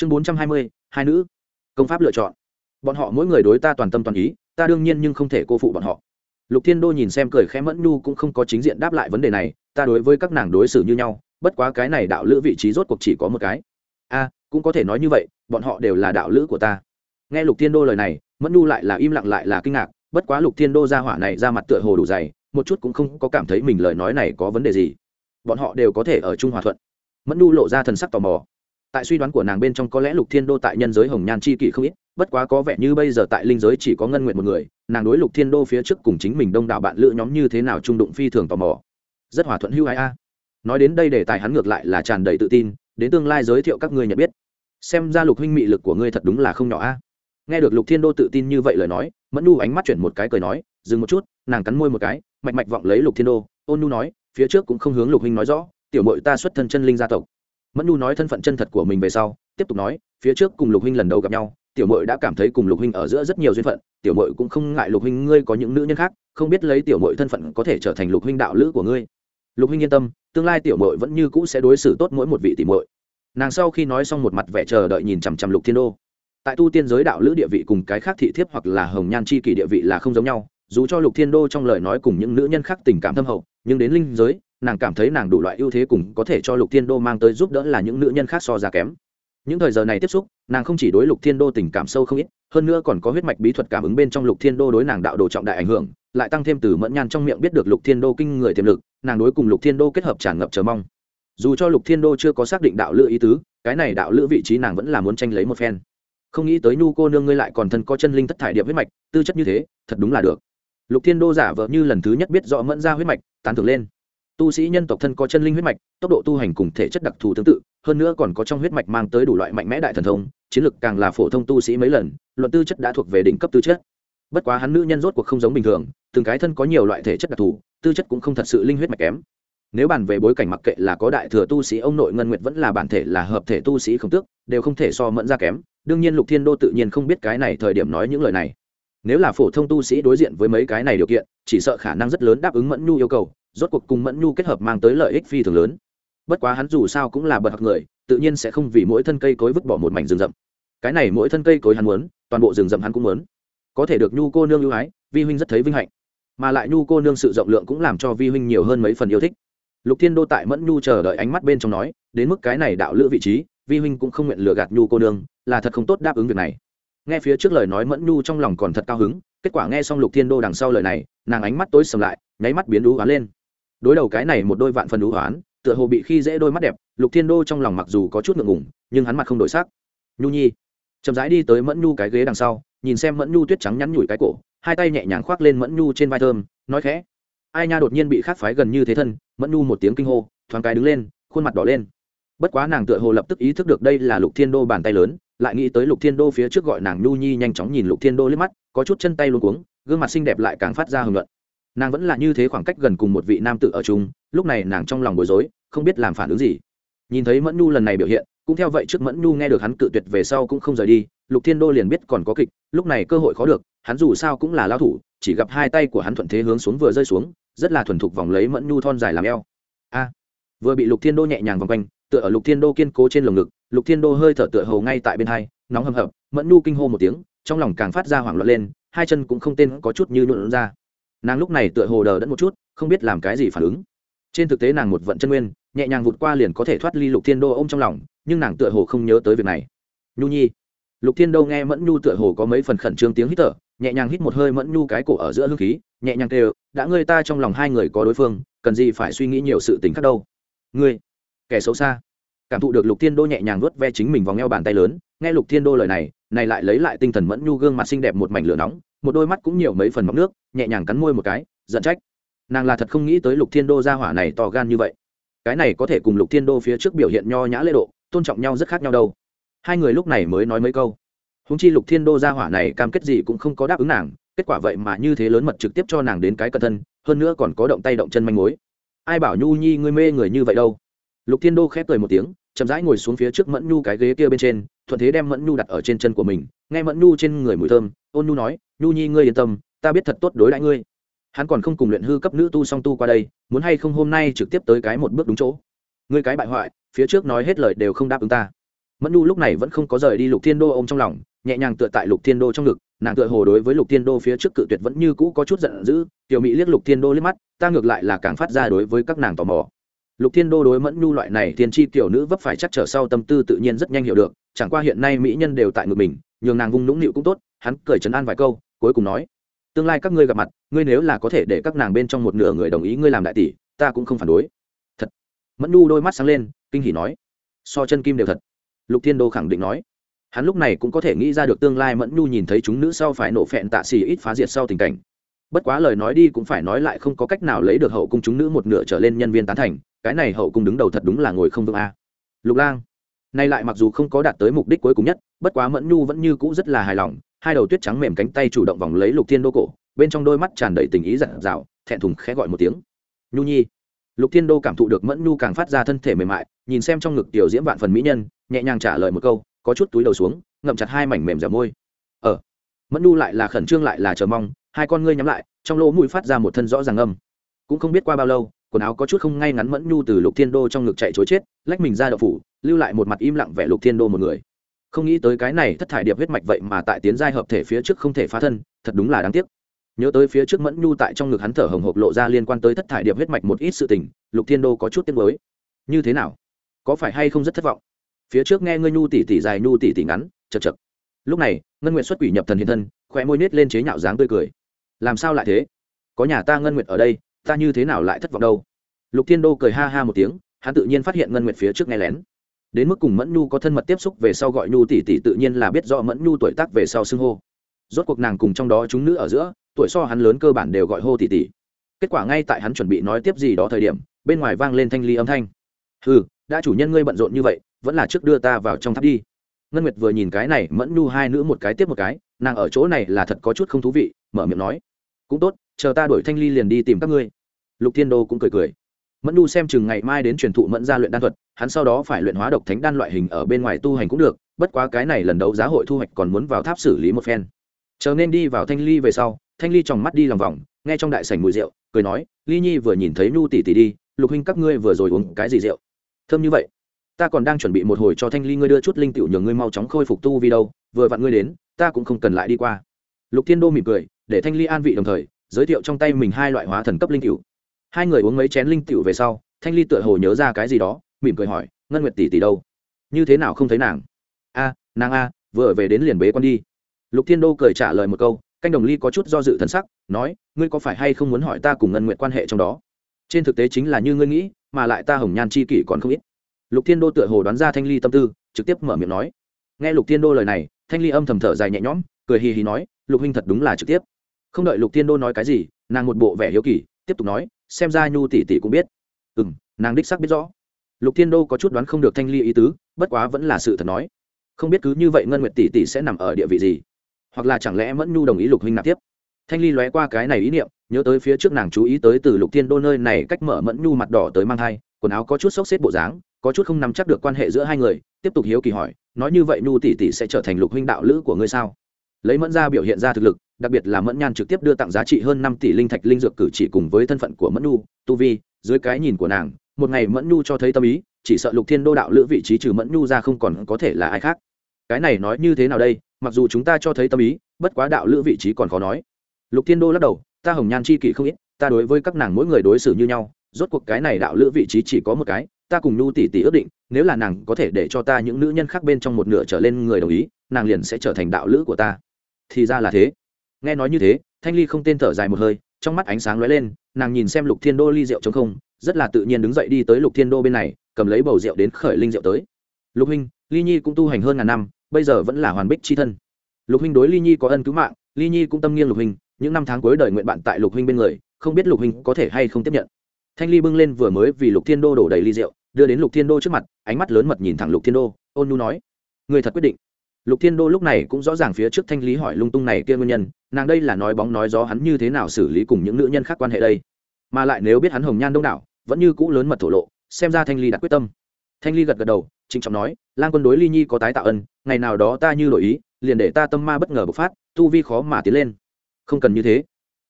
chương bốn trăm hai mươi, hai nữ. Công pháp lựa chọn. Bọn họ mỗi người đối ta toàn tâm toàn ý, ta đương nhiên nhưng không thể cô phụ bọn họ. Lục thiên đô nhìn xem cười khẽ mẫn nhu cũng không có chính diện đáp lại vấn đề này, ta đối với các nàng đối xử như nhau, bất quá cái này đạo lữ vị trí rốt cuộc chỉ có một cái. A, cũng có thể nói như vậy, bọn họ đều là đạo lữ của ta. Nghe lục thiên đô lời này, mẫn nhu lại là im lặng lại là kinh ngạc, bất quá lục thiên đô ra hỏa này ra mặt tựa hồ đủ dày, một chút cũng không có cảm thấy mình lời nói này có vấn đề gì. Bọn họ đều có thể ở chung hòa thuận. Mẫn nhu lộ ra thần sắc tò mò tại suy đoán của nàng bên trong có lẽ lục thiên đô tại nhân giới hồng nhan chi kỷ không ít, bất quá có vẻ như bây giờ tại linh giới chỉ có ngân nguyện một người, nàng đối lục thiên đô phía trước cùng chính mình đông đảo bạn lựa nhóm như thế nào trung đụng phi thường tò mò. Rất hòa thuận hưu ai a. Nói đến đây đề tài hắn ngược lại là tràn đầy tự tin, đến tương lai giới thiệu các ngươi nhận biết. Xem ra lục huynh mị lực của ngươi thật đúng là không nhỏ a. Nghe được lục thiên đô tự tin như vậy lời nói, mẫn nu ánh mắt chuyển một cái cười nói, dừng một chút, nàng cắn môi một cái, mạch mạch vọng lấy lục thiên đô. Ôn nu nói, phía trước cũng không hướng lục huynh nói rõ, tiểu mội ta xuất thân chân linh gia tộc mẫn nu nói thân phận chân thật của mình về sau, tiếp tục nói, phía trước cùng lục huynh lần đầu gặp nhau, tiểu mội đã cảm thấy cùng lục huynh ở giữa rất nhiều duyên phận, tiểu mội cũng không ngại lục huynh ngươi có những nữ nhân khác, không biết lấy tiểu mội thân phận có thể trở thành lục huynh đạo lữ của ngươi. Lục huynh yên tâm, tương lai tiểu mội vẫn như cũ sẽ đối xử tốt mỗi một vị tỷ mội nàng sau khi nói xong một mặt vẻ chờ đợi nhìn chằm chằm lục thiên đô. Tại tu tiên giới đạo lữ địa vị cùng cái khác thị thiếp hoặc là hồng nhan chi kỷ địa vị là không giống nhau, dù cho lục thiên đô trong lời nói cùng những nữ nhân khác tình cảm thâm hậu, nhưng đến linh giới nàng cảm thấy nàng đủ loại ưu thế cùng có thể cho lục thiên đô mang tới giúp đỡ là những nữ nhân khác so ra kém. Những thời giờ này tiếp xúc, nàng không chỉ đối lục thiên đô tình cảm sâu không ít, hơn nữa còn có huyết mạch bí thuật cảm ứng bên trong lục thiên đô đối nàng đạo đồ trọng đại ảnh hưởng, lại tăng thêm từ mẫn nhan trong miệng biết được lục thiên đô kinh người tiềm lực, nàng đối cùng lục thiên đô kết hợp tràn ngập chờ mong. Dù cho lục thiên đô chưa có xác định đạo lữ ý tứ, cái này đạo lữ vị trí nàng vẫn là muốn tranh lấy một phen. Không nghĩ tới nhu cô nương ngươi lại còn thân có chân linh thất thải điệp huyết mạch, tư chất như thế, thật đúng là được. Lục thiên đô giả vợ như lần thứ nhất biết rõ mẫn ra huyết mạch, tán thưởng lên tu sĩ nhân tộc thân có chân linh huyết mạch, tốc độ tu hành cùng thể chất đặc thù tương tự, hơn nữa còn có trong huyết mạch mang tới đủ loại mạnh mẽ đại thần thông, chiến lực càng là phổ thông tu sĩ mấy lần, luận tư chất đã thuộc về đỉnh cấp tư chất. Bất quá hắn nữ nhân rốt cuộc không giống bình thường, từng cái thân có nhiều loại thể chất đặc thù, tư chất cũng không thật sự linh huyết mạch kém. Nếu bàn về bối cảnh mặc kệ là có đại thừa tu sĩ ông nội ngân nguyệt vẫn là bản thể là hợp thể tu sĩ không tước, đều không thể so mẫn ra kém, đương nhiên lục thiên đô tự nhiên không biết cái này thời điểm nói những lời này. Nếu là phổ thông tu sĩ đối diện với mấy cái này điều kiện, chỉ sợ khả năng rất lớn đáp ứng mẫn nhu yêu cầu rốt cuộc cùng mẫn nhu kết hợp mang tới lợi ích phi thường lớn. Bất quá hắn dù sao cũng là bậc học người, tự nhiên sẽ không vì mỗi thân cây cối vứt bỏ một mảnh rừng rậm. Cái này mỗi thân cây cối hắn muốn, toàn bộ rừng rậm hắn cũng muốn. Có thể được nhu cô nương ưu ái, vi huynh rất thấy vinh hạnh. Mà lại nhu cô nương sự rộng lượng cũng làm cho vi huynh nhiều hơn mấy phần yêu thích. Lục thiên đô tại mẫn nhu chờ đợi ánh mắt bên trong nói, đến mức cái này đạo lữ vị trí, vi huynh cũng không nguyện lừa gạt nhu cô nương, là thật không tốt đáp ứng việc này. Nghe phía trước lời nói mẫn nhu trong lòng còn thật cao hứng, kết quả nghe xong lục thiên đô đằng sau lời này, nàng ánh mắt tối sầm lại, nháy mắt biến đú oán lên đối đầu cái này một đôi vạn phần đủ hoán, tựa hồ bị khi dễ đôi mắt đẹp, lục thiên đô trong lòng mặc dù có chút ngượng ngùng, nhưng hắn mặt không đổi sắc. Nhu nhi. Chậm rãi đi tới mẫn nhu cái ghế đằng sau, nhìn xem mẫn nhu tuyết trắng nhắn nhủi cái cổ, hai tay nhẹ nhàng khoác lên mẫn nhu trên vai thơm, nói khẽ, ai nha đột nhiên bị khát phái gần như thế thân? Mẫn nhu một tiếng kinh hô, thoáng cái đứng lên, khuôn mặt đỏ lên. Bất quá nàng tựa hồ lập tức ý thức được đây là lục thiên đô bàn tay lớn, lại nghĩ tới lục thiên đô phía trước gọi nàng nhu nhi nhanh chóng nhìn lục thiên đô liếc mắt, có chút chân tay luôn cuống, gương mặt xinh đẹp lại càng phát ra hưởng luận nàng vẫn là như thế khoảng cách gần cùng một vị nam tử ở chung, lúc này nàng trong lòng bối rối, không biết làm phản ứng gì. Nhìn thấy mẫn nhu lần này biểu hiện, cũng theo vậy trước mẫn nhu nghe được hắn cự tuyệt về sau cũng không rời đi, lục thiên đô liền biết còn có kịch, lúc này cơ hội khó được, hắn dù sao cũng là lao thủ, chỉ gặp hai tay của hắn thuận thế hướng xuống vừa rơi xuống, rất là thuần thục vòng lấy mẫn nhu thon dài làm eo. A! Vừa bị lục thiên đô nhẹ nhàng vòng quanh, tựa ở lục thiên đô kiên cố trên lồng ngực, lục thiên đô hơi thở tựa hầu ngay tại bên hai, nóng hầm hập, mẫn nhu kinh hô một tiếng, trong lòng càng phát ra hoảng loạn lên, hai chân cũng không tên có chút như nhuộn ra nàng lúc này tựa hồ đờ đẫn một chút, không biết làm cái gì phản ứng. Trên thực tế nàng một vận chân nguyên, nhẹ nhàng vụt qua liền có thể thoát ly lục thiên đô ôm trong lòng, nhưng nàng tựa hồ không nhớ tới việc này. Nhu nhi. Lục thiên đô nghe mẫn nhu tựa hồ có mấy phần khẩn trương tiếng hít thở, nhẹ nhàng hít một hơi mẫn nhu cái cổ ở giữa hương khí, nhẹ nhàng kêu, đã ngươi ta trong lòng hai người có đối phương, cần gì phải suy nghĩ nhiều sự tình khác đâu? Ngươi? Kẻ xấu xa. Cảm thụ được lục thiên đô nhẹ nhàng vuốt ve chính mình vòng eo bàn tay lớn, nghe lục thiên đô lời này này lại lấy lại tinh thần mẫn nhu gương mặt xinh đẹp một mảnh lửa nóng một đôi mắt cũng nhiều mấy phần mọc nước, nhẹ nhàng cắn môi một cái, giận trách. Nàng là thật không nghĩ tới lục thiên đô ra hỏa này to gan như vậy. Cái này có thể cùng lục thiên đô phía trước biểu hiện nho nhã lễ độ, tôn trọng nhau rất khác nhau đâu. Hai người lúc này mới nói mấy câu. Húng chi lục thiên đô ra hỏa này cam kết gì cũng không có đáp ứng nàng, kết quả vậy mà như thế lớn mật trực tiếp cho nàng đến cái cẩn thân, hơn nữa còn có động tay động chân manh mối. Ai bảo nhu nhi ngươi mê người như vậy đâu? Lục thiên đô khép cười một tiếng, chậm rãi ngồi xuống phía trước mẫn nhu cái ghế kia bên trên thuận thế đem mẫn nhu đặt ở trên chân của mình, nghe mẫn nhu trên người mùi thơm, ôn nhu nói, nhu nhi, ngươi yên tâm, ta biết thật tốt đối đãi ngươi. Hắn còn không cùng luyện hư cấp nữ tu song tu qua đây, muốn hay không hôm nay trực tiếp tới cái một bước đúng chỗ. Ngươi cái bại hoại, phía trước nói hết lời đều không đáp ứng ta. Mẫn nhu lúc này vẫn không có rời đi lục thiên đô ô m trong lòng, nhẹ nhàng tựa tại lục thiên đô trong ngực, nàng tựa hồ đối với lục thiên đô phía trước cự tuyệt vẫn như cũ có chút giận dữ, tiểu mỹ liếc lục thiên đô liếc mắt, ta ngược lại là càng phát ra đối với các nàng tò mò. Lục thiên đô đối mẫn nhu loại này thiên tri tiểu nữ vấp phải chắc trở sau tâm tư tự nhiên rất nhanh hiểu được chẳng qua hiện nay mỹ nhân đều tại ngực mình, nhường nàng vung nũng nịu cũng tốt, hắn cười chấn an vài câu, cuối cùng nói, tương lai các ngươi gặp mặt, ngươi nếu là có thể để các nàng bên trong một nửa người đồng ý ngươi làm đại tỷ, ta cũng không phản đối. Thật. Mẫn Nu đôi mắt sáng lên, kinh hỉ nói, so chân kim đều thật. Lục thiên đô khẳng định nói. Hắn lúc này cũng có thể nghĩ ra được tương lai mẫn nhu nhìn thấy chúng nữ sau phải nổ phẹn tạ xì ít phá diệt sau tình cảnh. Bất quá lời nói đi cũng phải nói lại không có cách nào lấy được hậu cung chúng nữ một nửa trở lên nhân viên tán thành, cái này hậu cung đứng đầu thật đúng là ngồi không vững a. Lục lang nay lại mặc dù không có đạt tới mục đích cuối cùng nhất, bất quá mẫn nhu vẫn như cũ rất là hài lòng, hai đầu tuyết trắng mềm cánh tay chủ động vòng lấy lục thiên đô cổ, bên trong đôi mắt tràn đầy tình ý dặn dào, thẹn thùng khẽ gọi một tiếng. Nhu nhi. Lục thiên đô cảm thụ được mẫn nhu càng phát ra thân thể mềm mại, nhìn xem trong ngực tiểu diễm vạn phần mỹ nhân, nhẹ nhàng trả lời một câu, có chút túi đầu xuống, ngậm chặt hai mảnh mềm dẻo môi. Ờ. Mẫn nhu lại là khẩn trương lại là chờ mong, hai con ngươi nhắm lại, trong lỗ mũi phát ra một thân rõ ràng âm. Cũng không biết qua bao lâu quần áo có chút không ngay ngắn mẫn nhu từ lục thiên đô trong ngực chạy chối chết, lách mình ra đậu phủ, lưu lại một mặt im lặng vẻ lục thiên đô một người. Không nghĩ tới cái này thất thải điệp huyết mạch vậy mà tại tiến giai hợp thể phía trước không thể phá thân, thật đúng là đáng tiếc. Nhớ tới phía trước mẫn nhu tại trong ngực hắn thở hồng hộc lộ ra liên quan tới thất thải điệp huyết mạch một ít sự tình, lục thiên đô có chút tiếng mới như thế nào? Có phải hay không rất thất vọng? Phía trước nghe ngươi nhu tỉ tỉ dài nhu tỉ tỉ ngắn, chật chật. Lúc này, ngân nguyện xuất quỷ nhập thần hiện thân khỏe môi nết lên chế nhạo dáng tươi cười. Làm sao lại thế? Có nhà ta ngân nguyện ở đây ta như thế nào lại thất vọng đâu? Lục thiên đô cười ha ha một tiếng, hắn tự nhiên phát hiện ngân Nguyệt phía trước nghe lén. Đến mức cùng mẫn nhu có thân mật tiếp xúc về sau gọi nhu tỷ tỷ tự nhiên là biết rõ mẫn nhu tuổi tác về sau xưng hô. Rốt cuộc nàng cùng trong đó chúng nữ ở giữa, tuổi so hắn lớn cơ bản đều gọi hô tỷ tỷ. Kết quả ngay tại hắn chuẩn bị nói tiếp gì đó thời điểm, bên ngoài vang lên thanh ly âm thanh. Ừ đã chủ nhân ngươi bận rộn như vậy, vẫn là trước đưa ta vào trong tháp đi. Ngân nguyệt vừa nhìn cái này, mẫn nhu hai nữ một cái tiếp một cái, nàng ở chỗ này là thật có chút không thú vị, mở miệng nói. Cũng tốt chờ ta đổi thanh ly liền đi tìm các ngươi. Lục thiên đô cũng cười cười. Mẫn nu xem chừng ngày mai đến truyền thụ mẫn gia luyện đan thuật, hắn sau đó phải luyện hóa độc thánh đan loại hình ở bên ngoài tu hành cũng được, bất quá cái này lần đấu giá hội thu hoạch còn muốn vào tháp xử lý một phen. Chờ nên đi vào thanh ly về sau, thanh ly tròng mắt đi lòng vòng, nghe trong đại sảnh mùi rượu, cười nói, ly nhi vừa nhìn thấy nhu tỷ tỷ đi, lục huynh các ngươi vừa rồi uống cái gì rượu? Thơm như vậy. Ta còn đang chuẩn bị một hồi cho thanh ly ngươi đưa chút linh tiểu nhường ngươi mau chóng khôi phục tu vi đâu, vừa vặn ngươi đến, ta cũng không cần lại đi qua. Lục thiên đô mỉm cười, để thanh ly an vị đồng thời giới thiệu trong tay mình hai loại hóa thần cấp linh tiểu hai người uống mấy chén linh tiểu về sau, thanh ly tựa hồ nhớ ra cái gì đó, mỉm cười hỏi, ngân nguyệt tỷ tỷ đâu? Như thế nào không thấy nàng? A nàng a, vừa về đến liền bế con đi. Lục thiên đô cười trả lời một câu, canh đồng ly có chút do dự thần sắc, nói, ngươi có phải hay không muốn hỏi ta cùng ngân nguyện quan hệ trong đó? Trên thực tế chính là như ngươi nghĩ, mà lại ta hồng nhan chi kỷ còn không ít. Lục thiên đô tựa hồ đoán ra thanh ly tâm tư, trực tiếp mở miệng nói. Nghe lục thiên đô lời này, thanh ly âm thầm thở dài nhẹ nhõm, cười hì hì nói, lục huynh thật đúng là trực tiếp không đợi lục thiên đô nói cái gì, nàng một bộ vẻ hiếu kỳ, tiếp tục nói, xem ra nhu tỷ tỷ cũng biết. Ừ m nàng đích xác biết rõ. Lục thiên đô có chút đoán không được thanh ly ý tứ, bất quá vẫn là sự thật nói. Không biết cứ như vậy ngân nguyệt tỷ tỷ sẽ nằm ở địa vị gì? Hoặc là chẳng lẽ mẫn nhu đồng ý lục huynh nạp tiếp? Thanh ly lóe qua cái này ý niệm, nhớ tới phía trước nàng chú ý tới từ lục thiên đô nơi này cách mở mẫn nhu mặt đỏ tới mang thai, quần áo có chút xốc xếp bộ dáng, có chút không nắm chắc được quan hệ giữa hai người, tiếp tục hiếu kỳ hỏi, nói như vậy nhu tỷ tỷ sẽ trở thành lục huynh đạo lữ của ngươi sao? Lấy mẫn ra biểu hiện ra thực lực đặc biệt là mẫn nhan trực tiếp đưa tặng giá trị hơn năm tỷ linh thạch linh dược cử chỉ cùng với thân phận của mẫn nhu, tu vi, dưới cái nhìn của nàng, một ngày mẫn nhu cho thấy tâm ý, chỉ sợ lục thiên đô đạo lữ vị trí trừ mẫn nhu ra không còn có thể là ai khác. Cái này nói như thế nào đây? Mặc dù chúng ta cho thấy tâm ý, bất quá đạo lữ vị trí còn khó nói. Lục thiên đô lắc đầu, ta hồng nhan chi kỷ không ít, ta đối với các nàng mỗi người đối xử như nhau, rốt cuộc cái này đạo lữ vị trí chỉ có một cái, ta cùng nhu tỷ tỷ ước định, nếu là nàng có thể để cho ta những nữ nhân khác bên trong một nửa trở lên người đồng ý, nàng liền sẽ trở thành đạo lữ của ta. Thì ra là thế nghe nói như thế, thanh ly không tên thở dài một hơi, trong mắt ánh sáng lóe lên, nàng nhìn xem lục thiên đô ly rượu chống không, rất là tự nhiên đứng dậy đi tới lục thiên đô bên này, cầm lấy bầu rượu đến khởi linh rượu tới. Lục huynh, ly nhi cũng tu hành hơn ngàn năm, bây giờ vẫn là hoàn bích c h i thân. Lục huynh đối ly nhi có ân cứu mạng, ly nhi cũng tâm nghiêng lục huynh, những năm tháng cuối đời nguyện bạn tại lục huynh bên người, không biết lục huynh có thể hay không tiếp nhận. Thanh ly bưng lên vừa mới vì lục thiên đô đổ đầy ly rượu, đưa đến lục thiên đô trước mặt, ánh mắt lớn mật nhìn thẳng lục thiên đô, ôn nu nói, người thật quyết định lục thiên đô lúc này cũng rõ ràng phía trước thanh lý hỏi lung tung này kia nguyên nhân, nàng đây là nói bóng nói gió hắn như thế nào xử lý cùng những nữ nhân khác quan hệ đây. Mà lại nếu biết hắn hồng nhan đông đảo, vẫn như cũ lớn mật thổ lộ, xem ra thanh ly đã quyết tâm. Thanh ly gật gật đầu, trịnh trọng nói lan quân đối ly nhi có tái tạo ân, ngày nào đó ta như đổi ý, liền để ta tâm ma bất ngờ bộc phát, tu vi khó mà tiến lên. Không cần như thế.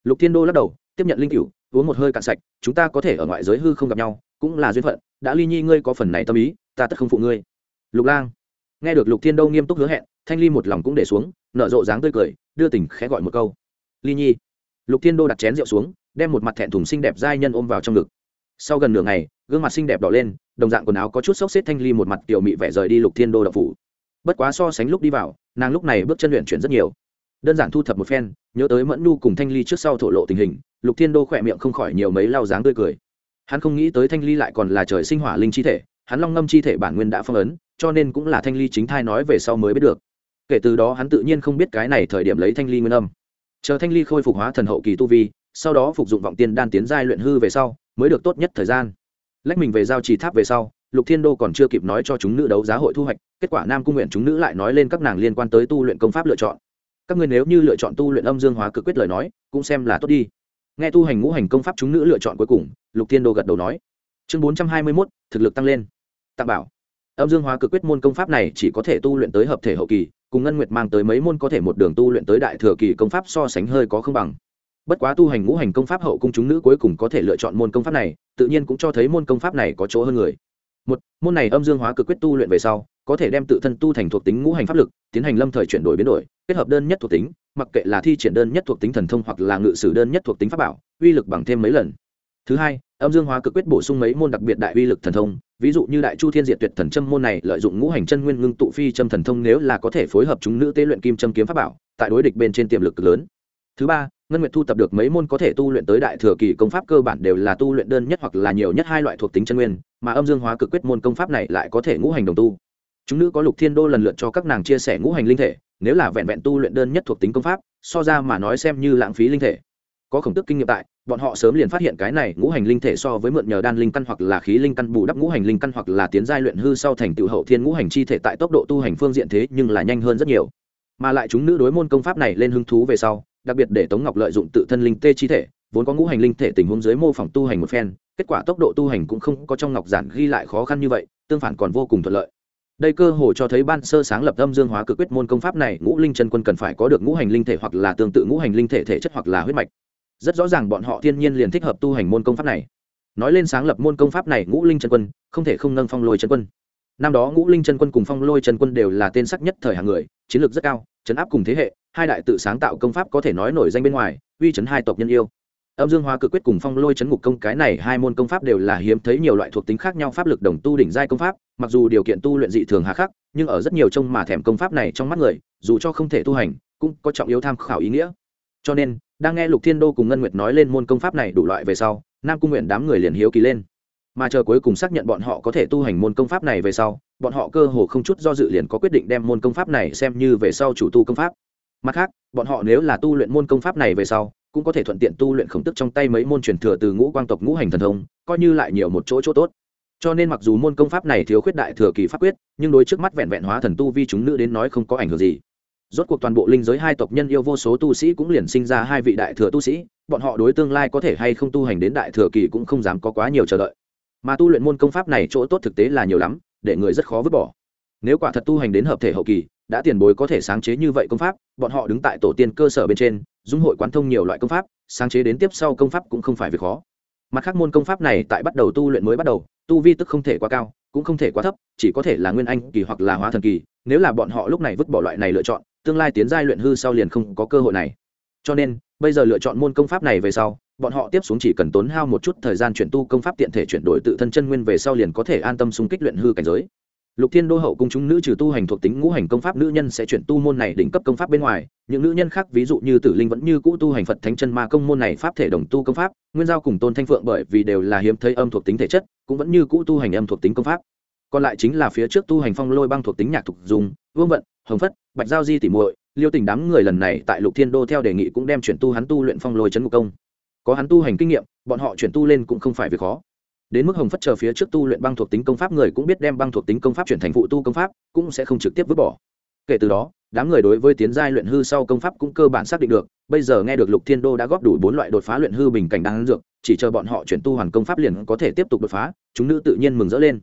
Lục thiên đô lắc đầu, tiếp nhận linh cửu, uống một hơi cạn sạch, chúng ta có thể ở ngoại giới hư không gặp nhau, cũng là duyên phận, đã ly nhi ngươi có phần này tâm ý, ta tất không phụ ngươi. Lục lang nghe được lục thiên đô nghiêm túc hứa hẹn, thanh ly một lòng cũng để xuống, nở rộ dáng tươi cười, đưa tình khẽ gọi một câu. Ly nhi. Lục thiên đô đặt chén rượu xuống, đem một mặt thẹn thùng xinh đẹp giai nhân ôm vào trong ngực. Sau gần nửa ngày, gương mặt xinh đẹp đỏ lên, đồng dạng quần áo có chút xốc xếp thanh ly một mặt tiểu mị vẻ rời đi lục thiên đô đậu phủ. Bất quá so sánh lúc đi vào, nàng lúc này bước chân luyện chuyển rất nhiều. Đơn giản thu thập một phen, nhớ tới mẫn nu cùng thanh ly trước sau thổ lộ tình hình, lục thiên đô khỏe miệng không khỏi nhiều mấy lau dáng tươi cười. Hắn không nghĩ tới thanh ly lại còn là trời sinh hỏa linh chi thể hắn long ngâm chi thể bản nguyên đã phong ấn, cho nên cũng là thanh ly chính thai nói về sau mới biết được. Kể từ đó hắn tự nhiên không biết cái này thời điểm lấy thanh ly nguyên âm. Chờ thanh ly khôi phục hóa thần hậu kỳ tu vi, sau đó phục dụng vọng tiên đan tiến giai luyện hư về sau, mới được tốt nhất thời gian. Lách mình về giao trì tháp về sau, lục thiên đô còn chưa kịp nói cho chúng nữ đấu giá hội thu hoạch, kết quả nam cung nguyện chúng nữ lại nói lên các nàng liên quan tới tu luyện công pháp lựa chọn. Các ngươi nếu như lựa chọn tu luyện âm dương hóa cực quyết lời nói, cũng xem là tốt đi. Nghe tu hành ngũ hành công pháp chúng nữ lựa chọn cuối cùng, lục thiên đô gật đầu nói. Chương bốn trăm hai mươi mốt, thực lực tăng lên tạm bảo. Âm dương hóa cực quyết môn công pháp này chỉ có thể tu luyện tới hợp thể hậu kỳ, cùng ngân nguyệt mang tới mấy môn có thể một đường tu luyện tới đại thừa kỳ công pháp so sánh hơi có không bằng. Bất quá tu hành ngũ hành công pháp hậu cung chúng nữ cuối cùng có thể lựa chọn môn công pháp này, tự nhiên cũng cho thấy môn công pháp này có chỗ hơn người. Một, môn này âm dương hóa cực quyết tu luyện về sau, có thể đem tự thân tu thành thuộc tính ngũ hành pháp lực, tiến hành lâm thời chuyển đổi biến đổi, kết hợp đơn nhất thuộc tính, mặc kệ là thi triển đơn nhất thuộc tính thần thông hoặc là ngự sử đơn nhất thuộc tính pháp bảo, uy lực bằng thêm mấy lần. Thứ hai, âm dương hóa cực quyết bổ sung mấy môn đặc biệt đại uy lực thần thông ví dụ như đại chu thiên diệt tuyệt thần châm môn này lợi dụng ngũ hành chân nguyên ngưng tụ phi châm thần thông nếu là có thể phối hợp chúng nữ tế luyện kim châm kiếm pháp bảo, tại đối địch bên trên tiềm lực lớn. Thứ ba, ngân nguyệt thu tập được mấy môn có thể tu luyện tới đại thừa kỳ công pháp cơ bản đều là tu luyện đơn nhất hoặc là nhiều nhất hai loại thuộc tính chân nguyên, mà âm dương hóa cực quyết môn công pháp này lại có thể ngũ hành đồng tu. Chúng nữ có lục thiên đô lần lượt cho các nàng chia sẻ ngũ hành linh thể, nếu là vẹn vẹn tu luyện đơn nhất thuộc tính công pháp, so ra mà nói xem như lãng phí linh thể có khổng tức kinh nghiệm tại, bọn họ sớm liền phát hiện cái này ngũ hành linh thể so với mượn nhờ đan linh căn hoặc là khí linh căn bù đắp ngũ hành linh căn hoặc là tiến giai luyện hư sau thành tựu hậu thiên ngũ hành chi thể tại tốc độ tu hành phương diện thế nhưng là nhanh hơn rất nhiều. Mà lại chúng nữ đối môn công pháp này lên hứng thú về sau, đặc biệt để tống ngọc lợi dụng tự thân linh tê chi thể, vốn có ngũ hành linh thể tình huống dưới mô phỏng tu hành một phen, kết quả tốc độ tu hành cũng không có trong ngọc giản ghi lại khó khăn như vậy, tương phản còn vô cùng thuận lợi. Đây cơ hồ cho thấy ban sơ sáng lập âm dương hóa cực quyết môn công pháp này ngũ linh chân quân cần phải có được ngũ hành linh thể hoặc là tương tự ngũ hành linh thể thể chất hoặc là huyết mạch rất rõ ràng bọn họ thiên nhiên liền thích hợp tu hành môn công pháp này. Nói lên sáng lập môn công pháp này, ngũ linh chân quân, không thể không nâng phong lôi chân quân. Năm đó ngũ linh chân quân cùng phong lôi chân quân đều là tên sắc nhất thời hàng người, chiến lược rất cao chấn áp cùng thế hệ, hai đại tự sáng tạo công pháp có thể nói nổi danh bên ngoài, uy chấn hai tộc nhân yêu. Âm dương hoa cực quyết cùng phong lôi chấn ngục công, cái này hai môn công pháp đều là hiếm thấy nhiều loại thuộc tính khác nhau pháp lực đồng tu đỉnh giai công pháp, mặc dù điều kiện tu luyện dị thường hà khắc, nhưng ở rất nhiều trông mà thèm công pháp này trong mắt người, dù cho không thể tu hành, cũng có trọng yếu tham khảo ý nghĩa cho nên, đang nghe lục thiên đô cùng ngân nguyệt nói lên môn công pháp này đủ loại về sau, nam cung nguyện đám người liền hiếu kỳ lên. Mà chờ cuối cùng xác nhận bọn họ có thể tu hành môn công pháp này về sau, bọn họ cơ hồ không chút do dự liền có quyết định đem môn công pháp này xem như về sau chủ tu công pháp. Mặt khác, bọn họ nếu là tu luyện môn công pháp này về sau, cũng có thể thuận tiện tu luyện khổng tức trong tay mấy môn truyền thừa từ ngũ quang tộc ngũ hành thần thông, coi như lại nhiều một chỗ chỗ tốt. Cho nên mặc dù môn công pháp này thiếu khuyết đại thừa kỳ pháp quyết, nhưng đối trước mắt vẹn vẹn hóa thần tu vi chúng nữ đến nói không có ảnh hưởng gì rốt cuộc toàn bộ linh giới hai tộc nhân yêu vô số tu sĩ cũng liền sinh ra hai vị đại thừa tu sĩ, bọn họ đối tương lai có thể hay không tu hành đến đại thừa kỳ cũng không dám có quá nhiều chờ đợi. Mà tu luyện môn công pháp này chỗ tốt thực tế là nhiều lắm, để người rất khó vứt bỏ. Nếu quả thật tu hành đến hợp thể hậu kỳ, đã tiền bối có thể sáng chế như vậy công pháp, bọn họ đứng tại tổ tiên cơ sở bên trên, dung hội quán thông nhiều loại công pháp, sáng chế đến tiếp sau công pháp cũng không phải việc khó. Mặt khác môn công pháp này tại bắt đầu tu luyện mới bắt đầu, tu vi tức không thể quá cao, cũng không thể quá thấp, chỉ có thể là nguyên anh kỳ hoặc là hóa thần kỳ, nếu là bọn họ lúc này vứt bỏ loại này lựa chọn tương lai tiến giai luyện hư sau liền không có cơ hội này. Cho nên, bây giờ lựa chọn môn công pháp này về sau, bọn họ tiếp xuống chỉ cần tốn hao một chút thời gian chuyển tu công pháp tiện thể chuyển đổi tự thân chân nguyên về sau liền có thể an tâm xung kích luyện hư cảnh giới. Lục thiên đô hậu cung chúng nữ trừ tu hành thuộc tính ngũ hành công pháp nữ nhân sẽ chuyển tu môn này đỉnh cấp công pháp bên ngoài, những nữ nhân khác ví dụ như tử linh vẫn như cũ tu hành phật thánh chân ma công môn này pháp thể đồng tu công pháp, nguyên giao cùng tôn thanh phượng bởi vì đều là hiếm thấy âm thuộc tính thể chất, cũng vẫn như cũ tu hành âm thuộc tính công pháp còn lại chính là phía trước tu hành phong lôi băng thuộc tính nhạc thục dùng, vương vận, hồng phất, bạch giao di tỉ muội, liêu tình đám người lần này tại lục thiên đô theo đề nghị cũng đem chuyển tu hắn tu luyện phong lôi chấn ngục công. Có hắn tu hành kinh nghiệm, bọn họ chuyển tu lên cũng không phải việc khó. Đến mức hồng phất chờ phía trước tu luyện băng thuộc tính công pháp người cũng biết đem băng thuộc tính công pháp chuyển thành phụ tu công pháp, cũng sẽ không trực tiếp vứt bỏ. Kể từ đó, đám người đối với tiến giai luyện hư sau công pháp cũng cơ bản xác định được, bây giờ nghe được lục thiên đô đã góp đủ bốn loại đột phá luyện hư bình cảnh đang dược, chỉ chờ bọn họ chuyển tu hoàn công pháp liền có thể tiếp tục đột phá, chúng nữ tự nhiên mừng rỡ lên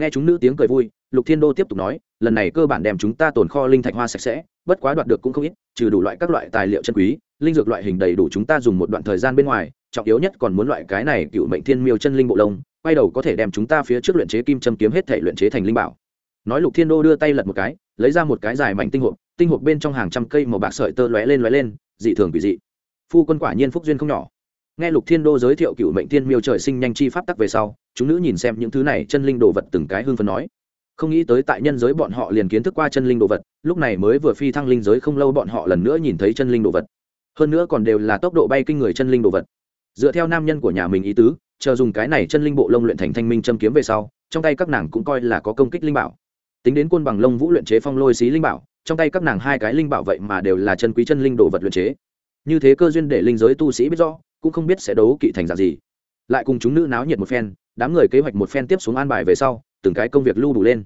nghe chúng nữ tiếng cười vui, lục thiên đô tiếp tục nói, lần này cơ bản đem chúng ta tồn kho linh thạch hoa sạch sẽ, bất quá đoạt được cũng không ít, trừ đủ loại các loại tài liệu chân quý, linh dược loại hình đầy đủ chúng ta dùng một đoạn thời gian bên ngoài, trọng yếu nhất còn muốn loại cái này cựu mệnh thiên miêu chân linh bộ lông, quay đầu có thể đem chúng ta phía trước luyện chế kim châm kiếm hết thể luyện chế thành linh bảo. Nói lục thiên đô đưa tay lật một cái, lấy ra một cái dài mảnh tinh hộp tinh hộp bên trong hàng trăm cây màu bạc sợi tơ lóe lên lóe lên, dị thường quỷ dị. Phu quân quả nhiên phúc duyên không nhỏ nghe lục thiên đô giới thiệu cựu mệnh thiên miêu trời sinh nhanh chi pháp tắc về sau, chúng nữ nhìn xem những thứ này chân linh đồ vật từng cái hương phấn nói. Không nghĩ tới tại nhân giới bọn họ liền kiến thức qua chân linh đồ vật, lúc này mới vừa phi thăng linh giới không lâu bọn họ lần nữa nhìn thấy chân linh đồ vật. Hơn nữa còn đều là tốc độ bay kinh người chân linh đồ vật. Dựa theo nam nhân của nhà mình ý tứ, chờ dùng cái này chân linh bộ lông luyện thành thanh minh châm kiếm về sau, trong tay các nàng cũng coi là có công kích linh bảo. Tính đến quân bằng lông vũ luyện chế phong lôi xí linh bảo, trong tay các nàng hai cái linh bảo vậy mà đều là chân quý chân linh đồ vật luyện chế. Như thế cơ duyên để linh giới tu sĩ biết rõ cũng không biết sẽ đấu kỵ thành dạng gì. Lại cùng chúng nữ náo nhiệt một phen, đám người kế hoạch một phen tiếp xuống an bài về sau, từng cái công việc lưu đủ lên.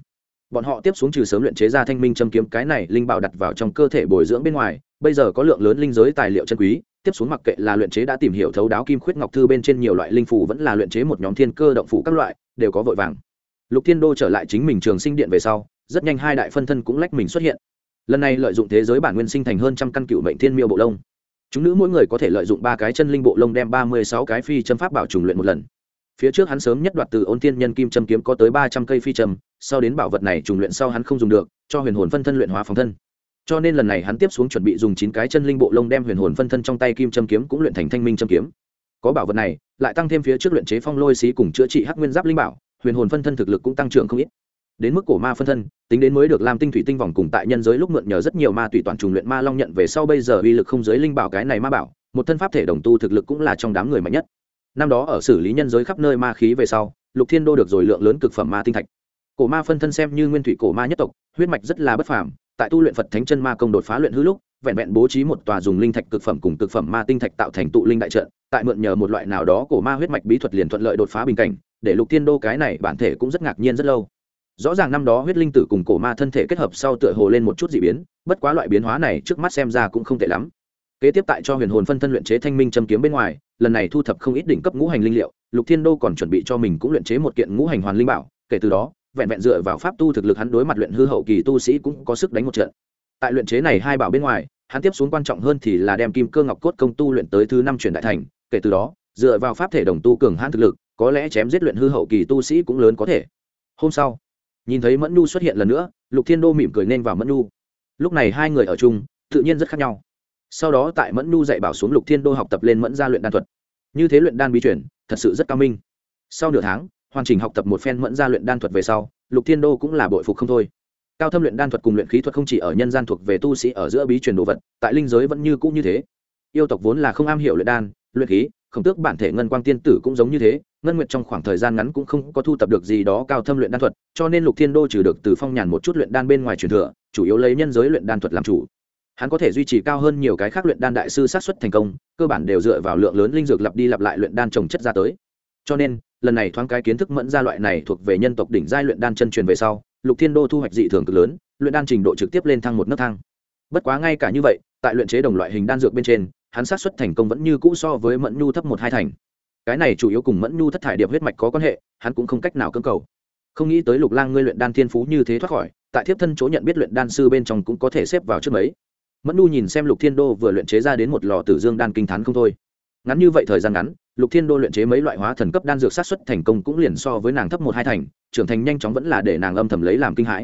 Bọn họ tiếp xuống trừ sớm luyện chế ra thanh minh châm kiếm, cái này linh bảo đặt vào trong cơ thể bồi dưỡng bên ngoài, bây giờ có lượng lớn linh giới tài liệu chân quý, tiếp xuống mặc kệ là luyện chế đã tìm hiểu thấu đáo kim khuyết ngọc thư bên trên nhiều loại linh phủ vẫn là luyện chế một nhóm thiên cơ động phủ các loại, đều có vội vàng. Lục thiên đô trở lại chính mình trường sinh điện về sau, rất nhanh hai đại phân thân cũng lách mình xuất hiện. Lần này lợi dụng thế giới bản nguyên sinh thành hơn trăm căn cựu mệnh thiên miêu bộ lông chúng nữ mỗi người có thể lợi dụng ba cái chân linh bộ lông đem ba mươi sáu cái phi châm pháp bảo trùng luyện một lần. Phía trước hắn sớm nhất đoạt từ ôn thiên nhân kim châm kiếm có tới ba trăm cây phi châm, sau đến bảo vật này trùng luyện sau hắn không dùng được, cho huyền hồn phân thân luyện hóa phòng thân. Cho nên lần này hắn tiếp xuống chuẩn bị dùng chín cái chân linh bộ lông đem huyền hồn phân thân trong tay kim châm kiếm cũng luyện thành thanh minh châm kiếm. Có bảo vật này, lại tăng thêm phía trước luyện chế phong lôi xí cùng chữa trị hắc nguyên giáp linh bảo, huyền hồn phân thân thực lực cũng tăng trưởng không ít đến mức cổ ma phân thân, tính đến mới được làm tinh thủy tinh vòng cùng tại nhân giới lúc mượn nhờ rất nhiều ma tùy toàn trùng luyện ma long nhận về sau bây giờ uy lực không giới linh bảo cái này ma bảo, một thân pháp thể đồng tu thực lực cũng là trong đám người mạnh nhất. Năm đó ở xử lý nhân giới khắp nơi ma khí về sau, lục thiên đô được rồi lượng lớn cực phẩm ma tinh thạch. Cổ ma phân thân xem như nguyên thủy cổ ma nhất tộc, huyết mạch rất là bất phàm, tại tu luyện phật thánh chân ma công đột phá luyện hư lúc, vẹn vẹn bố trí một tòa dùng linh thạch cực phẩm cùng cực phẩm ma tinh thạch tạo thành tụ linh đại trận, tại mượn nhờ một loại nào đó cổ ma huyết mạch bí thuật liền thuận lợi đột phá bình cảnh, để lục thiên đô cái này bản thể cũng rất ngạc nhiên rất lâu rõ ràng năm đó huyết linh tử cùng cổ ma thân thể kết hợp sau tựa hồ lên một chút d ị biến, bất quá loại biến hóa này trước mắt xem ra cũng không tệ lắm. Kế tiếp tại cho huyền hồn phân thân luyện chế thanh minh châm kiếm bên ngoài, lần này thu thập không ít đỉnh cấp ngũ hành linh liệu, lục thiên đô còn chuẩn bị cho mình cũng luyện chế một kiện ngũ hành hoàn linh bảo, kể từ đó, vẹn vẹn dựa vào pháp tu thực lực hắn đối mặt luyện hư hậu kỳ tu sĩ cũng có sức đánh một trận. Tại luyện chế này hai bảo bên ngoài, hắn tiếp xuống quan trọng hơn thì là đem kim cơ ngọc cốt công tu luyện tới thứ năm truyền đại thành, kể từ đó, dựa vào pháp thể đồng tu cường hãn thực lực, có lẽ chém giết luyện hư hậu kỳ tu sĩ cũng lớn có thể. Hôm sau nhìn thấy mẫn nhu xuất hiện lần nữa, lục thiên đô mỉm cười nên vào mẫn nhu. Lúc này hai người ở chung, tự nhiên rất khác nhau. Sau đó tại mẫn nhu dạy bảo xuống lục thiên đô học tập lên mẫn gia luyện đan thuật. Như thế luyện đan bí chuyển thật sự rất cao minh. Sau nửa tháng, hoàn chỉnh học tập một phen mẫn gia luyện đan thuật về sau, lục thiên đô cũng là bội phục không thôi. Cao thâm luyện đan thuật cùng luyện khí thuật không chỉ ở nhân gian thuộc về tu sĩ ở giữa bí truyền đồ vật, tại linh giới vẫn như cũ như thế. Yêu tộc vốn là không am hiểu luyện đan, luyện khí khổng tước bản thể ngân quang tiên tử cũng giống như thế, ngân nguyệt trong khoảng thời gian ngắn cũng không có thu tập được gì đó cao thâm luyện đan thuật, cho nên lục thiên đô trừ được từ phong nhàn một chút luyện đan bên ngoài truyền thừa, chủ yếu lấy nhân giới luyện đan thuật làm chủ. Hắn có thể duy trì cao hơn nhiều cái khác luyện đan đại sư sát xuất thành công, cơ bản đều dựa vào lượng lớn linh dược lặp đi lặp lại luyện đan trồng chất ra tới. Cho nên, lần này thoáng cái kiến thức mẫn ra loại này thuộc về nhân tộc đỉnh giai luyện đan chân truyền về sau, lục thiên đô thu hoạch dị thường cực lớn, luyện đan trình độ trực tiếp lên thăng một nấc thang. Bất quá ngay cả như vậy, tại luyện chế đồng loại hình đan dược bên trên hắn sát xuất thành công vẫn như cũ so với mẫn nhu thấp một hai thành. Cái này chủ yếu cùng mẫn nhu thất thải điệp huyết mạch có quan hệ, hắn cũng không cách nào cưỡng cầu. Không nghĩ tới lục lang ngươi luyện đan thiên phú như thế thoát khỏi, tại thiếp thân chỗ nhận biết luyện đan sư bên trong cũng có thể xếp vào trước mấy. Mẫn nhu nhìn xem lục thiên đô vừa luyện chế ra đến một lò tử dương đan kinh t h á n không thôi. Ngắn như vậy thời gian ngắn, lục thiên đô luyện chế mấy loại hóa thần cấp đan dược sát xuất thành công cũng liền so với nàng thấp một hai thành, trưởng thành nhanh chóng vẫn là để nàng âm thầm lấy làm kinh hãi.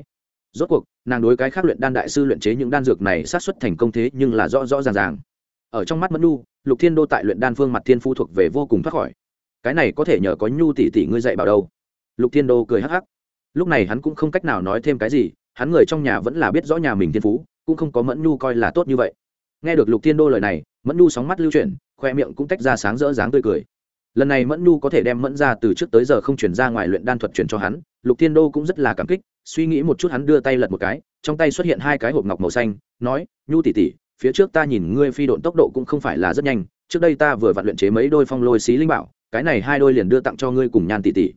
Rốt cuộc, nàng đối cái khác luyện đan đại sư luyện chế những đan dược này sát xuất thành công thế nhưng là rõ rõ ràng ràng ở trong mắt mẫn nhu, lục thiên đô tại luyện đan phương mặt thiên phu thuộc về vô cùng thoát khỏi. Cái này có thể nhờ có nhu tỷ tỷ ngươi dạy bảo đâu. Lục thiên đô cười hắc hắc. Lúc này hắn cũng không cách nào nói thêm cái gì, hắn người trong nhà vẫn là biết rõ nhà mình thiên phú, cũng không có mẫn nhu coi là tốt như vậy. Nghe được lục thiên đô lời này, mẫn nhu sóng mắt lưu chuyển, khoe miệng cũng tách ra sáng rỡ dáng tươi cười. Lần này mẫn nhu có thể đem mẫn ra từ trước tới giờ không chuyển ra ngoài luyện đan thuật chuyển cho hắn, lục thiên đô cũng rất là cảm kích, suy nghĩ một chút hắn đưa tay lật một cái, trong tay xuất hiện hai cái hộp ngọc màu xanh, nói, nhu tỉ tỉ phía trước ta nhìn ngươi phi độn tốc độ cũng không phải là rất nhanh, trước đây ta vừa vặn luyện chế mấy đôi phong lôi xí linh bảo, cái này hai đôi liền đưa tặng cho ngươi cùng nhan tỷ tỷ.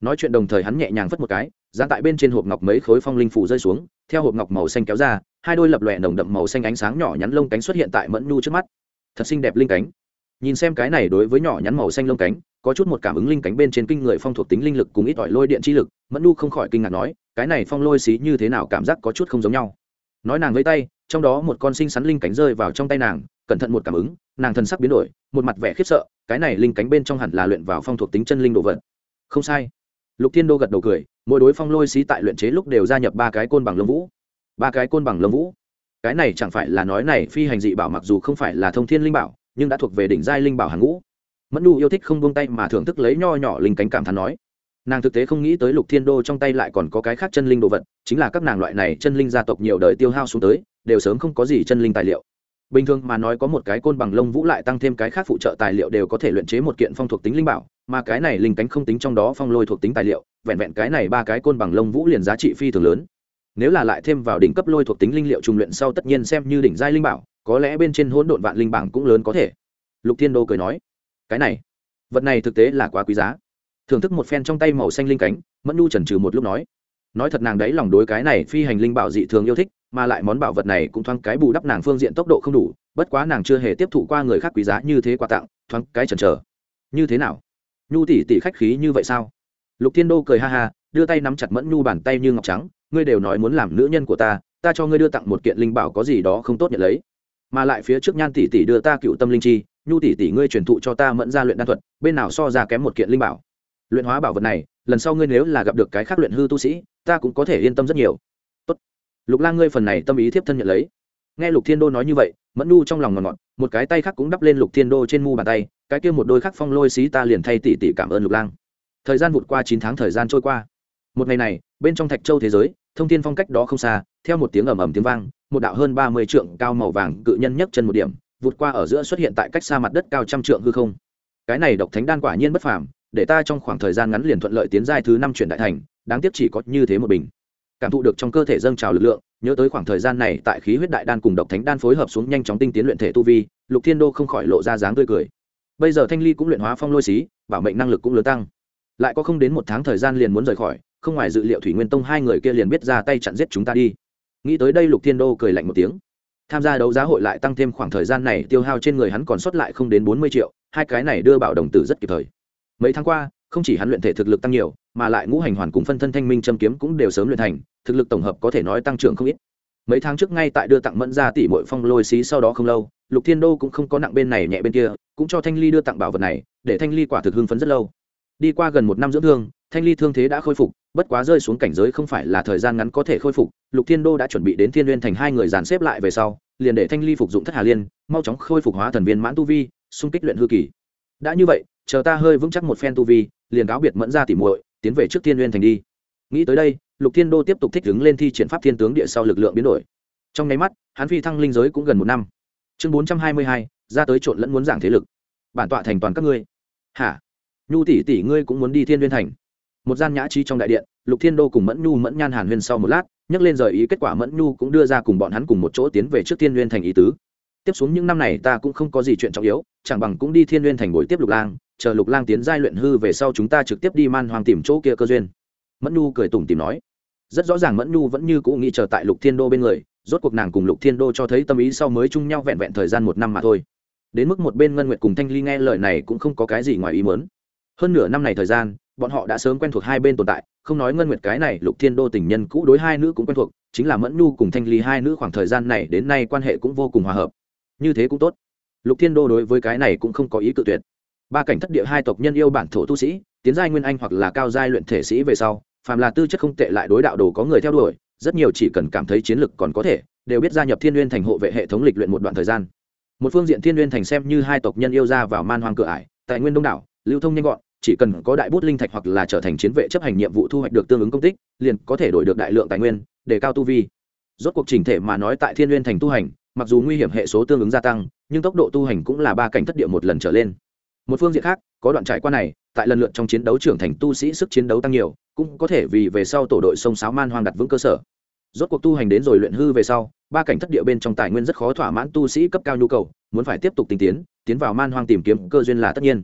Nói chuyện đồng thời hắn nhẹ nhàng phất một cái ra tại bên trên hộp ngọc mấy khối phong linh phủ rơi xuống, theo hộp ngọc màu xanh kéo ra, hai đôi lập lòe nồng đậm màu xanh ánh sáng nhỏ nhắn lông cánh xuất hiện tại mẫn nhu trước mắt. Thật xinh đẹp linh cánh. Nhìn xem cái này đối với nhỏ nhắn màu xanh lông cánh, có chút một cảm ứng linh cánh bên trên kinh người phong thuộc tính linh lực cùng ít ỏi lôi điện chi lực, mẫn nhu không khỏi kinh ngạc nói, cái này phong lôi xí như thế nào cảm giác có chút không giống nhau. Nói nàng với tay trong đó một con sinh sắn linh cánh rơi vào trong tay nàng, cẩn thận một cảm ứng, nàng thân sắc biến đổi, một mặt vẻ khiếp sợ, cái này linh cánh bên trong hẳn là luyện vào phong thuộc tính chân linh đồ vật. Không sai. Lục thiên đô gật đầu cười, mỗi đối phong lôi xí tại luyện chế lúc đều gia nhập ba cái côn bằng lông vũ. Ba cái côn bằng lông vũ. Cái này chẳng phải là nói này, phi hành dị bảo mặc dù không phải là thông thiên linh bảo, nhưng đã thuộc về đỉnh giai linh bảo hàng ngũ. Mẫn nu yêu thích không buông tay mà thưởng thức lấy nho nhỏ linh cánh cảm thán nói. Nàng thực tế không nghĩ tới lục thiên đô trong tay lại còn có cái khác chân linh đồ vật, chính là các nàng loại này chân linh gia tộc nhiều đời tiêu hao xuống tới đều sớm không có gì chân linh tài liệu. Bình thường mà nói có một cái côn bằng lông vũ lại tăng thêm cái khác phụ trợ tài liệu đều có thể luyện chế một kiện phong thuộc tính linh bảo, mà cái này linh cánh không tính trong đó phong lôi thuộc tính tài liệu, vẹn vẹn cái này ba cái côn bằng lông vũ liền giá trị phi thường lớn. Nếu là lại thêm vào đỉnh cấp lôi thuộc tính linh liệu trùng luyện sau tất nhiên xem như đỉnh giai linh bảo, có lẽ bên trên hỗn độn vạn linh bảng cũng lớn có thể. Lục thiên đô cười nói, cái này, vật này thực tế là quá quý giá. Thưởng thức một phen trong tay màu xanh linh cánh, mẫn nu chần trừ một lúc nói nói thật nàng đấy lòng đối cái này phi hành linh bảo dị thường yêu thích, mà lại món bảo vật này cũng thoáng cái bù đắp nàng phương diện tốc độ không đủ, bất quá nàng chưa hề tiếp thụ qua người khác quý giá như thế quà tặng, thoáng cái chần chờ. Như thế nào? Nhu tỷ tỷ khách khí như vậy sao? Lục thiên đô cười ha ha, đưa tay nắm chặt mẫn nhu bàn tay như ngọc trắng, ngươi đều nói muốn làm nữ nhân của ta ta cho ngươi đưa tặng một kiện linh bảo có gì đó không tốt nhận lấy. Mà lại phía trước nhan tỷ tỷ đưa ta cựu tâm linh chi, nhu tỷ tỷ ngươi truyền thụ cho ta mẫn ra luyện đan thuật, bên nào so ra kém một kiện linh bảo? Luyện hóa bảo vật này lần sau ngươi nếu là gặp được cái khác luyện hư tu sĩ, ta cũng có thể yên tâm rất nhiều. Tốt. lục lang ngươi phần này tâm ý thiếp thân nhận lấy. Nghe lục thiên đô nói như vậy, mẫn nu trong lòng ngọt ngọt, một cái tay khác cũng đắp lên lục thiên đô trên mu bàn tay, cái kia một đôi khắc phong lôi xí ta liền thay tỷ tỷ cảm ơn lục lang. Thời gian vụt qua chín tháng thời gian trôi qua. Một ngày này, bên trong thạch châu thế giới, thông tin phong cách đó không xa, theo một tiếng ầm ầm tiếng vang, một đạo hơn ba mươi trượng cao màu vàng cự nhân nhấc chân một điểm, vụt qua ở giữa xuất hiện tại cách xa mặt đất cao trăm trượng hư không. Cái này độc thánh đan quả nhiên bất phàm để ta trong khoảng thời gian ngắn liền thuận lợi tiến giai thứ năm chuyển đại thành, đáng tiếc chỉ có như thế một bình. Cảm thụ được trong cơ thể dâng trào lực lượng, nhớ tới khoảng thời gian này tại khí huyết đại đan cùng độc thánh đan phối hợp xuống nhanh chóng tinh tiến luyện thể tu vi, lục thiên đô không khỏi lộ ra dáng tươi cười. Bây giờ thanh ly cũng luyện hóa phong lôi xí, bảo mệnh năng lực cũng lớn tăng. Lại có không đến một tháng thời gian liền muốn rời khỏi, không ngoài dự liệu thủy nguyên tông hai người kia liền biết ra tay chặn giết chúng ta đi. Nghĩ tới đây lục thiên đô cười lạnh một tiếng. Tham gia đấu giá hội lại tăng thêm khoảng thời gian này tiêu hao trên người hắn còn sót lại không đến bốn mươi triệu, hai cái này đưa bảo đồng tử rất kịp thời mấy tháng qua, không chỉ hắn luyện thể thực lực tăng nhiều, mà lại ngũ hành hoàn cùng phân thân thanh minh châm kiếm cũng đều sớm luyện thành, thực lực tổng hợp có thể nói tăng trưởng không ít. Mấy tháng trước ngay tại đưa tặng mẫn ra tỷ mội phong lôi xí sau đó không lâu, lục thiên đô cũng không có nặng bên này nhẹ bên kia, cũng cho thanh ly đưa tặng bảo vật này, để thanh ly quả thực hưng phấn rất lâu. Đi qua gần một năm dưỡng thương, thanh ly thương thế đã khôi phục, bất quá rơi xuống cảnh giới không phải là thời gian ngắn có thể khôi phục, lục thiên đô đã chuẩn bị đến thiên liên thành hai người dàn xếp lại về sau, liền để thanh ly phục dụng thất hà liên, mau chóng khôi phục hóa thần viên mãn tu vi, xung kích luyện hư kỳ. Đã như vậy chờ ta hơi vững chắc một phen tu vi, liền cáo biệt mẫn ra tỉ muội, tiến về trước thiên n thành đi. Nghĩ tới đây, lục thiên đô tiếp tục thích ứng lên thi triển pháp thiên tướng địa sau lực lượng biến đổi. Trong nháy mắt, hắn phi thăng linh giới cũng gần một năm. Chương bốn trăm hai mươi hai, ra tới trộn lẫn muốn giảng thế lực. Bản tọa thành toàn các ngươi. Hả? Nhu tỷ tỷ ngươi cũng muốn đi thiên n thành. Một gian nhã trí trong đại điện, lục thiên đô cùng mẫn nhu, mẫn nhan hàn huyên sau một lát, nhắc lên rời ý kết quả mẫn nhu cũng đưa ra cùng bọn hắn cùng một chỗ tiến về trước thiên uyên thành ý tứ. Tiếp xuống những năm này ta cũng không có gì chuyện trọng yếu, chẳng bằng cũng đi thiên n thành buổi tiếp lục lang chờ lục lang tiến giai luyện hư về sau chúng ta trực tiếp đi man hoàng tìm chỗ kia cơ duyên. Mẫn nhu cười tủm tìm nói. Rất rõ ràng mẫn nhu vẫn như cũ nghĩ chờ tại lục thiên đô bên người, rốt cuộc nàng cùng lục thiên đô cho thấy tâm ý sau mới chung nhau vẹn vẹn thời gian một năm mà thôi. Đến mức một bên ngân nguyệt cùng thanh ly nghe lời này cũng không có cái gì ngoài ý mớn hơn nửa năm này thời gian, bọn họ đã sớm quen thuộc hai bên tồn tại, không nói ngân nguyệt cái này lục thiên đô tình nhân cũ đối hai nữ cũng quen thuộc, chính là mẫn nhu cùng thanh ly hai nữ khoảng thời gian này đến nay quan hệ cũng vô cùng hòa hợp. Như thế cũng tốt. Lục thiên đô đối với cái này cũng không có ý cự tuyệt ba cảnh thất địa hai tộc nhân yêu bản thổ tu sĩ, tiến giai nguyên anh hoặc là cao giai luyện thể sĩ về sau, phàm là tư chất không tệ lại đối đạo đồ có người theo đuổi, rất nhiều chỉ cần cảm thấy chiến lực còn có thể, đều biết gia nhập thiên n thành hộ vệ hệ thống lịch luyện một đoạn thời gian. Một phương diện thiên n thành xem như hai tộc nhân yêu ra vào man hoang cửa ải, tại nguyên đông đảo, lưu thông nhanh gọn, chỉ cần có đại bút linh thạch hoặc là trở thành chiến vệ chấp hành nhiệm vụ thu hoạch được tương ứng công tích, liền có thể đổi được đại lượng tài nguyên để cao tu vi. Rốt cuộc trình thể mà nói tại thiên n thành tu hành, mặc dù nguy hiểm hệ số tương ứng gia tăng, nhưng tốc độ tu hành cũng là ba cảnh thất địa một lần trở lên một phương diện khác, có đoạn trải qua này, tại lần lượt trong chiến đấu trưởng thành tu sĩ sức chiến đấu tăng nhiều, cũng có thể vì về sau tổ đội sông sáo man hoang đặt vững cơ sở. Rốt cuộc tu hành đến rồi luyện hư về sau, ba cảnh thất địa bên trong tài nguyên rất khó thỏa mãn tu sĩ cấp cao nhu cầu, muốn phải tiếp tục tinh tiến tiến vào man hoang tìm kiếm cơ duyên là tất nhiên.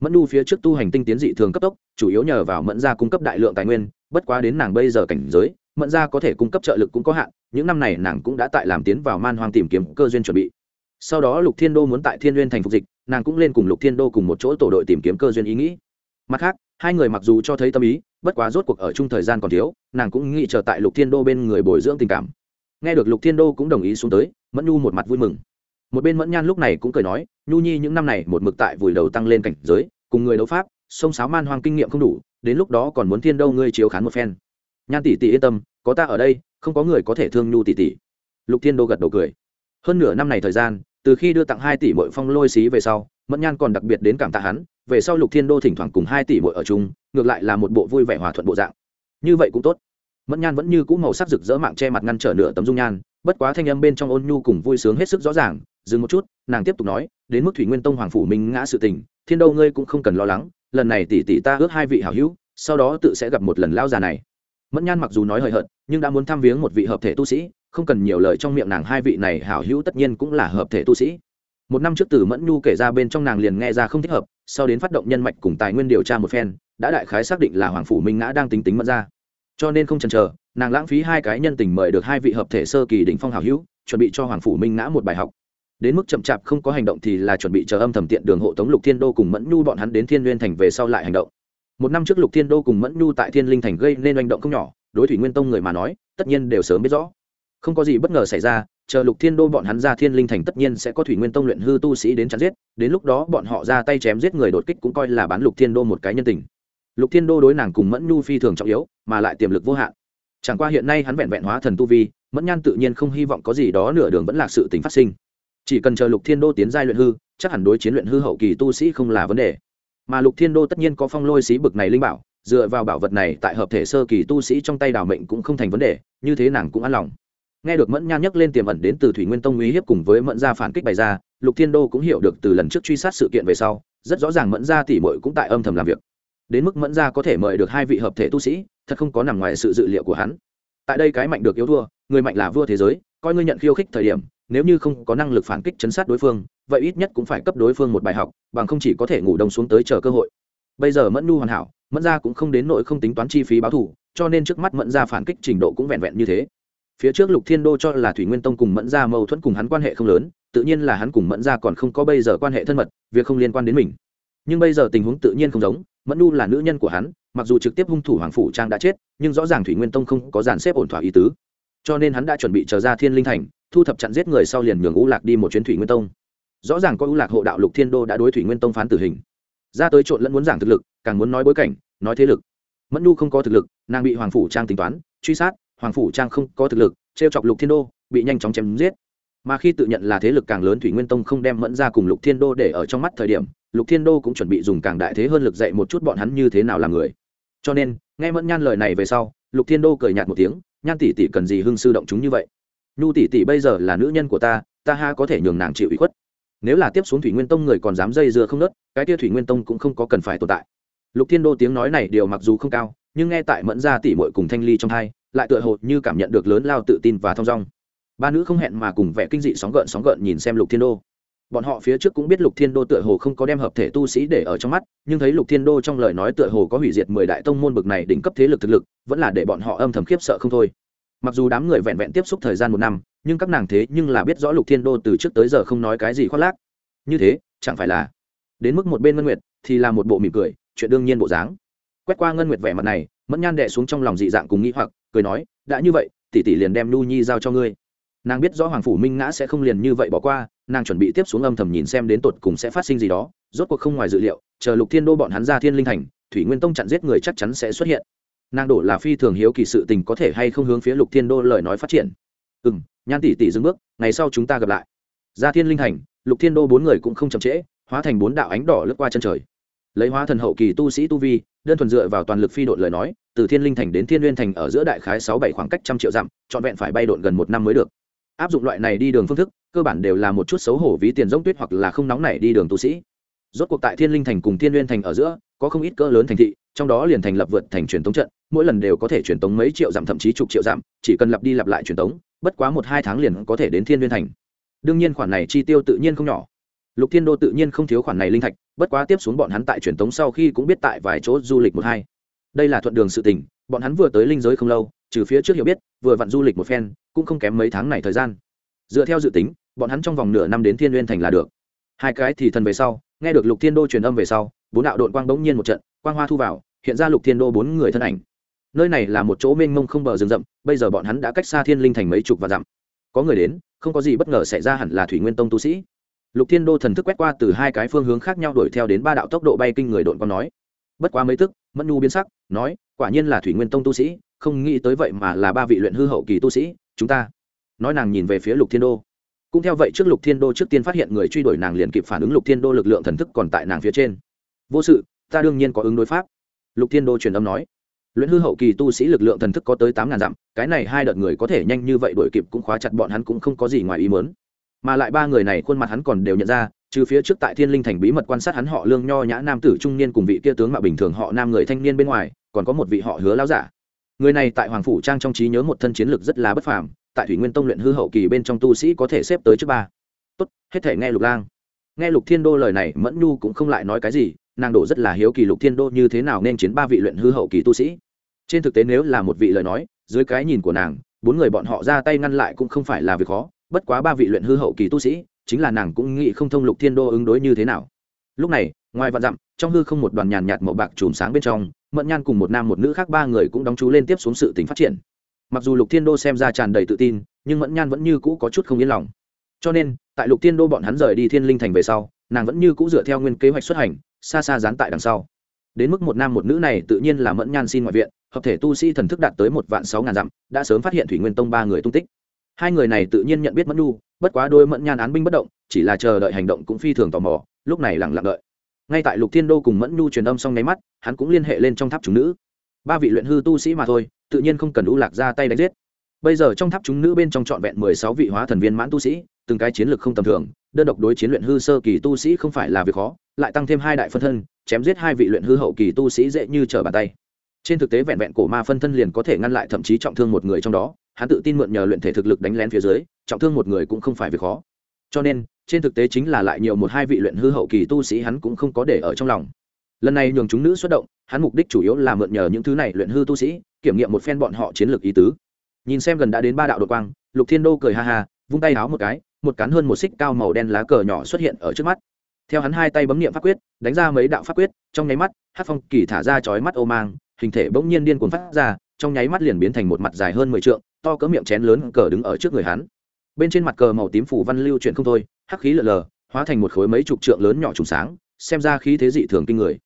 Mẫn nu phía trước tu hành tinh tiến dị thường cấp tốc, chủ yếu nhờ vào mẫn gia cung cấp đại lượng tài nguyên, bất quá đến nàng bây giờ cảnh giới, mẫn gia có thể cung cấp trợ lực cũng có hạn, những năm này nàng cũng đã tại làm tiến vào man hoang tìm kiếm cơ duyên chuẩn bị sau đó lục thiên đô muốn tại thiên n g u y ê n thành phục dịch, nàng cũng lên cùng lục thiên đô cùng một chỗ tổ đội tìm kiếm cơ duyên ý nghĩ. Mặt khác, hai người mặc dù cho thấy tâm ý, bất quá rốt cuộc ở chung thời gian còn thiếu, nàng cũng nghĩ chờ tại lục thiên đô bên người bồi dưỡng tình cảm. Nghe được lục thiên đô cũng đồng ý xuống tới, mẫn nhu một mặt vui mừng. Một bên mẫn nhan lúc này cũng cười nói, nhu nhi, những năm này một mực tại vùi đầu tăng lên cảnh giới, cùng người đấu pháp, sông sáo man hoang kinh nghiệm không đủ, đến lúc đó còn muốn thiên đâu ngươi chiếu khán một phen. Nhan tỷ tỷ yên tâm, có ta ở đây, không có người có thể thương nhu tỷ tỷ. Lục thiên đô gật đầu cười. Hơn nửa năm này thời gian từ khi đưa tặng hai tỷ mỗi phong lôi xí về sau, mẫn nhan còn đặc biệt đến cảm tạ hắn, về sau lục thiên đô thỉnh thoảng cùng hai tỷ mỗi ở chung, ngược lại là một bộ vui vẻ hòa thuận bộ dạng. Như vậy cũng tốt. Mẫn nhan vẫn như cũ màu sắc rực rỡ mạng che mặt ngăn trở nửa tấm dung nhan, bất quá thanh âm bên trong ôn nhu cùng vui sướng hết sức rõ ràng, dừng một chút, nàng tiếp tục nói, đến mức thủy nguyên tông hoàng phủ minh ngã sự tình, thiên đô ngươi cũng không cần lo lắng, lần này tỷ tỷ ta ước hai vị hảo hữu, sau đó tự sẽ gặp một lần lao già này. Mẫn nhan mặc dù nói hời hợt, nhưng đã muốn thăm viếng một vị hợp thể tu sĩ không cần nhiều lời trong miệng nàng hai vị này hảo hữu tất nhiên cũng là hợp thể tu sĩ. Một năm trước từ mẫn nhu kể ra bên trong nàng liền nghe ra không thích hợp, sau đến phát động nhân mạch cùng tài nguyên điều tra một phen, đã đại khái xác định là hoàng phủ minh ngã đang tính tính mẫn ra. Cho nên không chần chờ, nàng lãng phí hai cái nhân tình mời được hai vị hợp thể sơ kỳ đỉnh phong hảo hữu, chuẩn bị cho hoàng phủ minh ngã một bài học. Đến mức chậm chạp không có hành động thì là chuẩn bị chờ âm thầm tiện đường hộ tống lục thiên đô cùng mẫn nhu bọn hắn đến thiên n g u y ê n thành về sau lại hành động. Một năm trước lục thiên đô cùng mẫn nhu tại thiên linh thành gây nên hành động không nhỏ, đối thủy nguyên tông người mà nói, tất nhiên đều sớm biết rõ không có gì bất ngờ xảy ra, chờ lục thiên đô bọn hắn ra thiên linh thành tất nhiên sẽ có thủy nguyên tông luyện hư tu sĩ đến chắn giết, đến lúc đó bọn họ ra tay chém giết người đột kích cũng coi là bán lục thiên đô một cái nhân tình. Lục thiên đô đối nàng cùng mẫn nhu phi thường trọng yếu, mà lại tiềm lực vô hạn. Chẳng qua hiện nay hắn vẹn vẹn hóa thần tu vi, mẫn nhan tự nhiên không hy vọng có gì đó nửa đường vẫn là sự tình phát sinh. Chỉ cần chờ lục thiên đô tiến giai luyện hư, chắc hẳn đối chiến luyện hư hậu kỳ tu sĩ không là vấn đề. Mà lục thiên đô tất nhiên có phong lôi xí bực này linh bảo, dựa vào bảo vật này tại hợp thể sơ kỳ tu sĩ trong tay đào mệnh cũng không thành vấn đề, như thế nàng cũng an lòng nghe được mẫn nhan nhắc lên tiềm ẩn đến từ thủy nguyên tông uy hiếp cùng với mẫn gia phản kích bày ra, lục thiên đô cũng hiểu được từ lần trước truy sát sự kiện về sau, rất rõ ràng mẫn gia tỉ mội cũng tại âm thầm làm việc. Đến mức mẫn gia có thể mời được hai vị hợp thể tu sĩ, thật không có nằm ngoài sự dự liệu của hắn. Tại đây cái mạnh được yếu thua, người mạnh là vua thế giới, coi ngươi nhận khiêu khích thời điểm, nếu như không có năng lực phản kích chấn sát đối phương, vậy ít nhất cũng phải cấp đối phương một bài học, bằng không chỉ có thể ngủ đông xuống tới chờ cơ hội. Bây giờ mẫn nu hoàn hảo, mẫn gia cũng không đến nỗi không tính toán chi phí báo thù, cho nên trước mắt mẫn gia phản kích trình độ cũng vẹn vẹn như thế phía trước lục thiên đô cho là thủy nguyên tông cùng mẫn gia mâu thuẫn cùng hắn quan hệ không lớn, tự nhiên là hắn cùng mẫn gia còn không có bây giờ quan hệ thân mật, việc không liên quan đến mình. Nhưng bây giờ tình huống tự nhiên không giống, mẫn nu là nữ nhân của hắn, mặc dù trực tiếp hung thủ hoàng phủ trang đã chết, nhưng rõ ràng thủy nguyên tông không có dàn xếp ổn thỏa ý tứ. Cho nên hắn đã chuẩn bị chờ ra thiên linh thành, thu thập chặn giết người sau liền nhường u lạc đi một chuyến thủy nguyên tông. Rõ ràng có u lạc hộ đạo lục thiên đô đã đối thủy nguyên tông phán tử hình. Ra tới trộn lẫn muốn giảng thực lực, càng muốn nói bối cảnh, nói thế lực. Mẫn nu không có thực lực, nàng bị hoàng phủ trang tính toán, truy sát hoàng phủ trang không có thực lực, trêu chọc lục thiên đô, bị nhanh chóng chém giết. Mà khi tự nhận là thế lực càng lớn thủy nguyên tông không đem mẫn ra cùng lục thiên đô để ở trong mắt thời điểm, lục thiên đô cũng chuẩn bị dùng càng đại thế hơn lực dạy một chút bọn hắn như thế nào làm người. Cho nên, nghe mẫn nhan lời này về sau, lục thiên đô cười nhạt một tiếng, nhan tỷ tỷ cần gì hưng sư động chúng như vậy? Nhu tỷ tỷ bây giờ là nữ nhân của ta ta ha có thể nhường nàng chịu ủy khuất. Nếu là tiếp xuống thủy nguyên tông người còn dám dây dưa không nớt, cái tia thủy nguyên tông cũng không có cần phải tồn tại. Lục thiên đô tiếng nói này điều mặc dù không cao, nhưng nghe tại mẫn gia tỷ mội cùng thanh ly trong hai lại tựa hồ như cảm nhận được lớn lao tự tin và thong dong. Ba nữ không hẹn mà cùng vẻ kinh dị sóng gợn sóng gợn nhìn xem lục thiên đô. Bọn họ phía trước cũng biết lục thiên đô tựa hồ không có đem hợp thể tu sĩ để ở trong mắt, nhưng thấy lục thiên đô trong lời nói tựa hồ có hủy diệt mười đại tông môn bực này đỉnh cấp thế lực thực lực, vẫn là để bọn họ âm thầm khiếp sợ không thôi. Mặc dù đám người vẹn vẹn tiếp xúc thời gian một năm, nhưng các nàng thế nhưng là biết rõ lục thiên đô từ trước tới giờ không nói cái gì khoác lác. Như thế, chẳng phải là đến mức một bên ngân nguyệt thì là một bộ mỉm cười, chuyện đương nhiên bộ dáng. Quét qua ngân nguyệt vẻ mặt này, mẫn nhan đệ xuống trong lòng dị dạng cùng nghĩ hoặc cười nói, đã như vậy, tỷ tỷ liền đem nu nhi giao cho ngươi. Nàng biết rõ hoàng phủ minh ngã sẽ không liền như vậy bỏ qua, nàng chuẩn bị tiếp xuống âm thầm nhìn xem đến tột cùng sẽ phát sinh gì đó, rốt cuộc không ngoài dự liệu, chờ lục thiên đô bọn hắn ra thiên linh thành, thủy nguyên tông chặn giết người chắc chắn sẽ xuất hiện. Nàng đổ là phi thường hiếu kỳ sự tình có thể hay không hướng phía lục thiên đô lời nói phát triển. Ừ m nhan tỷ tỷ dưng bước, ngày sau chúng ta gặp lại. Ra thiên linh thành, lục thiên đô bốn người cũng không chậm trễ, hóa thành bốn đạo ánh đỏ lướt qua chân trời. Lấy hóa thần hậu kỳ tu sĩ tu vi đơn thuần dựa vào toàn lực phi đội lời nói, từ thiên linh thành đến thiên Nguyên thành ở giữa đại khái sáu bảy khoảng cách trăm triệu dặm, trọn vẹn phải bay độn gần một năm mới được. Áp dụng loại này đi đường phương thức, cơ bản đều là một chút xấu hổ ví tiền giống tuyết hoặc là không nóng nảy đi đường tu sĩ. Rốt cuộc tại thiên linh thành cùng thiên Nguyên thành ở giữa, có không ít cỡ lớn thành thị, trong đó liền thành lập vượt thành truyền tống trận, mỗi lần đều có thể truyền tống mấy triệu dặm, thậm chí chục triệu dặm, chỉ cần lặp đi lặp lại truyền tống, bất quá một hai tháng liền có thể đến thiên Nguyên thành. Đương nhiên khoản này chi tiêu tự nhiên không nhỏ lục thiên đô tự nhiên không thiếu khoản này linh thạch, bất quá tiếp xuống bọn hắn tại truyền tống sau khi cũng biết tại vài chỗ du lịch một hai. Đây là thuận đường sự tình, bọn hắn vừa tới linh giới không lâu, trừ phía trước hiểu biết, vừa vặn du lịch một phen, cũng không kém mấy tháng này thời gian. Dựa theo dự tính, bọn hắn trong vòng nửa năm đến thiên n thành là được. Hai cái thì thần về sau, nghe được lục thiên đô truyền âm về sau, bốn đạo đội quang bỗng nhiên một trận, quang hoa thu vào, hiện ra lục thiên đô bốn người thân ảnh. Nơi này là một chỗ mênh mông không bờ rừng rậm, bây giờ bọn hắn đã cách xa thiên linh thành mấy chục và dặm. Có người đến, không có gì bất ngờ xảy ra hẳn là thủy nguyên tông tu sĩ lục thiên đô thần thức quét qua từ hai cái phương hướng khác nhau đuổi theo đến ba đạo tốc độ bay kinh người đội con nói. Bất quá mấy tức, mẫn nhu biến sắc, nói, quả nhiên là thủy nguyên tông tu sĩ, không nghĩ tới vậy mà là ba vị luyện hư hậu kỳ tu sĩ, chúng ta. Nói nàng nhìn về phía lục thiên đô. Cũng theo vậy trước lục thiên đô trước tiên phát hiện người truy đuổi nàng liền kịp phản ứng lục thiên đô lực lượng thần thức còn tại nàng phía trên. Vô sự, ta đương nhiên có ứng đối pháp. Lục thiên đô truyền âm nói. Luyện hư hậu kỳ tu sĩ lực lượng thần thức có tới tám ngàn dặm, cái này hai đợt người có thể nhanh như vậy đuổi kịp cũng khóa chặt bọn hắn cũng không có gì ngoài ý mớn mà lại ba người này khuôn mặt hắn còn đều nhận ra, trừ phía trước tại thiên linh thành bí mật quan sát hắn họ lương nho nhã nam tử trung niên cùng vị kia tướng mạo bình thường họ nam người thanh niên bên ngoài, còn có một vị họ hứa lao giả. Người này tại hoàng phủ trang trong trí nhớ một thân chiến lược rất là bất phàm, tại thủy nguyên tông luyện hư hậu kỳ bên trong tu sĩ có thể xếp tới trước ba. Tốt, hết thể nghe lục lang. Nghe lục thiên đô lời này, mẫn nhu cũng không lại nói cái gì, nàng đổ rất là hiếu kỳ lục thiên đô như thế nào nên chiến ba vị luyện hư hậu kỳ tu sĩ. Trên thực tế nếu là một vị lời nói, dưới cái nhìn của nàng, bốn người bọn họ ra tay ngăn lại cũng không phải là việc khó bất quá ba vị luyện hư hậu kỳ tu sĩ, chính là nàng cũng nghĩ không thông lục thiên đô ứng đối như thế nào. Lúc này, ngoài vạn dặm, trong hư không một đoàn nhàn nhạt màu bạc chùm sáng bên trong, mẫn nhan cùng một nam một nữ khác ba người cũng đóng chú lên tiếp xuống sự tính phát triển. Mặc dù lục thiên đô xem ra tràn đầy tự tin, nhưng mẫn nhan vẫn như cũ có chút không yên lòng. Cho nên, tại lục thiên đô bọn hắn rời đi thiên linh thành về sau, nàng vẫn như cũ dựa theo nguyên kế hoạch xuất hành, xa xa dán tại đằng sau. Đến mức một nam một nữ này tự nhiên là mẫn nhan xin ngoại viện, hợp thể tu sĩ thần thức đạt tới một vạn sáu ngàn dặm, đã sớm phát hiện thủy nguyên tông ba người tung tích hai người này tự nhiên nhận biết mẫn nhu, bất quá đôi mẫn nhan án binh bất động, chỉ là chờ đợi hành động cũng phi thường tò mò, lúc này lặng lặng đợi. Ngay tại lục thiên đô cùng mẫn nhu truyền âm xong nháy mắt, hắn cũng liên hệ lên trong tháp chúng nữ. Ba vị luyện hư tu sĩ mà thôi, tự nhiên không cần u lạc ra tay đánh giết. Bây giờ trong tháp chúng nữ bên trong trọn vẹn mười sáu vị hóa thần viên mãn tu sĩ, từng cái chiến lược không tầm thường, đơn độc đối chiến luyện hư sơ kỳ tu sĩ không phải là việc khó, lại tăng thêm hai đại phân thân, chém giết hai vị luyện hư hậu kỳ tu sĩ dễ như trở bàn tay. Trên thực tế vẹn vẹn cổ ma phân thân liền có thể ngăn lại thậm chí trọng thương một người trong đó hắn tự tin mượn nhờ luyện thể thực lực đánh lén phía dưới, trọng thương một người cũng không phải việc khó. Cho nên, trên thực tế chính là lại nhiều một hai vị luyện hư hậu kỳ tu sĩ hắn cũng không có để ở trong lòng. Lần này nhường chúng nữ xuất động, hắn mục đích chủ yếu là mượn nhờ những thứ này luyện hư tu sĩ, kiểm nghiệm một phen bọn họ chiến lược ý tứ. Nhìn xem gần đã đến ba đạo đột quang, lục thiên đô cười ha ha, vung tay háo một cái, một cán hơn một xích cao màu đen lá cờ nhỏ xuất hiện ở trước mắt. Theo hắn hai tay bấm nghiệm pháp quyết, đánh ra mấy đạo pháp quyết, trong nháy mắt hát phong kỳ thả ra chói mắt ô mang, hình thể bỗng nhiên điên cuồng phát ra trong nháy mắt liền biến thành một mặt dài hơn mười trượng, to cỡ miệng chén lớn cờ đứng ở trước người hắn. Bên trên mặt cờ màu tím phủ văn lưu chuyển không thôi, hắc khí lờ lờ, hóa thành một khối mấy chục trượng lớn nhỏ trùng sáng, xem ra khí thế dị thường kinh người.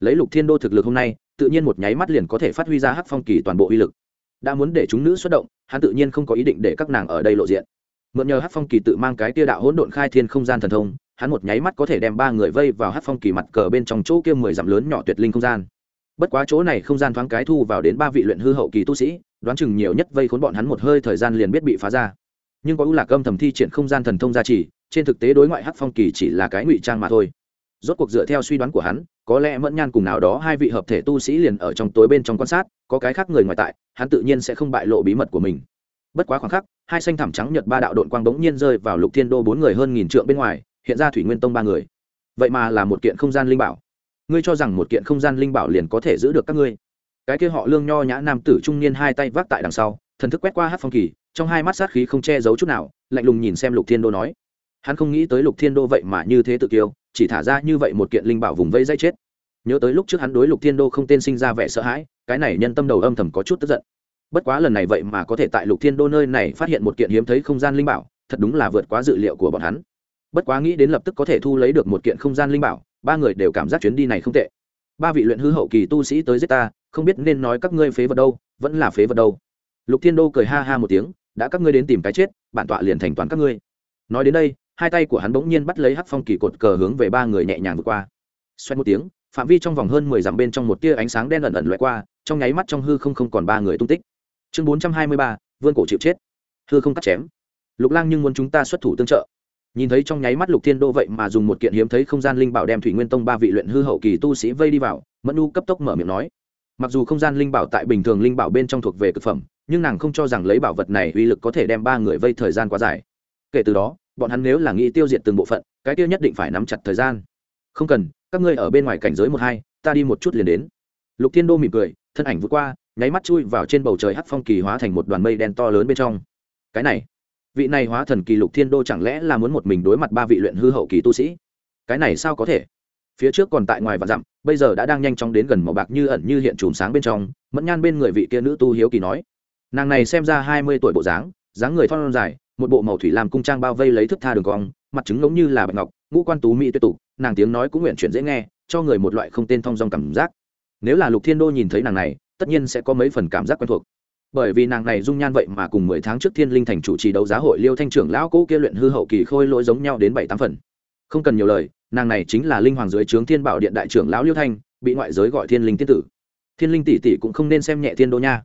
Lấy lục thiên đô thực lực hôm nay, tự nhiên một nháy mắt liền có thể phát huy ra hắc phong kỳ toàn bộ uy lực. Đã muốn để chúng nữ xuất động, hắn tự nhiên không có ý định để các nàng ở đây lộ diện. Mượn nhờ hắc phong kỳ tự mang cái tia đạo hỗn độn khai thiên không gian thần thông, hắn một nháy mắt có thể đem ba người vây vào hắc phong kỳ mặt cờ bên trong chỗ kia mười dặm lớn nhỏ tuyệt linh không gian bất quá chỗ này không gian thoáng cái thu vào đến ba vị luyện hư hậu kỳ tu sĩ, đoán chừng nhiều nhất vây khốn bọn hắn một hơi thời gian liền biết bị phá ra. Nhưng có ưu lạc âm thầm thi triển không gian thần thông gia trì, trên thực tế đối ngoại hắc phong kỳ chỉ là cái ngụy trang mà thôi. Rốt cuộc dựa theo suy đoán của hắn, có lẽ mẫn nhan cùng nào đó hai vị hợp thể tu sĩ liền ở trong tối bên trong quan sát, có cái khác người ngoài tại, hắn tự nhiên sẽ không bại lộ bí mật của mình. Bất quá khoảng khắc, hai xanh thảm trắng nhật ba đạo đội quang bỗng nhiên rơi vào lục thiên đô bốn người hơn nghìn trượng bên ngoài, hiện ra thủy nguyên tông ba người. Vậy mà là một kiện không gian linh bảo ngươi cho rằng một kiện không gian linh bảo liền có thể giữ được các ngươi. Cái kia họ lương nho nhã nam tử trung niên hai tay vác tại đằng sau, thần thức quét qua hát phong kỳ, trong hai mắt sát khí không che giấu chút nào, lạnh lùng nhìn xem lục thiên đô nói. Hắn không nghĩ tới lục thiên đô vậy mà như thế tự kiêu, chỉ thả ra như vậy một kiện linh bảo vùng vây dây chết. Nhớ tới lúc trước hắn đối lục thiên đô không tên sinh ra vẻ sợ hãi, cái này nhân tâm đầu âm thầm có chút tức giận. Bất quá lần này vậy mà có thể tại lục thiên đô nơi này phát hiện một kiện hiếm thấy không gian linh bảo, thật đúng là vượt quá dự liệu của bọn hắn. Bất quá nghĩ đến lập tức có thể thu lấy được một kiện không gian linh bảo ba người đều cảm giác chuyến đi này không tệ. Ba vị luyện hư hậu kỳ tu sĩ tới giết ta, không biết nên nói các ngươi phế vật đâu, vẫn là phế vật đâu. Lục thiên đô cười ha ha một tiếng, đã các ngươi đến tìm cái chết, bản tọa liền thành toàn các ngươi. Nói đến đây, hai tay của hắn bỗng nhiên bắt lấy hắc phong kỳ cột cờ hướng về ba người nhẹ nhàng vượt qua. Xoay một tiếng, phạm vi trong vòng hơn mười dặm bên trong một tia ánh sáng đen ẩn ẩn loại qua, trong nháy mắt trong hư không không còn ba người tung tích. Chương bốn trăm hai mươi ba vương cổ chịu chết. Hư không cắt chém. Lục lang nhưng muốn chúng ta xuất thủ tương trợ nhìn thấy trong nháy mắt lục thiên đô vậy mà dùng một kiện hiếm thấy không gian linh bảo đem thủy nguyên tông ba vị luyện hư hậu kỳ tu sĩ vây đi vào, mẫn u cấp tốc mở miệng nói. Mặc dù không gian linh bảo tại bình thường linh bảo bên trong thuộc về cực phẩm, nhưng nàng không cho rằng lấy bảo vật này uy lực có thể đem ba người vây thời gian quá dài. Kể từ đó, bọn hắn nếu là nghĩ tiêu diệt từng bộ phận, cái tiêu nhất định phải nắm chặt thời gian. Không cần, các ngươi ở bên ngoài cảnh giới một hai, ta đi một chút liền đến. Lục thiên đô mỉm cười, thân ảnh vượt qua, nháy mắt chui vào trên bầu trời hắc phong kỳ hóa thành một đoàn mây đen to lớn bên trong. Cái này vị này hóa thần kỳ lục thiên đô chẳng lẽ là muốn một mình đối mặt ba vị luyện hư hậu kỳ tu sĩ? Cái này sao có thể? Phía trước còn tại ngoài và dặm, bây giờ đã đang nhanh chóng đến gần màu bạc như ẩn như hiện chùm sáng bên trong, mẫn nhan bên người vị kia nữ tu hiếu kỳ nói. Nàng này xem ra hai mươi tuổi bộ dáng dáng người thon dài, một bộ màu thủy làm cung trang bao vây lấy thức tha đường cong, mặt trứng ngống như là bạch ngọc, ngũ quan tú mỹ tuyệt tục, nàng tiếng nói cũng nguyện chuyển dễ nghe, cho người một loại không tên thong dong cảm giác. Nếu là lục thiên đô nhìn thấy nàng này, tất nhiên sẽ có mấy phần cảm giác quen thuộc bởi vì nàng này dung nhan vậy mà cùng mười tháng trước thiên linh thành chủ trì đấu giá hội liêu thanh trưởng lão cũ kia luyện hư hậu kỳ khôi lỗi giống nhau đến bảy tám phần. Không cần nhiều lời, nàng này chính là linh hoàng dưới trướng thiên bảo điện đại trưởng lão liêu thanh, bị ngoại giới gọi thiên linh tiên tử. Thiên linh tỷ tỷ cũng không nên xem nhẹ thiên đô nha.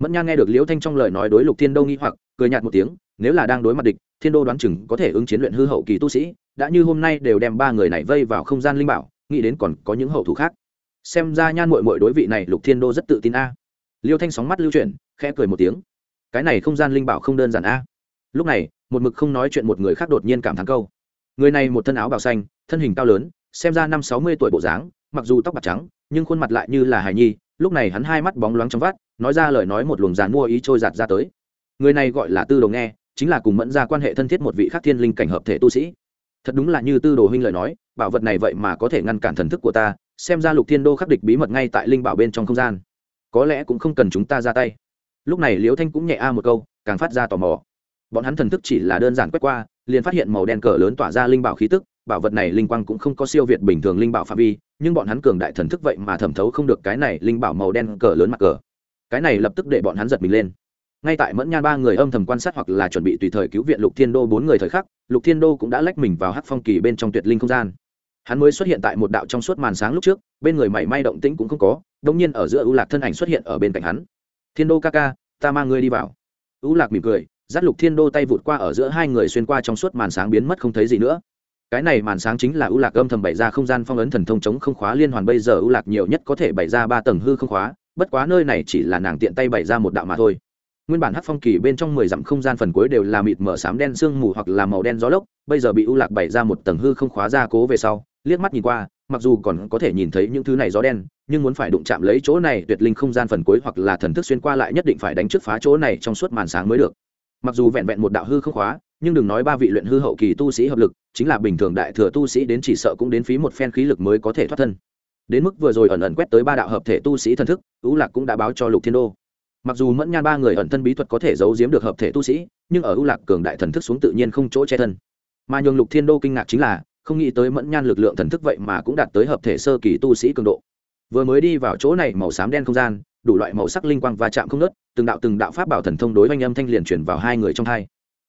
Mẫn nha nghe được liêu thanh trong lời nói đối lục thiên đô nghi hoặc, cười nhạt một tiếng, nếu là đang đối mặt địch, thiên đô đoán chừng có thể ứng chiến luyện hư hậu kỳ tu sĩ, đã như hôm nay đều đem ba người này vây vào không gian linh bảo, nghĩ đến còn có những hậu thủ khác. Xem ra nhan mội mội đối vị này lục thiên đô rất tự tin a liêu thanh sóng mắt lưu chuyển, khẽ cười một tiếng. Cái này không gian linh bảo không đơn giản a. Lúc này, một mực không nói chuyện một người khác đột nhiên cảm thán câu. Người này một thân áo bào xanh, thân hình cao lớn, xem ra năm sáu mươi tuổi bộ dáng, mặc dù tóc bạc trắng, nhưng khuôn mặt lại như là hài nhi, lúc này hắn hai mắt bóng loáng trong vắt, nói ra lời nói một luồng dàn mua ý trôi giạt ra tới. Người này gọi là tư đồ nghe, chính là cùng mẫn ra quan hệ thân thiết một vị khắc thiên linh cảnh hợp thể tu sĩ. Thật đúng là như tư đồ huynh lời nói, bảo vật này vậy mà có thể ngăn cản thần thức của ta, xem ra lục thiên đô khắc địch bí mật ngay tại linh bảo bên trong không gian có lẽ cũng không cần chúng ta ra tay. Lúc này liễu thanh cũng nhẹ a một câu, càng phát ra tò mò. Bọn hắn thần thức chỉ là đơn giản quét qua, liền phát hiện màu đen cờ lớn tỏa ra linh bảo khí tức, bảo vật này linh quang cũng không có siêu việt bình thường linh bảo phạm vi, nhưng bọn hắn cường đại thần thức vậy mà thẩm thấu không được cái này linh bảo màu đen cờ lớn mặt cờ. Cái này lập tức để bọn hắn giật mình lên. Ngay tại mẫn nhan ba người âm thầm quan sát hoặc là chuẩn bị tùy thời cứu viện lục thiên đô bốn người thời khắc, lục thiên đô cũng đã lách mình vào hắc phong kỳ bên trong tuyệt linh không gian hắn mới xuất hiện tại một đạo trong suốt màn sáng lúc trước, bên người mảy may động tĩnh cũng không có đông nhiên ở giữa ưu lạc thân ảnh xuất hiện ở bên cạnh hắn. Thiên đô ca ca, ta mang ngươi đi vào. Ưu lạc mỉm cười giắt lục thiên đô tay vụt qua ở giữa hai người xuyên qua trong suốt màn sáng biến mất không thấy gì nữa. Cái này màn sáng chính là ưu lạc âm thầm bày ra không gian phong ấn thần thông chống không khóa liên hoàn, bây giờ ưu lạc nhiều nhất có thể bày ra ba tầng hư không khóa, bất quá nơi này chỉ là nàng tiện tay bày ra một đạo mà thôi. Nguyên bản hắc phong kỳ bên trong mười dặm không gian phần cuối đều là mịt mở xám đen sương mù hoặc là màu đen gió lốc, bây giờ bị ưu lạc bày ra một tầng hư không khóa ra cố về sau liếc mắt nhìn qua, mặc dù còn có thể nhìn thấy những thứ này gió đen, nhưng muốn phải đụng chạm lấy chỗ này tuyệt linh không gian phần cuối hoặc là thần thức xuyên qua lại nhất định phải đánh trước phá chỗ này trong suốt màn sáng mới được. Mặc dù vẹn vẹn một đạo hư không khóa, nhưng đừng nói ba vị luyện hư hậu kỳ tu sĩ hợp lực, chính là bình thường đại thừa tu sĩ đến chỉ sợ cũng đến phí một phen khí lực mới có thể thoát thân. Đến mức vừa rồi ẩn ẩn quét tới ba đạo hợp thể tu sĩ thần thức ưu lạc cũng đã báo cho lục thiên đô. Mặc dù mẫn nhan ba người ẩn thân bí thuật có thể giấu giếm được hợp thể tu sĩ, nhưng ở ưu lạc cường đại thần thức xuống tự nhiên không chỗ che thân. Mà nhường lục thiên đô kinh ngạc chính là không nghĩ tới mẫn nhan lực lượng thần thức vậy mà cũng đạt tới hợp thể sơ kỳ tu sĩ cường độ. Vừa mới đi vào chỗ này màu xám đen không gian, đủ loại màu sắc linh quang và chạm không nớt từng đạo từng đạo pháp bảo thần thông đối oanh âm thanh liền chuyển vào hai người trong hai.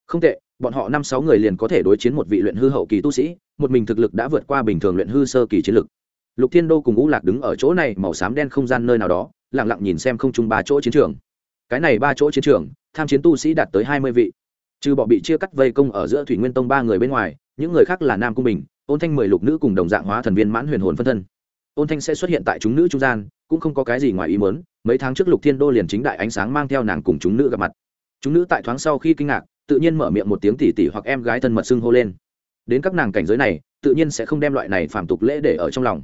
Không tệ, bọn họ năm sáu người liền có thể đối chiến một vị luyện hư hậu kỳ tu sĩ, một mình thực lực đã vượt qua bình thường luyện hư sơ kỳ chiến lực. Lục thiên đô cùng ngũ lạc đứng ở chỗ này màu xám đen không gian nơi nào đó lẳng lặng nhìn xem không chung ba chỗ chiến trường. Cái này ba chỗ chiến trường, tham chiến tu sĩ đạt tới hai mươi vị. Trừ bọ bị chia cắt vây công ở giữa thủy nguyên tông ba người bên ngoài những người khác là nam cung bình, ôn thanh mười lục nữ cùng đồng dạng hóa thần viên mãn huyền hồn phân thân. Ôn thanh sẽ xuất hiện tại chúng nữ trung gian, cũng không có cái gì ngoài ý mớn mấy tháng trước lục thiên đô liền chính đại ánh sáng mang theo nàng cùng chúng nữ gặp mặt. Chúng nữ tại thoáng sau khi kinh ngạc, tự nhiên mở miệng một tiếng tỉ tỉ hoặc em gái thân mật xưng hô lên. Đến các nàng cảnh giới này, tự nhiên sẽ không đem loại này phản tục lễ để ở trong lòng.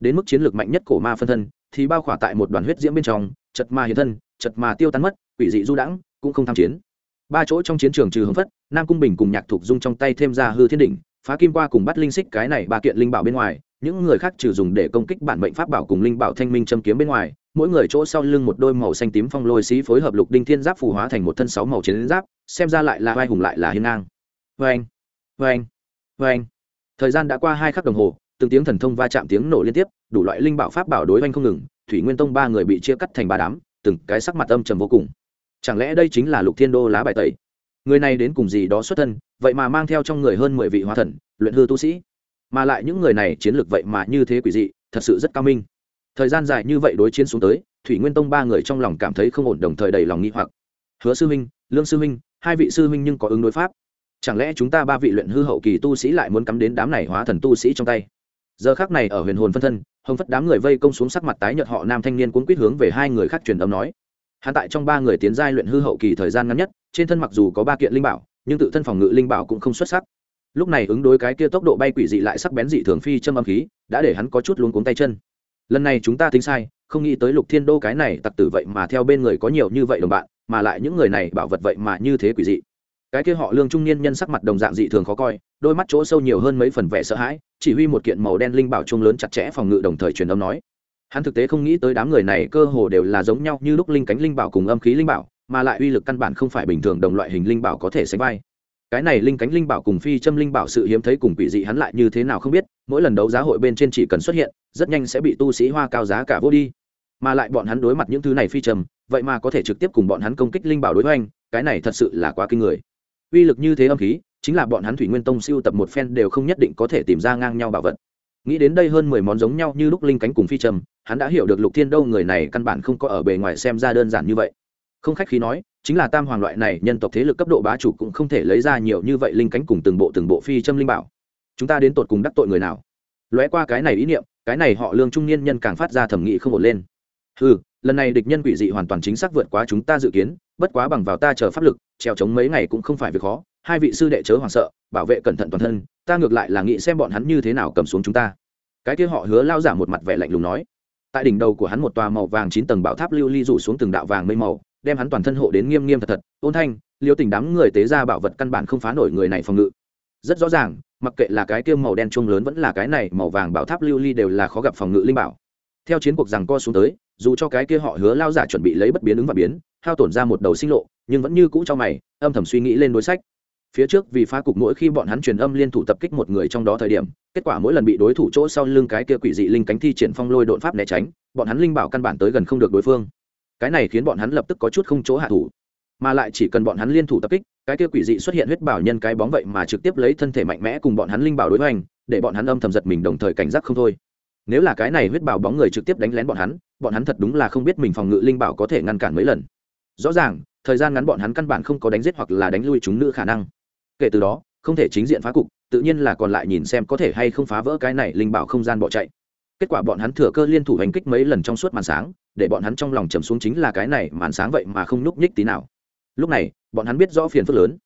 Đến mức chiến lược mạnh nhất cổ ma phân thân, thì bao khỏa tại một đoàn huyết diễm bên trong, chật ma hiện thân, chật mà tiêu tán mất, quỷ dị du đãng, cũng không tham chiến ba chỗ trong chiến trường trừ hướng phất, nam cung bình cùng nhạc thục dung trong tay thêm ra hư thiên đỉnh, phá kim qua cùng bắt linh xích, cái này ba kiện linh bảo bên ngoài, những người khác trừ dùng để công kích bản mệnh pháp bảo cùng linh bảo thanh minh châm kiếm bên ngoài, mỗi người chỗ sau lưng một đôi màu xanh tím phong lôi xí phối hợp lục đinh thiên giáp phù hóa thành một thân sáu màu chiến giáp, xem ra lại là vai hùng lại là hiên ngang. Vê anh vê anh vê anh thời gian đã qua hai khắc đồng hồ, từng tiếng thần thông va chạm tiếng nổ liên tiếp, đủ loại linh bảo pháp bảo đối oanh không ngừng, thủy nguyên tông ba người bị chia cắt thành ba đám, từng cái sắc mặt âm trầm vô cùng chẳng lẽ đây chính là lục thiên đô lá bài tẩy? Người này đến cùng gì đó xuất thân, vậy mà mang theo trong người hơn mười vị hóa thần, luyện hư tu sĩ. Mà lại những người này chiến lược vậy mà như thế quỷ dị, thật sự rất cao minh. Thời gian dài như vậy đối chiến xuống tới, thủy nguyên tông ba người trong lòng cảm thấy không ổn đồng thời đầy lòng nghi hoặc. Hứa sư huynh, lương sư huynh, hai vị sư huynh nhưng có ứng đối pháp. Chẳng lẽ chúng ta ba vị luyện hư hậu kỳ tu sĩ lại muốn cắm đến đám này hóa thần tu sĩ trong tay? Giờ khác này ở huyền hồn phân thân, hồng phất đám người vây công xuống sắc mặt tái nhợt họ nam thanh niên cuốn quýt hướng về hai người khác truyền âm nói hắn tại trong ba người tiến giai luyện hư hậu kỳ thời gian ngắn nhất, trên thân mặc dù có ba kiện linh bảo, nhưng tự thân phòng ngự linh bảo cũng không xuất sắc. Lúc này ứng đối cái kia tốc độ bay quỷ dị lại sắc bén dị thường phi châm âm khí, đã để hắn có chút luống cuống tay chân. Lần này chúng ta tính sai, không nghĩ tới lục thiên đô cái này tặc tử vậy mà theo bên người có nhiều như vậy đồng bạn, mà lại những người này bảo vật vậy mà như thế quỷ dị. Cái kia họ lương trung niên nhân sắc mặt đồng dạng dị thường khó coi, đôi mắt chỗ sâu nhiều hơn mấy phần vẻ sợ hãi, chỉ huy một kiện màu đen linh bảo chung lớn chặt chẽ phòng ngự đồng thời truyền âm nói hắn thực tế không nghĩ tới đám người này cơ hồ đều là giống nhau như lúc linh cánh linh bảo cùng âm khí linh bảo mà lại uy lực căn bản không phải bình thường đồng loại hình linh bảo có thể sánh vai. Cái này linh cánh linh bảo cùng phi châm linh bảo sự hiếm thấy cùng quỷ dị hắn lại như thế nào không biết mỗi lần đấu giá hội bên trên chỉ cần xuất hiện rất nhanh sẽ bị tu sĩ hoa cao giá cả vô đi. Mà lại bọn hắn đối mặt những thứ này phi trầm vậy mà có thể trực tiếp cùng bọn hắn công kích linh bảo đối với anh, cái này thật sự là quá kinh người. Uy lực như thế âm khí chính là bọn hắn thủy nguyên tông siêu tập một phen đều không nhất định có thể tìm ra ngang nhau bảo vật nghĩ đến đây hơn mười món giống nhau như lúc linh cánh cùng phi trầm, hắn đã hiểu được lục thiên đâu người này căn bản không có ở bề ngoài xem ra đơn giản như vậy. Không khách khí nói, chính là tam hoàng loại này nhân tộc thế lực cấp độ bá chủ cũng không thể lấy ra nhiều như vậy linh cánh cùng từng bộ từng bộ phi châm linh bảo. Chúng ta đến tột cùng đắc tội người nào? Lóe qua cái này ý niệm, cái này họ lương trung niên nhân càng phát ra thẩm nghị không ổn lên. Ừ lần này địch nhân quỷ dị hoàn toàn chính xác vượt quá chúng ta dự kiến, bất quá bằng vào ta chờ pháp lực, trèo chống mấy ngày cũng không phải việc khó hai vị sư đệ chớ hoảng sợ, bảo vệ cẩn thận toàn thân, ta ngược lại là nghĩ xem bọn hắn như thế nào cầm xuống chúng ta. Cái kia họ hứa lao giả một mặt vẻ lạnh lùng nói. Tại đỉnh đầu của hắn một tòa màu vàng chín tầng bảo tháp lưu ly rủ xuống từng đạo vàng mây màu, đem hắn toàn thân hộ đến nghiêm nghiêm thật thật, ôn thanh, liêu tình đám người tế ra bảo vật căn bản không phá nổi người này phòng ngự. Rất rõ ràng, mặc kệ là cái kia màu đen chung lớn vẫn là cái này, màu vàng bảo tháp lưu ly đều là khó gặp phòng ngự linh bảo. Theo chiến cuộc rằng co xuống tới, dù cho cái kia họ hứa lao giả chuẩn bị lấy bất biến ứng và biến, hao tổn ra một đầu sinh lộ, nhưng vẫn như cũ cho mày, âm thầm suy nghĩ lên đối sách phía trước vì phá cục mỗi khi bọn hắn truyền âm liên thủ tập kích một người trong đó thời điểm, kết quả mỗi lần bị đối thủ chỗ sau lưng cái kia quỷ dị linh cánh thi triển phong lôi đột pháp né tránh, bọn hắn linh bảo căn bản tới gần không được đối phương. Cái này khiến bọn hắn lập tức có chút không chỗ hạ thủ. Mà lại chỉ cần bọn hắn liên thủ tập kích, cái kia quỷ dị xuất hiện huyết bảo nhân cái bóng vậy mà trực tiếp lấy thân thể mạnh mẽ cùng bọn hắn linh bảo đối hoành, để bọn hắn âm thầm giật mình đồng thời cảnh giác không thôi. Nếu là cái này huyết bảo bóng người trực tiếp đánh lén bọn hắn bọn hắn thật đúng là không biết mình phòng ngự linh bảo có thể ngăn cản mấy lần. Rõ ràng, thời gian ngắn bọn hắn căn bản không có đánh giết hoặc là đánh lui chúng nữ khả năng kể từ đó, không thể chính diện phá cục, tự nhiên là còn lại nhìn xem có thể hay không phá vỡ cái này linh bảo không gian bỏ chạy. Kết quả bọn hắn thừa cơ liên thủ hành kích mấy lần trong suốt màn sáng, để bọn hắn trong lòng trầm xuống chính là cái này màn sáng vậy mà không núp nhích tí nào. Lúc này, bọn hắn biết rõ phiền phức lớn.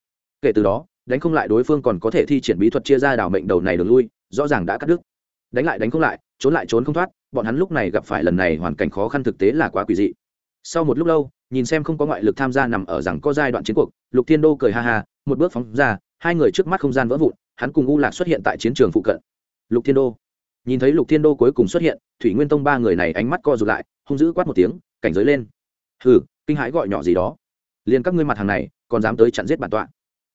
Kể từ đó, đánh không lại đối phương còn có thể thi triển bí thuật chia ra đảo mệnh đầu này đường lui, rõ ràng đã cắt đứt. Đánh lại đánh không lại, trốn lại trốn không thoát, bọn hắn lúc này gặp phải lần này hoàn cảnh khó khăn thực tế là quá quỷ dị. Sau một lúc lâu, nhìn xem không có ngoại lực tham gia nằm ở rằng có giai đoạn chiến cuộc, lục thiên đô cười ha ha, một bước phóng ra hai người trước mắt không gian vỡ vụn, hắn cùng u lạc xuất hiện tại chiến trường phụ cận. Lục thiên đô. Nhìn thấy lục thiên đô cuối cùng xuất hiện, thủy nguyên tông ba người này ánh mắt co rụt lại, hung dữ quát một tiếng, cảnh giới lên. Hừ, kinh hãi gọi nhỏ gì đó. Liền các ngươi mặt hàng này, còn dám tới chặn giết bản tọa.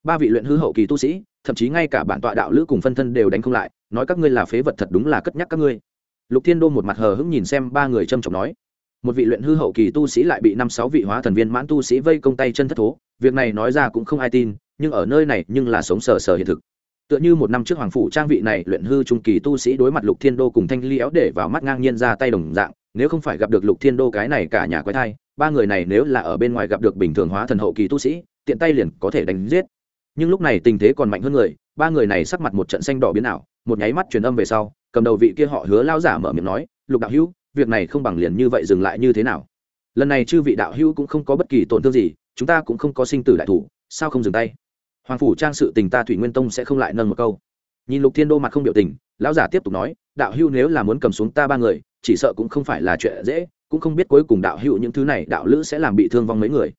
Ba vị luyện hư hậu kỳ tu sĩ, thậm chí ngay cả bản tọa đạo lữ cùng phân thân đều đánh không lại, nói các ngươi là phế vật thật đúng là cất nhắc các ngươi. Lục thiên đô một mặt hờ hững nhìn xem ba người trâm trọng nói. Một vị luyện hư hậu kỳ tu sĩ lại bị năm sáu vị hóa thần viên mãn tu sĩ vây công tay chân thất thố, việc này nói ra cũng không ai tin nhưng ở nơi này nhưng là sống sờ sờ hiện thực. Tựa như một năm trước hoàng phủ trang vị này, luyện hư trung kỳ tu sĩ đối mặt lục thiên đô cùng thanh ly éo để vào mắt ngang nhiên ra tay đồng dạng, nếu không phải gặp được lục thiên đô cái này cả nhà quái thai, ba người này nếu là ở bên ngoài gặp được bình thường hóa thần hậu kỳ tu sĩ, tiện tay liền có thể đánh giết. Nhưng lúc này tình thế còn mạnh hơn người, ba người này sắc mặt một trận xanh đỏ biến ảo, một nháy mắt truyền âm về sau, cầm đầu vị kia họ hứa lao giả mở miệng nói, lục đạo hữu, việc này không bằng liền như vậy dừng lại như thế nào? Lần này chư vị đạo hữu cũng không có bất kỳ tổn thương gì, chúng ta cũng không có sinh tử đại thủ, sao không dừng tay? Hoàng phủ trang sự tình ta thủy nguyên tông sẽ không lại nâng một câu. Nhìn lục thiên đô mặt không biểu tình, lão giả tiếp tục nói, đạo hưu nếu là muốn cầm xuống ta ba người, chỉ sợ cũng không phải là chuyện dễ, cũng không biết cuối cùng đạo hưu những thứ này đạo lữ sẽ làm bị thương vong mấy người.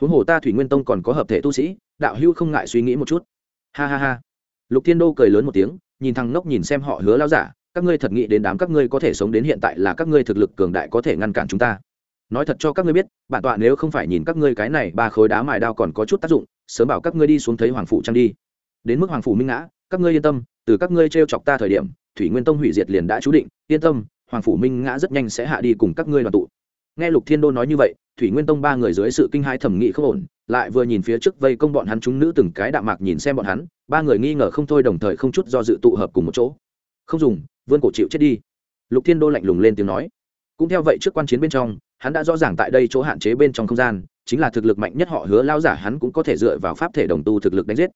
Huống hồ ta thủy nguyên tông còn có hợp thể tu sĩ, đạo hưu không ngại suy nghĩ một chút. Ha ha ha. Lục thiên đô cười lớn một tiếng, nhìn thằng ngốc nhìn xem họ hứa lão giả, các ngươi thật nghĩ đến đám các ngươi có thể sống đến hiện tại là các ngươi thực lực cường đại có thể ngăn cản chúng ta. Nói thật cho các ngươi biết, bản tọa nếu không phải nhìn các ngươi cái này ba khối đá mài đao còn có chút tác dụng sớm bảo các ngươi đi xuống thấy hoàng phủ trang đi. Đến mức hoàng phủ minh ngã, các ngươi yên tâm, từ các ngươi t r e o chọc ta thời điểm, thủy nguyên tông hủy diệt liền đã chú định, yên tâm, hoàng phủ minh ngã rất nhanh sẽ hạ đi cùng các ngươi đoàn tụ. Nghe lục thiên đô nói như vậy, thủy nguyên tông ba người dưới sự kinh hai thẩm nghị không ổn, lại vừa nhìn phía trước vây công bọn hắn chúng nữ từng cái đạm mạc nhìn xem bọn hắn, ba người nghi ngờ không thôi đồng thời không chút do dự tụ hợp cùng một chỗ. Không dùng, vươn cổ chịu chết đi. Lục thiên đô lạnh lùng lên tiếng nói. Cũng theo vậy trước quan chiến bên trong, hắn đã rõ ràng tại đây chỗ hạn chế bên trong không gian chính là thực lực mạnh nhất họ hứa lao giả hắn cũng có thể dựa vào pháp thể đồng tu thực lực đánh giết.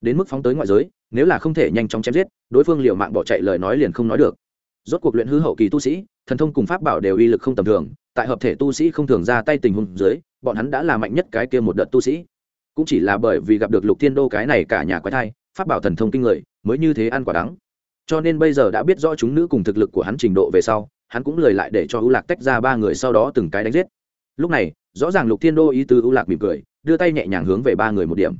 Đến mức phóng tới ngoại giới, nếu là không thể nhanh chóng chém giết, đối phương liệu mạng bỏ chạy lời nói liền không nói được. Rốt cuộc luyện hư hậu kỳ tu sĩ, thần thông cùng pháp bảo đều uy lực không tầm thường, tại hợp thể tu sĩ không thường ra tay tình huống dưới, bọn hắn đã là mạnh nhất cái kia một đợt tu sĩ. Cũng chỉ là bởi vì gặp được lục thiên đô cái này cả nhà quái thai, pháp bảo thần thông kinh người, mới như thế ăn quả đắng. Cho nên bây giờ đã biết rõ chúng nữ cùng thực lực của hắn trình độ về sau, hắn cũng lời lại để cho ưu lạc tách ra ba người sau đó từng cái đánh giết lúc này, rõ ràng lục thiên đô ý tứ ưu lạc mỉm cười, đưa tay nhẹ nhàng hướng về ba người một điểm.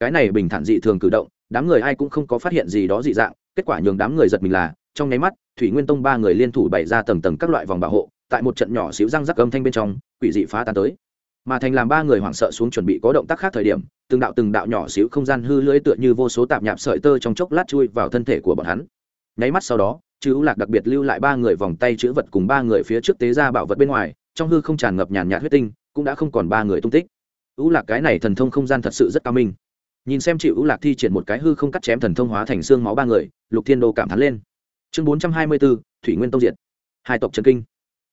Cái này bình thản dị thường cử động, đám người ai cũng không có phát hiện gì đó dị dạng, kết quả nhường đám người giật mình là, trong nháy mắt, thủy nguyên tông ba người liên thủ bày ra tầng tầng các loại vòng bảo hộ, tại một trận nhỏ xíu răng rắc âm thanh bên trong, quỷ dị phá tan tới. Mà thành làm ba người hoảng sợ xuống chuẩn bị có động tác khác thời điểm, từng đạo từng đạo nhỏ xíu không gian hư lưỡi tựa như vô số tạp nhạp sợi tơ trong chốc lát chui vào thân thể của bọn hắn. Nháy mắt sau đó chữ lạc đặc biệt lưu lại ba người vòng tay chữ vật cùng ba người phía trước tế ra bảo vật bên ngoài trong hư không tràn ngập nhàn nhạt huyết tinh, cũng đã không còn ba người tung tích. Ưu lạc cái này thần thông không gian thật sự rất cao minh. Nhìn xem chịu ưu lạc thi triển một cái hư không cắt chém thần thông hóa thành xương máu ba người, lục thiên đô cảm thán lên. Chương bốn trăm hai mươi bốn thủy nguyên tông diệt. Hai tộc trần kinh.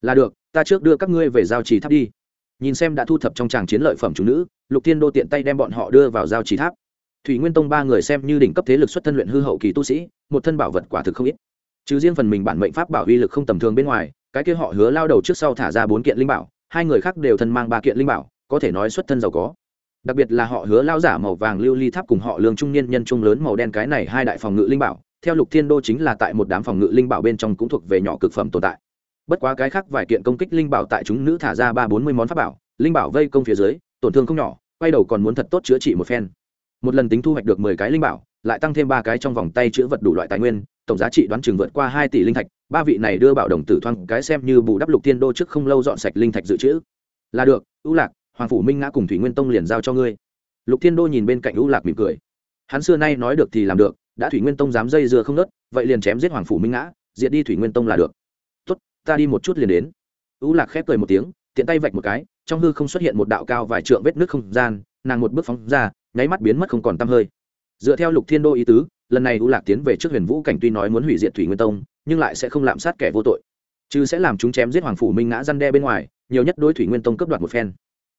Là được, ta trước đưa các ngươi về giao trì tháp đi. Nhìn xem đã thu thập trong tràng chiến lợi phẩm chủ nữ, lục thiên đô tiện tay đem bọn họ đưa vào giao trì tháp. Thủy nguyên tông ba người xem như đỉnh cấp thế lực xuất thân luyện hư hậu kỳ tu sĩ, một thân bảo vật quả thực không ít. Chứ riêng phần mình bản mệnh pháp bảo uy lực không tầm thường bên ngoài cái kia họ hứa lao đầu trước sau thả ra bốn kiện linh bảo, hai người khác đều thân mang ba kiện linh bảo, có thể nói xuất thân giàu có. Đặc biệt là họ hứa lao giả màu vàng lưu ly tháp cùng họ lương trung niên nhân trung lớn màu đen cái này hai đại phòng ngự linh bảo, theo lục thiên đô chính là tại một đám phòng ngự linh bảo bên trong cũng thuộc về nhỏ cực phẩm tồn tại. Bất quá cái khác vài kiện công kích linh bảo tại chúng nữ thả ra ba bốn mươi món pháp bảo, linh bảo vây công phía dưới, tổn thương không nhỏ, quay đầu còn muốn thật tốt chữa trị một phen. Một lần tính thu hoạch được mười cái linh bảo, lại tăng thêm ba cái trong vòng tay chữa vật đủ loại tài nguyên, tổng giá trị đoán chừng vượt qua hai tỷ linh thạch ba vị này đưa bảo đồng tử thoang cái xem như bù đắp lục thiên đô trước không lâu dọn sạch linh thạch dự trữ. Là được ưu lạc, hoàng phủ minh ngã cùng thủy nguyên tông liền giao cho ngươi. Lục thiên đô nhìn bên cạnh ưu lạc mỉm cười. Hắn xưa nay nói được thì làm được, đã thủy nguyên tông dám dây dưa không nớt, vậy liền chém giết hoàng phủ minh ngã, diệt đi thủy nguyên tông là được. Tốt, ta đi một chút liền đến. Ưu lạc khép cười một tiếng, tiện tay vạch một cái, trong hư không xuất hiện một đạo cao vài trượng vết nước không gian, nàng một bước phóng ra, nháy mắt biến mất không còn t hơi. Dựa theo lục thiên đô ý tứ lần này u lạc tiến về trước huyền vũ cảnh tuy nói muốn hủy diệt thủy nguyên tông, nhưng lại sẽ không lạm sát kẻ vô tội. Chứ sẽ làm chúng chém giết hoàng phủ minh ngã răn đe bên ngoài, nhiều nhất đối thủy nguyên tông cấp đoạt một phen.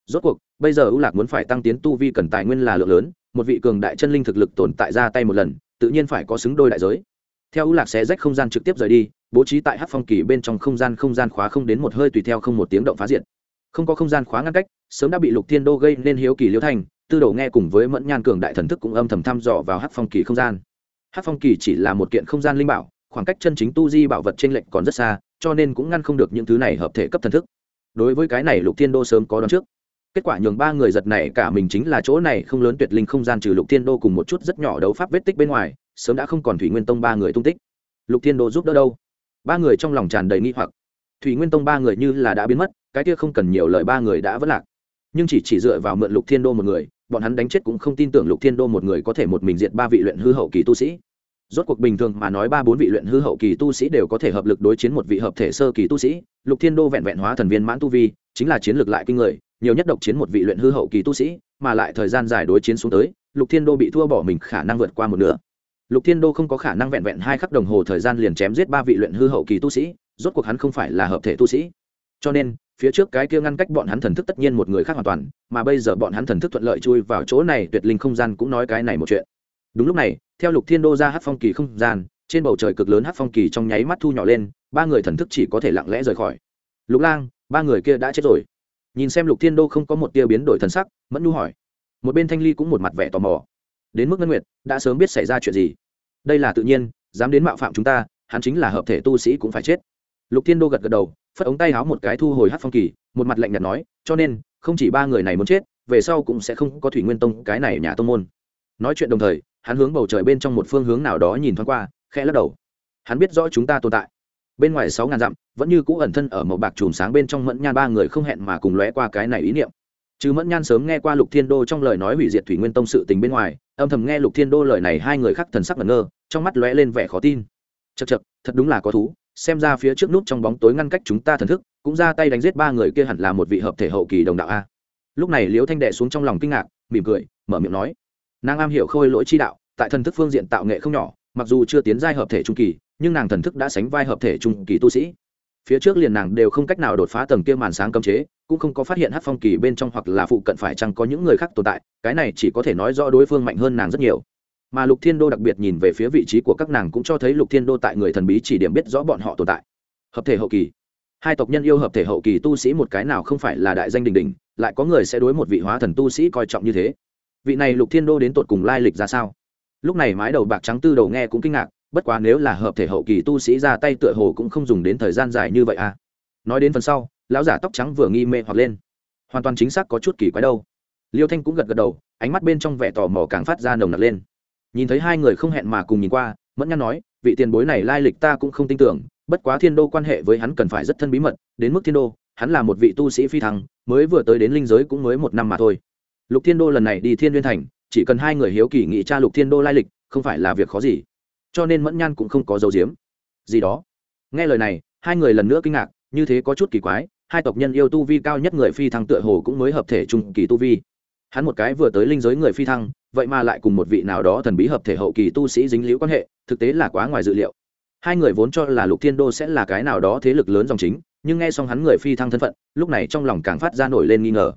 Rốt cuộc, bây giờ u lạc muốn phải tăng tiến tu vi cần tài nguyên là lượng lớn, một vị cường đại chân linh thực lực tồn tại ra tay một lần, tự nhiên phải có xứng đôi đại giới. Theo u lạc sẽ rách không gian trực tiếp rời đi, bố trí tại hát phong kỳ bên trong không gian không gian khóa không đến một hơi tùy theo không một tiếng động phá diện không có không gian khóa ngăn cách, sớm đã bị lục thiên đô gây nên hiếu kỳ liễu thành, tư Đồ nghe cùng với mẫn nhan cường đại thần thức cũng âm thầm thăm dò vào hát phong kỳ không gian hát phong kỳ chỉ là một kiện không gian linh bảo, khoảng cách chân chính tu di bảo vật t r ê n lệch còn rất xa, cho nên cũng ngăn không được những thứ này hợp thể cấp thần thức. Đối với cái này lục thiên đô sớm có đón trước. Kết quả nhường ba người giật này cả mình chính là chỗ này không lớn tuyệt linh không gian trừ lục thiên đô cùng một chút rất nhỏ đấu pháp vết tích bên ngoài, sớm đã không còn thủy nguyên tông ba người tung tích. Lục thiên đô giúp đỡ đâu? Ba người trong lòng tràn đầy nghi hoặc. Thủy nguyên tông ba người như là đã biến mất, cái kia không cần nhiều lời ba người đã vất lạc. Nhưng chỉ chỉ dựa vào mượn lục thiên đô một người bọn hắn đánh chết cũng không tin tưởng lục thiên đô một người có thể một mình diệt ba vị luyện hư hậu kỳ tu sĩ. Rốt cuộc bình thường mà nói ba bốn vị luyện hư hậu kỳ tu sĩ đều có thể hợp lực đối chiến một vị hợp thể sơ kỳ tu sĩ. Lục thiên đô vẹn vẹn hóa thần viên mãn tu vi, chính là chiến lược lại kinh người, nhiều nhất độc chiến một vị luyện hư hậu kỳ tu sĩ, mà lại thời gian dài đối chiến xuống tới, lục thiên đô bị thua bỏ mình khả năng vượt qua một nửa. Lục thiên đô không có khả năng vẹn vẹn hai khắc đồng hồ thời gian liền chém giết ba vị luyện hư hậu kỳ tu sĩ, rốt cuộc hắn không phải là hợp thể tu sĩ. Cho nên phía trước cái kia ngăn cách bọn hắn thần thức tất nhiên một người khác hoàn toàn, mà bây giờ bọn hắn thần thức thuận lợi chui vào chỗ này, tuyệt linh không gian cũng nói cái này một chuyện. Đúng lúc này, theo lục thiên đô ra hát phong kỳ không gian, trên bầu trời cực lớn hát phong kỳ trong nháy mắt thu nhỏ lên, ba người thần thức chỉ có thể lặng lẽ rời khỏi. Lục lang, ba người kia đã chết rồi. Nhìn xem lục thiên đô không có một tia biến đổi thần sắc, mẫn nhu hỏi. Một bên thanh ly cũng một mặt vẻ tò mò. Đến mức ngân nguyệt, đã sớm biết xảy ra chuyện gì? Đây là tự nhiên, dám đến mạo phạm chúng ta, hắn chính là hợp thể tu sĩ cũng phải chết lục thiên đô gật gật đầu, phất ống tay háo một cái thu hồi hát phong kỳ, một mặt lạnh nhạt nói, cho nên, không chỉ ba người này muốn chết, về sau cũng sẽ không có thủy nguyên tông cái này nhà tông môn. Nói chuyện đồng thời, hắn hướng bầu trời bên trong một phương hướng nào đó nhìn thoáng qua, khẽ lắc đầu. Hắn biết rõ chúng ta tồn tại. Bên ngoài sáu ngàn dặm, vẫn như cũ ẩn thân ở một bạc chùm sáng bên trong mẫn nhan ba người không hẹn mà cùng lóe qua cái này ý niệm. Chứ mẫn nhan sớm nghe qua lục thiên đô trong lời nói hủy diệt thủy nguyên tông sự tình bên ngoài, âm thầm nghe lục thiên đô lời này hai người khác thần sắc ngẩn ngơ, trong mắt lóe lên vẻ khó tin. Chật chật thật đúng là có thú xem ra phía trước nút trong bóng tối ngăn cách chúng ta thần thức, cũng ra tay đánh giết ba người kia hẳn là một vị hợp thể hậu kỳ đồng đạo a. Lúc này liễu thanh đệ xuống trong lòng kinh ngạc, mỉm cười, mở miệng nói, nàng am hiểu khôi lỗi chi đạo, tại thần thức phương diện tạo nghệ không nhỏ, mặc dù chưa tiến giai hợp thể trung kỳ, nhưng nàng thần thức đã sánh vai hợp thể trung kỳ tu sĩ. Phía trước liền nàng đều không cách nào đột phá tầng kia màn sáng cấm chế, cũng không có phát hiện hát phong kỳ bên trong hoặc là phụ cận phải chăng có những người khác tồn tại, cái này chỉ có thể nói rõ đối phương mạnh hơn nàng rất nhiều mà lục thiên đô đặc biệt nhìn về phía vị trí của các nàng cũng cho thấy lục thiên đô tại người thần bí chỉ điểm biết rõ bọn họ tồn tại. Hợp thể hậu kỳ. Hai tộc nhân yêu hợp thể hậu kỳ tu sĩ một cái nào không phải là đại danh đình đình lại có người sẽ đối một vị hóa thần tu sĩ coi trọng như thế. Vị này lục thiên đô đến tột cùng lai lịch ra sao? Lúc này mái đầu bạc trắng tư đầu nghe cũng kinh ngạc, bất quá nếu là hợp thể hậu kỳ tu sĩ ra tay tựa hồ cũng không dùng đến thời gian dài như vậy à. Nói đến phần sau, lão giả tóc trắng vừa nghi mê hoặc lên. Hoàn toàn chính xác có chút kỳ quái đâu. Liêu thanh cũng gật gật đầu, ánh mắt bên trong vẻ tò mò càng phát ra nồng nặc lên nhìn thấy hai người không hẹn mà cùng nhìn qua, mẫn Nhan nói, vị tiền bối này lai lịch ta cũng không tin tưởng, bất quá thiên đô quan hệ với hắn cần phải rất thân bí mật, đến mức thiên đô, hắn là một vị tu sĩ phi thăng, mới vừa tới đến linh giới cũng mới một năm mà thôi. Lục thiên đô lần này đi thiên liên thành, chỉ cần hai người hiếu kỳ nghị tra lục thiên đô lai lịch, không phải là việc khó gì. Cho nên mẫn nhan cũng không có dấu diếm gì đó? Nghe lời này, hai người lần nữa kinh ngạc, như thế có chút kỳ quái, hai tộc nhân yêu tu vi cao nhất người phi thăng tựa hồ cũng mới hợp thể trung kỳ tu vi hắn một cái vừa tới linh giới người phi thăng, vậy mà lại cùng một vị nào đó thần bí hợp thể hậu kỳ tu sĩ dính liễu quan hệ, thực tế là quá ngoài dự liệu. Hai người vốn cho là lục thiên đô sẽ là cái nào đó thế lực lớn dòng chính, nhưng nghe xong hắn người phi thăng thân phận, lúc này trong lòng càng phát ra nổi lên nghi ngờ.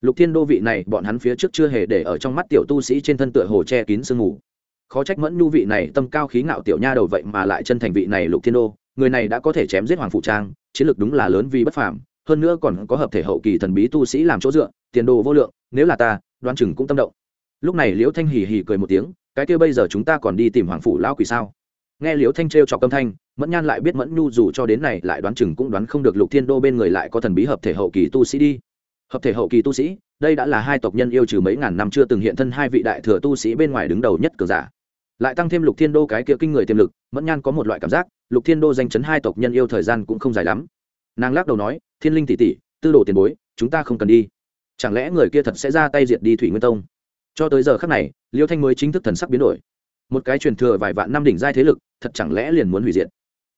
Lục thiên đô vị này, bọn hắn phía trước chưa hề để ở trong mắt tiểu tu sĩ trên thân tựa hồ che kín sương mù. Khó trách mẫn nhu vị này tâm cao khí ngạo tiểu nha đầu vậy mà lại chân thành vị này lục thiên đô, người này đã có thể chém giết hoàng phụ trang, chiến lược đúng là lớn vì bất phàm, hơn nữa còn có hợp thể hậu kỳ thần bí tu sĩ làm chỗ dựa, tiền đồ vô lượng nếu là ta đoan chừng cũng tâm động. Lúc này liễu thanh hì hì cười một tiếng, cái kia bây giờ chúng ta còn đi tìm hoàng phủ lao quỷ sao? Nghe liễu thanh trêu chọc âm thanh, mẫn nhan lại biết mẫn nhu dù cho đến này lại đoán chừng cũng đoán không được lục thiên đô bên người lại có thần bí hợp thể hậu kỳ tu sĩ đi. Hợp thể hậu kỳ tu sĩ, đây đã là hai tộc nhân yêu trừ mấy ngàn năm chưa từng hiện thân hai vị đại thừa tu sĩ bên ngoài đứng đầu nhất cường giả. Lại tăng thêm lục thiên đô cái kia kinh người tiềm lực, mẫn nhan có một loại cảm giác, lục thiên đô danh chấn hai tộc nhân yêu thời gian cũng không dài lắm. Nàng lắc đầu nói, thiên linh tỷ tỷ, tư đồ tiền bối, chúng ta không cần đi chẳng lẽ người kia thật sẽ ra tay diệt đi thủy nguyên tông? Cho tới giờ khắc này, liêu thanh mới chính thức thần sắc biến đổi. Một cái truyền thừa vài vạn năm đỉnh giai thế lực, thật chẳng lẽ liền muốn hủy diệt?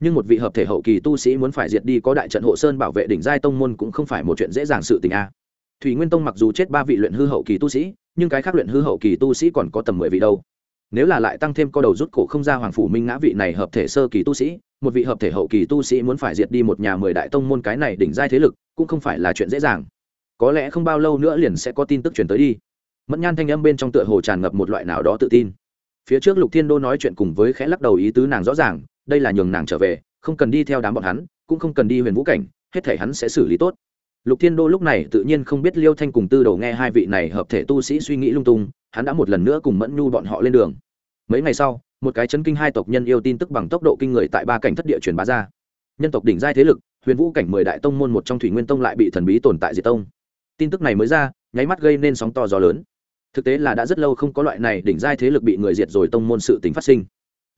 Nhưng một vị hợp thể hậu kỳ tu sĩ muốn phải diệt đi có đại trận hộ sơn bảo vệ đỉnh giai tông môn cũng không phải một chuyện dễ dàng sự tình a. Thủy nguyên tông mặc dù chết ba vị luyện hư hậu kỳ tu sĩ, nhưng cái khác luyện hư hậu kỳ tu sĩ còn có tầm mười vị đâu. Nếu là lại tăng thêm co đầu rút cổ không ra hoàng phủ minh ngã vị này hợp thể sơ kỳ tu sĩ, một vị hợp thể hậu kỳ tu sĩ muốn phải diệt đi một nhà mười đại tông môn cái này đỉnh giai thế lực, cũng không phải là chuyện dễ dàng có lẽ không bao lâu nữa liền sẽ có tin tức truyền tới đi. Mẫn nhan thanh âm bên trong tựa hồ tràn ngập một loại nào đó tự tin. Phía trước lục thiên đô nói chuyện cùng với khẽ lắc đầu ý tứ nàng rõ ràng, đây là nhường nàng trở về, không cần đi theo đám bọn hắn, cũng không cần đi huyền vũ cảnh, hết thể hắn sẽ xử lý tốt. Lục thiên đô lúc này tự nhiên không biết liêu thanh cùng tư đầu nghe hai vị này hợp thể tu sĩ suy nghĩ lung tung, hắn đã một lần nữa cùng mẫn nhu bọn họ lên đường. Mấy ngày sau, một cái chấn kinh hai tộc nhân yêu tin tức bằng tốc độ kinh người tại ba cảnh thất địa truyền bá ra. Nhân tộc đỉnh giai thế lực, huyền vũ cảnh mười đại tông môn một trong thủy nguyên tông lại bị thần bí tồn tại diệt tông tin tức này mới ra, nháy mắt gây nên sóng to gió lớn. Thực tế là đã rất lâu không có loại này đỉnh giai thế lực bị người diệt rồi tông môn sự tính phát sinh.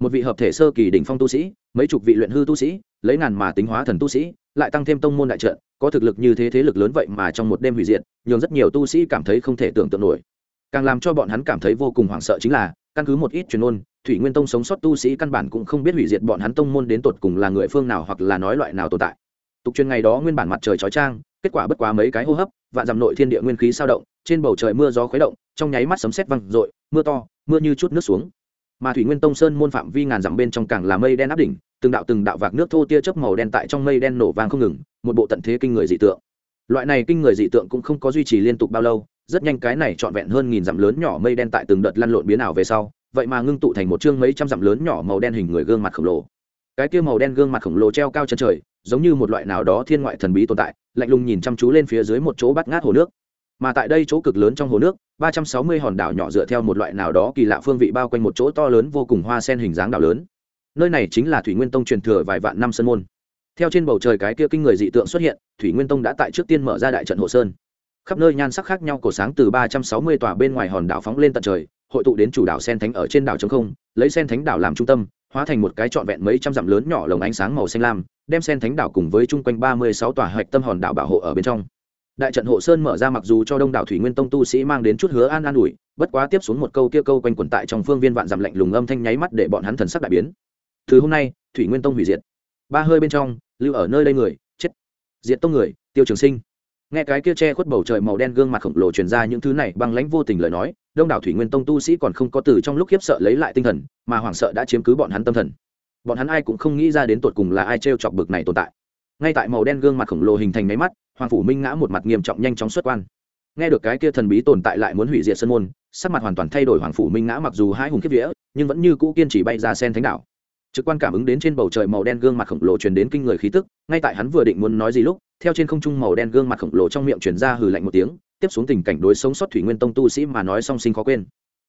Một vị hợp thể sơ kỳ đỉnh phong tu sĩ, mấy chục vị luyện hư tu sĩ, lấy ngàn mà tính hóa thần tu sĩ, lại tăng thêm tông môn đại trận, có thực lực như thế thế lực lớn vậy mà trong một đêm hủy diệt, nhường rất nhiều tu sĩ cảm thấy không thể tưởng tượng nổi. Càng làm cho bọn hắn cảm thấy vô cùng hoảng sợ chính là, căn cứ một ít truyền ôn thủy nguyên tông sống sót tu sĩ căn bản cũng không biết hủy diệt bọn hắn tông môn đến tột cùng là người phương nào hoặc là nói loại nào tồn tại. Tục truyền ngày đó nguyên bản mặt trời chói trang kết quả bất quá mấy cái hô hấp, vạn dặm nội thiên địa nguyên khí sao động, trên bầu trời mưa gió khuấy động, trong nháy mắt sấm sét văng rội mưa to, mưa như chút nước xuống. Mà thủy nguyên tông sơn môn phạm vi ngàn dặm bên trong càng là mây đen áp đỉnh, từng đạo từng đạo vạc nước thô tia chớp màu đen tại trong mây đen nổ vàng không ngừng, một bộ tận thế kinh người dị tượng. Loại này kinh người dị tượng cũng không có duy trì liên tục bao lâu, rất nhanh cái này trọn vẹn hơn nghìn dặm lớn nhỏ mây đen tại từng đợt lăn lộn biến ảo về sau, vậy mà ngưng tụ thành một chương mấy trăm dặm lớn nhỏ màu đen hình người gương mặt khổng lồ. Cái kia màu đen gương mặt khổng lồ treo cao chân trời, giống như một loại nào đó thiên ngoại thần bí tồn tại lạnh lùng nhìn chăm chú lên phía dưới một chỗ bắt ngát hồ nước. Mà tại đây chỗ cực lớn trong hồ nước, ba trăm sáu mươi hòn đảo nhỏ dựa theo một loại nào đó kỳ lạ phương vị bao quanh một chỗ to lớn vô cùng hoa sen hình dáng đảo lớn. Nơi này chính là thủy nguyên tông truyền thừa vài vạn năm sơn môn. Theo trên bầu trời cái kia kinh người dị tượng xuất hiện, thủy nguyên tông đã tại trước tiên mở ra đại trận hồ sơn khắp nơi nhan sắc khác nhau, cổ sáng từ ba trăm sáu mươi tòa bên ngoài hòn đảo phóng lên tận trời, hội tụ đến chủ đảo sen thánh ở trên đảo trống không, lấy sen thánh đảo làm trung tâm, hóa thành một cái trọn vẹn mấy trăm dặm lớn nhỏ lồng ánh sáng màu xanh lam, đem sen thánh đảo cùng với chung quanh ba mươi sáu tòa hạch tâm hòn đảo bảo hộ ở bên trong. Đại trận hộ sơn mở ra mặc dù cho đông đảo thủy nguyên tông tu sĩ mang đến chút hứa an an ủi, bất quá tiếp xuống một câu kia câu quanh quẩn tại trong phương viên vạn dặm lạnh lùng âm thanh nháy mắt để bọn hắn thần sắc đại biến. Từ hôm nay, thủy nguyên tông hủy diệt. Ba hơi bên trong, lưu ở nơi đây người, chết. Diệt tông người, tiêu trường sinh nghe cái kia che khuất bầu trời màu đen gương mặt khổng lồ truyền ra những thứ này, băng lãnh vô tình lời nói, đông đảo thủy nguyên tông tu sĩ còn không có từ trong lúc khiếp sợ lấy lại tinh thần, mà hoảng sợ đã chiếm cứ bọn hắn tâm thần. Bọn hắn ai cũng không nghĩ ra đến tột cùng là ai t r e o chọc bực này tồn tại. Ngay tại màu đen gương mặt khổng lồ hình thành máy mắt, hoàng phủ minh ngã một mặt nghiêm trọng nhanh chóng xuất quan. Nghe được cái kia thần bí tồn tại lại muốn hủy diệt sân môn, sắc mặt hoàn toàn thay đổi hoàng phủ minh ngã mặc dù hai hùng kiếp vía, nhưng vẫn như cũ kiên trì bay ra sen thánh đảo. Trực quan cảm ứng đến trên bầu trời màu đen gương mặt khổng lồ truyền đến kinh người khí tức, ngay tại hắn vừa định muốn nói gì lúc theo trên không trung màu đen gương mặt khổng lồ trong miệng truyền ra hừ lạnh một tiếng, tiếp xuống tình cảnh đối sống sót thủy nguyên tông tu sĩ mà nói song sinh khó quên.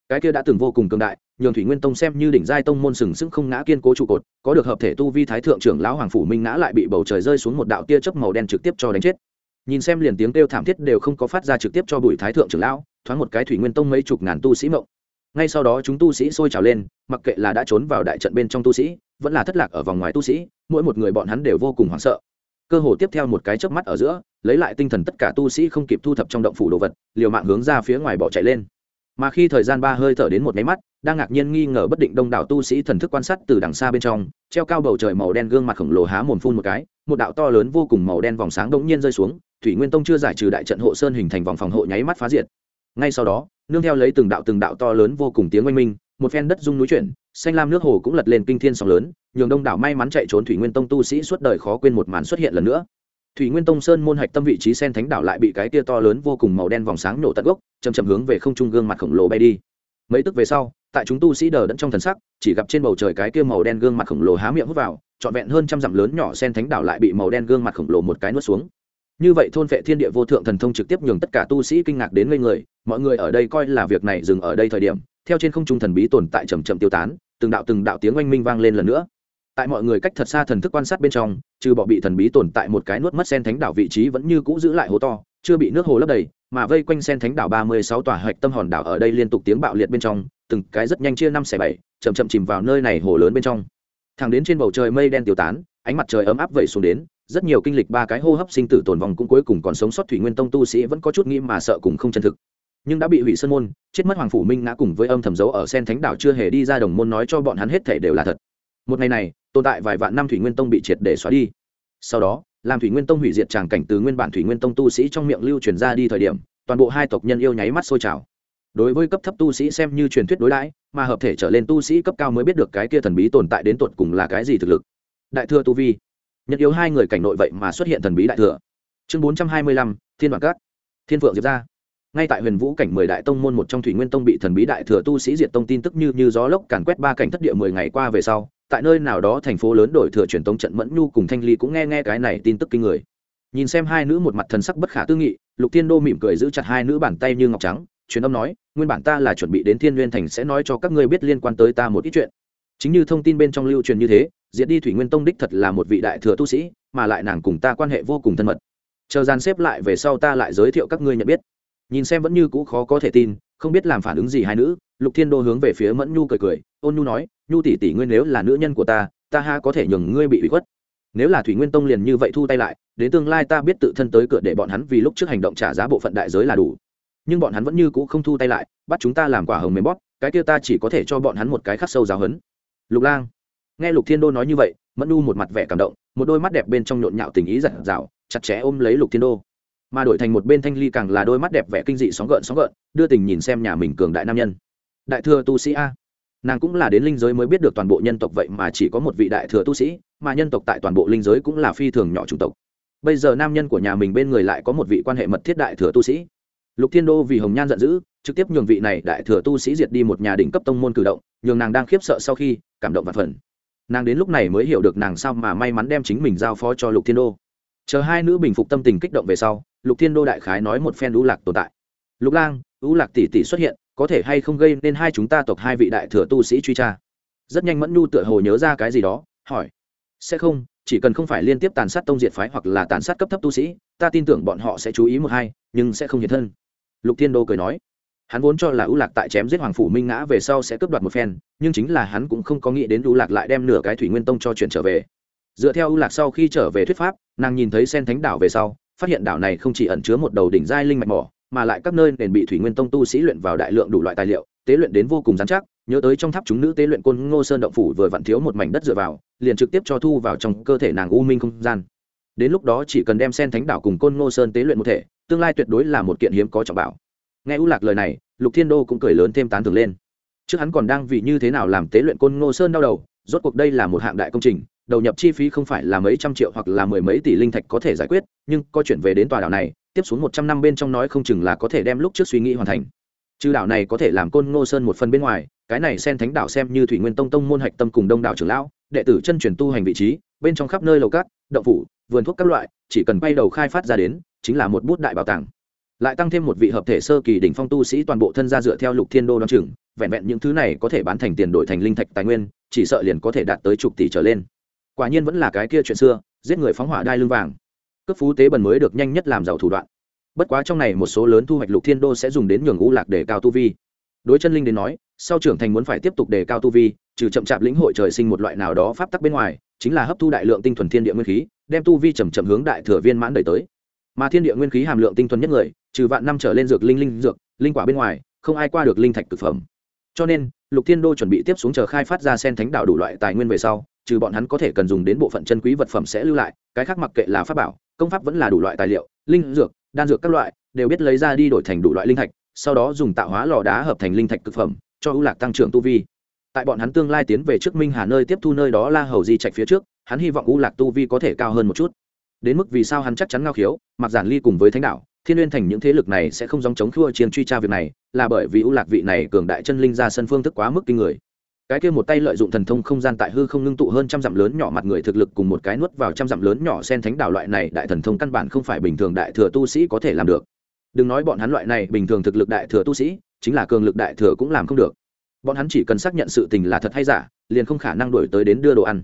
Cái kia đã từng vô cùng cường đại, nhường thủy nguyên tông xem như đỉnh giai tông môn sừng sững không ngã kiên cố trụ cột, có được hợp thể tu vi thái thượng trưởng lão hoàng phủ minh ngã lại bị bầu trời rơi xuống một đạo tia chớp màu đen trực tiếp cho đánh chết. Nhìn xem liền tiếng kêu thảm thiết đều không có phát ra trực tiếp cho bùi thái thượng trưởng lão, thoáng một cái thủy nguyên tông mấy chục ngàn tu sĩ mộng. Ngay sau đó chúng tu sĩ sôi trào lên, mặc kệ là đã trốn vào đại trận bên trong tu sĩ, vẫn là thất lạc ở vòng ngoài tu sĩ, mỗi một người bọn hắn đều vô cùng hoảng sợ cơ hồ tiếp theo một cái chớp mắt ở giữa, lấy lại tinh thần tất cả tu sĩ không kịp thu thập trong động phủ đồ vật, liều mạng hướng ra phía ngoài bỏ chạy lên. Mà khi thời gian ba hơi thở đến một máy mắt, đang ngạc nhiên nghi ngờ bất định đông đảo tu sĩ thần thức quan sát từ đằng xa bên trong, treo cao bầu trời màu đen gương mặt khổng lồ há mồm phun một cái, một đạo to lớn vô cùng màu đen vòng sáng đống nhiên rơi xuống, thủy nguyên tông chưa giải trừ đại trận hộ sơn hình thành vòng phòng hộ nháy mắt phá diệt. Ngay sau đó, nương theo lấy từng đạo từng đạo to lớn vô cùng tiếng oanh minh một phen đất rung núi chuyển, xanh lam nước hồ cũng lật lên kinh thiên sóng lớn, nhường đông đảo may mắn chạy trốn thủy nguyên tông tu sĩ suốt đời khó quên một màn xuất hiện lần nữa. Thủy nguyên tông sơn môn hạch tâm vị trí sen thánh đảo lại bị cái tia to lớn vô cùng màu đen vòng sáng nổ tận gốc chầm chậm hướng về không trung gương mặt khổng lồ bay đi. Mấy tức về sau, tại chúng tu sĩ đờ đẫn trong thần sắc, chỉ gặp trên bầu trời cái kia màu đen gương mặt khổng lồ há miệng hút vào, trọn vẹn hơn trăm dặm lớn nhỏ sen thánh đảo lại bị màu đen gương mặt khổng lồ một cái nuốt xuống. Như vậy thôn vệ thiên địa vô thượng thần thông trực tiếp nhường tất cả tu sĩ kinh ngạc đến ngây người, mọi người ở đây coi là việc này dừng ở đây thời điểm theo trên không trung thần bí tồn tại chầm chậm tiêu tán, từng đạo từng đạo tiếng oanh minh vang lên lần nữa. Tại mọi người cách thật xa thần thức quan sát bên trong, trừ bỏ bị thần bí tồn tại một cái nuốt mất sen thánh đảo vị trí vẫn như cũ giữ lại hố to, chưa bị nước hồ lấp đầy, mà vây quanh sen thánh đảo ba mươi sáu tòa hạch tâm hòn đảo ở đây liên tục tiếng bạo liệt bên trong, từng cái rất nhanh chia năm xẻ bảy, chậm chậm chìm vào nơi này hồ lớn bên trong. Thẳng đến trên bầu trời mây đen tiêu tán, ánh mặt trời ấm áp vẩy xuống đến, rất nhiều kinh lịch ba cái hô hấp sinh tử tồn vong cũng cuối cùng còn sống sót thủy nguyên tông tu sĩ vẫn có chút nghĩ mà sợ cùng không chân thực nhưng đã bị hủy sơn môn, chết mất hoàng phủ minh ngã cùng với âm thầm dấu ở sen thánh đảo chưa hề đi ra đồng môn nói cho bọn hắn hết thể đều là thật. Một ngày này, tồn tại vài vạn năm thủy nguyên tông bị triệt để xóa đi. Sau đó, làm thủy nguyên tông hủy diệt tràng cảnh từ nguyên bản thủy nguyên tông tu sĩ trong miệng lưu truyền ra đi thời điểm, toàn bộ hai tộc nhân yêu nháy mắt sôi trào. Đối với cấp thấp tu sĩ xem như truyền thuyết đối đãi, mà hợp thể trở lên tu sĩ cấp cao mới biết được cái kia thần bí tồn tại đến tột cùng là cái gì thực lực. Đại thừa tu vi. Nhật yếu hai người cảnh nội vậy mà xuất hiện thần bí đại thừa. Chương bốn trăm hai mươi lăm, thiên đoàn cát thiên phượng diệp ra ngay tại huyền vũ cảnh mười đại tông môn một trong thủy nguyên tông bị thần bí đại thừa tu sĩ diệt tông tin tức như như gió lốc càn quét ba cảnh thất địa mười ngày qua về sau, tại nơi nào đó thành phố lớn đổi thừa truyền tống trận mẫn nhu cùng thanh ly cũng nghe nghe cái này tin tức kinh người. Nhìn xem hai nữ một mặt thần sắc bất khả tư nghị, lục thiên đô mỉm cười giữ chặt hai nữ bàn tay như ngọc trắng, truyền âm nói, nguyên bản ta là chuẩn bị đến thiên nguyên thành sẽ nói cho các ngươi biết liên quan tới ta một ít chuyện. Chính như thông tin bên trong lưu truyền như thế, diệt đi thủy nguyên tông đích thật là một vị đại thừa tu sĩ, mà lại nàng cùng ta quan hệ vô cùng thân mật. Chờ gian xếp lại về sau ta lại giới thiệu các ngươi nhận biết nhìn xem vẫn như cũ khó có thể tin, không biết làm phản ứng gì hai nữ, lục thiên đô hướng về phía mẫn nhu cười cười, ôn nhu nói, nhu tỷ tỷ ngươi nếu là nữ nhân của ta ta ha có thể nhường ngươi bị bị khuất. Nếu là thủy nguyên tông liền như vậy thu tay lại, đến tương lai ta biết tự thân tới cửa để bọn hắn vì lúc trước hành động trả giá bộ phận đại giới là đủ. Nhưng bọn hắn vẫn như cũ không thu tay lại, bắt chúng ta làm quả hồng mềm bóp, cái kia ta chỉ có thể cho bọn hắn một cái khắc sâu giáo hấn lục lang. Nghe lục thiên đô nói như vậy, mẫn nu một mặt vẻ cảm động, một đôi mắt đẹp bên trong nhộn nhạo tình ý giặt rào chặt chẽ ôm lấy lục thiên đô mà đổi thành một bên thanh ly càng là đôi mắt đẹp vẻ kinh dị sóng gợn sóng gợn, đưa tình nhìn xem nhà mình cường đại nam nhân. Đại thừa tu sĩ a. Nàng cũng là đến linh giới mới biết được toàn bộ nhân tộc vậy mà chỉ có một vị đại thừa tu sĩ, mà nhân tộc tại toàn bộ linh giới cũng là phi thường nhỏ chủng tộc. Bây giờ nam nhân của nhà mình bên người lại có một vị quan hệ mật thiết đại thừa tu sĩ. Lục thiên đô vì hồng nhan giận dữ, trực tiếp nhường vị này đại thừa tu sĩ diệt đi một nhà đỉnh cấp tông môn cử động, nhường nàng đang khiếp sợ sau khi, cảm động và phần. Nàng đến lúc này mới hiểu được nàng sao mà may mắn đem chính mình giao phó cho lục thiên đô. Chờ hai nữ bình phục tâm tình kích động về sau lục thiên đô đại khái nói một phen lũ lạc tồn tại. Lục lang lũ lạc tỷ tỷ xuất hiện, có thể hay không gây nên hai chúng ta tộc hai vị đại thừa tu sĩ truy tra? Rất nhanh mẫn nhu tựa hồ nhớ ra cái gì đó, hỏi. Sẽ không, chỉ cần không phải liên tiếp tàn sát tông diệt phái hoặc là tàn sát cấp thấp tu sĩ, ta tin tưởng bọn họ sẽ chú ý một hai, nhưng sẽ không hiện thân. Lục thiên đô cười nói. Hắn vốn cho là ưu lạc tại chém giết hoàng phủ minh ngã về sau sẽ cướp đoạt một phen, nhưng chính là hắn cũng không có nghĩ đến ưu lạc lại đem nửa cái thủy nguyên tông cho chuyển trở về. Dựa theo ưu lạc sau khi trở về thuyết pháp, nàng nhìn thấy sen thánh đảo về sau phát hiện đảo này không chỉ ẩn chứa một đầu đỉnh giai linh mạch mỏ, mà lại các nơi nền bị thủy nguyên tông tu sĩ luyện vào đại lượng đủ loại tài liệu, tế luyện đến vô cùng dán chắc. Nhớ tới trong tháp chúng nữ tế luyện côn ngô sơn động phủ vừa vặn thiếu một mảnh đất dựa vào, liền trực tiếp cho thu vào trong cơ thể nàng u minh không gian. Đến lúc đó chỉ cần đem sen thánh đảo cùng côn ngô sơn tế luyện một thể, tương lai tuyệt đối là một kiện hiếm có trọng bảo. Nghe u lạc lời này, lục thiên đô cũng cười lớn thêm tán thưởng lên. Trước hắn còn đang vì như thế nào làm tế luyện côn ngô sơn đau đầu, rốt cuộc đây là một hạng đại công trình đầu nhập chi phí không phải là mấy trăm triệu hoặc là mười mấy tỷ linh thạch có thể giải quyết, nhưng có chuyển về đến tòa đảo này, tiếp xuống một trăm năm bên trong nói không chừng là có thể đem lúc trước suy nghĩ hoàn thành. Trừ đảo này có thể làm côn ngô sơn một phần bên ngoài, cái này sen thánh đảo xem như thủy nguyên tông tông môn hạch tâm cùng đông đảo trưởng lão, đệ tử chân truyền tu hành vị trí, bên trong khắp nơi lầu cát, động phủ, vườn thuốc các loại, chỉ cần bay đầu khai phát ra đến, chính là một bút đại bảo tàng. Lại tăng thêm một vị hợp thể sơ kỳ đỉnh phong tu sĩ toàn bộ thân gia dựa theo lục thiên đô đ o chừng, vẹn vẹn những thứ này có thể bán thành tiền đổi thành linh thạch tài nguyên, chỉ sợ liền có thể đạt tới chục tỷ trở lên quả nhiên vẫn là cái kia chuyện xưa, giết người phóng hỏa đai lưng vàng. Cấp phú tế bần mới được nhanh nhất làm giàu thủ đoạn. Bất quá trong này một số lớn thu hoạch lục thiên đô sẽ dùng đến nhường ngũ lạc để cao tu vi. Đối chân linh đến nói, sau trưởng thành muốn phải tiếp tục đề cao tu vi, trừ chậm chạp lĩnh hội trời sinh một loại nào đó pháp tắc bên ngoài, chính là hấp thu đại lượng tinh thuần thiên địa nguyên khí, đem tu vi chậm chậm hướng đại thừa viên mãn đẩy tới. Mà thiên địa nguyên khí hàm lượng tinh thuần nhất người, trừ vạn năm trở lên dược linh linh dược, linh quả bên ngoài, không ai qua được linh thạch thực phẩm. Cho nên, lục thiên đô chuẩn bị tiếp xuống chờ khai phát ra sen thánh đạo đủ loại tài nguyên về sau trừ bọn hắn có thể cần dùng đến bộ phận chân quý vật phẩm sẽ lưu lại, cái khác mặc kệ là pháp bảo, công pháp vẫn là đủ loại tài liệu, linh dược, đan dược các loại, đều biết lấy ra đi đổi thành đủ loại linh thạch, sau đó dùng tạo hóa lò đá hợp thành linh thạch thực phẩm, cho ưu lạc tăng trưởng tu vi. Tại bọn hắn tương lai tiến về trước minh hà nơi tiếp thu nơi đó la hầu di trạch phía trước, hắn hy vọng ưu lạc tu vi có thể cao hơn một chút. Đến mức vì sao hắn chắc chắn ngao khiếu, mặc giản ly cùng với thánh đạo, thiên nguyên thành những thế lực này sẽ không dòng chống khua chiến truy tra việc này, là bởi vì ưu lạc vị này cường đại chân linh ra sân phương thức quá mức kinh người cái kia một tay lợi dụng thần thông không gian tại hư không ngưng tụ hơn trăm dặm lớn nhỏ mặt người thực lực cùng một cái nuốt vào trăm dặm lớn nhỏ sen thánh đảo loại này, đại thần thông căn bản không phải bình thường đại thừa tu sĩ có thể làm được. Đừng nói bọn hắn loại này bình thường thực lực đại thừa tu sĩ, chính là cường lực đại thừa cũng làm không được. Bọn hắn chỉ cần xác nhận sự tình là thật hay giả, liền không khả năng đổi tới đến đưa đồ ăn.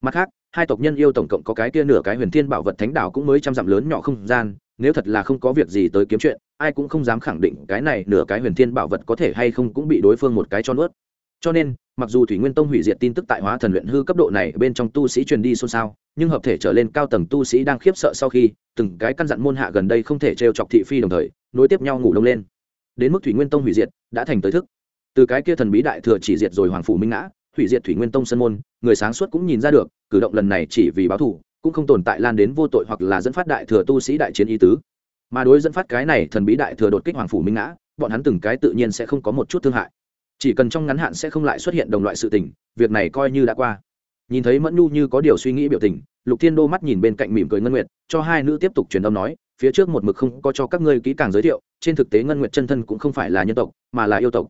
Mặt khác, hai tộc nhân yêu tổng cộng có cái kia nửa cái huyền thiên bảo vật thánh đảo cũng mới trăm dặm lớn nhỏ không gian, nếu thật là không có việc gì tới kiếm chuyện, ai cũng không dám khẳng định cái này nửa cái huyền thiên bảo vật có thể hay không cũng bị đối phương một cái cho nuốt cho nên, mặc dù thủy nguyên tông hủy diệt tin tức tại hóa thần luyện hư cấp độ này bên trong tu sĩ truyền đi xôn xao, nhưng hợp thể trở lên cao tầng tu sĩ đang khiếp sợ sau khi, từng cái căn dặn môn hạ gần đây không thể trêu chọc thị phi đồng thời, nối tiếp nhau ngủ đông lên. Đến mức thủy nguyên tông hủy diệt, đã thành tới thức. Từ cái kia thần bí đại thừa chỉ diệt rồi hoàng phủ minh ngã, hủy diệt thủy nguyên tông sân môn, người sáng suốt cũng nhìn ra được, cử động lần này chỉ vì báo thù, cũng không tồn tại lan đến vô tội hoặc là dẫn phát đại thừa tu sĩ đại chiến ý tứ. Mà đối dẫn phát cái này thần bí đại thừa đột kích hoàng phủ minh ngã, bọn hắn từng cái tự nhiên sẽ không có một chút thương hại chỉ cần trong ngắn hạn sẽ không lại xuất hiện đồng loại sự tình, việc này coi như đã qua. Nhìn thấy mẫn nhu như có điều suy nghĩ biểu tình, lục thiên đô mắt nhìn bên cạnh mỉm cười ngân nguyệt, cho hai nữ tiếp tục truyền âm nói, phía trước một mực không có cho các ngươi kỹ càng giới thiệu, trên thực tế ngân nguyệt chân thân cũng không phải là nhân tộc, mà là yêu tộc.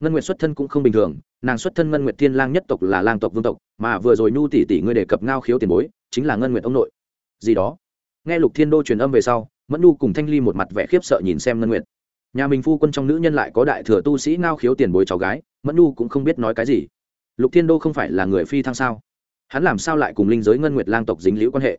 Ngân nguyệt xuất thân cũng không bình thường, nàng xuất thân ngân nguyệt thiên lang nhất tộc là lang tộc vương tộc, mà vừa rồi nhu tỷ tỷ ngươi đề cập ngao khiếu tiền bối, chính là ngân nguyệt ông nội. Gì đó? Nghe lục thiên đô truyền âm về sau, mẫn nhu cùng thanh ly một mặt vẻ khiếp sợ nhìn xem ngân nguyệt nhà mình phu quân trong nữ nhân lại có đại thừa tu sĩ ngao khiếu tiền bối cháu gái, mẫn nu cũng không biết nói cái gì. Lục thiên đô không phải là người phi thăng sao? Hắn làm sao lại cùng linh giới ngân nguyệt lang tộc dính liễu quan hệ?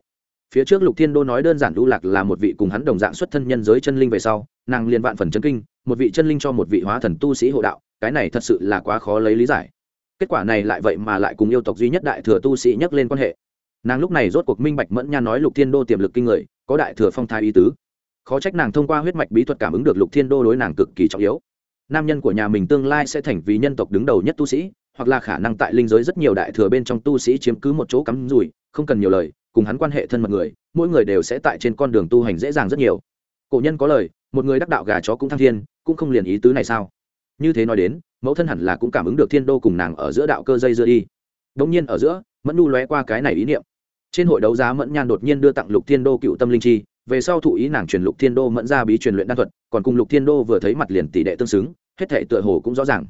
Phía trước lục thiên đô nói đơn giản lưu lạc là một vị cùng hắn đồng dạng xuất thân nhân giới chân linh về sau, nàng liền vạn phần chân kinh, một vị chân linh cho một vị hóa thần tu sĩ hộ đạo, cái này thật sự là quá khó lấy lý giải. Kết quả này lại vậy mà lại cùng yêu tộc duy nhất đại thừa tu sĩ nhắc lên quan hệ. Nàng lúc này rốt cuộc minh bạch mẫn nha nói lục thiên đô tiềm lực kinh người, có đại thừa phong thái ý tứ khó trách nàng thông qua huyết mạch bí thuật cảm ứng được lục thiên đô đối nàng cực kỳ trọng yếu. Nam nhân của nhà mình tương lai sẽ thành vì nhân tộc đứng đầu nhất tu sĩ, hoặc là khả năng tại linh giới rất nhiều đại thừa bên trong tu sĩ chiếm cứ một chỗ cắm rủi, không cần nhiều lời, cùng hắn quan hệ thân mật người, mỗi người đều sẽ tại trên con đường tu hành dễ dàng rất nhiều. Cổ nhân có lời, một người đắc đạo gà chó cũng thăng thiên, cũng không liền ý tứ này sao? Như thế nói đến, mẫu thân hẳn là cũng cảm ứng được thiên đô cùng nàng ở giữa đạo cơ dây dưa đi. Đống nhiên ở giữa, mẫn nu lóe qua cái này ý niệm. Trên hội đấu giá mẫn nhan đột nhiên đưa tặng lục thiên đô cựu tâm linh chi về sau thụ ý nàng truyền lục thiên đô mẫn ra bí truyền luyện đan thuật, còn cùng lục thiên đô vừa thấy mặt liền tỷ đệ tương xứng, hết thể tựa hồ cũng rõ ràng.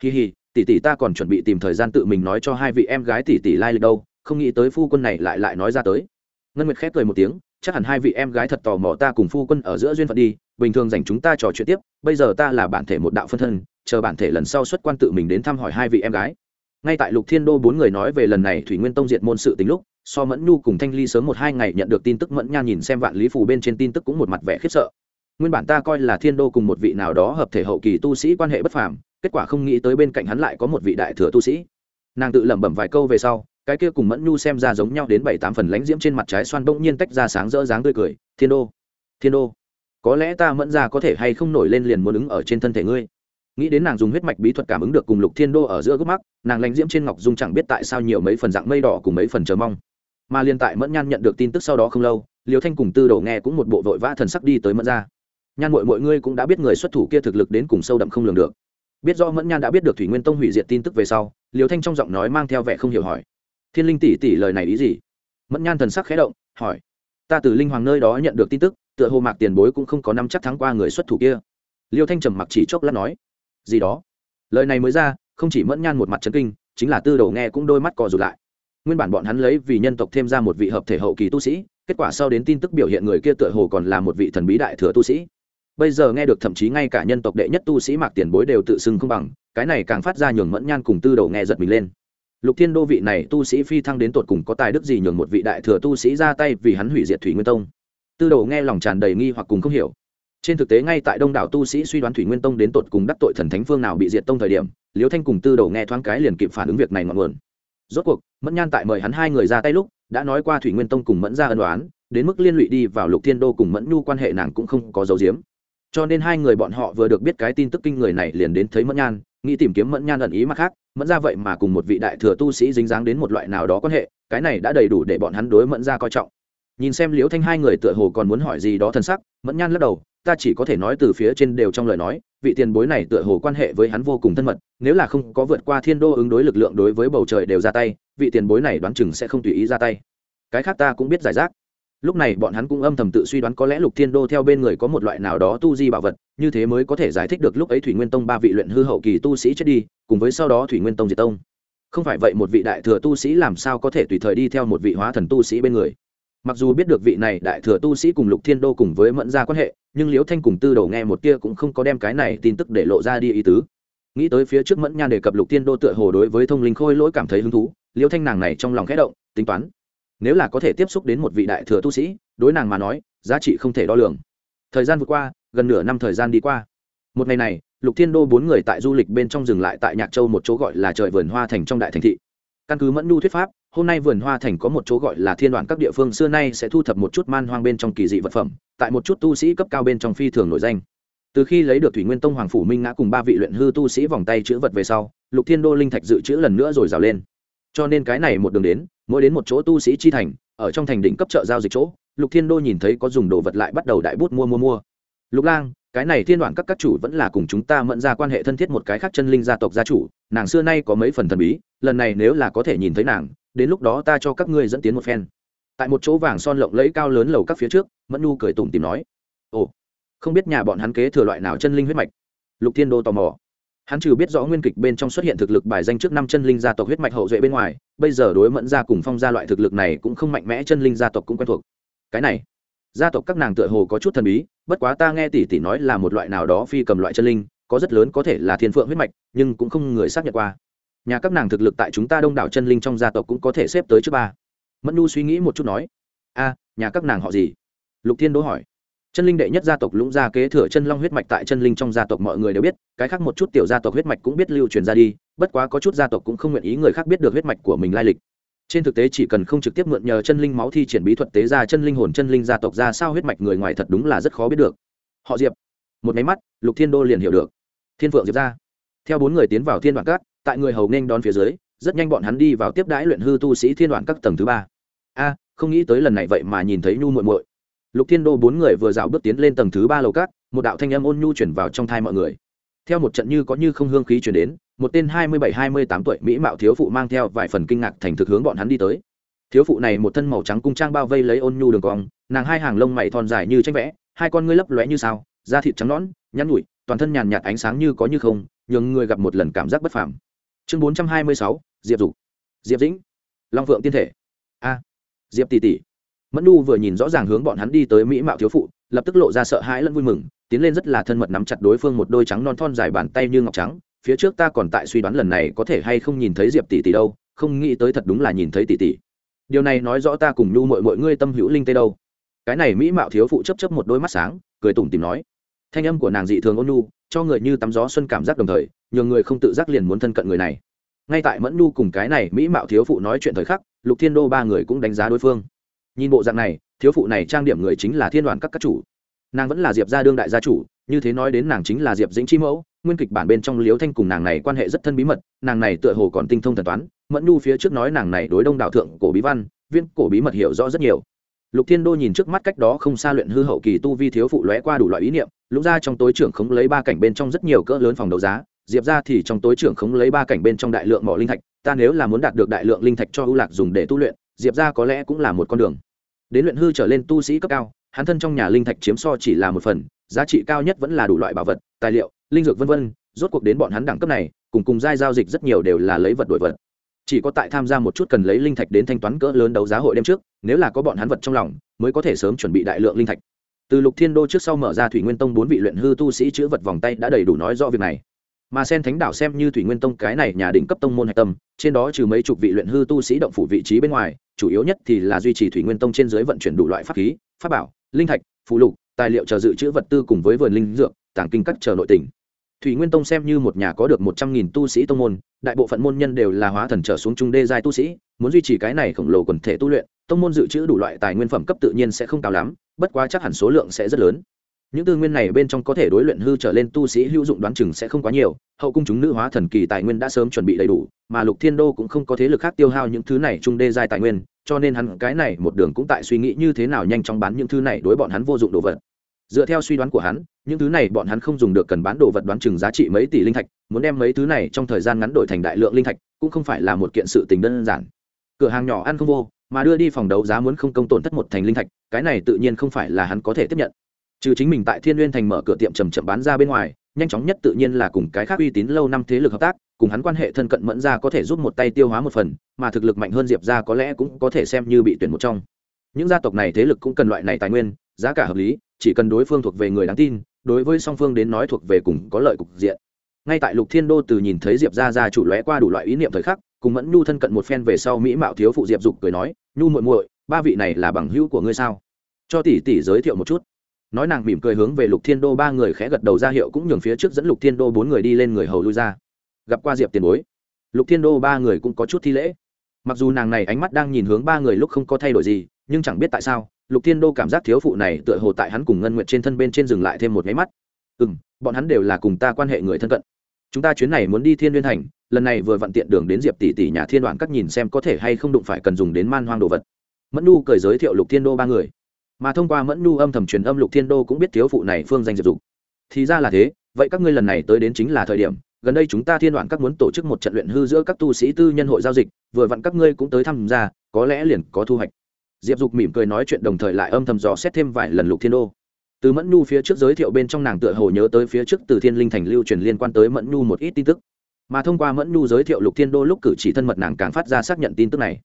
Kỳ hì tỷ tỷ ta còn chuẩn bị tìm thời gian tự mình nói cho hai vị em gái tỷ tỷ lai lịch đâu, không nghĩ tới phu quân này lại lại nói ra tới. Ngân nguyệt khép cười một tiếng, chắc hẳn hai vị em gái thật tò mò ta cùng phu quân ở giữa duyên phận đi, bình thường dành chúng ta trò chuyện tiếp, bây giờ ta là bản thể một đạo phân thân, chờ bản thể lần sau xuất quan tự mình đến thăm hỏi hai vị em gái. Ngay tại lục thiên đô bốn người nói về lần này thủy nguyên tông diệt môn sự tính lúc so mẫn nhu cùng thanh ly sớm một hai ngày nhận được tin tức mẫn nha nhìn xem vạn lý phù bên trên tin tức cũng một mặt vẻ khiếp sợ. Nguyên bản ta coi là thiên đô cùng một vị nào đó hợp thể hậu kỳ tu sĩ quan hệ bất phàm, kết quả không nghĩ tới bên cạnh hắn lại có một vị đại thừa tu sĩ. Nàng tự lẩm bẩm vài câu về sau, cái kia cùng mẫn nhu xem ra giống nhau đến bảy tám phần lánh diễm trên mặt trái xoan bỗng nhiên tách ra sáng rỡ dáng tươi cười, thiên đô thiên đô, có lẽ ta mẫn ra có thể hay không nổi lên liền muốn ứng ở trên thân thể ngươi? Nghĩ đến nàng dùng huyết mạch bí thuật cảm ứng được cùng lục thiên đô ở giữa gốc mắt nàng lánh diễm trên ngọc dung chẳng biết tại sao nhiều mấy phần dạng mây đỏ cùng mấy phần chờ mong mà liên tại mẫn nhan nhận được tin tức sau đó không lâu liều thanh cùng tư đồ nghe cũng một bộ vội vã thần sắc đi tới mẫn ra nhan mội mọi ngươi cũng đã biết người xuất thủ kia thực lực đến cùng sâu đậm không lường được. Biết do mẫn nhan đã biết được thủy nguyên tông hủy diệt tin tức về sau liều thanh trong giọng nói mang theo vẻ không hiểu hỏi. Thiên linh tỷ tỷ lời này ý gì? Mẫn nhan thần sắc khẽ động, hỏi. Ta từ linh hoàng nơi đó nhận được tin tức, tựa hồ mạc tiền bối cũng không có năm chắc thắng qua người xuất thủ kia. Liêu thanh trầm mặc chỉ chốc lát nói. Gì đó? Lời này mới ra, không chỉ mẫn nhan một mặt trấn kinh, chính là tư đầu nghe cũng đôi mắt cò rụt lại nguyên bản bọn hắn lấy vì nhân tộc thêm ra một vị hợp thể hậu kỳ tu sĩ, kết quả sau đến tin tức biểu hiện người kia tựa hồ còn là một vị thần bí đại thừa tu sĩ. Bây giờ nghe được thậm chí ngay cả nhân tộc đệ nhất tu sĩ mạc tiền bối đều tự xưng không bằng, cái này càng phát ra nhường mẫn nhan cùng tư đầu nghe giật mình lên. Lục thiên đô vị này tu sĩ phi thăng đến tột cùng có tài đức gì nhường một vị đại thừa tu sĩ ra tay vì hắn hủy diệt thủy nguyên tông? Tư đầu nghe lòng tràn đầy nghi hoặc cùng không hiểu. Trên thực tế ngay tại đông đảo tu sĩ suy đoán thủy nguyên tông đến tột cùng đắc tội thần thánh phương nào bị diệt tông thời điểm, liễu thanh cùng tư đầu nghe thoáng cái liền kịp phản ứng việc này ngọn nguồn rốt cuộc, mẫn nhan tại mời hắn hai người ra tay lúc, đã nói qua thủy nguyên tông cùng mẫn ra ân đoán đến mức liên lụy đi vào lục thiên đô cùng mẫn nhu quan hệ nàng cũng không có dấu diếm cho nên hai người bọn họ vừa được biết cái tin tức kinh người này liền đến thấy mẫn nhan, nghĩ tìm kiếm mẫn nhan ẩn ý mặt khác, mẫn ra vậy mà cùng một vị đại thừa tu sĩ dính dáng đến một loại nào đó quan hệ, cái này đã đầy đủ để bọn hắn đối mẫn ra coi trọng. Nhìn xem liễu thanh hai người tựa hồ còn muốn hỏi gì đó thân sắc, mẫn nhan lắc đầu ta chỉ có thể nói từ phía trên đều trong lời nói, vị tiền bối này tựa hồ quan hệ với hắn vô cùng thân mật, nếu là không có vượt qua thiên đô ứng đối lực lượng đối với bầu trời đều ra tay, vị tiền bối này đoán chừng sẽ không tùy ý ra tay. Cái khác ta cũng biết giải rác. Lúc này bọn hắn cũng âm thầm tự suy đoán có lẽ lục thiên đô theo bên người có một loại nào đó tu di bảo vật, như thế mới có thể giải thích được lúc ấy thủy nguyên tông ba vị luyện hư hậu kỳ tu sĩ chết đi, cùng với sau đó thủy nguyên tông diệt tông. Không phải vậy một vị đại thừa tu sĩ làm sao có thể tùy thời đi theo một vị hóa thần tu sĩ bên người? Mặc dù biết được vị này đại thừa tu sĩ cùng lục thiên đô cùng với mẫn gia quan hệ, nhưng liễu thanh cùng tư đầu nghe một tia cũng không có đem cái này tin tức để lộ ra đi ý tứ. Nghĩ tới phía trước mẫn nhan đề cập lục thiên đô tựa hồ đối với thông linh khôi lỗi cảm thấy hứng thú, liễu thanh nàng này trong lòng khẽ động, tính toán. Nếu là có thể tiếp xúc đến một vị đại thừa tu sĩ, đối nàng mà nói, giá trị không thể đo lường. Thời gian vừa qua, gần nửa năm thời gian đi qua. Một ngày này, lục thiên đô bốn người tại du lịch bên trong dừng lại tại nhạc châu một chỗ gọi là trời vườn hoa thành trong đại thành thị. Căn cứ mẫn nhu thuyết pháp hôm nay vườn hoa thành có một chỗ gọi là thiên đoạn các địa phương, xưa nay sẽ thu thập một chút man hoang bên trong kỳ dị vật phẩm, tại một chút tu sĩ cấp cao bên trong phi thường nổi danh. Từ khi lấy được thủy nguyên tông hoàng phủ minh ngã cùng ba vị luyện hư tu sĩ vòng tay chữ vật về sau, lục thiên đô linh thạch dự trữ lần nữa rồi rào lên. Cho nên cái này một đường đến, mỗi đến một chỗ tu sĩ chi thành, ở trong thành đỉnh cấp chợ giao dịch chỗ, lục thiên đô nhìn thấy có dùng đồ vật lại bắt đầu đại bút mua mua mua. Lục lang, cái này thiên đoạn các các chủ vẫn là cùng chúng ta mẫn ra quan hệ thân thiết một cái khác chân linh gia tộc gia chủ, nàng xưa nay có mấy phần thần bí, lần này nếu là có thể nhìn thấy nàng đến lúc đó ta cho các ngươi dẫn tiến một phen. Tại một chỗ vàng son lộng lẫy cao lớn lầu các phía trước, mẫn nu cười tủm tìm nói, ồ, không biết nhà bọn hắn kế thừa loại nào chân linh huyết mạch? Lục thiên đô tò mò. Hắn trừ biết rõ nguyên kịch bên trong xuất hiện thực lực bài danh trước năm chân linh gia tộc huyết mạch hậu duệ bên ngoài, bây giờ đối mẫn gia cùng phong gia loại thực lực này cũng không mạnh mẽ, chân linh gia tộc cũng quen thuộc. Cái này, gia tộc các nàng tựa hồ có chút thần bí, bất quá ta nghe tỷ tỷ nói là một loại nào đó phi cầm loại chân linh, có rất lớn có thể là thiên phượng huyết mạch, nhưng cũng không người xác nhận qua nhà các nàng thực lực tại chúng ta đông đảo chân linh trong gia tộc cũng có thể xếp tới trước ba. Mẫn nu suy nghĩ một chút nói, a, nhà các nàng họ gì? Lục thiên đỗ hỏi. Chân linh đệ nhất gia tộc lũng gia kế thừa chân long huyết mạch tại chân linh trong gia tộc mọi người đều biết, cái khác một chút tiểu gia tộc huyết mạch cũng biết lưu truyền ra đi, bất quá có chút gia tộc cũng không nguyện ý người khác biết được huyết mạch của mình lai lịch. Trên thực tế chỉ cần không trực tiếp mượn nhờ chân linh máu thi triển bí thuật tế ra chân linh hồn chân linh gia tộc ra sao huyết mạch người ngoài thật đúng là rất khó biết được. Họ diệp. Một máy mắt, lục thiên đô liền hiểu được. Thiên phượng diệp ra. Theo bốn người tiến vào thiên đoạn cát tại người hầu nên đón phía dưới, rất nhanh bọn hắn đi vào tiếp đãi luyện hư tu sĩ thiên đoạn các tầng thứ ba. A, không nghĩ tới lần này vậy mà nhìn thấy nhu muội muội. Lục thiên đô bốn người vừa dạo bước tiến lên tầng thứ ba lầu cát một đạo thanh âm ôn nhu chuyển vào trong thai mọi người. Theo một trận như có như không hương khí chuyển đến, một tên hai mươi bảy, hai mươi tám tuổi mỹ mạo thiếu phụ mang theo vài phần kinh ngạc thành thực hướng bọn hắn đi tới. Thiếu phụ này một thân màu trắng cung trang bao vây lấy ôn nhu đường cong, nàng hai hàng lông mày thon dài như tranh vẽ, hai con ngươi lấp lóe như sao, da thịt trắng nõn, nhăn nhụi toàn thân nhàn nhạt ánh sáng như có như không, nhường người gặp một lần cảm giác bất phàm chương bốn trăm hai mươi sáu, diệp dục. Diệp dĩnh. Long phượng tiên thể. A. Diệp tỷ tỷ. Mẫn nu vừa nhìn rõ ràng hướng bọn hắn đi tới mỹ mạo thiếu phụ, lập tức lộ ra sợ hãi lẫn vui mừng, tiến lên rất là thân mật nắm chặt đối phương một đôi trắng non thon dài bàn tay như ngọc trắng. Phía trước ta còn tại suy đoán lần này có thể hay không nhìn thấy diệp tỷ tỷ đâu, không nghĩ tới thật đúng là nhìn thấy tỷ tỷ. Điều này nói rõ ta cùng nhu mọi mọi ngươi tâm hữu linh tê đâu. Cái này mỹ mạo thiếu phụ chấp chấp một đôi mắt sáng, cười tủm tìm nói thanh âm của nàng dị thường ôn nhu, cho người như tắm gió xuân cảm giác đồng thời nhiều người không tự giác liền muốn thân cận người này. Ngay tại mẫn nhu cùng cái này mỹ mạo thiếu phụ nói chuyện thời khắc, lục thiên đô ba người cũng đánh giá đối phương. Nhìn bộ dạng này, thiếu phụ này trang điểm người chính là thiên đoàn các các chủ. Nàng vẫn là diệp gia đương đại gia chủ, như thế nói đến nàng chính là diệp dĩnh chi mẫu, nguyên kịch bản bên trong liếu thanh cùng nàng này quan hệ rất thân bí mật, nàng này tựa hồ còn tinh thông thần toán. Mẫn nhu phía trước nói nàng này đối đông đạo thượng cổ bí văn viên cổ bí mật hiểu rõ rất nhiều lục thiên đô nhìn trước mắt cách đó không xa luyện hư hậu kỳ tu vi thiếu phụ lóe qua đủ loại ý niệm lúc ra trong tối trưởng khống lấy ba cảnh bên trong rất nhiều cỡ lớn phòng đấu giá, diệp ra thì trong tối trưởng khống lấy ba cảnh bên trong đại lượng mỏ linh thạch, ta nếu là muốn đạt được đại lượng linh thạch cho ưu lạc dùng để tu luyện, diệp ra có lẽ cũng là một con đường. Đến luyện hư trở lên tu sĩ cấp cao, hắn thân trong nhà linh thạch chiếm so chỉ là một phần, giá trị cao nhất vẫn là đủ loại bảo vật, tài liệu, linh dược vân vân, rốt cuộc đến bọn hắn đẳng cấp này, cùng cùng giai giao dịch rất nhiều đều là lấy vật đổi vật chỉ có tại tham gia một chút cần lấy linh thạch đến thanh toán cỡ lớn đấu giá hội đêm trước, nếu là có bọn hắn vật trong lòng, mới có thể sớm chuẩn bị đại lượng linh thạch. Từ lục thiên đô trước sau mở ra thủy nguyên tông bốn vị luyện hư tu sĩ chữ vật vòng tay đã đầy đủ nói rõ việc này. Mà sen thánh đảo xem như thủy nguyên tông cái này nhà đỉnh cấp tông môn hạch tâm, trên đó trừ mấy chục vị luyện hư tu sĩ động phủ vị trí bên ngoài, chủ yếu nhất thì là duy trì thủy nguyên tông trên dưới vận chuyển đủ loại pháp khí, pháp bảo, linh thạch phụ lục, tài liệu chờ dự trữ vật tư cùng với vườn linh dược, tàng kinh các chờ nội tỉnh thủy nguyên tông xem như một nhà có được một trăm nghìn tu sĩ tông môn, đại bộ phận môn nhân đều là hóa thần trở xuống trung đê giai tu sĩ, muốn duy trì cái này khổng lồ quần thể tu luyện, tông môn dự trữ đủ loại tài nguyên phẩm cấp tự nhiên sẽ không cao lắm, bất quá chắc hẳn số lượng sẽ rất lớn. Những tư nguyên này bên trong có thể đối luyện hư trở lên tu sĩ hữu dụng đoán chừng sẽ không quá nhiều, hậu cung chúng nữ hóa thần kỳ tài nguyên đã sớm chuẩn bị đầy đủ, mà lục thiên đô cũng không có thế lực khác tiêu hao những thứ này trung đê giai tài nguyên, cho nên hắn cái này một đường cũng tại suy nghĩ như thế nào nhanh chóng bán những thứ này đối bọn hắn vô dụng đồ vật dựa theo suy đoán của hắn, những thứ này bọn hắn không dùng được cần bán đồ vật đoán chừng giá trị mấy tỷ linh thạch, muốn đem mấy thứ này trong thời gian ngắn đổi thành đại lượng linh thạch, cũng không phải là một kiện sự tình đơn giản. Cửa hàng nhỏ ăn không vô, mà đưa đi phòng đấu giá muốn không công tổn thất một thành linh thạch, cái này tự nhiên không phải là hắn có thể tiếp nhận. Trừ chính mình tại thiên n g u y ê n thành mở cửa tiệm chầm chậm bán ra bên ngoài, nhanh chóng nhất tự nhiên là cùng cái khác uy tín lâu năm thế lực hợp tác, cùng hắn quan hệ thân cận mẫn ra có thể giúp một tay tiêu hóa một phần, mà thực lực mạnh hơn diệp ra có lẽ cũng có thể xem như bị tuyển một trong. Những gia tộc này thế lực cũng cần loại này tài nguyên, giá cả hợp lý chỉ cần đối phương thuộc về người đáng tin, đối với song phương đến nói thuộc về cùng có lợi cục diện. Ngay tại lục thiên đô từ nhìn thấy diệp ra ra chủ lóe qua đủ loại ý niệm thời khắc, cùng mẫn nhu thân cận một phen về sau mỹ mạo thiếu phụ diệp dục cười nói, nhu muội muội, ba vị này là bằng hữu của ngươi sao? Cho tỷ tỷ giới thiệu một chút. Nói nàng mỉm cười hướng về lục thiên đô ba người khẽ gật đầu ra hiệu cũng nhường phía trước dẫn lục thiên đô bốn người đi lên người hầu lui ra. Gặp qua diệp tiền bối, lục thiên đô ba người cũng có chút thi lễ. Mặc dù nàng này ánh mắt đang nhìn hướng ba người lúc không có thay đổi gì, nhưng chẳng biết tại sao lục thiên đô cảm giác thiếu phụ này tựa hồ tại hắn cùng ngân nguyện trên thân bên trên dừng lại thêm một máy mắt. Ừ m bọn hắn đều là cùng ta quan hệ người thân cận. Chúng ta chuyến này muốn đi thiên liên thành, lần này vừa vặn tiện đường đến diệp tỷ tỷ nhà thiên đoạn các nhìn xem có thể hay không đụng phải cần dùng đến man hoang đồ vật. Mẫn nu cười giới thiệu lục thiên đô ba người. Mà thông qua mẫn nu âm thầm truyền âm lục thiên đô cũng biết thiếu phụ này phương danh diệp dục. Thì ra là thế, vậy các ngươi lần này tới đến chính là thời điểm, gần đây chúng ta thiên đoạn các muốn tổ chức một trận luyện hư giữa các tu sĩ tư nhân hội giao dịch, vừa vặn các ngươi cũng tới tham gia, có lẽ liền có thu hoạch diệp dục mỉm cười nói chuyện đồng thời lại âm thầm dò xét thêm vài lần lục thiên đô. Từ mẫn nu phía trước giới thiệu bên trong nàng tựa hồ nhớ tới phía trước từ thiên linh thành lưu truyền liên quan tới mẫn nu một ít tin tức. Mà thông qua mẫn nhu giới thiệu lục thiên đô lúc cử chỉ thân mật nàng càng phát ra xác nhận tin tức này.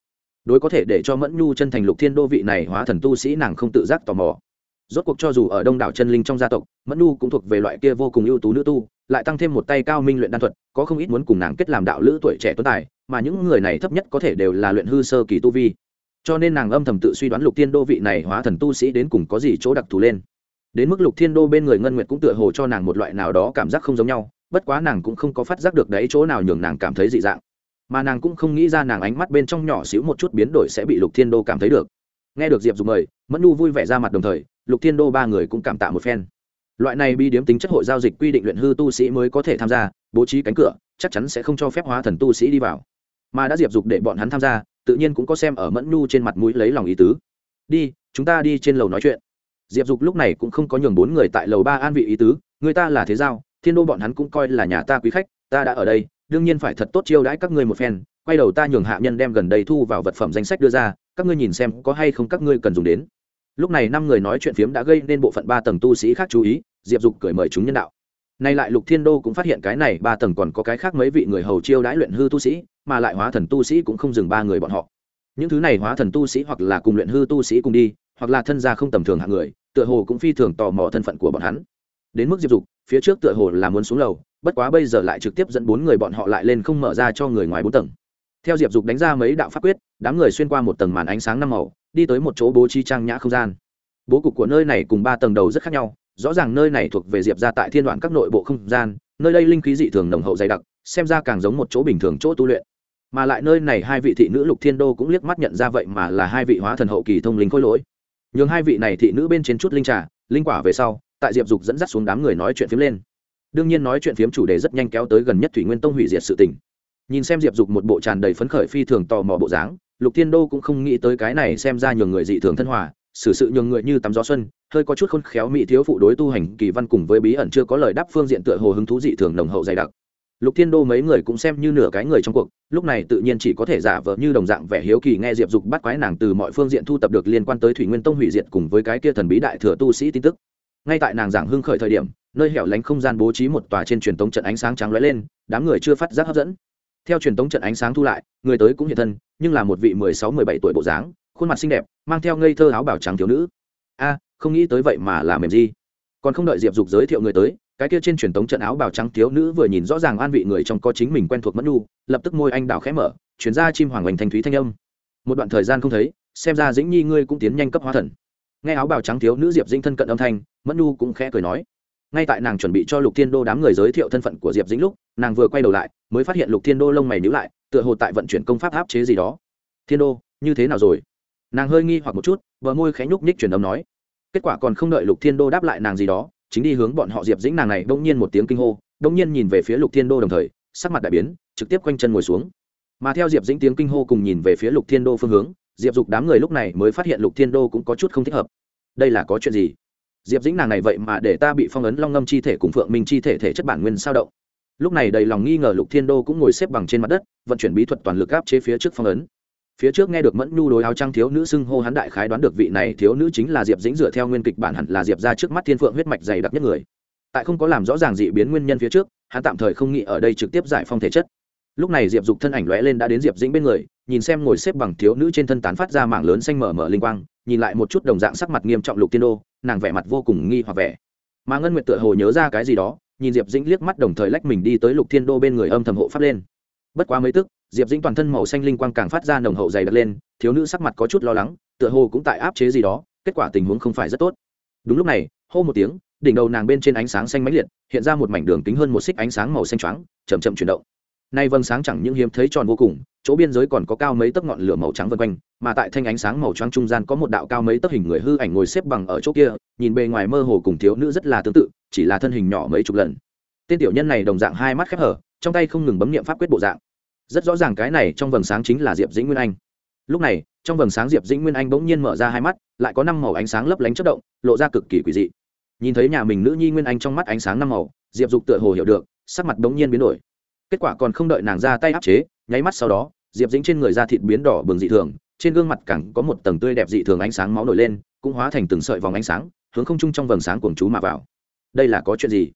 Đối có thể để cho mẫn nhu chân thành lục thiên đô vị này hóa thần tu sĩ nàng không tự giác tò mò. Rốt cuộc cho dù ở đông đảo chân linh trong gia tộc, mẫn nhu cũng thuộc về loại kia vô cùng ưu tú nữ tu, lại tăng thêm một tay cao minh luyện đan thuật, có không ít muốn cùng nàng kết làm đạo lữ tuổi trẻ tuấn tài, mà những người này thấp nhất có thể đều là luyện hư sơ kỳ tu vi cho nên nàng âm thầm tự suy đoán lục thiên đô vị này hóa thần tu sĩ đến cùng có gì chỗ đặc thù lên. Đến mức lục thiên đô bên người ngân nguyệt cũng tựa hồ cho nàng một loại nào đó cảm giác không giống nhau, bất quá nàng cũng không có phát giác được đấy chỗ nào nhường nàng cảm thấy dị dạng. Mà nàng cũng không nghĩ ra nàng ánh mắt bên trong nhỏ xíu một chút biến đổi sẽ bị lục thiên đô cảm thấy được. Nghe được diệp dùng mời, mẫn nu vui vẻ ra mặt đồng thời, lục thiên đô ba người cũng cảm tạ một phen. Loại này bi điếm tính chất hội giao dịch quy định luyện hư tu sĩ mới có thể tham gia, bố trí cánh cửa, chắc chắn sẽ không cho phép hóa thần tu sĩ đi vào. Mà đã diệp dục để bọn hắn tham gia tự nhiên cũng có xem ở mẫn nhu trên mặt mũi lấy lòng ý tứ. Đi, chúng ta đi trên lầu nói chuyện. Diệp dục lúc này cũng không có nhường bốn người tại lầu ba an vị ý tứ, người ta là thế giao, thiên đô bọn hắn cũng coi là nhà ta quý khách, ta đã ở đây, đương nhiên phải thật tốt chiêu đãi các ngươi một phen, quay đầu ta nhường hạ nhân đem gần đây thu vào vật phẩm danh sách đưa ra, các ngươi nhìn xem có hay không các ngươi cần dùng đến. Lúc này năm người nói chuyện phiếm đã gây nên bộ phận ba tầng tu sĩ khác chú ý, diệp dục cười mời chúng nhân đạo nay lại lục thiên đô cũng phát hiện cái này ba tầng còn có cái khác mấy vị người hầu chiêu đãi luyện hư tu sĩ, mà lại hóa thần tu sĩ cũng không dừng ba người bọn họ. Những thứ này hóa thần tu sĩ hoặc là cùng luyện hư tu sĩ cùng đi, hoặc là thân gia không tầm thường hạng người, tựa hồ cũng phi thường tò mò thân phận của bọn hắn. Đến mức diệp dục, phía trước tựa hồ là muốn xuống lầu, bất quá bây giờ lại trực tiếp dẫn bốn người bọn họ lại lên không mở ra cho người ngoài bốn tầng. Theo diệp dục đánh ra mấy đạo pháp quyết, đám người xuyên qua một tầng màn ánh sáng năm màu, đi tới một chỗ bố trí trang nhã không gian. Bố cục của nơi này cùng ba tầng đầu rất khác nhau rõ ràng nơi này thuộc về diệp ra tại thiên đoạn các nội bộ không gian, nơi đây linh khí dị thường nồng hậu dày đặc, xem ra càng giống một chỗ bình thường chỗ tu luyện. Mà lại nơi này hai vị thị nữ lục thiên đô cũng liếc mắt nhận ra vậy mà là hai vị hóa thần hậu kỳ thông linh khôi lỗi. Nhường hai vị này thị nữ bên trên chút linh trà, linh quả về sau, tại diệp dục dẫn dắt xuống đám người nói chuyện phiếm lên. Đương nhiên nói chuyện phiếm chủ đề rất nhanh kéo tới gần nhất thủy nguyên tông hủy diệt sự tình. Nhìn xem diệp dục một bộ tràn đầy phấn khởi phi thường tò mò bộ dáng, lục thiên đô cũng không nghĩ tới cái này xem ra nhường người dị thường thân hòa xử sự nhường người như tắm gió xuân, hơi có chút khôn khéo mỹ thiếu phụ đối tu hành kỳ văn cùng với bí ẩn chưa có lời đáp phương diện tựa hồ hứng thú dị thường nồng hậu dày đặc. Lục thiên đô mấy người cũng xem như nửa cái người trong cuộc, lúc này tự nhiên chỉ có thể giả vờ như đồng dạng vẻ hiếu kỳ nghe diệp dục bắt quái nàng từ mọi phương diện thu tập được liên quan tới thủy nguyên tông hủy diệt cùng với cái kia thần bí đại thừa tu sĩ tin tức. Ngay tại nàng giảng hưng khởi thời điểm, nơi hẻo lánh không gian bố trí một tòa trên truyền tống trận ánh sáng trắng lóe lên, đám người chưa phát giác hấp dẫn. Theo truyền tống trận ánh sáng thu lại, người tới cũng hiện thân, nhưng là một vị mười sáu, mười bảy tuổi bộ dáng khuôn mặt xinh đẹp, mang theo ngây thơ áo bảo trắng thiếu nữ. A, không nghĩ tới vậy mà là mềm gì. Còn không đợi diệp dục giới thiệu người tới, cái kia trên truyền tống trận áo bào trắng thiếu nữ vừa nhìn rõ ràng an vị người trong có chính mình quen thuộc mẫn nu lập tức môi anh đào khẽ mở chuyển ra chim hoàng oanh thanh thúy thanh âm. Một đoạn thời gian không thấy, xem ra dĩnh nhi ngươi cũng tiến nhanh cấp hóa thần. Nghe áo bào trắng thiếu nữ diệp dĩnh thân cận âm thanh, mẫn nu cũng khẽ cười nói. Ngay tại nàng chuẩn bị cho lục thiên đô đám người giới thiệu thân phận của diệp dĩnh lúc, nàng vừa quay đầu lại, mới phát hiện lục thiên đô lông mày nhữ lại, tựa hồ tại vận chuyển công pháp áp chế gì đó. Thiên đô, như thế nào rồi? Nàng hơi nghi hoặc một chút vợ môi khẽ nhúc nhích truyền âm nói. Kết quả còn không đợi lục thiên đô đáp lại nàng gì đó, chính đi hướng bọn họ diệp dĩnh nàng này đông nhiên một tiếng kinh hô đông nhiên nhìn về phía lục thiên đô đồng thời, sắc mặt đại biến, trực tiếp quanh chân ngồi xuống. Mà theo diệp dĩnh tiếng kinh hô cùng nhìn về phía lục thiên đô phương hướng, diệp dục đám người lúc này mới phát hiện lục thiên đô cũng có chút không thích hợp. Đây là có chuyện gì? Diệp dĩnh nàng này vậy mà để ta bị phong ấn long ngâm chi thể cùng phượng minh chi thể thể chất bản nguyên sao động? Lúc này đầy lòng nghi ngờ lục thiên đô cũng ngồi xếp bằng trên mặt đất, vận chuyển bí thuật toàn lực áp chế phía trước phong ấn phía trước nghe được mẫn nhu đối áo trang thiếu nữ xưng hô, hắn đại khái đoán được vị này thiếu nữ chính là diệp dĩnh dựa theo nguyên kịch bản hẳn là diệp ra trước mắt thiên phượng huyết mạch dày đặc nhất người. Tại không có làm rõ ràng dị biến nguyên nhân phía trước, hắn tạm thời không nghĩ ở đây trực tiếp giải phong thể chất. Lúc này diệp dục thân ảnh lóe lên đã đến diệp dĩnh bên người, nhìn xem ngồi xếp bằng thiếu nữ trên thân tán phát ra mảng lớn xanh mở mở linh quang, nhìn lại một chút đồng dạng sắc mặt nghiêm trọng lục tiên đô, nàng vẻ mặt vô cùng nghi hoặc vẻ. Mà ngân nguyệt tựa hồ nhớ ra cái gì đó, nhìn diệp dĩnh liếc mắt đồng thời lách mình đi tới lục thiên đô bên người âm thầm hộ pháp lên. Bất quá mấy tức diệp dĩnh toàn thân màu xanh linh quang càng phát ra nồng hậu dày đặc lên, thiếu nữ sắc mặt có chút lo lắng, tựa hồ cũng tại áp chế gì đó, kết quả tình huống không phải rất tốt. Đúng lúc này, hô một tiếng, đỉnh đầu nàng bên trên ánh sáng xanh mãnh liệt, hiện ra một mảnh đường kính hơn một xích ánh sáng màu xanh choáng, chậm chậm chuyển động. Nay vầng sáng chẳng những hiếm thấy tròn vô cùng, chỗ biên giới còn có cao mấy tấc ngọn lửa màu trắng vân quanh, mà tại thanh ánh sáng màu trắng trung gian có một đạo cao mấy tấc hình người hư ảnh ngồi xếp bằng ở chỗ kia, nhìn bề ngoài mơ hồ cùng thiếu nữ rất là tương tự, chỉ là thân hình nhỏ mấy chục lần. Tên tiểu nhân này đồng dạng hai mắt khép hở, trong tay không ngừng bấm nghiệm pháp quyết bộ dạng rất rõ ràng cái này trong vầng sáng chính là diệp dĩnh nguyên anh. Lúc này, trong vầng sáng diệp dĩnh nguyên anh bỗng nhiên mở ra hai mắt, lại có năm màu ánh sáng lấp lánh chất động, lộ ra cực kỳ quỷ dị. Nhìn thấy nhà mình nữ nhi nguyên anh trong mắt ánh sáng năm màu, diệp dục tựa hồ hiểu được, sắc mặt bỗng nhiên biến đổi. Kết quả còn không đợi nàng ra tay áp chế, nháy mắt sau đó, diệp dĩnh trên người da thịt biến đỏ bừng dị thường, trên gương mặt càng có một tầng tươi đẹp dị thường ánh sáng máu nổi lên, cũng hóa thành từng sợi vòng ánh sáng, hướng không chung trong vầng sáng cuồng chú mà vào. Đây là có chuyện gì?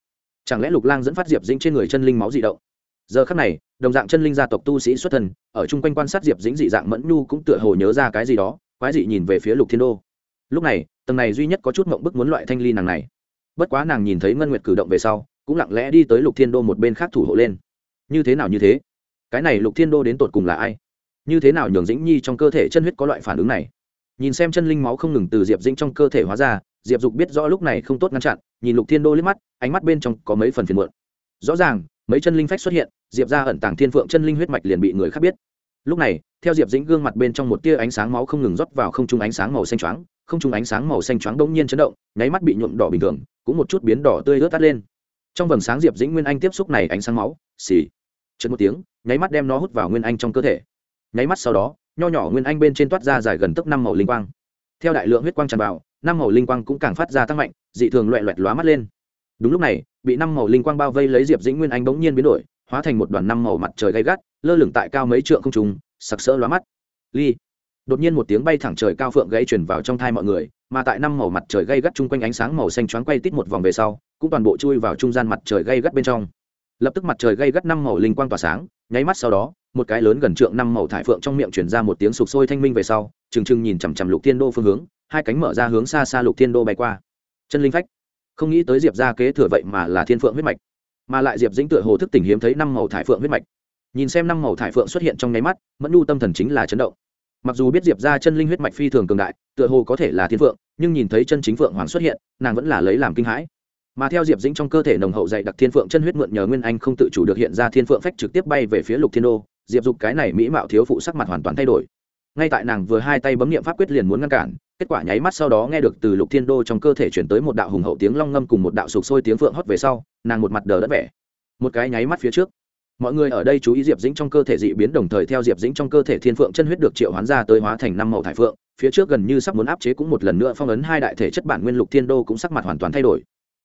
Chẳng lẽ lục lang dẫn phát diệp dĩnh trên người chân linh máu dị động? Giờ khắc này, đồng dạng chân linh gia tộc tu sĩ xuất thân, ở chung quanh quan sát diệp dĩnh dị dạng mẫn nhu cũng tựa hồ nhớ ra cái gì đó, quái dị nhìn về phía lục thiên đô. Lúc này, tầng này duy nhất có chút mộng bức muốn loại thanh ly nàng này. Bất quá nàng nhìn thấy ngân nguyệt cử động về sau, cũng lặng lẽ đi tới lục thiên đô một bên khác thủ hộ lên. Như thế nào như thế? Cái này lục thiên đô đến tột cùng là ai? Như thế nào nhường dĩnh nhi trong cơ thể chân huyết có loại phản ứng này? Nhìn xem chân linh máu không ngừng từ diệp dĩnh trong cơ thể hóa ra, diệp dục biết rõ lúc này không tốt ngăn chặn, nhìn lục thiên đô liếc mắt, ánh mắt bên trong có mấy phần phiền muộn. Rõ ràng mấy chân linh phách xuất hiện, diệp ra ẩn tàng thiên phượng chân linh huyết mạch liền bị người khác biết. Lúc này, theo diệp dĩnh gương mặt bên trong một tia ánh sáng máu không ngừng rót vào không trung ánh sáng màu xanh choáng, không trung ánh sáng màu xanh choáng đông nhiên chấn động, nháy mắt bị nhuộm đỏ bình thường, cũng một chút biến đỏ tươi ướt tắt lên. Trong vầng sáng diệp dĩnh nguyên anh tiếp xúc này ánh sáng máu, xì. Chật một tiếng, nháy mắt đem nó hút vào nguyên anh trong cơ thể. Nháy mắt sau đó, nho nhỏ nguyên anh bên trên toát ra dài gần tức năm màu linh quang. Theo đại lượng huyết quang tràn vào, năm màu linh quang cũng càng phát ra tăng mạnh, dị thường loẹ loẹt lóa mắt lên. Đúng lúc này bị năm màu linh quang bao vây lấy diệp dĩnh nguyên anh bỗng nhiên biến đổi, hóa thành một đoàn năm màu mặt trời gay gắt, lơ lửng tại cao mấy trượng không trùng sặc sỡ lóa mắt. Ly. Đột nhiên một tiếng bay thẳng trời cao phượng gãy chuyển vào trong thai mọi người, mà tại năm màu mặt trời gay gắt chung quanh ánh sáng màu xanh choáng quay tít một vòng về sau, cũng toàn bộ chui vào trung gian mặt trời gay gắt bên trong. Lập tức mặt trời gay gắt năm màu linh quang tỏa sáng, nháy mắt sau đó, một cái lớn gần trượng năm màu thải phượng trong miệng chuyển ra một tiếng sục sôi thanh minh về sau, trừng trừng nhìn chằm chằm lục thiên đô phương hướng, hai cánh mở ra hướng xa xa lục thiên đô bay qua. Chân linh phách không nghĩ tới diệp ra kế thừa vậy mà là thiên phượng huyết mạch, mà lại diệp dĩnh tựa hồ thức tỉnh hiếm thấy năm màu thải phượng huyết mạch. Nhìn xem năm màu thải phượng xuất hiện trong nháy mắt, mẫn nhu tâm thần chính là chấn động. Mặc dù biết diệp ra chân linh huyết mạch phi thường cường đại, tựa hồ có thể là thiên phượng, nhưng nhìn thấy chân chính phượng hoàng xuất hiện, nàng vẫn là lấy làm kinh hãi. Mà theo diệp dĩnh trong cơ thể nồng hậu dạy đặc thiên phượng chân huyết mượn nhờ nguyên anh không tự chủ được hiện ra thiên phượng phách trực tiếp bay về phía lục thiên đô, diệp dục cái này mỹ mạo thiếu phụ sắc mặt hoàn toàn thay đổi. Ngay tại nàng vừa hai tay bấm nghiệm pháp quyết liền muốn ngăn cản kết quả nháy mắt sau đó nghe được từ lục thiên đô trong cơ thể chuyển tới một đạo hùng hậu tiếng long ngâm cùng một đạo sục sôi tiếng phượng hót về sau, nàng một mặt đờ đất vẻ. Một cái nháy mắt phía trước, mọi người ở đây chú ý diệp dĩnh trong cơ thể dị biến, đồng thời theo diệp dĩnh trong cơ thể thiên phượng chân huyết được triệu hoán ra tới hóa thành năm màu thải phượng, phía trước gần như sắp muốn áp chế cũng một lần nữa phong ấn hai đại thể chất bản nguyên lục thiên đô cũng sắc mặt hoàn toàn thay đổi.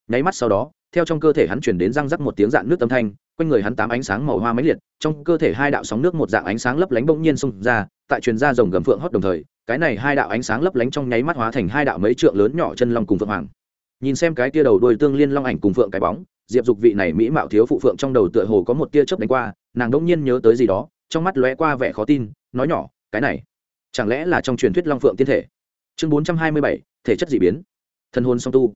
Nháy mắt sau đó, theo trong cơ thể hắn chuyển đến răng rắc một tiếng dạng nước âm thanh, quanh người hắn tám ánh sáng màu hoa máy liệt, trong cơ thể hai đạo sóng nước một dạng ánh sáng lấp lánh bỗng nhiên xông ra, tại truyền ra rồng gầm phượng hót đồng thời cái này hai đạo ánh sáng lấp lánh trong nháy mắt hóa thành hai đạo mấy trượng lớn nhỏ chân long cùng phượng hoàng. Nhìn xem cái tia đầu đôi tương liên long ảnh cùng phượng cái bóng, diệp dục vị này mỹ mạo thiếu phụ phượng trong đầu tựa hồ có một tia chớp đánh qua, nàng đông nhiên nhớ tới gì đó, trong mắt lóe qua vẻ khó tin, nói nhỏ, cái này, chẳng lẽ là trong truyền thuyết long phượng tiên thể? Chương bốn trăm hai mươi bảy, thể chất d ị biến. Thân hôn song tu.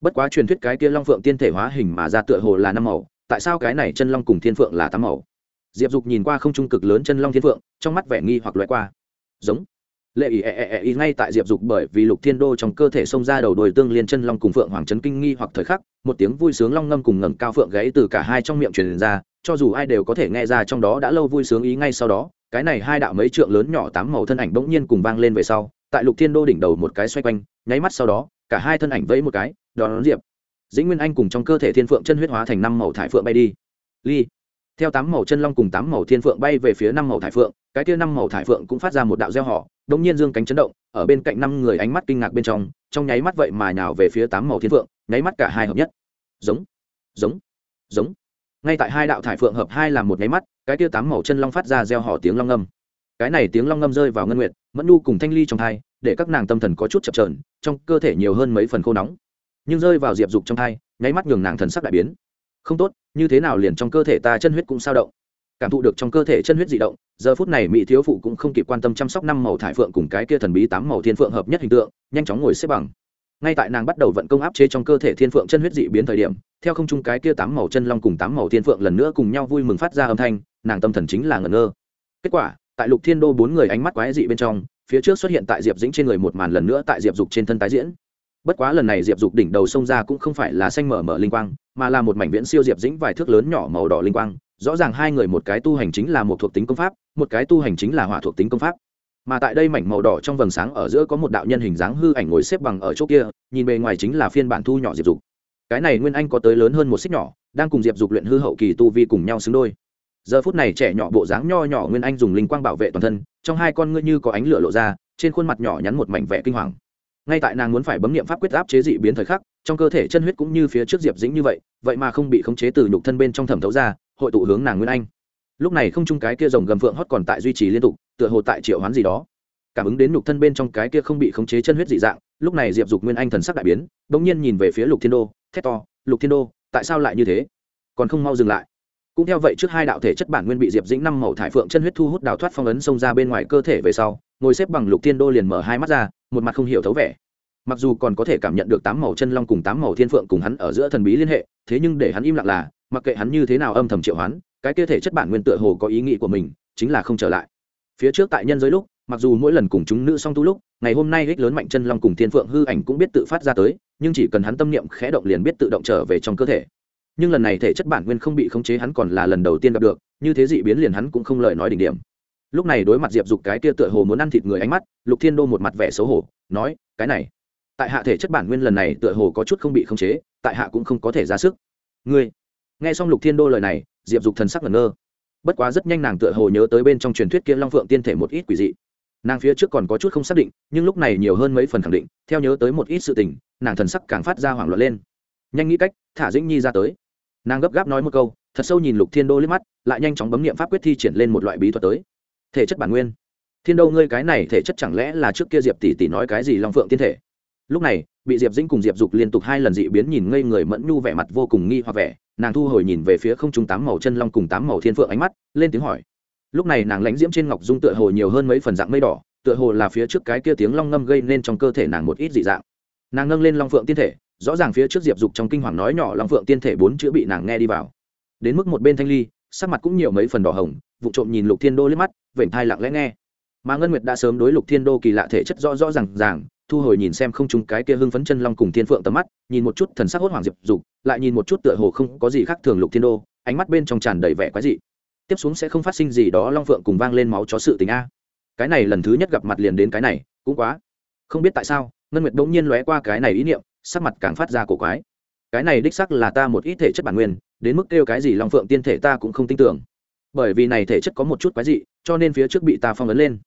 Bất quá truyền thuyết cái kia long phượng tiên thể hóa hình mà ra tựa hồ là năm màu, tại sao cái này chân long cùng thiên phượng là tám màu? Diệp dục nhìn qua không trung cực lớn chân long thiên phượng, trong mắt vẻ nghi hoặc loại qua. Giống lệ ý ẹ ẹ ý ngay tại diệp dục bởi vì lục thiên đô trong cơ thể xông ra đầu đồi tương liên chân long cùng phượng hoàng trấn kinh nghi hoặc thời khắc, một tiếng vui sướng long ngâm cùng ngẩng cao phượng gáy từ cả hai trong miệng truyền ra, cho dù ai đều có thể nghe ra trong đó đã lâu vui sướng ý ngay sau đó, cái này hai đạo mấy trượng lớn nhỏ tám màu thân ảnh bỗng nhiên cùng vang lên về sau, tại lục thiên đô đỉnh đầu một cái xoay quanh, nháy mắt sau đó, cả hai thân ảnh vẫy một cái, đón diệp. Dĩnh nguyên anh cùng trong cơ thể thiên phượng chân huyết hóa thành năm màu thải phượng bay đi. Ly. Theo tám màu chân long cùng tám màu thiên phượng bay về phía năm màu thải phượng cái kia năm màu thải phượng cũng phát ra một đạo gieo họ đông nhiên dương cánh chấn động, ở bên cạnh năm người ánh mắt kinh ngạc bên trong trong nháy mắt vậy mà nhào về phía tám màu thiên phượng, nháy mắt cả hai hợp nhất. Giống giống giống. Ngay tại hai đạo thải phượng hợp hai làm một nháy mắt, cái kia tám màu chân long phát ra gieo họ tiếng long ngâm. Cái này tiếng long ngâm rơi vào ngân nguyệt, mẫn nu cùng thanh ly trong thai, để các nàng tâm thần có chút chập trờn trong cơ thể nhiều hơn mấy phần khô nóng. Nhưng rơi vào diệp dục trong thai, nháy mắt nhường nàng thần sắc đại biến. Không tốt, như thế nào liền trong cơ thể ta chân huyết cũng sao động? Cảm thụ được trong cơ thể chân huyết dị động giờ phút này mỹ thiếu phụ cũng không kịp quan tâm chăm sóc năm màu thải phượng cùng cái kia thần bí tám màu thiên phượng hợp nhất hình tượng, nhanh chóng ngồi xếp bằng. Ngay tại nàng bắt đầu vận công áp chế trong cơ thể thiên phượng chân huyết dị biến thời điểm, theo không trung cái kia tám màu chân long cùng tám màu thiên phượng lần nữa cùng nhau vui mừng phát ra âm thanh, nàng tâm thần chính là ngẩn ngơ. Kết quả, tại lục thiên đô bốn người ánh mắt quái dị bên trong, phía trước xuất hiện tại diệp dĩnh trên người một màn lần nữa tại diệp dục trên thân tái diễn. Bất quá lần này diệp dục đỉnh đầu xông ra cũng không phải là xanh mở mở linh quang, mà là một mảnh viễn siêu diệp dĩnh vài thước lớn nhỏ màu đỏ linh quang rõ ràng hai người một cái tu hành chính là một thuộc tính công pháp, một cái tu hành chính là hỏa thuộc tính công pháp. Mà tại đây mảnh màu đỏ trong vầng sáng ở giữa có một đạo nhân hình dáng hư ảnh ngồi xếp bằng ở chỗ kia, nhìn bề ngoài chính là phiên bản thu nhỏ diệp dục. Cái này nguyên anh có tới lớn hơn một xích nhỏ, đang cùng diệp dục luyện hư hậu kỳ tu vi cùng nhau xứng đôi. Giờ phút này trẻ nhỏ bộ dáng nho nhỏ nguyên anh dùng linh quang bảo vệ toàn thân, trong hai con ngươi như có ánh lửa lộ ra, trên khuôn mặt nhỏ nhắn một mảnh vẻ kinh hoàng. Ngay tại nàng muốn phải bấm nghiệm pháp quyết áp chế dị biến thời khắc, trong cơ thể chân huyết cũng như phía trước diệp dĩnh như vậy vậy mà không bị khống chế từ nhục thân bên trong thẩm thấu ra hội tụ hướng nàng nguyên anh. Lúc này không chung cái kia rồng gầm phượng hót còn tại duy trì liên tục, tựa hồ tại triệu hoán gì đó. Cảm ứng đến nhục thân bên trong cái kia không bị khống chế chân huyết dị dạng, lúc này diệp dục nguyên anh thần sắc đại biến đ ỗ n g nhiên nhìn về phía lục thiên đô, thét to, lục thiên đô, tại sao lại như thế? Còn không mau dừng lại. Cũng theo vậy trước hai đạo thể chất bản nguyên bị diệp dĩnh năm màu thải phượng chân huyết thu hút đào thoát phong ấn xông ra bên ngoài cơ thể về sau, ngồi xếp bằng lục thiên đô liền mở hai mắt ra, một mặt không hiểu thấu vẻ mặc dù còn có thể cảm nhận được tám màu chân long cùng tám màu thiên phượng cùng hắn ở giữa thần bí liên hệ, thế nhưng để hắn im lặng là, mặc kệ hắn như thế nào âm thầm triệu hoán, cái kia thể chất bản nguyên tựa hồ có ý nghĩ của mình, chính là không trở lại. Phía trước tại nhân giới lúc, mặc dù mỗi lần cùng chúng nữ song tu lúc, ngày hôm nay ích lớn mạnh chân long cùng thiên phượng hư ảnh cũng biết tự phát ra tới, nhưng chỉ cần hắn tâm niệm khẽ động liền biết tự động trở về trong cơ thể. Nhưng lần này thể chất bản nguyên không bị khống chế hắn còn là lần đầu tiên gặp được, như thế dị biến liền hắn cũng không lời nói đỉnh điểm. Lúc này đối mặt diệp dục cái kia tựa hồ muốn ăn thịt người ánh mắt, lục thiên đô một mặt vẻ xấu hổ, nói, cái này tại hạ thể chất bản nguyên lần này tựa hồ có chút không bị khống chế, tại hạ cũng không có thể ra sức. Ngươi, nghe xong lục thiên đô lời này, diệp dục thần sắc ngẩn ngơ. Bất quá rất nhanh nàng tựa hồ nhớ tới bên trong truyền thuyết kia long phượng tiên thể một ít quỷ dị. Nàng phía trước còn có chút không xác định, nhưng lúc này nhiều hơn mấy phần khẳng định, theo nhớ tới một ít sự tình, nàng thần sắc càng phát ra hoảng loạn lên. Nhanh nghĩ cách, thả dĩnh nhi ra tới. Nàng gấp gáp nói một câu, thật sâu nhìn lục thiên đô liếc mắt, lại nhanh chóng bấm nghiệm pháp quyết thi triển lên một loại bí thuật tới. Thể chất bản nguyên. Thiên đô, ngươi cái này thể chất chẳng lẽ là trước kia diệp tỷ tỷ nói cái gì long phượng tiên thể? Lúc này, bị diệp dĩnh cùng diệp dục liên tục hai lần dị biến nhìn ngây người mẫn nhu vẻ mặt vô cùng nghi hoặc vẻ, nàng thu hồi nhìn về phía không trung tám màu chân long cùng tám màu thiên phượng ánh mắt, lên tiếng hỏi. Lúc này nàng lãnh diễm trên ngọc dung tựa hồ nhiều hơn mấy phần dạng mây đỏ, tựa hồ là phía trước cái kia tiếng long ngâm gây nên trong cơ thể nàng một ít dị dạng. Nàng nâng lên long phượng tiên thể, rõ ràng phía trước diệp dục trong kinh hoàng nói nhỏ long phượng tiên thể bốn chữ bị nàng nghe đi vào. Đến mức một bên thanh ly, sắc mặt cũng nhiều mấy phần đỏ hồng, vụ trộm nhìn lục thiên đô liếc mắt, vểnh thai lặng lẽ nghe. Mà ngân nguyệt đã sớm đối lục thiên đô kỳ lạ thể chất rõ rõ r à n g ràng thu hồi nhìn xem không chung cái kia hưng phấn chân long cùng thiên phượng tầm mắt, nhìn một chút thần sắc hốt hoàng diệp dục, lại nhìn một chút tựa hồ không có gì khác thường lục thiên đô, ánh mắt bên trong tràn đầy vẻ quái dị. Tiếp xuống sẽ không phát sinh gì đó, long phượng cùng vang lên máu chó sự tình a. Cái này lần thứ nhất gặp mặt liền đến cái này, cũng quá. Không biết tại sao, ngân nguyệt bỗng nhiên lóe qua cái này ý niệm, sắc mặt càng phát ra cổ quái. Cái này đích sắc là ta một ít thể chất bản nguyên, đến mức kêu cái gì long phượng tiên thể ta cũng không tin tưởng. Bởi vì này thể chất có một chút quái dị, cho nên phía trước bị ta phong ấn lên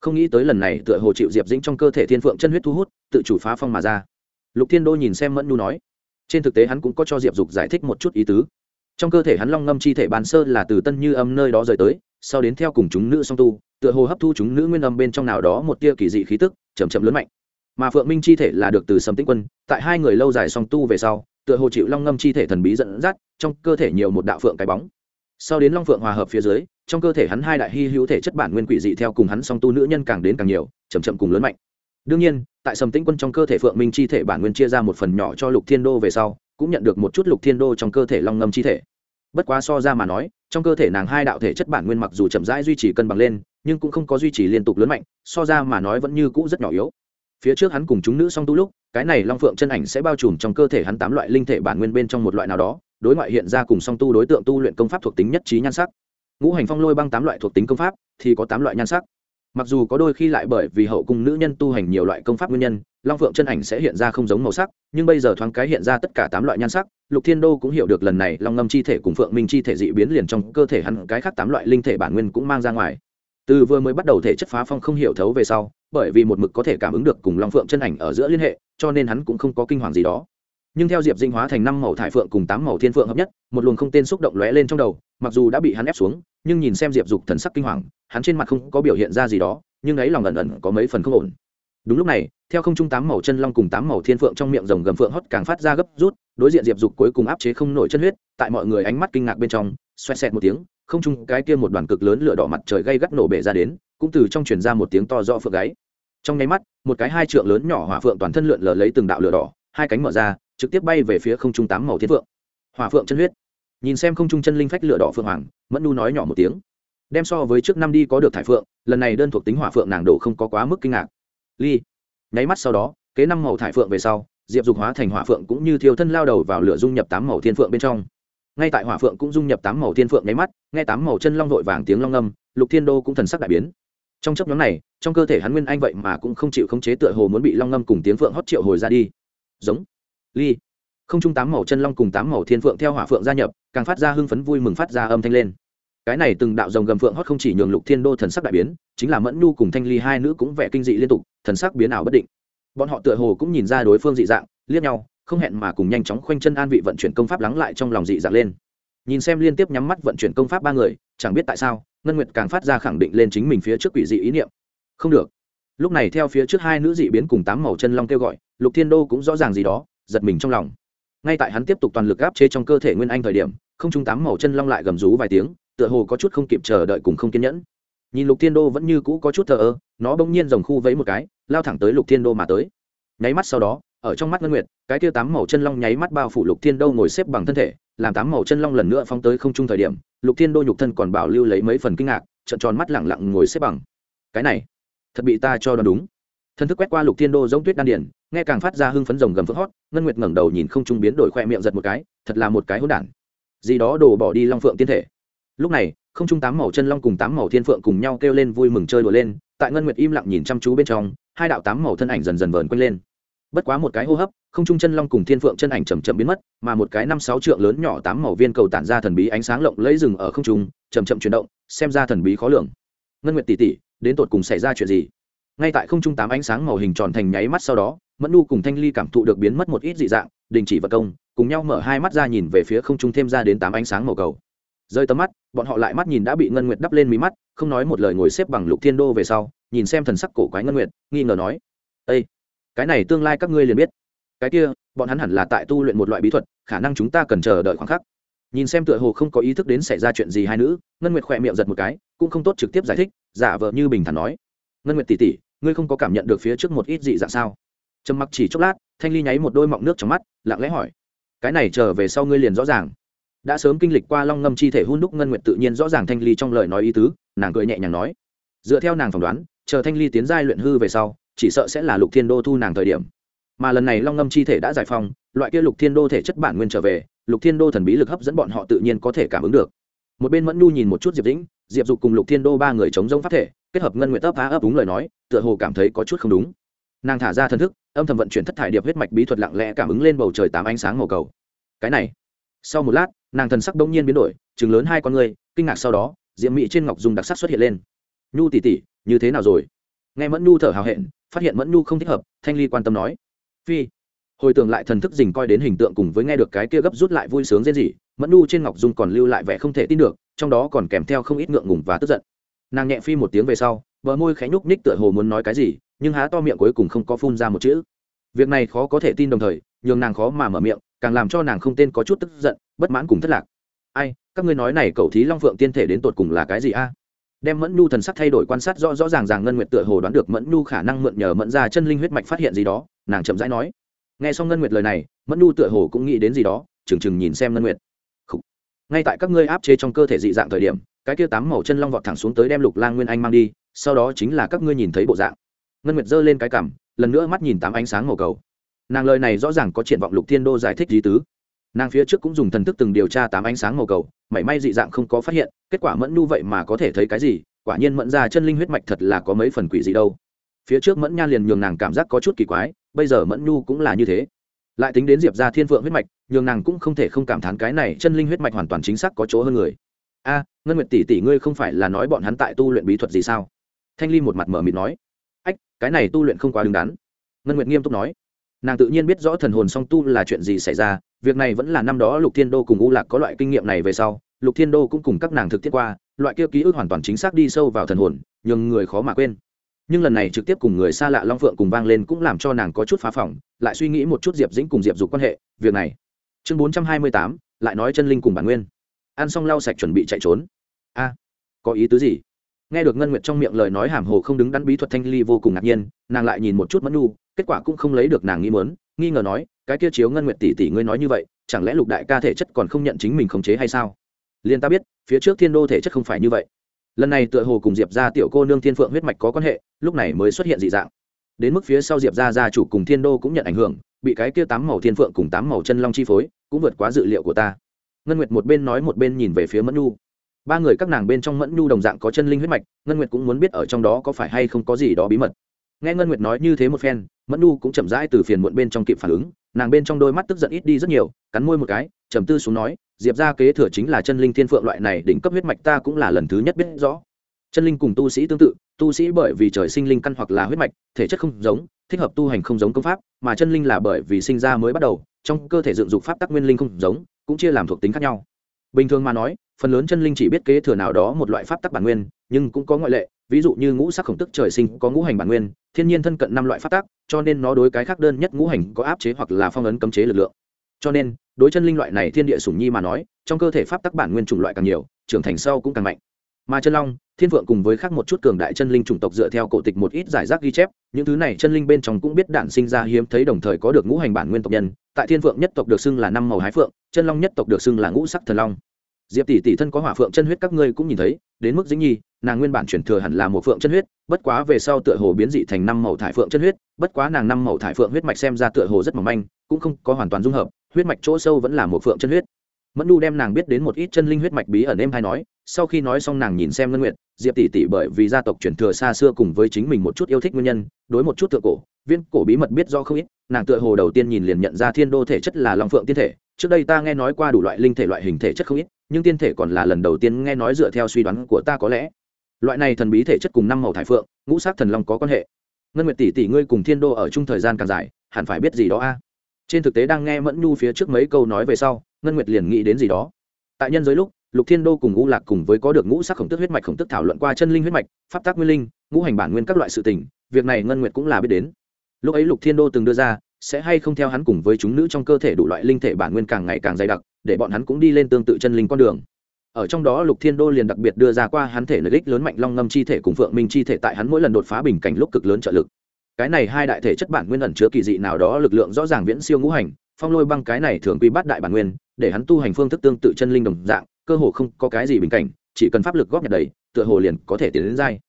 không nghĩ tới lần này tựa hồ chịu diệp dĩnh trong cơ thể thiên phượng chân huyết thu hút, tự chủ phá phong mà ra. Lục thiên đô nhìn xem mẫn nhu nói, trên thực tế hắn cũng có cho diệp dục giải thích một chút ý tứ. Trong cơ thể hắn long ngâm chi thể bàn sơ là từ tân như âm nơi đó rời tới, sau đến theo cùng chúng nữ song tu, tựa hồ hấp thu chúng nữ nguyên âm bên trong nào đó một tia kỳ dị khí tức chầm chậm lớn mạnh. Mà phượng minh chi thể là được từ sầm tĩnh quân, tại hai người lâu dài song tu về sau, tựa hồ chịu long ngâm chi thể thần bí dẫn dắt, trong cơ thể nhiều một đạo phượng cái bóng. Sau đến long phượng hòa hợp phía dưới trong cơ thể hắn hai đại hy hữu thể chất bản nguyên quỷ dị theo cùng hắn song tu nữ nhân càng đến càng nhiều chầm chậm cùng lớn mạnh. Đương nhiên, tại sầm tĩnh quân trong cơ thể phượng minh chi thể bản nguyên chia ra một phần nhỏ cho lục thiên đô về sau, cũng nhận được một chút lục thiên đô trong cơ thể long ngâm chi thể. Bất quá so ra mà nói, trong cơ thể nàng hai đạo thể chất bản nguyên mặc dù chậm rãi duy trì cân bằng lên, nhưng cũng không có duy trì liên tục lớn mạnh, so ra mà nói vẫn như cũ rất nhỏ yếu. Phía trước hắn cùng chúng nữ song tu lúc, cái này long phượng chân ảnh sẽ bao trùm trong cơ thể hắn tám loại linh thể bản nguyên bên trong một loại nào đó, đối ngoại hiện ra cùng song tu đối tượng tu luyện công pháp thuộc tính nhất trí nhan sắc ngũ hành phong lôi băng tám loại thuộc tính công pháp, thì có tám loại nhan sắc. Mặc dù có đôi khi lại bởi vì hậu cung nữ nhân tu hành nhiều loại công pháp nguyên nhân, long phượng chân ảnh sẽ hiện ra không giống màu sắc, nhưng bây giờ thoáng cái hiện ra tất cả tám loại nhan sắc, lục thiên đô cũng hiểu được lần này long ngâm chi thể cùng phượng minh chi thể dị biến liền trong cơ thể hắn cái khác tám loại linh thể bản nguyên cũng mang ra ngoài. Từ vừa mới bắt đầu thể chất phá phong không hiểu thấu về sau, bởi vì một mực có thể cảm ứng được cùng long phượng chân ảnh ở giữa liên hệ, cho nên hắn cũng không có kinh hoàng gì đó. Nhưng theo diệp dinh hóa thành năm màu thải phượng cùng tám màu thiên phượng hợp nhất, một luồng không tên xúc động lóe lên trong đầu, mặc dù đã bị hắn ép xuống nhưng nhìn xem diệp dục thần sắc kinh hoàng, hắn trên mặt không có biểu hiện ra gì đó, nhưng ấy lòng ẩn ẩn có mấy phần không ổn. Đúng lúc này, theo không trung tám màu chân long cùng tám màu thiên phượng trong miệng rồng gầm phượng hót càng phát ra gấp rút, đối diện diệp dục cuối cùng áp chế không nổi chân huyết, tại mọi người ánh mắt kinh ngạc bên trong, xoẹt xẹt một tiếng, không trung cái kia một đoàn cực lớn lửa đỏ mặt trời gây gắt nổ bể ra đến, cũng từ trong truyền ra một tiếng to rõ phượng gáy. Trong nháy mắt, một cái hai trượng lớn nhỏ hỏa phượng toàn thân lượn lờ lấy từng đạo lửa đỏ, hai cánh mở ra, trực tiếp bay về phía không trung tám màu thiên phượng. Hỏa phượng chân huyết nhìn xem không trung chân linh phách lửa đỏ phượng hoàng, mẫn nu nói nhỏ một tiếng. Đem so với trước năm đi có được thải phượng, lần này đơn thuộc tính hỏa phượng nàng đổ không có quá mức kinh ngạc. Ly, nháy mắt sau đó, kế năm màu thải phượng về sau, diệp dục hóa thành hỏa phượng cũng như thiêu thân lao đầu vào lửa dung nhập tám màu thiên phượng bên trong. Ngay tại hỏa phượng cũng dung nhập tám màu thiên phượng nháy mắt, nghe tám màu chân long vội vàng tiếng long âm, lục thiên đô cũng thần sắc đại biến. Trong chấp nhóm này, trong cơ thể hắn nguyên anh vậy mà cũng không chịu khống chế tựa hồ muốn bị long ngâm cùng tiếng phượng hót triệu hồi ra đi. Giống. Ly không trung tám màu chân long cùng tám màu thiên phượng theo hỏa phượng gia nhập, càng phát ra hưng phấn vui mừng phát ra âm thanh lên. Cái này từng đạo rồng gầm phượng hót không chỉ nhường lục thiên đô thần sắc đại biến, chính là mẫn nhu cùng thanh ly hai nữ cũng vẻ kinh dị liên tục, thần sắc biến ảo bất định. Bọn họ tựa hồ cũng nhìn ra đối phương dị dạng, liếc nhau, không hẹn mà cùng nhanh chóng khoanh chân an vị vận chuyển công pháp lắng lại trong lòng dị dạng lên. Nhìn xem liên tiếp nhắm mắt vận chuyển công pháp ba người, chẳng biết tại sao, ngân nguyệt càng phát ra khẳng định lên chính mình phía trước quỷ dị ý niệm. Không được. Lúc này theo phía trước hai nữ dị biến cùng tám màu chân long kêu gọi, lục thiên đô cũng rõ ràng gì đó, giật mình trong lòng ngay tại hắn tiếp tục toàn lực áp chế trong cơ thể nguyên anh thời điểm, không trung tám màu chân long lại gầm rú vài tiếng, tựa hồ có chút không kịp chờ đợi cùng không kiên nhẫn. Nhìn lục thiên đô vẫn như cũ có chút thờ ơ, nó bỗng nhiên dòng khu vẫy một cái, lao thẳng tới lục thiên đô mà tới. Nháy mắt sau đó, ở trong mắt ngân nguyệt, cái tia tám màu chân long nháy mắt bao phủ lục thiên đô ngồi xếp bằng thân thể, làm tám màu chân long lần nữa phóng tới không trung thời điểm, lục thiên đô nhục thân còn bảo lưu lấy mấy phần kinh ngạc trận tròn mắt lẳng lặng ngồi xếp bằng. Cái này, thật bị ta cho đoán đúng thân thức quét qua lục thiên đô giống tuyết đan điển, nghe càng phát ra hưng phấn rồng gầm phước hót, ngân nguyệt ngẩng đầu nhìn không trung biến đổi khoe miệng giật một cái, thật là một cái hỗn đản. Gì đó đổ bỏ đi long phượng tiên thể. Lúc này, không trung tám màu chân long cùng tám màu thiên phượng cùng nhau kêu lên vui mừng chơi đùa lên, tại ngân nguyệt im lặng nhìn chăm chú bên trong, hai đạo tám màu thân ảnh dần dần vờn quanh lên. Bất quá một cái hô hấp, không trung chân long cùng thiên phượng chân ảnh chầm chậm biến mất, mà một cái năm sáu trượng lớn nhỏ tám màu viên cầu tản ra thần bí ánh sáng lộng lẫy rừng ở không trung chầm chậm chuyển động, xem ra thần bí khó lường. Ngân nguyệt tỷ tỷ đến tột cùng xảy ra chuyện gì? Ngay tại không trung tám ánh sáng màu hình tròn thành nháy mắt sau đó, mẫn nu cùng thanh ly cảm thụ được biến mất một ít dị dạng, đình chỉ vật công, cùng nhau mở hai mắt ra nhìn về phía không trung thêm ra đến tám ánh sáng màu cầu. Rơi tầm mắt, bọn họ lại mắt nhìn đã bị ngân nguyệt đắp lên mí mắt, không nói một lời ngồi xếp bằng lục thiên đô về sau, nhìn xem thần sắc cổ quái ngân nguyệt, nghi ngờ nói ây cái này tương lai các ngươi liền biết. Cái kia, bọn hắn hẳn là tại tu luyện một loại bí thuật, khả năng chúng ta cần chờ đợi khoảng khắc. Nhìn xem tựa hồ không có ý thức đến xảy ra chuyện gì hai nữ, ngân nguyệt khỏe miệng giật một cái, cũng không tốt trực tiếp giải thích, giả vờ như bình thản nói, ngân nguyệt tỉ tỉ ngươi không có cảm nhận được phía trước một ít dị dạng sao? Trầm mặc chỉ chốc lát, thanh ly nháy một đôi mọng nước trong mắt, lặng lẽ hỏi. Cái này trở về sau ngươi liền rõ ràng. Đã sớm kinh lịch qua long ngâm chi thể hôn đúc ngân nguyệt tự nhiên rõ ràng thanh ly trong lời nói ý tứ, nàng cười nhẹ nhàng nói. Dựa theo nàng phỏng đoán, chờ thanh ly tiến giai luyện hư về sau, chỉ sợ sẽ là lục thiên đô thu nàng thời điểm. Mà lần này long ngâm chi thể đã giải phong loại kia lục thiên đô thể chất bản nguyên trở về, lục thiên đô thần bí lực hấp dẫn bọn họ tự nhiên có thể cảm ứng được. Một bên mẫn nhu nhìn một chút diệp dĩnh, diệp dục cùng lục thiên đô ba người chống giống phát thể kết hợp ngân nguyện ấp phá ấp đúng lời nói, tựa hồ cảm thấy có chút không đúng. Nàng thả ra thân thức, âm thầm vận chuyển thất thải điệp huyết mạch bí thuật lặng lẽ cảm ứng lên bầu trời tám ánh sáng màu cầu. Cái này, sau một lát, nàng thần sắc đông nhiên biến đổi chừng lớn hai con người kinh ngạc sau đó diệm mỹ trên ngọc dùng đặc sắc xuất hiện lên. Nhu tỉ tỉ như thế nào rồi? Nghe mẫn nhu thở hào hẹn, phát hiện mẫn nhu không thích hợp, thanh ly quan tâm nói. Phi, hồi tưởng lại thần thức dình coi đến hình tượng cùng với nghe được cái kia gấp rút lại vui sướng dễ gì mẫn nhu trên ngọc dung còn lưu lại vẻ không thể tin được, trong đó còn kèm theo không ít ngượng ngùng và tức giận nàng nhẹ phi một tiếng về sau vợ môi khẽ nhúc ních tựa hồ muốn nói cái gì, nhưng há to miệng cuối cùng không có phun ra một chữ. Việc này khó có thể tin đồng thời, nhường nàng khó mà mở miệng, càng làm cho nàng không tên có chút tức giận, bất mãn cùng thất lạc. Ai, các ngươi nói này cậu thí long phượng tiên thể đến tột cùng là cái gì a? Đem mẫn nhu thần sắc thay đổi quan sát rõ rõ ràng ràng ngân nguyệt tựa hồ đoán được mẫn nhu khả năng mượn nhờ mẫn ra chân linh huyết mạch phát hiện gì đó, nàng chậm rãi nói. Nghe xong ngân nguyệt lời này, mẫn nhu tựa hồ cũng nghĩ đến gì đó, chừng chừng nhìn xem ngân nguyệt. Ngay tại các ngươi áp chế trong cơ thể dị dạng thời điểm cái kia tám màu chân long vọt thẳng xuống tới đem lục lang nguyên anh mang đi, sau đó chính là các ngươi nhìn thấy bộ dạng. Ngân nguyệt giơ lên cái cằm, lần nữa mắt nhìn tám ánh sáng màu cầu. Nàng lời này rõ ràng có triển vọng lục thiên đô giải thích lý tứ. Nàng phía trước cũng dùng thần thức từng điều tra tám ánh sáng màu cầu, mảy may dị dạng không có phát hiện, kết quả mẫn nu vậy mà có thể thấy cái gì, quả nhiên mẫn ra chân linh huyết mạch thật là có mấy phần quỷ gì đâu. Phía trước mẫn nha liền nhường nàng cảm giác có chút kỳ quái, bây giờ mẫn nhu cũng là như thế. Lại tính đến diệp ra thiên vượng huyết mạch, nhường nàng cũng không thể không cảm thán cái này chân linh huyết mạch hoàn toàn chính xác có chỗ hơn người. A ngân nguyệt tỷ tỷ ngươi không phải là nói bọn hắn tại tu luyện bí thuật gì sao? Thanh ly một mặt mở mịt nói. Ách, cái này tu luyện không quá đứng đắn. Ngân nguyệt nghiêm túc nói. Nàng tự nhiên biết rõ thần hồn song tu là chuyện gì xảy ra, việc này vẫn là năm đó lục thiên đô cùng u lạc có loại kinh nghiệm này về sau, lục thiên đô cũng cùng các nàng thực tiễn qua, loại kia ký ức hoàn toàn chính xác đi sâu vào thần hồn, nhường người khó mà quên. Nhưng lần này trực tiếp cùng người xa lạ long phượng cùng vang lên cũng làm cho nàng có chút phá phỏng, lại suy nghĩ một chút diệp dĩnh cùng diệp dục quan hệ, việc này. Chương bốn trăm hai mươi tám, lại nói chân linh cùng bản nguyên. Ăn xong lau sạch chuẩn bị chạy trốn a có ý tứ gì? Nghe được ngân nguyệt trong miệng lời nói hàm hồ không đứng đắn bí thuật thanh ly vô cùng ngạc nhiên, nàng lại nhìn một chút mẫn nu kết quả cũng không lấy được nàng nghĩ mớn nghi ngờ nói, cái kia chiếu ngân nguyệt tỷ tỷ ngươi nói như vậy, chẳng lẽ lục đại ca thể chất còn không nhận chính mình khống chế hay sao? Liền ta biết, phía trước thiên đô thể chất không phải như vậy. Lần này tựa hồ cùng diệp ra tiểu cô nương thiên phượng huyết mạch có quan hệ, lúc này mới xuất hiện dị dạng. Đến mức phía sau diệp ra gia chủ cùng thiên đô cũng nhận ảnh hưởng, bị cái kia tám màu thiên phượng cùng tám màu chân long chi phối, cũng vượt quá dự liệu của ta. Ngân nguyệt một bên nói một bên nhìn về phía mẫn nu ba người các nàng bên trong mẫn nhu đồng dạng có chân linh huyết mạch, ngân nguyệt cũng muốn biết ở trong đó có phải hay không có gì đó bí mật. Nghe ngân nguyệt nói như thế một phen, mẫn nhu cũng chậm rãi từ phiền muộn bên trong kịp phản ứng, nàng bên trong đôi mắt tức giận ít đi rất nhiều, cắn môi một cái, trầm tư xuống nói, diệp ra kế thừa chính là chân linh thiên phượng loại này đỉnh cấp huyết mạch ta cũng là lần thứ nhất biết rõ. Chân linh cùng tu sĩ tương tự, tu sĩ bởi vì trời sinh linh căn hoặc là huyết mạch, thể chất không giống, thích hợp tu hành không giống công pháp, mà chân linh là bởi vì sinh ra mới bắt đầu, trong cơ thể dựng dục pháp tắc nguyên linh không giống, cũng chia làm thuộc tính khác nhau bình thường mà nói, phần lớn chân linh chỉ biết kế thừa nào đó một loại pháp tắc bản nguyên, nhưng cũng có ngoại lệ, ví dụ như ngũ sắc khổng tức trời sinh có ngũ hành bản nguyên, thiên nhiên thân cận năm loại pháp tắc, cho nên nó đối cái khác đơn nhất ngũ hành có áp chế hoặc là phong ấn cấm chế lực lượng. Cho nên, đối chân linh loại này thiên địa sủng nhi mà nói, trong cơ thể pháp tắc bản nguyên chủng loại càng nhiều, trưởng thành sau cũng càng mạnh. Mà chân long, thiên vượng cùng với khác một chút cường đại chân linh chủng tộc dựa theo cổ tịch một ít giải rác ghi chép, những thứ này chân linh bên trong cũng biết đản sinh ra hiếm thấy đồng thời có được ngũ hành bản nguyên tộc nhân tại thiên vượng nhất tộc được xưng là năm màu hái phượng, chân long nhất tộc được xưng là ngũ sắc thần long. Diệp tỷ tỷ thân có hỏa phượng chân huyết các ngươi cũng nhìn thấy, đến mức dĩnh nhi, nàng nguyên bản chuyển thừa hẳn là một phượng chân huyết, bất quá về sau tựa hồ biến dị thành năm màu thải phượng chân huyết, bất quá nàng năm màu thải phượng huyết mạch xem ra tựa hồ rất mỏng manh, cũng không có hoàn toàn dung hợp, huyết mạch chỗ sâu vẫn là một phượng chân huyết. Mẫn nu đem nàng biết đến một ít chân linh huyết mạch bí ẩn em hay nói sau khi nói xong nàng nhìn xem ngân nguyệt, diệp tỷ tỷ bởi vì gia tộc chuyển thừa xa xưa cùng với chính mình một chút yêu thích nguyên nhân, đối một chút thượng cổ viên cổ bí mật biết do không ít, nàng tựa hồ đầu tiên nhìn liền nhận ra thiên đô thể chất là long phượng tiên thể. Trước đây ta nghe nói qua đủ loại linh thể loại hình thể chất không ít, nhưng tiên thể còn là lần đầu tiên nghe nói dựa theo suy đoán của ta có lẽ. Loại này thần bí thể chất cùng năm màu thải phượng, ngũ sắc thần long có quan hệ. Ngân nguyệt tỷ tỷ ngươi cùng thiên đô ở chung thời gian càng dài, hẳn phải biết gì đó a? Trên thực tế đang nghe mẫn nhu phía trước mấy câu nói về sau, ngân nguyệt liền nghĩ đến gì đó. Tại nhân giới lúc lục thiên đô cùng ngũ lạc cùng với có được ngũ sắc khổng tức huyết mạch khổng tức thảo luận qua chân linh huyết mạch, pháp tác nguyên linh, ngũ hành bản nguyên các loại sự tình, việc này ngân nguyệt cũng là biết đến. Lúc ấy lục thiên đô từng đưa ra, sẽ hay không theo hắn cùng với chúng nữ trong cơ thể đủ loại linh thể bản nguyên càng ngày càng dày đặc, để bọn hắn cũng đi lên tương tự chân linh con đường. Ở trong đó lục thiên đô liền đặc biệt đưa ra qua hắn thể lợi ích lớn mạnh long ngâm chi thể cùng phượng minh chi thể tại hắn mỗi lần đột phá bình cảnh lúc cực lớn trợ lực. Cái này hai đại thể chất bản nguyên ẩn chứa kỳ dị nào đó lực lượng rõ ràng viễn siêu ngũ hành, phong lôi băng cái này thường quy bắt đại bản nguyên, để hắn tu hành phương thức tương tự chân linh đồng dạng cơ hồ không có cái gì bình cảnh, chỉ cần pháp lực góp nhặt đầy, tựa hồ liền có thể tiến đến dai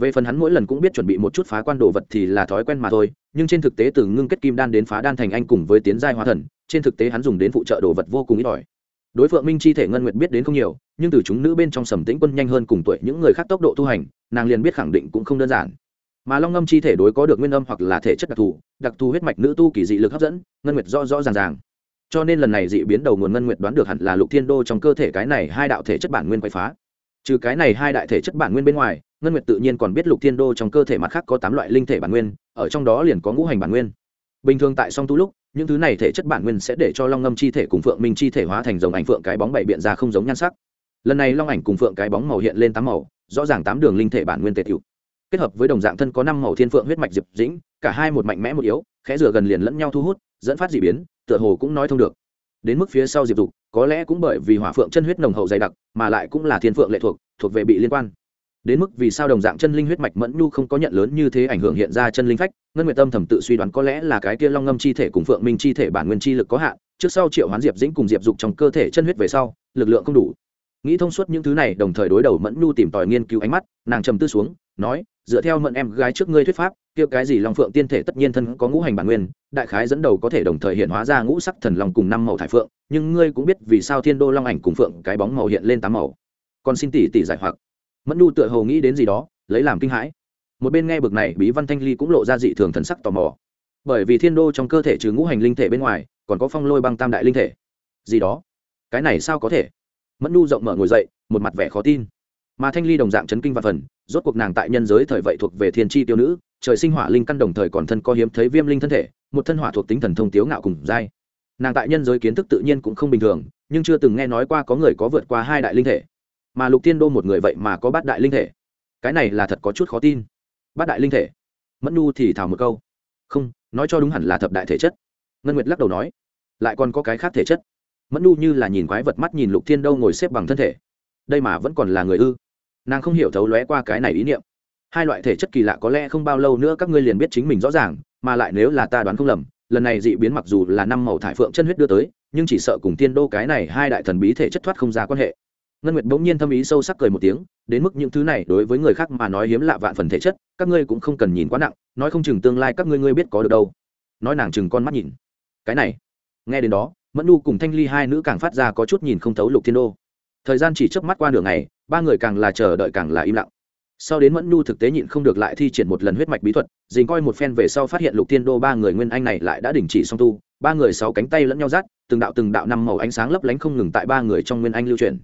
về phần hắn mỗi lần cũng biết chuẩn bị một chút phá quan đồ vật thì là thói quen mà thôi, nhưng trên thực tế từ ngưng kết kim đan đến phá đan thành anh cùng với tiến giai hóa thần, trên thực tế hắn dùng đến phụ trợ đồ vật vô cùng ít ỏi. Đối phượng minh chi thể ngân nguyệt biết đến không nhiều, nhưng từ chúng nữ bên trong sầm tĩnh quân nhanh hơn cùng tuổi những người khác tốc độ tu hành, nàng liền biết khẳng định cũng không đơn giản. Mà long ngâm chi thể đối có được nguyên âm hoặc là thể chất đặc thù đặc thù huyết mạch nữ tu kỳ dị lực hấp dẫn, ngân nguyệt rõ rõ ràng ràng cho nên lần này dị biến đầu nguồn ngân nguyệt đoán được hẳn là lục thiên đô trong cơ thể cái này hai đạo thể chất bản nguyên quậy phá. Trừ cái này hai đại thể chất bản nguyên bên ngoài, ngân nguyệt tự nhiên còn biết lục thiên đô trong cơ thể mặt khác có tám loại linh thể bản nguyên, ở trong đó liền có ngũ hành bản nguyên. Bình thường tại song tu lúc, những thứ này thể chất bản nguyên sẽ để cho long ngâm chi thể cùng phượng minh chi thể hóa thành dòng ảnh phượng cái bóng bảy biện ra không giống nhan sắc. Lần này long ảnh cùng phượng cái bóng màu hiện lên tám màu, rõ ràng tám đường linh thể bản nguyên tề tiểu. Kết hợp với đồng dạng thân có năm màu thiên phượng huyết mạch diệp dĩnh, cả hai một mạnh mẽ một yếu, khẽ rửa gần liền lẫn nhau thu hút, dẫn phát d ị biến tựa hồ cũng nói thông được. Đến mức phía sau diệp dục, có lẽ cũng bởi vì hỏa phượng chân huyết nồng hậu dày đặc, mà lại cũng là thiên phượng lệ thuộc thuộc về bị liên quan. Đến mức vì sao đồng dạng chân linh huyết mạch mẫn nhu không có nhận lớn như thế ảnh hưởng hiện ra chân linh phách, ngân nguyệt tâm thầm tự suy đoán có lẽ là cái kia long ngâm chi thể cùng phượng minh chi thể bản nguyên chi lực có hạn, trước sau triệu hoán diệp dĩnh cùng diệp dục trong cơ thể chân huyết về sau, lực lượng không đủ. Nghĩ thông suốt những thứ này, đồng thời đối đầu mẫn nhu tìm tòi nghiên cứu ánh mắt, nàng trầm tư xuống, nói dựa theo mẫn em gái trước ngươi thuyết pháp, kia cái gì long phượng tiên thể tất nhiên thân có ngũ hành bản nguyên, đại khái dẫn đầu có thể đồng thời hiện hóa ra ngũ sắc thần long cùng năm màu thải phượng, nhưng ngươi cũng biết vì sao thiên đô long ảnh cùng phượng cái bóng màu hiện lên tám màu. Còn xin tỷ tỷ giải hoặc. Mẫn nu tựa hồ nghĩ đến gì đó, lấy làm kinh hãi. Một bên nghe bực này, bí văn thanh ly cũng lộ ra dị thường thần sắc tò mò. Bởi vì thiên đô trong cơ thể trừ ngũ hành linh thể bên ngoài, còn có phong lôi băng tam đại linh thể. Gì đó? Cái này sao có thể? Mẫn nu rộng mở ngồi dậy, một mặt vẻ khó tin. Mà thanh ly đồng dạng chấn kinh và phần rốt cuộc nàng tại nhân giới thời vậy thuộc về thiên tri tiêu nữ, trời sinh hỏa linh căn đồng thời còn thân có hiếm thấy viêm linh thân thể, một thân hỏa thuộc tính thần thông tiếu ngạo cùng dai. Nàng tại nhân giới kiến thức tự nhiên cũng không bình thường, nhưng chưa từng nghe nói qua có người có vượt qua hai đại linh thể. Mà lục tiên đô một người vậy mà có bát đại linh thể. Cái này là thật có chút khó tin. Bát đại linh thể? Mẫn nu thì thào một câu. Không, nói cho đúng hẳn là thập đại thể chất. Ngân nguyệt lắc đầu nói. Lại còn có cái khác thể chất. Mẫn nu như là nhìn quái vật mắt nhìn lục thiên đâu ngồi xếp bằng thân thể. Đây mà vẫn còn là người ư? Nàng không hiểu thấu lóe qua cái này ý niệm. Hai loại thể chất kỳ lạ có lẽ không bao lâu nữa các ngươi liền biết chính mình rõ ràng, mà lại nếu là ta đoán không lầm, lần này dị biến mặc dù là năm màu thải phượng chân huyết đưa tới, nhưng chỉ sợ cùng tiên đô cái này hai đại thần bí thể chất thoát không ra quan hệ. Ngân nguyệt bỗng nhiên thâm ý sâu sắc cười một tiếng, đến mức những thứ này đối với người khác mà nói hiếm lạ vạn phần thể chất, các ngươi cũng không cần nhìn quá nặng, nói không chừng tương lai các ngươi ngươi biết có được đâu. Nói nàng chừng con mắt nhìn. Cái này, nghe đến đó, mẫn nu cùng thanh ly hai nữ càng phát ra có chút nhìn không thấu lục thiên đô thời gian chỉ chớp mắt qua nửa ngày, ba người càng là chờ đợi càng là im lặng. Sau đến mẫn nu thực tế nhịn không được lại thi triển một lần huyết mạch bí thuật, dình coi một phen về sau phát hiện lục tiên đô ba người nguyên anh này lại đã đình chỉ song tu, ba người sáu cánh tay lẫn nhau rát từng đạo từng đạo năm màu ánh sáng lấp lánh không ngừng tại ba người trong nguyên anh lưu truyền.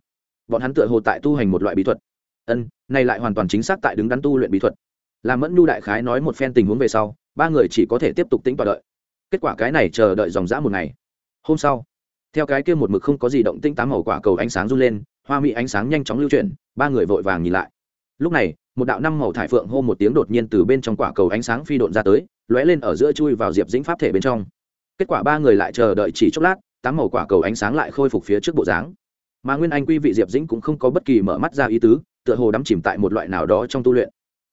Bọn hắn tựa hồ tại tu hành một loại bí thuật. Ân, này lại hoàn toàn chính xác tại đứng đắn tu luyện bí thuật. Làm mẫn nu đại khái nói một phen tình huống về sau, ba người chỉ có thể tiếp tục tính và đợi. Kết quả cái này chờ đợi dòng dã một ngày. Hôm sau, theo cái kia một mực không có gì động tinh tám màu quả cầu ánh sáng run lên hoa mỹ ánh sáng nhanh chóng lưu chuyển, ba người vội vàng nhìn lại. Lúc này, một đạo năm màu thải phượng hô một tiếng đột nhiên từ bên trong quả cầu ánh sáng phi độn ra tới, lóe lên ở giữa chui vào diệp dĩnh pháp thể bên trong. Kết quả ba người lại chờ đợi chỉ chốc lát, tám màu quả cầu ánh sáng lại khôi phục phía trước bộ dáng. Mà nguyên anh quy vị diệp dĩnh cũng không có bất kỳ mở mắt ra ý tứ, tựa hồ đắm chìm tại một loại nào đó trong tu luyện.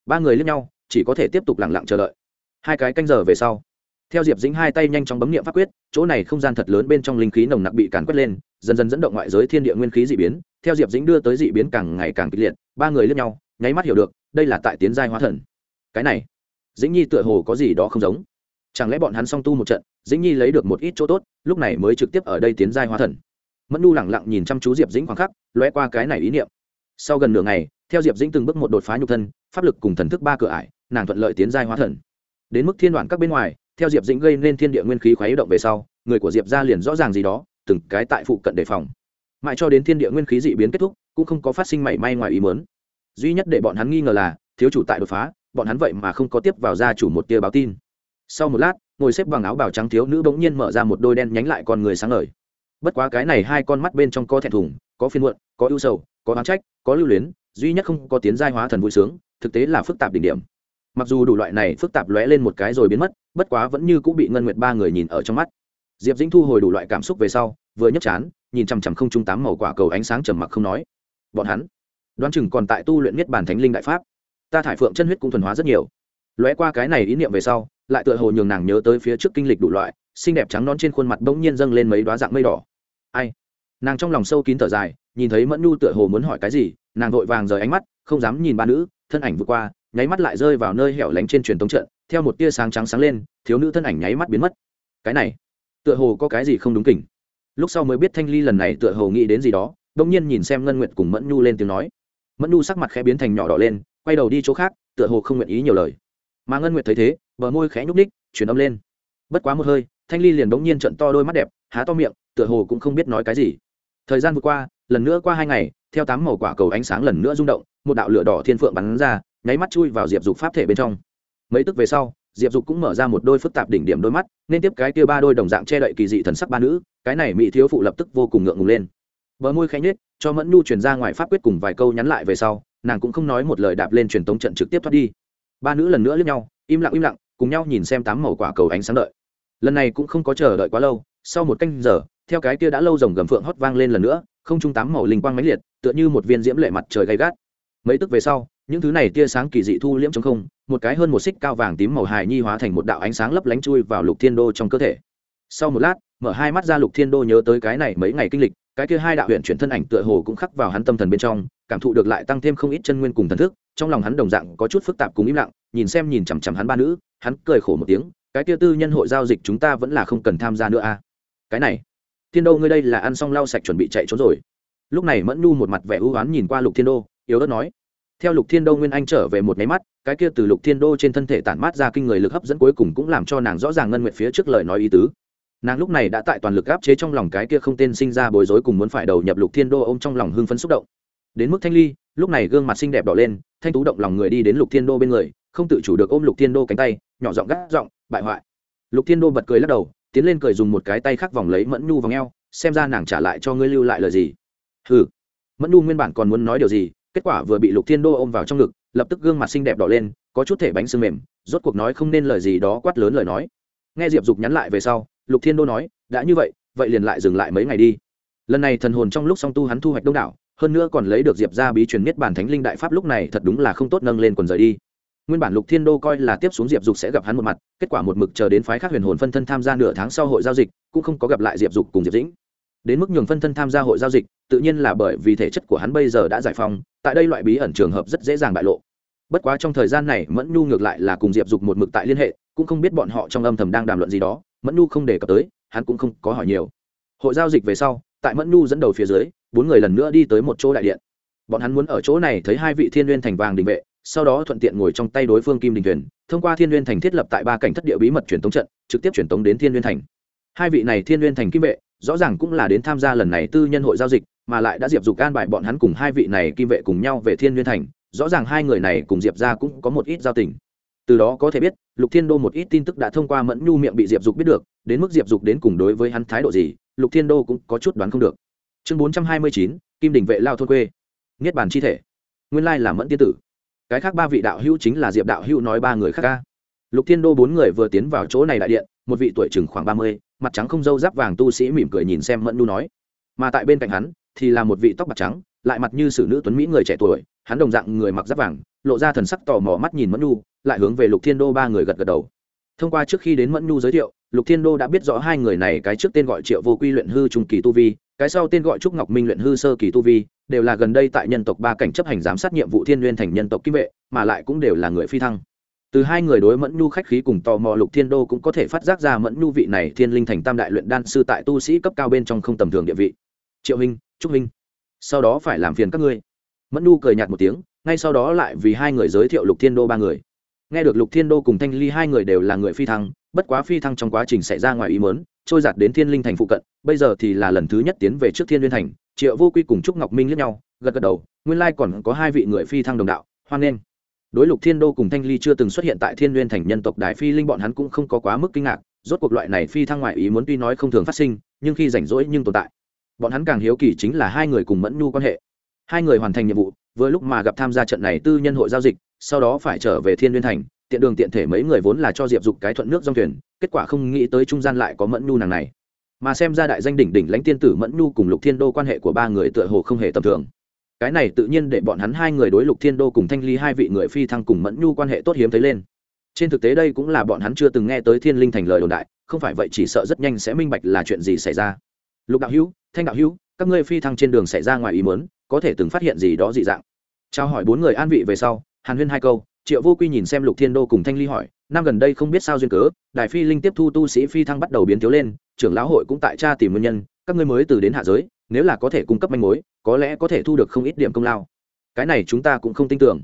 Ba người lướt nhau, chỉ có thể tiếp tục lẳng lặng chờ đợi. Hai cái canh giờ về sau theo diệp dĩnh hai tay nhanh chóng bấm nghiệm pháp quyết, chỗ này không gian thật lớn bên trong linh khí nồng nặc bị càn quét lên, dần dần dẫn động ngoại giới thiên địa nguyên khí d ị biến. Theo diệp dĩnh đưa tới d ị biến càng ngày càng kịch liệt, ba người lướt nhau, nháy mắt hiểu được, đây là tại tiến giai hóa thần. Cái này, dĩnh nhi tựa hồ có gì đó không giống. Chẳng lẽ bọn hắn song tu một trận, dĩnh nhi lấy được một ít chỗ tốt, lúc này mới trực tiếp ở đây tiến giai hóa thần? Mẫn nu lẳng lặng nhìn chăm chú diệp dĩnh khoảng khắc loe qua cái này ý niệm. Sau gần nửa ngày, theo diệp dĩnh từng bước một đột phá nhục thân, pháp lực cùng thần thức ba cửa ải, nàng thuận lợi tiến giai hóa thần. Đến mức thiên đoạn các bên ngoài theo diệp dĩnh gây nên thiên địa nguyên khí khuấy động về sau, người của diệp ra liền rõ ràng gì đó, từng cái tại phụ cận đề phòng. Mãi cho đến thiên địa nguyên khí dị biến kết thúc, cũng không có phát sinh mảy may ngoài ý mớn duy nhất để bọn hắn nghi ngờ là, thiếu chủ tại đột phá, bọn hắn vậy mà không có tiếp vào gia chủ một tia báo tin. Sau một lát, ngồi xếp bằng áo bào trắng thiếu nữ bỗng nhiên mở ra một đôi đen nhánh lại con người sáng ngời. Bất quá cái này hai con mắt bên trong có thẹn thùng, có phiên muộn, có ưu sầu, có oán trách, có lưu luyến, duy nhất không có tiến giai hóa thần vui sướng, thực tế là phức tạp đỉnh điểm mặc dù đủ loại này phức tạp lóe lên một cái rồi biến mất, bất quá vẫn như cũng bị ngân nguyệt ba người nhìn ở trong mắt. Diệp dĩnh thu hồi đủ loại cảm xúc về sau, vừa nhấc chán, nhìn chằm chằm không trung tám màu quả cầu ánh sáng trầm mặc không nói. Bọn hắn, đoán chừng còn tại tu luyện miết bản thánh linh đại pháp. Ta thải phượng chân huyết cũng thuần hóa rất nhiều. Lóe qua cái này ý niệm về sau, lại tựa hồ nhường nàng nhớ tới phía trước kinh lịch đủ loại, xinh đẹp trắng non trên khuôn mặt bỗng nhiên dâng lên mấy đoá dạng mây đỏ. Ai? Nàng trong lòng sâu kín thở dài, nhìn thấy mẫn nhu tựa hồ muốn hỏi cái gì, nàng vội vàng rời ánh mắt, không dám nhìn ba nữ, thân ảnh vừa qua nháy mắt lại rơi vào nơi hẻo lánh trên truyền thống trận, theo một tia sáng trắng sáng lên, thiếu nữ thân ảnh nháy mắt biến mất. Cái này, tựa hồ có cái gì không đúng kỉnh. Lúc sau mới biết thanh ly lần này tựa hồ nghĩ đến gì đó đông nhiên nhìn xem ngân nguyện cùng mẫn nhu lên tiếng nói. Mẫn nhu sắc mặt khẽ biến thành nhỏ đỏ lên, quay đầu đi chỗ khác, tựa hồ không nguyện ý nhiều lời. Mà ngân nguyện thấy thế, bờ môi khẽ nhúc ních chuyển âm lên. Bất quá một hơi, thanh ly liền đống nhiên trận to đôi mắt đẹp, há to miệng, tựa hồ cũng không biết nói cái gì. Thời gian vừa qua, lần nữa qua hai ngày, theo tám màu quả cầu ánh sáng lần nữa rung động, một đạo lửa đỏ thiên phượng bắn ra nháy mắt chui vào diệp dục pháp thể bên trong. Mấy tức về sau, diệp dục cũng mở ra một đôi phức tạp đỉnh điểm đôi mắt, nên tiếp cái kia ba đôi đồng dạng che đậy kỳ dị thần sắc ba nữ, cái này mỹ thiếu phụ lập tức vô cùng ngượng ngùng lên. Bờ môi khánh nết cho mẫn nhu truyền ra ngoài pháp quyết cùng vài câu nhắn lại về sau, nàng cũng không nói một lời đạp lên truyền tống trận trực tiếp thoát đi. Ba nữ lần nữa lướt nhau, im lặng im lặng, cùng nhau nhìn xem tám màu quả cầu ánh sáng đợi. Lần này cũng không có chờ đợi quá lâu, sau một canh giờ, theo cái kia đã lâu rồng gầm phượng hót vang lên lần nữa, không trung tám màu linh quang mãnh liệt, tựa như một viên diễm lệ mặt trời gay gắt. Mấy tức về sau những thứ này tia sáng kỳ dị thu liễm trong không, một cái hơn một xích cao vàng tím màu hài nhi hóa thành một đạo ánh sáng lấp lánh chui vào lục thiên đô trong cơ thể sau một lát, mở hai mắt ra lục thiên đô nhớ tới cái này mấy ngày kinh lịch, cái kia hai đạo huyện chuyển thân ảnh tựa hồ cũng khắc vào hắn tâm thần bên trong, cảm thụ được lại tăng thêm không ít chân nguyên cùng thần thức, trong lòng hắn đồng dạng có chút phức tạp cùng im lặng, nhìn xem nhìn chằm chằm hắn ba nữ, hắn cười khổ một tiếng, cái kia tư nhân hội giao dịch chúng ta vẫn là không cần tham gia nữa a à? cái này, thiên đô ngươi đây là ăn xong lau sạch chuẩn bị chạy trốn rồi lúc này mẫn nhu một mặt vẻ ưu oán nhìn qua lục thiên đô, yếu ớt nói theo lục thiên đô nguyên anh trở về một máy mắt, cái kia từ lục thiên đô trên thân thể tản mát ra kinh người lực hấp dẫn cuối cùng cũng làm cho nàng rõ ràng ngân nguyện phía trước lời nói ý tứ. Nàng lúc này đã tại toàn lực áp chế trong lòng cái kia không tên sinh ra bối rối cùng muốn phải đầu nhập lục thiên đô ô m trong lòng hưng phấn xúc động. Đến mức thanh ly, lúc này gương mặt xinh đẹp đỏ lên, thanh tú động lòng người đi đến lục thiên đô bên người, không tự chủ được ôm lục thiên đô cánh tay, nhỏ giọng gắt giọng, bại hoại. Lục thiên đô bật cười lắc đầu, tiến lên cười dùng một cái tay khác vòng lấy mẫn nhu vòng e o xem ra nàng trả lại cho ngươi lưu lại lời gì. Ừ mẫn nhu nguyên bản còn muốn nói điều gì kết quả vừa bị lục thiên đô ôm vào trong ngực, lập tức gương mặt xinh đẹp đỏ lên, có chút thể bánh sưng mềm, rốt cuộc nói không nên lời gì đó quát lớn lời nói. Nghe diệp dục nhắn lại về sau, lục thiên đô nói, đã như vậy vậy liền lại dừng lại mấy ngày đi. Lần này thần hồn trong lúc song tu hắn thu hoạch đông đảo, hơn nữa còn lấy được diệp ra bí truyền miết bản thánh linh đại pháp lúc này thật đúng là không tốt nâng lên quần rời đi. Nguyên bản lục thiên đô coi là tiếp xuống diệp dục sẽ gặp hắn một mặt, kết quả một mực chờ đến phái khác huyền hồn phân thân tham gia nửa tháng sau hội giao dịch, cũng không có gặp lại diệp dục cùng diệp dĩnh. Đến mức nhường phân thân tham gia hội giao dịch, tự nhiên là bởi vì thể chất của hắn bây giờ đã giải phóng tại đây loại bí ẩn trường hợp rất dễ dàng bại lộ. Bất quá trong thời gian này, mẫn nhu ngược lại là cùng diệp dục một mực tại liên hệ, cũng không biết bọn họ trong âm thầm đang đàm luận gì đó, mẫn nhu không đề cập tới, hắn cũng không có hỏi nhiều. Hội giao dịch về sau, tại mẫn nhu dẫn đầu phía dưới, bốn người lần nữa đi tới một chỗ đại điện. Bọn hắn muốn ở chỗ này thấy hai vị thiên n g u y ê n thành vàng đình vệ, sau đó thuận tiện ngồi trong tay đối phương kim đình thuyền, thông qua thiên n g u y ê n thành thiết lập tại ba cảnh thất địa bí mật truyền tống trận, trực tiếp truyền tống đến thiên n g u y ê n thành. Hai vị này thiên n g u y ê n thành kim vệ, rõ ràng cũng là đến tham gia lần này tư nhân hội giao dịch mà lại đã diệp dục can bài bọn hắn cùng hai vị này kim vệ cùng nhau về thiên nguyên thành, rõ ràng hai người này cùng diệp ra cũng có một ít giao tình. Từ đó có thể biết, lục thiên đô một ít tin tức đã thông qua mẫn nhu miệng bị diệp dục biết được, đến mức diệp dục đến cùng đối với hắn thái độ gì, lục thiên đô cũng có chút đoán không được. Chương bốn trăm hai mươi chín, kim đình vệ lao thôn quê. Niết bàn chi thể. Nguyên lai là mẫn tiên tử. Cái khác ba vị đạo hữu chính là diệp đạo hữu nói ba người khác ca. Lục thiên đô bốn người vừa tiến vào chỗ này đại điện, một vị tuổi chừng khoảng ba mươi, mặt trắng không râu giáp vàng tu sĩ mỉm cười nhìn xem mẫn nhu nói. Mà tại bên cạnh hắn thì là một vị tóc bạc trắng, lại mặt như sử nữ tuấn mỹ người trẻ tuổi, hắn đồng dạng người mặc giáp vàng, lộ ra thần sắc tò mò mắt nhìn mẫn nu lại hướng về lục thiên đô ba người gật gật đầu. Thông qua trước khi đến mẫn nu giới thiệu, lục thiên đô đã biết rõ hai người này cái trước tên gọi triệu vô quy luyện hư trung kỳ tu vi, cái sau tên gọi trúc ngọc minh luyện hư sơ kỳ tu vi, đều là gần đây tại nhân tộc ba cảnh chấp hành giám sát nhiệm vụ thiên Nguyên thành nhân tộc kim vệ, mà lại cũng đều là người phi thăng. Từ hai người đối mẫn nhu khách khí cùng tò mò, lục thiên đô cũng có thể phát giác ra mẫn nhu vị này thiên linh thành tam đại luyện đan sư tại tu sĩ cấp cao bên trong không tầm thường địa vị triệu hình, trúc hình, sau đó phải làm phiền các ngươi. Mẫn Nu cười nhạt một tiếng, ngay sau đó lại vì hai người giới thiệu lục thiên đô ba người. Nghe được lục thiên đô cùng thanh ly hai người đều là người phi thăng, bất quá phi thăng trong quá trình xảy ra ngoài ý mớn trôi giạt đến thiên linh thành phụ cận, bây giờ thì là lần thứ nhất tiến về trước thiên liên thành, triệu vô quy cùng trúc ngọc minh lẫn nhau, gật gật đầu, nguyên lai còn có hai vị người phi thăng đồng đạo, hoan nghênh. Đối lục thiên đô cùng thanh ly chưa từng xuất hiện tại thiên liên thành nhân tộc đài phi linh bọn hắn cũng không có quá mức kinh ngạc, rốt cuộc loại này phi thăng ngoại ý muốn tuy nói không thường phát sinh, nhưng khi rảnh rỗi nhưng tồn tại bọn hắn càng hiếu kỳ chính là hai người cùng mẫn nhu quan hệ. Hai người hoàn thành nhiệm vụ, vừa lúc mà gặp tham gia trận này tư nhân hội giao dịch, sau đó phải trở về thiên liên thành, tiện đường tiện thể mấy người vốn là cho diệp dục cái thuận nước dòng thuyền, kết quả không nghĩ tới trung gian lại có mẫn nhu nàng này. Mà xem ra đại danh đỉnh đỉnh lãnh tiên tử mẫn nhu cùng lục thiên đô quan hệ của ba người tựa hồ không hề tầm thường. Cái này tự nhiên để bọn hắn hai người đối lục thiên đô cùng thanh ly hai vị người phi thăng cùng mẫn nhu quan hệ tốt hiếm thấy lên. Trên thực tế đây cũng là bọn hắn chưa từng nghe tới thiên linh thành lời đồn đại, không phải vậy chỉ sợ rất nhanh sẽ minh bạch là chuyện gì xảy ra. Lục đạo hữu thanh đạo hữu, các ngươi phi thăng trên đường xảy ra ngoài ý mớn có thể từng phát hiện gì đó dị dạng. Trao hỏi bốn người an vị về sau, hàn huyên hai câu, triệu vô quy nhìn xem lục thiên đô cùng thanh ly hỏi, năm gần đây không biết sao duyên cớ, đài phi linh tiếp thu tu sĩ phi thăng bắt đầu biến thiếu lên, trưởng lão hội cũng tại tra tìm nguyên nhân, các ngươi mới từ đến hạ giới, nếu là có thể cung cấp manh mối, có lẽ có thể thu được không ít điểm công lao. Cái này chúng ta cũng không tin tưởng.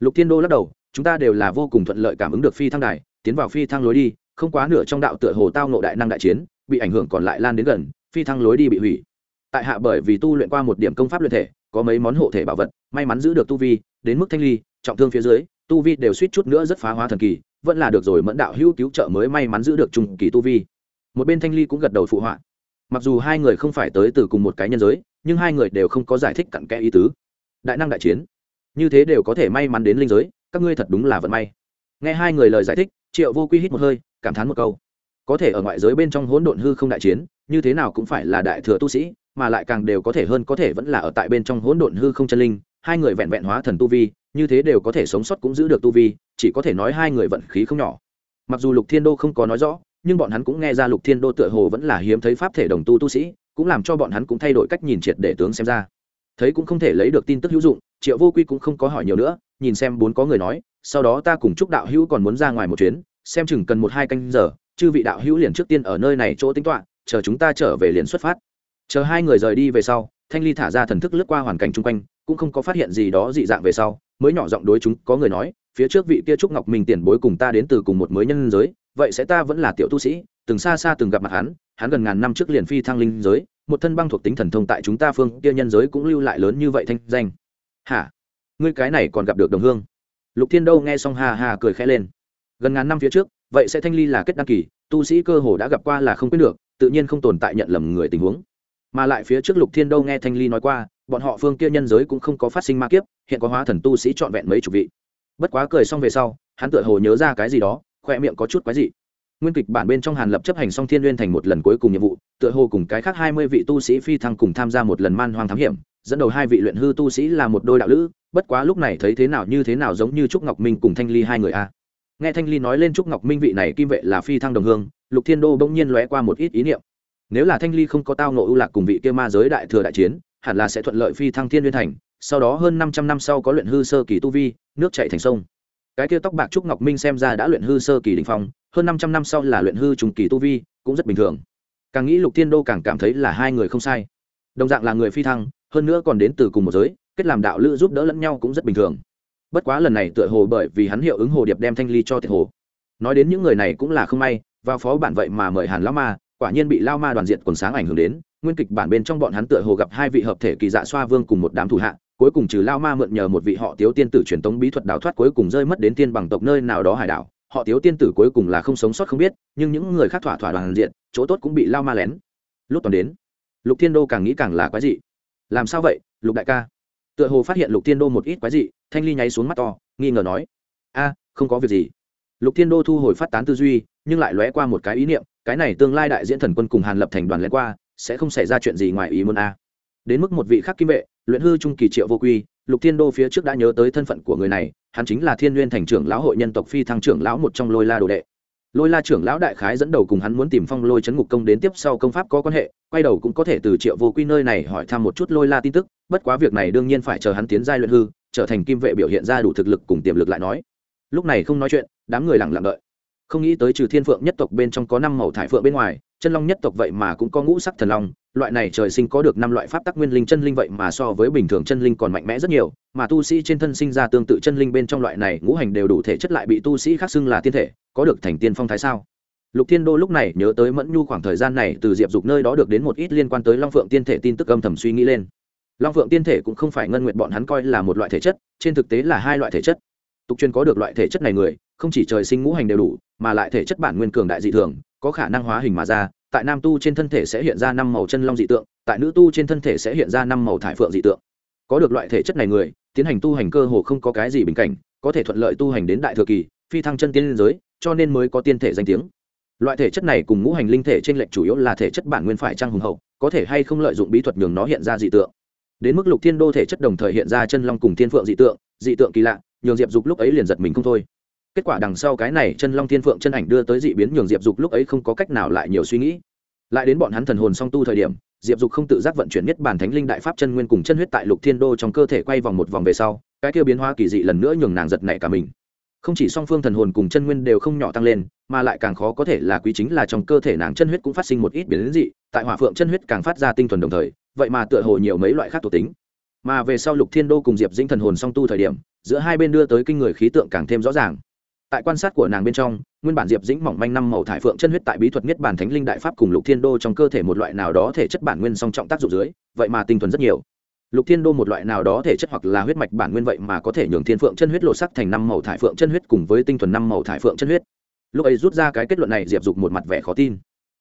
Lục thiên đô lắc đầu, chúng ta đều là vô cùng thuận lợi cảm ứng được phi thăng đài, tiến vào phi thăng lối đi, không quá nửa trong đạo tựa hồ tao nộ đại năng đại chiến, bị ảnh hưởng còn lại lan đến gần phi thăng lối đi bị hủy. Tại hạ bởi vì tu luyện qua một điểm công pháp luyện thể, có mấy món hộ thể bảo vật, may mắn giữ được tu vi, đến mức thanh ly, trọng thương phía dưới, tu vi đều suýt chút nữa rất phá hóa thần kỳ, vẫn là được rồi mẫn đạo hữu cứu trợ mới may mắn giữ được trung kỳ tu vi. Một bên thanh ly cũng gật đầu phụ họa. Mặc dù hai người không phải tới từ cùng một cái nhân giới, nhưng hai người đều không có giải thích cặn kẽ ý tứ. Đại năng đại chiến, như thế đều có thể may mắn đến linh giới, các ngươi thật đúng là vận may. Nghe hai người lời giải thích, triệu vô quy hít một hơi, cảm thán một câu có thể ở ngoại giới bên trong hỗn độn hư không đại chiến, như thế nào cũng phải là đại thừa tu sĩ, mà lại càng đều có thể hơn có thể vẫn là ở tại bên trong hỗn độn hư không chân linh, hai người vẹn vẹn hóa thần tu vi, như thế đều có thể sống sót cũng giữ được tu vi, chỉ có thể nói hai người vận khí không nhỏ. Mặc dù lục thiên đô không có nói rõ, nhưng bọn hắn cũng nghe ra lục thiên đô tựa hồ vẫn là hiếm thấy pháp thể đồng tu tu sĩ, cũng làm cho bọn hắn cũng thay đổi cách nhìn triệt để tướng xem ra. Thấy cũng không thể lấy được tin tức hữu dụng, triệu vô quy cũng không có hỏi nhiều nữa, nhìn xem bốn có người nói, sau đó ta cùng chúc đạo hữu còn muốn ra ngoài một chuyến, xem chừng cần một hai canh giờ chư vị đạo hữu liền trước tiên ở nơi này chỗ tính toán, chờ chúng ta trở về liền xuất phát. Chờ hai người rời đi về sau, thanh ly thả ra thần thức lướt qua hoàn cảnh chung quanh, cũng không có phát hiện gì đó dị dạng về sau, mới nhỏ giọng đối chúng có người nói, phía trước vị kia trúc ngọc minh tiền bối cùng ta đến từ cùng một mới nhân giới, vậy sẽ ta vẫn là tiểu tu sĩ, từng xa xa từng gặp mặt hắn hắn gần ngàn năm trước liền phi thăng linh giới, một thân băng thuộc tính thần thông tại chúng ta phương kia nhân giới cũng lưu lại lớn như vậy thanh danh. Hả? Ngươi cái này còn gặp được đồng hương. Lục thiên đâu nghe xong hà hà cười khẽ lên. Gần ngàn năm phía trước vậy sẽ thanh ly là kết đăng kỳ, tu sĩ cơ hồ đã gặp qua là không quyết được, tự nhiên không tồn tại nhận lầm người tình huống. Mà lại phía trước lục thiên đâu nghe thanh ly nói qua, bọn họ phương kia nhân giới cũng không có phát sinh ma kiếp, hiện có hóa thần tu sĩ trọn vẹn mấy chục vị. Bất quá cười xong về sau, hắn tựa hồ nhớ ra cái gì đó, khoe miệng có chút quái dị. Nguyên kịch bản bên trong hàn lập chấp hành xong thiên n g u y ê n thành một lần cuối cùng nhiệm vụ, tựa hồ cùng cái khác hai mươi vị tu sĩ phi thăng cùng tham gia một lần man hoang thám hiểm, dẫn đầu hai vị luyện hư tu sĩ là một đôi đạo lữ, bất quá lúc này thấy thế nào như thế nào giống như trúc ngọc minh cùng thanh ly hai người a nghe thanh ly nói lên trúc ngọc minh vị này kim vệ là phi thăng đồng hương, lục thiên đô bỗng nhiên lóe qua một ít ý niệm. Nếu là thanh ly không có tao ngộ ưu lạc cùng vị kia ma giới đại thừa đại chiến, hẳn là sẽ thuận lợi phi thăng thiên n thành, sau đó hơn năm trăm năm sau có luyện hư sơ kỳ tu vi, nước chạy thành sông. Cái kia tóc bạc trúc ngọc minh xem ra đã luyện hư sơ kỳ đình phong, hơn năm trăm năm sau là luyện hư trùng kỳ tu vi, cũng rất bình thường. Càng nghĩ lục thiên đô càng cảm thấy là hai người không sai. Đồng dạng là người phi thăng, hơn nữa còn đến từ cùng một giới, kết làm đạo lữ giúp đỡ lẫn nhau cũng rất bình thường bất quá lần này tựa hồ bởi vì hắn hiệu ứng hồ điệp đem thanh ly cho thiệt hồ. Nói đến những người này cũng là không may, vào phó bản vậy mà mời hàn lao ma, quả nhiên bị lao ma đoàn diện quần sáng ảnh hưởng đến. Nguyên kịch bản bên trong bọn hắn tựa hồ gặp hai vị hợp thể kỳ dạ xoa vương cùng một đám thủ hạ, cuối cùng trừ lao ma mượn nhờ một vị họ tiếu tiên tử truyền tống bí thuật đào thoát cuối cùng rơi mất đến tiên bằng tộc nơi nào đó hải đảo. Họ tiếu tiên tử cuối cùng là không sống sót không biết, nhưng những người khác thỏa thỏa đoàn diện chỗ tốt cũng bị lao ma lén. Lúc toàn đến, lục thiên đô càng nghĩ càng là quái dị. Làm sao vậy, lục đại ca? Tựa hồ phát hiện lục thiên đô một ít quái dị, thanh ly nháy xuống mắt to, nghi ngờ nói, a, không có việc gì. Lục thiên đô thu hồi phát tán tư duy, nhưng lại lóe qua một cái ý niệm, cái này tương lai đại diễn thần quân cùng hàn lập thành đoàn lén qua, sẽ không xảy ra chuyện gì ngoài ý muốn a. Đến mức một vị khác kim vệ, luyện hư trung kỳ triệu vô quy, lục thiên đô phía trước đã nhớ tới thân phận của người này, hắn chính là thiên n g u y ê n thành trưởng lão hội nhân tộc phi thăng trưởng lão một trong lôi la đồ đệ lôi la trưởng lão đại khái dẫn đầu cùng hắn muốn tìm phong lôi chấn ngục công đến tiếp sau công pháp có quan hệ, quay đầu cũng có thể từ triệu vô quy nơi này hỏi thăm một chút lôi la tin tức, bất quá việc này đương nhiên phải chờ hắn tiến giai luyện hư, trở thành kim vệ biểu hiện ra đủ thực lực cùng tiềm lực lại nói. Lúc này không nói chuyện, đám người lặng lặng đợi không nghĩ tới trừ thiên phượng nhất tộc bên trong có năm màu thải phượng bên ngoài, chân long nhất tộc vậy mà cũng có ngũ sắc thần long, loại này trời sinh có được năm loại pháp tắc nguyên linh chân linh vậy mà so với bình thường chân linh còn mạnh mẽ rất nhiều, mà tu sĩ trên thân sinh ra tương tự chân linh bên trong loại này ngũ hành đều đủ thể chất lại bị tu sĩ khác xưng là tiên thể, có được thành tiên phong thái sao? Lục thiên đô lúc này nhớ tới mẫn nhu khoảng thời gian này từ diệp dục nơi đó được đến một ít liên quan tới long phượng tiên thể tin tức âm thầm suy nghĩ lên. Long phượng tiên thể cũng không phải ngân nguyện bọn hắn coi là một loại thể chất, trên thực tế là hai loại thể chất. Tục truyền có được loại thể chất này người không chỉ trời sinh ngũ hành đều đủ, mà lại thể chất bản nguyên cường đại dị thường, có khả năng hóa hình mà ra, tại nam tu trên thân thể sẽ hiện ra năm màu chân long dị tượng, tại nữ tu trên thân thể sẽ hiện ra năm màu thải phượng dị tượng. Có được loại thể chất này người, tiến hành tu hành cơ hồ không có cái gì bình cảnh, có thể thuận lợi tu hành đến đại thừa kỳ, phi thăng chân tiên liên giới, cho nên mới có tiên thể danh tiếng. Loại thể chất này cùng ngũ hành linh thể trên lệnh chủ yếu là thể chất bản nguyên phải trang hùng hậu, có thể hay không lợi dụng bí thuật nhường nó hiện ra dị tượng. Đến mức lục thiên đô thể chất đồng thời hiện ra chân long cùng thiên phượng dị tượng dị tượng kỳ lạ, nhường diệp dục lúc ấy liền giật mình không thôi kết quả đằng sau cái này chân long thiên phượng chân ảnh đưa tới dị biến nhường diệp dục lúc ấy không có cách nào lại nhiều suy nghĩ. Lại đến bọn hắn thần hồn song tu thời điểm, diệp dục không tự giác vận chuyển nhất bản thánh linh đại pháp chân nguyên cùng chân huyết tại lục thiên đô trong cơ thể quay vòng một vòng về sau, cái kia biến hóa kỳ dị lần nữa nhường nàng giật nảy cả mình. Không chỉ song phương thần hồn cùng chân nguyên đều không nhỏ tăng lên, mà lại càng khó có thể là quý chính là trong cơ thể nàng chân huyết cũng phát sinh một ít biến dị, tại hỏa phượng chân huyết càng phát ra tinh thuần đồng thời, vậy mà tựa hồ nhiều mấy loại khác thuộc tính. Mà về sau lục thiên đô cùng diệp dinh thần hồn song tu thời điểm, giữa hai bên đưa tới kinh người khí tượng càng thêm rõ ràng tại quan sát của nàng bên trong, nguyên bản diệp dĩnh mỏng manh năm màu thải phượng chân huyết tại bí thuật niết bản thánh linh đại pháp cùng lục thiên đô trong cơ thể một loại nào đó thể chất bản nguyên song trọng tác dụng dưới, vậy mà tinh thuần rất nhiều. Lục thiên đô một loại nào đó thể chất hoặc là huyết mạch bản nguyên vậy mà có thể nhường thiên phượng chân huyết lộ sắc thành năm màu thải phượng chân huyết cùng với tinh thuần năm màu thải phượng chân huyết. Lúc ấy rút ra cái kết luận này, diệp dục một mặt vẻ khó tin.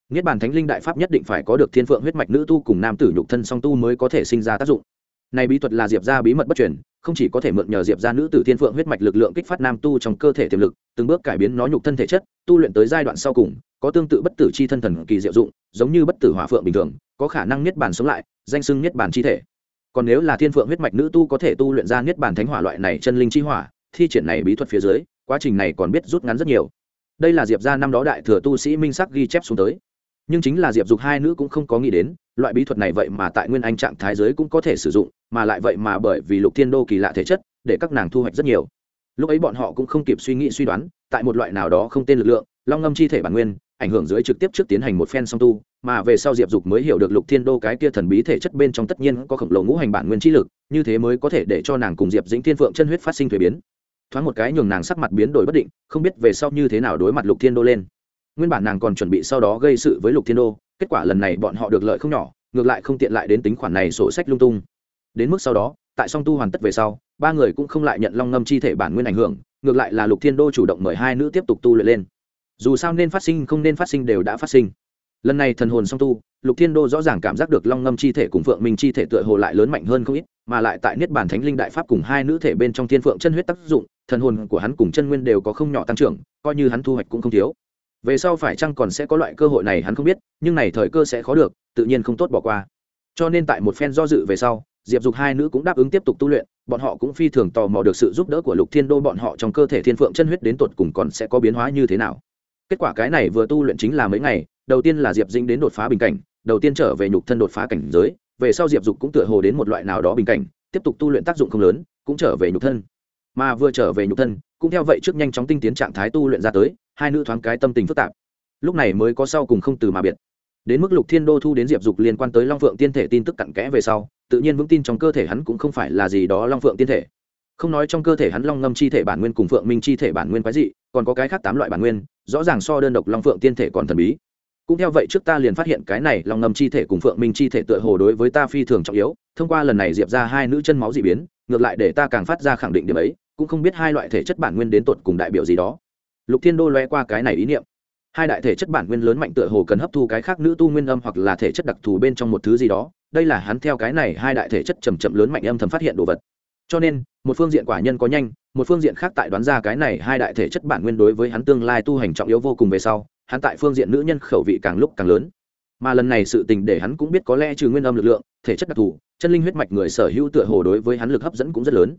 Niết bản thánh linh đại pháp nhất định phải có được thiên phượng huyết mạch nữ tu cùng nam tử nhục thân song tu mới có thể sinh ra tác dụng. Này bí thuật là diệp gia bí mật bất truyền không chỉ có thể mượn nhờ diệp gia nữ tử thiên phượng huyết mạch lực lượng kích phát nam tu trong cơ thể tiềm lực, từng bước cải biến nó nhục thân thể chất, tu luyện tới giai đoạn sau cùng, có tương tự bất tử chi thân thần kỳ diệu dụng, giống như bất tử hỏa phượng bình thường, có khả năng niết bàn sống lại, danh sưng niết bàn chi thể. Còn nếu là thiên phượng huyết mạch nữ tu có thể tu luyện ra niết bàn thánh hỏa loại này chân linh chi hỏa, thi triển này bí thuật phía dưới, quá trình này còn biết rút ngắn rất nhiều. Đây là diệp gia năm đó đại thừa tu sĩ minh sắc ghi chép xuống tới nhưng chính là diệp dục hai nữ cũng không có nghĩ đến, loại bí thuật này vậy mà tại nguyên anh trạng thái giới cũng có thể sử dụng, mà lại vậy mà bởi vì lục thiên đô kỳ lạ thể chất, để các nàng thu hoạch rất nhiều. Lúc ấy bọn họ cũng không kịp suy nghĩ suy đoán, tại một loại nào đó không tên lực lượng, long ngâm chi thể bản nguyên, ảnh hưởng dưới trực tiếp trước tiến hành một phen song tu, mà về sau diệp dục mới hiểu được lục thiên đô cái kia thần bí thể chất bên trong tất nhiên có khổng lồ ngũ hành bản nguyên chi lực, như thế mới có thể để cho nàng cùng diệp dĩnh thiên phượng chân huyết phát sinh thuế biến. Thoáng một cái nhường nàng sắc mặt biến đổi bất định, không biết về sau như thế nào đối mặt lục thiên đô lên nguyên bản nàng còn chuẩn bị sau đó gây sự với lục thiên đô, kết quả lần này bọn họ được lợi không nhỏ, ngược lại không tiện lại đến tính khoản này sổ sách lung tung. Đến mức sau đó, tại song tu hoàn tất về sau, ba người cũng không lại nhận long ngâm chi thể bản nguyên ảnh hưởng, ngược lại là lục thiên đô chủ động mời hai nữ tiếp tục tu luyện lên. Dù sao nên phát sinh không nên phát sinh đều đã phát sinh. Lần này thần hồn song tu, lục thiên đô rõ ràng cảm giác được long ngâm chi thể cùng phượng minh chi thể tựa hồ lại lớn mạnh hơn không ít, mà lại tại niết bản thánh linh đại pháp cùng hai nữ thể bên trong thiên phượng chân huyết tác dụng, thần hồn của hắn cùng chân nguyên đều có không nhỏ tăng trưởng, coi như hắn thu hoạch cũng không thiếu về sau phải chăng còn sẽ có loại cơ hội này hắn không biết, nhưng này thời cơ sẽ khó được, tự nhiên không tốt bỏ qua. Cho nên tại một phen do dự về sau, diệp dục hai nữ cũng đáp ứng tiếp tục tu luyện, bọn họ cũng phi thường tò mò được sự giúp đỡ của lục thiên đô bọn họ trong cơ thể thiên phượng chân huyết đến tột cùng còn sẽ có biến hóa như thế nào. Kết quả cái này vừa tu luyện chính là mấy ngày, đầu tiên là diệp dĩnh đến đột phá bình cảnh, đầu tiên trở về nhục thân đột phá cảnh giới, về sau diệp dục cũng tựa hồ đến một loại nào đó bình cảnh, tiếp tục tu luyện tác dụng không lớn, cũng trở về nhục thân. Mà vừa trở về nhục thân cũng theo vậy trước nhanh chóng tinh tiến trạng thái tu luyện ra tới, hai nữ thoáng cái tâm tình phức tạp. Lúc này mới có sau cùng không từ mà biệt. Đến mức lục thiên đô thu đến diệp dục liên quan tới long phượng tiên thể tin tức cặn kẽ về sau, tự nhiên vững tin trong cơ thể hắn cũng không phải là gì đó long phượng tiên thể. Không nói trong cơ thể hắn long ngâm chi thể bản nguyên cùng phượng minh chi thể bản nguyên quái dị, còn có cái khác tám loại bản nguyên, rõ ràng so đơn độc long phượng tiên thể còn thần bí. Cũng theo vậy trước ta liền phát hiện cái này long ngâm chi thể cùng phượng minh chi thể tựa hồ đối với ta phi thường trọng yếu, thông qua lần này diệp ra hai nữ chân máu dị biến, ngược lại để ta càng phát ra khẳng định điểm ấy cũng không biết hai loại thể chất bản nguyên đến tột cùng đại biểu gì đó. Lục thiên đô loe qua cái này ý niệm. Hai đại thể chất bản nguyên lớn mạnh tựa hồ cần hấp thu cái khác nữ tu nguyên âm hoặc là thể chất đặc thù bên trong một thứ gì đó. Đây là hắn theo cái này hai đại thể chất chầm chậm lớn mạnh âm thầm phát hiện đồ vật. Cho nên, một phương diện quả nhân có nhanh, một phương diện khác tại đoán ra cái này hai đại thể chất bản nguyên đối với hắn tương lai tu hành trọng yếu vô cùng về sau, hắn tại phương diện nữ nhân khẩu vị càng lúc càng lớn. Mà lần này sự tình để hắn cũng biết có lẽ trừ nguyên âm lực lượng, thể chất đặc thù, chân linh huyết mạch người sở hữu tựa hồ đối với hắn lực hấp dẫn cũng rất lớn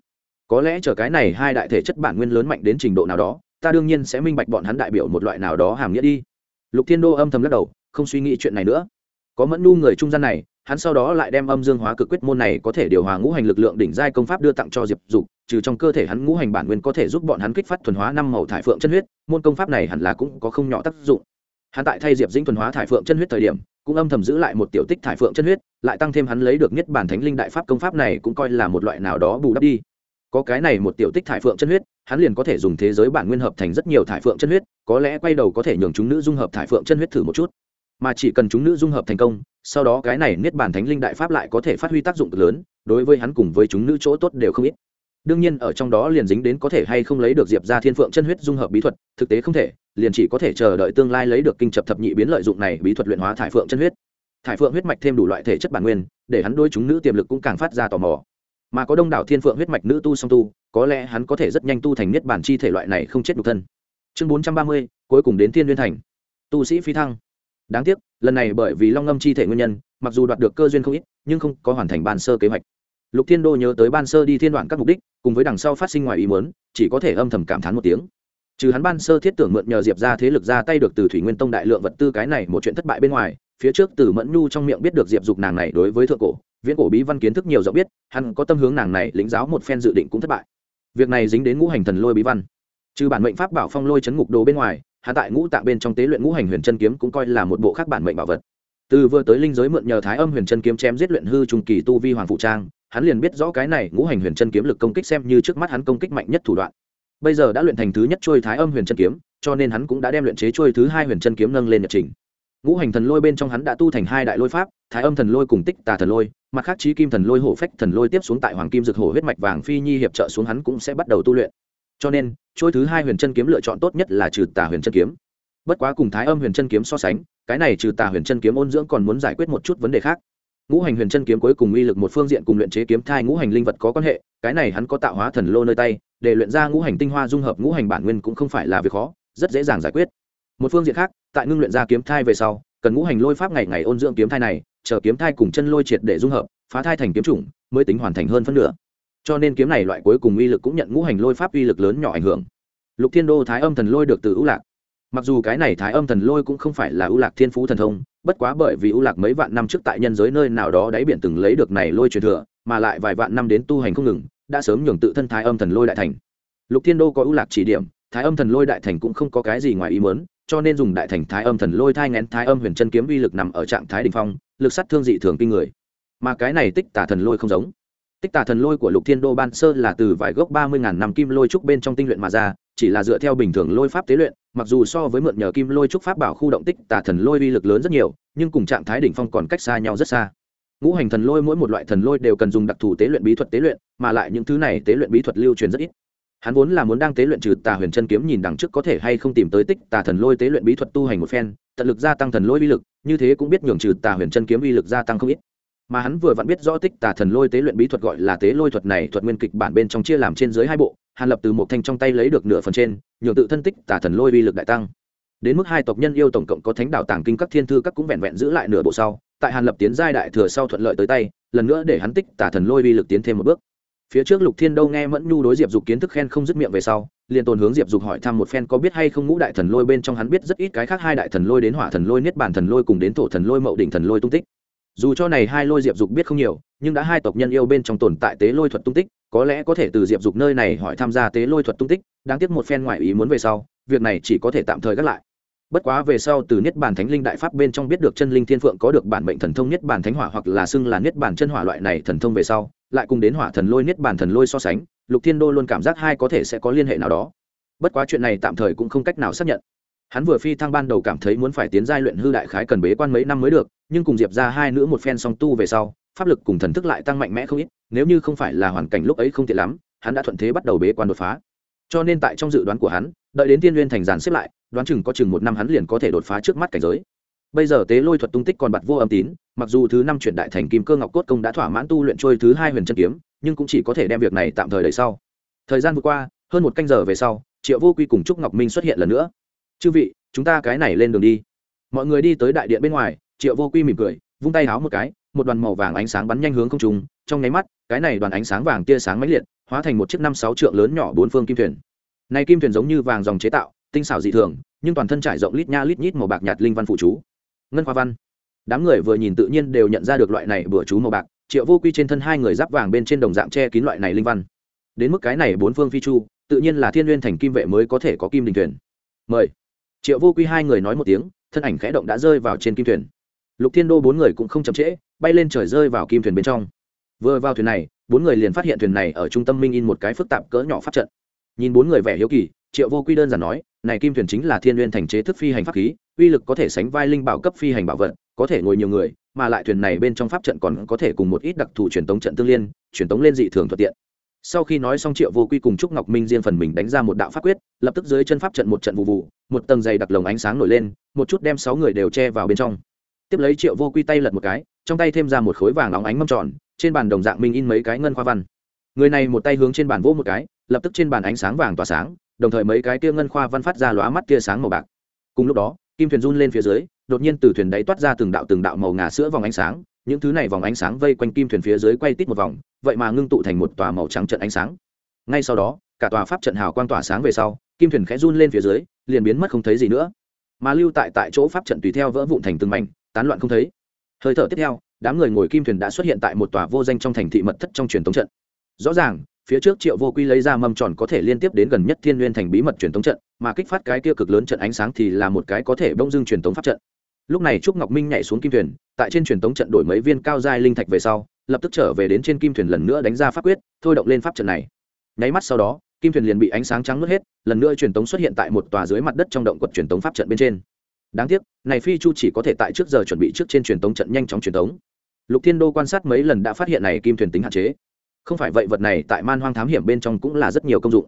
có lẽ chờ cái này hai đại thể chất bản nguyên lớn mạnh đến trình độ nào đó, ta đương nhiên sẽ minh bạch bọn hắn đại biểu một loại nào đó hàm nghĩa đi. Lục thiên đô âm thầm lắc đầu, không suy nghĩ chuyện này nữa. Có mẫn nu người trung gian này, hắn sau đó lại đem âm dương hóa cực quyết môn này có thể điều hòa ngũ hành lực lượng đỉnh giai công pháp đưa tặng cho diệp dục, trừ trong cơ thể hắn ngũ hành bản nguyên có thể giúp bọn hắn kích phát thuần hóa năm màu thải phượng chân huyết, môn công pháp này hẳn là cũng có không nhỏ tác dụng. Hắn tại thay diệp dĩnh thuần hóa thải phượng chân huyết thời điểm, cũng âm thầm giữ lại một tiểu tích thải phượng chân huyết, lại tăng thêm hắn lấy được nhất bản thánh linh đại pháp công pháp này cũng coi là một loại nào đó bù đắp đi có cái này một tiểu tích thải phượng chân huyết, hắn liền có thể dùng thế giới bản nguyên hợp thành rất nhiều thải phượng chân huyết, có lẽ quay đầu có thể nhường chúng nữ dung hợp thải phượng chân huyết thử một chút. Mà chỉ cần chúng nữ dung hợp thành công, sau đó cái này niết bản thánh linh đại pháp lại có thể phát huy tác dụng cực lớn, đối với hắn cùng với chúng nữ chỗ tốt đều không ít. Đương nhiên, ở trong đó liền dính đến có thể hay không lấy được diệp ra thiên phượng chân huyết dung hợp bí thuật, thực tế không thể, liền chỉ có thể chờ đợi tương lai lấy được kinh chập thập nhị biến lợi dụng này bí thuật luyện hóa thải phượng chân huyết. Thải phượng huyết mạch thêm đủ loại thể chất bản nguyên, để hắn đôi chúng nữ tiềm lực cũng càng phát ra tò mò mà có đông đảo thiên phượng huyết mạch nữ tu song tu, có lẽ hắn có thể rất nhanh tu thành niết bản chi thể loại này không chết nhục thân. Chương bốn trăm ba mươi, cuối cùng đến thiên liên thành. Tu sĩ phi thăng. Đáng tiếc, lần này bởi vì long ngâm chi thể nguyên nhân, mặc dù đoạt được cơ duyên không ít, nhưng không có hoàn thành ban sơ kế hoạch. Lục thiên đô nhớ tới ban sơ đi thiên đoạn các mục đích, cùng với đằng sau phát sinh ngoài ý muốn, chỉ có thể âm thầm cảm thán một tiếng. Trừ hắn ban sơ thiết tưởng mượn nhờ diệp ra thế lực ra tay được từ thủy nguyên tông đại lượng vật tư cái này một chuyện thất bại bên ngoài, phía trước từ mẫn nhu trong miệng biết được diệp dục nàng này đối với thượng cổ viễn cổ bí văn kiến thức nhiều rộng biết, hắn có tâm hướng nàng này lĩnh giáo một phen dự định cũng thất bại. Việc này dính đến ngũ hành thần lôi bí văn. Trừ bản mệnh pháp bảo phong lôi chấn ngục đồ bên ngoài, hắn tại ngũ tạng bên trong tế luyện ngũ hành huyền chân kiếm cũng coi là một bộ khác bản mệnh bảo vật. Từ vừa tới linh giới mượn nhờ thái âm huyền chân kiếm chém giết luyện hư trung kỳ tu vi hoàng phụ trang, hắn liền biết rõ cái này ngũ hành huyền chân kiếm lực công kích xem như trước mắt hắn công kích mạnh nhất thủ đoạn. Bây giờ đã luyện thành thứ nhất trôi thái âm huyền chân kiếm, cho nên hắn cũng đã đem luyện chế trôi thứ hai huyền chân kiếm nâng lên nhật trình ngũ hành thần lôi bên trong hắn đã tu thành hai đại lôi pháp, thái âm thần lôi cùng tích tà thần lôi, mặt khác trí kim thần lôi, hổ phách thần lôi tiếp xuống tại hoàng kim dược hổ huyết mạch vàng phi nhi hiệp trợ xuống hắn cũng sẽ bắt đầu tu luyện. Cho nên, trôi thứ hai huyền chân kiếm lựa chọn tốt nhất là trừ tà huyền chân kiếm. Bất quá cùng thái âm huyền chân kiếm so sánh, cái này trừ tà huyền chân kiếm ôn dưỡng còn muốn giải quyết một chút vấn đề khác. Ngũ hành huyền chân kiếm cuối cùng uy lực một phương diện cùng luyện chế kiếm thai ngũ hành linh vật có quan hệ, cái này hắn có tạo hóa thần lô nơi tay, để luyện ra ngũ hành tinh hoa dung hợp ngũ hành bản nguyên cũng không phải là việc khó, rất dễ dàng giải quyết một phương diện khác, tại ngưng luyện ra kiếm thai về sau, cần ngũ hành lôi pháp ngày ngày ôn dưỡng kiếm thai này, chờ kiếm thai cùng chân lôi triệt để dung hợp, phá thai thành kiếm chủng, mới tính hoàn thành hơn phân nửa. Cho nên kiếm này loại cuối cùng uy lực cũng nhận ngũ hành lôi pháp uy lực lớn nhỏ ảnh hưởng. Lục thiên đô thái âm thần lôi được từ ưu lạc. Mặc dù cái này thái âm thần lôi cũng không phải là ưu lạc thiên phú thần thông, bất quá bởi vì ưu lạc mấy vạn năm trước tại nhân giới nơi nào đó đáy biển từng lấy được này lôi truyền thừa, mà lại vài vạn năm đến tu hành không ngừng, đã sớm nhường tự thân thái âm thần lôi đại thành. Lục thiên đô có ưu lạc chỉ điểm, thái âm thần lôi đại thành cũng không có cái gì ngoài ý muốn cho nên dùng đại thành thái âm thần lôi thai ngén thái âm huyền chân kiếm uy lực nằm ở trạng thái đ ỉ n h phong, lực sát thương dị thường kinh người. Mà cái này tích tả thần lôi không giống. Tích tà thần lôi của lục thiên đô ban sơ là từ vài gốc ba mươi ngàn năm kim lôi trúc bên trong tinh luyện mà ra, chỉ là dựa theo bình thường lôi pháp tế luyện, mặc dù so với mượn nhờ kim lôi trúc pháp bảo khu động tích tà thần lôi uy lực lớn rất nhiều, nhưng cùng trạng thái đình phong còn cách xa nhau rất xa. Ngũ hành thần lôi mỗi một loại thần lôi đều cần dùng đặc thù tế luyện bí thuật tế luyện, mà lại những thứ này tế luyện bí thuật lưu truyền rất ít hắn vốn là muốn đang tế luyện trừ tà huyền chân kiếm nhìn đằng trước có thể hay không tìm tới tích tà thần lôi tế luyện bí thuật tu hành một phen, tận lực gia tăng thần lôi uy lực, như thế cũng biết nhường trừ tà huyền chân kiếm uy lực gia tăng không ít. Mà hắn vừa vặn biết rõ tích tà thần lôi tế luyện bí thuật gọi là tế lôi thuật này thuật nguyên kịch bản bên trong chia làm trên dưới hai bộ, hàn lập từ một thanh trong tay lấy được nửa phần trên, nhường tự thân tích tà thần lôi uy lực đại tăng. Đến mức hai tộc nhân yêu tổng cộng có thánh đạo tàng kinh các thiên thư các cũng vẹn vẹn giữ lại nửa bộ sau, tại hàn lập tiến giai đại thừa sau thuận lợi tới tay, lần nữa để hắn tích tà thần lôi uy lực tiến thêm một bước phía trước lục thiên đâu nghe mẫn nhu đối diệp dục kiến thức khen không dứt miệng về sau, liền tồn hướng diệp dục hỏi thăm một phen có biết hay không ngũ đại thần lôi bên trong hắn biết rất ít cái khác hai đại thần lôi đến hỏa thần lôi, niết bản thần lôi cùng đến thổ thần lôi, mậu đỉnh thần lôi tung tích. Dù cho này hai lôi diệp dục biết không nhiều, nhưng đã hai tộc nhân yêu bên trong tồn tại tế lôi thuật tung tích, có lẽ có thể từ diệp dục nơi này hỏi tham gia tế lôi thuật tung tích, đáng tiếc một phen ngoại ý muốn về sau, việc này chỉ có thể tạm thời gác lại bất quá về sau từ niết bàn thánh linh đại pháp bên trong biết được chân linh thiên phượng có được bản mệnh thần thông niết bàn thánh hỏa hoặc là xưng là niết bàn chân hỏa loại này thần thông về sau, lại cùng đến hỏa thần lôi, niết bàn thần lôi so sánh, lục thiên đô luôn cảm giác hai có thể sẽ có liên hệ nào đó. Bất quá chuyện này tạm thời cũng không cách nào xác nhận. Hắn vừa phi thăng ban đầu cảm thấy muốn phải tiến giai luyện hư đại khái cần bế quan mấy năm mới được, nhưng cùng diệp ra hai nữ một phen song tu về sau, pháp lực cùng thần thức lại tăng mạnh mẽ không ít, nếu như không phải là hoàn cảnh lúc ấy không tiện lắm, hắn đã thuận thế bắt đầu bế quan đột phá. Cho nên tại trong dự đoán của hắn, đợi đến tiên nguyên thành giàn xếp lại đoán chừng có chừng một năm hắn liền có thể đột phá trước mắt cảnh giới. Bây giờ tế lôi thuật tung tích còn bặt vô âm tín, mặc dù thứ năm chuyển đại thành kim cơ ngọc cốt công đã thỏa mãn tu luyện trôi thứ hai huyền chân kiếm, nhưng cũng chỉ có thể đem việc này tạm thời đẩy sau. Thời gian vừa qua, hơn một canh giờ về sau, triệu vô quy cùng trúc ngọc minh xuất hiện lần nữa. Chư vị, chúng ta cái này lên đường đi. Mọi người đi tới đại điện bên ngoài, triệu vô quy mỉm cười, vung tay háo một cái, một đoàn màu vàng ánh sáng bắn nhanh hướng không trùng trong nháy mắt, cái này đoàn ánh sáng vàng tia sáng mãnh liệt, hóa thành một chiếc năm sáu trượng lớn nhỏ bốn phương kim thuyền. Này kim thuyền giống như vàng dòng chế tạo tinh xảo dị thường, nhưng toàn thân trải rộng lít nha lít nhít màu bạc nhạt linh văn phụ chú. Ngân khoa văn. Đám người vừa nhìn tự nhiên đều nhận ra được loại này bừa chú màu bạc, triệu vô quy trên thân hai người giáp vàng bên trên đồng dạng che kín loại này linh văn. Đến mức cái này bốn phương phi chu, tự nhiên là thiên n g u y ê n thành kim vệ mới có thể có kim đình thuyền. Mời. Triệu vô quy hai người nói một tiếng, thân ảnh khẽ động đã rơi vào trên kim thuyền. Lục thiên đô bốn người cũng không chậm trễ, bay lên trời rơi vào kim thuyền bên trong. Vừa vào thuyền này, bốn người liền phát hiện thuyền này ở trung tâm minh in một cái phức tạp cỡ nhỏ phát trận. Nhìn bốn người vẻ hiếu kỳ, triệu vô quy đơn giản nói này kim thuyền chính là thiên nguyên thành chế thức phi hành pháp khí, uy lực có thể sánh vai linh bảo cấp phi hành bảo vật, có thể ngồi nhiều người, mà lại thuyền này bên trong pháp trận còn có thể cùng một ít đặc thù truyền tống trận tương liên, truyền tống lên dị thường thuận tiện. Sau khi nói xong triệu vô quy cùng trúc ngọc minh riêng phần mình đánh ra một đạo pháp quyết, lập tức dưới chân pháp trận một trận vụ vụ, một tầng dày đặc lồng ánh sáng nổi lên, một chút đem sáu người đều che vào bên trong. Tiếp lấy triệu vô quy tay lật một cái, trong tay thêm ra một khối vàng óng ánh mâm tròn, trên bàn đồng dạng minh in mấy cái ngân khoa văn. Người này một tay hướng trên bàn vỗ một cái, lập tức trên bàn ánh sáng vàng tỏa sáng đồng thời mấy cái tia ngân khoa văn phát ra lóa mắt tia sáng màu bạc. Cùng lúc đó, kim thuyền run lên phía dưới, đột nhiên từ thuyền đáy toát ra từng đạo từng đạo màu ngà sữa vòng ánh sáng. Những thứ này vòng ánh sáng vây quanh kim thuyền phía dưới quay tít một vòng, vậy mà ngưng tụ thành một tòa màu trắng trận ánh sáng. Ngay sau đó, cả tòa pháp trận hào quang tỏa sáng về sau, kim thuyền khẽ run lên phía dưới, liền biến mất không thấy gì nữa. Mà lưu tại tại chỗ pháp trận tùy theo vỡ vụn thành từng mảnh, tán loạn không thấy. Hơi thở tiếp theo, đám người ngồi kim thuyền đã xuất hiện tại một tòa vô danh trong thành thị mật thất trong truyền thống trận. Rõ ràng phía trước triệu vô quy lấy ra mâm tròn có thể liên tiếp đến gần nhất thiên n thành bí mật truyền thống trận, mà kích phát cái kia cực lớn trận ánh sáng thì là một cái có thể bông dưng truyền thống pháp trận. Lúc này trúc ngọc minh nhảy xuống kim thuyền, tại trên truyền thống trận đổi mấy viên cao giai linh thạch về sau, lập tức trở về đến trên kim thuyền lần nữa đánh ra pháp quyết, thôi động lên pháp trận này. Nháy mắt sau đó, kim thuyền liền bị ánh sáng trắng nuốt hết, lần nữa truyền thống xuất hiện tại một tòa dưới mặt đất trong động quật truyền thống pháp trận bên trên. Đáng tiếc, này phi chu chỉ có thể tại trước giờ chuẩn bị trước trên truyền thống trận nhanh chóng truyền thống. Lục thiên đô quan sát mấy lần đã phát hiện này kim thuyền tính hạn chế không phải vậy vật này tại man hoang thám hiểm bên trong cũng là rất nhiều công dụng.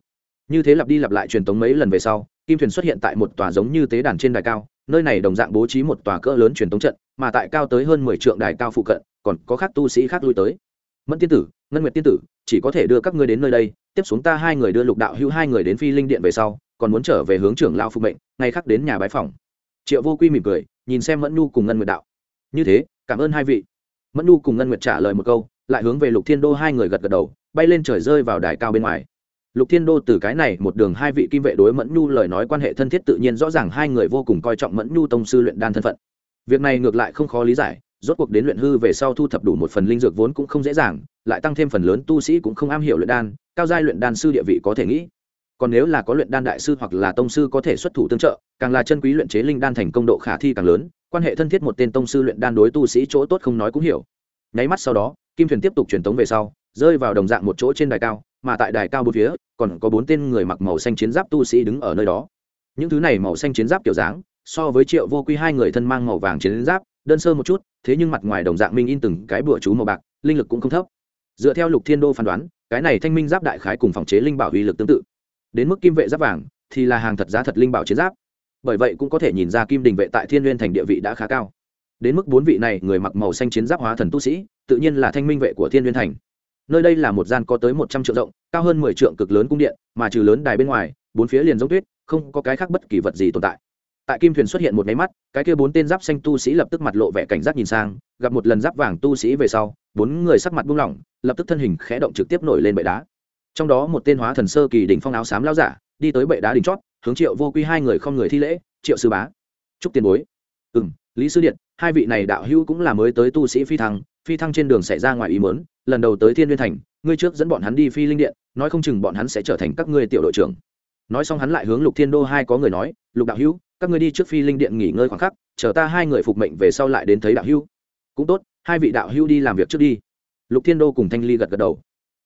Như thế lặp đi lặp lại truyền tống mấy lần về sau, kim thuyền xuất hiện tại một tòa giống như tế đàn trên đài cao, nơi này đồng dạng bố trí một tòa cỡ lớn truyền tống trận, mà tại cao tới hơn mười trượng đài cao phụ cận, còn có khác tu sĩ khác lui tới. Mẫn tiên tử, ngân nguyệt tiên tử, chỉ có thể đưa các ngươi đến nơi đây, tiếp xuống ta hai người đưa lục đạo hữu hai người đến phi linh điện về sau, còn muốn trở về hướng trưởng lao phục mệnh, ngay khác đến nhà bái phòng. Triệu vô quy mỉm cười, nhìn xem mẫn nhu cùng ngân nguyệt đạo. Như thế, cảm ơn hai vị. Mẫn nhu cùng ngân nguyệt trả lời một câu lại hướng về lục thiên đô hai người gật gật đầu, bay lên trời rơi vào đài cao bên ngoài. Lục thiên đô từ cái này một đường hai vị kim vệ đối mẫn nhu lời nói quan hệ thân thiết tự nhiên rõ ràng hai người vô cùng coi trọng mẫn nhu tông sư luyện đan thân phận. Việc này ngược lại không khó lý giải, rốt cuộc đến luyện hư về sau thu thập đủ một phần linh dược vốn cũng không dễ dàng, lại tăng thêm phần lớn tu sĩ cũng không am hiểu luyện đan, cao giai luyện đan sư địa vị có thể nghĩ. Còn nếu là có luyện đan đại sư hoặc là tông sư có thể xuất thủ tương trợ, càng là chân quý luyện chế linh đan thành công độ khả thi càng lớn, quan hệ thân thiết một tên tông sư luyện đan đối tu sĩ chỗ tốt không nói cũng hiểu. Nháy mắt sau đó kim thuyền tiếp tục truyền tống về sau, rơi vào đồng dạng một chỗ trên đài cao, mà tại đài cao bốn phía, còn có bốn tên người mặc màu xanh chiến giáp tu sĩ đứng ở nơi đó. Những thứ này màu xanh chiến giáp kiểu dáng, so với triệu vô quy hai người thân mang màu vàng chiến giáp, đơn sơ một chút, thế nhưng mặt ngoài đồng dạng minh in từng cái bụa chú màu bạc, linh lực cũng không thấp. Dựa theo lục thiên đô phán đoán, cái này thanh minh giáp đại khái cùng phòng chế linh bảo uy lực tương tự. Đến mức kim vệ giáp vàng, thì là hàng thật giá thật linh bảo chiến giáp. Bởi vậy cũng có thể nhìn ra kim đình vệ tại thiên n thành địa vị đã khá cao. Đến mức bốn vị này người mặc màu xanh chiến giáp hóa thần tu sĩ tự nhiên là thanh minh vệ của thiên n thành. Nơi đây là một gian có tới một trăm triệu rộng, cao hơn mười triệu cực lớn cung điện, mà trừ lớn đài bên ngoài, bốn phía liền giống tuyết, không có cái khác bất kỳ vật gì tồn tại. Tại kim thuyền xuất hiện một máy mắt, cái kia bốn tên giáp xanh tu sĩ lập tức mặt lộ vẻ cảnh giác nhìn sang, gặp một lần giáp vàng tu sĩ về sau, bốn người sắc mặt buông lỏng, lập tức thân hình khẽ động trực tiếp nổi lên bệ đá. Trong đó một tên hóa thần sơ kỳ đỉnh phong áo xám lao giả, đi tới bệ đá đỉnh chót, hướng triệu vô quy hai người không người thi lễ, triệu sư bá. Chúc tiền bối. Ừ m lý sư điện, hai vị này đạo hữu cũng là mới tới tu sĩ phi thăng phi thăng trên đường xảy ra ngoài ý mớn lần đầu tới thiên liên thành, ngươi trước dẫn bọn hắn đi phi linh điện, nói không chừng bọn hắn sẽ trở thành các ngươi tiểu đội trưởng. Nói xong hắn lại hướng lục thiên đô hai có người nói, lục đạo hữu, các ngươi đi trước phi linh điện nghỉ ngơi khoảng khắc, chờ ta hai người phục mệnh về sau lại đến thấy đạo hữu. Cũng tốt, hai vị đạo hữu đi làm việc trước đi. Lục thiên đô cùng thanh ly gật gật đầu.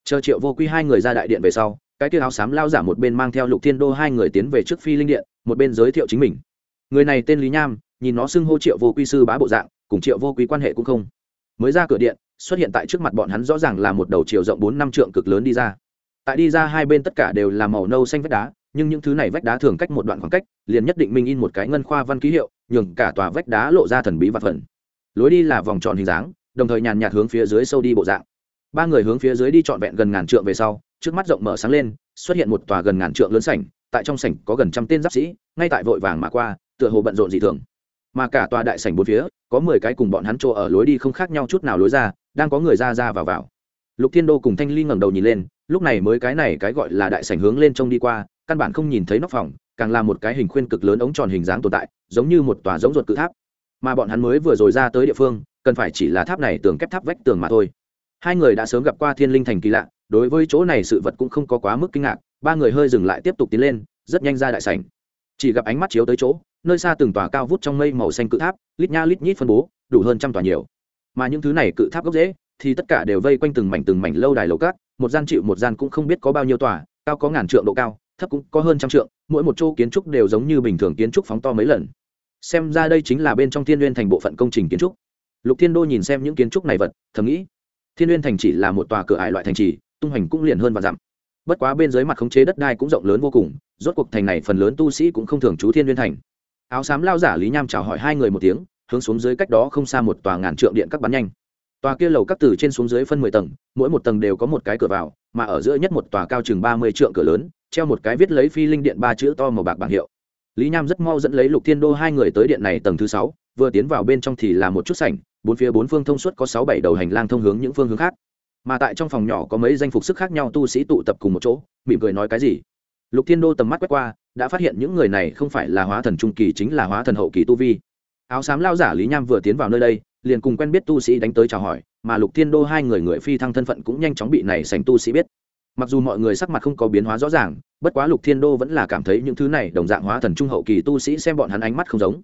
Chờ triệu vô quy hai người ra đại điện về sau, cái kia áo xám lao giả một bên mang theo lục thiên đô hai người tiến về trước phi linh điện, một bên giới thiệu chính mình. Người này tên lý nham, nhìn nó xưng hô triệu vô quy sư bá bộ dạng, cùng triệu vô quy quan hệ cũng không mới ra cửa điện, xuất hiện tại trước mặt bọn hắn rõ ràng là một đầu chiều rộng bốn năm trượng cực lớn đi ra. Tại đi ra hai bên tất cả đều là màu nâu xanh vách đá, nhưng những thứ này vách đá thường cách một đoạn khoảng cách, liền nhất định minh in một cái ngân khoa văn ký hiệu, nhường cả tòa vách đá lộ ra thần bí và phần lối đi là vòng tròn hình dáng, đồng thời nhàn nhạt hướng phía dưới sâu đi bộ dạng. Ba người hướng phía dưới đi trọn vẹn gần ngàn trượng về sau, trước mắt rộng mở sáng lên, xuất hiện một tòa gần ngàn trượng lớn sảnh, tại trong sảnh có gần trăm tên giáp sĩ, ngay tại vội vàng mà qua, tựa hồ bận rộn dị thường mà cả tòa đại sảnh bốn phía, có mười cái cùng bọn hắn chỗ ở lối đi không khác nhau chút nào lối ra, đang có người ra ra vào vào. Lục thiên đô cùng thanh ly ngẩng đầu nhìn lên, lúc này mới cái này cái gọi là đại sảnh hướng lên trông đi qua, căn bản không nhìn thấy nóc phòng, càng là một cái hình khuyên cực lớn ống tròn hình dáng tồn tại, giống như một tòa giống ruột cự tháp. Mà bọn hắn mới vừa rồi ra tới địa phương, cần phải chỉ là tháp này tường kép tháp vách tường mà thôi. Hai người đã sớm gặp qua thiên linh thành kỳ lạ, đối với chỗ này sự vật cũng không có quá mức kinh ngạc, ba người hơi dừng lại tiếp tục tiến lên, rất nhanh ra đại sảnh. Chỉ gặp ánh mắt chiếu tới chỗ nơi xa từng tòa cao vút trong mây màu xanh cự tháp, lít nha lít nhít phân bố, đủ hơn trăm tòa nhiều. Mà những thứ này cự tháp gốc dễ thì tất cả đều vây quanh từng mảnh từng mảnh lâu đài lầu cát, một gian chịu một gian cũng không biết có bao nhiêu tòa, cao có ngàn trượng độ cao, thấp cũng có hơn trăm trượng, mỗi một chỗ kiến trúc đều giống như bình thường kiến trúc phóng to mấy lần. Xem ra đây chính là bên trong thiên n g u y ê n thành bộ phận công trình kiến trúc. Lục thiên đô nhìn xem những kiến trúc này vật, thầm nghĩ, thiên n g u y ê n thành chỉ là một tòa cửa ải loại thành trì, tung hoành cũng liền hơn và dặm. Bất quá bên dưới mặt khống chế đất đai cũng rộng lớn vô cùng, rốt cuộc thành này phần lớn tu sĩ cũng không thường trú thiên n g u y ê n thành áo xám lao giả lý nham chào hỏi hai người một tiếng, hướng xuống dưới cách đó không xa một tòa ngàn trượng điện các bắn nhanh. Tòa kia lầu các từ trên xuống dưới phân mười tầng, mỗi một tầng đều có một cái cửa vào, mà ở giữa nhất một tòa cao chừng ba mươi trượng cửa lớn, treo một cái viết lấy phi linh điện ba chữ to màu bạc bảng hiệu. Lý nham rất mau dẫn lấy lục thiên đô hai người tới điện này tầng thứ sáu, vừa tiến vào bên trong thì là một chút sảnh, bốn phía bốn phương thông suốt có sáu bảy đầu hành lang thông hướng những phương hướng khác. Mà tại trong phòng nhỏ có mấy danh phục sức khác nhau tu sĩ tụ tập cùng một chỗ, mỉm cười nói cái gì? Lục thiên đô tầm mắt quét qua đã phát hiện những người này không phải là hóa thần trung kỳ, chính là hóa thần hậu kỳ tu vi. Áo xám lao giả lý nham vừa tiến vào nơi đây, liền cùng quen biết tu sĩ đánh tới chào hỏi, mà lục thiên đô hai người người phi thăng thân phận cũng nhanh chóng bị này sành tu sĩ biết. Mặc dù mọi người sắc mặt không có biến hóa rõ ràng, bất quá lục thiên đô vẫn là cảm thấy những thứ này đồng dạng hóa thần trung hậu kỳ tu sĩ xem bọn hắn ánh mắt không giống.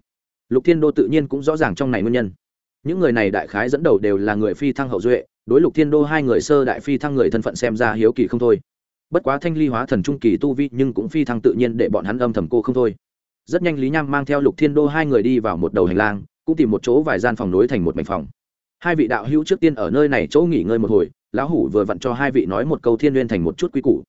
Lục thiên đô tự nhiên cũng rõ ràng trong này nguyên nhân. Những người này đại khái dẫn đầu đều là người phi thăng hậu duệ, đối lục thiên đô hai người sơ đại phi thăng người thân phận xem ra hiếu kỳ không thôi bất quá thanh ly hóa thần trung kỳ tu vi nhưng cũng phi thăng tự nhiên để bọn hắn âm thầm cô không thôi. Rất nhanh lý nham mang theo lục thiên đô hai người đi vào một đầu hành lang, cũng tìm một chỗ vài gian phòng nối thành một mảnh phòng. Hai vị đạo hữu trước tiên ở nơi này chỗ nghỉ ngơi một hồi, lão hủ vừa vặn cho hai vị nói một câu thiên n thành một chút quy củ.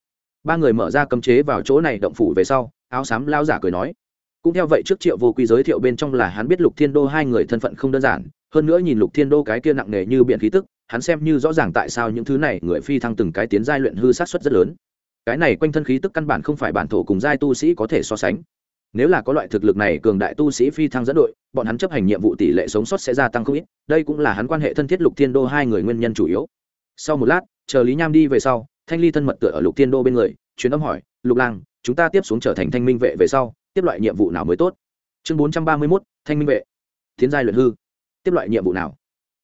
Ba người mở ra cấm chế vào chỗ này động phủ về sau, áo xám lao giả cười nói, cũng theo vậy trước triệu vô quy giới thiệu bên trong là hắn biết lục thiên đô hai người thân phận không đơn giản, hơn nữa nhìn lục thiên đô cái kia nặng nề như biện khí tức, hắn xem như rõ ràng tại sao những thứ này người phi thăng từng cái tiến giai luyện hư sát xuất rất lớn cái này quanh thân khí tức căn bản không phải bản thổ cùng giai tu sĩ có thể so sánh. Nếu là có loại thực lực này, cường đại tu sĩ phi thăng dẫn đội, bọn hắn chấp hành nhiệm vụ tỷ lệ sống sót sẽ gia tăng không ít. Đây cũng là hắn quan hệ thân thiết lục thiên đô hai người nguyên nhân chủ yếu. Sau một lát, chờ lý nham đi về sau, thanh ly thân mật tựa ở lục thiên đô bên người chuyến âm hỏi, lục lang, chúng ta tiếp xuống trở thành thanh minh vệ về sau, tiếp loại nhiệm vụ nào mới tốt? Chương bốn trăm ba mươi mốt, thanh minh vệ. Tiến giai luyện hư. Tiếp loại nhiệm vụ nào?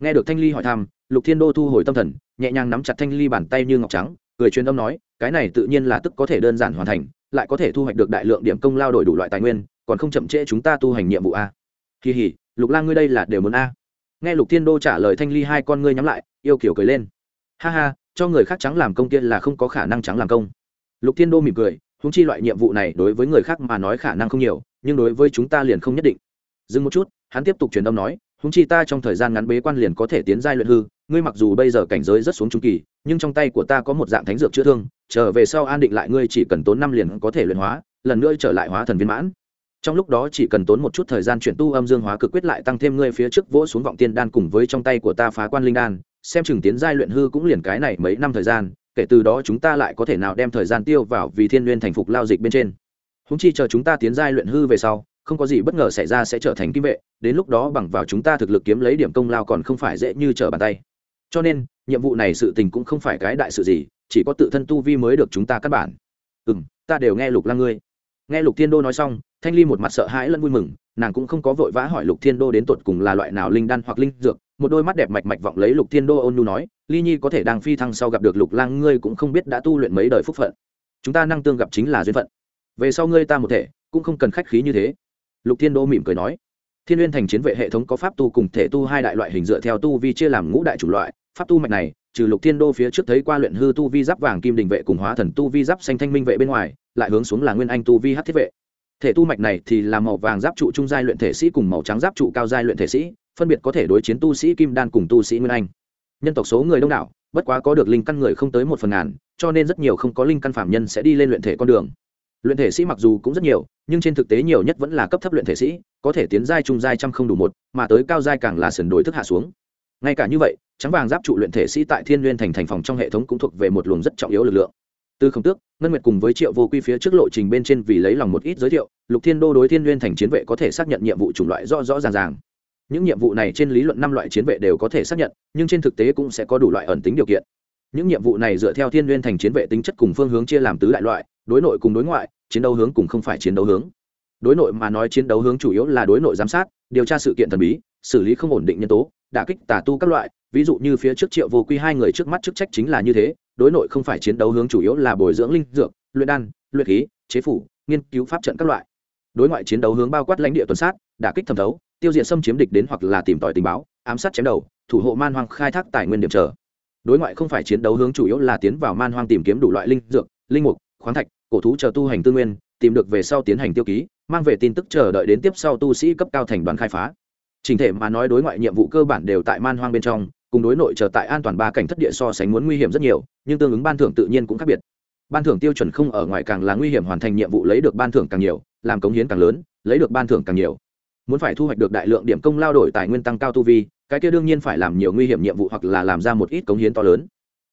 Nghe được thanh ly hỏi thăm, lục thiên đô thu hồi tâm thần, nhẹ nhàng nắm chặt thanh ly bàn tay như ngọc trắng, cười truyền âm nói cái này tự nhiên là tức có thể đơn giản hoàn thành, lại có thể thu hoạch được đại lượng điểm công lao đổi đủ loại tài nguyên, còn không chậm trễ chúng ta tu hành nhiệm vụ a. Kỳ hỉ, lục lang ngươi đây là đều muốn a. Nghe lục thiên đô trả lời thanh ly hai con ngươi nhắm lại, yêu kiểu cười lên. Ha ha, cho người khác trắng làm công kia là không có khả năng trắng làm công. Lục thiên đô mỉm cười húng chi loại nhiệm vụ này đối với người khác mà nói khả năng không nhiều, nhưng đối với chúng ta liền không nhất định. Dừng một chút, hắn tiếp tục truyền âm nói húng chi ta trong thời gian ngắn bế quan liền có thể tiến giai luyện hư ngươi mặc dù bây giờ cảnh giới rất xuống trung kỳ, nhưng trong tay của ta có một dạng thánh dược chữa thương, trở về sau an định lại ngươi chỉ cần tốn năm liền có thể luyện hóa, lần nữa trở lại hóa thần viên mãn. Trong lúc đó chỉ cần tốn một chút thời gian chuyển tu âm dương hóa cực quyết lại tăng thêm ngươi phía trước vỗ xuống vọng tiên đan cùng với trong tay của ta phá quan linh đan, xem chừng tiến giai luyện hư cũng liền cái này mấy năm thời gian, kể từ đó chúng ta lại có thể nào đem thời gian tiêu vào vì thiên nguyên thành phục lao dịch bên trên. Húng chi chờ chúng ta tiến giai luyện hư về sau, không có gì bất ngờ xảy ra sẽ trở thành kim vệ, đến lúc đó bằng vào chúng ta thực lực kiếm lấy điểm công lao còn không phải dễ như trở bàn tay cho nên, nhiệm vụ này sự tình cũng không phải cái đại sự gì, chỉ có tự thân tu vi mới được chúng ta cắt bản. Ừ m ta đều nghe lục lăng ngươi. Nghe lục thiên đô nói xong, thanh ly một mặt sợ hãi lẫn vui mừng, nàng cũng không có vội vã hỏi lục thiên đô đến tột cùng là loại nào linh đan hoặc linh dược, một đôi mắt đẹp mạch mạch vọng lấy lục thiên đô ôn nhu nói, ly nhi có thể đang phi thăng sau gặp được lục lang ngươi cũng không biết đã tu luyện mấy đời phúc phận. Chúng ta năng tương gặp chính là duyên phận. Về sau ngươi ta một thể, cũng không cần khách khí như thế. Lục thiên đô mỉm cười nói, thiên n thành chiến vệ hệ thống có pháp tu cùng thể tu hai đại loại hình dựa theo tu vi chia làm ngũ đại chủng loại pháp tu mạch này, trừ lục thiên đô phía trước thấy qua luyện hư tu vi giáp vàng kim đình vệ cùng hóa thần tu vi giáp xanh thanh minh vệ bên ngoài, lại hướng xuống là nguyên anh tu vi hát thiết vệ. Thể tu mạch này thì là màu vàng giáp trụ trung giai luyện thể sĩ cùng màu trắng giáp trụ cao giai luyện thể sĩ, phân biệt có thể đối chiến tu sĩ kim đan cùng tu sĩ nguyên anh. Nhân tộc số người đông đảo, bất quá có được linh căn người không tới một phần ngàn, cho nên rất nhiều không có linh căn phạm nhân sẽ đi lên luyện thể con đường. Luyện thể sĩ mặc dù cũng rất nhiều, nhưng trên thực tế nhiều nhất vẫn là cấp thấp luyện thể sĩ, có thể tiến giai trung giai trăm không đủ một, mà tới cao giai càng là sườn đổi thức hạ xuống ngay cả như vậy, trắng vàng giáp trụ luyện thể sĩ tại thiên n thành thành phòng trong hệ thống cũng thuộc về một luồng rất trọng yếu lực lượng. Từ khổng tước, ngân nguyệt cùng với triệu vô quy phía trước lộ trình bên trên vì lấy lòng một ít giới thiệu, lục thiên đô đối thiên n thành chiến vệ có thể xác nhận nhiệm vụ chủng loại rõ rõ ràng ràng. Những nhiệm vụ này trên lý luận năm loại chiến vệ đều có thể xác nhận, nhưng trên thực tế cũng sẽ có đủ loại ẩn tính điều kiện. Những nhiệm vụ này dựa theo thiên n thành chiến vệ tính chất cùng phương hướng chia làm tứ đại loại, đối nội cùng đối ngoại, chiến đấu hướng cùng không phải chiến đấu hướng. Đối nội mà nói chiến đấu hướng chủ yếu là đối nội giám sát, điều tra sự kiện thần bí, xử lý không ổn định nhân tố đả kích tà tu các loại, ví dụ như phía trước triệu vô quy hai người trước mắt chức trách chính là như thế, đối nội không phải chiến đấu hướng chủ yếu là bồi dưỡng linh dược, luyện đan, luyện khí, chế phủ, nghiên cứu pháp trận các loại. Đối ngoại chiến đấu hướng bao quát lãnh địa tuần sát, đả kích thẩm thấu, tiêu diệt xâm chiếm địch đến hoặc là tìm tòi tình báo, ám sát chém đầu, thủ hộ man hoang khai thác tài nguyên điểm trở. Đối ngoại không phải chiến đấu hướng chủ yếu là tiến vào man hoang tìm kiếm đủ loại linh dược, linh mục, khoáng thạch, cổ thú chờ tu hành tư nguyên, tìm được về sau tiến hành tiêu ký, mang về tin tức chờ đợi đến tiếp sau tu sĩ cấp cao thành đoàn khai phá trình thể mà nói đối ngoại nhiệm vụ cơ bản đều tại man hoang bên trong, cùng đối nội chờ tại an toàn ba cảnh thất địa so sánh muốn nguy hiểm rất nhiều, nhưng tương ứng ban thưởng tự nhiên cũng khác biệt. Ban thưởng tiêu chuẩn không ở ngoài càng là nguy hiểm hoàn thành nhiệm vụ lấy được ban thưởng càng nhiều, làm cống hiến càng lớn, lấy được ban thưởng càng nhiều. Muốn phải thu hoạch được đại lượng điểm công lao đổi tài nguyên tăng cao tu vi, cái kia đương nhiên phải làm nhiều nguy hiểm nhiệm vụ hoặc là làm ra một ít cống hiến to lớn.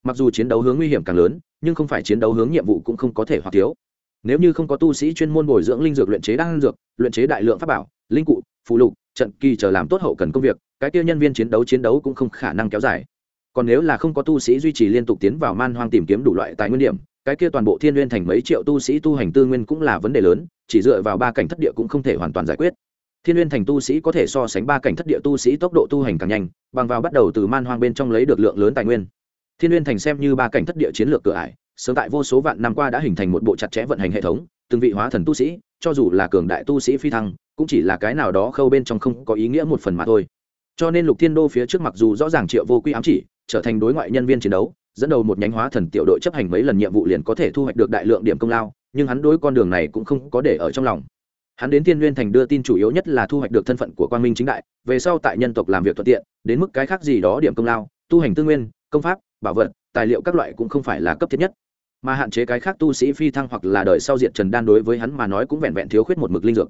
Mặc dù chiến đấu hướng nguy hiểm càng lớn, nhưng không phải chiến đấu hướng nhiệm vụ cũng không có thể hoặc thiếu. Nếu như không có tu sĩ chuyên môn bồi dưỡng linh dược luyện chế đan dược, luyện chế đại lượng pháp bảo, linh cụ phụ lục trận kỳ chờ làm tốt hậu cần công việc, cái kia nhân viên chiến đấu chiến đấu cũng không khả năng kéo dài. Còn nếu là không có tu sĩ duy trì liên tục tiến vào man hoang tìm kiếm đủ loại tài nguyên điểm, cái kia toàn bộ thiên nguyên thành mấy triệu tu sĩ tu hành tư nguyên cũng là vấn đề lớn, chỉ dựa vào ba cảnh thất địa cũng không thể hoàn toàn giải quyết. Thiên nguyên thành tu sĩ có thể so sánh ba cảnh thất địa tu sĩ tốc độ tu hành càng nhanh, bằng vào bắt đầu từ man hoang bên trong lấy được lượng lớn tài nguyên. Thiên nguyên thành xem như ba cảnh thất địa chiến lược cửa ải, sớm tại vô số vạn năm qua đã hình thành một bộ chặt chẽ vận hành hệ thống, từng vị hóa thần tu sĩ, cho dù là cường đại tu sĩ phi thăng cũng chỉ là cái nào đó khâu bên trong không có ý nghĩa một phần mà thôi. Cho nên lục thiên đô phía trước mặc dù rõ ràng triệu vô quy ám chỉ, trở thành đối ngoại nhân viên chiến đấu, dẫn đầu một nhánh hóa thần tiểu đội chấp hành mấy lần nhiệm vụ liền có thể thu hoạch được đại lượng điểm công lao, nhưng hắn đối con đường này cũng không có để ở trong lòng. Hắn đến thiên nguyên thành đưa tin chủ yếu nhất là thu hoạch được thân phận của quan minh chính đại, về sau tại nhân tộc làm việc thuận tiện, đến mức cái khác gì đó điểm công lao, tu hành tư nguyên, công pháp, bảo vật, tài liệu các loại cũng không phải là cấp thiết nhất. Mà hạn chế cái khác tu sĩ phi thăng hoặc là đời sau diện trần đan đối với hắn mà nói cũng vẹn vẹn thiếu khuyết một mực linh dược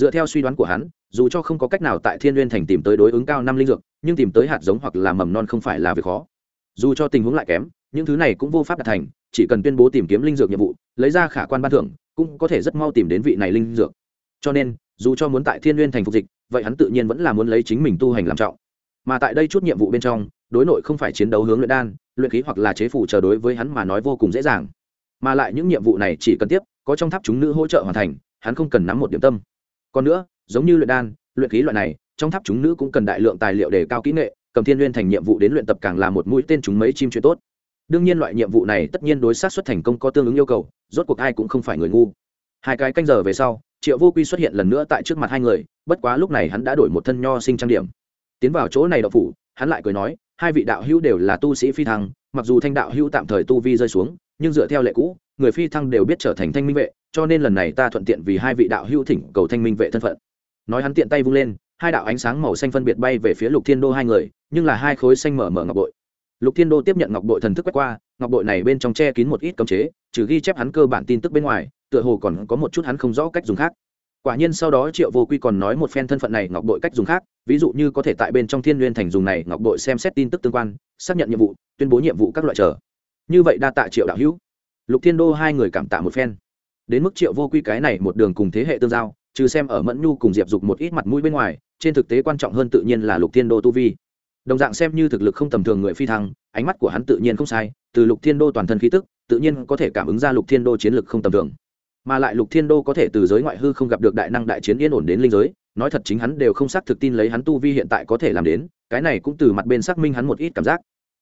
dựa theo suy đoán của hắn, dù cho không có cách nào tại thiên n g u y ê n thành tìm tới đối ứng cao năm linh dược, nhưng tìm tới hạt giống hoặc là mầm non không phải là việc khó. Dù cho tình huống lại kém, những thứ này cũng vô pháp đạt thành, chỉ cần tuyên bố tìm kiếm linh dược nhiệm vụ, lấy ra khả quan ban thưởng, cũng có thể rất mau tìm đến vị này linh dược. Cho nên, dù cho muốn tại thiên n g u y ê n thành phục dịch, vậy hắn tự nhiên vẫn là muốn lấy chính mình tu hành làm trọng. Mà tại đây chút nhiệm vụ bên trong, đối nội không phải chiến đấu hướng luyện đan, luyện khí hoặc là chế phủ chờ đối với hắn mà nói vô cùng dễ dàng. Mà lại những nhiệm vụ này chỉ cần tiếp, có trong tháp chúng nữ hỗ trợ hoàn thành, hắn không cần nắm một điểm tâm còn nữa, giống như luyện đan, luyện khí loại này, trong tháp chúng nữ cũng cần đại lượng tài liệu để cao kỹ nghệ, cầm thiên nguyên thành nhiệm vụ đến luyện tập càng là một mũi tên chúng mấy chim chuyện tốt. Đương nhiên loại nhiệm vụ này tất nhiên đối sát xuất thành công có tương ứng yêu cầu, rốt cuộc ai cũng không phải người ngu. Hai cái canh giờ về sau, triệu vô quy xuất hiện lần nữa tại trước mặt hai người, bất quá lúc này hắn đã đổi một thân nho sinh trang điểm. Tiến vào chỗ này đậu phủ, hắn lại cười nói, hai vị đạo hữu đều là tu sĩ phi thăng, mặc dù thanh đạo hữu tạm thời tu vi rơi xuống, nhưng dựa theo lệ cũ, người phi thăng đều biết trở thành thanh minh vệ cho nên lần này ta thuận tiện vì hai vị đạo hữu thỉnh cầu thanh minh vệ thân phận. Nói hắn tiện tay vung lên, hai đạo ánh sáng màu xanh phân biệt bay về phía lục thiên đô hai người, nhưng là hai khối xanh mở mở ngọc bội. Lục thiên đô tiếp nhận ngọc bội thần thức quét qua, ngọc bội này bên trong che kín một ít cấm chế, trừ ghi chép hắn cơ bản tin tức bên ngoài, tựa hồ còn có một chút hắn không rõ cách dùng khác. Quả nhiên sau đó triệu vô quy còn nói một phen thân phận này ngọc bội cách dùng khác, ví dụ như có thể tại bên trong thiên nguyên thành dùng này ngọc bội xem xét tin tức tương quan, xác nhận nhiệm vụ, tuyên bố nhiệm vụ các loại trở như vậy đa tạ triệu đạo hữu. Lục thiên đô hai người cảm tạ một phen đến mức triệu vô quy cái này một đường cùng thế hệ tương giao, trừ xem ở mẫn nhu cùng diệp dục một ít mặt mũi bên ngoài, trên thực tế quan trọng hơn tự nhiên là lục thiên đô tu vi. Đồng dạng xem như thực lực không tầm thường người phi thăng, ánh mắt của hắn tự nhiên không sai, từ lục thiên đô toàn thân khí tức, tự nhiên có thể cảm ứng ra lục thiên đô chiến lực không tầm thường. Mà lại lục thiên đô có thể từ giới ngoại hư không gặp được đại năng đại chiến yên ổn đến linh giới, nói thật chính hắn đều không xác thực tin lấy hắn tu vi hiện tại có thể làm đến, cái này cũng từ mặt bên xác minh hắn một ít cảm giác.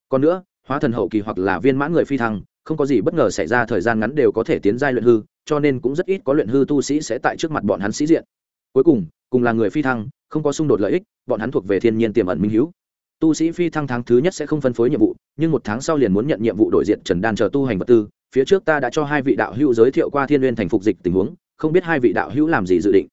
Còn nữa, hóa thần hậu kỳ hoặc là viên mãn người phi thăng không có gì bất ngờ xảy ra, thời gian ngắn đều có thể tiến giai luyện hư, cho nên cũng rất ít có luyện hư tu sĩ sẽ tại trước mặt bọn hắn sĩ diện. Cuối cùng cùng là người phi thăng, không có xung đột lợi ích, bọn hắn thuộc về thiên nhiên tiềm ẩn minh hữu tu sĩ phi thăng tháng thứ nhất sẽ không phân phối nhiệm vụ, nhưng một tháng sau liền muốn nhận nhiệm vụ đổi diện trần đan chờ tu hành vật tư. Phía trước ta đã cho hai vị đạo hữu giới thiệu qua thiên n thành phục dịch tình huống, không biết hai vị đạo hữu làm gì dự định.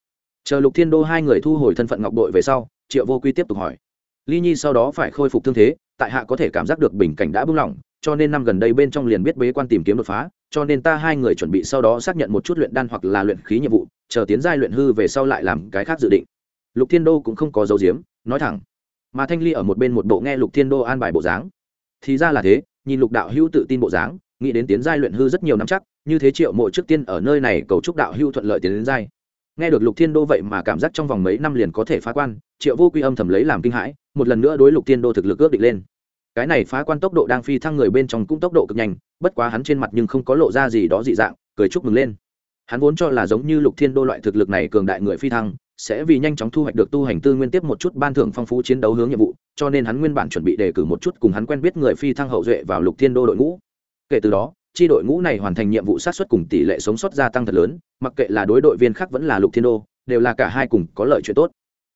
Chờ lục thiên đô hai người thu hồi thân phận ngọc đội về sau, triệu vô quy tiếp tục hỏi. Ly nhi sau đó phải khôi phục thương thế, tại hạ có thể cảm giác được bình cảnh đã bung lỏng cho nên năm gần đây bên trong liền biết bế quan tìm kiếm đột phá, cho nên ta hai người chuẩn bị sau đó xác nhận một chút luyện đan hoặc là luyện khí nhiệm vụ, chờ tiến giai luyện hư về sau lại làm cái khác dự định. Lục thiên đô cũng không có dấu diếm nói thẳng. Mà thanh ly ở một bên một bộ nghe lục thiên đô an bài bộ dáng. Thì ra là thế, nhìn lục đạo hữu tự tin bộ dáng, nghĩ đến tiến giai luyện hư rất nhiều năm chắc, như thế triệu mộ trước tiên ở nơi này cầu chúc đạo hữu thuận lợi tiến đến giai. Nghe được lục thiên đô vậy mà cảm giác trong vòng mấy năm liền có thể phá quan, triệu vô quy âm thầm lấy làm kinh hãi, một lần nữa đối lục thiên đô thực lực ước định lên cái này phá quan tốc độ đang phi thăng người bên trong cũng tốc độ cực nhanh, bất quá hắn trên mặt nhưng không có lộ ra gì đó dị dạng, cười chúc mừng lên. Hắn vốn cho là giống như lục thiên đô loại thực lực này cường đại người phi thăng, sẽ vì nhanh chóng thu hoạch được tu hành tư nguyên tiếp một chút ban thưởng phong phú chiến đấu hướng nhiệm vụ, cho nên hắn nguyên bản chuẩn bị đề cử một chút cùng hắn quen biết người phi thăng hậu duệ vào lục thiên đô đội ngũ. Kể từ đó, chi đội ngũ này hoàn thành nhiệm vụ sát xuất cùng tỷ lệ sống sót gia tăng thật lớn, mặc kệ là đối đội viên khác vẫn là lục thiên đô, đều là cả hai cùng có lợi chuyện tốt.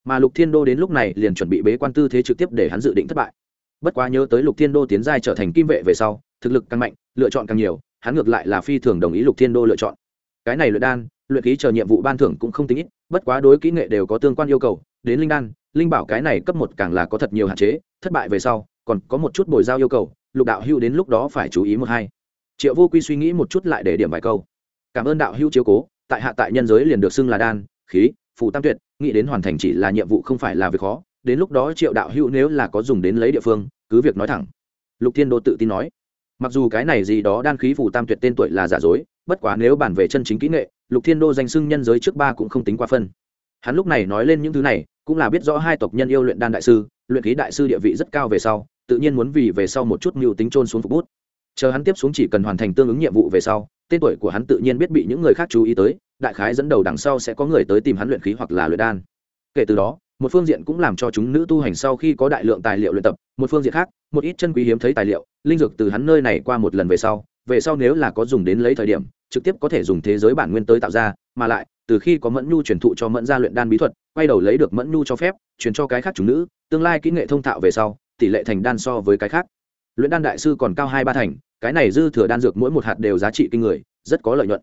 Mà lục thiên đô đến lúc này liền chuẩn bị bế quan tư thế trực tiếp để hắn dự định thất bại bất quá nhớ tới lục thiên đô tiến giai trở thành kim vệ về sau, thực lực càng mạnh, lựa chọn càng nhiều, hắn ngược lại là phi thường đồng ý lục thiên đô lựa chọn. Cái này luyện đan, luyện ký chờ nhiệm vụ ban thưởng cũng không tính ít, bất quá đối kỹ nghệ đều có tương quan yêu cầu, đến linh đan, linh bảo cái này cấp một càng là có thật nhiều hạn chế, thất bại về sau, còn có một chút bồi giao yêu cầu, lục đạo hưu đến lúc đó phải chú ý một hai. Triệu vô quy suy nghĩ một chút lại để điểm vài câu. Cảm ơn đạo hưu chiếu cố, tại hạ tại nhân giới liền được xưng là đan, khí phụ tam tuyệt, nghĩ đến hoàn thành chỉ là nhiệm vụ không phải là việc khó đến lúc đó triệu đạo hữu nếu là có dùng đến lấy địa phương, cứ việc nói thẳng. Lục thiên đô tự tin nói. Mặc dù cái này gì đó đan khí phủ tam tuyệt tên tuổi là giả dối, bất quá nếu bản về chân chính kỹ nghệ, lục thiên đô danh xưng nhân giới trước ba cũng không tính qua phân. Hắn lúc này nói lên những thứ này, cũng là biết rõ hai tộc nhân yêu luyện đan đại sư, luyện khí đại sư địa vị rất cao về sau, tự nhiên muốn vì về sau một chút mưu tính trôn xuống phục bút. Chờ hắn tiếp xuống chỉ cần hoàn thành tương ứng nhiệm vụ về sau, tên tuổi của hắn tự nhiên biết bị những người khác chú ý tới, đại khái dẫn đầu đằng sau sẽ có người tới tìm hắn luyện khí hoặc là luyện đan. Kể từ đó một phương diện cũng làm cho chúng nữ tu hành sau khi có đại lượng tài liệu luyện tập, một phương diện khác, một ít chân quý hiếm thấy tài liệu, linh dược từ hắn nơi này qua một lần về sau về sau nếu là có dùng đến lấy thời điểm, trực tiếp có thể dùng thế giới bản nguyên tới tạo ra, mà lại, từ khi có mẫn nhu truyền thụ cho mẫn gia luyện đan bí thuật, quay đầu lấy được mẫn nhu cho phép, truyền cho cái khác chúng nữ, tương lai kỹ nghệ thông thạo về sau, tỷ lệ thành đan so với cái khác. Luyện đan đại sư còn cao hai ba thành, cái này dư thừa đan dược mỗi một hạt đều giá trị kinh người, rất có lợi nhuận.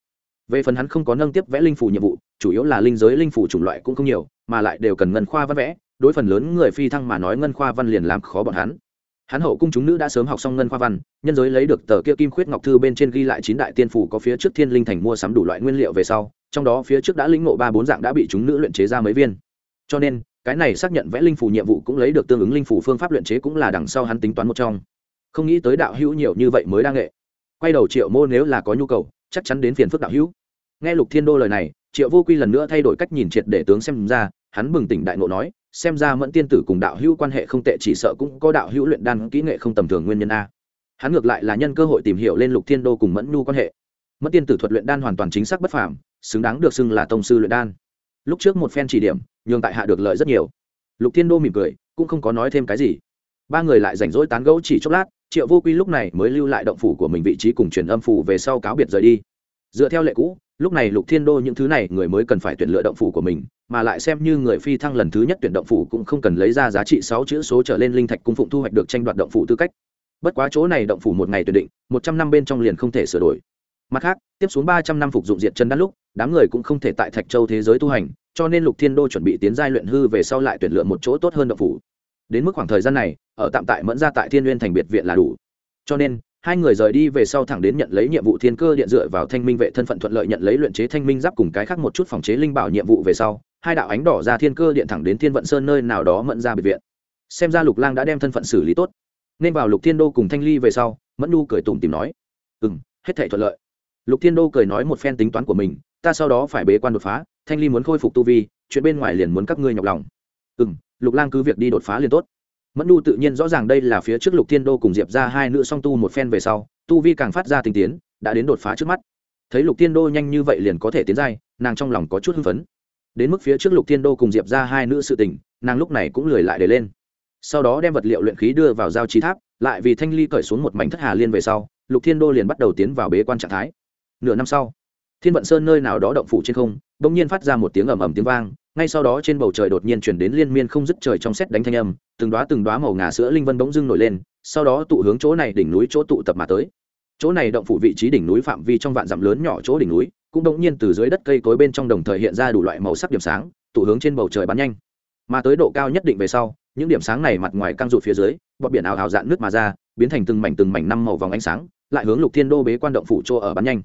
Về phần hắn không có nâng tiếp vẽ linh phủ nhiệm vụ, chủ yếu là linh giới linh phủ chủng loại cũng không nhiều mà lại đều cần ngân khoa văn vẽ, đối phần lớn người phi thăng mà nói ngân khoa văn liền làm khó bọn hắn. Hắn hậu cung chúng nữ đã sớm học xong ngân khoa văn, nhân giới lấy được tờ kia kim khuyết ngọc thư bên trên ghi lại chín đại tiên phủ có phía trước thiên linh thành mua sắm đủ loại nguyên liệu về sau, trong đó phía trước đã lĩnh ngộ ba bốn dạng đã bị chúng nữ luyện chế ra mấy viên. Cho nên, cái này xác nhận vẽ linh phủ nhiệm vụ cũng lấy được tương ứng linh phủ phương pháp luyện chế cũng là đằng sau hắn tính toán một trong. Không nghĩ tới đạo hữu nhiều như vậy mới đa nghệ. Quay đầu triệu mô nếu là có nhu cầu, chắc chắn đến phiền phức đạo hữu. Nghe lục thiên đô lời này, triệu vô quy lần nữa thay đổi cách nhìn triệt để tướng xem ra hắn bừng tỉnh đại ngộ nói, xem ra mẫn tiên tử cùng đạo hữu quan hệ không tệ, chỉ sợ cũng có đạo hữu luyện đan kỹ nghệ không tầm thường nguyên nhân a. Hắn ngược lại là nhân cơ hội tìm hiểu lên lục thiên đô cùng mẫn nhu quan hệ. Mẫn tiên tử thuật luyện đan hoàn toàn chính xác bất phàm, xứng đáng được xưng là tông sư luyện đan. Lúc trước một phen chỉ điểm, nhường tại hạ được lợi rất nhiều. Lục thiên đô mỉm cười, cũng không có nói thêm cái gì. Ba người lại rảnh rỗi tán gẫu chỉ chốc lát, triệu vô quy lúc này mới lưu lại động phủ của mình vị trí cùng truyền âm phủ về sau cáo biệt rời đi. Dựa theo lệ cũ, lúc này lục thiên đô những thứ này người mới cần phải tuyển lựa động phủ của mình mà lại xem như người phi thăng lần thứ nhất tuyển động phủ cũng không cần lấy ra giá trị sáu chữ số trở lên linh thạch cung phụng thu hoạch được tranh đoạt động phủ tư cách. Bất quá chỗ này động phủ một ngày tuyển định, một trăm năm bên trong liền không thể sửa đổi. Mặt khác, tiếp xuống ba trăm năm phục dụng diệt chân đan lúc, đám người cũng không thể tại thạch châu thế giới tu hành, cho nên lục thiên đô chuẩn bị tiến giai luyện hư về sau lại tuyển lựa một chỗ tốt hơn động phủ. Đến mức khoảng thời gian này, ở tạm tại mẫn ra tại thiên n thành biệt viện là đủ. Cho nên, hai người rời đi về sau thẳng đến nhận lấy nhiệm vụ thiên cơ điện dựa vào thanh minh vệ thân phận thuận lợi nhận lấy luyện chế thanh minh giáp cùng cái khác một chút phòng chế linh bảo nhiệm vụ về sau hai đạo ánh đỏ ra thiên cơ điện thẳng đến thiên vận sơn nơi nào đó mẫn ra biệt viện. Xem ra lục lang đã đem thân phận xử lý tốt. Nên vào lục thiên đô cùng thanh ly về sau, mẫn nu cười tủm tìm nói ừ m hết thể thuận lợi. Lục thiên đô cười nói một phen tính toán của mình, ta sau đó phải bế quan đột phá, thanh ly muốn khôi phục tu vi, chuyện bên ngoài liền muốn các ngươi nhọc lòng. Ừ m lục lang cứ việc đi đột phá liền tốt. Mẫn nu tự nhiên rõ ràng đây là phía trước lục thiên đô cùng diệp ra hai nữ song tu một phen về sau, tu vi càng phát ra tinh tiến, đã đến đột phá trước mắt. Thấy lục thiên đô nhanh như vậy liền có thể tiến giai, nàng trong lòng có chút hưng phấn đến mức phía trước lục thiên đô cùng diệp ra hai nữ sự tình, nàng lúc này cũng lười lại để lên. Sau đó đem vật liệu luyện khí đưa vào giao trí tháp, lại vì thanh ly cởi xuống một mảnh thất hà liên về sau, lục thiên đô liền bắt đầu tiến vào bế quan trạng thái. Nửa năm sau, thiên vận sơn nơi nào đó động phủ trên không đ ỗ n g nhiên phát ra một tiếng ầm ầm tiếng vang, ngay sau đó trên bầu trời đột nhiên chuyển đến liên miên không dứt trời trong xét đánh thanh âm, từng đoá từng đoá màu ngà sữa linh vân bỗng dưng nổi lên, sau đó tụ hướng chỗ này đỉnh núi chỗ tụ tập mà tới. Chỗ này động phủ vị trí đỉnh núi phạm vi trong vạn dặm lớn nhỏ chỗ đỉnh núi cũng đột nhiên từ dưới đất cây cối bên trong đồng thời hiện ra đủ loại màu sắc điểm sáng, tụ hướng trên bầu trời bắn nhanh. Mà tới độ cao nhất định về sau, những điểm sáng này mặt ngoài căng rụt phía dưới, bọt biển ảo hào dạn nước mà ra, biến thành từng mảnh từng mảnh năm màu vòng ánh sáng, lại hướng lục thiên đô bế quan động phủ chỗ ở bắn nhanh.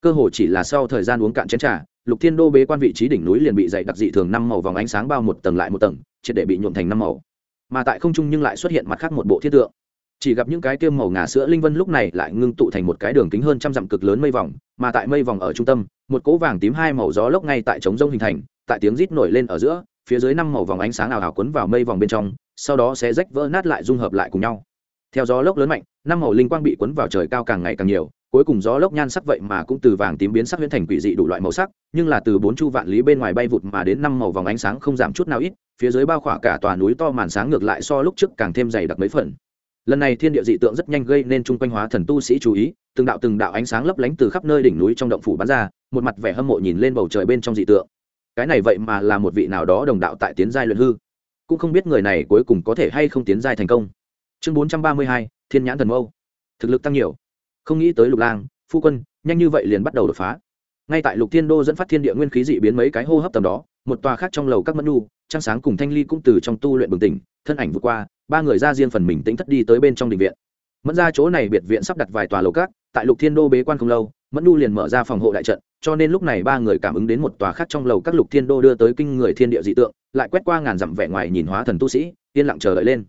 Cơ hồ chỉ là sau thời gian uống cạn chén trà, lục thiên đô bế quan vị trí đỉnh núi liền bị dày đặc dị thường năm màu vòng ánh sáng bao một tầng lại một tầng, triệt để bị nhuộm thành năm màu. Mà tại không trung nhưng lại xuất hiện mặt khác một bộ thiết tượng chỉ gặp những cái tiêm màu ngà sữa linh vân lúc này lại ngưng tụ thành một cái đường kính hơn trăm dặm cực lớn mây vòng, mà tại mây vòng ở trung tâm, một cỗ vàng tím hai màu gió lốc ngay tại trống rông hình thành, tại tiếng rít nổi lên ở giữa, phía dưới năm màu vòng ánh sáng ảo ảo cuốn vào mây vòng bên trong, sau đó sẽ rách vỡ nát lại dung hợp lại cùng nhau. Theo gió lốc lớn mạnh, năm màu linh quang bị cuốn vào trời cao càng ngày càng nhiều, cuối cùng gió lốc nhan sắc vậy mà cũng từ vàng tím biến sắc huyễn thành quỷ dị đủ loại màu sắc, nhưng là từ bốn chu vạn lý bên ngoài bay vụt mà đến năm màu vòng ánh sáng không giảm chút nào ít, phía dưới bao khỏa cả tòa núi to màn sáng ngược lại so lúc trước càng thêm dày đặc mấy phần lần này thiên địa dị tượng rất nhanh gây nên chung quanh hóa thần tu sĩ chú ý, từng đạo từng đạo ánh sáng lấp lánh từ khắp nơi đỉnh núi trong động phủ bắn ra, một mặt vẻ hâm mộ nhìn lên bầu trời bên trong dị tượng. Cái này vậy mà là một vị nào đó đồng đạo tại tiến giai luyện hư. Cũng không biết người này cuối cùng có thể hay không tiến giai thành công. Chương bốn trăm ba mươi hai, thiên nhãn thần mâu. Thực lực tăng nhiều. Không nghĩ tới lục lang, phu quân, nhanh như vậy liền bắt đầu đột phá. Ngay tại lục thiên đô dẫn phát thiên địa nguyên khí dị biến mấy cái hô hấp tầm đó, một tòa khác trong lầu các mẫn nu trăng sáng cùng thanh ly cũng từ trong tu luyện bừng tỉnh, thân ảnh vượt qua ba người ra riêng phần mình tính thất đi tới bên trong đình viện. Mẫn ra chỗ này biệt viện sắp đặt vài tòa lầu cát, tại lục thiên đô bế quan không lâu mẫn nu liền mở ra phòng hộ đại trận cho nên lúc này ba người cảm ứng đến một tòa khác trong lầu các lục thiên đô đưa tới kinh người thiên địa dị tượng lại quét qua ngàn dặm vẻ ngoài nhìn hóa thần tu sĩ yên lặng chờ đợi lên.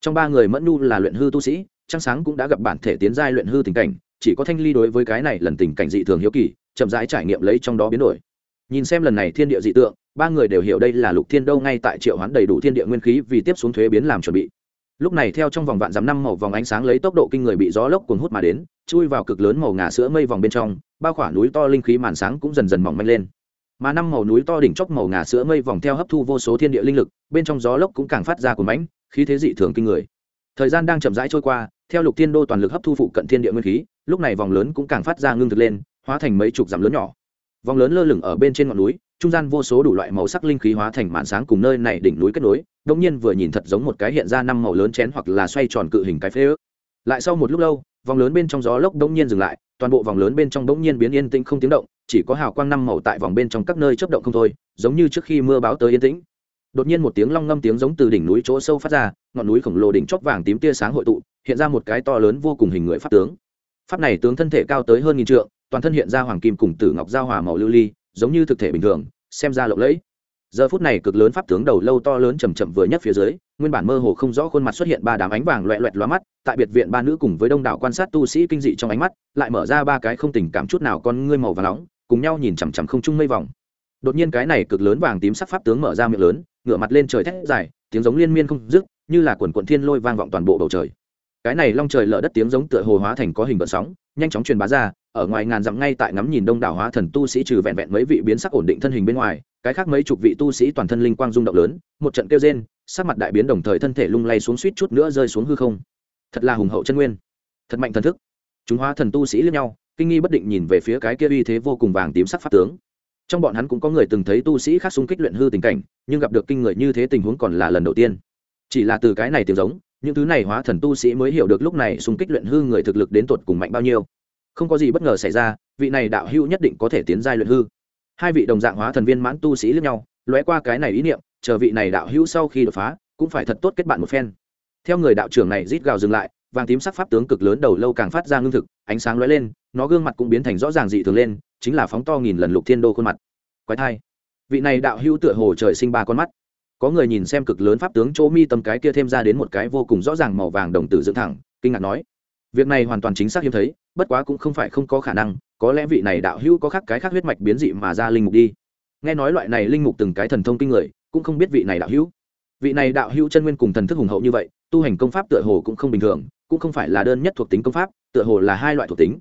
Trong ba người mẫn nu là luyện hư tu sĩ trăng sáng cũng đã gặp bản thể tiến giai luyện hư tình cảnh chỉ có thanh ly đối với cái này lần tình cảnh dị thường hiếu kỳ chậm rãi trải nghiệm lấy trong đó biến đổi. Nhìn xem lần này thiên địa dị tượng ba người đều hiểu đây là lục thiên đô ngay tại triệu hoán đầy đủ thiên địa nguyên khí vì tiếp xuống thuế biến làm chuẩn bị lúc này theo trong vòng vạn dắm năm màu vòng ánh sáng lấy tốc độ kinh người bị gió lốc cuồng hút mà đến, chui vào cực lớn màu ngà sữa mây vòng bên trong, bao khỏa núi to linh khí màn sáng cũng dần dần mỏng manh lên. Mà năm màu núi to đỉnh chóp màu ngà sữa mây vòng theo hấp thu vô số thiên địa linh lực, bên trong gió lốc cũng càng phát ra của mãnh, khí thế dị thường kinh người. Thời gian đang chậm rãi trôi qua, theo lục thiên đô toàn lực hấp thu phụ cận thiên địa nguyên khí, lúc này vòng lớn cũng càng phát ra ngưng thực lên, hóa thành mấy chục dặm lớn nhỏ. Vòng lớn lơ lửng ở bên trên ngọn núi, trung gian vô số đủ loại màu sắc linh khí hóa thành màn sáng cùng nơi này đỉnh núi kết nối đông nhiên vừa nhìn thật giống một cái hiện ra năm màu lớn chén hoặc là xoay tròn cự hình cái phế ước. Lại sau một lúc lâu, vòng lớn bên trong gió lốc đông nhiên dừng lại, toàn bộ vòng lớn bên trong bỗng nhiên biến yên tĩnh không tiếng động, chỉ có hào quang năm màu tại vòng bên trong các nơi chớp động không thôi, giống như trước khi mưa báo tới yên tĩnh. Đột nhiên một tiếng long ngâm tiếng giống từ đỉnh núi chỗ sâu phát ra, ngọn núi khổng lồ đỉnh chóp vàng tím tia sáng hội tụ, hiện ra một cái to lớn vô cùng hình người pháp tướng. Pháp này tướng thân thể cao tới hơn nghìn trượng, toàn thân hiện ra hoàng kim cùng tử ngọc giao hòa màu lưu ly, giống như thực thể bình thường, xem ra lộng lẫy giờ phút này cực lớn pháp tướng đầu lâu to lớn chầm chậm vừa nhất phía dưới, nguyên bản mơ hồ không rõ khuôn mặt xuất hiện ba đám ánh vàng loẹ loẹt lóa mắt, tại biệt viện ba nữ cùng với đông đảo quan sát tu sĩ kinh dị trong ánh mắt, lại mở ra ba cái không tình cảm chút nào con ngươi màu và nóng, cùng nhau nhìn chằm chằm không chung mây vòng. Đột nhiên cái này cực lớn vàng tím sắc pháp tướng mở ra miệng lớn, ngửa mặt lên trời thét dài, tiếng giống liên miên không dứt, như là quần quận thiên lôi vang vọng toàn bộ bầu trời. Cái này long trời lở đất tiếng giống tựa hồ hóa thành có hình vợ sóng, nhanh chóng truyền bá ra, ở ngoài ngàn dặm ngay tại ngắm nhìn đông đảo hóa thần tu sĩ trừ vẹn vẹn mấy vị biến sắc ổn định thân hình bên ngoài cái khác mấy chục vị tu sĩ toàn thân linh quang rung động lớn, một trận kêu rên, sắc mặt đại biến đồng thời thân thể lung lay xuống suýt chút nữa rơi xuống hư không. Thật là hùng hậu chân nguyên. Thật mạnh thần thức. Chúng hóa thần tu sĩ lẫn nhau, kinh nghi bất định nhìn về phía cái kia uy thế vô cùng vàng tím sắc pháp tướng. Trong bọn hắn cũng có người từng thấy tu sĩ khác xung kích luyện hư tình cảnh, nhưng gặp được kinh người như thế tình huống còn là lần đầu tiên. Chỉ là từ cái này tiếng giống, những thứ này hóa thần tu sĩ mới hiểu được lúc này xung kích luyện hư người thực lực đến tột cùng mạnh bao nhiêu. Không có gì bất ngờ xảy ra, vị này đạo hữu nhất định có thể tiến giai luyện hư hai vị đồng dạng hóa thần viên mãn tu sĩ lẫn nhau, lóe qua cái này ý niệm, chờ vị này đạo hữu sau khi đột phá, cũng phải thật tốt kết bạn một phen. Theo người đạo trưởng này rít gào dừng lại, vàng tím sắc pháp tướng cực lớn đầu lâu càng phát ra ngưng thực, ánh sáng lóe lên, nó gương mặt cũng biến thành rõ ràng dị thường lên, chính là phóng to nghìn lần lục thiên đô khuôn mặt. Quái thai. Vị này đạo hữu tựa hồ trời sinh ba con mắt. Có người nhìn xem cực lớn pháp tướng chỗ mi tâm cái kia thêm ra đến một cái vô cùng rõ ràng màu vàng đồng tử dựng thẳng, kinh ngạc nói, việc này hoàn toàn chính xác hiếm thấy, bất quá cũng không phải không có khả năng có lẽ vị này đạo hữu có khác cái khác huyết mạch biến dị mà ra linh mục đi. Nghe nói loại này linh mục từng cái thần thông kinh người, cũng không biết vị này đạo hữu. Vị này đạo hữu chân nguyên cùng thần thức hùng hậu như vậy, tu hành công pháp tựa hồ cũng không bình thường, cũng không phải là đơn nhất thuộc tính công pháp, tựa hồ là hai loại thuộc tính.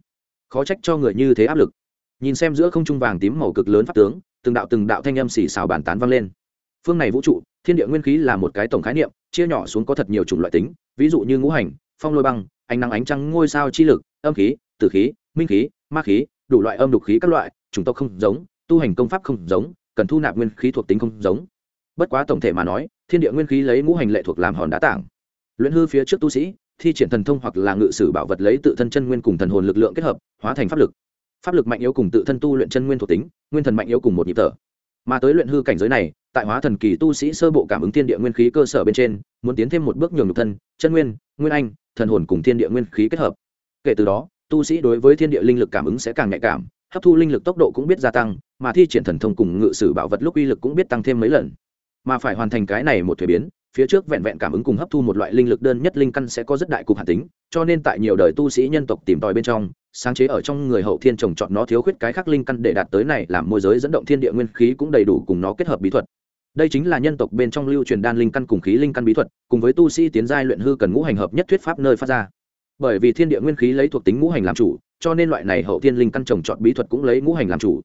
Khó trách cho người như thế áp lực. Nhìn xem giữa không trung vàng tím màu cực lớn pháp tướng, từng đạo từng đạo thanh âm xì xào bàn tán vang lên. Phương này vũ trụ, thiên địa nguyên khí là một cái tổng khái niệm, chia nhỏ xuống có thật nhiều chủng loại tính, ví dụ như ngũ hành, phong lôi băng, ánh nắng ánh trăng, ngôi sao chi lực, âm khí, tử khí, minh khí, ma khí đủ loại âm đục khí các loại, chủng tộc không giống, tu hành công pháp không giống, cần thu nạp nguyên khí thuộc tính không giống. Bất quá tổng thể mà nói, thiên địa nguyên khí lấy ngũ hành lệ thuộc làm hòn đá tảng. Luyện hư phía trước tu sĩ, thi triển thần thông hoặc là ngự sử bảo vật lấy tự thân chân nguyên cùng thần hồn lực lượng kết hợp, hóa thành pháp lực. Pháp lực mạnh yếu cùng tự thân tu luyện chân nguyên thuộc tính, nguyên thần mạnh yếu cùng một nhịp thở. Mà tới luyện hư cảnh giới này, tại hóa thần kỳ tu sĩ sơ bộ cảm ứng thiên địa nguyên khí cơ sở bên trên, muốn tiến thêm một bước nhường nhục thân, chân nguyên nguyên anh, thần hồn cùng thiên địa nguyên khí kết hợp. Kể từ đó tu sĩ đối với thiên địa linh lực cảm ứng sẽ càng nhạy cảm, hấp thu linh lực tốc độ cũng biết gia tăng, mà thi triển thần thông cùng ngự sử bảo vật lúc uy lực cũng biết tăng thêm mấy lần. Mà phải hoàn thành cái này một thuế biến, phía trước vẹn vẹn cảm ứng cùng hấp thu một loại linh lực đơn nhất linh căn sẽ có rất đại cục hạt tính, cho nên tại nhiều đời tu sĩ nhân tộc tìm tòi bên trong, sáng chế ở trong người hậu thiên trồng chọn nó thiếu khuyết cái khác linh căn để đạt tới này làm môi giới dẫn động thiên địa nguyên khí cũng đầy đủ cùng nó kết hợp bí thuật. Đây chính là nhân tộc bên trong lưu truyền đan linh căn cùng khí linh căn bí thuật, cùng với tu sĩ tiến giai luyện hư cần ngũ hành hợp nhất thuyết pháp nơi phát ra bởi vì thiên địa nguyên khí lấy thuộc tính ngũ hành làm chủ, cho nên loại này hậu thiên linh căn trồng chọn bí thuật cũng lấy ngũ hành làm chủ.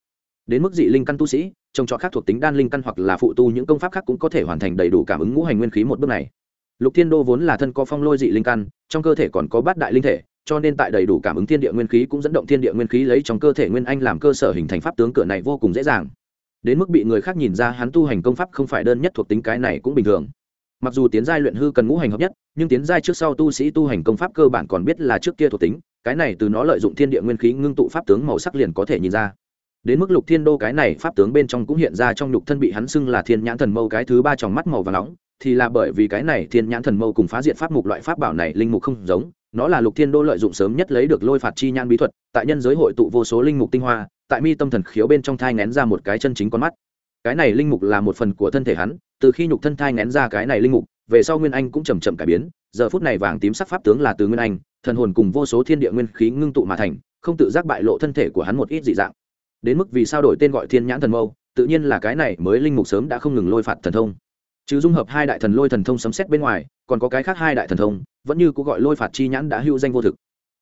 Đến mức dị linh căn tu sĩ, trồng trọt khác thuộc tính đan linh căn hoặc là phụ tu những công pháp khác cũng có thể hoàn thành đầy đủ cảm ứng ngũ hành nguyên khí một bước này. Lục thiên đô vốn là thân có phong lôi dị linh căn, trong cơ thể còn có bát đại linh thể, cho nên tại đầy đủ cảm ứng thiên địa nguyên khí cũng dẫn động thiên địa nguyên khí lấy trong cơ thể nguyên anh làm cơ sở hình thành pháp tướng cửa này vô cùng dễ dàng. Đến mức bị người khác nhìn ra hắn tu hành công pháp không phải đơn nhất thuộc tính cái này cũng bình thường mặc dù tiến giai luyện hư cần ngũ hành hợp nhất, nhưng tiến giai trước sau tu sĩ tu hành công pháp cơ bản còn biết là trước kia thuộc tính, cái này từ nó lợi dụng thiên địa nguyên khí ngưng tụ pháp tướng màu sắc liền có thể nhìn ra. Đến mức lục thiên đô cái này pháp tướng bên trong cũng hiện ra trong nhục thân bị hắn xưng là thiên nhãn thần mâu cái thứ ba trong mắt màu và nóng, thì là bởi vì cái này thiên nhãn thần mâu cùng phá diện pháp mục loại pháp bảo này linh mục không giống, nó là lục thiên đô lợi dụng sớm nhất lấy được lôi phạt chi nhãn bí thuật, tại nhân giới hội tụ vô số linh mục tinh hoa, tại mi tâm thần khiếu bên trong thai ngén ra một cái chân chính con mắt. Cái này linh mục là một phần của thân thể hắn từ khi nhục thân thai ngén ra cái này linh mục, về sau nguyên anh cũng chầm chậm cải biến, giờ phút này vàng tím sắc pháp tướng là từ nguyên anh, thần hồn cùng vô số thiên địa nguyên khí ngưng tụ mà thành, không tự giác bại lộ thân thể của hắn một ít dị dạng. Đến mức vì sao đổi tên gọi thiên nhãn thần mâu, tự nhiên là cái này mới linh mục sớm đã không ngừng lôi phạt thần thông. Chứ dung hợp hai đại thần lôi thần thông sấm xét bên ngoài, còn có cái khác hai đại thần thông, vẫn như cũng gọi lôi phạt chi nhãn đã hưu danh vô thực.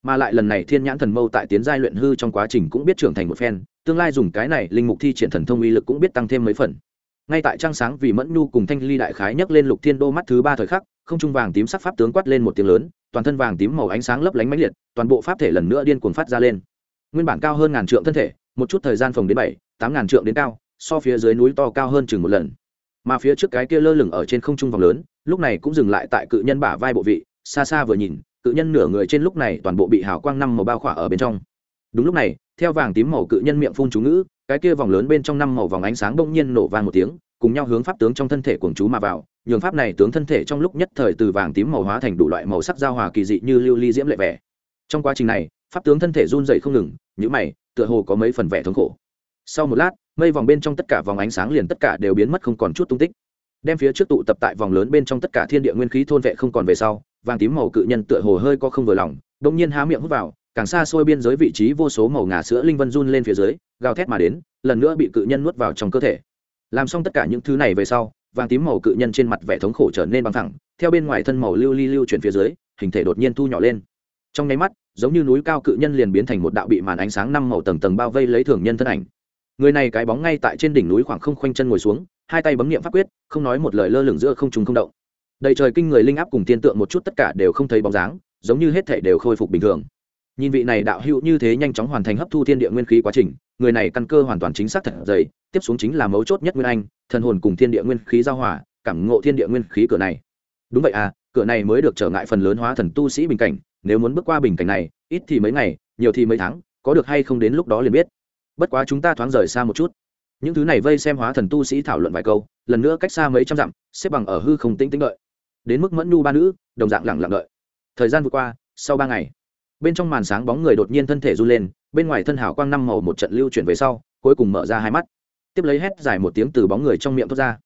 Mà lại lần này thiên nhãn thần mâu tại tiến giai luyện hư trong quá trình cũng biết trưởng thành một phen, tương lai dùng cái này linh mục thi triển thần thông uy lực cũng biết tăng thêm mấy phần ngay tại trang sáng vì mẫn nhu cùng thanh ly đại khái nhấc lên lục thiên đô mắt thứ ba thời khắc, không trung vàng tím sắc pháp tướng quát lên một tiếng lớn, toàn thân vàng tím màu ánh sáng lấp lánh mãnh liệt, toàn bộ pháp thể lần nữa điên cuồng phát ra lên. Nguyên bản cao hơn ngàn trượng thân thể, một chút thời gian phòng đến bảy, tám ngàn trượng đến cao, so phía dưới núi to cao hơn chừng một lần. Mà phía trước cái kia lơ lửng ở trên không trung vòng lớn, lúc này cũng dừng lại tại cự nhân bả vai bộ vị, xa xa vừa nhìn, cự nhân nửa người trên lúc này toàn bộ bị hào quang năm màu bao khỏa ở bên trong. Đúng lúc này theo vàng tím màu cự nhân miệng phun chú ngữ, cái kia vòng lớn bên trong năm màu vòng ánh sáng bỗng nhiên nổ vang một tiếng, cùng nhau hướng pháp tướng trong thân thể cuồng chú mà vào. Nhường pháp này tướng thân thể trong lúc nhất thời từ vàng tím màu hóa thành đủ loại màu sắc giao hòa kỳ dị như lưu ly diễm lệ vẻ. Trong quá trình này, pháp tướng thân thể run dậy không ngừng những mày, tựa hồ có mấy phần vẻ thống khổ. Sau một lát, mây vòng bên trong tất cả vòng ánh sáng liền tất cả đều biến mất không còn chút tung tích. Đem phía trước tụ tập tại vòng lớn bên trong tất cả thiên địa nguyên khí thôn vệ không còn về sau, vàng tím màu cự nhân tựa hồ hơi có không vừa lòng đông nhiên há miệng hút vào càng xa xôi biên giới vị trí vô số màu ngà sữa linh vân run lên phía dưới, gào thét mà đến, lần nữa bị cự nhân nuốt vào trong cơ thể. Làm xong tất cả những thứ này về sau, vàng tím màu cự nhân trên mặt vẻ thống khổ trở nên bằng thẳng, theo bên ngoài thân màu lưu ly lưu chuyển phía dưới, hình thể đột nhiên thu nhỏ lên. Trong nháy mắt, giống như núi cao cự nhân liền biến thành một đạo bị màn ánh sáng năm màu tầng tầng bao vây lấy thường nhân thân ảnh. Người này cái bóng ngay tại trên đỉnh núi khoảng không khoanh chân ngồi xuống, hai tay bấm nghiệm pháp quyết, không nói một lời lơ lửng giữa không trùng không động. Đầy trời kinh người linh áp cùng tiên tượng một chút tất cả đều không thấy bóng dáng, giống như hết thể đều khôi phục bình thường nhìn vị này đạo hữu như thế nhanh chóng hoàn thành hấp thu thiên địa nguyên khí quá trình, người này căn cơ hoàn toàn chính xác thật dày, tiếp xuống chính là mấu chốt nhất nguyên anh, thần hồn cùng thiên địa nguyên khí giao hòa, cảm ngộ thiên địa nguyên khí cửa này. Đúng vậy à cửa này mới được trở ngại phần lớn hóa thần tu sĩ bình cảnh, nếu muốn bước qua bình cảnh này, ít thì mấy ngày, nhiều thì mấy tháng, có được hay không đến lúc đó liền biết. Bất quá chúng ta thoáng rời xa một chút. Những thứ này vây xem hóa thần tu sĩ thảo luận vài câu, lần nữa cách xa mấy trăm dặm, xếp bằng ở hư không tĩnh tĩnh đợi. Đến mức mẫn nhu ba nữ, đồng dạng lẳng lặng đợi. Thời gian vừa qua, sau ba ngày bên trong màn sáng bóng người đột nhiên thân thể run lên, bên ngoài thân hảo quang năm màu một trận lưu chuyển về sau, cuối cùng mở ra hai mắt. Tiếp lấy hét dài một tiếng từ bóng người trong miệng thoát ra.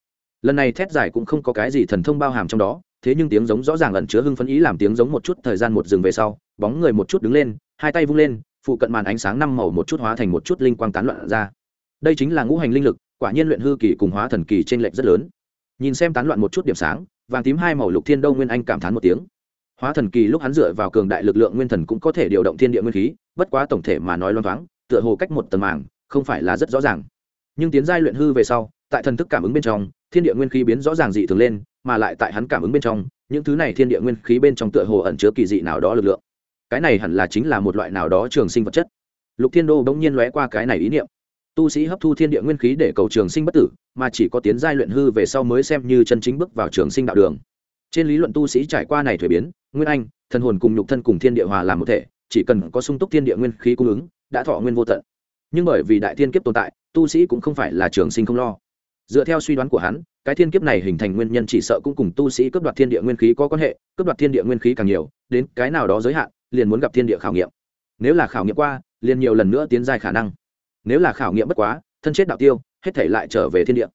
Lần này thét dài cũng không có cái gì thần thông bao hàm trong đó, thế nhưng tiếng giống rõ ràng ẩn chứa hưng phấn ý làm tiếng giống một chút thời gian một dừng về sau, bóng người một chút đứng lên, hai tay vung lên, phụ cận màn ánh sáng năm màu một chút hóa thành một chút linh quang tán loạn ra. Đây chính là ngũ hành linh lực, quả nhiên luyện hư kỳ cùng hóa thần kỳ trên lệch rất lớn. Nhìn xem tán loạn một chút điểm sáng, vàng tím hai màu lục thiên đông nguyên anh cảm thán một tiếng hóa thần kỳ lúc hắn dựa vào cường đại lực lượng nguyên thần cũng có thể điều động thiên địa nguyên khí, bất quá tổng thể mà nói loan thoáng, tựa hồ cách một tầng màng, không phải là rất rõ ràng. Nhưng tiến giai luyện hư về sau, tại thần thức cảm ứng bên trong, thiên địa nguyên khí biến rõ ràng dị thường lên, mà lại tại hắn cảm ứng bên trong, những thứ này thiên địa nguyên khí bên trong tựa hồ ẩn chứa kỳ dị nào đó lực lượng. Cái này hẳn là chính là một loại nào đó trường sinh vật chất. Lục thiên đô bỗng nhiên lóe qua cái này ý niệm. Tu sĩ hấp thu thiên địa nguyên khí để cầu trường sinh bất tử, mà chỉ có tiến giai luyện hư về sau mới xem như chân chính bước vào trường sinh đạo đường trên lý luận tu sĩ trải qua này thuế biến, nguyên anh, thần hồn cùng nhục thân cùng thiên địa hòa làm một thể, chỉ cần có sung túc thiên địa nguyên khí cung ứng, đã thọ nguyên vô tận. Nhưng bởi vì đại thiên kiếp tồn tại, tu sĩ cũng không phải là trường sinh không lo. Dựa theo suy đoán của hắn, cái thiên kiếp này hình thành nguyên nhân chỉ sợ cũng cùng tu sĩ cướp đoạt thiên địa nguyên khí có quan hệ, cướp đoạt thiên địa nguyên khí càng nhiều, đến cái nào đó giới hạn, liền muốn gặp thiên địa khảo nghiệm. Nếu là khảo nghiệm qua, liền nhiều lần nữa tiến dài khả năng. Nếu là khảo nghiệm bất quá, thân chết đạo tiêu, hết thể lại trở về thiên địa.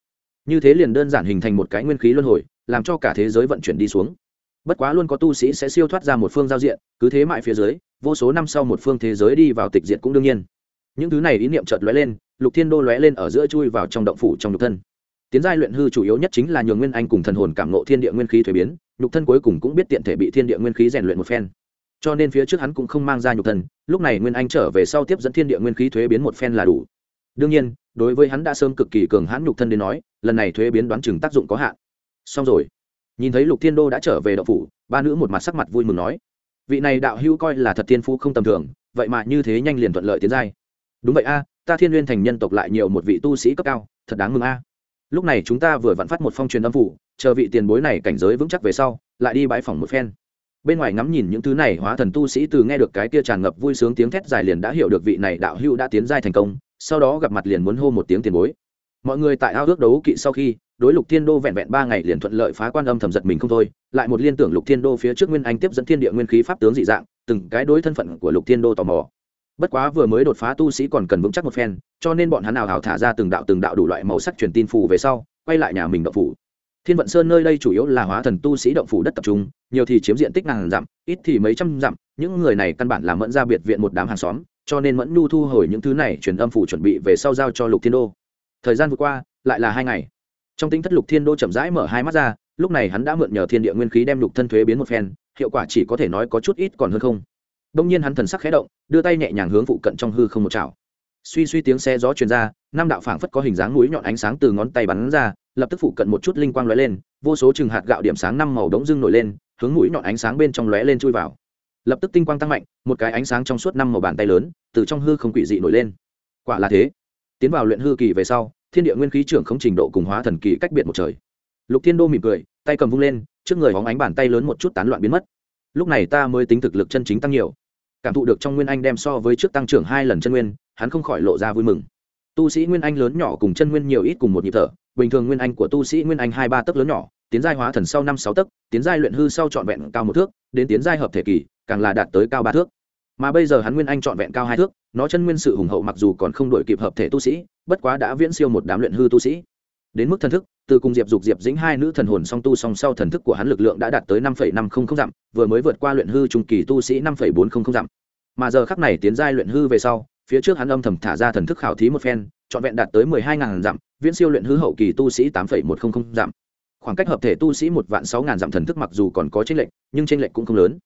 Như thế liền đơn giản hình thành một cái nguyên khí luân hồi làm cho cả thế giới vận chuyển đi xuống. Bất quá luôn có tu sĩ sẽ siêu thoát ra một phương giao diện, cứ thế mãi phía dưới, vô số năm sau một phương thế giới đi vào tịch diệt cũng đương nhiên. Những thứ này ý niệm chợt lóe lên, lục thiên đô lóe lên ở giữa chui vào trong động phủ trong nhục thân. Tiến giai luyện hư chủ yếu nhất chính là nhường nguyên anh cùng thần hồn cảm nộ thiên địa nguyên khí thuế biến, nhục thân cuối cùng cũng biết tiện thể bị thiên địa nguyên khí rèn luyện một phen. Cho nên phía trước hắn cũng không mang ra nhục thân, lúc này nguyên anh trở về sau tiếp dẫn thiên địa nguyên khí thuế biến một phen là đủ. Đương nhiên, đối với hắn đã sớm cực kỳ cường hãn nhục thân đến nói, lần này thuế biến đoán chừng tác dụng có hạn xong rồi. Nhìn thấy lục thiên đô đã trở về đậu phủ, ba nữ một mặt sắc mặt vui mừng nói, vị này đạo hữu coi là thật thiên phú không tầm thường, vậy mà như thế nhanh liền thuận lợi tiến giai. Đúng vậy a, ta thiên n thành nhân tộc lại nhiều một vị tu sĩ cấp cao, thật đáng mừng a. Lúc này chúng ta vừa vặn phát một phong truyền âm phủ, chờ vị tiền bối này cảnh giới vững chắc về sau, lại đi bãi phòng một phen. Bên ngoài ngắm nhìn những thứ này hóa thần tu sĩ từ nghe được cái kia tràn ngập vui sướng tiếng thét dài liền đã hiểu được vị này đạo hữu đã tiến giai thành công, sau đó gặp mặt liền muốn hô một tiếng tiền bối. Mọi người tại ao ước đấu kỵ sau khi đối lục thiên đô vẹn vẹn ba ngày liền thuận lợi phá quan âm thầm giật mình không thôi, lại một liên tưởng lục thiên đô phía trước nguyên anh tiếp dẫn thiên địa nguyên khí pháp tướng dị dạng, từng cái đối thân phận của lục thiên đô tò mò. Bất quá vừa mới đột phá tu sĩ còn cần vững chắc một phen, cho nên bọn hắn nào hào thả ra từng đạo từng đạo đủ loại màu sắc truyền tin phù về sau, quay lại nhà mình động phủ. Thiên vận sơn nơi đây chủ yếu là hóa thần tu sĩ động phủ đất tập trung, nhiều thì chiếm diện tích ngàn dặm, ít thì mấy trăm dặm, những người này căn bản là mẫn ra biệt viện một đám hàng xóm, cho nên mẫn nhu thu hồi những thứ này truyền âm phủ chuẩn bị về sau giao cho lục thiên đô. Thời gian vừa qua, lại là hai ngày trong tính thất lục thiên đô chậm rãi mở hai mắt ra, lúc này hắn đã mượn nhờ thiên địa nguyên khí đem lục thân thuế biến một phen, hiệu quả chỉ có thể nói có chút ít còn hơn không. Đông nhiên hắn thần sắc khẽ động, đưa tay nhẹ nhàng hướng phụ cận trong hư không một chảo. Suy suy tiếng xe gió truyền ra, năm đạo phảng phất có hình dáng núi nhọn ánh sáng từ ngón tay bắn ra, lập tức phụ cận một chút linh quang lóe lên, vô số chừng hạt gạo điểm sáng năm màu đống dưng nổi lên, hướng mũi nhọn ánh sáng bên trong lóe lên chui vào. Lập tức tinh quang tăng mạnh, một cái ánh sáng trong suốt năm màu bàn tay lớn, từ trong hư không quỷ dị nổi lên. Quả là thế. Tiến vào luyện hư kỳ về sau thiên địa nguyên khí trưởng không trình độ cùng hóa thần kỳ cách biệt một trời. Lục thiên đô mỉm cười, tay cầm vung lên, trước người hóng ánh bàn tay lớn một chút tán loạn biến mất. Lúc này ta mới tính thực lực chân chính tăng nhiều. Cảm thụ được trong nguyên anh đem so với trước tăng trưởng hai lần chân nguyên, hắn không khỏi lộ ra vui mừng. Tu sĩ nguyên anh lớn nhỏ cùng chân nguyên nhiều ít cùng một nhịp thở, bình thường nguyên anh của tu sĩ nguyên anh hai ba tấc lớn nhỏ, tiến giai hóa thần sau năm sáu tấc, tiến giai luyện hư sau trọn vẹn cao một thước, đến tiến giai hợp thể kỳ, càng là đạt tới cao ba thước mà bây giờ hắn nguyên anh trọn vẹn cao hai thước, nó chân nguyên sự hùng hậu mặc dù còn không đổi kịp hợp thể tu sĩ, bất quá đã viễn siêu một đám luyện hư tu sĩ. Đến mức thần thức, từ cùng diệp dục diệp dĩnh hai nữ thần hồn song tu song sau thần thức của hắn lực lượng đã đạt tới năm năm không không dặm, vừa mới vượt qua luyện hư trung kỳ tu sĩ năm bốn không không dặm. Mà giờ khắc này tiến giai luyện hư về sau, phía trước hắn âm thầm thả ra thần thức khảo thí một phen, trọn vẹn đạt tới mười hai ngàn dặm, viễn siêu luyện hư hậu kỳ tu sĩ tám một không không dặm. Khoảng cách hợp thể tu sĩ một vạn sáu ngàn dặm thần thức mặc dù còn có tranh lệch, nhưng tranh lệch cũng không lớn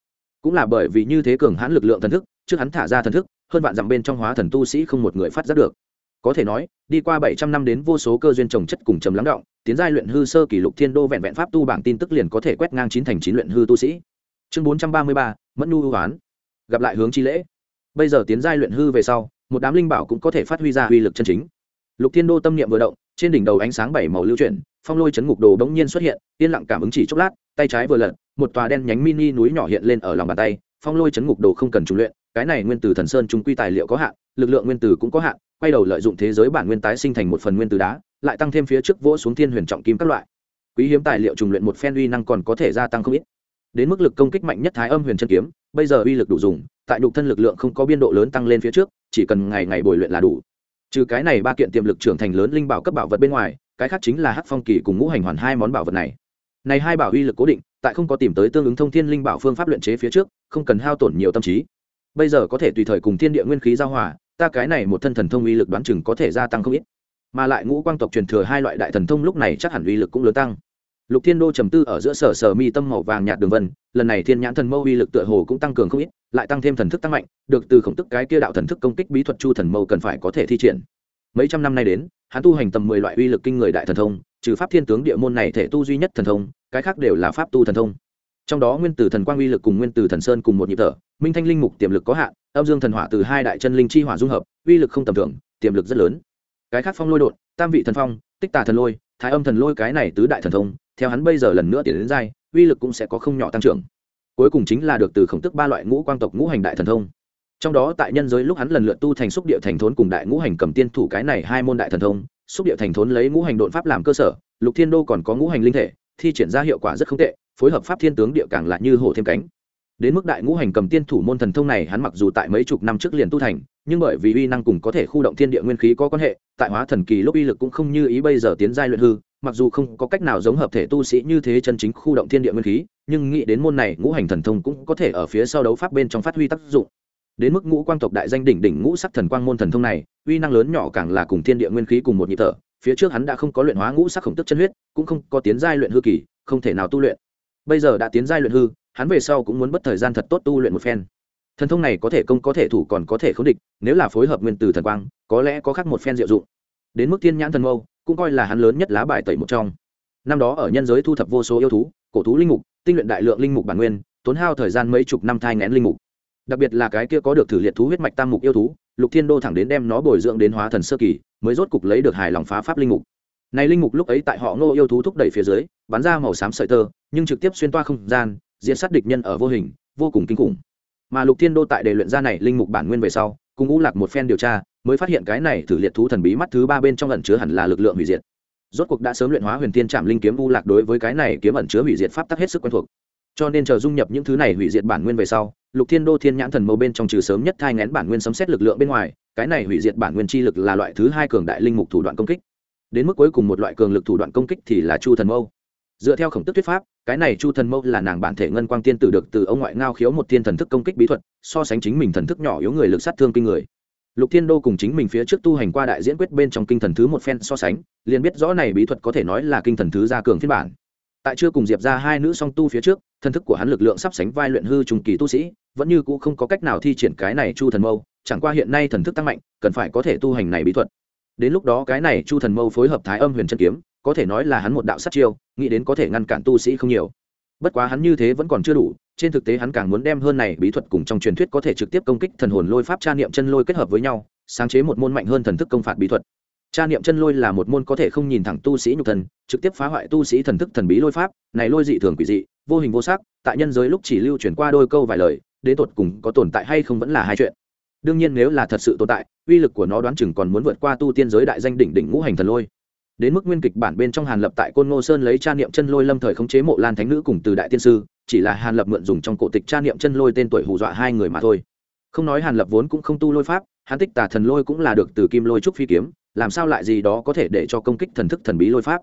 cũng là bởi vì như thế cường hãn lực lượng thần thức, trước hắn thả ra thần thức, hơn vạn dặm bên trong hóa thần tu sĩ không một người phát giác được. Có thể nói, đi qua bảy trăm năm đến vô số cơ duyên trồng chất cùng chấm lắng động, tiến giai luyện hư sơ kỷ lục thiên đô vẹn vẹn pháp tu bảng tin tức liền có thể quét ngang chín thành chín luyện hư tu sĩ. Chương bốn trăm ba mươi ba, mẫn nu hư hoán gặp lại hướng chi lễ. Bây giờ tiến giai luyện hư về sau, một đám linh bảo cũng có thể phát huy ra uy lực chân chính. Lục thiên đô tâm niệm vừa động, trên đỉnh đầu ánh sáng bảy màu lưu chuyển, phong lôi chấn ngục đồ bỗng nhiên xuất hiện, yên lặng cảm ứng chỉ chốc lát, tay trái vừa lật một tòa đen nhánh mini núi nhỏ hiện lên ở lòng bàn tay, phong lôi chấn ngục đồ không cần trung luyện, cái này nguyên tử thần sơn trung quy tài liệu có hạn, lực lượng nguyên tử cũng có hạn, quay đầu lợi dụng thế giới bản nguyên tái sinh thành một phần nguyên tử đá, lại tăng thêm phía trước vỗ xuống thiên huyền trọng kim các loại. Quý hiếm tài liệu trùng luyện một phen uy năng còn có thể gia tăng không ít. Đến mức lực công kích mạnh nhất thái âm huyền chân kiếm, bây giờ uy lực đủ dùng, tại nhục thân lực lượng không có biên độ lớn tăng lên phía trước, chỉ cần ngày ngày bồi luyện là đủ. Trừ cái này ba kiện tiềm lực trưởng thành lớn linh bảo cấp bảo vật bên ngoài, cái khác chính là hắc phong kỳ cùng ngũ hành hoàn hai món bảo vật này này hai bảo uy lực cố định, tại không có tìm tới tương ứng thông thiên linh bảo phương pháp luyện chế phía trước, không cần hao tổn nhiều tâm trí. Bây giờ có thể tùy thời cùng thiên địa nguyên khí giao hòa, ta cái này một thân thần thông uy lực đoán chừng có thể gia tăng không ít. Mà lại ngũ quang tộc truyền thừa hai loại đại thần thông lúc này chắc hẳn uy lực cũng lớn tăng. Lục thiên đô trầm tư ở giữa sở sở mi tâm màu vàng nhạt đường vân, lần này thiên nhãn thần mâu uy lực tựa hồ cũng tăng cường không ít, lại tăng thêm thần thức tăng mạnh, được từ khổng tức cái kia đạo thần thức công kích bí thuật chu thần mâu cần phải có thể thi triển. Mấy trăm năm nay đến, hắn tu hành tầm mười loại uy lực kinh người đại thần thông trừ pháp thiên tướng địa môn này thể tu duy nhất thần thông, cái khác đều là pháp tu thần thông. Trong đó nguyên tử thần quang uy lực cùng nguyên tử thần sơn cùng một nhịp thở, minh thanh linh mục tiềm lực có hạn, âm dương thần hỏa từ hai đại chân linh chi hỏa dung hợp, uy lực không tầm thường, tiềm lực rất lớn. Cái khác phong lôi đột tam vị thần phong, tích tà thần lôi, thái âm thần lôi cái này tứ đại thần thông, theo hắn bây giờ lần nữa tiến đến giai, uy lực cũng sẽ có không nhỏ tăng trưởng. Cuối cùng chính là được từ khổng tức ba loại ngũ quang tộc ngũ hành đại thần thông. Trong đó tại nhân giới lúc hắn lần lượt tu thành xúc địa thành thốn cùng đại ngũ hành cầm tiên thủ cái này hai môn đại thần thông xúc địa thành thốn lấy ngũ hành đột pháp làm cơ sở, lục thiên đô còn có ngũ hành linh thể, thi triển ra hiệu quả rất không tệ, phối hợp pháp thiên tướng địa càng lại như hổ thêm cánh. Đến mức đại ngũ hành cầm tiên thủ môn thần thông này, hắn mặc dù tại mấy chục năm trước liền tu thành, nhưng bởi vì uy năng cùng có thể khu động thiên địa nguyên khí có quan hệ, tại hóa thần kỳ lúc uy lực cũng không như ý bây giờ tiến giai luyện hư, mặc dù không có cách nào giống hợp thể tu sĩ như thế chân chính khu động thiên địa nguyên khí, nhưng nghĩ đến môn này, ngũ hành thần thông cũng có thể ở phía sau đấu pháp bên trong phát huy tác dụng đến mức ngũ quang tộc đại danh đỉnh đỉnh ngũ sắc thần quang môn thần thông này, uy năng lớn nhỏ càng là cùng thiên địa nguyên khí cùng một nhịp thở. Phía trước hắn đã không có luyện hóa ngũ sắc khổng tức chân huyết, cũng không có tiến giai luyện hư kỳ, không thể nào tu luyện. Bây giờ đã tiến giai luyện hư, hắn về sau cũng muốn bất thời gian thật tốt tu luyện một phen. Thần thông này có thể công, có thể thủ còn có thể khống địch, nếu là phối hợp nguyên từ thần quang, có lẽ có khác một phen diệu dụng. Đến mức thiên nhãn thần mâu, cũng coi là hắn lớn nhất lá bài tẩy một trong. Năm đó ở nhân giới thu thập vô số yêu thú, cổ thú linh mục, tinh luyện đại lượng linh mục bản nguyên, tốn hao thời gian mấy chục năm thai ngén linh mục đặc biệt là cái kia có được thử liệt thú huyết mạch tam mục yêu thú, lục thiên đô thẳng đến đem nó bồi dưỡng đến hóa thần sơ kỳ, mới rốt cục lấy được hài lòng phá pháp linh mục. Này linh mục lúc ấy tại họ ngô yêu thú thúc đẩy phía dưới, bắn ra màu xám sợi tơ, nhưng trực tiếp xuyên toa không gian, diễn sát địch nhân ở vô hình, vô cùng kinh khủng. Mà lục thiên đô tại đề luyện ra này linh mục bản nguyên về sau, cùng ngũ lạc một phen điều tra, mới phát hiện cái này thử liệt thú thần bí mắt thứ ba bên trong ẩn chứa hẳn là lực lượng hủy diệt. Rốt cuộc đã sớm luyện hóa huyền tiên trạm linh kiếm u lạc đối với cái này kiếm ẩn chứa hủy diệt pháp tắc hết sức quen thuộc. Cho nên chờ dung nhập những thứ này hủy diệt bản nguyên về sau lục thiên đô thiên nhãn thần mâu bên trong trừ sớm nhất thai ngén bản nguyên sấm xét lực lượng bên ngoài, cái này hủy diệt bản nguyên chi lực là loại thứ hai cường đại linh mục thủ đoạn công kích. Đến mức cuối cùng một loại cường lực thủ đoạn công kích thì là chu thần mâu. Dựa theo khổng tức thuyết pháp, cái này chu thần mâu là nàng bản thể ngân quang tiên tử được từ ông ngoại ngao khiếu một thiên thần thức công kích bí thuật, so sánh chính mình thần thức nhỏ yếu người lực sát thương kinh người. Lục thiên đô cùng chính mình phía trước tu hành qua đại diễn quyết bên trong kinh thần thứ một phen so sánh, liền biết rõ này bí thuật có thể nói là kinh thần thứ gia cường phiên bản. Tại chưa cùng diệp ra hai nữ song tu phía trước, thần thức của hắn lực lượng sắp sánh vai luyện hư trùng kỳ tu sĩ vẫn như cũ không có cách nào thi triển cái này chu thần mâu, chẳng qua hiện nay thần thức tăng mạnh, cần phải có thể tu hành này bí thuật. Đến lúc đó cái này chu thần mâu phối hợp thái âm huyền chân kiếm, có thể nói là hắn một đạo sát chiêu, nghĩ đến có thể ngăn cản tu sĩ không nhiều. Bất quá hắn như thế vẫn còn chưa đủ, trên thực tế hắn càng muốn đem hơn này bí thuật cùng trong truyền thuyết có thể trực tiếp công kích thần hồn lôi pháp tra niệm chân lôi kết hợp với nhau, sáng chế một môn mạnh hơn thần thức công phạt bí thuật. Tra niệm chân lôi là một môn có thể không nhìn thẳng tu sĩ nhục thần trực tiếp phá hoại tu sĩ thần thức thần bí lôi pháp, này lôi dị thường quỷ dị, vô hình vô sắc, tại nhân giới lúc chỉ lưu truyền qua đôi câu vài lời đến tột cùng có tồn tại hay không vẫn là hai chuyện. Đương nhiên nếu là thật sự tồn tại, uy lực của nó đoán chừng còn muốn vượt qua tu tiên giới đại danh đỉnh đỉnh ngũ hành thần lôi. Đến mức nguyên kịch bản bên trong hàn lập tại côn ngô sơn lấy cha niệm chân lôi lâm thời khống chế mộ lan thánh nữ cùng từ đại tiên sư, chỉ là hàn lập mượn dùng trong cổ tịch cha niệm chân lôi tên tuổi hù dọa hai người mà thôi. Không nói hàn lập vốn cũng không tu lôi pháp hàn tích tà thần lôi cũng là được từ kim lôi trúc phi kiếm, làm sao lại gì đó có thể để cho công kích thần thức thần bí lôi pháp?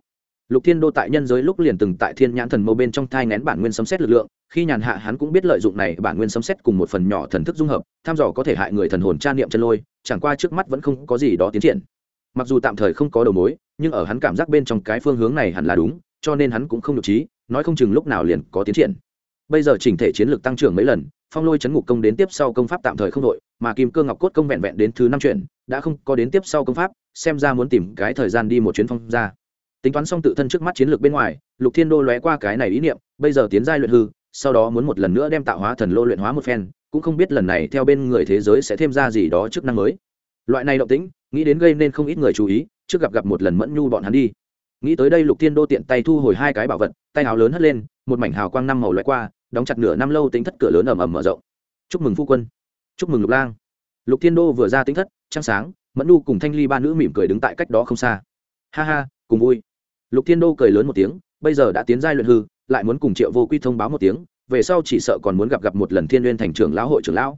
Lục thiên đô tại nhân giới lúc liền từng tại thiên nhãn thần mâu bên trong thai nén bản nguyên sấm xét lực lượng khi nhàn hạ hắn cũng biết lợi dụng này bản nguyên sấm xét cùng một phần nhỏ thần thức dung hợp, tham dò có thể hại người thần hồn tra niệm chân lôi, chẳng qua trước mắt vẫn không có gì đó tiến triển. Mặc dù tạm thời không có đầu mối, nhưng ở hắn cảm giác bên trong cái phương hướng này hẳn là đúng, cho nên hắn cũng không nhục trí, nói không chừng lúc nào liền có tiến triển. Bây giờ chỉnh thể chiến lược tăng trưởng mấy lần, phong lôi chấn ngục công đến tiếp sau công pháp tạm thời không đội mà kim cơ ngọc cốt công vẹn vẹn đến thứ năm chuyện đã không có đến tiếp sau công pháp, xem ra muốn tìm cái thời gian đi một chuyến phong ra. Tính toán xong tự thân trước mắt chiến lược bên ngoài, lục thiên đô lóe qua cái này ý niệm, bây giờ tiến giai luyện hư sau đó muốn một lần nữa đem tạo hóa thần lô luyện hóa một phen, cũng không biết lần này theo bên người thế giới sẽ thêm ra gì đó chức năng mới. Loại này động tĩnh, nghĩ đến gây nên không ít người chú ý, trước gặp gặp một lần mẫn nhu bọn hắn đi. Nghĩ tới đây lục thiên đô tiện tay thu hồi hai cái bảo vật, tay áo lớn hất lên, một mảnh hào quang năm màu loại qua, đóng chặt nửa năm lâu tính thất cửa lớn ầm ầm mở rộng. Chúc mừng phu quân. Chúc mừng lục lang. Lục thiên đô vừa ra tính thất, trăng sáng, mẫn nu cùng thanh ly ba nữ mỉm cười đứng tại cách đó không xa. Ha ha, cùng vui. Lục thiên đô cười lớn một tiếng, bây giờ đã tiến giai luyện hư lại muốn cùng triệu vô quy thông báo một tiếng, về sau chỉ sợ còn muốn gặp gặp một lần thiên n g u y ê n thành trưởng lão hội trưởng lão.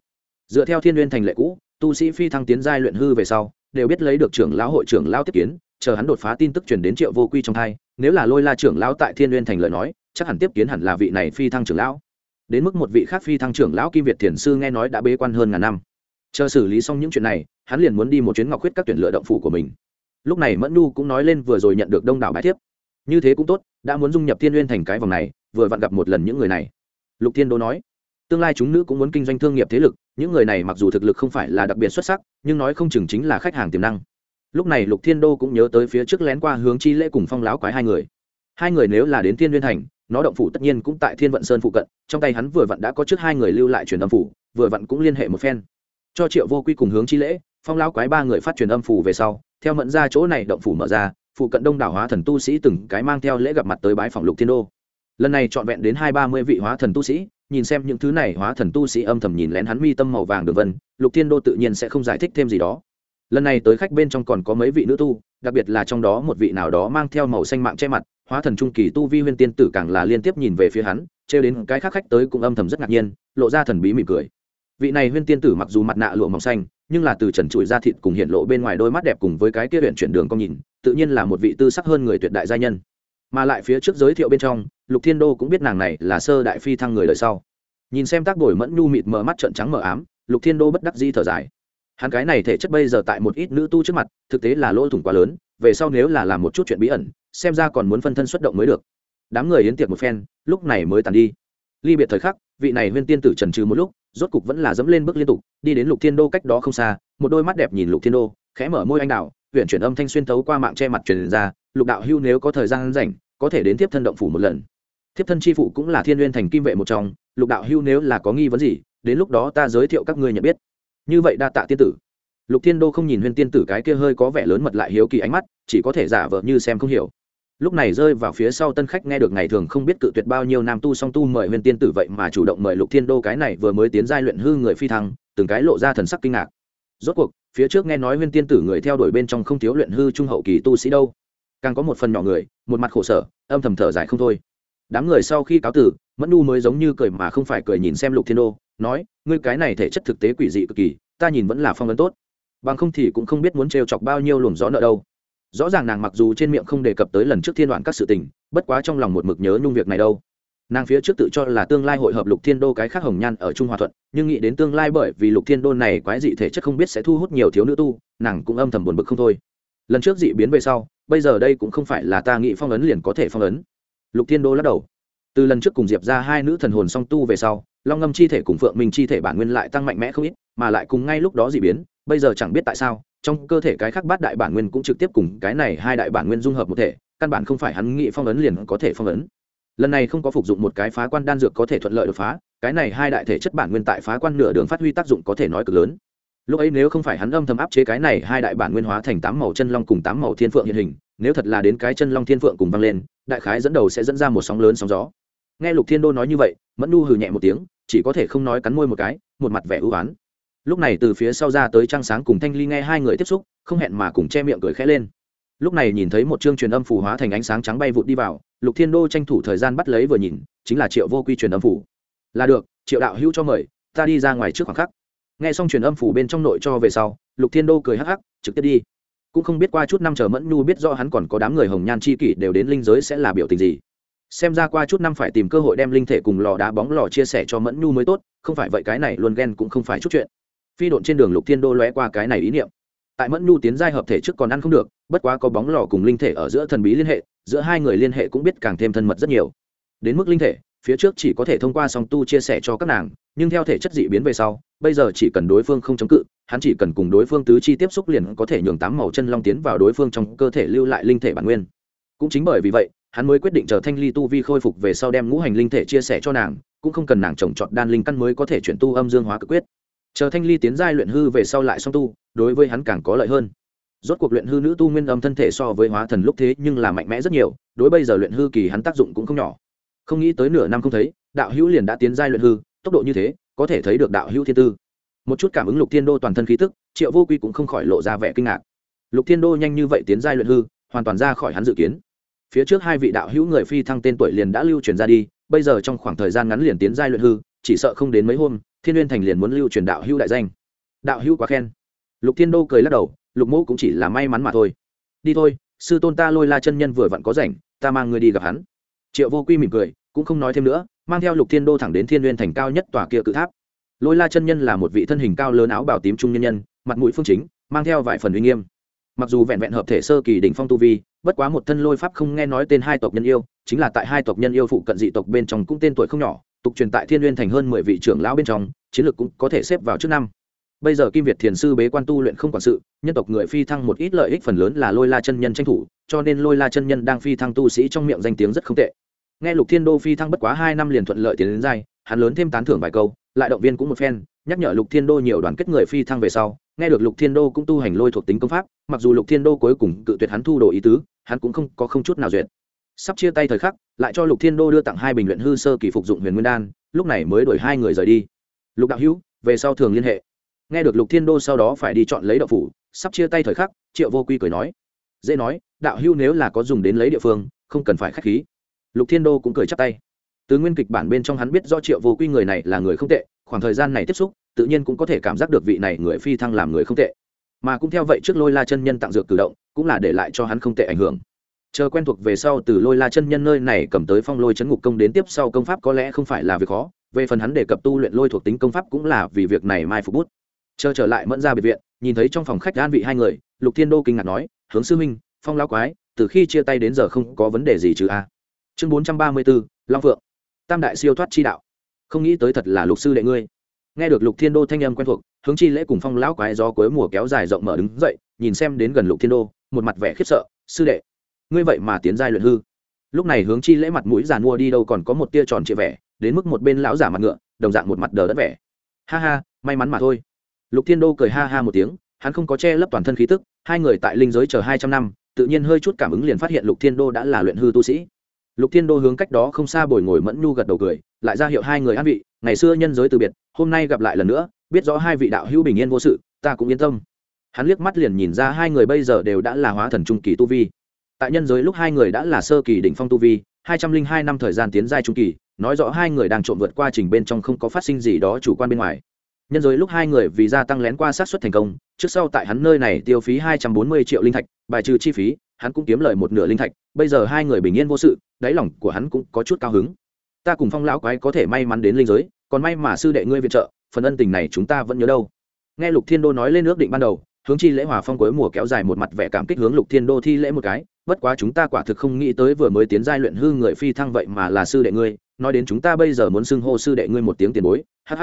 Dựa theo thiên n g u y ê n thành lệ cũ, tu sĩ phi thăng tiến giai luyện hư về sau, đều biết lấy được trưởng lão hội trưởng lão tiếp kiến, chờ hắn đột phá tin tức chuyển đến triệu vô quy trong thai, nếu là lôi la trưởng lão tại thiên n g u y ê n thành lời nói, chắc hẳn tiếp kiến hẳn là vị này phi thăng trưởng lão. Đến mức một vị khác phi thăng trưởng lão kim việt thiền sư nghe nói đã bế quan hơn ngàn năm. Chờ xử lý xong những chuyện này, hắn liền muốn đi một chuyến ngọc huyết các tuyển lựa động phủ của mình. Lúc này mẫn nu cũng nói lên vừa rồi nhận được đông đảo bài thiếp như thế cũng tốt, đã muốn dung nhập thiên uyên thành cái vòng này, vừa vặn gặp một lần những người này. Lục thiên đô nói. Tương lai chúng nữ cũng muốn kinh doanh thương nghiệp thế lực, những người này mặc dù thực lực không phải là đặc biệt xuất sắc, nhưng nói không chừng chính là khách hàng tiềm năng. Lúc này lục thiên đô cũng nhớ tới phía trước lén qua hướng chi lễ cùng phong láo quái hai người. Hai người nếu là đến thiên uyên thành, nó động phủ tất nhiên cũng tại thiên vận sơn phụ cận, trong tay hắn vừa vặn đã có trước hai người lưu lại truyền âm phủ, vừa vặn cũng liên hệ một phen. Cho triệu vô quy cùng hướng chi lễ, phong lão quái ba người phát truyền âm phủ về sau, theo mẫn ra chỗ này động phủ mở ra phụ cận đông đảo hóa thần tu sĩ từng cái mang theo lễ gặp mặt tới bái phòng lục thiên đô. Lần này trọn vẹn đến hai ba mươi vị hóa thần tu sĩ, nhìn xem những thứ này hóa thần tu sĩ âm thầm nhìn lén hắn mi tâm màu vàng đường vân, lục thiên đô tự nhiên sẽ không giải thích thêm gì đó. Lần này tới khách bên trong còn có mấy vị nữ tu, đặc biệt là trong đó một vị nào đó mang theo màu xanh mạng che mặt, hóa thần trung kỳ tu vi huyên tiên tử càng là liên tiếp nhìn về phía hắn, trêu đến cái khác khách tới cũng âm thầm rất ngạc nhiên, lộ ra thần bí mỉm cười. Vị này huyên tiên tử mặc dù mặt nạ lụa màu xanh, nhưng là từ trần trụi ra thịt cùng hiện lộ bên ngoài đôi mắt đẹp cùng với cái kia huyện chuyển đường con nhìn tự nhiên là một vị tư sắc hơn người tuyệt đại gia nhân. Mà lại phía trước giới thiệu bên trong, lục thiên đô cũng biết nàng này là sơ đại phi thăng người đời sau. Nhìn xem tác đổi mẫn nhu mịt mờ mắt trận trắng mở ám, lục thiên đô bất đắc di thở dài. Hắn cái này thể chất bây giờ tại một ít nữ tu trước mặt, thực tế là lỗ thủng quá lớn, về sau nếu là làm một chút chuyện bí ẩn, xem ra còn muốn phân thân xuất động mới được. Đám người yến tiệc một phen, lúc này mới tàn đi. Ly biệt thời khắc, vị này huyên tiên tử trần trừ một lúc, rốt cục vẫn là dẫm lên bước liên tục, đi đến lục thiên đô cách đó không xa, một đôi mắt đẹp nhìn lục thiên đô, khẽ mở môi anh đào huyện chuyển âm thanh xuyên tấu qua mạng che mặt truyền ra, lục đạo hưu nếu có thời gian rảnh, có thể đến tiếp thân động phủ một lần. Thiếp thân chi phụ cũng là thiên n g u y ê n thành kim vệ một trong, lục đạo hưu nếu là có nghi vấn gì, đến lúc đó ta giới thiệu các ngươi nhận biết. Như vậy đa tạ tiên tử. Lục thiên đô không nhìn huyên tiên tử cái kia hơi có vẻ lớn mật lại hiếu kỳ ánh mắt, chỉ có thể giả vờ như xem không hiểu. Lúc này rơi vào phía sau tân khách nghe được ngày thường không biết cự tuyệt bao nhiêu nam tu song tu mời huyên tiên tử vậy mà chủ động mời lục thiên đô cái này vừa mới tiến giai luyện hư người phi thăng, từng cái lộ ra thần sắc kinh ngạc. Rốt cuộc phía trước nghe nói huyên tiên tử người theo đuổi bên trong không thiếu luyện hư trung hậu kỳ tu sĩ đâu. Càng có một phần nhỏ người, một mặt khổ sở, âm thầm thở dài không thôi. Đám người sau khi cáo tử, mẫn nu mới giống như cười mà không phải cười nhìn xem lục thiên đô, nói, ngươi cái này thể chất thực tế quỷ dị cực kỳ, ta nhìn vẫn là phong ấn tốt. Bằng không thì cũng không biết muốn trêu chọc bao nhiêu luồng gió nợ đâu. Rõ ràng nàng mặc dù trên miệng không đề cập tới lần trước thiên đoạn các sự tình, bất quá trong lòng một mực nhớ nhung việc này đâu nàng phía trước tự cho là tương lai hội hợp lục thiên đô cái khác hồng nhan ở trung hòa thuận, nhưng nghĩ đến tương lai bởi vì lục thiên đô này quái dị thể chất không biết sẽ thu hút nhiều thiếu nữ tu, nàng cũng âm thầm buồn bực không thôi. Lần trước dị biến về sau, bây giờ đây cũng không phải là ta nghĩ phong ấn liền có thể phong ấn. Lục thiên đô lắc đầu. Từ lần trước cùng diệp ra hai nữ thần hồn song tu về sau, long ngâm chi thể cùng phượng minh chi thể bản nguyên lại tăng mạnh mẽ không ít, mà lại cùng ngay lúc đó dị biến, bây giờ chẳng biết tại sao, trong cơ thể cái khác bát đại bản nguyên cũng trực tiếp cùng cái này hai đại bản nguyên dung hợp một thể, căn bản không phải hắn nghĩ phong ấn liền có thể phong ấn lần này không có phục dụng một cái phá quan đan dược có thể thuận lợi đột phá, cái này hai đại thể chất bản nguyên tại phá quan nửa đường phát huy tác dụng có thể nói cực lớn. Lúc ấy nếu không phải hắn âm thầm áp chế cái này hai đại bản nguyên hóa thành tám màu chân long cùng tám màu thiên phượng hiện hình, nếu thật là đến cái chân long thiên phượng cùng vang lên, đại khái dẫn đầu sẽ dẫn ra một sóng lớn sóng gió. Nghe lục thiên đô nói như vậy, mẫn nu hừ nhẹ một tiếng, chỉ có thể không nói cắn môi một cái, một mặt vẻ ưu oán lúc này từ phía sau ra tới trăng sáng cùng thanh ly nghe hai người tiếp xúc, không hẹn mà cùng che miệng cười khẽ lên lúc này nhìn thấy một chương truyền âm phù hóa thành ánh sáng trắng bay vụt đi vào, lục thiên đô tranh thủ thời gian bắt lấy vừa nhìn, chính là triệu vô quy truyền âm phủ là được, triệu đạo hữu cho mời, ta đi ra ngoài trước khoảng khắc. Nghe xong truyền âm phủ bên trong nội cho về sau, lục thiên đô cười hắc hắc, trực tiếp đi. Cũng không biết qua chút năm chờ mẫn nhu biết do hắn còn có đám người hồng nhan chi kỷ đều đến linh giới sẽ là biểu tình gì. Xem ra qua chút năm phải tìm cơ hội đem linh thể cùng lò đá bóng lò chia sẻ cho mẫn nhu mới tốt, không phải vậy cái này luôn ghen cũng không phải chút chuyện. Phi độn trên đường lục thiên đô lóe qua cái này ý niệm. Tại mẫn nhu tiến giai hợp thể trước còn ăn không được bất quá có bóng lò cùng linh thể ở giữa thần bí liên hệ, giữa hai người liên hệ cũng biết càng thêm thân mật rất nhiều. Đến mức linh thể, phía trước chỉ có thể thông qua song tu chia sẻ cho các nàng, nhưng theo thể chất dị biến về sau, bây giờ chỉ cần đối phương không chống cự, hắn chỉ cần cùng đối phương tứ chi tiếp xúc liền có thể nhường tám màu chân long tiến vào đối phương trong cơ thể lưu lại linh thể bản nguyên. Cũng chính bởi vì vậy, hắn mới quyết định chờ thanh ly tu vi khôi phục về sau đem ngũ hành linh thể chia sẻ cho nàng, cũng không cần nàng trồng trọt đan linh căn mới có thể chuyển tu âm dương hóa cực quyết. Chờ thanh ly tiến giai luyện hư về sau lại song tu, đối với hắn càng có lợi hơn rốt cuộc luyện hư nữ tu nguyên âm thân thể so với hóa thần lúc thế nhưng là mạnh mẽ rất nhiều, đối bây giờ luyện hư kỳ hắn tác dụng cũng không nhỏ. Không nghĩ tới nửa năm không thấy, đạo hữu liền đã tiến giai luyện hư, tốc độ như thế, có thể thấy được đạo hữu thiên tư. Một chút cảm ứng lục thiên đô toàn thân khí tức, triệu vô quy cũng không khỏi lộ ra vẻ kinh ngạc. Lục thiên đô nhanh như vậy tiến giai luyện hư, hoàn toàn ra khỏi hắn dự kiến. Phía trước hai vị đạo hữu người phi thăng tên tuổi liền đã lưu truyền ra đi, bây giờ trong khoảng thời gian ngắn liền tiến giai luyện hư, chỉ sợ không đến mấy hôm, thiên n thành liền muốn lưu truyền đạo hữu đại danh. Đạo hữu quá khen. Lục thiên đô cười lắc đầu lục mẫu cũng chỉ là may mắn mà thôi. Đi thôi, sư tôn ta lôi la chân nhân vừa vặn có rảnh, ta mang người đi gặp hắn. Triệu vô quy mỉm cười, cũng không nói thêm nữa, mang theo lục thiên đô thẳng đến thiên n thành cao nhất tòa kia cự tháp. Lôi la chân nhân là một vị thân hình cao lớn áo bảo tím trung nhân nhân, mặt mũi phương chính, mang theo vài phần uy nghiêm. Mặc dù vẹn vẹn hợp thể sơ kỳ đỉnh phong tu vi, bất quá một thân lôi pháp không nghe nói tên hai tộc nhân yêu, chính là tại hai tộc nhân yêu phụ cận dị tộc bên trong cũng tên tuổi không nhỏ, tục truyền tại thiên n thành hơn mười vị trưởng lão bên trong, chiến lược cũng có thể xếp vào trước năm bây giờ kim việt thiền sư bế quan tu luyện không quản sự, nhân tộc người phi thăng một ít lợi ích phần lớn là lôi la chân nhân tranh thủ, cho nên lôi la chân nhân đang phi thăng tu sĩ trong miệng danh tiếng rất không tệ. Nghe lục thiên đô phi thăng bất quá hai năm liền thuận lợi tiến đến giai, hắn lớn thêm tán thưởng vài câu, lại động viên cũng một phen, nhắc nhở lục thiên đô nhiều đoàn kết người phi thăng về sau, nghe được lục thiên đô cũng tu hành lôi thuộc tính công pháp, mặc dù lục thiên đô cuối cùng cự tuyệt hắn thu đồ ý tứ, hắn cũng không có không chút nào duyệt. Sắp chia tay thời khắc, lại cho lục thiên đô đưa tặng hai bình luyện hư sơ kỳ phục dụng huyền nguyên đan, lúc này mới đuổi hai người rời đi. Lục đạo hữu, về sau thường liên hệ nghe được lục thiên đô sau đó phải đi chọn lấy đậu phủ, sắp chia tay thời khắc, triệu vô quy cười nói, dễ nói, đạo hưu nếu là có dùng đến lấy địa phương, không cần phải k h á c h khí. Lục thiên đô cũng cười chắp tay. Từ nguyên kịch bản bên trong hắn biết do triệu vô quy người này là người không tệ, khoảng thời gian này tiếp xúc, tự nhiên cũng có thể cảm giác được vị này người phi thăng làm người không tệ. Mà cũng theo vậy trước lôi la chân nhân tặng dược cử động, cũng là để lại cho hắn không tệ ảnh hưởng. Chờ quen thuộc về sau từ lôi la chân nhân nơi này cầm tới phong lôi chấn ngục công đến tiếp sau công pháp có lẽ không phải là việc khó, về phần hắn đề cập tu luyện lôi thuộc tính công pháp cũng là vì việc này mai phục bút chờ trở lại mẫn ra biệt viện, nhìn thấy trong phòng khách an vị hai người, lục thiên đô kinh ngạc nói, hướng sư minh phong lao quái, từ khi chia tay đến giờ không có vấn đề gì chứ a? Chương bốn trăm ba mươi b ố long phượng. Tam đại siêu thoát chi đạo. Không nghĩ tới thật là lục sư đệ ngươi. Nghe được lục thiên đô thanh âm quen thuộc, hướng chi lễ cùng phong lão quái do cuối mùa kéo dài rộng mở đứng dậy, nhìn xem đến gần lục thiên đô, một mặt vẻ khiếp sợ, sư đệ, ngươi vậy mà tiến giai luyện hư. Lúc này hướng chi lễ mặt mũi giàn mua đi đâu còn có một tia tròn trịa vẻ, đến mức một bên lão giả mặt ngựa, đồng dạng một mặt đờ đất vẻ. Ha ha, may mắn mà thôi lục thiên đô cười ha ha một tiếng, hắn không có che lấp toàn thân khí tức, hai người tại linh giới chờ hai trăm năm, tự nhiên hơi chút cảm ứng liền phát hiện lục thiên đô đã là luyện hư tu sĩ. Lục thiên đô hướng cách đó không xa bồi ngồi mẫn nhu gật đầu cười, lại ra hiệu hai người an vị, ngày xưa nhân giới từ biệt, hôm nay gặp lại lần nữa, biết rõ hai vị đạo hữu bình yên vô sự, ta cũng yên tâm. Hắn liếc mắt liền nhìn ra hai người bây giờ đều đã là hóa thần trung kỳ tu vi. Tại nhân giới lúc hai người đã là sơ kỳ đỉnh phong tu vi, hai trăm linh hai năm thời gian tiến giai trung kỳ, nói rõ hai người đang trộm vượt qua trình bên trong không có phát sinh gì đó chủ quan bên ngoài nhân giới lúc hai người vì gia tăng lén qua sát xuất thành công, trước sau tại hắn nơi này tiêu phí hai trăm bốn mươi triệu linh thạch, bài trừ chi phí, hắn cũng kiếm lời một nửa linh thạch, bây giờ hai người bình yên vô sự, đáy lòng của hắn cũng có chút cao hứng. Ta cùng phong lão quái có thể may mắn đến linh giới, còn may mà sư đệ ngươi viện trợ, phần ân tình này chúng ta vẫn nhớ đâu. Nghe lục thiên đô nói lên ước định ban đầu, hướng chi lễ hòa phong cuối mùa kéo dài một mặt vẻ cảm kích hướng lục thiên đô thi lễ một cái, bất quá chúng ta quả thực không nghĩ tới vừa mới tiến giai luyện hư người phi thăng vậy mà là sư đệ ngươi, nói đến chúng ta bây giờ muốn xưng hô sư đệ ngươi một tiếng tiền bối hh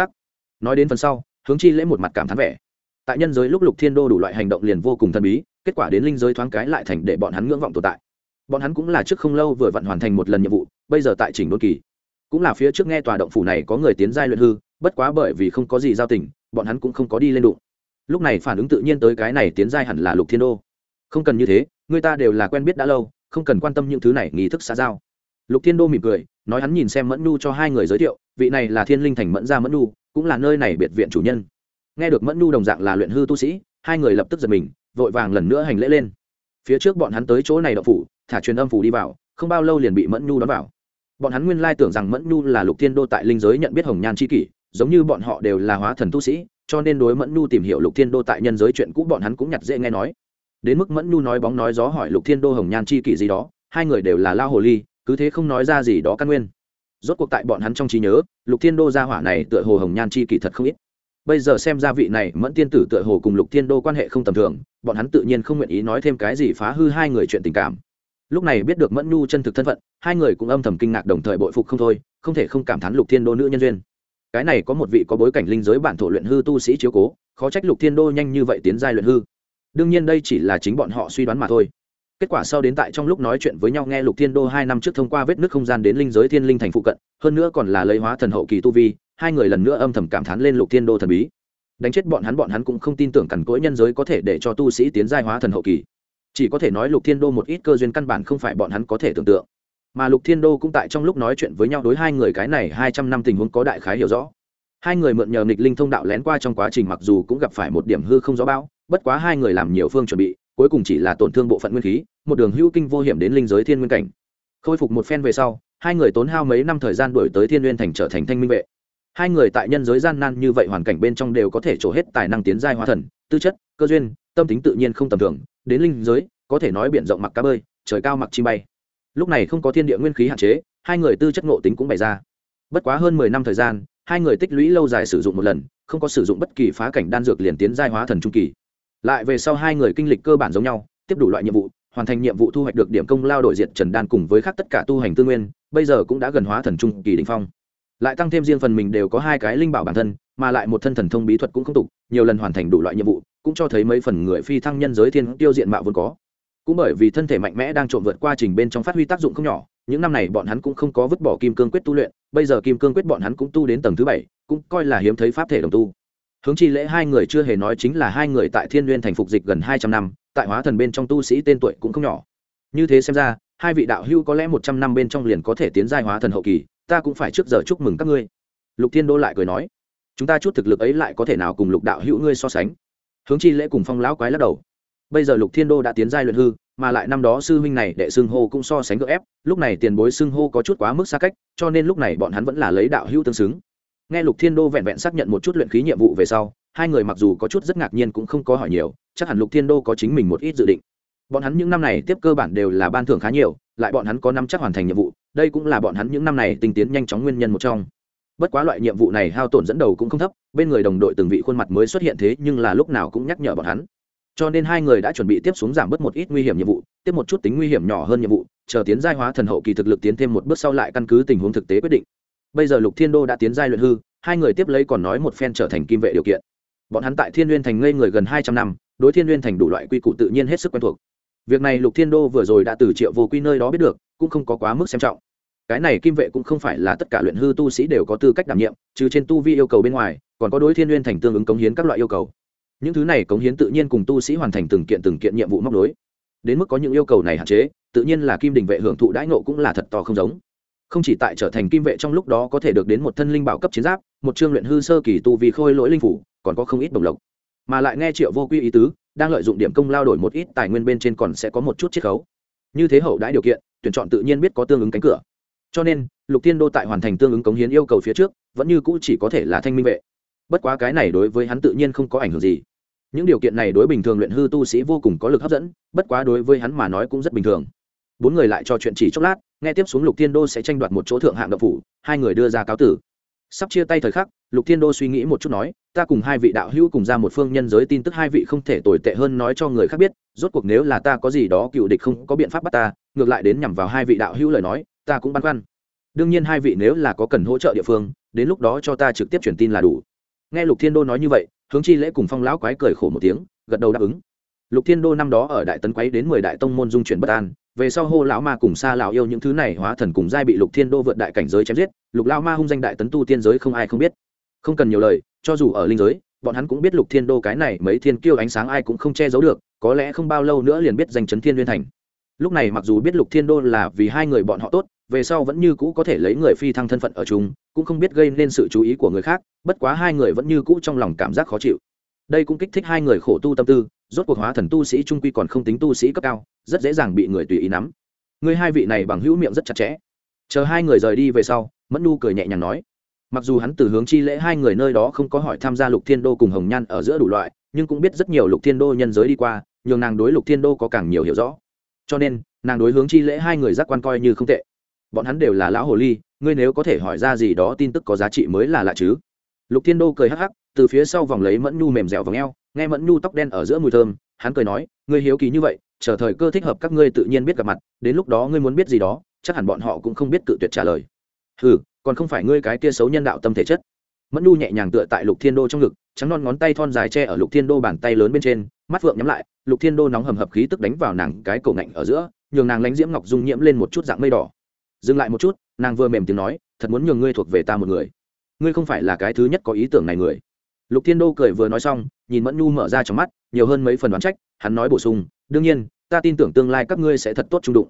nói đến phần sau, hướng chi lễ một mặt cảm thán vẻ. Tại nhân giới lúc lục thiên đô đủ loại hành động liền vô cùng thần bí, kết quả đến linh giới thoáng cái lại thành để bọn hắn ngưỡng vọng tồn tại. Bọn hắn cũng là trước không lâu vừa vặn hoàn thành một lần nhiệm vụ, bây giờ tại chỉnh đô kỳ. Cũng là phía trước nghe tòa động phủ này có người tiến giai luyện hư, bất quá bởi vì không có gì giao tình, bọn hắn cũng không có đi lên đụng. Lúc này phản ứng tự nhiên tới cái này tiến giai hẳn là lục thiên đô. Không cần như thế, người ta đều là quen biết đã lâu, không cần quan tâm những thứ này nghi thức xã giao. Lục thiên đô mỉm cười, nói hắn nhìn xem mẫn nhu cho hai người giới thiệu vị này là thiên linh thành mẫn gia mẫn Nu, cũng là nơi này biệt viện chủ nhân. Nghe được mẫn Nu đồng dạng là luyện hư tu sĩ hai người lập tức giật mình vội vàng lần nữa hành lễ lên. Phía trước bọn hắn tới chỗ này đậu phủ thả truyền âm phủ đi vào không bao lâu liền bị mẫn Nu đón vào. Bọn hắn nguyên lai tưởng rằng mẫn Nu là lục thiên đô tại linh giới nhận biết hồng nhan c h i kỷ giống như bọn họ đều là hóa thần tu sĩ cho nên đối mẫn Nu tìm hiểu lục thiên đô tại nhân giới chuyện cũ bọn hắn cũng nhặt dễ nghe nói. Đến mức mẫn Nu nói bóng nói gió hỏi lục thiên đô hồng nhan c h i kỷ gì đó hai người đều là lao hồ ly cứ thế không nói ra gì đó căn nguyên rốt cuộc tại bọn hắn trong trí nhớ, lục thiên đô gia hỏa này tựa hồ hồng nhan chi kỳ thật không ít. Bây giờ xem ra vị này mẫn tiên tử tựa hồ cùng lục thiên đô quan hệ không tầm thường, bọn hắn tự nhiên không nguyện ý nói thêm cái gì phá hư hai người chuyện tình cảm. Lúc này biết được mẫn nhu chân thực thân phận, hai người cũng âm thầm kinh ngạc đồng thời bội phục không thôi, không thể không cảm thán lục thiên đô nữ nhân duyên. Cái này có một vị có bối cảnh linh giới bản thổ luyện hư tu sĩ chiếu cố, khó trách lục thiên đô nhanh như vậy tiến giai luyện hư. Đương nhiên đây chỉ là chính bọn họ suy đoán mà thôi kết quả sau đến tại trong lúc nói chuyện với nhau nghe lục thiên đô hai năm trước thông qua vết nước không gian đến linh giới thiên linh thành phụ cận hơn nữa còn là lấy hóa thần hậu kỳ tu vi hai người lần nữa âm thầm cảm thán lên lục thiên đô thần bí. Đánh chết bọn hắn bọn hắn cũng không tin tưởng cằn cỗi nhân giới có thể để cho tu sĩ tiến giai hóa thần hậu kỳ. Chỉ có thể nói lục thiên đô một ít cơ duyên căn bản không phải bọn hắn có thể tưởng tượng. Mà lục thiên đô cũng tại trong lúc nói chuyện với nhau đối hai người cái này hai trăm năm tình huống có đại khái hiểu rõ. Hai người mượn nhờ nghịch linh thông đạo lén qua trong quá trình mặc dù cũng gặp phải một điểm hư không rõ bao, bất quá hai người làm nhiều phương chuẩn bị cuối cùng chỉ là tổn thương bộ phận nguyên khí, một đường hữu kinh vô hiểm đến linh giới thiên nguyên cảnh. Khôi phục một phen về sau, hai người tốn hao mấy năm thời gian đổi tới thiên nguyên thành trở thành thanh minh vệ. Hai người tại nhân giới gian nan như vậy hoàn cảnh bên trong đều có thể trổ hết tài năng tiến giai hóa thần, tư chất, cơ duyên, tâm tính tự nhiên không tầm thường, đến linh giới, có thể nói biển rộng mặc cá bơi, trời cao mặc chi bay. Lúc này không có thiên địa nguyên khí hạn chế, hai người tư chất ngộ tính cũng bày ra. Bất quá hơn mười năm thời gian, hai người tích lũy lâu dài sử dụng một lần, không có sử dụng bất kỳ phá cảnh đan dược liền tiến giai hóa thần trung kỳ lại về sau hai người kinh lịch cơ bản giống nhau, tiếp đủ loại nhiệm vụ, hoàn thành nhiệm vụ thu hoạch được điểm công lao đổi diệt trần đan cùng với khác tất cả tu hành tư nguyên, bây giờ cũng đã gần hóa thần trung kỳ đình phong. Lại tăng thêm riêng phần mình đều có hai cái linh bảo bản thân, mà lại một thân thần thông bí thuật cũng không tục, nhiều lần hoàn thành đủ loại nhiệm vụ, cũng cho thấy mấy phần người phi thăng nhân giới thiên tiêu diện mạo vốn có. Cũng bởi vì thân thể mạnh mẽ đang trộm vượt qua trình bên trong phát huy tác dụng không nhỏ, những năm này bọn hắn cũng không có vứt bỏ kim cương quyết tu luyện, bây giờ kim cương quyết bọn hắn cũng tu đến tầng thứ bảy, cũng coi là hiếm thấy pháp thể đồng tu hướng chi lễ hai người chưa hề nói chính là hai người tại thiên n g u y ê n thành phục dịch gần hai trăm năm, tại hóa thần bên trong tu sĩ tên tuổi cũng không nhỏ. Như thế xem ra, hai vị đạo hưu có lẽ một trăm năm bên trong liền có thể tiến giai hóa thần hậu kỳ, ta cũng phải trước giờ chúc mừng các ngươi. Lục thiên đô lại cười nói, chúng ta chút thực lực ấy lại có thể nào cùng lục đạo hữu ngươi so sánh? Hướng chi lễ cùng phong lão quái lắc đầu. Bây giờ lục thiên đô đã tiến giai luyện hư, mà lại năm đó sư huynh này đệ xưng hô cũng so sánh gỡ ép, lúc này tiền bối xưng hô có chút quá mức xa cách, cho nên lúc này bọn hắn vẫn là lấy đạo hữu tương xứng nghe lục thiên đô vẹn vẹn xác nhận một chút luyện khí nhiệm vụ về sau, hai người mặc dù có chút rất ngạc nhiên cũng không có hỏi nhiều, chắc hẳn lục thiên đô có chính mình một ít dự định. Bọn hắn những năm này tiếp cơ bản đều là ban thưởng khá nhiều, lại bọn hắn có năm chắc hoàn thành nhiệm vụ, đây cũng là bọn hắn những năm này tinh tiến nhanh chóng nguyên nhân một trong. Bất quá loại nhiệm vụ này hao tổn dẫn đầu cũng không thấp, bên người đồng đội từng vị khuôn mặt mới xuất hiện thế nhưng là lúc nào cũng nhắc nhở bọn hắn. Cho nên hai người đã chuẩn bị tiếp xuống giảm bớt một ít nguy hiểm nhiệm vụ, tiếp một chút tính nguy hiểm nhỏ hơn nhiệm vụ, chờ tiến giai hóa thần hậu kỳ thực lực tiến thêm một bước sau lại căn cứ tình huống thực tế quyết định bây giờ lục thiên đô đã tiến giai luyện hư, hai người tiếp lấy còn nói một phen trở thành kim vệ điều kiện. Bọn hắn tại thiên n g u y ê n thành ngây người gần hai trăm năm, đối thiên n g u y ê n thành đủ loại quy củ tự nhiên hết sức quen thuộc. Việc này lục thiên đô vừa rồi đã từ triệu vô quy nơi đó biết được, cũng không có quá mức xem trọng. Cái này kim vệ cũng không phải là tất cả luyện hư tu sĩ đều có tư cách đảm nhiệm, trừ trên tu vi yêu cầu bên ngoài, còn có đối thiên n g u y ê n thành tương ứng cống hiến các loại yêu cầu. Những thứ này cống hiến tự nhiên cùng tu sĩ hoàn thành từng kiện từng kiện nhiệm vụ móc nối. Đến mức có những yêu cầu này hạn chế, tự nhiên là kim đình vệ hưởng thụ đãi nộ cũng là thật to không giống không chỉ tại trở thành kim vệ trong lúc đó có thể được đến một thân linh bảo cấp chiến giáp, một chương luyện hư sơ kỳ tu vì khôi lỗi linh phủ, còn có không ít đồng lộc. Mà lại nghe triệu vô quy ý tứ, đang lợi dụng điểm công lao đổi một ít tài nguyên bên trên còn sẽ có một chút chiết khấu. Như thế hậu đãi điều kiện, tuyển chọn tự nhiên biết có tương ứng cánh cửa. Cho nên, lục thiên đô tại hoàn thành tương ứng cống hiến yêu cầu phía trước, vẫn như cũ chỉ có thể là thanh minh vệ. Bất quá cái này đối với hắn tự nhiên không có ảnh hưởng gì. Những điều kiện này đối bình thường luyện hư tu sĩ vô cùng có lực hấp dẫn, bất quá đối với hắn mà nói cũng rất bình thường. Bốn người lại trò chuyện chỉ chốc lát nghe tiếp xuống lục thiên đô sẽ tranh đoạt một chỗ thượng hạng đậu phủ, hai người đưa ra cáo tử. Sắp chia tay thời khắc, lục thiên đô suy nghĩ một chút nói, ta cùng hai vị đạo hữu cùng ra một phương nhân giới, tin tức hai vị không thể tồi tệ hơn nói cho người khác biết, rốt cuộc nếu là ta có gì đó cựu địch không có biện pháp bắt ta, ngược lại đến nhằm vào hai vị đạo hữu lời nói, ta cũng băn khoăn. Đương nhiên hai vị nếu là có cần hỗ trợ địa phương, đến lúc đó cho ta trực tiếp truyền tin là đủ. Nghe lục thiên đô nói như vậy, hướng chi lễ cùng phong lão quái cười khổ một tiếng, gật đầu đáp ứng. Lục thiên đô năm đó ở đại tấn quấy đến mười đại tông môn dung chuyển bất an về sau hô lão ma cùng xa lão yêu những thứ này hóa thần cùng giai bị lục thiên đô vượt đại cảnh giới chém giết, lục lão ma hung danh đại tấn tu tiên giới không ai không biết. Không cần nhiều lời, cho dù ở linh giới, bọn hắn cũng biết lục thiên đô cái này mấy thiên kiêu ánh sáng ai cũng không che giấu được, có lẽ không bao lâu nữa liền biết danh chấn thiên liên thành. Lúc này mặc dù biết lục thiên đô là vì hai người bọn họ tốt, về sau vẫn như cũ có thể lấy người phi thăng thân phận ở chúng cũng không biết gây nên sự chú ý của người khác, bất quá hai người vẫn như cũ trong lòng cảm giác khó chịu đây cũng kích thích hai người khổ tu tâm tư, rốt cuộc hóa thần tu sĩ trung quy còn không tính tu sĩ cấp cao, rất dễ dàng bị người tùy ý nắm. Người hai vị này bằng hữu miệng rất chặt chẽ. Chờ hai người rời đi về sau, mẫn nu cười nhẹ nhàng nói, mặc dù hắn từ hướng chi lễ hai người nơi đó không có hỏi tham gia lục thiên đô cùng hồng nhan ở giữa đủ loại, nhưng cũng biết rất nhiều lục thiên đô nhân giới đi qua, nhường nàng đối lục thiên đô có càng nhiều hiểu rõ. Cho nên, nàng đối hướng chi lễ hai người giác quan coi như không tệ. Bọn hắn đều là lão hồ ly, ngươi nếu có thể hỏi ra gì đó tin tức có giá trị mới là lạ chứ. Lục thiên đô cười hắc hắc từ phía sau vòng lấy mẫn nhu mềm dẻo vòng eo, nghe mẫn nhu tóc đen ở giữa mùi thơm, hắn cười nói, ngươi hiếu kỳ như vậy, chờ thời cơ thích hợp các ngươi tự nhiên biết gặp mặt, đến lúc đó ngươi muốn biết gì đó, chắc hẳn bọn họ cũng không biết cự tuyệt trả lời. Ừ còn không phải ngươi cái kia xấu nhân đạo tâm thể chất. Mẫn nhu nhẹ nhàng tựa tại lục thiên đô trong ngực, trắng non ngón tay thon dài che ở lục thiên đô bàn tay lớn bên trên, mắt phượng nhắm lại, lục thiên đô nóng hầm hập khí tức đánh vào nàng cái cổ ngạnh ở giữa, nhường nàng lánh diễm ngọc dung nhiễm lên một chút dạng mây đỏ. Dừng lại một chút, nàng vừa mềm tiếng nói, thật muốn nhường ngươi thuộc về ta một người. Ngươi không phải là cái thứ nhất có ý tưởng này người lục thiên đô cười vừa nói xong, nhìn mẫn nhu mở ra trong mắt, nhiều hơn mấy phần đoán trách, hắn nói bổ sung, đương nhiên, ta tin tưởng tương lai các ngươi sẽ thật tốt trung đụng.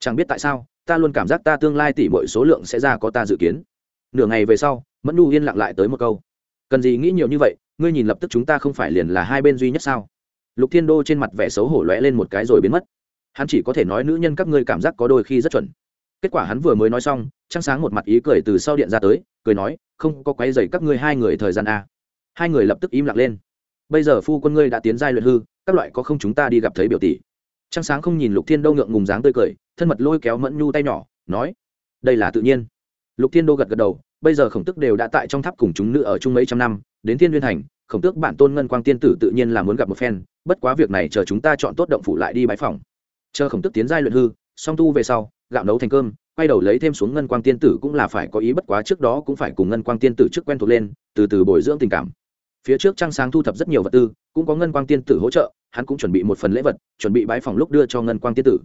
Chẳng biết tại sao, ta luôn cảm giác ta tương lai tỷ mọi số lượng sẽ ra có ta dự kiến. Nửa ngày về sau, mẫn nhu yên lặng lại tới một câu, cần gì nghĩ nhiều như vậy, ngươi nhìn lập tức chúng ta không phải liền là hai bên duy nhất sao? Lục thiên đô trên mặt vẻ xấu hổ lóe lên một cái rồi biến mất. Hắn chỉ có thể nói nữ nhân các ngươi cảm giác có đôi khi rất chuẩn. Kết quả hắn vừa mới nói xong, trăng sáng một mặt ý cười từ sau điện ra tới, cười nói, không có quấy dày các ngươi hai người thời gian a hai người lập tức im lặng lên. Bây giờ phu quân ngươi đã tiến giai luyện hư, các loại có không chúng ta đi gặp thấy biểu tỷ. Trăng sáng không nhìn lục thiên đô ngượng ngùng dáng tươi cười, thân mật lôi kéo mẫn nhu tay nhỏ, nói, đây là tự nhiên. Lục thiên đô gật gật đầu, bây giờ khổng tức đều đã tại trong tháp cùng chúng nữ ở chung mấy trăm năm, đến thiên viên thành, khổng tước bản tôn ngân quang tiên tử tự nhiên là muốn gặp một phen, bất quá việc này chờ chúng ta chọn tốt động phủ lại đi bãi phòng chờ khổng tức tiến giai luyện hư, song tu về sau, gạo nấu thành cơm, quay đầu lấy thêm xuống ngân quang tiên tử cũng là phải có ý bất quá trước đó cũng phải cùng ngân quang tiên tử trước quen thuộc lên, từ từ bồi dưỡng tình cảm phía trước trăng sáng thu thập rất nhiều vật tư, cũng có ngân quang tiên tử hỗ trợ, hắn cũng chuẩn bị một phần lễ vật, chuẩn bị bãi phòng lúc đưa cho ngân quang tiên tử.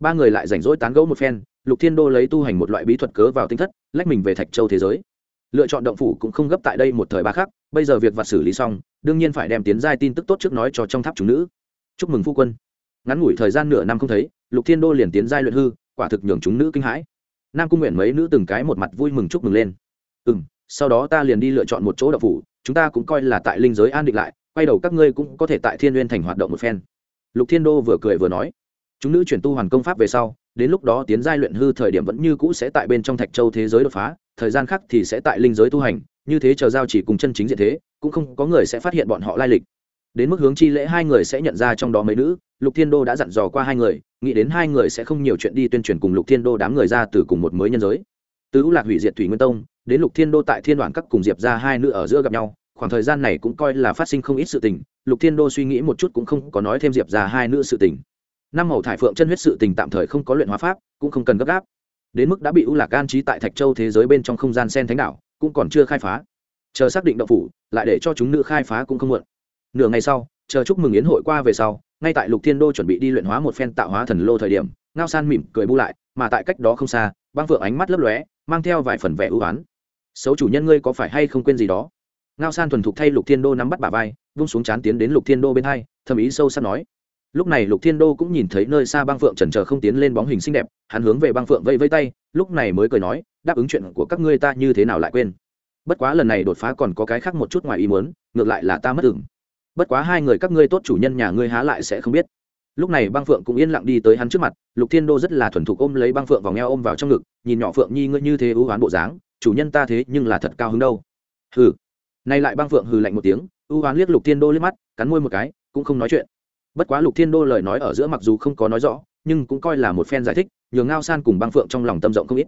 Ba người lại rảnh rỗi tán gẫu một phen, lục thiên đô lấy tu hành một loại bí thuật cớ vào tinh thất, lách mình về thạch châu thế giới. Lựa chọn động phủ cũng không gấp tại đây một thời ba khác bây giờ việc vặt xử lý xong, đương nhiên phải đem tiến giai tin tức tốt trước nói cho trong tháp chúng nữ. Chúc mừng phu quân. Ngắn ngủi thời gian nửa năm không thấy, lục thiên đô liền tiến giai luyện hư, quả thực nhường chúng nữ kinh hãi. Nam cung nguyện mấy nữ từng cái một mặt vui mừng chúc mừng lên. Ừ m sau đó ta liền đi lựa chọn một chỗ đậu phủ chúng ta cũng coi là tại linh giới an định lại, quay đầu các ngươi cũng có thể tại thiên n g u y ê n thành hoạt động một phen. Lục thiên đô vừa cười vừa nói, chúng nữ chuyển tu hoàn công pháp về sau, đến lúc đó tiến giai luyện hư thời điểm vẫn như cũ sẽ tại bên trong thạch châu thế giới đột phá, thời gian khác thì sẽ tại linh giới tu hành, như thế chờ giao chỉ cùng chân chính diện thế, cũng không có người sẽ phát hiện bọn họ lai lịch. Đến mức hướng chi lễ hai người sẽ nhận ra trong đó mấy nữ, lục thiên đô đã dặn dò qua hai người, nghĩ đến hai người sẽ không nhiều chuyện đi tuyên truyền cùng lục thiên đô đám người ra từ cùng một mới nhân giới. Tứ lạc hủy diệt thủy nguyên tông đến lục thiên đô tại thiên đoàn các cùng diệp ra hai nữ ở giữa gặp nhau, khoảng thời gian này cũng coi là phát sinh không ít sự tình, lục thiên đô suy nghĩ một chút cũng không có nói thêm diệp ra hai nữ sự tình. Năm màu thải phượng chân huyết sự tình tạm thời không có luyện hóa pháp, cũng không cần gấp gáp. Đến mức đã bị u lạc an trí tại thạch châu thế giới bên trong không gian sen thánh đảo, cũng còn chưa khai phá. Chờ xác định động phủ, lại để cho chúng nữ khai phá cũng không muộn. Nửa ngày sau, chờ chúc mừng yến hội qua về sau, ngay tại lục thiên đô chuẩn bị đi luyện hóa một phen tạo hóa thần lô thời điểm, ngao san mỉm cười bu lại, mà tại cách đó không xa, băng phượng ánh mắt lấp lóe, mang theo vài phần vẻ ưu oán xấu chủ nhân ngươi có phải hay không quên gì đó? Ngao san thuần thục thay lục thiên đô nắm bắt bà vai, vung xuống chán tiến đến lục thiên đô bên hai, thầm ý sâu sắc nói. Lúc này lục thiên đô cũng nhìn thấy nơi xa băng phượng trần trờ không tiến lên bóng hình xinh đẹp, hắn hướng về băng phượng vây vây tay, lúc này mới cười nói, đáp ứng chuyện của các ngươi ta như thế nào lại quên? Bất quá lần này đột phá còn có cái khác một chút ngoài ý muốn, ngược lại là ta mất ửng bất quá hai người các ngươi tốt chủ nhân nhà ngươi há lại sẽ không biết. Lúc này băng phượng cũng yên lặng đi tới hắn trước mặt, lục thiên đô rất là thuần thục ôm lấy băng phượng vào ngheo ôm vào trong ngực, nhìn nhỏ phượng nhi ngươi như thế ưu oán bộ dáng chủ nhân ta thế nhưng là thật cao hứng đâu. Hừ. Nay lại băng phượng hừ lạnh một tiếng ưu hoán liếc lục thiên đô liếc mắt, cắn môi một cái, cũng không nói chuyện. Bất quá lục thiên đô lời nói ở giữa mặc dù không có nói rõ, nhưng cũng coi là một phen giải thích, nhường ngao san cùng băng phượng trong lòng tâm rộng không ít.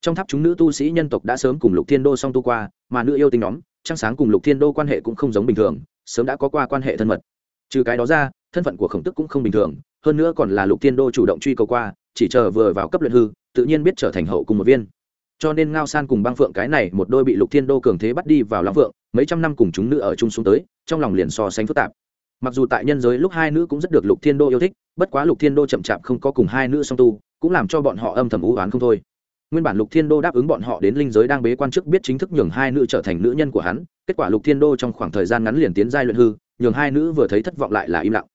Trong tháp chúng nữ tu sĩ nhân tộc đã sớm cùng lục thiên đô song tu qua, mà nữ yêu tinh nhóm, trăng sáng cùng lục thiên đô quan hệ cũng không giống bình thường, sớm đã có qua quan hệ thân mật. Trừ cái đó ra, thân phận của khổng tức cũng không bình thường, hơn nữa còn là lục thiên đô chủ động truy cầu qua, chỉ chờ vừa vào cấp luyện hư, tự nhiên biết trở thành hậu cùng một viên cho nên ngao san cùng băng phượng cái này một đôi bị lục thiên đô cường thế bắt đi vào long phượng, mấy trăm năm cùng chúng nữ ở chung xuống tới, trong lòng liền so sánh phức tạp. Mặc dù tại nhân giới lúc hai nữ cũng rất được lục thiên đô yêu thích, bất quá lục thiên đô chậm chạp không có cùng hai nữ song tu, cũng làm cho bọn họ âm thầm ú oán không thôi. Nguyên bản lục thiên đô đáp ứng bọn họ đến linh giới đang bế quan chức biết chính thức nhường hai nữ trở thành nữ nhân của hắn, kết quả lục thiên đô trong khoảng thời gian ngắn liền tiến giai luyện hư, nhường hai nữ vừa thấy thất vọng lại là im lặng.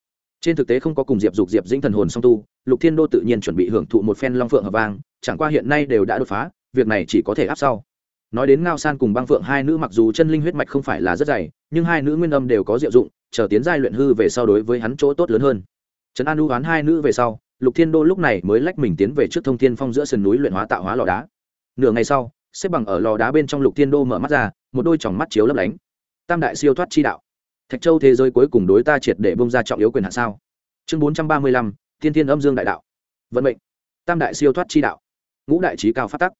Trên thực tế không có cùng diệp dục, diệp dĩnh thần hồn song tu, lục thiên đô tự nhiên chuẩn bị hưởng thụ một phen long phượng hợp vang, chẳng qua hiện nay đều đã đột phá việc này chỉ có thể áp sau. Nói đến ngao san cùng băng phượng, hai nữ mặc dù chân linh huyết mạch không phải là rất dày, nhưng hai nữ nguyên âm đều có diệu dụng, chờ tiến giai luyện hư về sau đối với hắn chỗ tốt lớn hơn. Trấn an lưu hoán hai nữ về sau, lục thiên đô lúc này mới lách mình tiến về trước thông thiên phong giữa sườn núi luyện hóa tạo hóa lò đá. Nửa ngày sau, xếp bằng ở lò đá bên trong lục thiên đô mở mắt ra, một đôi tròng mắt chiếu lấp lánh. Tam đại siêu thoát chi đạo. Thạch châu thế giới cuối cùng đối ta triệt để bông ra trọng yếu quyền hạn sao? Chương bốn trăm ba mươi lăm, thiên thiên âm dương đại đạo. Vận mệnh. Tam đại siêu thoát chi đạo. Ngũ đại trí cao phát tắc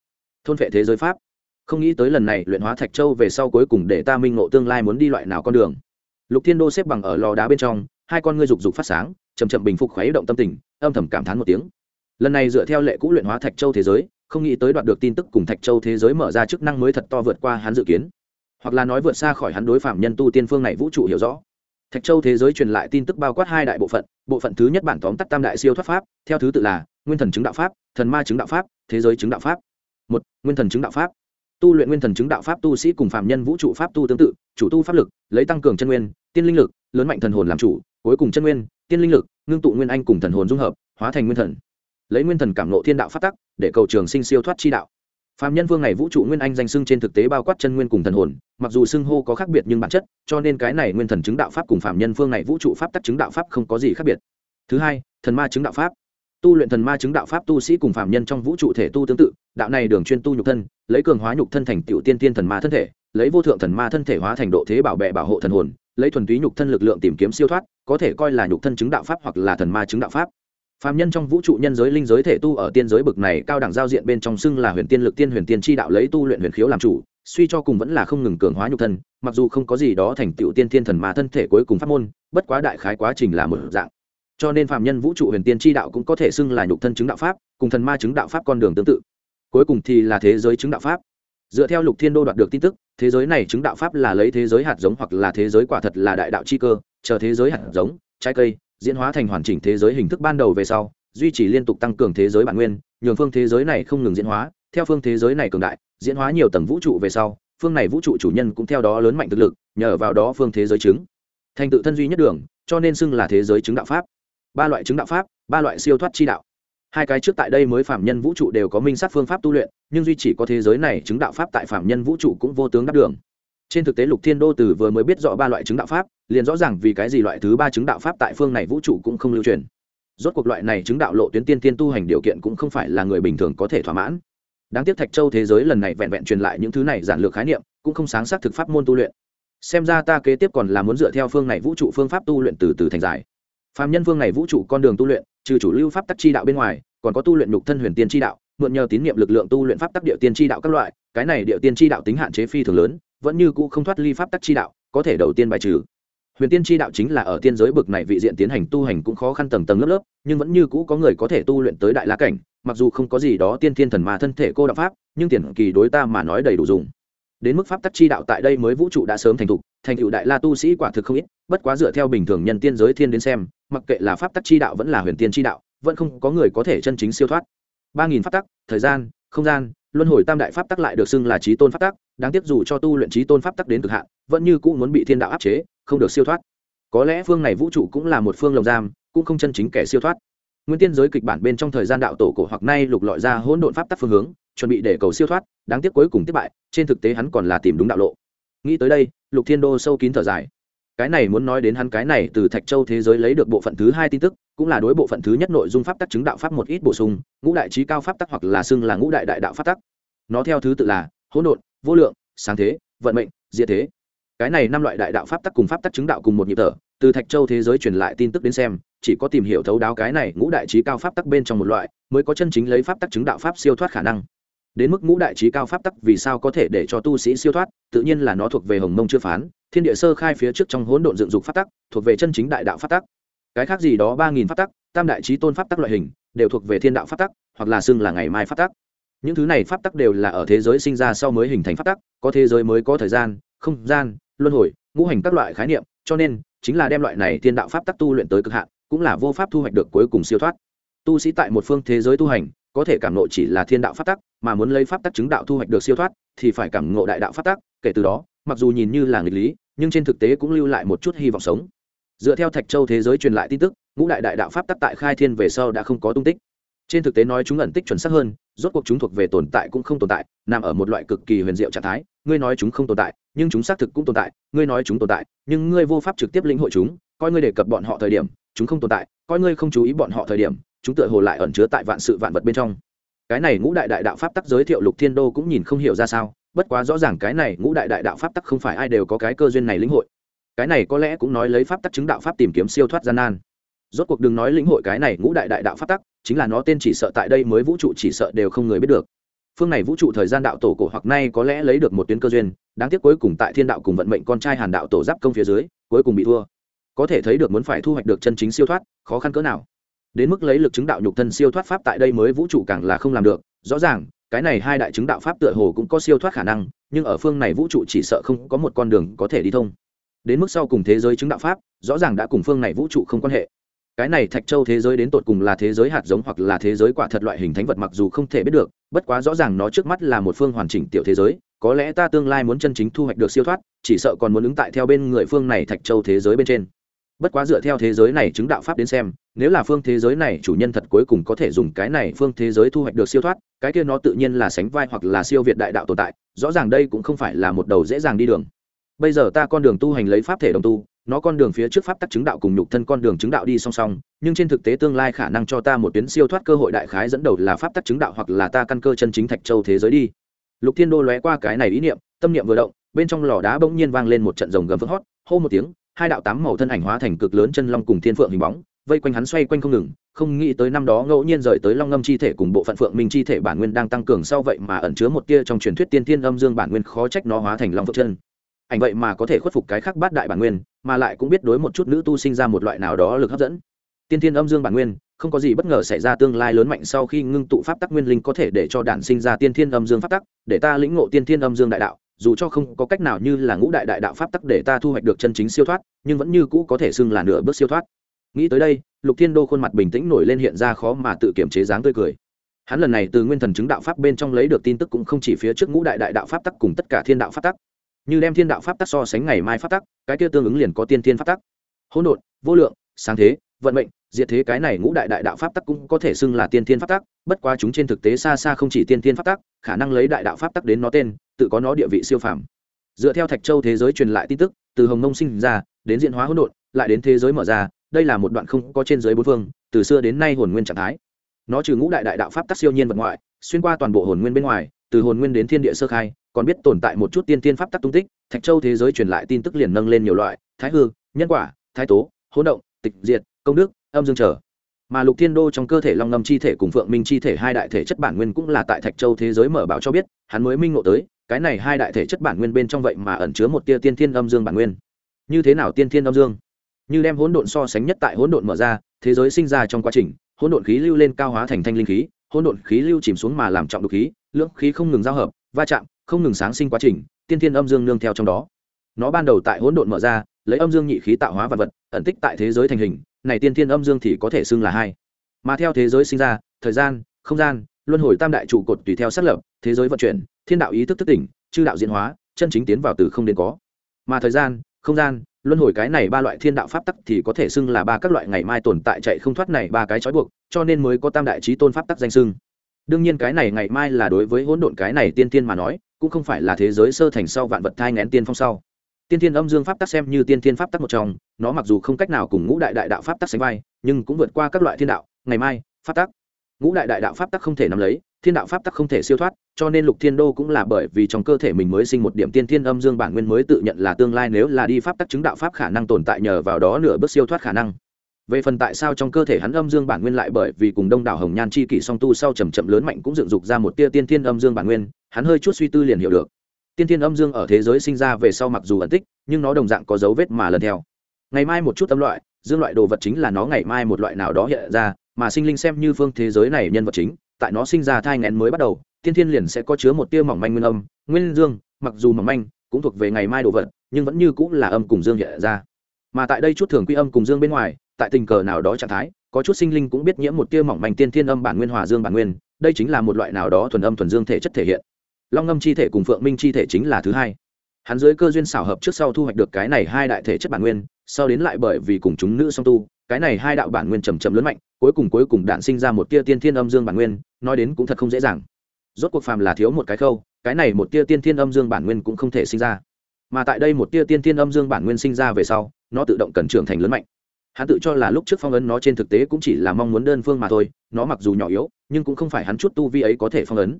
thôn vệ thế giới pháp. Không nghĩ tới lần này luyện hóa thạch châu về sau cuối cùng để ta minh ngộ tương lai muốn đi loại nào con đường. Lục thiên đô xếp bằng ở lò đá bên trong, hai con ngươi rục rục phát sáng chầm chậm bình phục khuấy động tâm tình, âm thầm cảm thán một tiếng. Lần này dựa theo lệ cũ luyện hóa thạch châu thế giới, không nghĩ tới đoạt được tin tức cùng thạch châu thế giới mở ra chức năng mới thật to vượt qua hắn dự kiến. Hoặc là nói vượt xa khỏi hắn đối phạm nhân tu tiên phương này vũ trụ hiểu rõ. Thạch châu thế giới truyền lại tin tức bao quát hai đại bộ phận bộ phận thứ nhất bản tóm tắt tam đại siêu thoát pháp, theo thứ tự là nguyên thần chứng đạo pháp, thần ma chứng đạo pháp, thế giới chứng đạo pháp một, nguyên thần chứng đạo pháp. Tu luyện nguyên thần chứng đạo pháp tu sĩ cùng phạm nhân vũ trụ pháp tu tương tự, chủ tu pháp lực, lấy tăng cường chân nguyên, tiên linh lực, lớn mạnh thần hồn làm chủ, cuối cùng chân nguyên, tiên linh lực, ngưng tụ nguyên anh cùng thần hồn dung hợp, hóa thành nguyên thần. Lấy nguyên thần cảm nộ thiên đạo phát tắc, để cầu trường sinh siêu thoát chi đạo. Phạm nhân vương này vũ trụ nguyên anh danh xưng trên thực tế bao quát chân nguyên cùng thần hồn, mặc dù xưng hô có khác biệt nhưng bản chất, cho nên cái này nguyên thần chứng đạo pháp cùng phạm nhân vương này vũ trụ pháp tắc chứng đạo pháp không có gì khác biệt. Thứ hai, thần ma chứng đạo pháp tu luyện thần ma chứng đạo pháp tu sĩ cùng phạm nhân trong vũ trụ thể tu tương tự, đạo này đường chuyên tu nhục thân, lấy cường hóa nhục thân thành tiểu tiên tiên thần ma thân thể, lấy vô thượng thần ma thân thể hóa thành độ thế bảo vệ bảo hộ thần hồn, lấy thuần túy nhục thân lực lượng tìm kiếm siêu thoát, có thể coi là nhục thân chứng đạo pháp hoặc là thần ma chứng đạo pháp. Phạm nhân trong vũ trụ nhân giới linh giới thể tu ở tiên giới bực này cao đẳng giao diện bên trong xưng là huyền tiên lực tiên huyền tiên tri đạo lấy tu luyện huyền khiếu làm chủ, suy cho cùng vẫn là không ngừng cường hóa nhục thân, mặc dù không có gì đó thành tựu tiên thiên thần ma thân thể cuối cùng pháp môn, bất quá đại khái quá trình là một dạng cho nên phạm nhân vũ trụ huyền tiên tri đạo cũng có thể xưng là nhục thân chứng đạo pháp cùng thần ma chứng đạo pháp con đường tương tự cuối cùng thì là thế giới chứng đạo pháp dựa theo lục thiên đô đoạt được tin tức thế giới này chứng đạo pháp là lấy thế giới hạt giống hoặc là thế giới quả thật là đại đạo chi cơ chờ thế giới hạt giống trái cây diễn hóa thành hoàn chỉnh thế giới hình thức ban đầu về sau duy trì liên tục tăng cường thế giới bản nguyên nhường phương thế giới này không ngừng diễn hóa theo phương thế giới này cường đại diễn hóa nhiều tầng vũ trụ về sau phương này vũ trụ chủ nhân cũng theo đó lớn mạnh thực lực nhờ vào đó phương thế giới chứng thành tự thân duy nhất đường cho nên xưng là thế giới chứng đạo pháp ba loại chứng đạo pháp, ba loại siêu thoát chi đạo. Hai cái trước tại đây mới phạm nhân vũ trụ đều có minh sát phương pháp tu luyện, nhưng duy chỉ có thế giới này chứng đạo pháp tại phạm nhân vũ trụ cũng vô tướng đáp đường. Trên thực tế lục thiên đô từ vừa mới biết rõ ba loại chứng đạo pháp, liền rõ ràng vì cái gì loại thứ ba chứng đạo pháp tại phương này vũ trụ cũng không lưu truyền. Rốt cuộc loại này chứng đạo lộ tuyến tiên tiên tu hành điều kiện cũng không phải là người bình thường có thể thỏa mãn. Đáng tiếc thạch châu thế giới lần này vẹn vẹn truyền lại những thứ này giản lược khái niệm, cũng không sáng xác thực pháp môn tu luyện. Xem ra ta kế tiếp còn là muốn dựa theo phương này vũ trụ phương pháp tu luyện từ từ thành giải. Phàm nhân Vương này vũ trụ con đường tu luyện, trừ chủ lưu pháp tắc chi đạo bên ngoài, còn có tu luyện nhục thân huyền tiên chi đạo, mượn nhờ tín nhiệm lực lượng tu luyện pháp tắc địa tiên chi đạo các loại, cái này địa tiên chi đạo tính hạn chế phi thường lớn, vẫn như cũ không thoát ly pháp tắc chi đạo, có thể đầu tiên bài trừ. Huyền tiên chi đạo chính là ở tiên giới bực này vị diện tiến hành tu hành cũng khó khăn tầng tầng lớp lớp, nhưng vẫn như cũ có người có thể tu luyện tới đại la cảnh, mặc dù không có gì đó tiên thiên thần mà thân thể cô đạo pháp, nhưng tiền kỳ đối ta mà nói đầy đủ dùng. Đến mức pháp tắc chi đạo tại đây mới vũ trụ đã sớm thành thục thành tựu đại la tu sĩ quả thực không ít, bất quá dựa theo bình thường nhân tiên giới thiên đến xem, mặc kệ là pháp tắc chi đạo vẫn là huyền tiên chi đạo, vẫn không có người có thể chân chính siêu thoát. Ba nghìn pháp tắc, thời gian, không gian, luân hồi tam đại pháp tắc lại được xưng là trí tôn pháp tắc, đáng tiếc dù cho tu luyện trí tôn pháp tắc đến cực hạn, vẫn như cũng muốn bị thiên đạo áp chế, không được siêu thoát. Có lẽ phương này vũ trụ cũng là một phương lồng giam, cũng không chân chính kẻ siêu thoát. Nguyên tiên giới kịch bản bên trong thời gian đạo tổ cổ hoặc nay lục lọi ra hỗn độn pháp tắc phương hướng, chuẩn bị để cầu siêu thoát, đáng tiếc cuối cùng thất bại, trên thực tế hắn còn là tìm đúng đạo lộ. Nghĩ tới đây lục thiên đô sâu kín thở dài. Cái này muốn nói đến hắn cái này từ thạch châu thế giới lấy được bộ phận thứ hai tin tức, cũng là đối bộ phận thứ nhất nội dung pháp tắc chứng đạo pháp một ít bổ sung, ngũ đại trí cao pháp tắc hoặc là xưng là ngũ đại đại đạo pháp tắc. Nó theo thứ tự là hỗn độn, vô lượng, sáng thế, vận mệnh, diệt thế. Cái này năm loại đại đạo pháp tắc cùng pháp tắc chứng đạo cùng một nhịp thở, từ thạch châu thế giới truyền lại tin tức đến xem, chỉ có tìm hiểu thấu đáo cái này ngũ đại trí cao pháp tắc bên trong một loại, mới có chân chính lấy pháp tắc chứng đạo pháp siêu thoát khả năng đến mức ngũ đại trí cao pháp tắc vì sao có thể để cho tu sĩ siêu thoát, tự nhiên là nó thuộc về hồng mông chưa phán, thiên địa sơ khai phía trước trong hỗn độn dựng dục pháp tắc, thuộc về chân chính đại đạo pháp tắc. Cái khác gì đó ba nghìn pháp tắc, tam đại trí tôn pháp tắc loại hình, đều thuộc về thiên đạo pháp tắc, hoặc là xưng là ngày mai pháp tắc. Những thứ này pháp tắc đều là ở thế giới sinh ra sau mới hình thành pháp tắc, có thế giới mới có thời gian, không gian, luân hồi, ngũ hành các loại khái niệm, cho nên, chính là đem loại này thiên đạo pháp tắc tu luyện tới cực hạn, cũng là vô pháp thu hoạch được cuối cùng siêu thoát. Tu sĩ tại một phương thế giới tu hành có thể cảm ngộ chỉ là thiên đạo pháp tắc, mà muốn lấy pháp tắc chứng đạo thu hoạch được siêu thoát, thì phải cảm ngộ đại đạo pháp tắc. Kể từ đó, mặc dù nhìn như là nghịch lý, nhưng trên thực tế cũng lưu lại một chút hy vọng sống. Dựa theo thạch châu thế giới truyền lại tin tức, ngũ đại đại đạo pháp tắc tại khai thiên về sau đã không có tung tích. Trên thực tế nói chúng ẩn tích chuẩn xác hơn, rốt cuộc chúng thuộc về tồn tại cũng không tồn tại, nằm ở một loại cực kỳ huyền diệu trạng thái. Ngươi nói chúng không tồn tại, nhưng chúng xác thực cũng tồn tại. Ngươi nói chúng tồn tại, nhưng ngươi vô pháp trực tiếp lĩnh hội chúng. Coi ngươi đề cập bọn họ thời điểm, chúng không tồn tại. Coi ngươi không chú ý bọn họ thời điểm chúng tựa hồ lại ẩn chứa tại vạn sự vạn vật bên trong. Cái này ngũ đại đại đạo pháp tắc giới thiệu lục thiên đô cũng nhìn không hiểu ra sao, bất quá rõ ràng cái này ngũ đại đại đạo pháp tắc không phải ai đều có cái cơ duyên này lĩnh hội. Cái này có lẽ cũng nói lấy pháp tắc chứng đạo pháp tìm kiếm siêu thoát gian nan. Rốt cuộc đừng nói lĩnh hội cái này ngũ đại đại đạo pháp tắc, chính là nó tên chỉ sợ tại đây mới vũ trụ chỉ sợ đều không người biết được. Phương này vũ trụ thời gian đạo tổ cổ hoặc nay có lẽ lấy được một tuyến cơ duyên, đáng tiếc cuối cùng tại thiên đạo cùng vận mệnh con trai hàn đạo tổ giáp công phía dưới, cuối cùng bị thua. Có thể thấy được muốn phải thu hoạch được chân chính siêu thoát, khó khăn cỡ nào đến mức lấy lực chứng đạo nhục thân siêu thoát pháp tại đây mới vũ trụ càng là không làm được. Rõ ràng, cái này hai đại chứng đạo pháp tựa hồ cũng có siêu thoát khả năng, nhưng ở phương này vũ trụ chỉ sợ không có một con đường có thể đi thông. Đến mức sau cùng thế giới chứng đạo pháp, rõ ràng đã cùng phương này vũ trụ không quan hệ. Cái này thạch châu thế giới đến tột cùng là thế giới hạt giống hoặc là thế giới quả thật loại hình thánh vật mặc dù không thể biết được, bất quá rõ ràng nó trước mắt là một phương hoàn chỉnh tiểu thế giới, có lẽ ta tương lai muốn chân chính thu hoạch được siêu thoát, chỉ sợ còn muốn ứng tại theo bên người phương này thạch châu thế giới bên trên. Bất quá dựa theo thế giới này chứng đạo pháp đến xem nếu là phương thế giới này chủ nhân thật cuối cùng có thể dùng cái này phương thế giới thu hoạch được siêu thoát, cái kia nó tự nhiên là sánh vai hoặc là siêu việt đại đạo tồn tại, rõ ràng đây cũng không phải là một đầu dễ dàng đi đường. Bây giờ ta con đường tu hành lấy pháp thể đồng tu, nó con đường phía trước pháp tắc chứng đạo cùng nhục thân con đường chứng đạo đi song song, nhưng trên thực tế tương lai khả năng cho ta một tuyến siêu thoát cơ hội đại khái dẫn đầu là pháp tắc chứng đạo hoặc là ta căn cơ chân chính thạch châu thế giới đi. Lục thiên đô lóe qua cái này ý niệm, tâm niệm vừa động, bên trong lò đá bỗng nhiên vang lên một trận rồng gầm phước hót, hô một tiếng, hai đạo tám màu thân ảnh hóa thành cực lớn chân long cùng thiên phượng hình bóng vây quanh hắn xoay quanh không ngừng, không nghĩ tới năm đó ngẫu nhiên rời tới long ngâm chi thể cùng bộ phận phượng minh chi thể bản nguyên đang tăng cường sau vậy mà ẩn chứa một tia trong truyền thuyết tiên tiên âm dương bản nguyên khó trách nó hóa thành long phượng chân. Ảnh vậy mà có thể khuất phục cái khác bát đại bản nguyên, mà lại cũng biết đối một chút nữ tu sinh ra một loại nào đó lực hấp dẫn. Tiên tiên âm dương bản nguyên, không có gì bất ngờ xảy ra tương lai lớn mạnh sau khi ngưng tụ pháp tắc nguyên linh có thể để cho đản sinh ra tiên thiên âm dương pháp tắc, để ta lĩnh ngộ tiên thiên âm dương đại đạo, dù cho không có cách nào như là ngũ đại đại đạo pháp tắc để ta thu hoạch được chân chính siêu thoát, nhưng vẫn như cũ có thể xưng là nửa bước siêu thoát nghĩ tới đây, lục thiên đô khuôn mặt bình tĩnh nổi lên hiện ra khó mà tự kiểm chế dáng tươi cười. Hắn lần này từ nguyên thần chứng đạo pháp bên trong lấy được tin tức cũng không chỉ phía trước ngũ đại đại đạo pháp tắc cùng tất cả thiên đạo pháp tắc. Như đem thiên đạo pháp tắc so sánh ngày mai pháp tắc, cái kia tương ứng liền có tiên thiên pháp tắc. Hỗn độn, vô lượng, sáng thế, vận mệnh, diệt thế cái này ngũ đại đại đạo pháp tắc cũng có thể xưng là tiên thiên pháp tắc, bất quá chúng trên thực tế xa xa không chỉ tiên thiên pháp tắc, khả năng lấy đại đạo pháp tắc đến nó tên, tự có nó địa vị siêu phàm. Dựa theo thạch châu thế giới truyền lại tin tức, từ hồng nông sinh ra, đến diễn hóa hỗn độn, lại đến thế giới mở ra đây là một đoạn không có trên dưới bốn phương, từ xưa đến nay hồn nguyên trạng thái. Nó trừ ngũ đại đại đạo pháp tắc siêu nhiên vật ngoại, xuyên qua toàn bộ hồn nguyên bên ngoài, từ hồn nguyên đến thiên địa sơ khai, còn biết tồn tại một chút tiên tiên pháp tắc tung tích, thạch châu thế giới truyền lại tin tức liền nâng lên nhiều loại, thái hư, nhân quả, thái tố, hỗn động, tịch diệt, công đức, âm dương trở. Mà lục thiên đô trong cơ thể long ngâm chi thể cùng phượng minh chi thể hai đại thể chất bản nguyên cũng là tại thạch châu thế giới mở báo cho biết, hắn mới minh ngộ tới, cái này hai đại thể chất bản nguyên bên trong vậy mà ẩn chứa một tia tiên thiên âm dương bản nguyên. Như thế nào tiên thiên âm dương? Như đem hỗn độn so sánh nhất tại hỗn độn mở ra, thế giới sinh ra trong quá trình, hỗn độn khí lưu lên cao hóa thành thanh linh khí, hỗn độn khí lưu chìm xuống mà làm trọng độc khí, lượng khí không ngừng giao hợp, va chạm, không ngừng sáng sinh quá trình, tiên thiên âm dương nương theo trong đó. Nó ban đầu tại hỗn độn mở ra, lấy âm dương nhị khí tạo hóa vật vật, ẩn tích tại thế giới thành hình, này tiên thiên âm dương thì có thể xưng là hai. Mà theo thế giới sinh ra, thời gian, không gian, luân hồi tam đại trụ cột tùy theo xác lập, thế giới vận chuyển, thiên đạo ý thức thức tỉnh, chư đạo diễn hóa, chân chính tiến vào từ không đến có. Mà thời gian, không gian luân hồi cái này ba loại thiên đạo pháp tắc thì có thể xưng là ba các loại ngày mai tồn tại chạy không thoát này ba cái trói buộc, cho nên mới có tam đại trí tôn pháp tắc danh xưng. Đương nhiên cái này ngày mai là đối với hỗn độn cái này tiên tiên mà nói, cũng không phải là thế giới sơ thành sau vạn vật thai ngén tiên phong sau. Tiên tiên âm dương pháp tắc xem như tiên tiên pháp tắc một trong, nó mặc dù không cách nào cùng ngũ đại đại đạo pháp tắc sánh vai, nhưng cũng vượt qua các loại thiên đạo, ngày mai, pháp tắc. Ngũ đại đại đạo pháp tắc không thể nắm lấy thiên đạo pháp tắc không thể siêu thoát, cho nên lục thiên đô cũng là bởi vì trong cơ thể mình mới sinh một điểm tiên thiên âm dương bản nguyên mới tự nhận là tương lai nếu là đi pháp tắc chứng đạo pháp khả năng tồn tại nhờ vào đó nửa bước siêu thoát khả năng. Về phần tại sao trong cơ thể hắn âm dương bản nguyên lại bởi vì cùng đông đảo hồng nhan chi kỷ song tu sau chầm chậm lớn mạnh cũng dựng dục ra một tia tiên thiên âm dương bản nguyên, hắn hơi chút suy tư liền hiểu được. Tiên thiên âm dương ở thế giới sinh ra về sau mặc dù ẩn tích, nhưng nó đồng dạng có dấu vết mà lần theo. Ngày mai một chút âm loại, dương loại đồ vật chính là nó ngày mai một loại nào đó hiện ra, mà sinh linh xem như phương thế giới này nhân vật chính tại nó sinh ra thai nghén mới bắt đầu, tiên thiên liền sẽ có chứa một tia mỏng manh nguyên âm, nguyên dương, mặc dù mỏng manh, cũng thuộc về ngày mai đồ vật, nhưng vẫn như cũng là âm cùng dương hiện ra. Mà tại đây chút thường quy âm cùng dương bên ngoài, tại tình cờ nào đó trạng thái, có chút sinh linh cũng biết nhiễm một tia mỏng manh tiên thiên âm bản nguyên hòa dương bản nguyên, đây chính là một loại nào đó thuần âm thuần dương thể chất thể hiện. Long âm chi thể cùng phượng minh chi thể chính là thứ hai. Hắn dưới cơ duyên xảo hợp trước sau thu hoạch được cái này hai đại thể chất bản nguyên, sau đến lại bởi vì cùng chúng nữ song tu, cái này hai đạo bản nguyên trầm trầm lớn mạnh, cuối cùng cuối cùng đạn sinh ra một tia tiên thiên âm dương bản nguyên nói đến cũng thật không dễ dàng. Rốt cuộc phàm là thiếu một cái khâu, cái này một tia tiên thiên âm dương bản nguyên cũng không thể sinh ra. Mà tại đây một tia tiên thiên âm dương bản nguyên sinh ra về sau, nó tự động cần trưởng thành lớn mạnh. Hắn tự cho là lúc trước phong ấn nó trên thực tế cũng chỉ là mong muốn đơn phương mà thôi, nó mặc dù nhỏ yếu, nhưng cũng không phải hắn chút tu vi ấy có thể phong ấn.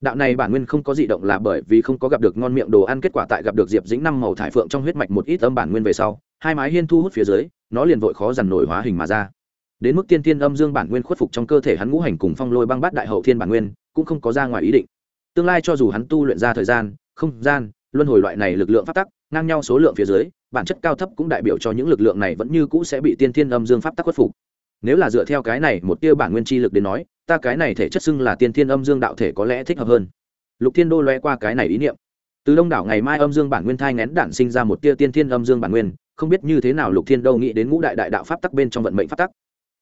Đạo này bản nguyên không có dị động là bởi vì không có gặp được ngon miệng đồ ăn, kết quả tại gặp được diệp dĩnh năm màu thải phượng trong huyết mạch một ít âm bản nguyên về sau, hai mái hiên thu hút phía dưới, nó liền vội khó dằn nổi hóa hình mà ra đến mức tiên tiên âm dương bản nguyên khuất phục trong cơ thể hắn ngũ hành cùng phong lôi băng bát đại hậu thiên bản nguyên, cũng không có ra ngoài ý định. Tương lai cho dù hắn tu luyện ra thời gian, không gian, luân hồi loại này lực lượng phát tắc, ngang nhau số lượng phía dưới, bản chất cao thấp cũng đại biểu cho những lực lượng này vẫn như cũ sẽ bị tiên thiên âm dương pháp tắc khuất phục. Nếu là dựa theo cái này một tia bản nguyên chi lực đến nói, ta cái này thể chất xưng là tiên thiên âm dương đạo thể có lẽ thích hợp hơn. Lục thiên đô loe qua cái này ý niệm. Từ đông đảo ngày mai âm dương bản nguyên thai ngén đản sinh ra một tia tiên thiên âm dương bản nguyên, không biết như thế nào lục thiên đô nghĩ đến ngũ đại đại đạo pháp tắc bên trong vận mệnh pháp tắc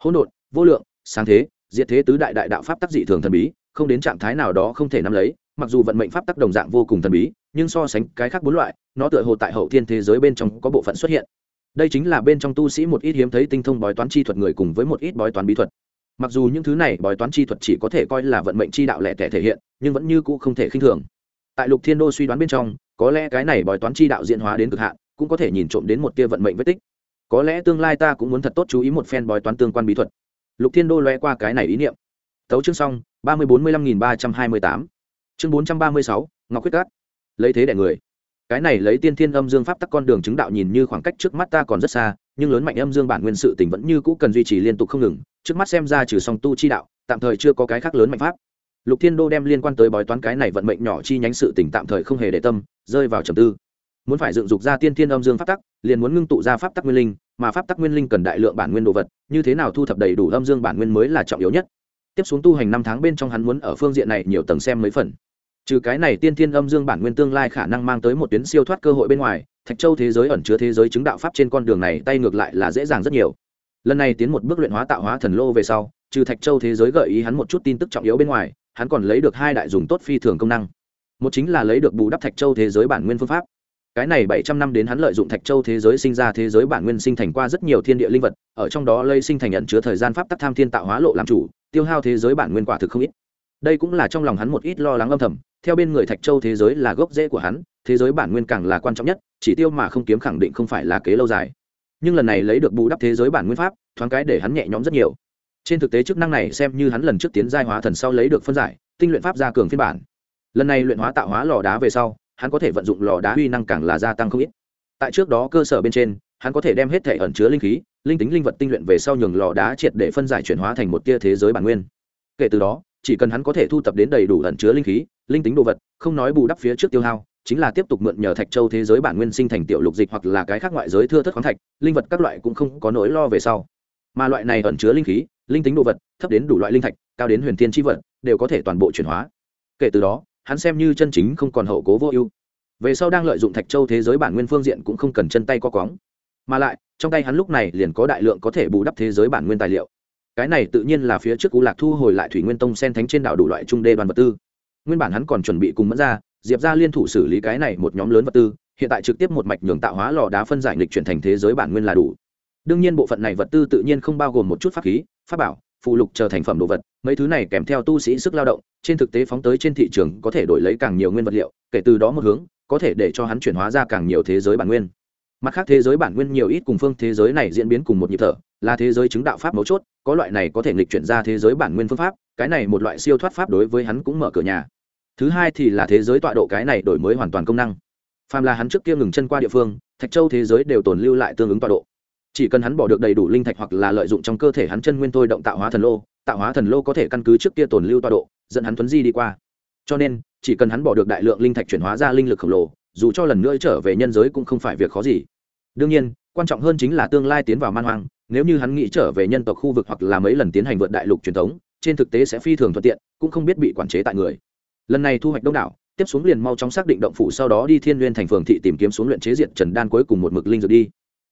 hỗn độn, vô lượng, sáng thế, diệt thế tứ đại đại đạo pháp tắc dị thường thần bí, không đến trạng thái nào đó không thể nắm lấy, mặc dù vận mệnh pháp tắc đồng dạng vô cùng thần bí, nhưng so sánh cái khác bốn loại, nó tựa hồ tại hậu thiên thế giới bên trong có bộ phận xuất hiện. Đây chính là bên trong tu sĩ một ít hiếm thấy tinh thông bói toán chi thuật người cùng với một ít bói toán bí thuật. Mặc dù những thứ này bói toán chi thuật chỉ có thể coi là vận mệnh chi đạo lẻ tẻ thể hiện, nhưng vẫn như cũ không thể khinh thường. Tại lục thiên đô suy đoán bên trong, có lẽ cái này bói toán chi đạo diễn hóa đến cực hạn, cũng có thể nhìn trộm đến một tia vận mệnh vết tích có lẽ tương lai ta cũng muốn thật tốt chú ý một phen bói toán tương quan bí thuật. Lục thiên đô loe qua cái này ý niệm. Tấu chương xong, ba mươi bốn mươi lăm nghìn ba trăm hai mươi tám. Chương bốn trăm ba mươi sáu, ngọc quyết cát. Lấy thế đẻ người. Cái này lấy tiên thiên âm dương pháp tắc con đường chứng đạo nhìn như khoảng cách trước mắt ta còn rất xa, nhưng lớn mạnh âm dương bản nguyên sự tình vẫn như cũ cần duy trì liên tục không ngừng, trước mắt xem ra trừ song tu chi đạo, tạm thời chưa có cái khác lớn mạnh pháp. Lục thiên đô đem liên quan tới bói toán cái này vận mệnh nhỏ chi nhánh sự tỉnh tạm thời không hề để tâm, rơi vào trầm tư. Muốn phải dựng dục ra tiên thiên âm dương pháp tắc, liền muốn ngưng tụ ra pháp tắc nguyên linh mà pháp tắc nguyên linh cần đại lượng bản nguyên đồ vật, như thế nào thu thập đầy đủ âm dương bản nguyên mới là trọng yếu nhất. Tiếp xuống tu hành năm tháng bên trong hắn muốn ở phương diện này nhiều tầng xem mấy phần. Trừ cái này tiên thiên âm dương bản nguyên tương lai khả năng mang tới một tuyến siêu thoát cơ hội bên ngoài, thạch châu thế giới ẩn chứa thế giới chứng đạo pháp trên con đường này tay ngược lại là dễ dàng rất nhiều. Lần này tiến một bước luyện hóa tạo hóa thần lô về sau, trừ thạch châu thế giới gợi ý hắn một chút tin tức trọng yếu bên ngoài, hắn còn lấy được hai đại dùng tốt phi thường công năng. Một chính là lấy được bù đắp thạch châu thế giới bản nguyên phương pháp cái này bảy trăm năm đến hắn lợi dụng thạch châu thế giới sinh ra thế giới bản nguyên sinh thành qua rất nhiều thiên địa linh vật, ở trong đó lây sinh thành nhận chứa thời gian pháp tắc tham thiên tạo hóa lộ làm chủ, tiêu hao thế giới bản nguyên quả thực không ít. Đây cũng là trong lòng hắn một ít lo lắng âm thầm, theo bên người thạch châu thế giới là gốc rễ của hắn, thế giới bản nguyên càng là quan trọng nhất, chỉ tiêu mà không kiếm khẳng định không phải là kế lâu dài. Nhưng lần này lấy được bù đắp thế giới bản nguyên pháp, thoáng cái để hắn nhẹ nhõm rất nhiều. Trên thực tế chức năng này xem như hắn lần trước tiến giai hóa thần sau lấy được phân giải, tinh luyện pháp gia cường phiên bản. Lần này luyện hóa tạo hóa lò đá về sau hắn có thể vận dụng lò đá uy năng càng là gia tăng không ít. Tại trước đó cơ sở bên trên, hắn có thể đem hết thể ẩn chứa linh khí, linh tính linh vật tinh luyện về sau nhường lò đá triệt để phân giải chuyển hóa thành một tia thế giới bản nguyên. Kể từ đó, chỉ cần hắn có thể thu tập đến đầy đủ ẩn chứa linh khí, linh tính đồ vật, không nói bù đắp phía trước tiêu hao, chính là tiếp tục mượn nhờ thạch châu thế giới bản nguyên sinh thành tiểu lục dịch hoặc là cái khác ngoại giới thưa thất khoáng thạch, linh vật các loại cũng không có nỗi lo về sau. Mà loại này ẩn chứa linh khí, linh tính đồ vật, thấp đến đủ loại linh thạch, cao đến huyền thiên tri vật, đều có thể toàn bộ chuyển hóa. Kể từ đó hắn xem như chân chính không còn hậu cố vô ưu. Về sau đang lợi dụng thạch châu thế giới bản nguyên phương diện cũng không cần chân tay co quóng. Mà lại, trong tay hắn lúc này liền có đại lượng có thể bù đắp thế giới bản nguyên tài liệu. Cái này tự nhiên là phía trước cú lạc thu hồi lại thủy nguyên tông sen thánh trên đảo đủ loại trung đê đoàn vật tư. Nguyên bản hắn còn chuẩn bị cùng mẫn ra diệp ra liên thủ xử lý cái này một nhóm lớn vật tư, hiện tại trực tiếp một mạch nhường tạo hóa lò đá phân giải lịch chuyển thành thế giới bản nguyên là đủ. Đương nhiên bộ phận này vật tư tự nhiên không bao gồm một chút pháp khí, pháp bảo phụ lục trở thành phẩm đồ vật, mấy thứ này kèm theo tu sĩ sức lao động, trên thực tế phóng tới trên thị trường có thể đổi lấy càng nhiều nguyên vật liệu, kể từ đó một hướng, có thể để cho hắn chuyển hóa ra càng nhiều thế giới bản nguyên. Mặt khác thế giới bản nguyên nhiều ít cùng phương thế giới này diễn biến cùng một nhịp thở, là thế giới chứng đạo pháp mấu chốt, có loại này có thể nghịch chuyển ra thế giới bản nguyên phương pháp, cái này một loại siêu thoát pháp đối với hắn cũng mở cửa nhà. Thứ hai thì là thế giới tọa độ cái này đổi mới hoàn toàn công năng. Phàm là hắn trước kia ngừng chân qua địa phương, thạch châu thế giới đều tồn lưu lại tương ứng tọa độ chỉ cần hắn bỏ được đầy đủ linh thạch hoặc là lợi dụng trong cơ thể hắn chân nguyên thôi động tạo hóa thần lô, tạo hóa thần lô có thể căn cứ trước kia tồn lưu tọa độ, dẫn hắn thuấn di đi qua. Cho nên, chỉ cần hắn bỏ được đại lượng linh thạch chuyển hóa ra linh lực khổng lồ, dù cho lần nữa trở về nhân giới cũng không phải việc khó gì. Đương nhiên, quan trọng hơn chính là tương lai tiến vào man hoang, nếu như hắn nghĩ trở về nhân tộc khu vực hoặc là mấy lần tiến hành vượt đại lục truyền thống, trên thực tế sẽ phi thường thuận tiện, cũng không biết bị quản chế tại người. Lần này thu hoạch đông đảo, tiếp xuống liền mau chóng xác định động phủ sau đó đi thiên n thành phường thị tìm kiếm xuống luyện chế diện trần đan cuối cùng một mực linh dược đi.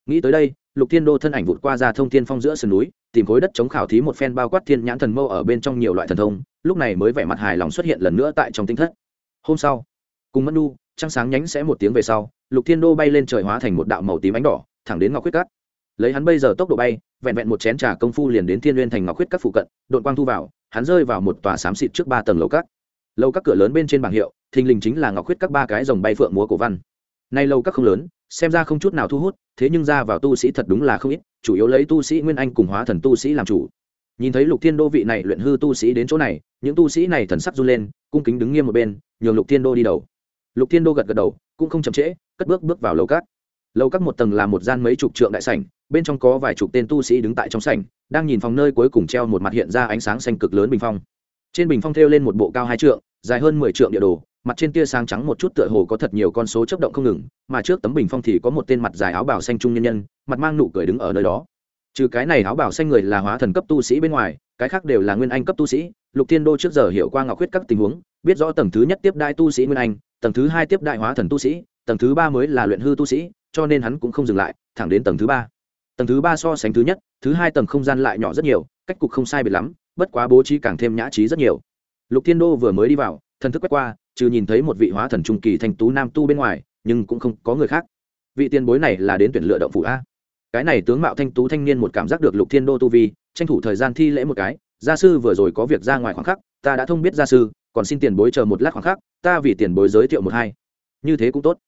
Nghĩ tới đây lục thiên đô thân ảnh vụt qua ra thông thiên phong giữa sườn núi, tìm khối đất chống khảo thí một phen bao quát thiên nhãn thần mâu ở bên trong nhiều loại thần thông, lúc này mới vẻ mặt hài lòng xuất hiện lần nữa tại trong tinh thất. Hôm sau, cùng mẫn nu trăng sáng nhánh sẽ một tiếng về sau, lục thiên đô bay lên trời hóa thành một đạo màu tím ánh đỏ, thẳng đến ngọc quyết cát. Lấy hắn bây giờ tốc độ bay, vẹn vẹn một chén trà công phu liền đến thiên liên thành ngọc quyết các phụ cận đội quang thu vào, hắn rơi vào một tòa xám xịt trước ba tầng lầu cắt. lâu các cửa lớn bên trên bảng hiệu, thình lình chính là ngọc quyết các ba cái dòng bay phượng múa cổ văn. Nay lâu các không lớn xem ra không chút nào thu hút, thế nhưng ra vào tu sĩ thật đúng là không ít, chủ yếu lấy tu sĩ nguyên anh cùng hóa thần tu sĩ làm chủ. Nhìn thấy lục thiên đô vị này luyện hư tu sĩ đến chỗ này, những tu sĩ này thần sắc run lên, cung kính đứng nghiêm một bên, nhường lục thiên đô đi đầu. Lục thiên đô gật gật đầu, cũng không chậm trễ, cất bước bước vào lầu cát. Lầu cát một tầng là một gian mấy chục trượng đại sảnh, bên trong có vài chục tên tu sĩ đứng tại trong sảnh, đang nhìn phòng nơi cuối cùng treo một mặt hiện ra ánh sáng xanh cực lớn bình phong. Trên bình phong thêu lên một bộ cao hai trượng, dài hơn mười trượng địa đồ mặt trên tia sáng trắng một chút tựa hồ có thật nhiều con số chấp động không ngừng, mà trước tấm bình phong thì có một tên mặt dài áo bào xanh trung nhân nhân, mặt mang nụ cười đứng ở nơi đó. Trừ cái này áo bào xanh người là hóa thần cấp tu sĩ bên ngoài, cái khác đều là nguyên anh cấp tu sĩ. Lục thiên đô trước giờ hiểu qua ngọc huyết các tình huống, biết rõ tầng thứ nhất tiếp đại tu sĩ nguyên anh, tầng thứ hai tiếp đại hóa thần tu sĩ, tầng thứ ba mới là luyện hư tu sĩ, cho nên hắn cũng không dừng lại, thẳng đến tầng thứ ba. Tầng thứ ba so sánh thứ nhất, thứ hai tầng không gian lại nhỏ rất nhiều, cách cục không sai biệt lắm, bất quá bố trí càng thêm nhã trí rất nhiều. Lục thiên đô vừa mới đi vào thần thức quét qua, trừ nhìn thấy một vị hóa thần trung kỳ thanh tú nam tu bên ngoài, nhưng cũng không có người khác. Vị tiền bối này là đến tuyển lựa động phủ a. Cái này tướng mạo thanh tú thanh niên một cảm giác được lục thiên đô tu vi, tranh thủ thời gian thi lễ một cái. Gia sư vừa rồi có việc ra ngoài khoảng khắc, ta đã thông biết gia sư, còn xin tiền bối chờ một lát khoảng khắc, ta vì tiền bối giới thiệu một hai. Như thế cũng tốt.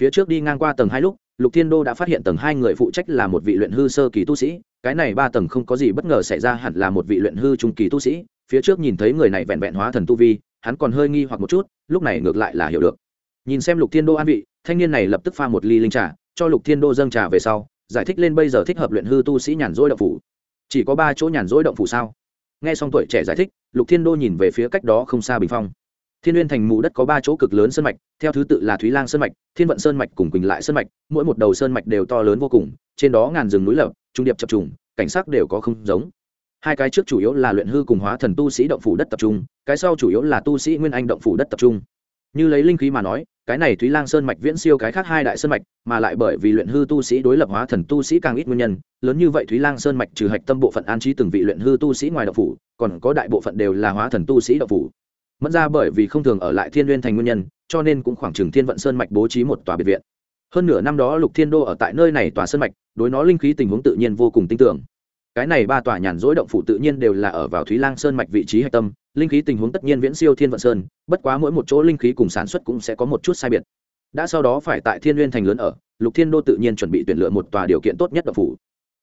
Phía trước đi ngang qua tầng hai lúc, lục thiên đô đã phát hiện tầng hai người phụ trách là một vị luyện hư sơ kỳ tu sĩ. Cái này ba tầng không có gì bất ngờ xảy ra hẳn là một vị luyện hư trung kỳ tu sĩ. Phía trước nhìn thấy người này vẹn vẹn hóa thần tu vi hắn còn hơi nghi hoặc một chút, lúc này ngược lại là hiểu được. Nhìn xem lục thiên đô an vị, thanh niên này lập tức pha một ly linh trà, cho lục thiên đô dâng trà về sau, giải thích lên bây giờ thích hợp luyện hư tu sĩ nhàn rỗi động phủ. Chỉ có ba chỗ nhàn rỗi động phủ sao? Nghe xong tuổi trẻ giải thích, lục thiên đô nhìn về phía cách đó không xa bình phong. Thiên n thành mù đất có ba chỗ cực lớn sơn mạch, theo thứ tự là thúy lang sơn mạch, thiên vận sơn mạch cùng quỳnh lại sơn mạch, mỗi một đầu sơn mạch đều to lớn vô cùng, trên đó ngàn rừng núi lợp trung điệp chập trùng, cảnh sắc đều có không giống hai cái trước chủ yếu là luyện hư cùng hóa thần tu sĩ động phủ đất tập trung, cái sau chủ yếu là tu sĩ nguyên anh động phủ đất tập trung. Như lấy linh khí mà nói, cái này thúy lang sơn mạch viễn siêu cái khác hai đại sơn mạch, mà lại bởi vì luyện hư tu sĩ đối lập hóa thần tu sĩ càng ít nguyên nhân, lớn như vậy thúy lang sơn mạch trừ hạch tâm bộ phận an trí từng vị luyện hư tu sĩ ngoài động phủ, còn có đại bộ phận đều là hóa thần tu sĩ động phủ. Mẫn ra bởi vì không thường ở lại thiên n thành nguyên nhân, cho nên cũng khoảng chừng thiên vận sơn mạch bố trí một tòa biệt viện. Hơn nửa năm đó lục thiên đô ở tại nơi này tòa sơn mạch, đối nó linh khí tình huống tự nhiên vô cùng tin tưởng cái này ba tòa nhàn rỗi động phủ tự nhiên đều là ở vào thúy lang sơn mạch vị trí hạch tâm, linh khí tình huống tất nhiên viễn siêu thiên vận sơn, bất quá mỗi một chỗ linh khí cùng sản xuất cũng sẽ có một chút sai biệt. Đã sau đó phải tại thiên n thành lớn ở, lục thiên đô tự nhiên chuẩn bị tuyển lựa một tòa điều kiện tốt nhất động phủ.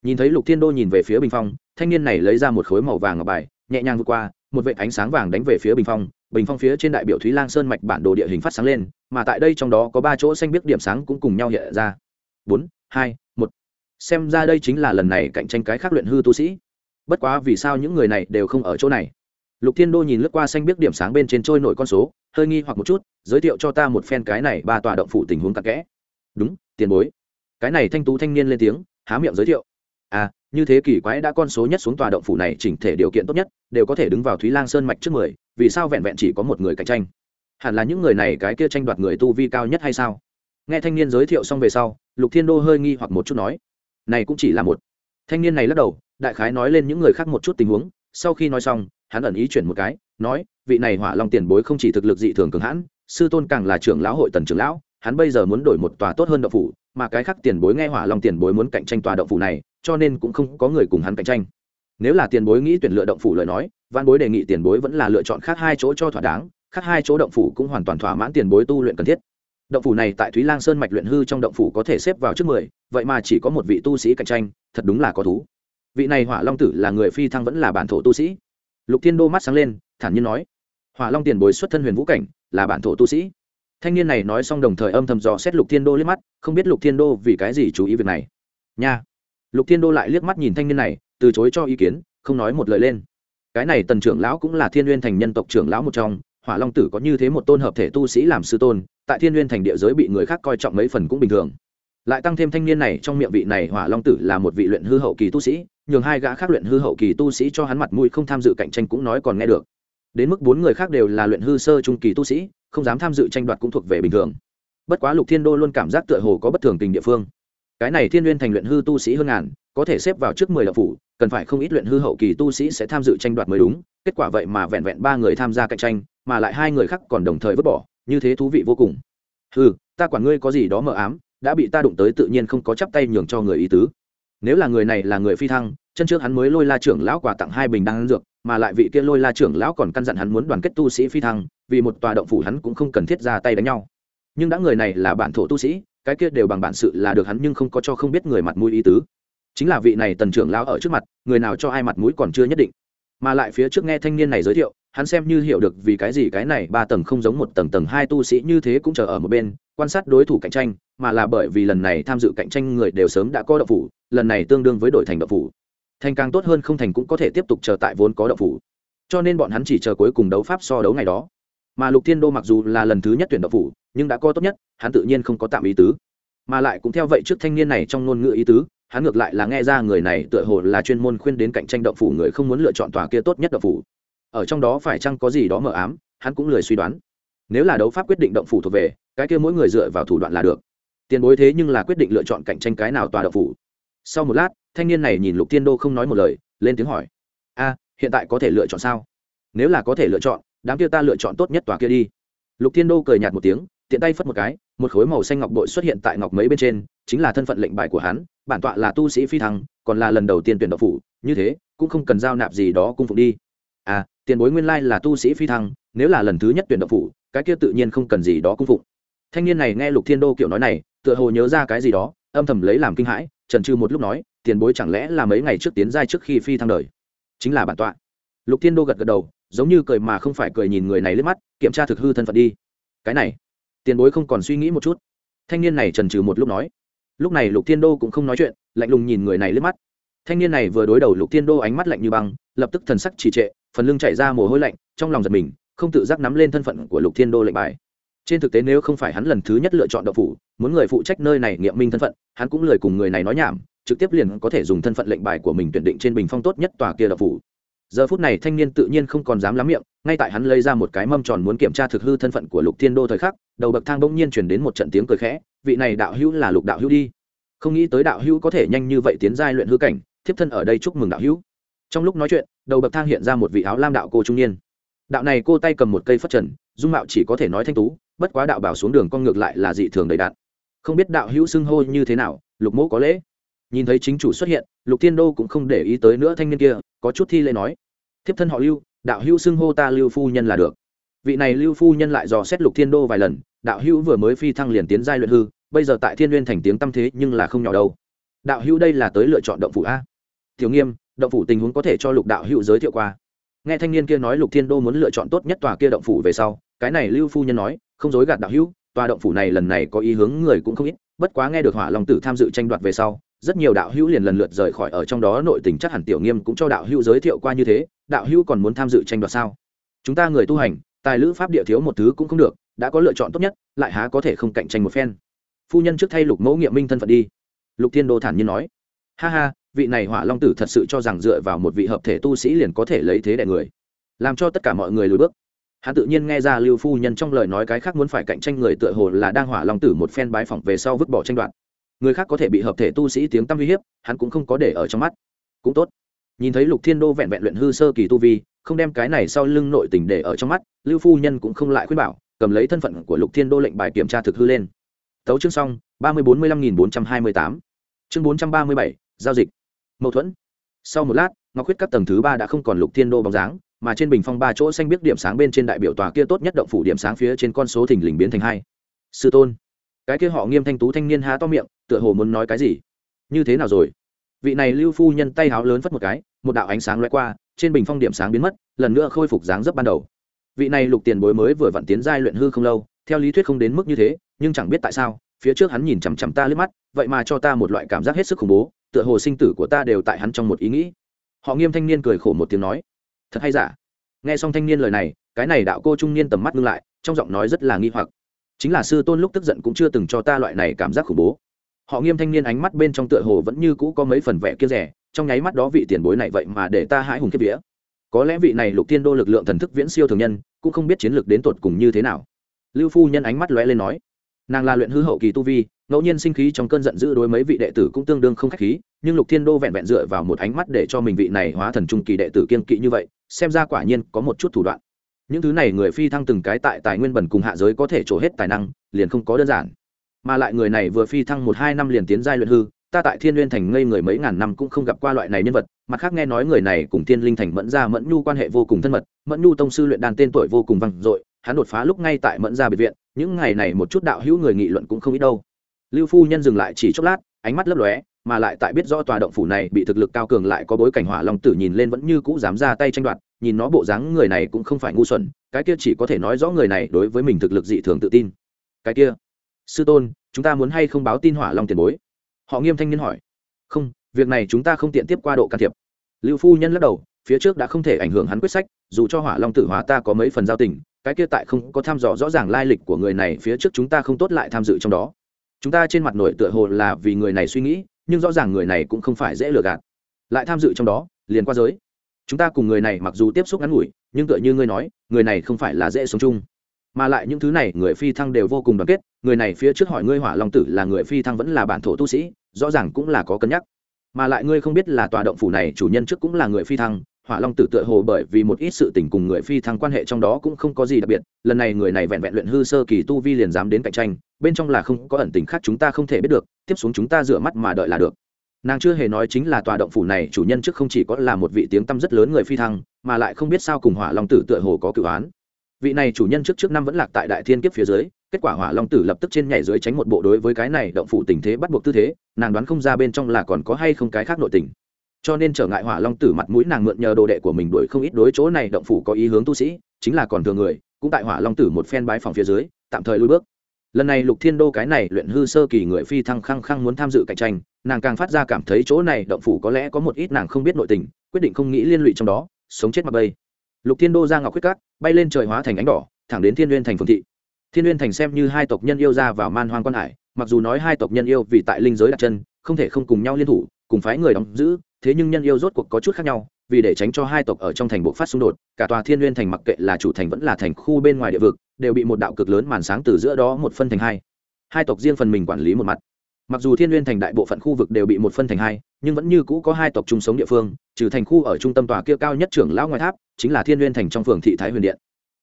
Nhìn thấy lục thiên đô nhìn về phía bình phong, thanh niên này lấy ra một khối màu vàng ngọc bài, nhẹ nhàng vượt qua, một vệ ánh sáng vàng đánh về phía bình phong. Bình phong phía trên đại biểu thúy lang sơn mạch bản đồ địa hình phát sáng lên, mà tại đây trong đó có ba chỗ xanh biết điểm sáng cũng cùng nhau hiện ra. Bốn, hai xem ra đây chính là lần này cạnh tranh cái khác luyện hư tu sĩ. Bất quá vì sao những người này đều không ở chỗ này? Lục thiên đô nhìn lướt qua xanh biết điểm sáng bên trên trôi nổi con số, hơi nghi hoặc một chút, giới thiệu cho ta một phen cái này ba tòa động phủ tình huống tắc kẽ. Đúng, tiền bối. Cái này thanh tú thanh niên lên tiếng, há miệng giới thiệu. À như thế kỷ quái đã con số nhất xuống tòa động phủ này chỉnh thể điều kiện tốt nhất, đều có thể đứng vào thúy lang sơn mạch trước mười, vì sao vẹn vẹn chỉ có một người cạnh tranh? Hẳn là những người này cái kia tranh đoạt người tu vi cao nhất hay sao? Nghe thanh niên giới thiệu xong về sau, lục thiên đô hơi nghi hoặc một chút nói này cũng chỉ là một. Thanh niên này lắc đầu, đại khái nói lên những người khác một chút tình huống, sau khi nói xong, hắn ẩn ý chuyển một cái, nói, vị này hỏa long tiền bối không chỉ thực lực dị thường cường hãn, sư tôn càng là trưởng lão hội tần trưởng lão, hắn bây giờ muốn đổi một tòa tốt hơn đậu phủ, mà cái khác tiền bối nghe hỏa long tiền bối muốn cạnh tranh tòa đậu phủ này, cho nên cũng không có người cùng hắn cạnh tranh. Nếu là tiền bối nghĩ tuyển lựa động phủ lời nói văn bối đề nghị tiền bối vẫn là lựa chọn khác hai chỗ cho thỏa đáng, khác hai chỗ động phủ cũng hoàn toàn thỏa mãn tiền bối tu luyện cần thiết động phủ này tại thúy lang sơn mạch luyện hư trong động phủ có thể xếp vào trước mười, vậy mà chỉ có một vị tu sĩ cạnh tranh, thật đúng là có thú. Vị này hỏa long tử là người phi thăng vẫn là bản thổ tu sĩ? Lục thiên đô mắt sáng lên, thản nhiên nói. Hỏa long tiền bối xuất thân huyền vũ cảnh, là bản thổ tu sĩ. Thanh niên này nói xong đồng thời âm thầm dò xét lục thiên đô liếc mắt, không biết lục thiên đô vì cái gì chú ý việc này. Nha. Lục thiên đô lại liếc mắt nhìn thanh niên này, từ chối cho ý kiến, không nói một lời lên. Cái này tần trưởng lão cũng là thiên n thành nhân tộc trưởng lão một trong hỏa long tử có như thế một tôn hợp thể tu sĩ làm sư tôn, tại thiên n thành địa giới bị người khác coi trọng mấy phần cũng bình thường. Lại tăng thêm thanh niên này, trong miệng vị này hỏa long tử là một vị luyện hư hậu kỳ tu sĩ, nhường hai gã khác luyện hư hậu kỳ tu sĩ cho hắn mặt mũi không tham dự cạnh tranh cũng nói còn nghe được. Đến mức bốn người khác đều là luyện hư sơ trung kỳ tu sĩ, không dám tham dự tranh đoạt cũng thuộc về bình thường. Bất quá lục thiên đô luôn cảm giác tựa hồ có bất thường tình địa phương. Cái này thiên n thành luyện hư tu sĩ hơn ngàn, có thể xếp vào trước mười lập phủ, cần phải không ít luyện hư hậu kỳ tu sĩ sẽ tham dự tranh đoạt mới đúng. Kết quả vậy mà vẹn vẹn ba người tham gia cạnh tranh mà lại hai người khác còn đồng thời vứt bỏ, như thế thú vị vô cùng. Ừ ta quản ngươi có gì đó mờ ám, đã bị ta đụng tới tự nhiên không có chắp tay nhường cho người ý tứ. Nếu là người này là người phi thăng, chân trước hắn mới lôi la trưởng lão quà tặng hai bình đan dược, mà lại vị kia lôi la trưởng lão còn căn dặn hắn muốn đoàn kết tu sĩ phi thăng, vì một tòa động phủ hắn cũng không cần thiết ra tay đánh nhau. Nhưng đã người này là bản thổ tu sĩ, cái kia đều bằng bản sự là được hắn nhưng không có cho không biết người mặt mũi ý tứ. Chính là vị này tần trưởng lão ở trước mặt, người nào cho ai mặt mũi còn chưa nhất định. Mà lại phía trước nghe thanh niên này giới thiệu hắn xem như hiểu được vì cái gì cái này ba tầng không giống một tầng tầng hai tu sĩ như thế cũng chờ ở một bên, quan sát đối thủ cạnh tranh, mà là bởi vì lần này tham dự cạnh tranh người đều sớm đã có đậu phủ, lần này tương đương với đổi thành đậu phủ. Thành càng tốt hơn không thành cũng có thể tiếp tục chờ tại vốn có đậu phủ. Cho nên bọn hắn chỉ chờ cuối cùng đấu pháp so đấu ngày đó. Mà lục thiên đô mặc dù là lần thứ nhất tuyển đậu phủ, nhưng đã có tốt nhất, hắn tự nhiên không có tạm ý tứ. Mà lại cũng theo vậy trước thanh niên này trong ngôn ngữ ý tứ, hắn ngược lại là nghe ra người này tựa hồ là chuyên môn khuyên đến cạnh tranh động phủ người không muốn lựa chọn tòa kia tốt nhất động phủ ở trong đó phải chăng có gì đó mờ ám, hắn cũng lười suy đoán. Nếu là đấu pháp quyết định động phủ thuộc về, cái kia mỗi người dựa vào thủ đoạn là được. Tiền bối thế nhưng là quyết định lựa chọn cạnh tranh cái nào tòa động phủ. Sau một lát, thanh niên này nhìn lục tiên đô không nói một lời, lên tiếng hỏi. A, hiện tại có thể lựa chọn sao? Nếu là có thể lựa chọn, đám kia ta lựa chọn tốt nhất tòa kia đi. Lục thiên đô cười nhạt một tiếng, tiện tay phất một cái, một khối màu xanh ngọc bội xuất hiện tại ngọc mấy bên trên, chính là thân phận lệnh bài của hắn, bản tọa là tu sĩ phi thăng, còn là lần đầu tiên tuyển độc phủ, như thế, cũng không cần giao nạp gì đó cung phục đi tiền bối nguyên lai là tu sĩ phi thăng, nếu là lần thứ nhất tuyển độc phủ, cái kia tự nhiên không cần gì đó cung phụng. Thanh niên này nghe lục thiên đô kiểu nói này, tựa hồ nhớ ra cái gì đó, âm thầm lấy làm kinh hãi, trần trừ một lúc nói, tiền bối chẳng lẽ là mấy ngày trước tiến giai trước khi phi thăng đời? Chính là bản tọa. Lục thiên đô gật gật đầu, giống như cười mà không phải cười nhìn người này lướt mắt, kiểm tra thực hư thân phận đi. Cái này, tiền bối không còn suy nghĩ một chút. Thanh niên này trần trừ một lúc nói. Lúc này lục thiên đô cũng không nói chuyện, lạnh lùng nhìn người này lướt mắt. Thanh niên này vừa đối đầu lục thiên đô ánh mắt lạnh như băng, lập tức thần sắc trì trệ phần lưng chảy ra mồ hôi lạnh, trong lòng giật mình, không tự giác nắm lên thân phận của lục thiên đô lệnh bài. Trên thực tế nếu không phải hắn lần thứ nhất lựa chọn đậu phủ, muốn người phụ trách nơi này nghiệm minh thân phận, hắn cũng lời cùng người này nói nhảm, trực tiếp liền có thể dùng thân phận lệnh bài của mình tuyển định trên bình phong tốt nhất tòa kia đậu phủ. Giờ phút này thanh niên tự nhiên không còn dám lắm miệng, ngay tại hắn lấy ra một cái mâm tròn muốn kiểm tra thực hư thân phận của lục thiên đô thời khắc, đầu bậc thang bỗng nhiên chuyển đến một trận tiếng cười khẽ, vị này đạo hữu là lục đạo hữu đi. Không nghĩ tới đạo hữu có thể nhanh như vậy tiến giai luyện hư cảnh, thiếp thân ở đây chúc mừng đạo hữu. Trong lúc nói chuyện đầu bậc thang hiện ra một vị áo lam đạo cô trung niên. Đạo này cô tay cầm một cây phất trần, dung mạo chỉ có thể nói thanh tú, bất quá đạo bảo xuống đường con ngược lại là dị thường đầy đạn không biết đạo hữu xưng hô như thế nào, lục mỗ có lễ. Nhìn thấy chính chủ xuất hiện, lục thiên đô cũng không để ý tới nữa thanh niên kia, có chút thi lễ nói. Thiếp thân họ lưu, đạo hữu xưng hô ta lưu phu nhân là được. Vị này lưu phu nhân lại dò xét lục thiên đô vài lần, đạo hữu vừa mới phi thăng liền tiến giai luyện hư, bây giờ tại thiên n thành tiếng tâm thế nhưng là không nhỏ đâu. Đạo hữu đây là tới lựa chọn động phủ a. Thiếu nghiêm động phủ tình huống có thể cho lục đạo hữu giới thiệu qua. Nghe thanh niên kia nói lục thiên đô muốn lựa chọn tốt nhất tòa kia động phủ về sau, cái này lưu phu nhân nói, không dối gạt đạo hữu, tòa động phủ này lần này có ý hướng người cũng không ít, bất quá nghe được hỏa long tử tham dự tranh đoạt về sau, rất nhiều đạo hữu liền lần lượt rời khỏi ở trong đó, nội tình chắc hẳn tiểu nghiêm cũng cho đạo hữu giới thiệu qua như thế, đạo hữu còn muốn tham dự tranh đoạt sao? Chúng ta người tu hành, tài lữ pháp địa thiếu một thứ cũng không được, đã có lựa chọn tốt nhất, lại há có thể không cạnh tranh một phen. Phu nhân trước thay lục mẫu nghiệm minh thân phận đi. Lục thiên đô thản nhiên nói. Ha ha vị này hỏa long tử thật sự cho rằng dựa vào một vị hợp thể tu sĩ liền có thể lấy thế đại người, làm cho tất cả mọi người lùi bước. Hắn tự nhiên nghe ra lưu phu nhân trong lời nói cái khác muốn phải cạnh tranh người tựa hồ là đang hỏa long tử một phen bái phỏng về sau vứt bỏ tranh đoạt. Người khác có thể bị hợp thể tu sĩ tiếng tăm uy hiếp, hắn cũng không có để ở trong mắt. Cũng tốt. Nhìn thấy lục thiên đô vẹn vẹn luyện hư sơ kỳ tu vi, không đem cái này sau lưng nội tình để ở trong mắt, lưu phu nhân cũng không lại khuyên bảo, cầm lấy thân phận của lục thiên đô lệnh bài kiểm tra thực hư lên. Tấu chương xong, ba mươi bốn mươi lăm nghìn bốn trăm hai mươi tám. Chương bốn trăm ba mươi bảy, giao dịch mâu thuẫn. Sau một lát, ngọc huyết các tầng thứ ba đã không còn lục thiên đô bóng dáng, mà trên bình phong ba chỗ xanh biết điểm sáng bên trên đại biểu tòa kia tốt nhất động phủ điểm sáng phía trên con số thình lình biến thành hai. Sư tôn. Cái kia họ nghiêm thanh tú thanh niên há to miệng, tựa hồ muốn nói cái gì? Như thế nào rồi? Vị này lưu phu nhân tay háo lớn phất một cái, một đạo ánh sáng loay qua, trên bình phong điểm sáng biến mất, lần nữa khôi phục dáng dấp ban đầu. Vị này lục tiền bối mới vừa vặn tiến giai luyện hư không lâu, theo lý thuyết không đến mức như thế, nhưng chẳng biết tại sao, phía trước hắn nhìn chằm chằm ta lướt mắt, vậy mà cho ta một loại cảm giác hết sức khủng bố tựa hồ sinh tử của ta đều tại hắn trong một ý nghĩ. Họ nghiêm thanh niên cười khổ một tiếng nói, thật hay giả? Nghe xong thanh niên lời này, cái này đạo cô trung niên tầm mắt ngưng lại, trong giọng nói rất là nghi hoặc. Chính là sư tôn lúc tức giận cũng chưa từng cho ta loại này cảm giác khủng bố. Họ nghiêm thanh niên ánh mắt bên trong tựa hồ vẫn như cũ có mấy phần vẻ kia rẻ, trong nháy mắt đó vị tiền bối này vậy mà để ta hãi hùng kiếp vía. Có lẽ vị này lục tiên đô lực lượng thần thức viễn siêu thường nhân, cũng không biết chiến lược đến tột cùng như thế nào. Lưu phu nhân ánh mắt lóe lên nói, nàng là luyện hư hậu kỳ tu vi ngẫu nhiên sinh khí trong cơn giận dữ đối mấy vị đệ tử cũng tương đương không khách khí, nhưng lục thiên đô vẹn vẹn dựa vào một ánh mắt để cho mình vị này hóa thần trung kỳ đệ tử kiên kỵ như vậy, xem ra quả nhiên có một chút thủ đoạn. Những thứ này người phi thăng từng cái tại tài nguyên bẩn cùng hạ giới có thể trổ hết tài năng, liền không có đơn giản. Mà lại người này vừa phi thăng một hai năm liền tiến giai luyện hư, ta tại thiên n thành ngây người mấy ngàn năm cũng không gặp qua loại này nhân vật, mặt khác nghe nói người này cùng thiên linh thành mẫn gia mẫn nhu quan hệ vô cùng thân mật, mẫn nhu tông sư luyện đàn tên tuổi vô cùng vang dội, hắn đột phá lúc ngay tại mẫn gia biệt viện, những ngày này một chút đạo hữu người nghị luận cũng không ít đâu lưu phu nhân dừng lại chỉ chốc lát, ánh mắt lấp lóe, mà lại tại biết rõ tòa động phủ này bị thực lực cao cường lại có bối cảnh hỏa long tử nhìn lên vẫn như cũ dám ra tay tranh đoạt, nhìn nó bộ dáng người này cũng không phải ngu xuẩn, cái kia chỉ có thể nói rõ người này đối với mình thực lực dị thường tự tin. Cái kia, sư tôn, chúng ta muốn hay không báo tin hỏa long tiền bối? Họ nghiêm thanh niên hỏi. Không, việc này chúng ta không tiện tiếp qua độ can thiệp. Lưu phu nhân lắc đầu, phía trước đã không thể ảnh hưởng hắn quyết sách, dù cho hỏa long tử hóa ta có mấy phần giao tình, cái kia tại không có thăm dò rõ ràng lai lịch của người này phía trước chúng ta không tốt lại tham dự trong đó chúng ta trên mặt nổi tựa hồ là vì người này suy nghĩ, nhưng rõ ràng người này cũng không phải dễ lừa gạt. Lại tham dự trong đó, liền qua giới. Chúng ta cùng người này mặc dù tiếp xúc ngắn ngủi, nhưng tựa như ngươi nói, người này không phải là dễ sống chung. Mà lại những thứ này, người phi thăng đều vô cùng đoàn kết, người này phía trước hỏi ngươi hỏa long tử là người phi thăng vẫn là bản thổ tu sĩ, rõ ràng cũng là có cân nhắc. Mà lại ngươi không biết là tòa động phủ này chủ nhân trước cũng là người phi thăng hỏa long tử tựa hồ bởi vì một ít sự tình cùng người phi thăng quan hệ trong đó cũng không có gì đặc biệt, lần này người này vẹn vẹn luyện hư sơ kỳ tu vi liền dám đến cạnh tranh, bên trong là không có ẩn tình khác chúng ta không thể biết được, tiếp xuống chúng ta rửa mắt mà đợi là được. Nàng chưa hề nói chính là tòa động phủ này chủ nhân trước không chỉ có là một vị tiếng tăm rất lớn người phi thăng, mà lại không biết sao cùng hỏa long tử tựa hồ có cựu án. Vị này chủ nhân trước trước năm vẫn lạc tại đại thiên kiếp phía dưới, kết quả hỏa long tử lập tức trên nhảy dưới tránh một bộ đối với cái này động phủ tình thế bắt buộc tư thế, nàng đoán không ra bên trong là còn có hay không cái khác nội tình cho nên trở ngại hỏa long tử mặt mũi nàng mượn nhờ đồ đệ của mình đuổi không ít đối chỗ này động phủ có ý hướng tu sĩ, chính là còn thường người, cũng tại hỏa long tử một phen bái phòng phía dưới, tạm thời lui bước. Lần này lục thiên đô cái này luyện hư sơ kỳ người phi thăng khăng khăng muốn tham dự cạnh tranh, nàng càng phát ra cảm thấy chỗ này động phủ có lẽ có một ít nàng không biết nội tình, quyết định không nghĩ liên lụy trong đó, sống chết mặc bây lục thiên đô ra ngọc quyết cát, bay lên trời hóa thành ánh đỏ, thẳng đến thiên n g u y ê n thành phương thị. Thiên n g u y ê n thành xem như hai tộc nhân yêu ra vào man hoang quan hải, mặc dù nói hai tộc nhân yêu vì tại linh giới đặt chân, không thể không cùng nhau liên thủ, cùng phái người đóng giữ thế nhưng nhân yêu rốt cuộc có chút khác nhau, vì để tránh cho hai tộc ở trong thành bộ phát xung đột, cả tòa thiên n g u y ê n thành mặc kệ là chủ thành vẫn là thành khu bên ngoài địa vực, đều bị một đạo cực lớn màn sáng từ giữa đó một phân thành hai. Hai tộc riêng phần mình quản lý một mặt. Mặc dù thiên n g u y ê n thành đại bộ phận khu vực đều bị một phân thành hai, nhưng vẫn như cũ có hai tộc chung sống địa phương, trừ thành khu ở trung tâm tòa kia cao nhất trưởng lão ngoài tháp, chính là thiên n g u y ê n thành trong phường thị thái huyền điện.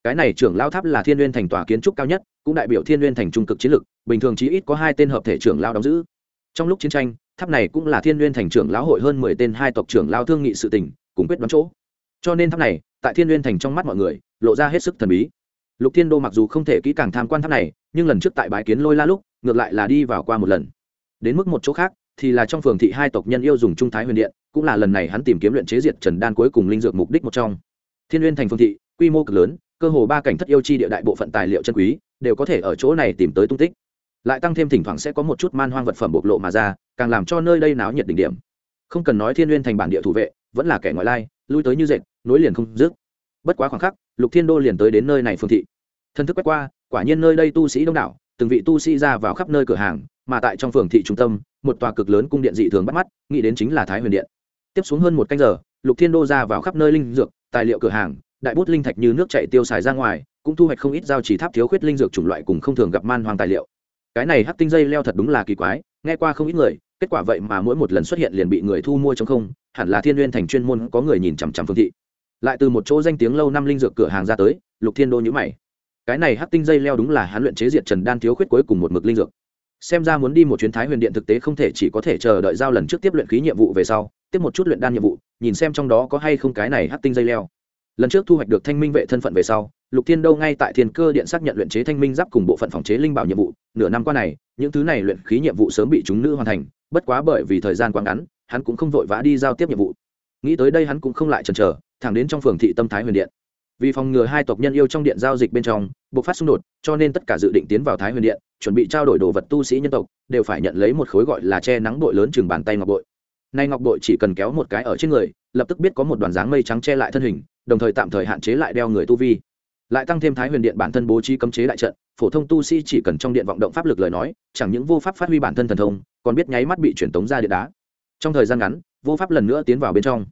Cái này trưởng lão tháp là thiên n g u y ê n thành tòa kiến trúc cao nhất, cũng đại biểu thiên n g u y ê n thành trung cực chiến lực bình thường chỉ ít có hai tên hợp thể trưởng lao đóng giữ. Trong lúc chiến tranh tháp này cũng là thiên n thành trưởng lão hội hơn mười tên hai tộc trưởng lao thương nghị sự tình, cùng quyết đoán chỗ. Cho nên tháp này, tại thiên n thành trong mắt mọi người, lộ ra hết sức thần bí. Lục thiên đô mặc dù không thể kỹ càng tham quan tháp này, nhưng lần trước tại bãi kiến lôi la lúc, ngược lại là đi vào qua một lần. Đến mức một chỗ khác, thì là trong phường thị hai tộc nhân yêu dùng trung thái huyền điện, cũng là lần này hắn tìm kiếm luyện chế diệt trần đan cuối cùng linh dược mục đích một trong. Thiên n thành phương thị, quy mô cực lớn, cơ hồ ba cảnh thất yêu chi địa đại bộ phận tài liệu chân quý, đều có thể ở chỗ này tìm tới tung tích. Lại tăng thêm thỉnh thoảng sẽ có một chút man hoang vật phẩm bộc lộ mà ra càng làm cho nơi đây náo nhiệt đỉnh điểm. Không cần nói thiên n thành bản địa thủ vệ, vẫn là kẻ ngoại lai, lui tới như dệt, nối liền không dứt. Bất quá khoảng khắc, lục thiên đô liền tới đến nơi này phương thị. Thân thức quét qua, quả nhiên nơi đây tu sĩ đông đảo, từng vị tu sĩ ra vào khắp nơi cửa hàng, mà tại trong phường thị trung tâm, một tòa cực lớn cung điện dị thường bắt mắt, nghĩ đến chính là thái huyền điện. Tiếp xuống hơn một canh giờ, lục thiên đô ra vào khắp nơi linh dược, tài liệu cửa hàng, đại bút linh thạch như nước chảy tiêu xài ra ngoài, cũng thu hoạch không ít giao chỉ tháp thiếu khuyết linh dược chủng loại cùng không thường gặp man hoang tài liệu. Cái này hắc tinh dây leo thật đúng là kỳ quái nghe qua không ít người, kết quả vậy mà mỗi một lần xuất hiện liền bị người thu mua chống không, hẳn là thiên n thành chuyên môn có người nhìn chằm chằm phương thị. Lại từ một chỗ danh tiếng lâu năm linh dược cửa hàng ra tới, lục thiên đô nhữ mày. Cái này hắc tinh dây leo đúng là hắn luyện chế diệt trần đan thiếu khuyết cuối cùng một mực linh dược. Xem ra muốn đi một chuyến thái huyền điện thực tế không thể chỉ có thể chờ đợi giao lần trước tiếp luyện khí nhiệm vụ về sau, tiếp một chút luyện đan nhiệm vụ, nhìn xem trong đó có hay không cái này hắc tinh dây leo. Lần trước thu hoạch được thanh minh vệ thân phận về sau, lục thiên Đô ngay tại thiên cơ điện xác nhận luyện chế thanh minh giáp cùng bộ phận phòng chế linh bảo nhiệm vụ, nửa năm qua này những thứ này luyện khí nhiệm vụ sớm bị chúng nữ hoàn thành, bất quá bởi vì thời gian quá ngắn, hắn cũng không vội vã đi giao tiếp nhiệm vụ. Nghĩ tới đây hắn cũng không lại chần chờ, thẳng đến trong phường thị tâm thái huyền điện. Vì phòng ngừa hai tộc nhân yêu trong điện giao dịch bên trong buộc phát xung đột, cho nên tất cả dự định tiến vào thái huyền điện, chuẩn bị trao đổi đồ vật tu sĩ nhân tộc, đều phải nhận lấy một khối gọi là che nắng bội lớn chừng bàn tay ngọc bội. Nay ngọc bội chỉ cần kéo một cái ở trên người, lập tức biết có một đoàn dáng mây trắng che lại thân hình, đồng thời tạm thời hạn chế lại đeo người tu vi. Lại tăng thêm thái huyền điện bản thân bố trí cấm chế đại trận phổ thông tu sĩ chỉ cần trong điện vọng động pháp lực lời nói, chẳng những vô pháp phát huy bản thân thần thông, còn biết nháy mắt bị truyền tống ra điện đá. Trong thời gian ngắn, vô pháp lần nữa tiến vào bên trong.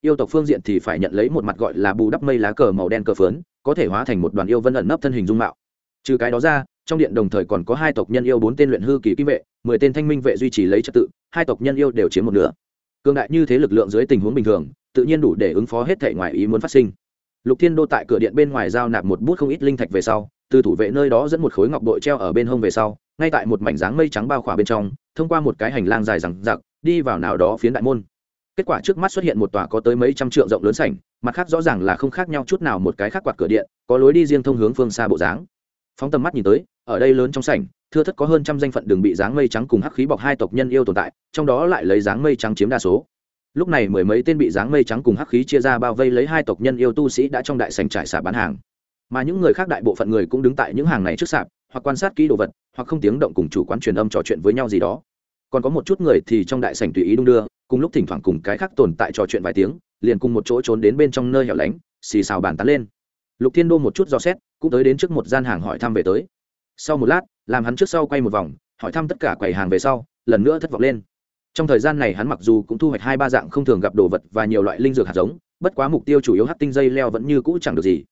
Yêu tộc phương diện thì phải nhận lấy một mặt gọi là bù đắp mây lá cờ màu đen cờ phớn, có thể hóa thành một đoàn yêu vân ẩn nấp thân hình dung mạo. Trừ cái đó ra, trong điện đồng thời còn có hai tộc nhân yêu bốn tên luyện hư kỳ kim vệ, mười tên thanh minh vệ duy trì lấy trật tự, hai tộc nhân yêu đều chiếm một nửa. Cương đại như thế lực lượng dưới tình huống bình thường, tự nhiên đủ để ứng phó hết thể ngoài ý muốn phát sinh. Lục thiên đô tại cửa điện bên ngoài giao nạp một bút không ít linh thạch về sau từ thủ vệ nơi đó dẫn một khối ngọc bội treo ở bên hông về sau, ngay tại một mảnh dáng mây trắng bao khỏa bên trong, thông qua một cái hành lang dài rằng giặc đi vào nào đó phiến đại môn. Kết quả trước mắt xuất hiện một tòa có tới mấy trăm trượng rộng lớn sảnh, mặt khác rõ ràng là không khác nhau chút nào một cái khác quạt cửa điện, có lối đi riêng thông hướng phương xa bộ dáng. Phóng tầm mắt nhìn tới, ở đây lớn trong sảnh, thưa thất có hơn trăm danh phận đường bị dáng mây trắng cùng hắc khí bọc hai tộc nhân yêu tồn tại, trong đó lại lấy dáng mây trắng chiếm đa số. Lúc này mười mấy tên bị dáng mây trắng cùng hắc khí chia ra bao vây lấy hai tộc nhân yêu tu sĩ đã trong đại sành trải xả bán hàng mà những người khác đại bộ phận người cũng đứng tại những hàng này trước sạp, hoặc quan sát kỹ đồ vật, hoặc không tiếng động cùng chủ quán truyền âm trò chuyện với nhau gì đó. Còn có một chút người thì trong đại sành tùy ý đung đưa, cùng lúc thỉnh thoảng cùng cái khác tồn tại trò chuyện vài tiếng, liền cùng một chỗ trốn đến bên trong nơi hẻo lánh, xì xào bàn tán lên. Lục thiên đô một chút dò xét, cũng tới đến trước một gian hàng hỏi thăm về tới. Sau một lát, làm hắn trước sau quay một vòng, hỏi thăm tất cả quầy hàng về sau, lần nữa thất vọng lên. Trong thời gian này hắn mặc dù cũng thu hoạch hai ba dạng không thường gặp đồ vật và nhiều loại linh dược hạt giống, bất quá mục tiêu chủ yếu hát tinh dây leo vẫn như cũ chẳng được gì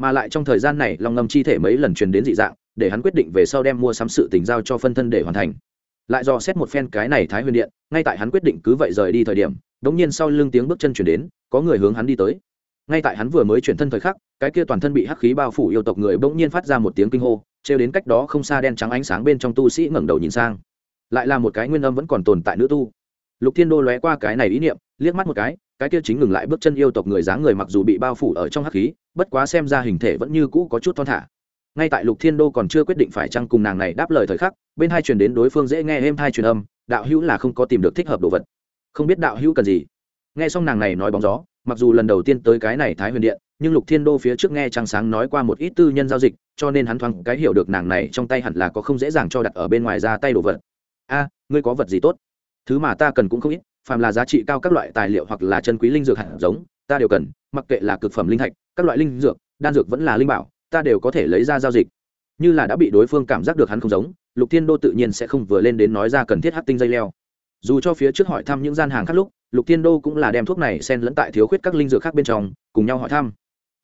mà lại trong thời gian này long ngâm chi thể mấy lần truyền đến dị dạng, để hắn quyết định về sau đem mua sắm sự tình giao cho phân thân để hoàn thành. Lại do xét một phen cái này thái huyền điện, ngay tại hắn quyết định cứ vậy rời đi thời điểm, đống nhiên sau lưng tiếng bước chân chuyển đến, có người hướng hắn đi tới. Ngay tại hắn vừa mới chuyển thân thời khắc, cái kia toàn thân bị hắc khí bao phủ yêu tộc người bỗng nhiên phát ra một tiếng kinh hô, trêu đến cách đó không xa đen trắng ánh sáng bên trong tu sĩ ngẩng đầu nhìn sang. Lại là một cái nguyên âm vẫn còn tồn tại nữ tu. Lục thiên đô lóe qua cái này ý niệm, liếc mắt một cái cái kia chính ngừng lại bước chân yêu tộc người dáng người mặc dù bị bao phủ ở trong hắc khí bất quá xem ra hình thể vẫn như cũ có chút thon thả. Ngay tại lục thiên đô còn chưa quyết định phải chăng cùng nàng này đáp lời thời khắc, bên hai truyền đến đối phương dễ nghe êm hai truyền âm, đạo hữu là không có tìm được thích hợp đồ vật. Không biết đạo hữu cần gì. Nghe xong nàng này nói bóng gió, mặc dù lần đầu tiên tới cái này thái huyền điện, nhưng lục thiên đô phía trước nghe trăng sáng nói qua một ít tư nhân giao dịch, cho nên hắn thoáng cái hiểu được nàng này trong tay hẳn là có không dễ dàng cho đặt ở bên ngoài ra tay đồ vật. A, ngươi có vật gì tốt? Thứ mà ta cần cũng không ít, phàm là giá trị cao các loại tài liệu hoặc là chân quý linh dược hạt giống ta đều cần, mặc kệ là cực phẩm linh thạch, các loại linh dược, đan dược vẫn là linh bảo, ta đều có thể lấy ra giao dịch. Như là đã bị đối phương cảm giác được hắn không giống, lục thiên đô tự nhiên sẽ không vừa lên đến nói ra cần thiết hát tinh dây leo. Dù cho phía trước hỏi thăm những gian hàng khác lúc, lục thiên đô cũng là đem thuốc này xen lẫn tại thiếu khuyết các linh dược khác bên trong, cùng nhau hỏi thăm.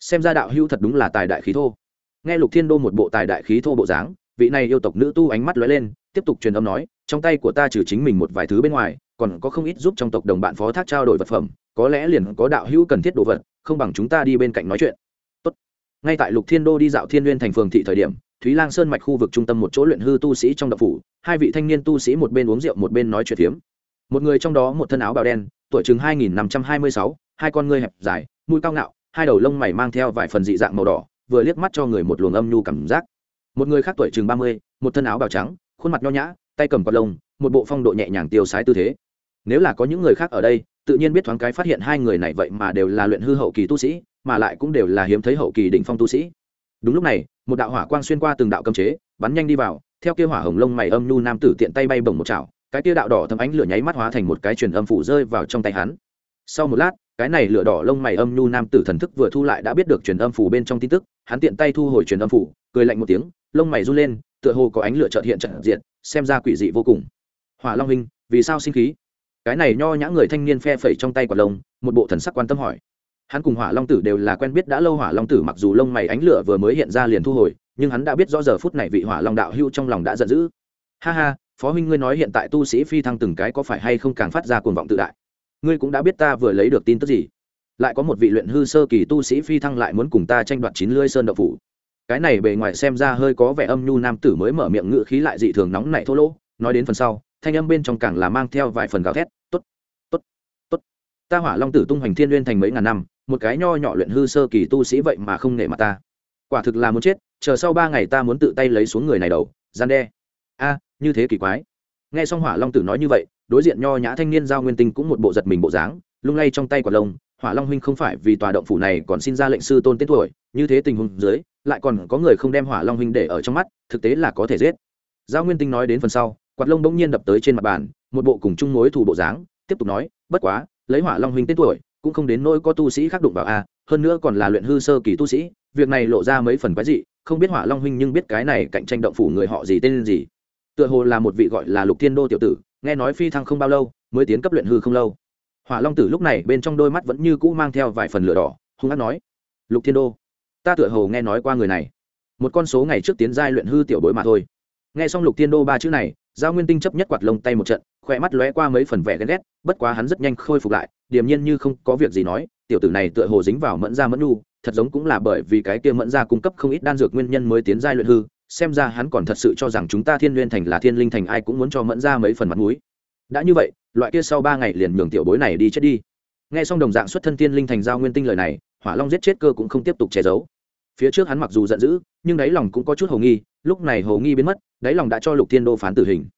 Xem ra đạo hưu thật đúng là tài đại khí thô. Nghe lục thiên đô một bộ tài đại khí thô bộ dáng, vị này yêu tộc nữ tu ánh mắt lóe lên, tiếp tục truyền âm nói, trong tay của ta trừ chính mình một vài thứ bên ngoài, còn có không ít giúp trong tộc đồng bạn phó thác trao đổi vật phẩm có lẽ liền có đạo hữu cần thiết đồ vật, không bằng chúng ta đi bên cạnh nói chuyện. Tốt. ngay tại lục thiên đô đi dạo thiên n thành phường thị thời điểm, thúy lang sơn mạch khu vực trung tâm một chỗ luyện hư tu sĩ trong đập phủ, hai vị thanh niên tu sĩ một bên uống rượu một bên nói chuyện phiếm. Một người trong đó một thân áo bào đen, tuổi chừng hai nghìn năm trăm hai mươi sáu, hai con ngươi hẹp dài, mũi cao ngạo, hai đầu lông mày mang theo vài phần dị dạng màu đỏ, vừa liếc mắt cho người một luồng âm nhu cảm giác. Một người khác tuổi chừng ba mươi, một thân áo bào trắng, khuôn mặt nho nhã, tay cầm quạt lông, một bộ phong độ nhẹ nhàng tiêu sái tư thế. Nếu là có những người khác ở đây tự nhiên biết thoáng cái phát hiện hai người này vậy mà đều là luyện hư hậu kỳ tu sĩ, mà lại cũng đều là hiếm thấy hậu kỳ đỉnh phong tu sĩ. Đúng lúc này, một đạo hỏa quang xuyên qua từng đạo cấm chế, bắn nhanh đi vào, theo kia hỏa hồng lông mày âm nhu nam tử tiện tay bay bổng một chảo, cái kia đạo đỏ thấm ánh lửa nháy mắt hóa thành một cái truyền âm phủ rơi vào trong tay hắn. Sau một lát, cái này lửa đỏ lông mày âm nhu nam tử thần thức vừa thu lại đã biết được truyền âm phủ bên trong tin tức, hắn tiện tay thu hồi truyền âm phủ, cười lạnh một tiếng, lông mày run lên, tựa hồ có ánh lửa chợt hiện trận diện xem ra quỷ dị vô cùng. Hỏa long hình vì sao sinh khí? Cái này nho nhã người thanh niên phe phẩy trong tay quả lông, một bộ thần sắc quan tâm hỏi. Hắn cùng hỏa long tử đều là quen biết đã lâu, hỏa long tử mặc dù lông mày ánh lửa vừa mới hiện ra liền thu hồi, nhưng hắn đã biết rõ giờ phút này vị hỏa long đạo hưu trong lòng đã giận dữ. Ha ha, phó huynh ngươi nói hiện tại tu sĩ phi thăng từng cái có phải hay không càng phát ra cuồng vọng tự đại? Ngươi cũng đã biết ta vừa lấy được tin tức gì? Lại có một vị luyện hư sơ kỳ tu sĩ phi thăng lại muốn cùng ta tranh đoạt chín lưỡi sơn đậu phủ. Cái này bề ngoài xem ra hơi có vẻ âm nhu nam tử mới mở miệng ngự khí lại dị thường nóng nảy thô lỗ, nói đến phần sau thanh âm bên trong càng là mang theo vài phần gào thét, tốt tốt tốt. Ta hỏa long tử tung hoành thiên liên thành mấy ngàn năm, một cái nho nhỏ luyện hư sơ kỳ tu sĩ vậy mà không nể mặt ta. Quả thực là muốn chết, chờ sau ba ngày ta muốn tự tay lấy xuống người này đầu, gian đe. A, như thế kỳ quái. Nghe xong hỏa long tử nói như vậy, đối diện nho nhã thanh niên giao nguyên tinh cũng một bộ giật mình bộ dáng, lung lay trong tay quả lông. Hỏa long huynh không phải vì tòa động phủ này còn xin ra lệnh sư tôn tên tuổi, như thế tình huống dưới, lại còn có người không đem hỏa long huynh để ở trong mắt, thực tế là có thể giết. Giao nguyên tinh nói đến phần sau quạt lông bỗng nhiên đập tới trên mặt bàn, một bộ cùng chung mối thủ bộ dáng, tiếp tục nói, bất quá, lấy hỏa long huynh tên tuổi, cũng không đến nỗi có tu sĩ khác đụng vào a, hơn nữa còn là luyện hư sơ kỳ tu sĩ, việc này lộ ra mấy phần quái dị, không biết hỏa long huynh nhưng biết cái này cạnh tranh động phủ người họ gì tên gì. Tựa hồ là một vị gọi là lục thiên đô tiểu tử, nghe nói phi thăng không bao lâu, mới tiến cấp luyện hư không lâu. Hỏa long tử lúc này bên trong đôi mắt vẫn như cũ mang theo vài phần lửa đỏ, hung hát nói, lục thiên đô, ta tựa hồ nghe nói qua người này. Một con số ngày trước tiến giai luyện hư tiểu bối mà thôi. Nghe xong lục thiên đô ba chữ này giao nguyên tinh chấp nhất quạt lông tay một trận khoe mắt lóe qua mấy phần vẻ ghen ghét, bất quá hắn rất nhanh khôi phục lại, điềm nhiên như không có việc gì nói, tiểu tử này tựa hồ dính vào mẫn gia mẫn nu thật giống cũng là bởi vì cái kia mẫn gia cung cấp không ít đan dược nguyên nhân mới tiến giai luyện hư, xem ra hắn còn thật sự cho rằng chúng ta thiên n thành là thiên linh thành ai cũng muốn cho mẫn gia mấy phần mặt mũi. Đã như vậy, loại kia sau ba ngày liền nhường tiểu bối này đi chết đi. Nghe xong đồng dạng xuất thân thiên linh thành giao nguyên tinh lời này, hỏa long giết chết cơ cũng không tiếp tục che giấu. Phía trước hắn mặc dù giận dữ, nhưng đáy lòng cũng có chút hồ nghi, lúc này hồ nghi biến mất đáy lòng đã cho lục thiên đô phán tử hình.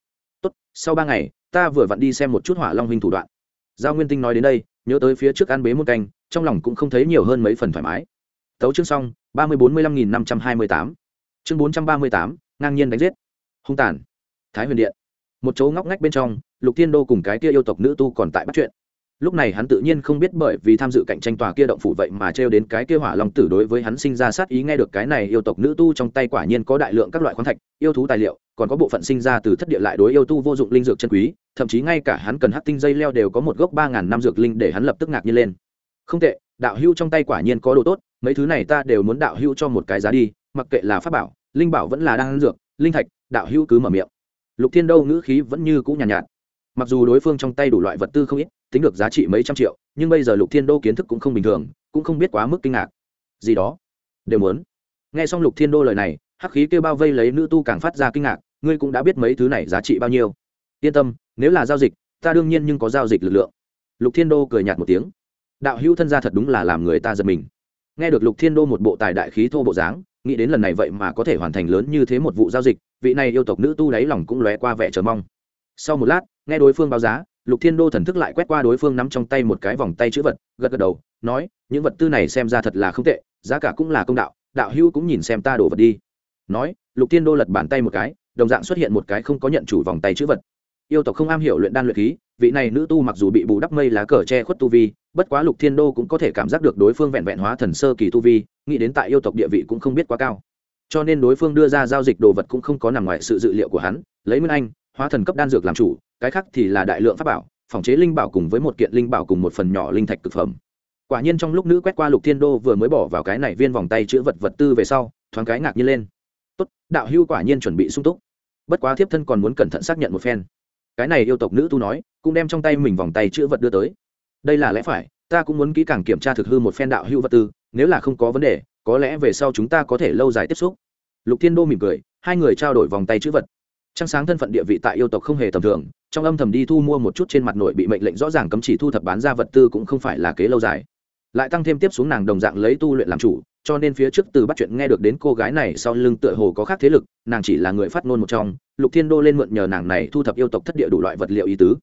Tốt, sau ba ngày, ta vừa vặn đi xem một chút hỏa long huynh thủ đoạn. Giao nguyên tinh nói đến đây, nhớ tới phía trước ăn bế một canh, trong lòng cũng không thấy nhiều hơn mấy phần thoải mái. Tấu chương xong, ba mươi bốn mươi lăm nghìn năm trăm hai mươi tám. Chương bốn trăm ba mươi tám, ngang nhiên đánh giết. Hung tàn. Thái huyền điện. Một chỗ ngóc ngách bên trong, lục thiên đô cùng cái kia yêu tộc nữ tu còn tại bắt chuyện lúc này hắn tự nhiên không biết bởi vì tham dự cạnh tranh tòa kia động phủ vậy mà trêu đến cái kia hỏa long tử đối với hắn sinh ra sát ý nghe được cái này yêu tộc nữ tu trong tay quả nhiên có đại lượng các loại khoáng thạch yêu thú tài liệu còn có bộ phận sinh ra từ thất địa lại đối yêu tu vô dụng linh dược chân quý thậm chí ngay cả hắn cần hắc tinh dây leo đều có một gốc ba ngàn năm dược linh để hắn lập tức ngạc nhiên lên. Không tệ đạo hưu trong tay quả nhiên có đồ tốt mấy thứ này ta đều muốn đạo hưu cho một cái giá đi mặc kệ là pháp bảo linh bảo vẫn là đang dược linh thạch đạo hưu cứ mở miệng. Lục thiên đâu ngữ khí vẫn như cũ nhàn nhạt, nhạt. Mặc dù đối phương trong tay đủ loại vật tư không ít tính được giá trị mấy trăm triệu, nhưng bây giờ lục thiên đô kiến thức cũng không bình thường, cũng không biết quá mức kinh ngạc. Gì đó? Đều muốn. Nghe xong lục thiên đô lời này, hắc khí kêu bao vây lấy nữ tu càng phát ra kinh ngạc, ngươi cũng đã biết mấy thứ này giá trị bao nhiêu. Yên tâm, nếu là giao dịch, ta đương nhiên nhưng có giao dịch lực lượng. Lục thiên đô cười nhạt một tiếng. Đạo hữu thân gia thật đúng là làm người ta giật mình. Nghe được lục thiên đô một bộ tài đại khí thô bộ dáng, nghĩ đến lần này vậy mà có thể hoàn thành lớn như thế một vụ giao dịch, vị này yêu tộc nữ tu đáy lòng cũng lóe qua vẻ chờ mong. Sau một lát, nghe đối phương báo giá lục thiên đô thần thức lại quét qua đối phương nắm trong tay một cái vòng tay chữ vật, gật gật đầu, nói, những vật tư này xem ra thật là không tệ, giá cả cũng là công đạo đạo hữu cũng nhìn xem ta đổ vật đi. Nói, lục thiên đô lật bàn tay một cái, đồng dạng xuất hiện một cái không có nhận chủ vòng tay chữ vật. Yêu tộc không am hiểu luyện đan luyện khí, vị này nữ tu mặc dù bị bù đắp mây lá cờ che khuất tu vi, bất quá lục thiên đô cũng có thể cảm giác được đối phương vẹn vẹn hóa thần sơ kỳ tu vi, nghĩ đến tại yêu tộc địa vị cũng không biết quá cao. Cho nên đối phương đưa ra giao dịch đồ vật cũng không có nằm ngoài sự dự liệu của hắn, lấy nguyên anh hóa thần cấp đan dược làm chủ, cái khác thì là đại lượng pháp bảo, phòng chế linh bảo cùng với một kiện linh bảo cùng một phần nhỏ linh thạch thực phẩm. Quả nhiên trong lúc nữ quét qua lục thiên đô vừa mới bỏ vào cái này viên vòng tay chữ vật vật tư về sau, thoáng cái ngạc nhiên lên. Tốt, đạo hưu quả nhiên chuẩn bị sung túc. Bất quá thiếp thân còn muốn cẩn thận xác nhận một phen. Cái này yêu tộc nữ tu nói, cũng đem trong tay mình vòng tay chữ vật đưa tới. Đây là lẽ phải, ta cũng muốn kỹ càng kiểm tra thực hư một phen đạo hưu vật tư, nếu là không có vấn đề, có lẽ về sau chúng ta có thể lâu dài tiếp xúc. Lục thiên đô mỉm cười, hai người trao đổi vòng tay chữ vật. Trang sáng thân phận địa vị tại yêu tộc không hề tầm thường, trong âm thầm đi thu mua một chút trên mặt nội bị mệnh lệnh rõ ràng cấm chỉ thu thập bán ra vật tư cũng không phải là kế lâu dài. Lại tăng thêm tiếp xuống nàng đồng dạng lấy tu luyện làm chủ, cho nên phía trước từ bắt chuyện nghe được đến cô gái này sau lưng tựa hồ có khác thế lực, nàng chỉ là người phát ngôn một trong, lục thiên đô lên mượn nhờ nàng này thu thập yêu tộc thất địa đủ loại vật liệu ý tứ.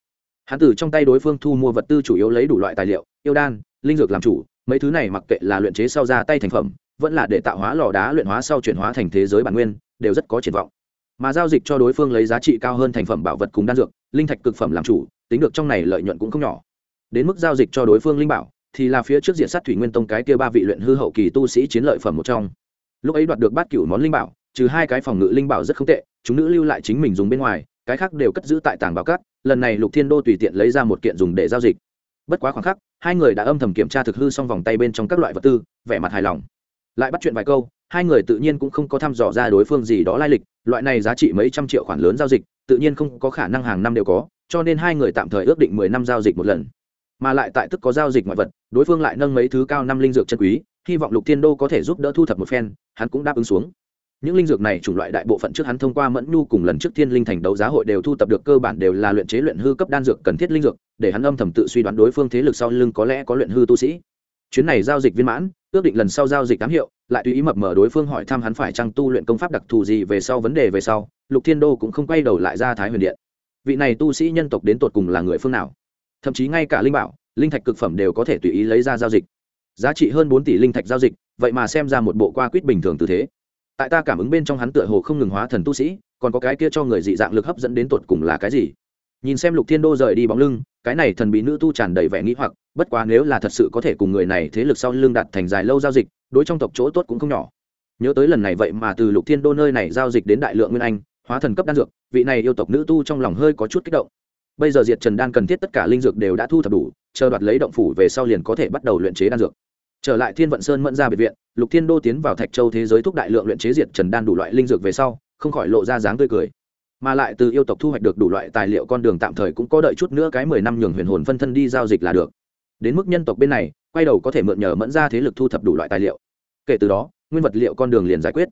Hắn từ trong tay đối phương thu mua vật tư chủ yếu lấy đủ loại tài liệu, yêu đan, linh dược làm chủ, mấy thứ này mặc kệ là luyện chế sau ra tay thành phẩm, vẫn là để tạo hóa lò đá luyện hóa sau chuyển hóa thành thế giới bản nguyên, đều rất có triển vọng mà giao dịch cho đối phương lấy giá trị cao hơn thành phẩm bảo vật cùng đan dược, linh thạch cực phẩm làm chủ, tính được trong này lợi nhuận cũng không nhỏ. Đến mức giao dịch cho đối phương linh bảo, thì là phía trước diện sát thủy nguyên tông cái kia ba vị luyện hư hậu kỳ tu sĩ chiến lợi phẩm một trong. Lúc ấy đoạt được bát cửu món linh bảo, trừ hai cái phòng ngự linh bảo rất không tệ, chúng nữ lưu lại chính mình dùng bên ngoài, cái khác đều cất giữ tại tàng bảo cát, lần này lục thiên đô tùy tiện lấy ra một kiện dùng để giao dịch. Bất quá khoảng khắc, hai người đã âm thầm kiểm tra thực hư xong vòng tay bên trong các loại vật tư, vẻ mặt hài lòng lại bắt chuyện vài câu, hai người tự nhiên cũng không có thăm dò ra đối phương gì đó lai lịch, loại này giá trị mấy trăm triệu khoản lớn giao dịch, tự nhiên không có khả năng hàng năm đều có, cho nên hai người tạm thời ước định mười năm giao dịch một lần. Mà lại tại tức có giao dịch ngoại vật, đối phương lại nâng mấy thứ cao năm linh dược chân quý, hy vọng lục thiên đô có thể giúp đỡ thu thập một phen, hắn cũng đáp ứng xuống. Những linh dược này chủng loại đại bộ phận trước hắn thông qua mẫn nhu cùng lần trước thiên linh thành đấu giá hội đều thu tập được cơ bản đều là luyện chế luyện hư cấp đan dược cần thiết linh dược, để hắn âm thầm tự suy đoán đối phương thế lực sau lưng có lẽ có luyện hư tu sĩ. Chuyến này giao dịch viên mãn ước định lần sau giao dịch tám hiệu, lại tùy ý mập mở đối phương hỏi thăm hắn phải chăng tu luyện công pháp đặc thù gì về sau vấn đề về sau, lục thiên đô cũng không quay đầu lại ra thái huyền điện. Vị này tu sĩ nhân tộc đến tột cùng là người phương nào? Thậm chí ngay cả linh bảo, linh thạch cực phẩm đều có thể tùy ý lấy ra giao dịch. Giá trị hơn bốn tỷ linh thạch giao dịch, vậy mà xem ra một bộ qua quýt bình thường tư thế. Tại ta cảm ứng bên trong hắn tựa hồ không ngừng hóa thần tu sĩ, còn có cái kia cho người dị dạng lực hấp dẫn đến tột cùng là cái gì? Nhìn xem lục thiên đô rời đi bóng lưng cái này thần bí nữ tu tràn đầy vẻ nghĩ hoặc, bất quá nếu là thật sự có thể cùng người này thế lực sau lưng đặt thành dài lâu giao dịch, đối trong tộc chỗ tốt cũng không nhỏ. Nhớ tới lần này vậy mà từ lục thiên đô nơi này giao dịch đến đại lượng nguyên anh, hóa thần cấp đan dược, vị này yêu tộc nữ tu trong lòng hơi có chút kích động. Bây giờ diệt trần đan cần thiết tất cả linh dược đều đã thu thập đủ, chờ đoạt lấy động phủ về sau liền có thể bắt đầu luyện chế đan dược. Trở lại thiên vận sơn mẫn ra biệt viện, lục thiên đô tiến vào thạch châu thế giới thúc đại lượng luyện chế diệt trần đan đủ loại linh dược về sau, không khỏi lộ ra dáng tươi cười mà lại từ yêu tộc thu hoạch được đủ loại tài liệu con đường tạm thời cũng có đợi chút nữa cái mười năm nhường huyền hồn phân thân đi giao dịch là được. Đến mức nhân tộc bên này, quay đầu có thể mượn nhờ mẫn ra thế lực thu thập đủ loại tài liệu. Kể từ đó, nguyên vật liệu con đường liền giải quyết.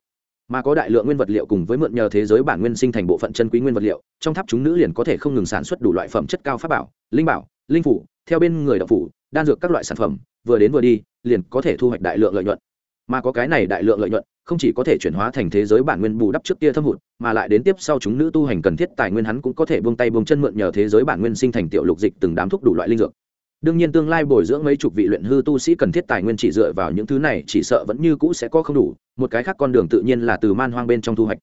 Mà có đại lượng nguyên vật liệu cùng với mượn nhờ thế giới bản nguyên sinh thành bộ phận chân quý nguyên vật liệu, trong tháp chúng nữ liền có thể không ngừng sản xuất đủ loại phẩm chất cao pháp bảo, linh bảo, linh phủ, theo bên người đạo phủ, đan dược các loại sản phẩm, vừa đến vừa đi, liền có thể thu hoạch đại lượng lợi nhuận. Mà có cái này đại lượng lợi nhuận không chỉ có thể chuyển hóa thành thế giới bản nguyên bù đắp trước kia thâm hụt, mà lại đến tiếp sau chúng nữ tu hành cần thiết tài nguyên hắn cũng có thể buông tay buông chân mượn nhờ thế giới bản nguyên sinh thành tiểu lục dịch từng đám thuốc đủ loại linh dược. Đương nhiên tương lai bồi dưỡng mấy chục vị luyện hư tu sĩ cần thiết tài nguyên chỉ dựa vào những thứ này, chỉ sợ vẫn như cũ sẽ có không đủ, một cái khác con đường tự nhiên là từ man hoang bên trong thu hoạch.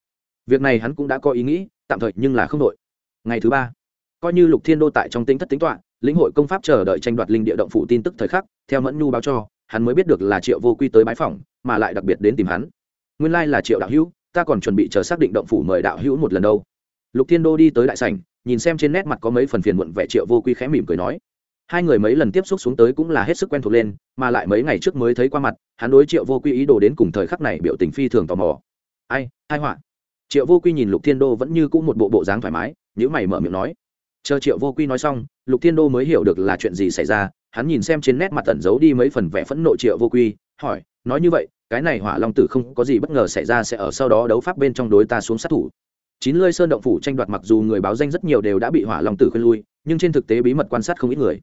Việc này hắn cũng đã có ý nghĩ, tạm thời nhưng là không đội ngày thứ ba, coi như lục thiên đô tại trong tính thất tính toán lĩnh hội công pháp chờ đợi tranh đoạt linh địa động phủ tin tức thời khắc, theo mẫn nhu báo cho, hắn mới biết được là triệu vô quy tới bái phỏng, mà lại đặc biệt đến tìm hắn nguyên lai là triệu đạo hữu, ta còn chuẩn bị chờ xác định động phủ mời đạo hữu một lần đâu. Lục thiên đô đi tới đại sảnh, nhìn xem trên nét mặt có mấy phần phiền muộn vẻ triệu vô quy khẽ mỉm cười nói. Hai người mấy lần tiếp xúc xuống tới cũng là hết sức quen thuộc lên, mà lại mấy ngày trước mới thấy qua mặt, hắn đối triệu vô quy ý đồ đến cùng thời khắc này biểu tình phi thường tò mò. Ai, hai họa. Triệu vô quy nhìn lục thiên đô vẫn như cũng một bộ bộ dáng thoải mái nhữ mày mở miệng nói. Chờ triệu vô quy nói xong, lục thiên đô mới hiểu được là chuyện gì xảy ra, hắn nhìn xem trên nét mặt tẩn giấu đi mấy phần vẻ phẫn nộ triệu vô quy, hỏi nói như vậy, cái này hỏa long tử không có gì bất ngờ xảy ra sẽ ở sau đó đấu pháp bên trong đối ta xuống sát thủ. Chín lơi sơn động phủ tranh đoạt mặc dù người báo danh rất nhiều đều đã bị hỏa long tử khuyên lui, nhưng trên thực tế bí mật quan sát không ít người.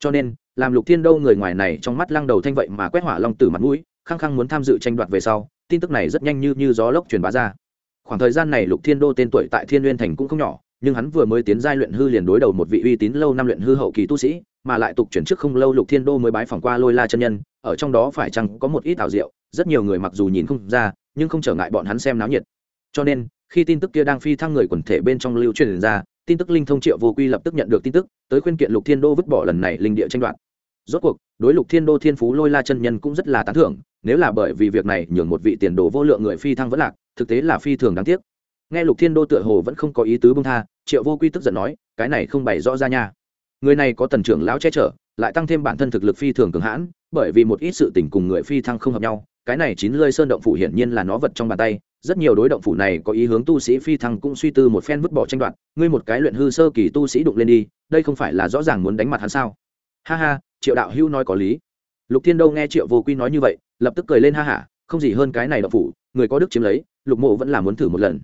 Cho nên, làm lục thiên đô người ngoài này trong mắt lăng đầu thanh vậy mà quét hỏa long tử mặt mũi, khăng khăng muốn tham dự tranh đoạt về sau, tin tức này rất nhanh như như gió lốc truyền bá ra. Khoảng thời gian này lục thiên đô tên tuổi tại thiên n thành cũng không nhỏ, nhưng hắn vừa mới tiến giai luyện hư liền đối đầu một vị uy tín lâu năm luyện hư hậu kỳ tu sĩ mà lại tục chuyển trước không lâu lục thiên đô mới bái phỏng qua lôi la chân nhân, ở trong đó phải chăng có một ít ảo diệu, rất nhiều người mặc dù nhìn không ra, nhưng không trở ngại bọn hắn xem náo nhiệt. Cho nên, khi tin tức kia đang phi thăng người quần thể bên trong lưu truyền ra, tin tức linh thông triệu vô quy lập tức nhận được tin tức, tới khuyên kiện lục thiên đô vứt bỏ lần này linh địa tranh đoạt. Rốt cuộc, đối lục thiên đô thiên phú lôi la chân nhân cũng rất là tán thưởng, nếu là bởi vì việc này nhường một vị tiền đồ vô lượng người phi thăng vẫn lạc, thực tế là phi thường đáng tiếc. Nghe lục thiên đô tựa hồ vẫn không có ý tứ bông tha, triệu vô quy tức giận nói, cái này không bày rõ ra nha người này có tần trưởng lão che chở, lại tăng thêm bản thân thực lực phi thường cường hãn, bởi vì một ít sự tình cùng người phi thăng không hợp nhau, cái này chín lơi sơn động phủ hiển nhiên là nó vật trong bàn tay, rất nhiều đối động phủ này có ý hướng tu sĩ phi thăng cũng suy tư một phen vứt bỏ tranh đoạt, ngươi một cái luyện hư sơ kỳ tu sĩ đụng lên đi, đây không phải là rõ ràng muốn đánh mặt hắn sao? Ha ha, triệu đạo hữu nói có lý. Lục thiên đâu nghe triệu vô quy nói như vậy, lập tức cười lên ha hả không gì hơn cái này động phủ, người có đức chiếm lấy, lục mộ vẫn là muốn thử một lần.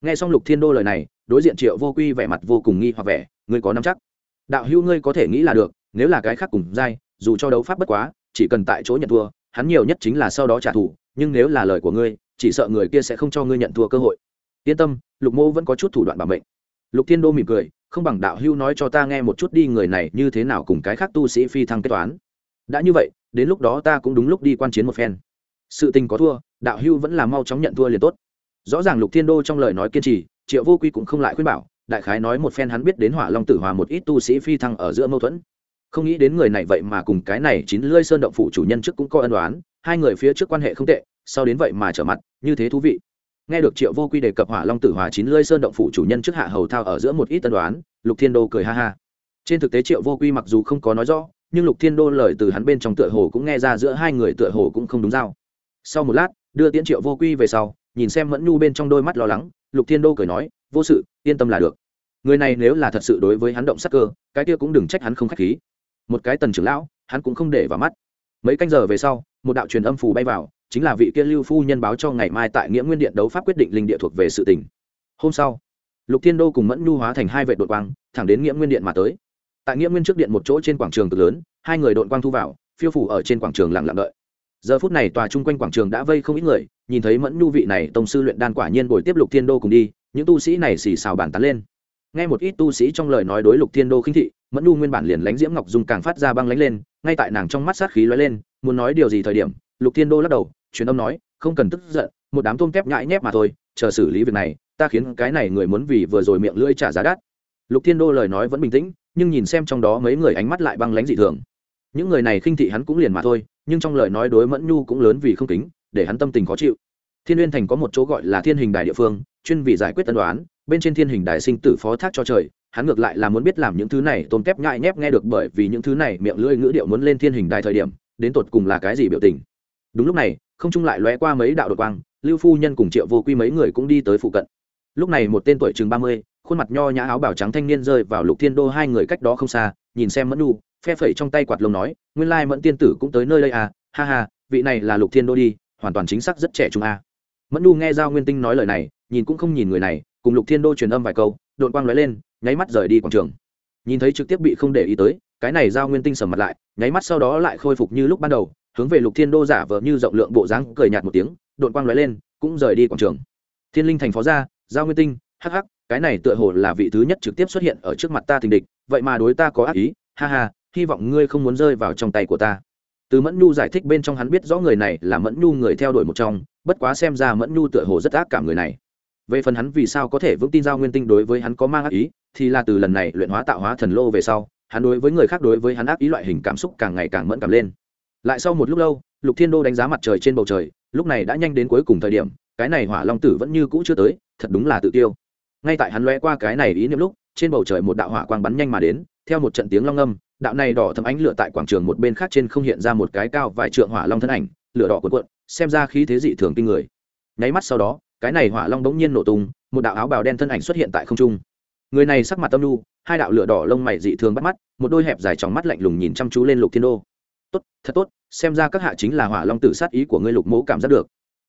Nghe xong lục thiên đô lời này, đối diện triệu vô quy vẻ mặt vô cùng nghi hoặc vẻ, ngươi có nắm chắc? Đạo hữu ngươi có thể nghĩ là được, nếu là cái khác cùng dai dù cho đấu pháp bất quá, chỉ cần tại chỗ nhận thua, hắn nhiều nhất chính là sau đó trả thù, nhưng nếu là lời của ngươi, chỉ sợ người kia sẽ không cho ngươi nhận thua cơ hội. Yên tâm, lục mô vẫn có chút thủ đoạn bảo mệnh. Lục thiên đô mỉm cười, không bằng đạo hưu nói cho ta nghe một chút đi, người này như thế nào cùng cái khác tu sĩ phi thăng kết toán. Đã như vậy, đến lúc đó ta cũng đúng lúc đi quan chiến một phen. Sự tình có thua, đạo hưu vẫn là mau chóng nhận thua liền tốt. Rõ ràng lục thiên đô trong lời nói kiên trì, triệu vô quy cũng không lại khuyên bảo đại khái nói một phen hắn biết đến hỏa long tử hòa một ít tu sĩ phi thăng ở giữa mâu thuẫn. Không nghĩ đến người này vậy mà cùng cái này chín lươi sơn động phủ chủ nhân trước cũng có ân đoán hai người phía trước quan hệ không tệ, sau đến vậy mà trở mặt, như thế thú vị. Nghe được triệu vô quy đề cập hỏa long tử hòa chín lươi sơn động phủ chủ nhân trước hạ hầu thao ở giữa một ít tân đoán lục thiên đô cười ha ha. Trên thực tế triệu vô quy mặc dù không có nói rõ, nhưng lục thiên đô lời từ hắn bên trong tựa hồ cũng nghe ra giữa hai người tựa hồ cũng không đúng giao sau một lát, đưa tiễn triệu vô quy về sau, nhìn xem mẫn nhu bên trong đôi mắt lo lắng, lục thiên đô cười nói, vô sự, yên tâm là được người này nếu là thật sự đối với hắn động sắc cơ, cái kia cũng đừng trách hắn không k h á c h khí. Một cái tần trưởng lão, hắn cũng không để vào mắt. Mấy canh giờ về sau, một đạo truyền âm phù bay vào, chính là vị kia lưu phu nhân báo cho ngày mai tại nghĩa nguyên điện đấu pháp quyết định linh địa thuộc về sự tỉnh hôm sau, lục thiên đô cùng mẫn nhu hóa thành hai vệ đội quang, thẳng đến nghĩa nguyên điện mà tới. Tại nghĩa nguyên trước điện một chỗ trên quảng trường cực lớn, hai người đội quang thu vào, phiêu phủ ở trên quảng trường lặng lặng đợi. Giờ phút này tòa chung quanh quảng trường đã vây không ít người, nhìn thấy mẫn nhu vị này tông sư luyện đan quả nhiên bồi tiếp lục thiên đô cùng đi, những tu sĩ này xì xào bàn tán lên nghe một ít tu sĩ trong lời nói đối lục thiên đô khinh thị, mẫn nhu nguyên bản liền lánh diễm ngọc dung càng phát ra băng lánh lên, ngay tại nàng trong mắt sát khí lóe lên, muốn nói điều gì thời điểm, lục thiên đô lắc đầu, truyền âm nói, không cần tức giận, một đám tôm tép nhãi nhép mà thôi, chờ xử lý việc này, ta khiến cái này người muốn vì vừa rồi miệng lưỡi trả giá đắt. Lục thiên đô lời nói vẫn bình tĩnh, nhưng nhìn xem trong đó mấy người ánh mắt lại băng lánh dị thường. Những người này khinh thị hắn cũng liền mà thôi, nhưng trong lời nói đối mẫn nhu cũng lớn vì không kính, để hắn tâm tình khó chịu. Thiên n thành có một chỗ gọi là thiên hình đài địa phương, chuyên vì giải quyết tân đoán bên trên thiên hình đại sinh tử phó thác cho trời, hắn ngược lại là muốn biết làm những thứ này, tôm kép ngại nhép nghe được bởi vì những thứ này miệng lưỡi ngữ điệu muốn lên thiên hình đài thời điểm, đến tột cùng là cái gì biểu tình đúng lúc này, không trung lại lóe qua mấy đạo đột quang, lưu phu nhân cùng triệu vô quy mấy người cũng đi tới phụ cận lúc này một tên tuổi chừng ba mươi, khuôn mặt nho nhã áo bảo trắng thanh niên rơi vào lục thiên đô hai người cách đó không xa, nhìn xem mẫn nu phe phẩy trong tay quạt lông nói, nguyên lai mẫn tiên tử cũng tới nơi đây à ha ha, vị này là lục thiên đô đi, hoàn toàn chính xác rất trẻ trung à. mẫn nu nghe giao nguyên tinh nói lời này, nhìn cũng không nhìn người này cùng lục thiên đô truyền âm vài câu đội quang lóe lên, nháy mắt rời đi quảng trường. Nhìn thấy trực tiếp bị không để ý tới, cái này giao nguyên tinh sầm mặt lại, nháy mắt sau đó lại khôi phục như lúc ban đầu, hướng về lục thiên đô giả vờ như rộng lượng bộ dáng cười nhạt một tiếng đội quang lóe lên, cũng rời đi quảng trường. Thiên linh thành phó gia, giao nguyên tinh, hắc hắc, cái này tựa hồ là vị thứ nhất trực tiếp xuất hiện ở trước mặt ta tình địch, vậy mà đối ta có ác ý, ha ha, hy vọng ngươi không muốn rơi vào trong tay của ta. Từ mẫn nhu giải thích bên trong hắn biết rõ người này là mẫn nhu người theo đuổi một trong, bất quá xem ra mẫn nhu tựa hồ rất ác cảm người này về phần hắn vì sao có thể vững tin giao nguyên tinh đối với hắn có mang ác ý, thì là từ lần này luyện hóa tạo hóa thần lô về sau, hắn đối với người khác đối với hắn ác ý loại hình cảm xúc càng ngày càng mẫn cảm lên. Lại sau một lúc lâu, lục thiên đô đánh giá mặt trời trên bầu trời, lúc này đã nhanh đến cuối cùng thời điểm, cái này hỏa long tử vẫn như cũ chưa tới, thật đúng là tự tiêu. Ngay tại hắn lóe qua cái này ý niệm lúc, trên bầu trời một đạo hỏa quang bắn nhanh mà đến, theo một trận tiếng long âm đạo này đỏ thấm ánh lửa tại quảng trường một bên khác trên không hiện ra một cái cao vài trượng hỏa long thân ảnh, lửa đỏ cuộn cuộn, xem ra khí thế dị thường kinh người. Nháy mắt sau đó cái này hỏa long bỗng nhiên nổ tung, một đạo áo bào đen thân ảnh xuất hiện tại không trung. Người này sắc mặt tâm lu hai đạo lửa đỏ lông mày dị thường bắt mắt, một đôi hẹp dài trong mắt lạnh lùng nhìn chăm chú lên lục thiên đô. Tốt, thật tốt, xem ra các hạ chính là hỏa long tử sát ý của ngươi lục mỗ cảm giác được.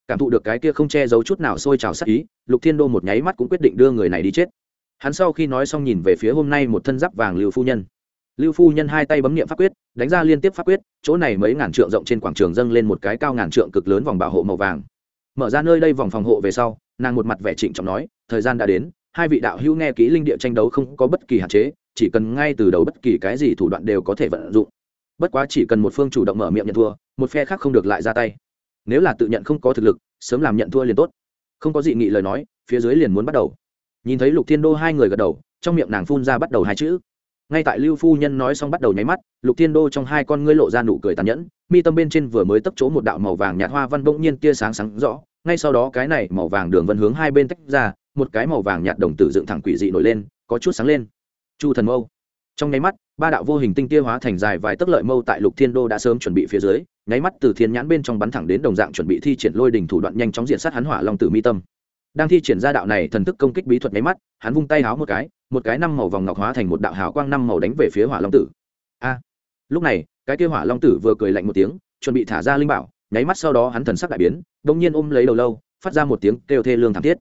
Cảm thụ được cái kia không che giấu chút nào sôi trào sát ý, lục thiên đô một nháy mắt cũng quyết định đưa người này đi chết. Hắn sau khi nói xong nhìn về phía hôm nay một thân giáp vàng lưu phu nhân. Lưu phu nhân hai tay bấm nghiệm pháp quyết, đánh ra liên tiếp pháp quyết, chỗ này mấy ngàn trượng rộng trên quảng trường dâng lên một cái cao ngàn trượng cực lớn vòng bảo hộ màu vàng mở ra nơi đây vòng phòng hộ về sau, nàng một mặt vẻ trịnh trọng nói, thời gian đã đến, hai vị đạo hữu nghe kỹ linh địa tranh đấu không có bất kỳ hạn chế, chỉ cần ngay từ đầu bất kỳ cái gì thủ đoạn đều có thể vận dụng. Bất quá chỉ cần một phương chủ động mở miệng nhận thua, một phe khác không được lại ra tay. Nếu là tự nhận không có thực lực, sớm làm nhận thua liền tốt. Không có dị nghị lời nói, phía dưới liền muốn bắt đầu. Nhìn thấy lục thiên đô hai người gật đầu, trong miệng nàng phun ra bắt đầu hai chữ ngay tại lưu phu nhân nói xong bắt đầu nháy mắt, lục thiên đô trong hai con ngươi lộ ra nụ cười tàn nhẫn, mi tâm bên trên vừa mới tấp chỗ một đạo màu vàng nhạt hoa văn bỗng nhiên tia sáng sáng rõ, ngay sau đó cái này màu vàng đường vân hướng hai bên tách ra, một cái màu vàng nhạt đồng tử dựng thẳng quỷ dị nổi lên, có chút sáng lên. Chu thần mâu. Trong nháy mắt, ba đạo vô hình tinh tia hóa thành dài vài tấc lợi mâu tại lục thiên đô đã sớm chuẩn bị phía dưới, nháy mắt từ thiên nhãn bên trong bắn thẳng đến đồng dạng chuẩn bị thi triển lôi đình thủ đoạn nhanh chóng diện sát hắn hỏa long tử mi tâm đang thi triển ra đạo này thần thức công kích bí thuật máy mắt, hắn vung tay háo một cái một cái năm màu vòng ngọc hóa thành một đạo hào quang năm màu đánh về phía hỏa long tử. A! Lúc này, cái kia hỏa long tử vừa cười lạnh một tiếng, chuẩn bị thả ra linh bảo, nháy mắt sau đó hắn thần sắc đại biến đông nhiên ôm lấy đầu lâu, phát ra một tiếng kêu thê lương thảm thiết.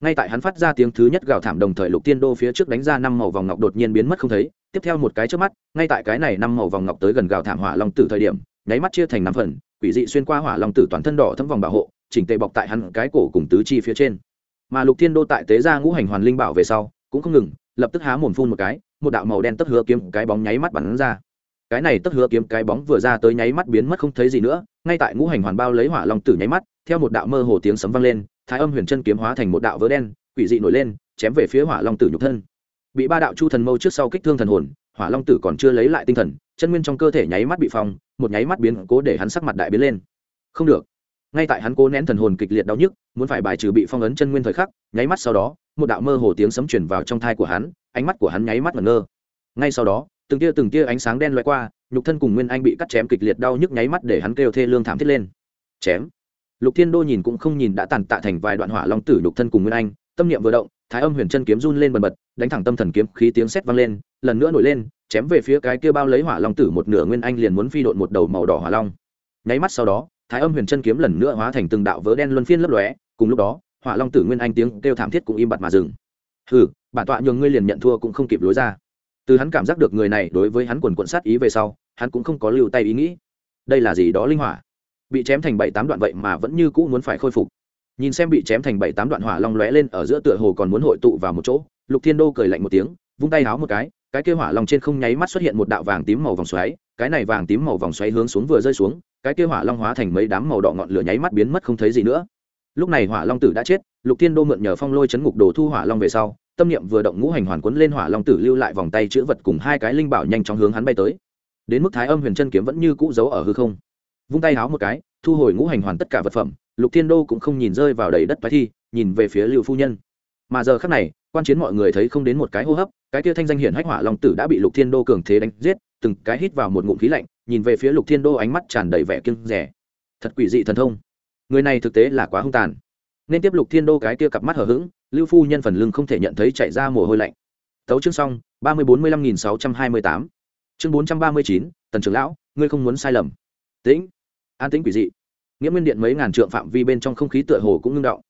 Ngay tại hắn phát ra tiếng thứ nhất gào thảm đồng thời lục tiên đô phía trước đánh ra năm màu vòng ngọc đột nhiên biến mất không thấy, tiếp theo một cái trước mắt, ngay tại cái này năm màu vòng ngọc tới gần gào thảm hỏa long tử thời điểm, nháy mắt chia thành năm phần, quỷ dị xuyên qua hỏa long tử toàn thân đỏ thấm vòng bảo hộ, chỉnh tề bọc tại hắn cái cổ cùng tứ chi phía trên mà lục thiên đô tại tế ra ngũ hành hoàn linh bảo về sau, cũng không ngừng, lập tức há mồm phun một cái, một đạo màu đen tấp hứa kiếm cái bóng nháy mắt bắn ra. Cái này tấp hứa kiếm cái bóng vừa ra tới nháy mắt biến mất không thấy gì nữa, ngay tại ngũ hành hoàn bao lấy hỏa long tử nháy mắt, theo một đạo mơ hồ tiếng sấm vang lên, thái âm huyền chân kiếm hóa thành một đạo vỡ đen, quỷ dị nổi lên, chém về phía hỏa long tử nhục thân. Bị ba đạo chu thần mâu trước sau kích thương thần hồn, hỏa long tử còn chưa lấy lại tinh thần, chân nguyên trong cơ thể nháy mắt bị phong, một nháy mắt biến cố để hắn sắc mặt đại biến lên. Không được ngay tại hắn cố nén thần hồn kịch liệt đau nhức, muốn phải bài trừ bị phong ấn chân nguyên thời khắc, nháy mắt sau đó, một đạo mơ hồ tiếng sấm chuyển vào trong thai của hắn, ánh mắt của hắn nháy mắt ngẩn ngơ. Ngay sau đó, từng tia từng tia ánh sáng đen loại qua, nhục thân cùng nguyên anh bị cắt chém kịch liệt đau nhức nháy mắt để hắn kêu thê lương thảm thiết lên. Chém. Lục thiên đô nhìn cũng không nhìn đã tàn tạ thành vài đoạn hỏa long tử nhục thân cùng nguyên anh, tâm niệm vừa động, thái âm huyền chân kiếm run lên bần bật, đánh thẳng tâm thần kiếm khí tiếng sét vang lên, lần nữa nổi lên, chém về phía cái kia bao lấy hỏa long tử một nửa nguyên anh liền muốn phi độn một đầu màu đỏ hỏa long. Nháy mắt sau đó thái âm huyền chân kiếm lần nữa hóa thành từng đạo vớ đen luân phiên lấp lóe, cùng lúc đó, hỏa long tử nguyên anh tiếng kêu thảm thiết cũng im bặt mà dừng. Hừ, bản tọa nhường ngươi liền nhận thua cũng không kịp lối ra. Từ hắn cảm giác được người này đối với hắn quần quận sát ý về sau, hắn cũng không có lưu tay ý nghĩ. Đây là gì đó linh hỏa? Bị chém thành bảy tám đoạn vậy mà vẫn như cũ muốn phải khôi phục. Nhìn xem bị chém thành bảy tám đoạn hỏa long lóe lên ở giữa tựa hồ còn muốn hội tụ vào một chỗ, lục thiên đô cười lạnh một tiếng, vung tay háo một cái cái kia hỏa long trên không nháy mắt xuất hiện một đạo vàng tím màu vòng xoáy, cái này vàng tím màu vòng xoáy hướng xuống vừa rơi xuống cái kia hỏa long hóa thành mấy đám màu đỏ ngọn lửa nháy mắt biến mất không thấy gì nữa. Lúc này hỏa long tử đã chết, lục thiên đô mượn nhờ phong lôi chấn ngục đồ thu hỏa long về sau, tâm niệm vừa động ngũ hành hoàn quấn lên hỏa long tử lưu lại vòng tay chữ vật cùng hai cái linh bảo nhanh chóng hướng hắn bay tới. Đến mức thái âm huyền chân kiếm vẫn như cũ giấu ở hư không. Vung tay háo một cái, thu hồi ngũ hành hoàn tất cả vật phẩm, lục thiên đô cũng không nhìn rơi vào đầy đất bài thi, nhìn về phía lưu phu nhân. Mà giờ khác này, quan chiến mọi người thấy không đến một cái hô hấp, cái kia thanh danh hiển hách hỏa long tử đã bị lục thiên đô cường thế đánh giết, từng cái hít vào một ngụm khí lạnh nhìn về phía lục thiên đô ánh mắt tràn đầy vẻ kiêng rẻ thật quỷ dị thần thông. Người này thực tế là quá hung tàn. Nên tiếp lục thiên đô cái kia cặp mắt hở h ữ g lưu phu nhân phần lưng không thể nhận thấy chạy ra mồ hôi lạnh. Tấu chương xong, ba mươi bốn mươi lăm nghìn sáu trăm hai mươi tám. Chương bốn trăm ba mươi chín, tần trưởng lão, ngươi không muốn sai lầm. Tĩnh. An tĩnh quỷ dị. Nghĩa nguyên điện mấy ngàn trượng phạm vi bên trong không khí tựa hồ cũng ngưng động.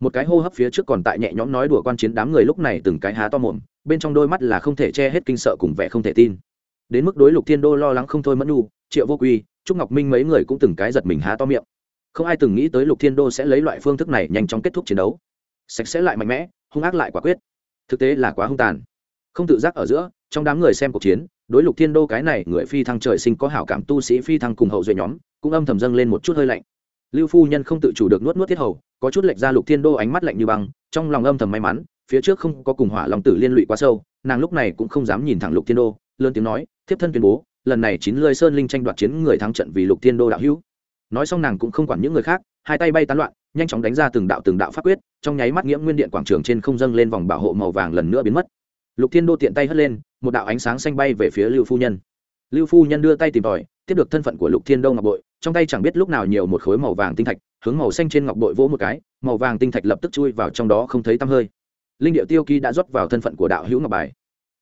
Một cái hô hấp phía trước còn tại nhẹ nhõm nói đùa quan chiến đám người lúc này từng cái há to mồm, bên trong đôi mắt là không thể che hết kinh sợ cùng vẻ không thể tin đến mức đối lục thiên đô lo lắng không thôi mất nhu, triệu vô quy, trúc ngọc minh mấy người cũng từng cái giật mình há to miệng. Không ai từng nghĩ tới lục thiên đô sẽ lấy loại phương thức này nhanh chóng kết thúc chiến đấu. Sạch sẽ lại mạnh mẽ, hung ác lại quả quyết. Thực tế là quá hung tàn. Không tự giác ở giữa, trong đám người xem cuộc chiến, đối lục thiên đô cái này người phi thăng trời sinh có hảo cảm tu sĩ phi thăng cùng hậu duệ nhóm, cũng âm thầm dâng lên một chút hơi lạnh. Lưu phu nhân không tự chủ được nuốt nuốt thiết hầu, có chút lệch ra lục thiên đô ánh mắt lạnh như băng, trong lòng âm thầm may mắn, phía trước không có cùng hỏa lòng tử liên lụy quá sâu, nàng lúc này cũng không dám nhìn thẳng lục thiên đô lớn tiếng nói, thiếp thân tuyên bố, lần này chín lơi sơn linh tranh đoạt chiến người thắng trận vì lục thiên đô đạo hữu. Nói xong nàng cũng không quản những người khác, hai tay bay tán loạn, nhanh chóng đánh ra từng đạo từng đạo pháp quyết, trong nháy mắt nghiễm nguyên điện quảng trường trên không dâng lên vòng bảo hộ màu vàng lần nữa biến mất. Lục thiên đô tiện tay hất lên, một đạo ánh sáng xanh bay về phía lưu phu nhân. Lưu phu nhân đưa tay tìm tòi, tiếp được thân phận của lục thiên đô ngọc bội, trong tay chẳng biết lúc nào nhiều một khối màu vàng tinh thạch, hướng màu xanh trên ngọc bội vỗ một cái, màu vàng tinh thạch lập tức chui vào trong đó không thấy tăm hơi. Linh địa tiêu ký đã rót vào thân phận của đạo hữu ngọc bài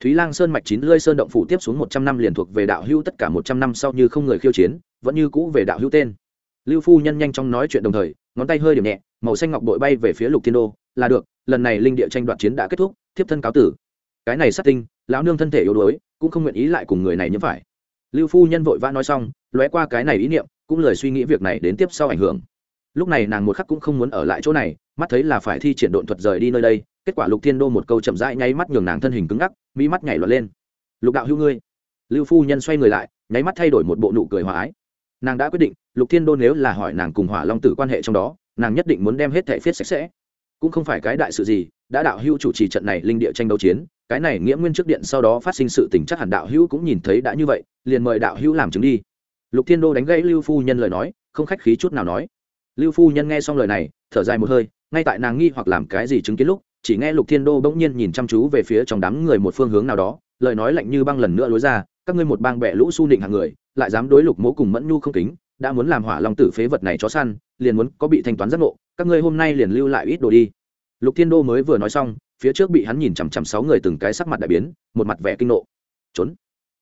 thúy lang sơn mạch chín lươi sơn động phủ tiếp xuống một trăm năm liền thuộc về đạo hữu tất cả một trăm năm sau như không người khiêu chiến, vẫn như cũ về đạo hữu tên. Lưu phu nhân nhanh chóng nói chuyện đồng thời, ngón tay hơi điểm nhẹ, màu xanh ngọc bội bay về phía lục thiên đô, là được, lần này linh địa tranh đoạt chiến đã kết thúc, thiếp thân cáo tử. Cái này sát tinh, lão nương thân thể yếu đuối, cũng không nguyện ý lại cùng người này nhiễm phải. Lưu phu nhân vội vã nói xong, lóe qua cái này ý niệm, cũng lời suy nghĩ việc này đến tiếp sau ảnh hưởng. Lúc này nàng một khắc cũng không muốn ở lại chỗ này, mắt thấy là phải thi triển độn thuật rời đi nơi đây kết quả lục thiên đô một câu chậm rãi nháy mắt nhường nàng thân hình cứng ngắc mỹ mắt nhảy loạn lên. Lục đạo hữu ngươi. Lưu phu nhân xoay người lại, nháy mắt thay đổi một bộ nụ cười hòa ái. Nàng đã quyết định, lục thiên đô nếu là hỏi nàng cùng hỏa long tử quan hệ trong đó, nàng nhất định muốn đem hết thẻ phiết sạch sẽ. Cũng không phải cái đại sự gì, đã đạo hữu chủ trì trận này linh địa tranh đấu chiến, cái này nghĩa nguyên trước điện sau đó phát sinh sự tình chắc hẳn đạo hữu cũng nhìn thấy đã như vậy, liền mời đạo hữu làm chứng đi. Lục thiên đô đánh gãy lưu phu nhân lời nói, không khách khí chút nào nói. Lưu phu nhân nghe xong lời này, thở dài một hơi, ngay tại nàng nghi hoặc làm cái gì chứng kiến lúc chỉ nghe lục thiên đô bỗng nhiên nhìn chăm chú về phía trong đám người một phương hướng nào đó, lời nói lạnh như băng lần nữa lối ra, các ngươi một bang bẹ lũ su nịnh hàng người, lại dám đối lục mỗ cùng mẫn nhu không kính, đã muốn làm hỏa lòng tử phế vật này chó săn, liền muốn có bị thanh toán giác ngộ, các ngươi hôm nay liền lưu lại ít đồ đi. Lục thiên đô mới vừa nói xong, phía trước bị hắn nhìn chằm chằm sáu người từng cái sắc mặt đại biến, một mặt vẻ kinh nộ. Trốn.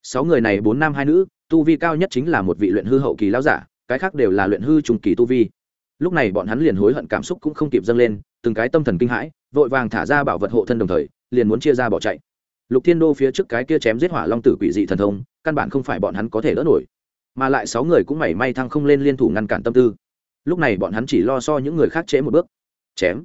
Sáu người này bốn nam hai nữ, tu vi cao nhất chính là một vị luyện hư hậu kỳ lão giả, cái khác đều là luyện hư trùng kỳ tu vi. Lúc này bọn hắn liền hối hận cảm xúc cũng không kịp dâng lên, từng cái tâm thần kinh hãi vội vàng thả ra bảo vật hộ thân đồng thời, liền muốn chia ra bỏ chạy. Lục thiên đô phía trước cái kia chém giết hỏa long tử quỷ dị thần thông, căn bản không phải bọn hắn có thể đỡ nổi. Mà lại sáu người cũng mảy may thăng không lên liên thủ ngăn cản tâm tư. Lúc này bọn hắn chỉ lo so những người khác trễ một bước. Chém.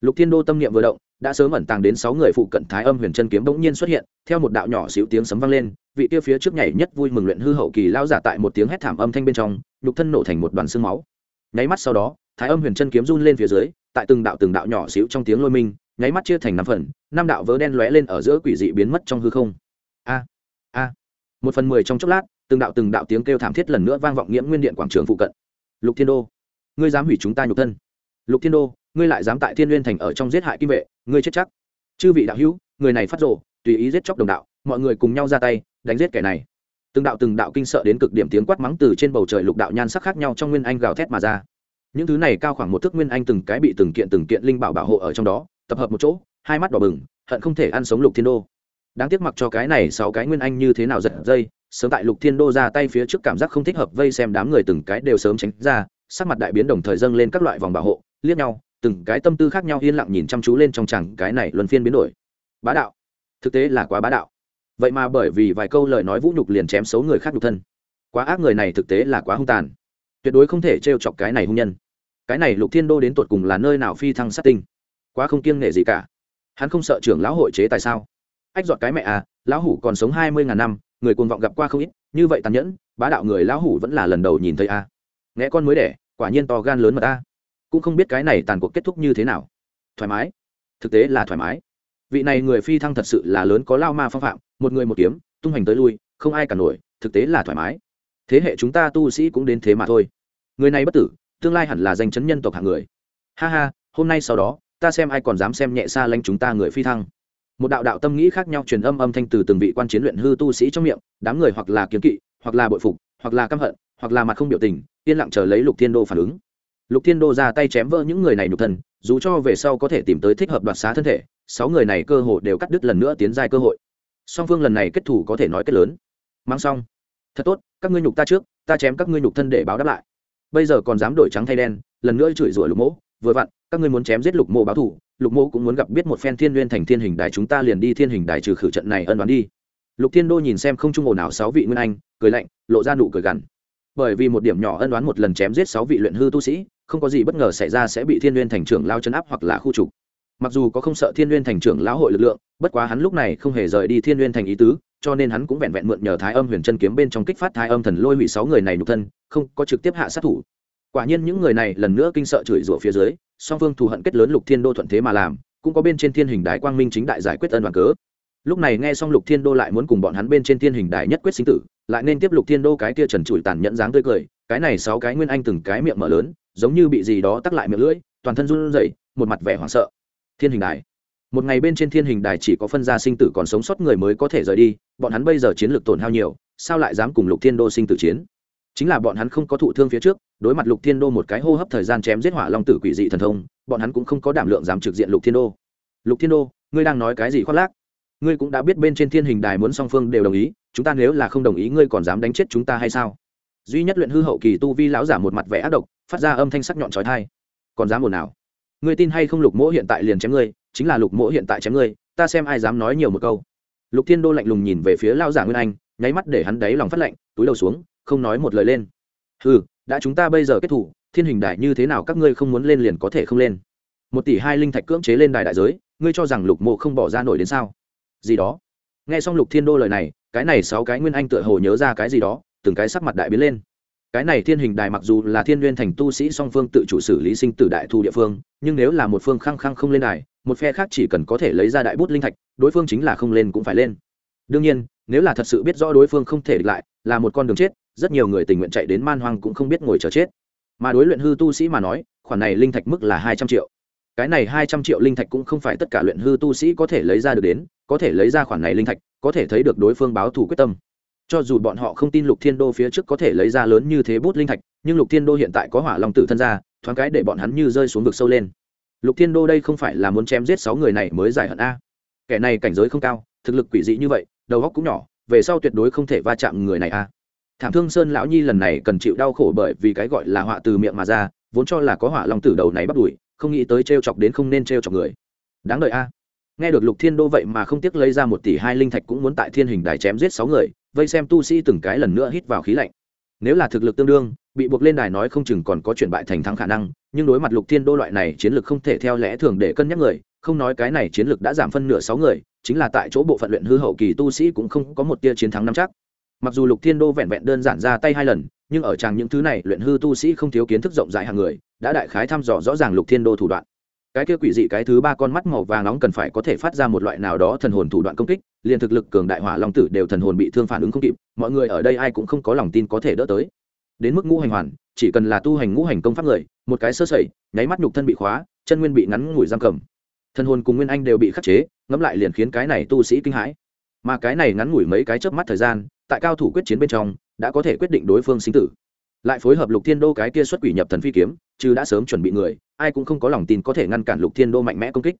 Lục thiên đô tâm niệm vừa động, đã sớm ẩn tàng đến sáu người phụ cận thái âm huyền chân kiếm bỗng nhiên xuất hiện, theo một đạo nhỏ xíu tiếng sấm vang lên, vị kia phía trước nhảy nhất vui mừng luyện hư hậu kỳ lao giả tại một tiếng hét thảm âm thanh bên trong, nhục thân nổ thành một đoàn xương máu. Nháy mắt sau đó, thái âm huyền chân kiếm run lên phía dưới tại từng đạo từng đạo nhỏ xíu trong tiếng lôi minh, nháy mắt chia thành năm phần, năm đạo vớ đen lóe lên ở giữa quỷ dị biến mất trong hư không. A a. Một phần mười trong chốc lát, từng đạo từng đạo tiếng kêu thảm thiết lần nữa vang vọng nghiễm nguyên điện quảng trường phụ cận. Lục thiên đô, ngươi dám hủy chúng ta nhục thân. Lục thiên đô, ngươi lại dám tại thiên liên thành ở trong giết hại kim vệ, ngươi chết chắc. Chư vị đạo hữu, người này phát rồ, tùy ý giết chóc đồng đạo, mọi người cùng nhau ra tay, đánh giết kẻ này. Từng đạo từng đạo kinh sợ đến cực điểm tiếng quát mắng từ trên bầu trời lục đạo nhan sắc khác nhau trong nguyên anh gào thét mà ra những thứ này cao khoảng một thước nguyên anh từng cái bị từng kiện từng kiện linh bảo bảo hộ ở trong đó, tập hợp một chỗ, hai mắt đỏ bừng, hận không thể ăn sống lục thiên đô. Đáng tiếc mặc cho cái này sáu cái nguyên anh như thế nào giật dây, sớm tại lục thiên đô ra tay phía trước cảm giác không thích hợp vây xem đám người từng cái đều sớm tránh ra, sắc mặt đại biến đồng thời dâng lên các loại vòng bảo hộ, liếc nhau, từng cái tâm tư khác nhau yên lặng nhìn chăm chú lên trong chẳng cái này luân phiên biến đổi. Bá đạo. Thực tế là quá bá đạo. Vậy mà bởi vì vài câu lời nói vũ nhục liền chém xấu người khác nhục thân. Quá ác người này thực tế là quá hung tàn. Tuyệt đối không thể trêu chọc cái này hung nhân cái này lục thiên đô đến tột cùng là nơi nào phi thăng sát tinh? Quá không kiêng nghệ gì cả. Hắn không sợ trưởng lão hội chế tại sao? Ách dọn cái mẹ à lão hủ còn sống hai mươi ngàn năm, người cuồng vọng gặp qua không ít, như vậy tàn nhẫn, bá đạo người lão hủ vẫn là lần đầu nhìn thấy a à. nghe con mới đẻ, quả nhiên to gan lớn mà ta cũng không biết cái này tàn cuộc kết thúc như thế nào. Thoải mái. Thực tế là thoải mái. Vị này người phi thăng thật sự là lớn có lao ma phong phạm, một người một kiếm, tung hành tới lui, không ai cả nổi, thực tế là thoải mái. Thế hệ chúng ta tu sĩ cũng đến thế mà thôi. Người này bất tử tương lai hẳn là danh chấn nhân tộc hạng người. Ha ha, hôm nay sau đó, ta xem ai còn dám xem nhẹ xa lanh chúng ta người phi thăng. Một đạo đạo tâm nghĩ khác nhau truyền âm âm thanh từ từng vị quan chiến luyện hư tu sĩ trong miệng, đám người hoặc là kiêng kỵ, hoặc là bội phục, hoặc là căm hận, hoặc là mặt không biểu tình, yên lặng chờ lấy lục thiên đô phản ứng. Lục thiên đô ra tay chém vỡ những người này nhục thân, dù cho về sau có thể tìm tới thích hợp đoạt xá thân thể, sáu người này cơ hội đều cắt đứt lần nữa tiến giai cơ hội. Song phương lần này kết thủ có thể nói kết lớn. Mang xong. Thật tốt, các ngươi nhục ta trước, ta chém các ngươi nhục thân để báo đáp lại bây giờ còn dám đổi trắng thay đen, lần nữa chửi rủa lục mỗ, vừa vặn, các ngươi muốn chém giết lục mỗ báo thù, lục mỗ cũng muốn gặp biết một phen thiên n thành thiên hình đài, chúng ta liền đi thiên hình đài trừ khử trận này ân đoán đi. Lục thiên đô nhìn xem không trung ồn ào sáu vị nguyên anh, cười lạnh, lộ ra nụ cười gằn. Bởi vì một điểm nhỏ ân đoán một lần chém giết sáu vị luyện hư tu sĩ, không có gì bất ngờ xảy ra sẽ bị thiên n thành trưởng lao chấn áp hoặc là khu trục. Mặc dù có không sợ thiên n thành trưởng lão hội lực lượng, bất quá hắn lúc này không hề rời đi thiên n thành ý tứ cho nên hắn cũng vẹn vẹn mượn nhờ thái âm huyền chân kiếm bên trong kích phát thái âm thần lôi hủy sáu người này nhục thân, không có trực tiếp hạ sát thủ. Quả nhiên những người này lần nữa kinh sợ chửi rủa phía dưới, song phương thù hận kết lớn lục thiên đô thuận thế mà làm, cũng có bên trên thiên hình đài quang minh chính đại giải quyết ân đoàn cớ. Lúc này nghe xong lục thiên đô lại muốn cùng bọn hắn bên trên thiên hình đài nhất quyết sinh tử, lại nên tiếp lục thiên đô cái kia trần trụi tàn nhẫn dáng tươi cười, cái này sáu cái nguyên anh từng cái miệng mở lớn, giống như bị gì đó tắc lại miệng lưỡi, toàn thân run rẩy, một mặt vẻ hoảng sợ. Thiên hình đài. Một ngày bên trên thiên hình đài chỉ có phân gia sinh tử còn sống sót người mới có thể rời đi bọn hắn bây giờ chiến lược tổn hao nhiều, sao lại dám cùng lục thiên đô sinh tử chiến? Chính là bọn hắn không có thụ thương phía trước, đối mặt lục thiên đô một cái hô hấp thời gian chém giết hỏa long tử quỷ dị thần thông, bọn hắn cũng không có đảm lượng dám trực diện lục thiên đô. Lục thiên đô, ngươi đang nói cái gì khoác lác? Ngươi cũng đã biết bên trên thiên hình đài muốn song phương đều đồng ý, chúng ta nếu là không đồng ý, ngươi còn dám đánh chết chúng ta hay sao? Duy nhất luyện hư hậu kỳ tu vi lão giả một mặt vẻ ác độc, phát ra âm thanh sắc nhọn trói thai còn dám ồn nào ngươi tin hay không lục mỗ hiện tại liền chém ngươi, chính là lục mỗ hiện tại chém ngươi, ta xem ai dám nói nhiều một câu lục thiên đô lạnh lùng nhìn về phía lão giả nguyên anh, nháy mắt để hắn đáy lòng phát lạnh, túi đầu xuống, không nói một lời lên. Ừ đã chúng ta bây giờ kết thủ, thiên hình đại như thế nào các ngươi không muốn lên liền có thể không lên. Một tỷ hai linh thạch cưỡng chế lên đài đại giới, ngươi cho rằng lục mộ không bỏ ra nổi đến sao? Gì đó. Nghe xong lục thiên đô lời này, cái này sáu cái nguyên anh tựa hồ nhớ ra cái gì đó, từng cái sắc mặt đại biến lên. Cái này thiên hình đài mặc dù là thiên nguyên thành tu sĩ song phương tự chủ xử lý sinh tử đại thu địa phương, nhưng nếu là một phương khăng khăng không lên đài một phe khác chỉ cần có thể lấy ra đại bút linh thạch, đối phương chính là không lên cũng phải lên. Đương nhiên, nếu là thật sự biết rõ đối phương không thể địch lại, là một con đường chết, rất nhiều người tình nguyện chạy đến man hoang cũng không biết ngồi chờ chết. Mà đối luyện hư tu sĩ mà nói, khoản này linh thạch mức là hai trăm triệu. Cái này hai trăm triệu linh thạch cũng không phải tất cả luyện hư tu sĩ có thể lấy ra được đến, có thể lấy ra khoản này linh thạch, có thể thấy được đối phương báo thù quyết tâm. Cho dù bọn họ không tin lục thiên đô phía trước có thể lấy ra lớn như thế bút linh thạch, nhưng lục thiên đô hiện tại có hỏa long tử thân ra, thoáng cái để bọn hắn như rơi xuống vực sâu lên lục thiên đô đây không phải là muốn chém giết sáu người này mới giải hận a. Kẻ này cảnh giới không cao, thực lực quỷ dị như vậy, đầu góc cũng nhỏ, về sau tuyệt đối không thể va chạm người này a. Thảm thương sơn lão nhi lần này cần chịu đau khổ bởi vì cái gọi là họa từ miệng mà ra, vốn cho là có hỏa long tử đầu này bắt đuổi, không nghĩ tới t chọc đến không nên t chọc người. Đáng đợi a. Nghe được lục thiên đô vậy mà không tiếc lấy ra một tỷ hai linh thạch cũng muốn tại thiên hình đài chém giết sáu người, vây xem tu sĩ từng cái lần nữa hít vào khí lạnh. Nếu là thực lực tương đương bị buộc lên đài nói không chừng còn có chuyển bại thành thắng khả năng, nhưng đối mặt lục thiên đô loại này chiến lược không thể theo lẽ thường để cân nhắc người, không nói cái này chiến lược đã giảm phân nửa sáu người, chính là tại chỗ bộ phận luyện hư hậu kỳ tu sĩ cũng không có một tia chiến thắng năm chắc. Mặc dù lục thiên đô vẹn vẹn đơn giản ra tay hai lần, nhưng ở tràng những thứ này luyện hư tu sĩ không thiếu kiến thức rộng rãi hàng người, đã đại khái thăm dò rõ ràng lục thiên đô thủ đoạn. Cái kia quỷ dị cái thứ ba con mắt màu vàng nóng cần phải có thể phát ra một loại nào đó thần hồn thủ đoạn công kích, liền thực lực cường đại hỏa long tử đều thần hồn bị thương phản ứng không kịp, mọi người ở đây ai cũng không có lòng tin có thể đỡ tới đến mức ngũ hành hoàn, chỉ cần là tu hành ngũ hành công pháp người, một cái sơ sẩy, nháy mắt nhục thân bị khóa, chân nguyên bị ngắn ngủi giam cầm. Thân hồn cùng nguyên anh đều bị khắc chế, ngẫm lại liền khiến cái này tu sĩ kinh hãi. Mà cái này ngắn ngủi mấy cái chớp mắt thời gian, tại cao thủ quyết chiến bên trong, đã có thể quyết định đối phương sinh tử. Lại phối hợp lục thiên đô cái kia xuất quỷ nhập thần phi kiếm, chứ đã sớm chuẩn bị người, ai cũng không có lòng tin có thể ngăn cản lục thiên đô mạnh mẽ công kích.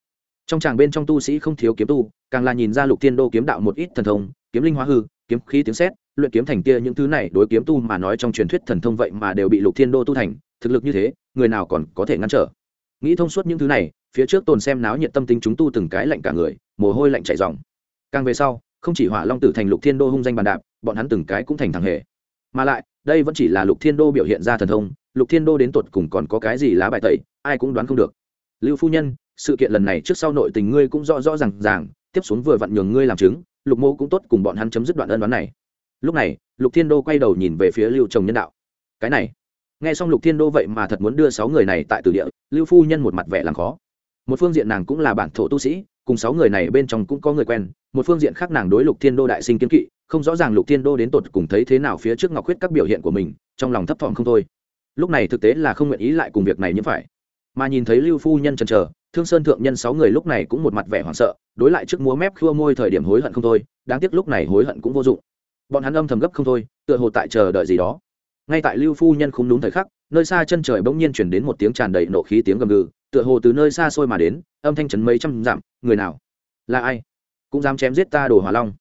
Trong tràng bên trong tu sĩ không thiếu kiếm tu, càng là nhìn ra lục thiên đô kiếm đạo một ít thần thông, kiếm linh hóa hư, kiếm khí tiếng sét luyện kiếm thành kia những thứ này đối kiếm tu mà nói trong truyền thuyết thần thông vậy mà đều bị lục thiên đô tu thành, thực lực như thế, người nào còn có thể ngăn trở? Nghĩ thông suốt những thứ này, phía trước tồn xem náo nhiệt tâm tính chúng tu từng cái lạnh cả người, mồ hôi lạnh chảy dòng càng về sau, không chỉ hỏa long tử thành lục thiên đô hung danh bàn đạp, bọn hắn từng cái cũng thành thằng hề. Mà lại, đây vẫn chỉ là lục thiên đô biểu hiện ra thần thông, lục thiên đô đến tột cùng còn có cái gì lá bài tẩy, ai cũng đoán không được. Lưu phu nhân, sự kiện lần này trước sau nội tình ngươi cũng rõ rõ r à n g ràng, tiếp xuống vừa vặn nhường ngươi làm chứng, lục mô cũng tốt cùng bọn hắn chấm dứt đoạn ân đoán này lúc này, lục thiên đô quay đầu nhìn về phía lưu trồng nhân đạo. Cái này, nghe xong lục thiên đô vậy mà thật muốn đưa sáu người này tại tử địa, lưu phu nhân một mặt vẻ làm khó. Một phương diện nàng cũng là bản thổ tu sĩ, cùng sáu người này bên trong cũng có người quen, một phương diện khác nàng đối lục thiên đô đại sinh kiến kỵ, không rõ ràng lục thiên đô đến tột cùng thấy thế nào phía trước ngọc khuyết các biểu hiện của mình, trong lòng thấp thỏm không thôi. Lúc này thực tế là không nguyện ý lại cùng việc này như phải. Mà nhìn thấy lưu phu nhân chần chờ, thương sơn thượng nhân sáu người lúc này cũng một mặt vẻ hoảng sợ, đối lại trước múa mép khua môi thời điểm hối hận không thôi, đáng tiếc lúc này hối hận cũng vô dụng bọn hắn âm thầm gấp không thôi, tựa hồ tại chờ đợi gì đó. Ngay tại lưu phu nhân không đúng thời khắc, nơi xa chân trời bỗng nhiên chuyển đến một tiếng tràn đầy nộ khí tiếng gầm gừ, tựa hồ từ nơi xa xôi mà đến, âm thanh chấn mấy trăm dặm, người nào? Là ai? Cũng dám chém giết ta đồ hỏa long.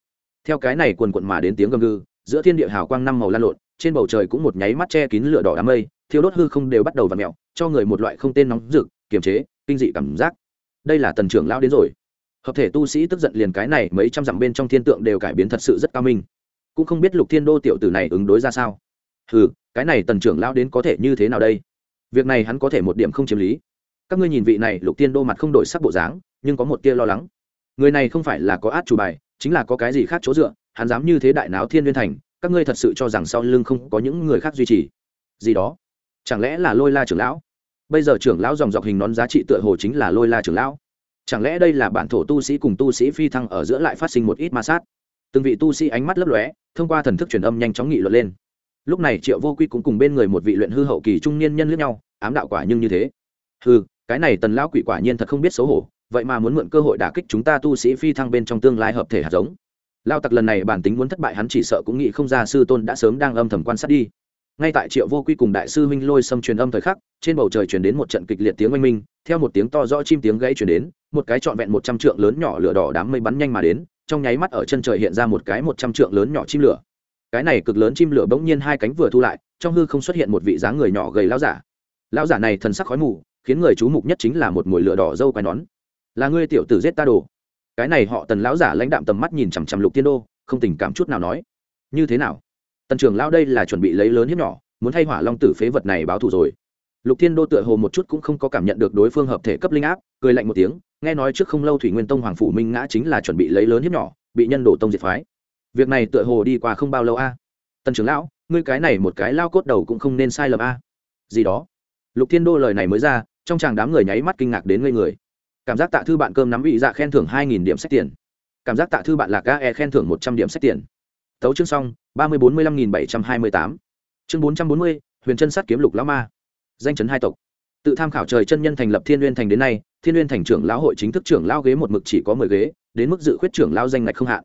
Theo cái này quần quận mà đến tiếng gầm gừ, giữa thiên địa hào quang năm màu lan lộn, trên bầu trời cũng một nháy mắt che kín lửa đỏ đám mây, thiêu đốt hư không đều bắt đầu v ặ mẹo cho người một loại không tên nóng rực, kiềm chế, kinh dị cảm giác. Đây là tần trưởng lão đến rồi. Hợp thể tu sĩ tức giận liền cái này mấy trăm dặm bên trong thiên tượng đều cải biến thật sự rất cao minh cũng không biết lục thiên đô tiểu tử này ứng đối ra sao. Ừ cái này tần trưởng lão đến có thể như thế nào đây? Việc này hắn có thể một điểm không chiếm lý. Các ngươi nhìn vị này, lục thiên đô mặt không đổi sắc bộ dáng, nhưng có một tia lo lắng. Người này không phải là có át chủ bài, chính là có cái gì khác chỗ dựa, hắn dám như thế đại náo thiên liên thành, các ngươi thật sự cho rằng sau lưng không có những người khác duy trì. Gì đó? Chẳng lẽ là lôi la trưởng lão? Bây giờ trưởng lão dòng dọc hình nón giá trị tựa hồ chính là lôi la trưởng lão. Chẳng lẽ đây là bản thổ tu sĩ cùng tu sĩ phi thăng ở giữa lại phát sinh một ít ma sát? Từng vị tu sĩ ánh mắt lấp lóe, thông qua thần thức truyền âm nhanh chóng nghị luận lên. Lúc này triệu vô quy cũng cùng bên người một vị luyện hư hậu kỳ trung niên nhân lướt nhau, ám đạo quả nhưng như thế. Hư cái này tần lão quỷ quả nhiên thật không biết xấu hổ, vậy mà muốn mượn cơ hội đả kích chúng ta tu sĩ phi thăng bên trong tương lai hợp thể hạt giống. Lao tặc lần này bản tính muốn thất bại hắn chỉ sợ cũng nghĩ không ra sư tôn đã sớm đang âm thầm quan sát đi. Ngay tại triệu vô quy cùng đại sư minh lôi xâm truyền âm thời khắc, trên bầu trời chuyển đến một trận kịch liệt tiếng oanh minh, theo một tiếng to rõ chim tiếng gãy chuyển đến, một cái trọn vẹn một trăm trượng lớn nhỏ lửa đỏ đám mây bắn nhanh mà đến trong nháy mắt ở chân trời hiện ra một cái một trăm trượng lớn nhỏ chim lửa. Cái này cực lớn chim lửa bỗng nhiên hai cánh vừa thu lại, trong hư không xuất hiện một vị dáng người nhỏ gầy lão giả. Lão giả này thần sắc khói mù, khiến người chú mục nhất chính là một mồi lửa đỏ dâu quai nón. Là ngươi tiểu tử giết ta đồ. Cái này họ tần lão giả lãnh đạm tầm mắt nhìn chằm chằm lục tiên đô, không tình cảm chút nào nói. Như thế nào? Tần trưởng lão đây là chuẩn bị lấy lớn hiếp nhỏ, muốn thay hỏa long tử phế vật này báo thù rồi. Lục thiên đô tựa hồ một chút cũng không có cảm nhận được đối phương hợp thể cấp linh áp, cười lạnh một tiếng nghe nói trước không lâu thủy nguyên tông hoàng phủ minh ngã chính là chuẩn bị lấy lớn hiếp nhỏ, bị nhân đổ tông diệt phái. Việc này tựa hồ đi qua không bao lâu a. Tần trưởng lão, ngươi cái này một cái lao cốt đầu cũng không nên sai lầm a. Gì đó? Lục thiên đô lời này mới ra, trong chàng đám người nháy mắt kinh ngạc đến ngây người. Cảm giác tạ thư bạn cơm nắm vị dạ khen thưởng hai nghìn điểm sách tiền. Cảm giác tạ thư bạn lạc ga e khen thưởng một trăm điểm sách tiền. Tấu chương xong, ba mươi bốn mươi lăm nghìn bảy trăm hai mươi tám. Chương bốn trăm bốn mươi, huyền chân sát kiếm lục lão ma. Danh chấn hai tộc. Tự tham khảo trời chân nhân thành lập thiên n thành đến nay thiên n thành trưởng lão hội chính thức trưởng lao ghế một mực chỉ có mười ghế, đến mức dự khuyết trưởng lao danh ngạch không hạn.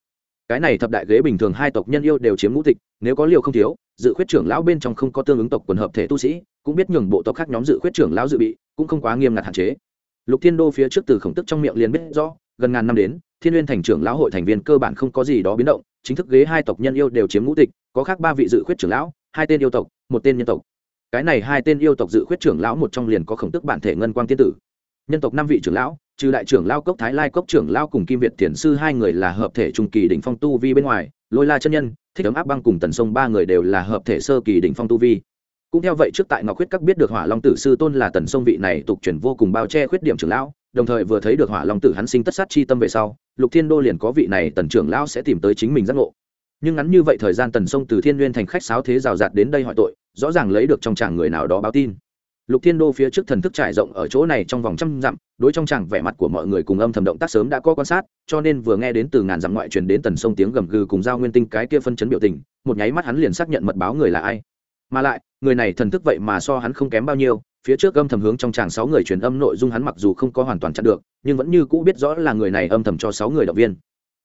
Cái này thập đại ghế bình thường hai tộc nhân yêu đều chiếm ngũ tịch, nếu có liều không thiếu, dự khuyết trưởng lão bên trong không có tương ứng tộc quần hợp thể tu sĩ, cũng biết nhường bộ tộc khác nhóm dự khuyết trưởng lão dự bị, cũng không quá nghiêm ngặt hạn chế. Lục thiên đô phía trước từ khổng tức trong miệng liền biết rõ, gần ngàn năm đến, thiên n thành trưởng lão hội thành viên cơ bản không có gì đó biến động, chính thức ghế hai tộc nhân yêu đều chiếm ngũ tịch, có khác ba vị dự khuyết trưởng lão, hai tên yêu tộc, một tên nhân tộc. Cái này hai tên yêu tộc dự khuyết trưởng lão một trong liền có khổng tức bản thể ngân quang tiên tử nhân tộc năm vị trưởng lão, trừ đại trưởng lao cốc thái lai, cốc trưởng lao cùng kim việt thiền sư hai người là hợp thể trung kỳ đỉnh phong tu vi bên ngoài, lôi la chân nhân, thích ấm áp băng cùng tần sông ba người đều là hợp thể sơ kỳ đỉnh phong tu vi. Cũng theo vậy trước tại ngọc khuyết các biết được hỏa long tử sư tôn là tần sông vị này tục chuyển vô cùng bao che khuyết điểm trưởng lão, đồng thời vừa thấy được hỏa long tử hắn sinh tất sát chi tâm về sau, lục thiên đô liền có vị này tần trưởng lão sẽ tìm tới chính mình giác ngộ. Nhưng ngắn như vậy thời gian tần sông từ thiên n thành khách sáo thế rào rạt đến đây hỏi tội, rõ ràng lấy được trong tràng người nào đó báo tin lục thiên đô phía trước thần thức trải rộng ở chỗ này trong vòng trăm dặm, đối trong chàng vẻ mặt của mọi người cùng âm thầm động tác sớm đã có quan sát, cho nên vừa nghe đến từ ngàn dặm ngoại truyền đến tần sông tiếng gầm gừ cùng giao nguyên tinh cái kia phân chấn biểu tình, một nháy mắt hắn liền xác nhận mật báo người là ai. Mà lại, người này thần thức vậy mà so hắn không kém bao nhiêu, phía trước âm thầm hướng trong chàng sáu người truyền âm nội dung hắn mặc dù không có hoàn toàn chặn được, nhưng vẫn như cũ biết rõ là người này âm thầm cho sáu người động viên.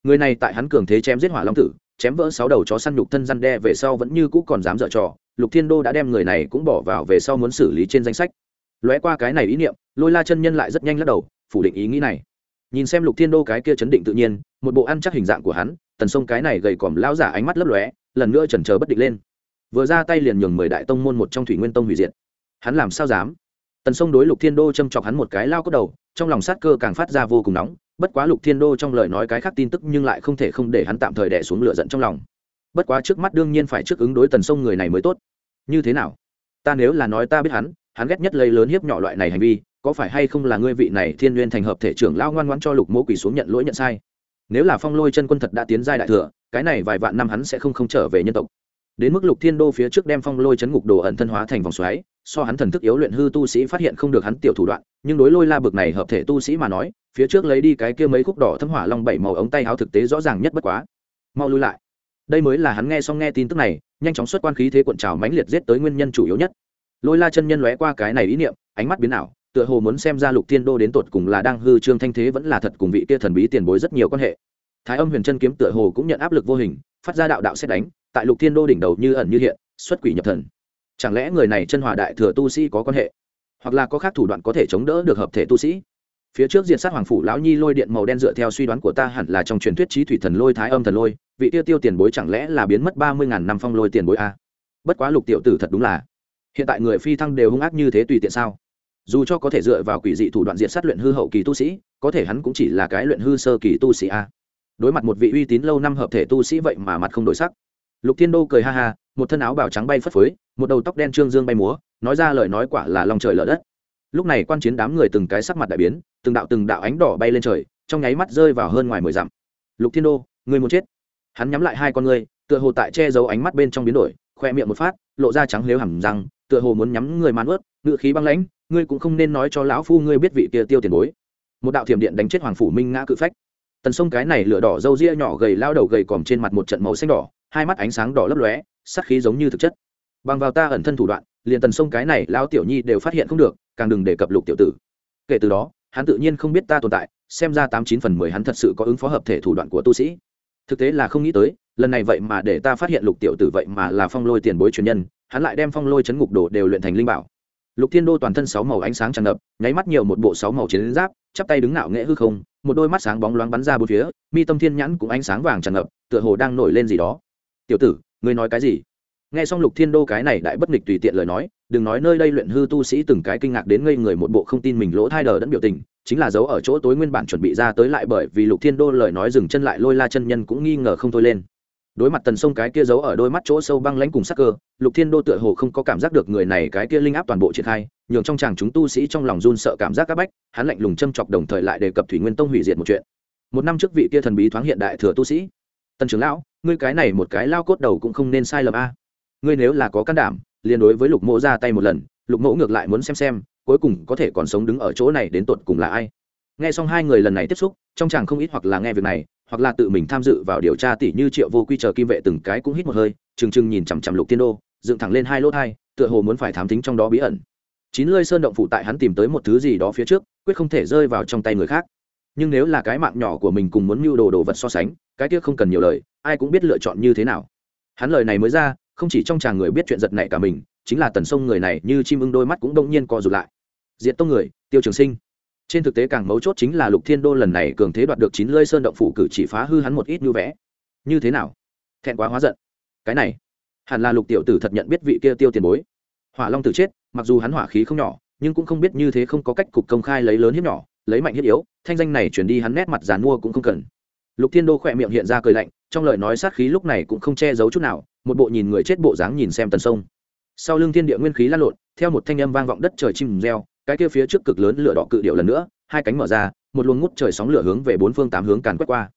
Người này tại hắn cường thế chém giết hỏa long tử, chém vỡ sáu đầu chó săn nhục thân răn đe về sau vẫn như cũ còn dám dở trò lục thiên đô đã đem người này cũng bỏ vào về sau muốn xử lý trên danh sách. Lóe qua cái này ý niệm, lôi la chân nhân lại rất nhanh lắc đầu, phủ định ý nghĩ này. Nhìn xem lục thiên đô cái kia chấn định tự nhiên, một bộ ăn chắc hình dạng của hắn, tần sông cái này gầy còm lão giả ánh mắt lấp lóe, lần nữa chần chờ bất định lên. Vừa ra tay liền nhường mười đại tông môn một trong thủy nguyên tông hủy diệt. Hắn làm sao dám? Tần sông đối lục thiên đô châm chọc hắn một cái lao cốt đầu, trong lòng sát cơ càng phát ra vô cùng nóng, bất quá lục thiên đô trong lời nói cái khác tin tức nhưng lại không thể không để hắn tạm thời đẻ xuống lửa giận trong lòng bất quá trước mắt đương nhiên phải trước ứng đối tần sông người này mới tốt. Như thế nào? Ta nếu là nói ta biết hắn hắn ghét nhất lấy lớn hiếp nhỏ loại này hành vi, có phải hay không là ngươi vị này thiên n g u y ê n thành hợp thể trưởng lao ngoan ngoan cho lục mỗ quỷ xuống nhận lỗi nhận sai? Nếu là phong lôi chân quân thật đã tiến giai đại thừa, cái này vài vạn năm hắn sẽ không không trở về nhân tộc. Đến mức lục thiên đô phía trước đem phong lôi chấn ngục đồ ẩn thân hóa thành vòng xoáy, so hắn thần thức yếu luyện hư tu sĩ phát hiện không được hắn tiểu thủ đoạn, nhưng đối lôi la bực này hợp thể tu sĩ mà nói, phía trước lấy đi cái kia mấy khúc đỏ thâm hỏa long bảy màu ống tay áo thực tế rõ ràng nhất bất quá. Mau lui lại đây mới là hắn nghe xong nghe tin tức này, nhanh chóng xuất quan khí thế cuộn trào mãnh liệt giết tới nguyên nhân chủ yếu nhất. Lôi la chân nhân lóe qua cái này ý niệm, ánh mắt biến ảo, tựa hồ muốn xem ra lục thiên đô đến tột cùng là đang hư trương thanh thế vẫn là thật cùng vị kia thần bí tiền bối rất nhiều quan hệ. Thái âm huyền chân kiếm tựa hồ cũng nhận áp lực vô hình, phát ra đạo đạo xét đánh, tại lục thiên đô đỉnh đầu như ẩn như hiện, xuất quỷ nhập thần. Chẳng lẽ người này chân hòa đại thừa tu sĩ có quan hệ? Hoặc là có khác thủ đoạn có thể chống đỡ được hợp thể tu sĩ? Phía trước diện sát hoàng phủ lão nhi lôi điện màu đen dựa theo suy đoán của ta hẳn là trong truyền thuyết trí thủy thần lôi thái âm thần lôi, vị tiêu tiêu tiền bối chẳng lẽ là biến mất ba mươi ngàn năm phong lôi tiền bối a? Bất quá lục tiểu tử thật đúng là, hiện tại người phi thăng đều hung ác như thế tùy tiện sao? Dù cho có thể dựa vào quỷ dị thủ đoạn diện sát luyện hư hậu kỳ tu sĩ, có thể hắn cũng chỉ là cái luyện hư sơ kỳ tu sĩ a. Đối mặt một vị uy tín lâu năm hợp thể tu sĩ vậy mà mặt không đổi sắc. Lục thiên đô cười ha ha, một thân áo bào trắng bay phất phới, một đầu tóc đen trương dương bay múa, nói ra lời nói quả là lòng trời lở đất lúc này quan chiến đám người từng cái sắc mặt đại biến, từng đạo từng đạo ánh đỏ bay lên trời, trong nháy mắt rơi vào hơn ngoài mười dặm. Lục thiên đô người muốn chết? Hắn nhắm lại hai con ngươi, tựa hồ tại che giấu ánh mắt bên trong biến đổi, khoe miệng một phát, lộ ra trắng lếu hẳn răng, tựa hồ muốn nhắm người màn ướt ngự khí băng lãnh, ngươi cũng không nên nói cho lão phu ngươi biết vị kia tiêu tiền bối. Một đạo thiểm điện đánh chết hoàng phủ minh ngã cự phách. Tần sông cái này lửa đỏ râu ria nhỏ gầy lao đầu gầy còm trên mặt một trận màu xanh đỏ, hai mắt ánh sáng đỏ lấp lóe sắc khí giống như thực chất. Bằng vào ta ẩn thân thủ đoạn, liền tần sông cái này lao tiểu nhi đều phát hiện không được càng đừng đề cập lục tiểu tử. Kể từ đó, hắn tự nhiên không biết ta tồn tại, xem ra tám chín phần mười hắn thật sự có ứng phó hợp thể thủ đoạn của tu sĩ. Thực tế là không nghĩ tới, lần này vậy mà để ta phát hiện lục tiểu tử vậy mà là phong lôi tiền bối truyền nhân, hắn lại đem phong lôi chấn ngục đồ đều luyện thành linh bảo. Lục thiên đô toàn thân sáu màu ánh sáng tràn ngập, nháy mắt nhiều một bộ sáu màu chiến giáp, chắp tay đứng nạo nghệ hư không, một đôi mắt sáng bóng loáng bắn ra bốn phía, mi tâm thiên nhãn cũng ánh sáng vàng tràn ngập, tựa hồ đang nổi lên gì đó. Tiểu tử, ngươi nói cái gì? Nghe xong lục thiên đô cái này đại bất nghịch tùy tiện lời nói đừng nói nơi đây luyện hư tu sĩ từng cái kinh ngạc đến ngây người một bộ không tin mình lỗ thai đờ đẫn biểu tình, chính là dấu ở chỗ tối nguyên bản chuẩn bị ra tới lại bởi vì lục thiên đô lời nói dừng chân lại lôi la chân nhân cũng nghi ngờ không thôi lên. Đối mặt tần sông cái kia giấu ở đôi mắt chỗ sâu băng lãnh cùng sắc cơ, lục thiên đô tựa hồ không có cảm giác được người này cái kia linh áp toàn bộ triển khai, nhường trong chàng chúng tu sĩ trong lòng run sợ cảm giác áp bách, hắn lạnh lùng châm chọc đồng thời lại đề cập thủy nguyên tông hủy diệt một chuyện. Một năm trước vị kia thần bí thoáng hiện đại thừa tu sĩ. Tần trưởng lão, ngươi cái này một cái lao cốt đầu cũng không nên sai lầm a. Ngươi nếu là có can đảm liên đối với lục mộ ra tay một lần, lục mộ ngược lại muốn xem xem, cuối cùng có thể còn sống đứng ở chỗ này đến tột cùng là ai. Nghe xong hai người lần này tiếp xúc, trong chàng không ít hoặc là nghe việc này, hoặc là tự mình tham dự vào điều tra tỷ như triệu vô quy chờ kim vệ từng cái cũng hít một hơi, trừng trừng nhìn chằm chằm lục tiên đô, dựng thẳng lên hai lỗ thai, tựa hồ muốn phải thám tính trong đó bí ẩn. Chín lơi sơn động phụ tại hắn tìm tới một thứ gì đó phía trước, quyết không thể rơi vào trong tay người khác. Nhưng nếu là cái mạng nhỏ của mình cùng muốn mưu đồ đồ vật so sánh, cái kia không cần nhiều lời, ai cũng biết lựa chọn như thế nào. Hắn lời này mới ra không chỉ trong chàng người biết chuyện giật này cả mình, chính là tần sông người này như chim ưng đôi mắt cũng đông nhiên co rụt lại. Diện tông người, tiêu trường sinh. Trên thực tế càng mấu chốt chính là lục thiên đô lần này cường thế đoạt được chín lơi sơn động phủ cử chỉ phá hư hắn một ít như vẽ. Như thế nào? Thẹn quá hóa giận. Cái này, hẳn là lục tiểu tử thật nhận biết vị kia tiêu tiền bối. Hỏa long tử chết, mặc dù hắn hỏa khí không nhỏ, nhưng cũng không biết như thế không có cách cục công khai lấy lớn hiếp nhỏ, lấy mạnh hiếp yếu, thanh danh này chuyển đi hắn nét mặt dàn mua cũng không cần lục thiên đô khỏe miệng hiện ra cười lạnh, trong lời nói sát khí lúc này cũng không che giấu chút nào, một bộ nhìn người chết bộ dáng nhìn xem tần sông. Sau lưng thiên địa nguyên khí lan lộn, theo một thanh âm vang vọng đất trời chim reo, cái kia phía trước cực lớn lửa đỏ cự điệu lần nữa, hai cánh mở ra, một luồng ngút trời sóng lửa hướng về bốn phương tám hướng càn quét qua.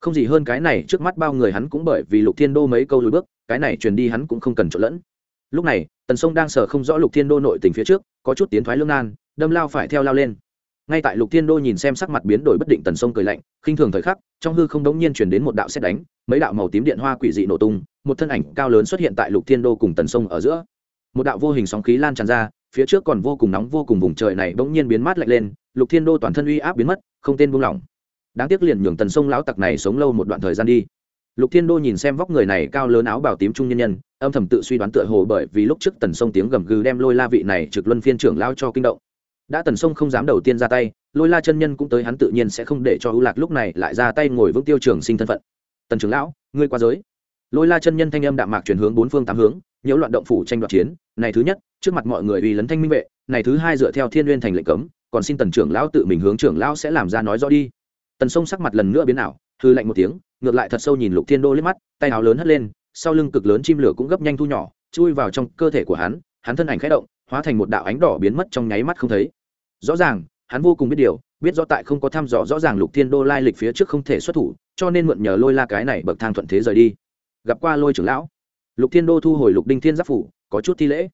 Không gì hơn cái này, trước mắt bao người hắn cũng bởi vì lục thiên đô mấy câu lùi bước, cái này truyền đi hắn cũng không cần trộn lẫn. Lúc này, tần sông đang sờ không rõ lục thiên đô nội tình phía trước, có chút tiến thoái lương nan, đâm lao phải theo lao lên ngay tại lục thiên đô nhìn xem sắc mặt biến đổi bất định tần sông cười lạnh, khinh thường thời khắc, trong hư không đống nhiên chuyển đến một đạo xét đánh, mấy đạo màu tím điện hoa quỷ dị nổ tung, một thân ảnh cao lớn xuất hiện tại lục thiên đô cùng tần sông ở giữa. Một đạo vô hình sóng khí lan tràn ra, phía trước còn vô cùng nóng vô cùng vùng trời này bỗng nhiên biến mát lạnh lên, lục thiên đô toàn thân uy áp biến mất, không tên buông lỏng. Đáng tiếc liền nhường tần sông lão tặc này sống lâu một đoạn thời gian đi. Lục thiên đô nhìn xem vóc người này cao lớn áo bào tím trung nhân nhân, âm thầm tự suy đoán tựa hồ bởi vì lúc trước tần sông tiếng gầm gừ đem lôi la vị này trực luân phiên trưởng lao cho kinh động đã tần sông không dám đầu tiên ra tay, lôi la chân nhân cũng tới hắn tự nhiên sẽ không để cho ưu lạc lúc này lại ra tay ngồi vững tiêu trường sinh thân phận. Tần trưởng lão, ngươi qua giới. Lôi la chân nhân thanh âm đạm mạc chuyển hướng bốn phương tám hướng, nhiễu loạn động phủ tranh đoạt chiến. Này thứ nhất, trước mặt mọi người uy lấn thanh minh vệ, này thứ hai dựa theo thiên n thành lệnh cấm, còn xin tần trưởng lão tự mình hướng trưởng lão sẽ làm ra nói rõ đi. Tần sông sắc mặt lần nữa biến ảo, hư lạnh một tiếng, ngược lại thật sâu nhìn lục thiên đô liếc mắt, tay áo lớn hất lên, sau lưng cực lớn chim lửa cũng gấp nhanh thu nhỏ, chui vào trong cơ thể của hắn hắn thân ảnh khẽ động hóa thành một đạo ánh đỏ biến mất trong nháy mắt không thấy. Rõ ràng, hắn vô cùng biết điều, biết rõ tại không có thăm dò rõ ràng lục thiên đô lai lịch phía trước không thể xuất thủ, cho nên mượn nhờ lôi la cái này bậc thang thuận thế rời đi. Gặp qua lôi trưởng lão, lục thiên đô thu hồi lục đinh thiên giáp phủ, có chút thi lễ.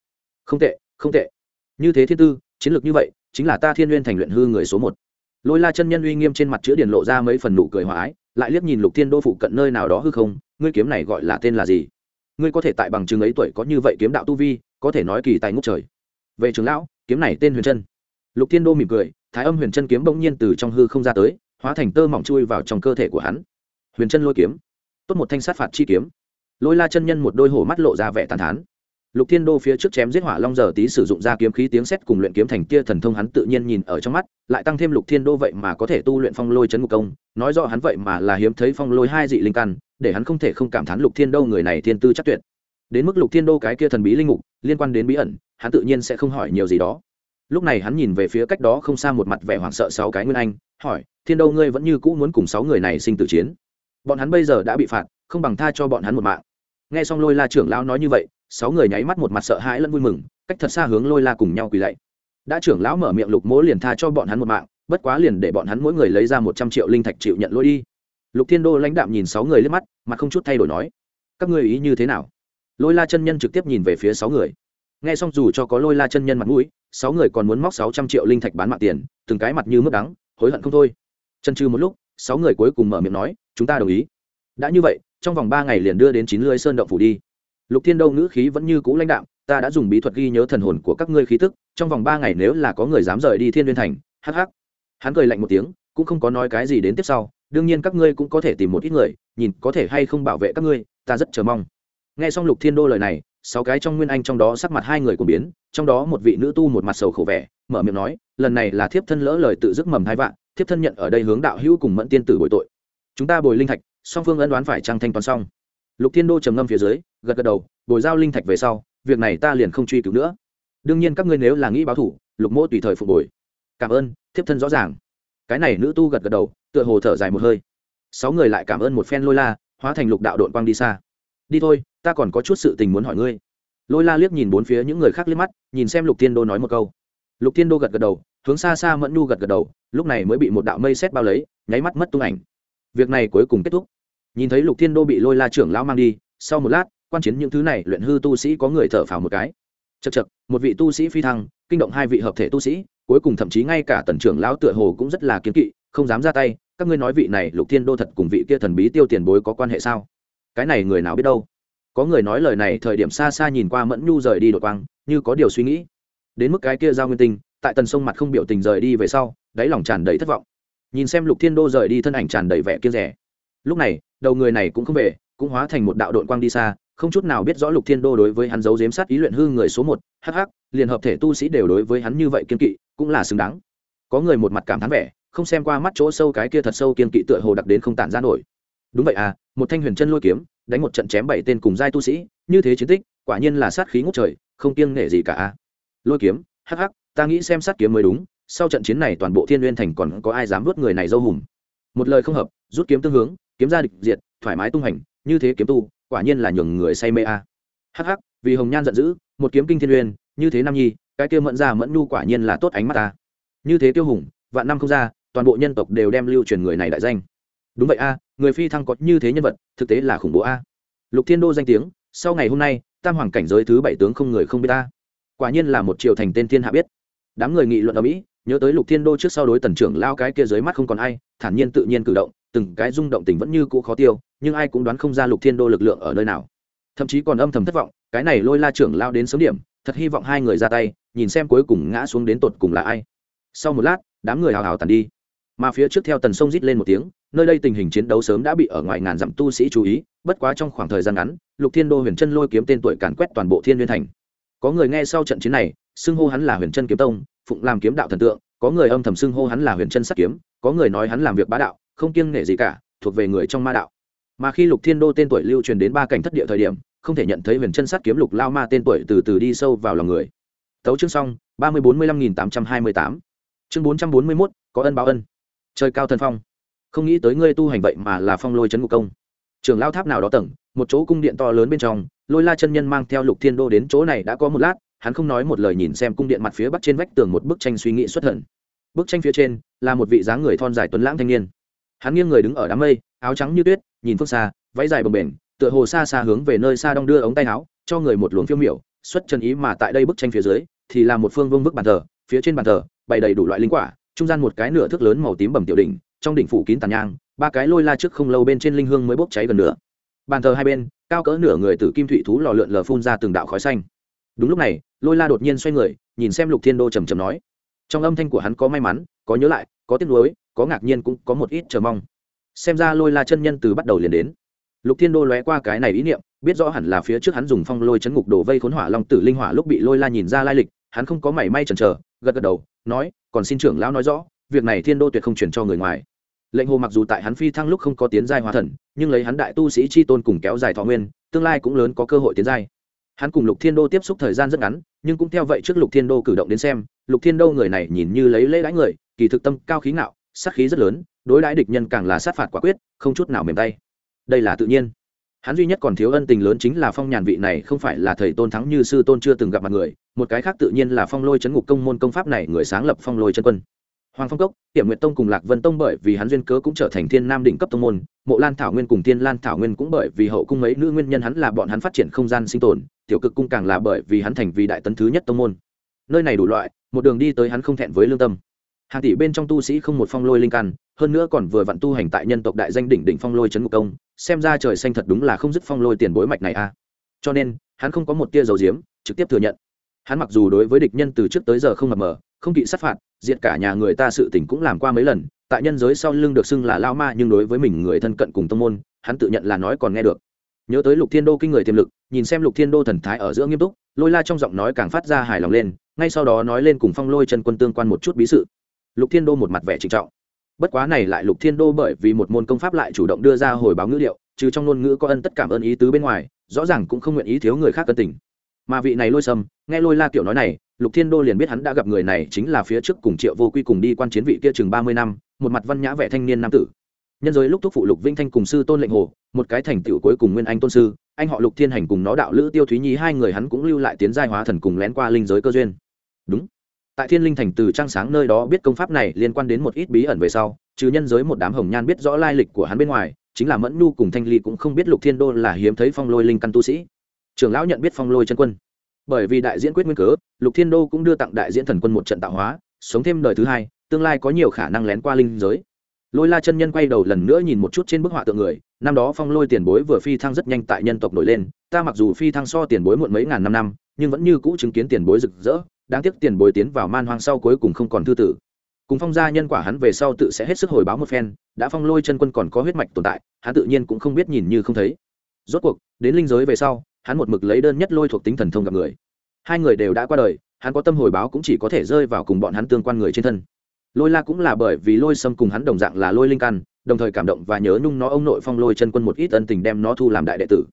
Không tệ không tệ. Như thế thiên tư, chiến lược như vậy, chính là ta thiên n thành luyện hư người số một. Lôi la chân nhân uy nghiêm trên mặt chữ điển lộ ra mấy phần nụ cười hòa ái, lại liếc nhìn lục thiên đô phụ cận nơi nào đó hư không, ngươi kiếm này gọi là tên là gì? Ngươi có thể tại bằng chứng ấy tuổi có như vậy kiếm đạo tu vi, có thể nói kỳ tài ngốc trời về trường lão, kiếm này tên huyền chân. Lục thiên đô mỉm cười, thái âm huyền chân kiếm bỗng nhiên từ trong hư không ra tới, hóa thành tơ mỏng chui vào trong cơ thể của hắn. Huyền chân lôi kiếm, tốt một thanh sát phạt chi kiếm. Lôi la chân nhân một đôi hổ mắt lộ ra vẻ tàn thán. Lục thiên đô phía trước chém giết hỏa long giờ tí sử dụng ra kiếm khí tiếng sét cùng luyện kiếm thành kia thần thông hắn tự nhiên nhìn ở trong mắt, lại tăng thêm lục thiên đô vậy mà có thể tu luyện phong lôi chấn ngục công, nói rõ hắn vậy mà là hiếm thấy phong lôi hai dị linh căn, để hắn không thể không cảm thán lục thiên đô người này thiên tư chắc tuyệt đến mức lục thiên đô cái kia thần bí linh mục, liên quan đến bí ẩn, hắn tự nhiên sẽ không hỏi nhiều gì đó. Lúc này hắn nhìn về phía cách đó không xa một mặt vẻ hoảng sợ sáu cái nguyên anh, hỏi, thiên đô ngươi vẫn như cũ muốn cùng sáu người này sinh tử chiến? Bọn hắn bây giờ đã bị phạt, không bằng tha cho bọn hắn một mạng. Nghe xong lôi la trưởng lão nói như vậy, sáu người nháy mắt một mặt sợ hãi lẫn vui mừng, cách thật xa hướng lôi la cùng nhau quỳ lạy đã trưởng lão mở miệng lục mỗ liền tha cho bọn hắn một mạng, bất quá liền để bọn hắn mỗi người lấy ra một trăm triệu linh thạch chịu nhận lôi đi. Lục thiên đô lãnh đạm nhìn sáu người lên mắt, mặt không chút thay đổi nói, các ngươi ý như thế nào? Lôi la chân nhân trực tiếp nhìn về phía sáu người. Nghe xong dù cho có lôi la chân nhân mặt mũi, sáu người còn muốn móc sáu trăm triệu linh thạch bán mạng tiền, từng cái mặt như mức đắng, hối hận không thôi. Chân trừ một lúc, sáu người cuối cùng mở miệng nói, chúng ta đồng ý. Đã như vậy, trong vòng ba ngày liền đưa đến chín lưới sơn động phủ đi. Lục thiên đâu ngữ khí vẫn như cũ lãnh đạo ta đã dùng bí thuật ghi nhớ thần hồn của các ngươi khí tức, trong vòng ba ngày nếu là có người dám rời đi thiên liên thành, hắc hắc. Hắn cười lạnh một tiếng, cũng không có nói cái gì đến tiếp sau, đương nhiên các ngươi cũng có thể tìm một ít người, nhìn có thể hay không bảo vệ các ngươi, ta rất chờ mong nghe xong lục thiên đô lời này, sáu cái trong nguyên anh trong đó sắc mặt hai người cùng biến, trong đó một vị nữ tu một mặt sầu khổ vẻ, mở miệng nói, lần này là thiếp thân lỡ lời tự dứt mầm hai vạn, thiếp thân nhận ở đây hướng đạo hữu cùng mẫn tiên tử bồi tội. Chúng ta bồi linh thạch, song phương ân đoán phải trăng thanh toán xong. Lục thiên đô trầm ngâm phía dưới, gật gật đầu, bồi giao linh thạch về sau, việc này ta liền không truy cứu nữa. Đương nhiên các ngươi nếu là nghĩ báo thủ, lục mỗ tùy thời phục bồi. Cảm ơn, thiếp thân rõ ràng. Cái này nữ tu gật gật đầu, tựa hồ thở dài một hơi. Sáu người lại cảm ơn một phen lôi la, hóa thành lục đạo đội quang đi xa. Đi thôi ta còn có chút sự tình muốn hỏi ngươi. Lôi la liếc nhìn bốn phía những người khác liếc mắt, nhìn xem lục thiên đô nói một câu. Lục thiên đô gật gật đầu, hướng xa xa mẫn nhu gật gật đầu, lúc này mới bị một đạo mây xét bao lấy, nháy mắt mất tung ảnh. Việc này cuối cùng kết thúc. Nhìn thấy lục thiên đô bị lôi la trưởng lão mang đi, sau một lát, quan chiến những thứ này luyện hư tu sĩ có người thở phào một cái. Chật chật một vị tu sĩ phi thăng, kinh động hai vị hợp thể tu sĩ, cuối cùng thậm chí ngay cả tần trưởng lão tựa hồ cũng rất là kiến kỵ, không dám ra tay, các ngươi nói vị này lục thiên đô thật cùng vị kia thần bí tiêu tiền bối có quan hệ sao? Cái này người nào biết đâu? Có người nói lời này thời điểm xa xa nhìn qua mẫn nhu rời đi đột quang, như có điều suy nghĩ. Đến mức cái kia giao nguyên tinh, tại tần sông mặt không biểu tình rời đi về sau, đáy lòng tràn đầy thất vọng. Nhìn xem lục thiên đô rời đi thân ảnh tràn đầy vẻ kiêng rẻ lúc này, đầu người này cũng không về, cũng hóa thành một đạo đội quang đi xa, không chút nào biết rõ lục thiên đô đối với hắn giấu giếm sát ý luyện hư người số một hh liền hợp thể tu sĩ đều đối với hắn như vậy kiên kỵ, cũng là xứng đáng. Có người một mặt cảm thán vẻ, không xem qua mắt chỗ sâu cái kia thật sâu kiên kỵ tựa hồ đặc đến không tản ra nổi. Đúng vậy à một thanh huyền chân lôi kiếm đánh một trận chém bảy tên cùng giai tu sĩ, như thế chiến tích, quả nhiên là sát khí ngút trời, không kiêng nể gì cả à lôi kiếm, hắc hắc, ta nghĩ xem sát kiếm mới đúng, sau trận chiến này toàn bộ thiên nguyên thành còn có ai dám vớt người này dâu hùm? Một lời không hợp, rút kiếm tương hướng, kiếm ra địch diệt, thoải mái tung hành, như thế kiếm tu, quả nhiên là nhường người say mê a. À. hắc hắc, vì hồng nhan giận dữ, một kiếm kinh thiên uyên như thế nam nhi, cái kia mẫn ra mẫn nhu quả nhiên là tốt ánh mắt ta. Như thế tiêu hùng, vạn năm không ra, toàn bộ nhân tộc đều đem lưu truyền người này đại danh. Đúng vậy a người phi thăng có như thế nhân vật, thực tế là khủng bố a. Lục thiên đô danh tiếng, sau ngày hôm nay, tam hoàng cảnh giới thứ bảy tướng không người không biết ta quả nhiên là một triều thành tên thiên hạ biết. Đám người nghị luận ở mỹ, nhớ tới lục thiên đô trước sau đối tần trưởng lao cái kia dưới mắt không còn ai, thản nhiên tự nhiên cử động, từng cái rung động tình vẫn như cũ khó tiêu, nhưng ai cũng đoán không ra lục thiên đô lực lượng ở nơi nào. Thậm chí còn âm thầm thất vọng, cái này lôi la trưởng lao đến sớm điểm, thật hy vọng hai người ra tay, nhìn xem cuối cùng ngã xuống đến tột cùng là ai. Sau một lát, đám người hào hào tàn đi mà phía trước theo tần sông rít lên một tiếng, nơi đây tình hình chiến đấu sớm đã bị ở ngoài ngàn dặm tu sĩ chú ý, bất quá trong khoảng thời gian ngắn, lục thiên đô huyền chân lôi kiếm tên tuổi càn quét toàn bộ thiên liên thành. Có người nghe sau trận chiến này, xưng hô hắn là huyền chân kiếm tông, phụng làm kiếm đạo thần tượng, có người âm thầm xưng hô hắn là huyền chân sắc kiếm, có người nói hắn làm việc bá đạo, không kiêng nể gì cả, thuộc về người trong ma đạo. Mà khi lục thiên đô tên tuổi lưu truyền đến ba cảnh thất địa thời điểm, không thể nhận thấy huyền chân sát kiếm lục lao ma tên tuổi từ từ đi sâu vào lòng người. Tấu chương xong, ba mươi bốn mươi lăm nghìn tám trăm hai mươi tám. Chương bốn trăm bốn mươi mốt, có ân báo ân trời cao thần phong. Không nghĩ tới ngươi tu hành vậy mà là phong lôi trấn ngục công. Trường lao tháp nào đó tầng, một chỗ cung điện to lớn bên trong, lôi la chân nhân mang theo lục thiên đô đến chỗ này đã có một lát, hắn không nói một lời nhìn xem cung điện mặt phía bắc trên vách tường một bức tranh suy nghĩ xuất thần. Bức tranh phía trên là một vị dáng người thon dài tuấn lãng thanh niên. Hắn nghiêng người đứng ở đám mây, áo trắng như tuyết, nhìn phương xa, váy dài bồng bềnh, tựa hồ xa xa hướng về nơi xa đong đưa ống tay áo, cho người một luồng phiêu miểu, xuất chân ý mà tại đây bức tranh phía dưới thì là một phương vương bức bàn thờ, phía trên bàn thờ bày đầy đủ loại linh quả trung gian một cái nửa thước lớn màu tím bầm tiểu đỉnh, trong đỉnh phủ kín tàn nhang, ba cái lôi la trước không lâu bên trên linh hương mới bốc cháy gần nửa. Bàn thờ hai bên, cao cỡ nửa người từ kim thủy thú lò lượn lờ phun ra từng đạo khói xanh. Đúng lúc này, lôi la đột nhiên xoay người, nhìn xem lục thiên đô trầm trầm nói. Trong âm thanh của hắn có may mắn, có nhớ lại, có tiếc nuối, có ngạc nhiên cũng có một ít chờ mong. Xem ra lôi la chân nhân từ bắt đầu liền đến. Lục thiên đô lóe qua cái này ý niệm, biết rõ hẳn là phía trước hắn dùng phong lôi chấn ngục đổ vây khốn hỏa long tử linh hỏa lúc bị lôi la nhìn ra lai lịch, hắn không có mảy may chần chờ, gật gật đầu nói, còn xin trưởng lão nói rõ, việc này thiên đô tuyệt không chuyển cho người ngoài. Lệnh hồ mặc dù tại hắn phi thăng lúc không có tiến giai hóa thần, nhưng lấy hắn đại tu sĩ chi tôn cùng kéo dài thọ nguyên, tương lai cũng lớn có cơ hội tiến giai. Hắn cùng lục thiên đô tiếp xúc thời gian rất ngắn, nhưng cũng theo vậy trước lục thiên đô cử động đến xem, lục thiên đô người này nhìn như lấy lễ đãi người, kỳ thực tâm cao khí ngạo, sát khí rất lớn, đối đãi địch nhân càng là sát phạt quả quyết, không chút nào mềm tay. Đây là tự nhiên hắn duy nhất còn thiếu ân tình lớn chính là phong nhàn vị này không phải là thầy tôn thắng như sư tôn chưa từng gặp mặt người, một cái khác tự nhiên là phong lôi chấn ngục công môn công pháp này người sáng lập phong lôi chân quân. Hoàng phong cốc tiệm nguyệt tông cùng lạc vân tông bởi vì hắn duyên cớ cũng trở thành thiên nam đỉnh cấp tông môn, mộ lan thảo nguyên cùng thiên lan thảo nguyên cũng bởi vì hậu cung mấy nữ nguyên nhân hắn là bọn hắn phát triển không gian sinh tồn, tiểu cực cung càng là bởi vì hắn thành vì đại tấn thứ nhất tông môn. Nơi này đủ loại, một đường đi tới hắn không thẹn với lương tâm hàng tỷ bên trong tu sĩ không một phong lôi linh căn, hơn nữa còn vừa vặn tu hành tại nhân tộc đại danh đỉnh đỉnh phong lôi trấn ngục công, xem ra trời xanh thật đúng là không dứt phong lôi tiền bối mạch này a. À. Cho nên, hắn không có một tia dầu diếm, trực tiếp thừa nhận. Hắn mặc dù đối với địch nhân từ trước tới giờ không mập mờ, không kỵ sát phạt, diệt cả nhà người ta sự tình cũng làm qua mấy lần, tại nhân giới sau lưng được xưng là lao ma, nhưng đối với mình người thân cận cùng tông môn, hắn tự nhận là nói còn nghe được. Nhớ tới lục thiên đô kinh người tiềm lực, nhìn xem lục thiên đô thần thái ở giữa nghiêm túc, lôi la trong giọng nói càng phát ra hài lòng lên, ngay sau đó nói lên cùng phong lôi chân quân tương quan một chút bí sự lục thiên đô một mặt vẻ trịnh trọng. Bất quá này lại lục thiên đô bởi vì một môn công pháp lại chủ động đưa ra hồi báo ngữ liệu, trừ trong ngôn ngữ có ân tất cảm ơn ý tứ bên ngoài, rõ ràng cũng không nguyện ý thiếu người khác cân tình. Mà vị này lôi sâm, nghe lôi la kiểu nói này, lục thiên đô liền biết hắn đã gặp người này chính là phía trước cùng triệu vô quy cùng đi quan chiến vị kia chừng ba mươi năm, một mặt văn nhã vẻ thanh niên nam tử. Nhân giới lúc thúc phụ lục vinh thanh cùng sư tôn lệnh hồ, một cái thành tựu cuối cùng nguyên anh tôn sư, anh họ lục thiên hành cùng nó đạo lữ tiêu thúy nhi hai người hắn cũng lưu lại tiến giai hóa thần cùng lén qua linh giới cơ duyên. Đúng tại thiên linh thành từ trang sáng nơi đó biết công pháp này liên quan đến một ít bí ẩn về sau, trừ nhân giới một đám hồng nhan biết rõ lai lịch của hắn bên ngoài, chính là mẫn nhu cùng thanh ly cũng không biết lục thiên đô là hiếm thấy phong lôi linh căn tu sĩ. Trưởng lão nhận biết phong lôi chân quân. Bởi vì đại diễn quyết nguyên cớ, lục thiên đô cũng đưa tặng đại diễn thần quân một trận tạo hóa, sống thêm đời thứ hai, tương lai có nhiều khả năng lén qua linh giới. Lôi la chân nhân quay đầu lần nữa nhìn một chút trên bức họa tượng người, năm đó phong lôi tiền bối vừa phi thăng rất nhanh tại nhân tộc nổi lên, ta mặc dù phi thăng so tiền bối muộn mấy ngàn năm năm, nhưng vẫn như cũ chứng kiến tiền bối rực rỡ đáng tiếc tiền bối tiến vào man hoang sau cuối cùng không còn thư tử. Cùng phong gia nhân quả hắn về sau tự sẽ hết sức hồi báo một phen, đã phong lôi chân quân còn có huyết mạch tồn tại, hắn tự nhiên cũng không biết nhìn như không thấy. Rốt cuộc, đến linh giới về sau, hắn một mực lấy đơn nhất lôi thuộc tính thần thông gặp người. Hai người đều đã qua đời, hắn có tâm hồi báo cũng chỉ có thể rơi vào cùng bọn hắn tương quan người trên thân. Lôi la cũng là bởi vì lôi sâm cùng hắn đồng dạng là lôi linh căn, đồng thời cảm động và nhớ nhung nó ông nội phong lôi chân quân một ít ân tình đem nó thu làm đại đệ tử.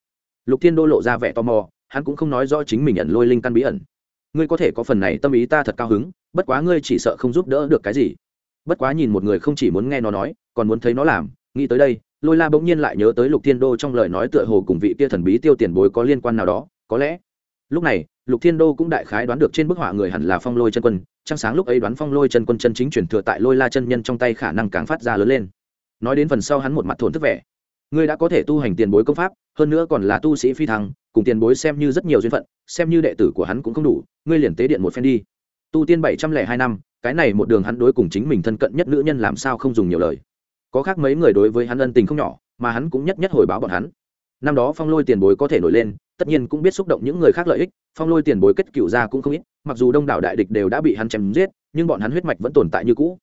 Lục thiên đô lộ ra vẻ tò mò, hắn cũng không nói rõ chính mình ẩn lôi linh căn bí ẩn ngươi có thể có phần này tâm ý ta thật cao hứng, bất quá ngươi chỉ sợ không giúp đỡ được cái gì. Bất quá nhìn một người không chỉ muốn nghe nó nói, còn muốn thấy nó làm, nghĩ tới đây, lôi la bỗng nhiên lại nhớ tới lục thiên đô trong lời nói tựa hồ cùng vị kia thần bí tiêu tiền bối có liên quan nào đó, có lẽ. Lúc này, lục thiên đô cũng đại khái đoán được trên bức họa người hẳn là phong lôi chân quân, trăng sáng lúc ấy đoán phong lôi chân quân chân chính chuyển thừa tại lôi la chân nhân trong tay khả năng càng phát ra lớn lên. Nói đến phần sau hắn một mặt thổn thức vẻ. Ngươi đã có thể tu hành tiền bối công pháp, hơn nữa còn là tu sĩ phi thăng cùng tiền bối xem như rất nhiều duyên phận, xem như đệ tử của hắn cũng không đủ, ngươi liền tế điện một phen đi. Tu tiên bảy trăm lẻ hai năm, cái này một đường hắn đối cùng chính mình thân cận nhất nữ nhân làm sao không dùng nhiều lời. Có khác mấy người đối với hắn ân tình không nhỏ, mà hắn cũng nhất nhất hồi báo bọn hắn. Năm đó phong lôi tiền bối có thể nổi lên, tất nhiên cũng biết xúc động những người khác lợi ích, phong lôi tiền bối kết cựu ra cũng không ít, mặc dù đông đảo đại địch đều đã bị hắn chém giết, nhưng bọn hắn huyết mạch vẫn tồn tại như cũ.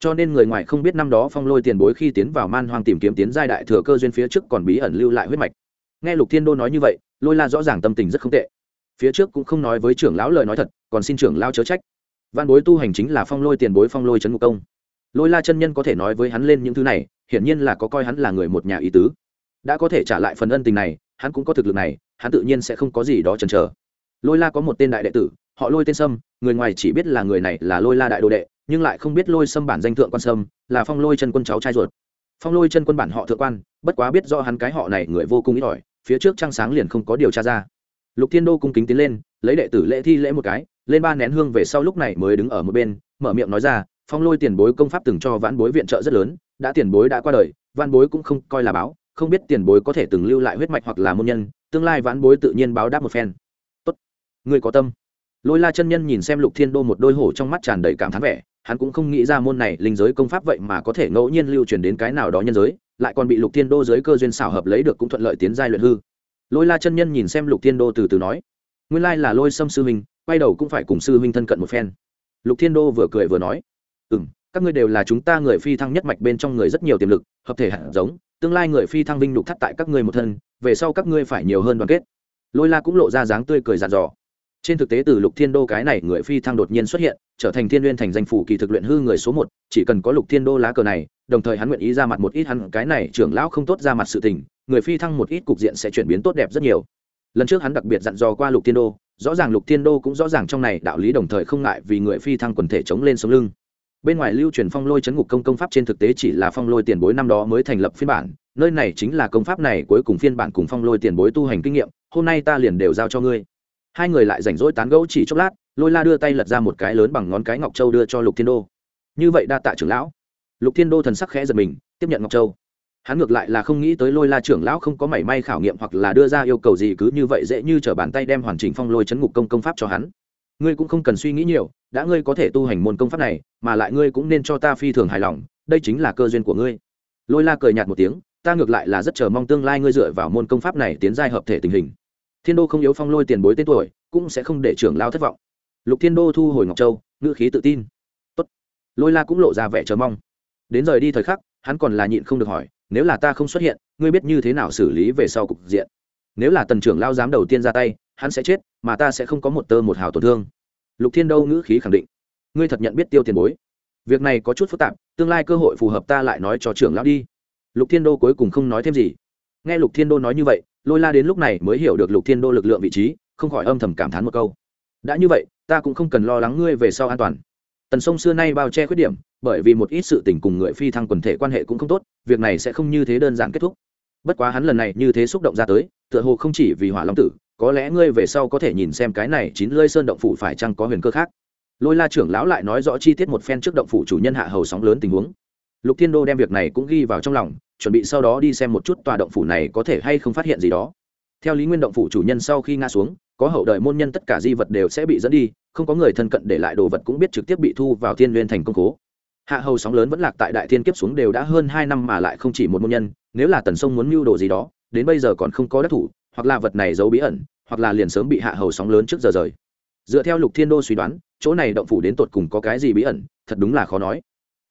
Cho nên người ngoài không biết năm đó phong lôi tiền bối khi tiến vào man hoang tìm kiếm tiến giai đại thừa cơ duyên phía trước còn bí ẩn lưu lại huyết mạch. Nghe lục thiên đô nói như vậy lôi la rõ ràng tâm tình rất không tệ. Phía trước cũng không nói với trưởng lão lời nói thật, còn xin trưởng lao chớ trách. Văn bối tu hành chính là phong lôi tiền bối phong lôi trấn ngục công. Lôi la chân nhân có thể nói với hắn lên những thứ này, hiển nhiên là có coi hắn là người một nhà ý tứ. Đã có thể trả lại phần ân tình này, hắn cũng có thực lực này, hắn tự nhiên sẽ không có gì đó chần chờ. Lôi la có một tên đại đệ tử, họ lôi tên sâm, người ngoài chỉ biết là người này là lôi la đại đồ đệ, nhưng lại không biết lôi sâm bản danh thượng quan sâm, là phong lôi chân quân cháu trai ruột. Phong lôi chân quân bản họ thượng quan, bất quá biết do hắn cái họ này người vô cùng ít ỏi phía trước trăng sáng liền không có điều tra ra. Lục thiên đô cung kính tiến lên, lấy đệ tử lễ thi lễ một cái, lên ba nén hương về sau lúc này mới đứng ở một bên, mở miệng nói ra, phong lôi tiền bối công pháp từng cho vãn bối viện trợ rất lớn, đã tiền bối đã qua đời, vãn bối cũng không coi là báo, không biết tiền bối có thể từng lưu lại huyết mạch hoặc là môn nhân, tương lai vãn bối tự nhiên báo đáp một phen. Tốt người có tâm. Lôi la chân nhân nhìn xem lục thiên đô một đôi hổ trong mắt tràn đầy cảm thán vẻ, hắn cũng không nghĩ ra môn này linh giới công pháp vậy mà có thể ngẫu nhiên lưu truyền đến cái nào đó nhân giới lại còn bị lục thiên đô dưới cơ duyên xảo hợp lấy được cũng thuận lợi tiến giai luyện hư. Lôi la chân nhân nhìn xem lục thiên đô từ từ nói, nguyên lai là lôi sâm sư huynh, quay đầu cũng phải cùng sư huynh thân cận một phen. Lục thiên đô vừa cười vừa nói ừ m các ngươi đều là chúng ta người phi thăng nhất mạch bên trong người rất nhiều tiềm lực, hợp thể hạt giống, tương lai người phi thăng vinh lục thắt tại các ngươi một thân, về sau các ngươi phải nhiều hơn đoàn kết. Lôi la cũng lộ ra dáng tươi cười giạt giò trên thực tế từ lục thiên đô cái này người phi thăng đột nhiên xuất hiện, trở thành thiên n g u y ê n thành danh phủ kỳ thực luyện hư người số một, chỉ cần có lục thiên đô lá cờ này, đồng thời hắn nguyện ý ra mặt một ít hắn, cái này trưởng lão không tốt ra mặt sự tình, người phi thăng một ít cục diện sẽ chuyển biến tốt đẹp rất nhiều. Lần trước hắn đặc biệt dặn dò qua lục thiên đô, rõ ràng lục thiên đô cũng rõ ràng trong này đạo lý đồng thời không ngại vì người phi thăng quần thể chống lên sống lưng. Bên ngoài lưu truyền phong lôi chấn ngục công công pháp trên thực tế chỉ là phong lôi tiền bối năm đó mới thành lập phiên bản, nơi này chính là công pháp này cuối cùng phiên bản cùng phong lôi tiền bối tu hành kinh nghiệm, hôm nay ta liền đều giao cho ngươi hai người lại rảnh rỗi tán gẫu chỉ chốc lát, lôi la đưa tay lật ra một cái lớn bằng ngón cái ngọc châu đưa cho lục thiên đô. Như vậy đa tạ trưởng lão. Lục thiên đô thần sắc khẽ giật mình, tiếp nhận ngọc châu. Hắn ngược lại là không nghĩ tới lôi la trưởng lão không có mảy may khảo nghiệm hoặc là đưa ra yêu cầu gì cứ như vậy dễ như t r ở bàn tay đem hoàn chỉnh phong lôi chấn ngục công công pháp cho hắn. Ngươi cũng không cần suy nghĩ nhiều, đã ngươi có thể tu hành môn công pháp này, mà lại ngươi cũng nên cho ta phi thường hài lòng, đây chính là cơ duyên của ngươi. Lôi la cười nhạt một tiếng, ta ngược lại là rất chờ mong tương lai ngươi dựa vào môn công pháp này tiến giai hợp thể tình hình thiên đô không yếu phong lôi tiền bối tên tuổi, cũng sẽ không để trưởng lao thất vọng. Lục thiên đô thu hồi ngọc châu, ngữ khí tự tin. Tốt. lôi la cũng lộ ra vẻ chờ mong. Đến rời đi thời khắc, hắn còn là nhịn không được hỏi, nếu là ta không xuất hiện, ngươi biết như thế nào xử lý về sau cục diện? Nếu là tần trưởng lao dám đầu tiên ra tay, hắn sẽ chết, mà ta sẽ không có một tơ một hào tổn thương. Lục thiên Đô ngữ khí khẳng định. Ngươi thật nhận biết tiêu tiền bối? Việc này có chút phức tạp, tương lai cơ hội phù hợp ta lại nói cho trưởng lão đi. Lục thiên đô cuối cùng không nói thêm gì. Nghe lục thiên đô nói như vậy lôi la đến lúc này mới hiểu được lục thiên đô lực lượng vị trí, không khỏi âm thầm cảm thán một câu. Đã như vậy, ta cũng không cần lo lắng ngươi về sau an toàn. Tần sông xưa nay bao che khuyết điểm, bởi vì một ít sự tình cùng người phi thăng quần thể quan hệ cũng không tốt, việc này sẽ không như thế đơn giản kết thúc. Bất quá hắn lần này như thế xúc động ra tới, tựa hồ không chỉ vì hỏa long tử, có lẽ ngươi về sau có thể nhìn xem cái này chín lơi sơn động phủ phải chăng có huyền cơ khác. Lôi la trưởng lão lại nói rõ chi tiết một phen trước động phủ chủ nhân hạ hầu sóng lớn tình huống. Lục thiên đô đem việc này cũng ghi vào trong lòng chuẩn bị sau đó đi xem một chút tòa động phủ này có thể hay không phát hiện gì đó. Theo lý nguyên động phủ chủ nhân sau khi ngã xuống, có hậu đời môn nhân tất cả di vật đều sẽ bị dẫn đi, không có người thân cận để lại đồ vật cũng biết trực tiếp bị thu vào thiên n thành công cố hạ hầu sóng lớn vẫn lạc tại đại thiên kiếp xuống đều đã hơn hai năm mà lại không chỉ một môn nhân, nếu là tần sông muốn mưu đồ gì đó, đến bây giờ còn không có đắc thủ, hoặc là vật này giấu bí ẩn, hoặc là liền sớm bị hạ hầu sóng lớn trước giờ rời. Dựa theo lục thiên đô suy đoán, chỗ này động phủ đến tột cùng có cái gì bí ẩn, thật đúng là khó nói.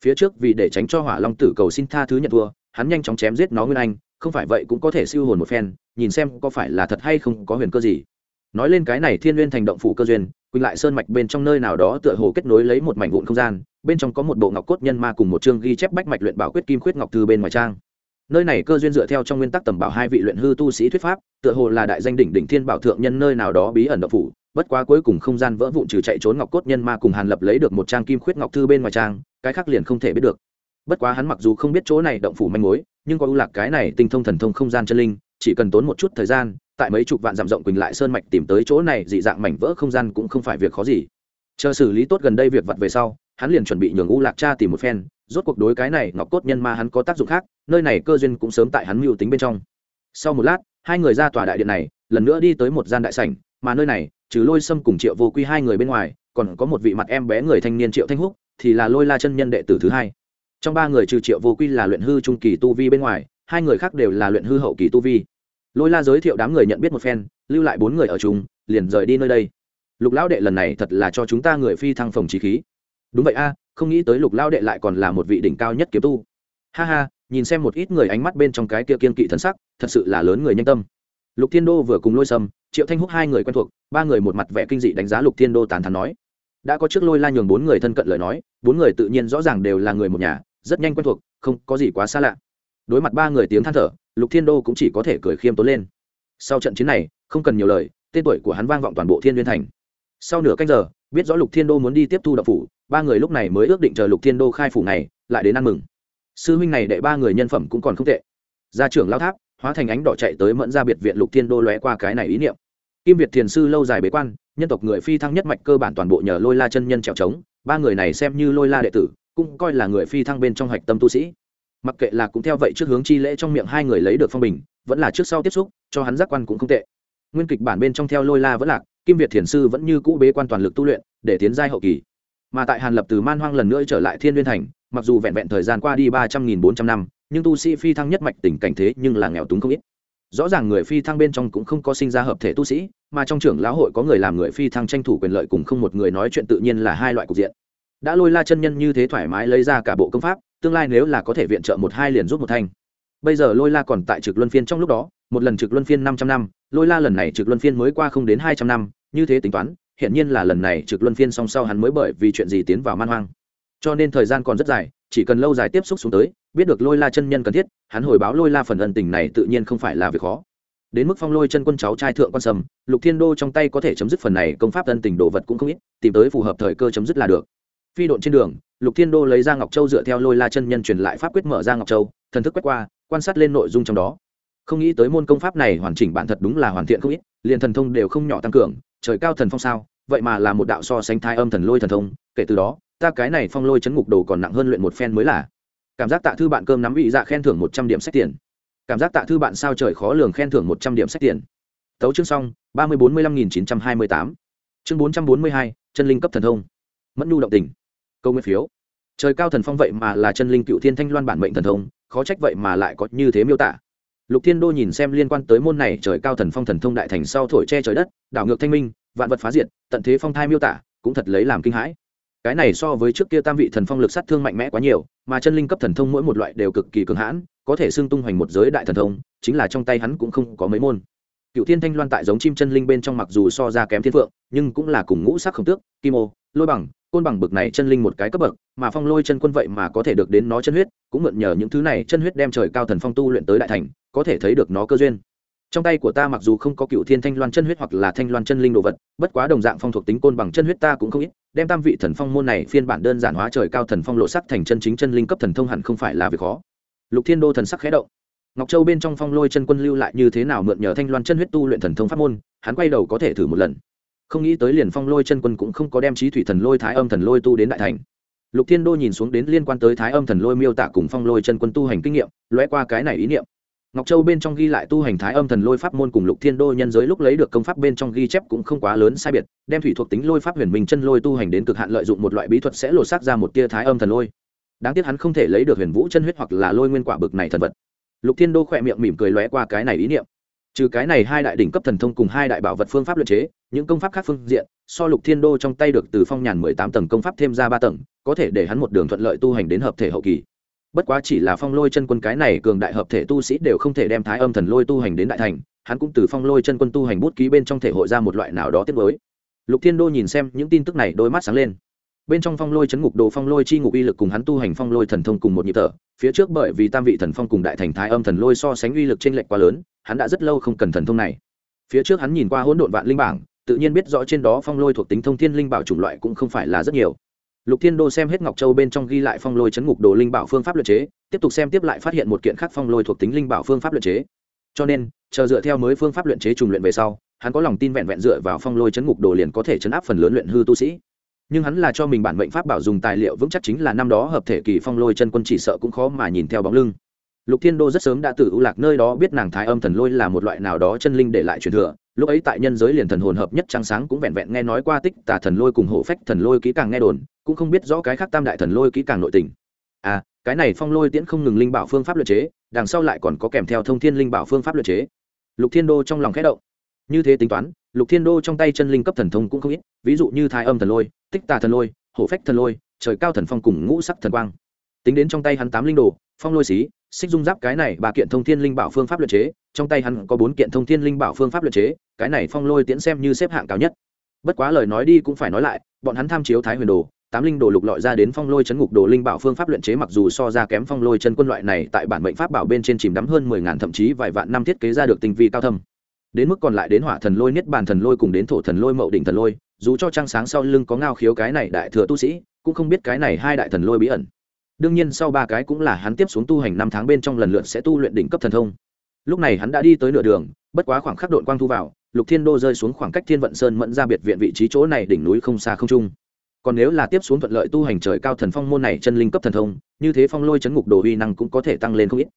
Phía trước vì để tránh cho hỏa long tử cầu xin tha thứ nhận thua hắn nhanh chóng chém giết nó nguyên anh, không phải vậy cũng có thể siêu hồn một phen, nhìn xem có phải là thật hay không có huyền cơ gì. Nói lên cái này thiên n g u y ê n thành động phủ cơ duyên, quỳnh lại sơn mạch bên trong nơi nào đó tựa hồ kết nối lấy một mảnh vụn không gian, bên trong có một bộ ngọc cốt nhân ma cùng một chương ghi chép bách mạch luyện bảo quyết kim khuyết ngọc thư bên ngoài trang. Nơi này cơ duyên dựa theo trong nguyên tắc tầm bảo hai vị luyện hư tu sĩ thuyết pháp, tựa hồ là đại danh đỉnh đỉnh thiên bảo thượng nhân nơi nào đó bí ẩn động phủ, bất quá cuối cùng không gian vỡ vụn trừ chạy trốn ngọc cốt nhân ma cùng hàn lập lấy được một trang kim khuyết ngọc thư bên ngoài trang, cái khác liền không thể biết được bất quá hắn mặc dù không biết chỗ này động phủ manh mối, nhưng có ưu lạc cái này tinh thông thần thông không gian chân linh, chỉ cần tốn một chút thời gian, tại mấy chục vạn dặm rộng quỳnh lại sơn mạch tìm tới chỗ này dị dạng mảnh vỡ không gian cũng không phải việc khó gì. Chờ xử lý tốt gần đây việc vặt về sau, hắn liền chuẩn bị nhường u lạc cha tìm một phen, rốt cuộc đối cái này ngọc cốt nhân ma hắn có tác dụng khác, nơi này cơ duyên cũng sớm tại hắn mưu tính bên trong. Sau một lát, hai người ra tòa đại điện này, lần nữa đi tới một gian đại sảnh, mà nơi này, trừ lôi sâm cùng triệu vô quy hai người bên ngoài, còn có một vị mặt em bé người thanh niên triệu thanh húc, thì là lôi la chân nhân đệ tử thứ hai trong ba người trừ triệu vô quy là luyện hư trung kỳ tu vi bên ngoài, hai người khác đều là luyện hư hậu kỳ tu vi. Lôi la giới thiệu đám người nhận biết một phen, lưu lại bốn người ở chung, liền rời đi nơi đây. Lục lão đệ lần này thật là cho chúng ta người phi thăng phòng trí khí. Đúng vậy a, không nghĩ tới lục lão đệ lại còn là một vị đỉnh cao nhất kiếm tu. Ha ha, nhìn xem một ít người ánh mắt bên trong cái kia kiên kỵ thân sắc, thật sự là lớn người nhanh tâm. Lục thiên đô vừa cùng lôi sâm, triệu thanh húc hai người quen thuộc, ba người một mặt vẻ kinh dị đánh giá lục thiên đô tàn thắn nói. Đã có trước lôi la nhường bốn người thân cận lời nói, bốn người tự nhiên rõ ràng đều là người một nhà rất nhanh quen thuộc, không có gì quá xa lạ. Đối mặt ba người tiếng than thở, lục thiên đô cũng chỉ có thể cười khiêm tốn lên. Sau trận chiến này, không cần nhiều lời, tên tuổi của hắn vang vọng toàn bộ thiên liên thành. Sau nửa canh giờ, biết rõ lục thiên đô muốn đi tiếp thu đậu phủ, ba người lúc này mới ước định chờ lục thiên đô khai phủ này, lại đến ăn mừng. Sư huynh này đệ ba người nhân phẩm cũng còn không tệ. Gia trưởng lao tháp, hóa thành ánh đỏ chạy tới mẫn ra biệt viện lục thiên đô lóe qua cái này ý niệm. Kim việt thiền sư lâu dài bế quan, nhân tộc người phi thăng nhất mạch cơ bản toàn bộ nhờ lôi la chân nhân trèo trống, ba người này xem như lôi la đệ tử cũng coi là người phi thăng bên trong hạch tâm tu sĩ. Mặc kệ là cũng theo vậy trước hướng chi lễ trong miệng hai người lấy được phong bình, vẫn là trước sau tiếp xúc, cho hắn giác quan cũng không tệ. Nguyên kịch bản bên trong theo lôi la vẫn lạc, kim việt thiền sư vẫn như cũ bế quan toàn lực tu luyện, để tiến giai hậu kỳ. Mà tại hàn lập từ man hoang lần nữa trở lại thiên liên thành, mặc dù vẹn vẹn thời gian qua đi ba trăm nghìn bốn trăm năm, nhưng tu sĩ phi thăng nhất mạch tình cảnh thế nhưng là nghèo túng không ít. Rõ ràng người phi thăng bên trong cũng không có sinh ra hợp thể tu sĩ, mà trong trưởng lão hội có người làm người phi thăng tranh thủ quyền lợi cùng không một người nói chuyện tự nhiên là hai loại cục diện đã lôi la chân nhân như thế thoải mái lấy ra cả bộ công pháp, tương lai nếu là có thể viện trợ một hai liền giúp một thanh. Bây giờ lôi la còn tại trực luân phiên trong lúc đó, một lần trực luân phiên năm trăm năm, lôi la lần này trực luân phiên mới qua không đến hai trăm năm, như thế tính toán hiện nhiên là lần này trực luân phiên song sau hắn mới bởi vì chuyện gì tiến vào man hoang. Cho nên thời gian còn rất dài, chỉ cần lâu dài tiếp xúc xuống tới, biết được lôi la chân nhân cần thiết, hắn hồi báo lôi la phần ân tình này tự nhiên không phải là việc khó. Đến mức phong lôi chân quân cháu trai thượng quan sầm, lục thiên đô trong tay có thể chấm dứt phần này, công pháp ân tình đồ vật cũng không ít, tìm tới phù hợp thời cơ chấm dứt là được phi độn trên đường, lục thiên đô lấy ra ngọc châu dựa theo lôi la chân nhân truyền lại pháp quyết mở ra ngọc châu, thần thức quét qua, quan sát lên nội dung trong đó. Không nghĩ tới môn công pháp này hoàn chỉnh bản thật đúng là hoàn thiện không ít, liền thần thông đều không nhỏ tăng cường, trời cao thần phong sao, vậy mà là một đạo so sánh thai âm thần lôi thần thông, kể từ đó, ta cái này phong lôi chấn ngục đồ còn nặng hơn luyện một phen mới là. Cảm giác tạ thư bạn cơm nắm vị dạ khen thưởng một trăm điểm sách tiền. Cảm giác tạ thư bạn sao trời khó lường khen thưởng một trăm điểm sách tiền. Tấu chương xong, ba mươi bốn mươi lăm nghìn chín trăm hai mươi tám. Chương bốn trăm bốn mươi hai, chân linh cấp thần thông. Mẫn nhu động tình câu nguyên phiếu. Trời cao thần phong vậy mà là chân linh cựu thiên thanh loan bản mệnh thần thông, khó trách vậy mà lại có như thế miêu tả. Lục thiên đô nhìn xem liên quan tới môn này trời cao thần phong thần thông đại thành sau thổi che trời đất, đảo ngược thanh minh, vạn vật phá diệt, tận thế phong thai miêu tả, cũng thật lấy làm kinh hãi. Cái này so với trước kia tam vị thần phong lực sát thương mạnh mẽ quá nhiều, mà chân linh cấp thần thông mỗi một loại đều cực kỳ cường hãn, có thể xưng tung hoành một giới đại thần thông, chính là trong tay hắn cũng không có mấy môn. Cựu thiên thanh loan tại giống chim chân linh bên trong mặc dù so ra kém thiên phượng, nhưng cũng là cùng ngũ sắc không tước, kim ô lôi bằng, côn bằng bực này chân linh một cái cấp bậc, mà phong lôi chân quân vậy mà có thể được đến nó chân huyết, cũng mượn nhờ những thứ này chân huyết đem trời cao thần phong tu luyện tới đại thành, có thể thấy được nó cơ duyên. Trong tay của ta mặc dù không có cựu thiên thanh loan chân huyết hoặc là thanh loan chân linh đồ vật, bất quá đồng dạng phong thuộc tính côn bằng chân huyết ta cũng không ít, đem tam vị thần phong môn này phiên bản đơn giản hóa trời cao thần phong lộ sắc thành chân chính chân linh cấp thần thông hẳn không phải là việc khó. Lục thiên đô thần sắc khẽ động. Ngọc châu bên trong phong lôi chân quân lưu lại như thế nào mượn nhờ thanh loan chân huyết tu luyện thần thông pháp môn, hắn quay đầu có thể thử một lần không nghĩ tới liền phong lôi chân quân cũng không có đem trí thủy thần lôi thái âm thần lôi tu đến đại thành. Lục thiên đô nhìn xuống đến liên quan tới thái âm thần lôi miêu tả cùng phong lôi chân quân tu hành kinh nghiệm, lóe qua cái này ý niệm. Ngọc châu bên trong ghi lại tu hành thái âm thần lôi pháp môn cùng lục thiên đô nhân giới lúc lấy được công pháp bên trong ghi chép cũng không quá lớn sai biệt, đem thủy thuộc tính lôi pháp huyền minh chân lôi tu hành đến cực hạn lợi dụng một loại bí thuật sẽ lột xác ra một tia thái âm thần lôi. Đáng tiếc hắn không thể lấy được huyền vũ chân huyết hoặc là lôi nguyên quả bực này thần vật. Lục thiên đô khỏe miệng mỉm cười lóe qua cái này ý niệm. Trừ cái này hai đại đỉnh cấp thần thông cùng hai đại bảo vật phương pháp luyện chế những công pháp khác phương diện, so lục thiên đô trong tay được từ phong nhàn mười tám tầng công pháp thêm ra ba tầng, có thể để hắn một đường thuận lợi tu hành đến hợp thể hậu kỳ. Bất quá chỉ là phong lôi chân quân cái này cường đại hợp thể tu sĩ đều không thể đem thái âm thần lôi tu hành đến đại thành, hắn cũng từ phong lôi chân quân tu hành bút ký bên trong thể hội ra một loại nào đó tiết mới. Lục thiên đô nhìn xem, những tin tức này đôi mắt sáng lên. Bên trong phong lôi chấn ngục đồ, phong lôi chi ngục uy lực cùng hắn tu hành phong lôi thần thông cùng một nhịp thở, phía trước bởi vì tam vị thần phong cùng đại thành thái âm thần lôi so sánh uy lực t r ê n lệch quá lớn, hắn đã rất lâu không cần thần thông này. Phía trước hắn nhìn qua hỗn độn vạn linh bảng tự nhiên biết rõ trên đó phong lôi thuộc tính thông thiên linh bảo chủng loại cũng không phải là rất nhiều. Lục thiên đô xem hết ngọc châu bên trong ghi lại phong lôi chấn ngục đồ linh bảo phương pháp luật chế, tiếp tục xem tiếp lại phát hiện một kiện khác phong lôi thuộc tính linh bảo phương pháp luật chế. Cho nên, chờ dựa theo mới phương pháp luyện chế trùng luyện về sau, hắn có lòng tin vẹn vẹn dựa vào phong lôi chấn ngục đồ liền có thể chấn áp phần lớn luyện hư tu sĩ. Nhưng hắn là cho mình bản mệnh pháp bảo dùng tài liệu vững chắc chính là năm đó hợp thể kỳ phong lôi chân quân chỉ sợ cũng khó mà nhìn theo bóng lưng. Lục thiên đô rất sớm đã từ ưu lạc nơi đó biết nàng thái âm thần lôi là một loại nào đó chân linh để lại truyền thừa lúc ấy tại nhân giới liền thần hồn hợp nhất trăng sáng cũng vẹn vẹn nghe nói qua tích tà thần lôi cùng hộ phách thần lôi kỹ càng nghe đồn, cũng không biết rõ cái khác tam đại thần lôi kỹ càng nội tình. À cái này phong lôi tiễn không ngừng linh bảo phương pháp luật chế, đằng sau lại còn có kèm theo thông thiên linh bảo phương pháp luật chế. Lục thiên đô trong lòng khẽ động. Như thế tính toán, lục thiên đô trong tay chân linh cấp thần thông cũng không ít, ví dụ như thái âm thần lôi, tích tà thần lôi, hổ phách thần lôi, trời cao thần phong cùng ngũ sắc thần quang. Tính đến trong tay hắn tám linh đồ, phong lôi xí xích dung giáp cái này ba kiện thông thiên linh bảo phương pháp luyện chế, trong tay hắn có bốn kiện thông thiên linh bảo phương pháp luyện chế, cái này phong lôi tiễn xem như xếp hạng cao nhất. Bất quá lời nói đi cũng phải nói lại, bọn hắn tham chiếu thái huyền đồ, tám linh đồ lục lọi ra đến phong lôi chấn ngục đồ linh bảo phương pháp luyện chế mặc dù so ra kém phong lôi chân quân loại này tại bản mệnh pháp bảo bên trên chìm đắm hơn mười ngàn thậm chí vài vạn năm thiết kế ra được tinh vi cao thâm. Đến mức còn lại đến hỏa thần lôi, niết bàn thần lôi cùng đến thổ thần lôi, mậu đỉnh thần lôi, dù cho trăng sáng sau lưng có ngao khiếu cái này đại thừa tu sĩ, cũng không biết cái này hai đại thần lôi bí ẩn đương nhiên sau ba cái cũng là hắn tiếp xuống tu hành năm tháng bên trong lần lượt sẽ tu luyện đỉnh cấp thần thông. Lúc này hắn đã đi tới nửa đường, bất quá khoảng khắc đội quang thu vào, lục thiên đô rơi xuống khoảng cách thiên vận sơn mẫn ra biệt viện vị trí chỗ này đỉnh núi không xa không trung. Còn nếu là tiếp xuống thuận lợi tu hành trời cao thần phong môn này chân linh cấp thần thông, như thế phong lôi chấn ngục đồ uy năng cũng có thể tăng lên không ít.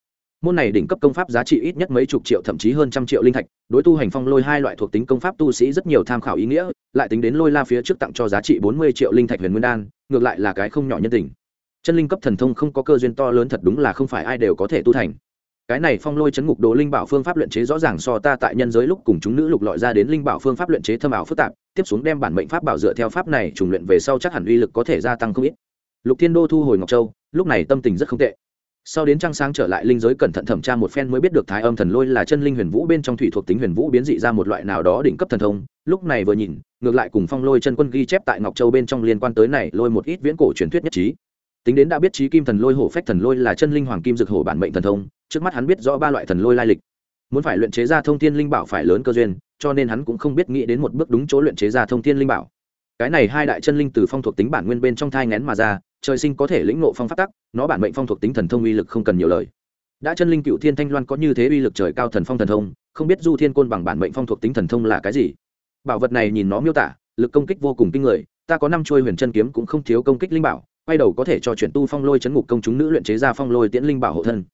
Môn này đỉnh cấp công pháp giá trị ít nhất mấy chục triệu thậm chí hơn trăm triệu linh thạch, đối tu hành phong lôi hai loại thuộc tính công pháp tu sĩ rất nhiều tham khảo ý nghĩa, lại tính đến lôi la phía trước tặng cho giá trị bốn mươi triệu linh thạch huyền nguyên đan, ngược lại là cái không nhỏ nhân tình chân linh cấp thần thông không có cơ duyên to lớn thật đúng là không phải ai đều có thể tu thành. Cái này phong lôi chấn ngục đồ linh bảo phương pháp luyện chế rõ ràng so ta tại nhân giới lúc cùng chúng nữ lục lọi ra đến linh bảo phương pháp luyện chế thâm ảo phức tạp, tiếp xuống đem bản mệnh pháp bảo dựa theo pháp này trùng luyện về sau chắc hẳn uy lực có thể gia tăng không ít. Lục thiên đô thu hồi ngọc châu, lúc này tâm tình rất không tệ. Sau đến trăng sáng trở lại linh giới cẩn thận thẩm tra một phen mới biết được thái âm thần lôi là chân linh huyền vũ bên trong thủy thuộc tính huyền vũ biến dị ra một loại nào đó đỉnh cấp thần thông, lúc này vừa nhìn, ngược lại cùng phong lôi chân quân ghi chép tại ngọc châu bên trong liên quan tới này lôi một ít viễn cổ truyền thuyết nhất trí tính đến đã biết trí kim thần lôi, hổ phách thần lôi là chân linh hoàng kim dược hổ bản mệnh thần thông, trước mắt hắn biết rõ ba loại thần lôi lai lịch. Muốn phải luyện chế ra thông thiên linh bảo phải lớn cơ duyên, cho nên hắn cũng không biết nghĩ đến một bước đúng chỗ luyện chế ra thông thiên linh bảo. Cái này hai đại chân linh từ phong thuộc tính bản nguyên bên trong thai ngén mà ra, trời sinh có thể lĩnh ngộ phong phát tắc, nó bản mệnh phong thuộc tính thần thông uy lực không cần nhiều lời. Đã chân linh cựu thiên thanh loan có như thế uy lực trời cao thần phong thần thông, không biết du thiên côn bằng bản mệnh phong thuộc tính thần thông là cái gì. Bảo vật này nhìn nó miêu tả, lực công kích vô cùng kinh người, ta có năm chuôi huyền chân kiếm cũng không thiếu công kích linh bảo quay đầu có thể cho chuyển tu phong lôi chấn ngục công chúng nữ luyện chế ra phong lôi tiễn linh bảo hộ thân.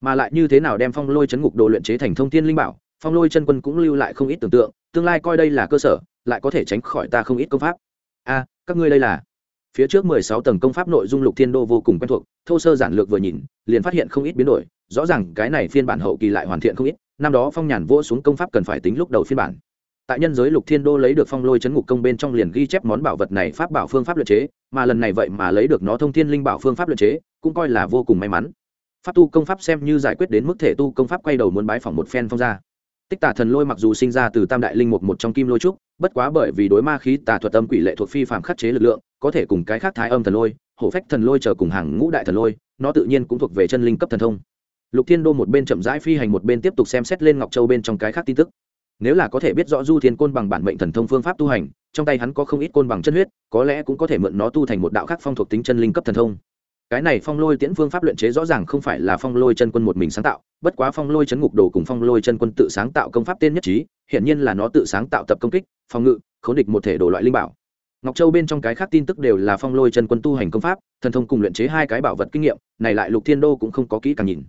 Mà lại như thế nào đem phong lôi chấn ngục đồ luyện chế thành thông tiên linh bảo, phong lôi chân quân cũng lưu lại không ít tưởng tượng, tương lai coi đây là cơ sở, lại có thể tránh khỏi ta không ít công pháp. A, các ngươi đây là? Phía trước mười sáu tầng công pháp nội dung lục thiên đô vô cùng quen thuộc, thô sơ giản lược vừa nhìn, liền phát hiện không ít biến đổi, rõ ràng cái này phiên bản hậu kỳ lại hoàn thiện không ít, năm đó phong nhàn vỗ xuống công pháp cần phải tính lúc đầu phiên bản tại nhân giới lục thiên đô lấy được phong lôi chấn ngục công bên trong liền ghi chép món bảo vật này pháp bảo phương pháp luyện chế, mà lần này vậy mà lấy được nó thông thiên linh bảo phương pháp luyện chế, cũng coi là vô cùng may mắn. Pháp tu công pháp xem như giải quyết đến mức thể tu công pháp quay đầu muốn bái phỏng một phen phong ra tích tà thần lôi mặc dù sinh ra từ tam đại linh mục một trong kim lôi trúc, bất quá bởi vì đối ma khí, tà thuật âm quỷ lệ thuộc phi phạm khắc chế lực lượng, có thể cùng cái khác thái âm thần lôi, hổ phách thần lôi chờ cùng hàng ngũ đại thần lôi, nó tự nhiên cũng thuộc về chân linh cấp thần thông. Lục thiên đô một bên chậm rãi phi hành một bên tiếp tục xem xét lên ngọc châu bên trong cái khác tin tức nếu là có thể biết rõ du thiên côn bằng bản mệnh thần thông phương pháp tu hành, trong tay hắn có không ít côn bằng chân huyết, có lẽ cũng có thể mượn nó tu thành một đạo khác phong thuộc tính chân linh cấp thần thông. Cái này phong lôi tiễn phương pháp luyện chế rõ ràng không phải là phong lôi chân quân một mình sáng tạo, bất quá phong lôi chấn ngục đồ cùng phong lôi chân quân tự sáng tạo công pháp tên nhất trí, hiển nhiên là nó tự sáng tạo tập công kích, phòng ngự, khống địch một thể đồ loại linh bảo. Ngọc châu bên trong cái khác tin tức đều là phong lôi chân quân tu hành công pháp, thần thông cùng luyện chế hai cái bảo vật kinh nghiệm, này lại lục thiên đô cũng không có kỹ càng nhìn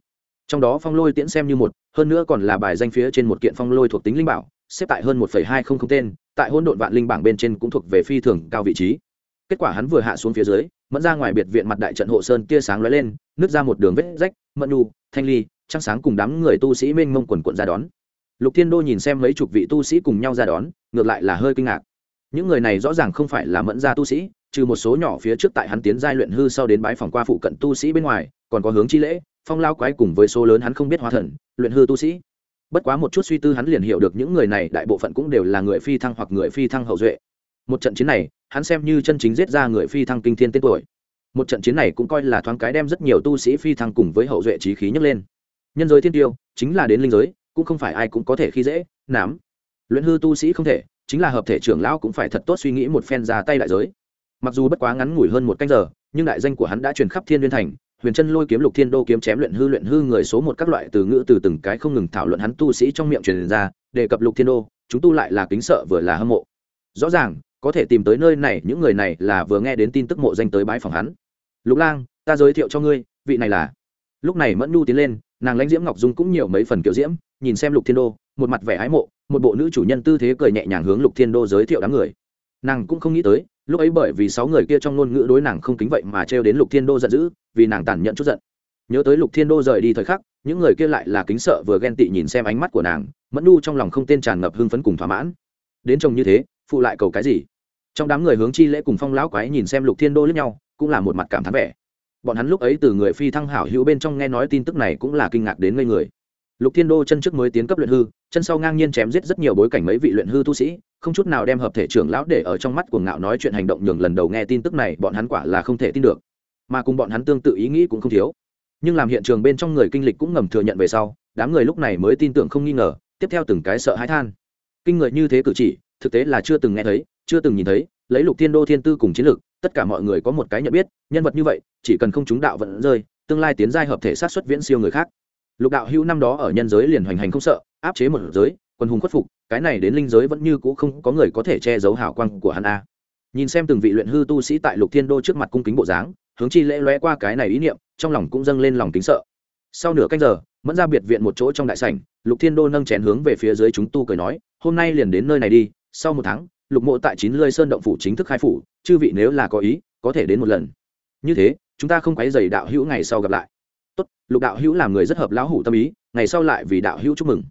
trong đó phong lôi tiễn xem như một, hơn nữa còn là bài danh phía trên một kiện phong lôi thuộc tính linh bảo, xếp tại hơn một hai không không tên, tại hỗn độn vạn linh bảng bên trên cũng thuộc về phi thường cao vị trí. Kết quả hắn vừa hạ xuống phía dưới, mẫn ra ngoài biệt viện mặt đại trận hộ sơn tia sáng lóe lên, nứt ra một đường vết rách, mẫn nhu, thanh ly, trăng sáng cùng đám người tu sĩ mênh mông quần quận ra đón. Lục thiên đô nhìn xem mấy chục vị tu sĩ cùng nhau ra đón, ngược lại là hơi kinh ngạc. Những người này rõ ràng không phải là mẫn gia tu sĩ, trừ một số nhỏ phía trước tại hắn tiến giai luyện hư sau đến bái phòng qua phụ cận tu sĩ bên ngoài, còn có hướng chi lễ phong lao quái cùng với số lớn hắn không biết hóa thần, luyện hư tu sĩ. Bất quá một chút suy tư hắn liền hiểu được những người này đại bộ phận cũng đều là người phi thăng hoặc người phi thăng hậu duệ. Một trận chiến này, hắn xem như chân chính giết ra người phi thăng kinh thiên tên tuổi. Một trận chiến này cũng coi là thoáng cái đem rất nhiều tu sĩ phi thăng cùng với hậu duệ trí khí nhấc lên. Nhân giới thiên tiêu, chính là đến linh giới, cũng không phải ai cũng có thể khi dễ nám luyện hư tu sĩ không thể, chính là hợp thể trưởng lão cũng phải thật tốt suy nghĩ một phen ra tay đại giới. Mặc dù bất quá ngắn ngủi hơn một canh giờ, nhưng đại danh của hắn đã truyền khắp thiên liên thành huyền chân lôi kiếm lục thiên đô kiếm chém luyện hư luyện hư người số một các loại từ ngữ từ từng cái không ngừng thảo luận hắn tu sĩ trong miệng truyền ra, đề cập lục thiên đô, chúng tu lại là kính sợ vừa là hâm mộ. Rõ ràng, có thể tìm tới nơi này, những người này là vừa nghe đến tin tức mộ danh tới bãi phòng hắn. Lục lang, ta giới thiệu cho ngươi, vị này là. Lúc này mẫn nhu tiến lên, nàng lãnh diễm ngọc dung cũng nhiều mấy phần kiểu diễm, nhìn xem lục thiên đô, một mặt vẻ ái mộ, một bộ nữ chủ nhân tư thế cười nhẹ nhàng hướng lục thiên đô giới thiệu đám người nàng cũng không nghĩ tới, lúc ấy bởi vì sáu người kia trong ngôn ngữ đối nàng không kính vậy mà trêu đến lục thiên đô giận dữ, vì nàng tàn nhẫn chút giận. Nhớ tới lục thiên đô rời đi thời khắc, những người kia lại là kính sợ vừa ghen tị nhìn xem ánh mắt của nàng, mẫn nu trong lòng không tên tràn ngập hưng phấn cùng thỏa mãn. Đến chồng như thế, phụ lại cầu cái gì? Trong đám người hướng chi lễ cùng phong lão quái nhìn xem lục thiên đô lẫn nhau, cũng là một mặt cảm thán vẻ. Bọn hắn lúc ấy từ người phi thăng hảo hữu bên trong nghe nói tin tức này cũng là kinh ngạc đến ngây người. Lục thiên đô chân trước mới tiến cấp luyện hư, chân sau ngang nhiên chém giết rất nhiều bối cảnh mấy vị luyện hư tu sĩ không chút nào đem hợp thể trưởng lão để ở trong mắt của ngạo nói chuyện hành động nhường lần đầu nghe tin tức này, bọn hắn quả là không thể tin được. Mà cùng bọn hắn tương tự ý nghĩ cũng không thiếu. Nhưng làm hiện trường bên trong người kinh lịch cũng ngầm thừa nhận về sau, đám người lúc này mới tin tưởng không nghi ngờ, tiếp theo từng cái sợ hãi than. Kinh người như thế cử chỉ, thực tế là chưa từng nghe thấy, chưa từng nhìn thấy, lấy lục thiên đô thiên tư cùng chiến lược tất cả mọi người có một cái nhận biết, nhân vật như vậy, chỉ cần không chúng đạo vận rơi, tương lai tiến giai hợp thể sát xuất viễn siêu người khác. Lục đạo hữu năm đó ở nhân giới liền hoành hành không sợ, áp chế một giới quân hùng khuất phục, cái này đến linh giới vẫn như cũ không có người có thể che giấu hảo quang của hắn a. Nhìn xem từng vị luyện hư tu sĩ tại lục thiên đô trước mặt cung kính bộ dáng, hướng chi lễ lóe qua cái này ý niệm, trong lòng cũng dâng lên lòng kính sợ. Sau nửa canh giờ, mẫn ra biệt viện một chỗ trong đại sảnh, lục thiên đô nâng chén hướng về phía dưới chúng tu cười nói, hôm nay liền đến nơi này đi, sau một tháng, lục mộ tại chín lơi sơn động phủ chính thức khai phủ, chư vị nếu là có ý, có thể đến một lần. Như thế, chúng ta không quấy dày đạo hữu ngày sau gặp lại. Tốt, lục đạo hữu làm người rất hợp lão hủ tâm ý, ngày sau lại vì đạo hữu chúc mừng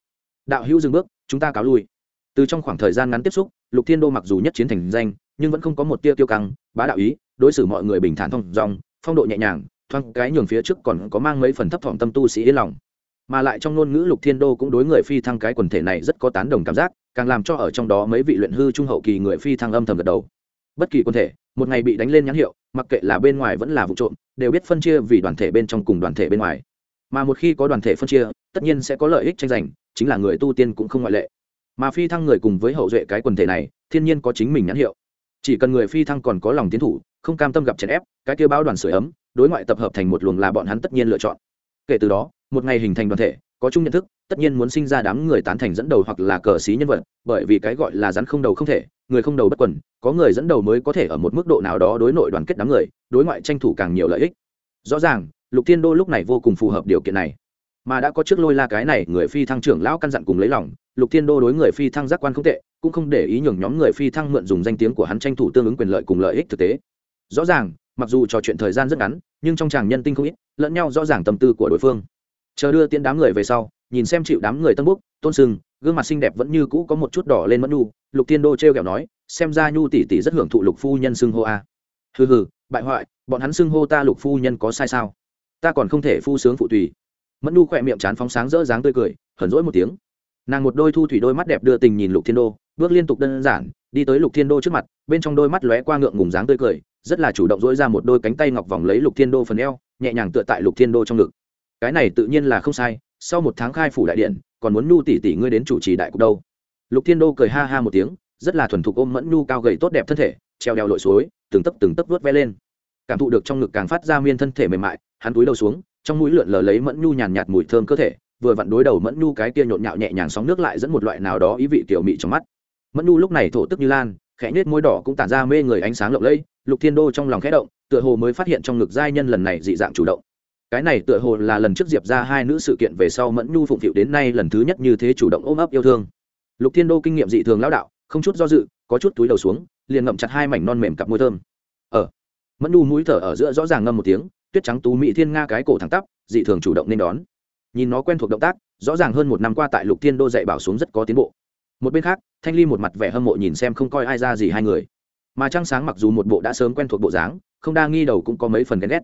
đạo hữu dừng bước, chúng ta cáo lui. Từ trong khoảng thời gian ngắn tiếp xúc, lục thiên đô mặc dù nhất chiến thành danh, nhưng vẫn không có một tia tiêu căng, bá đạo ý, đối xử mọi người bình thản thông dòng phong độ nhẹ nhàng, thoáng cái nhường phía trước còn có mang mấy phần thấp thỏm tâm tu sĩ yên lòng. Mà lại trong ngôn ngữ lục thiên đô cũng đối người phi thăng cái quần thể này rất có tán đồng cảm giác, càng làm cho ở trong đó mấy vị luyện hư trung hậu kỳ người phi thăng âm thầm gật đầu. Bất kỳ quần thể, một ngày bị đánh lên nhãn hiệu, mặc kệ là bên ngoài vẫn là vụ trộm, đều biết phân chia vì đoàn thể bên trong cùng đoàn thể bên ngoài mà một khi có đoàn thể phân chia, tất nhiên sẽ có lợi ích tranh giành, chính là người tu tiên cũng không ngoại lệ. Mà phi thăng người cùng với hậu duệ cái quần thể này, thiên nhiên có chính mình nhãn hiệu. Chỉ cần người phi thăng còn có lòng tiến thủ, không cam tâm gặp chèn ép, cái kia báo đoàn sửa ấm, đối ngoại tập hợp thành một luồng là bọn hắn tất nhiên lựa chọn. Kể từ đó, một ngày hình thành đoàn thể, có chung nhận thức, tất nhiên muốn sinh ra đám người tán thành dẫn đầu hoặc là cờ xí nhân vật, bởi vì cái gọi là rắn không đầu không thể, người không đầu bất quần, có người dẫn đầu mới có thể ở một mức độ nào đó đối nội đoàn kết đám người, đối ngoại tranh thủ càng nhiều lợi ích. Rõ ràng lục thiên đô lúc này vô cùng phù hợp điều kiện này. Mà đã có trước lôi la cái này, người phi thăng trưởng lão căn dặn cùng lấy lòng, lục thiên đô đối người phi thăng giác quan không tệ, cũng không để ý nhường nhóm người phi thăng mượn dùng danh tiếng của hắn tranh thủ tương ứng quyền lợi cùng lợi ích thực tế. Rõ ràng, mặc dù trò chuyện thời gian rất ngắn, nhưng trong chàng nhân tinh không ít, lẫn nhau rõ ràng tâm tư của đối phương. Chờ đưa tiễn đám người về sau, nhìn xem chịu đám người tân búc tôn sưng, gương mặt xinh đẹp vẫn như cũ có một chút đỏ lên mẫn nhu, lục thiên đô t r e o kẹo nói, xem ra nhu tỷ tỷ rất hưởng thụ lục phu nhân xưng hô a. À. hừ hừ, bại hoại, bọn hắn xưng hô ta lục phu nhân có sai sao? Ta còn không thể phu sướng phụ tùy. Mẫn Nu khỏe miệng chán phóng sáng rỡ dáng tươi cười, hờn rỗi một tiếng. Nàng một đôi thu thủy đôi mắt đẹp đưa tình nhìn lục thiên đô, bước liên tục đơn giản, đi tới lục thiên đô trước mặt, bên trong đôi mắt lóe qua ngượng ngùng dáng tươi cười, rất là chủ động dỗi ra một đôi cánh tay ngọc vòng lấy lục thiên đô phần eo, nhẹ nhàng tựa tại lục thiên đô trong ngực. Cái này tự nhiên là không sai, sau một tháng khai phủ đại điện, còn muốn nhu tỷ tỷ ngươi đến chủ trì đại cục đâu. Lục thiên đô cười ha ha một tiếng, rất là thuần thục ôm mẫn nhu cao gầy tốt đẹp thân thể, treo đeo lội suối, từng tấc từng tấc vớt ve lên cảm thụ được trong ngực càng phát ra miên thân thể mềm mại hắn túi đầu xuống trong mũi lượn lờ lấy mẫn nhu nhàn nhạt mùi thơm cơ thể vừa vặn đối đầu mẫn nhu cái kia nhộn nhạo nhẹ nhàng sóng nước lại dẫn một loại nào đó ý vị kiểu mị trong mắt. Mẫn nhu lúc này thổ tức như lan khẽ nết môi đỏ cũng tản ra mê người ánh sáng lộng lẫy lục thiên đô trong lòng khẽ động tựa hồ mới phát hiện trong ngực giai nhân lần này dị dạng chủ động. Cái này tựa hồ là lần trước diệp ra hai nữ sự kiện về sau mẫn nhu phụng phịu đến nay lần thứ nhất như thế chủ động ôm ấp yêu thương. Lục thiên đô kinh nghiệm dị thường lão đạo không chút do dự có chút túi đầu xuống liền ngậm chặt hai mảnh non mềm cặp môi thơm. Ở ờ, mẫn Nu mũi thở ở giữa rõ ràng ngâm một tiếng, tuyết trắng tú mỹ thiên nga cái cổ thẳng tắp, dị thường chủ động nên đón. Nhìn nó quen thuộc động tác, rõ ràng hơn một năm qua tại lục thiên đô dạy bảo xuống rất có tiến bộ. Một bên khác, thanh ly một mặt vẻ hâm mộ nhìn xem không coi ai ra gì hai người. Mà trăng sáng mặc dù một bộ đã sớm quen thuộc bộ dáng, không đa nghi đầu cũng có mấy phần ghen ghét.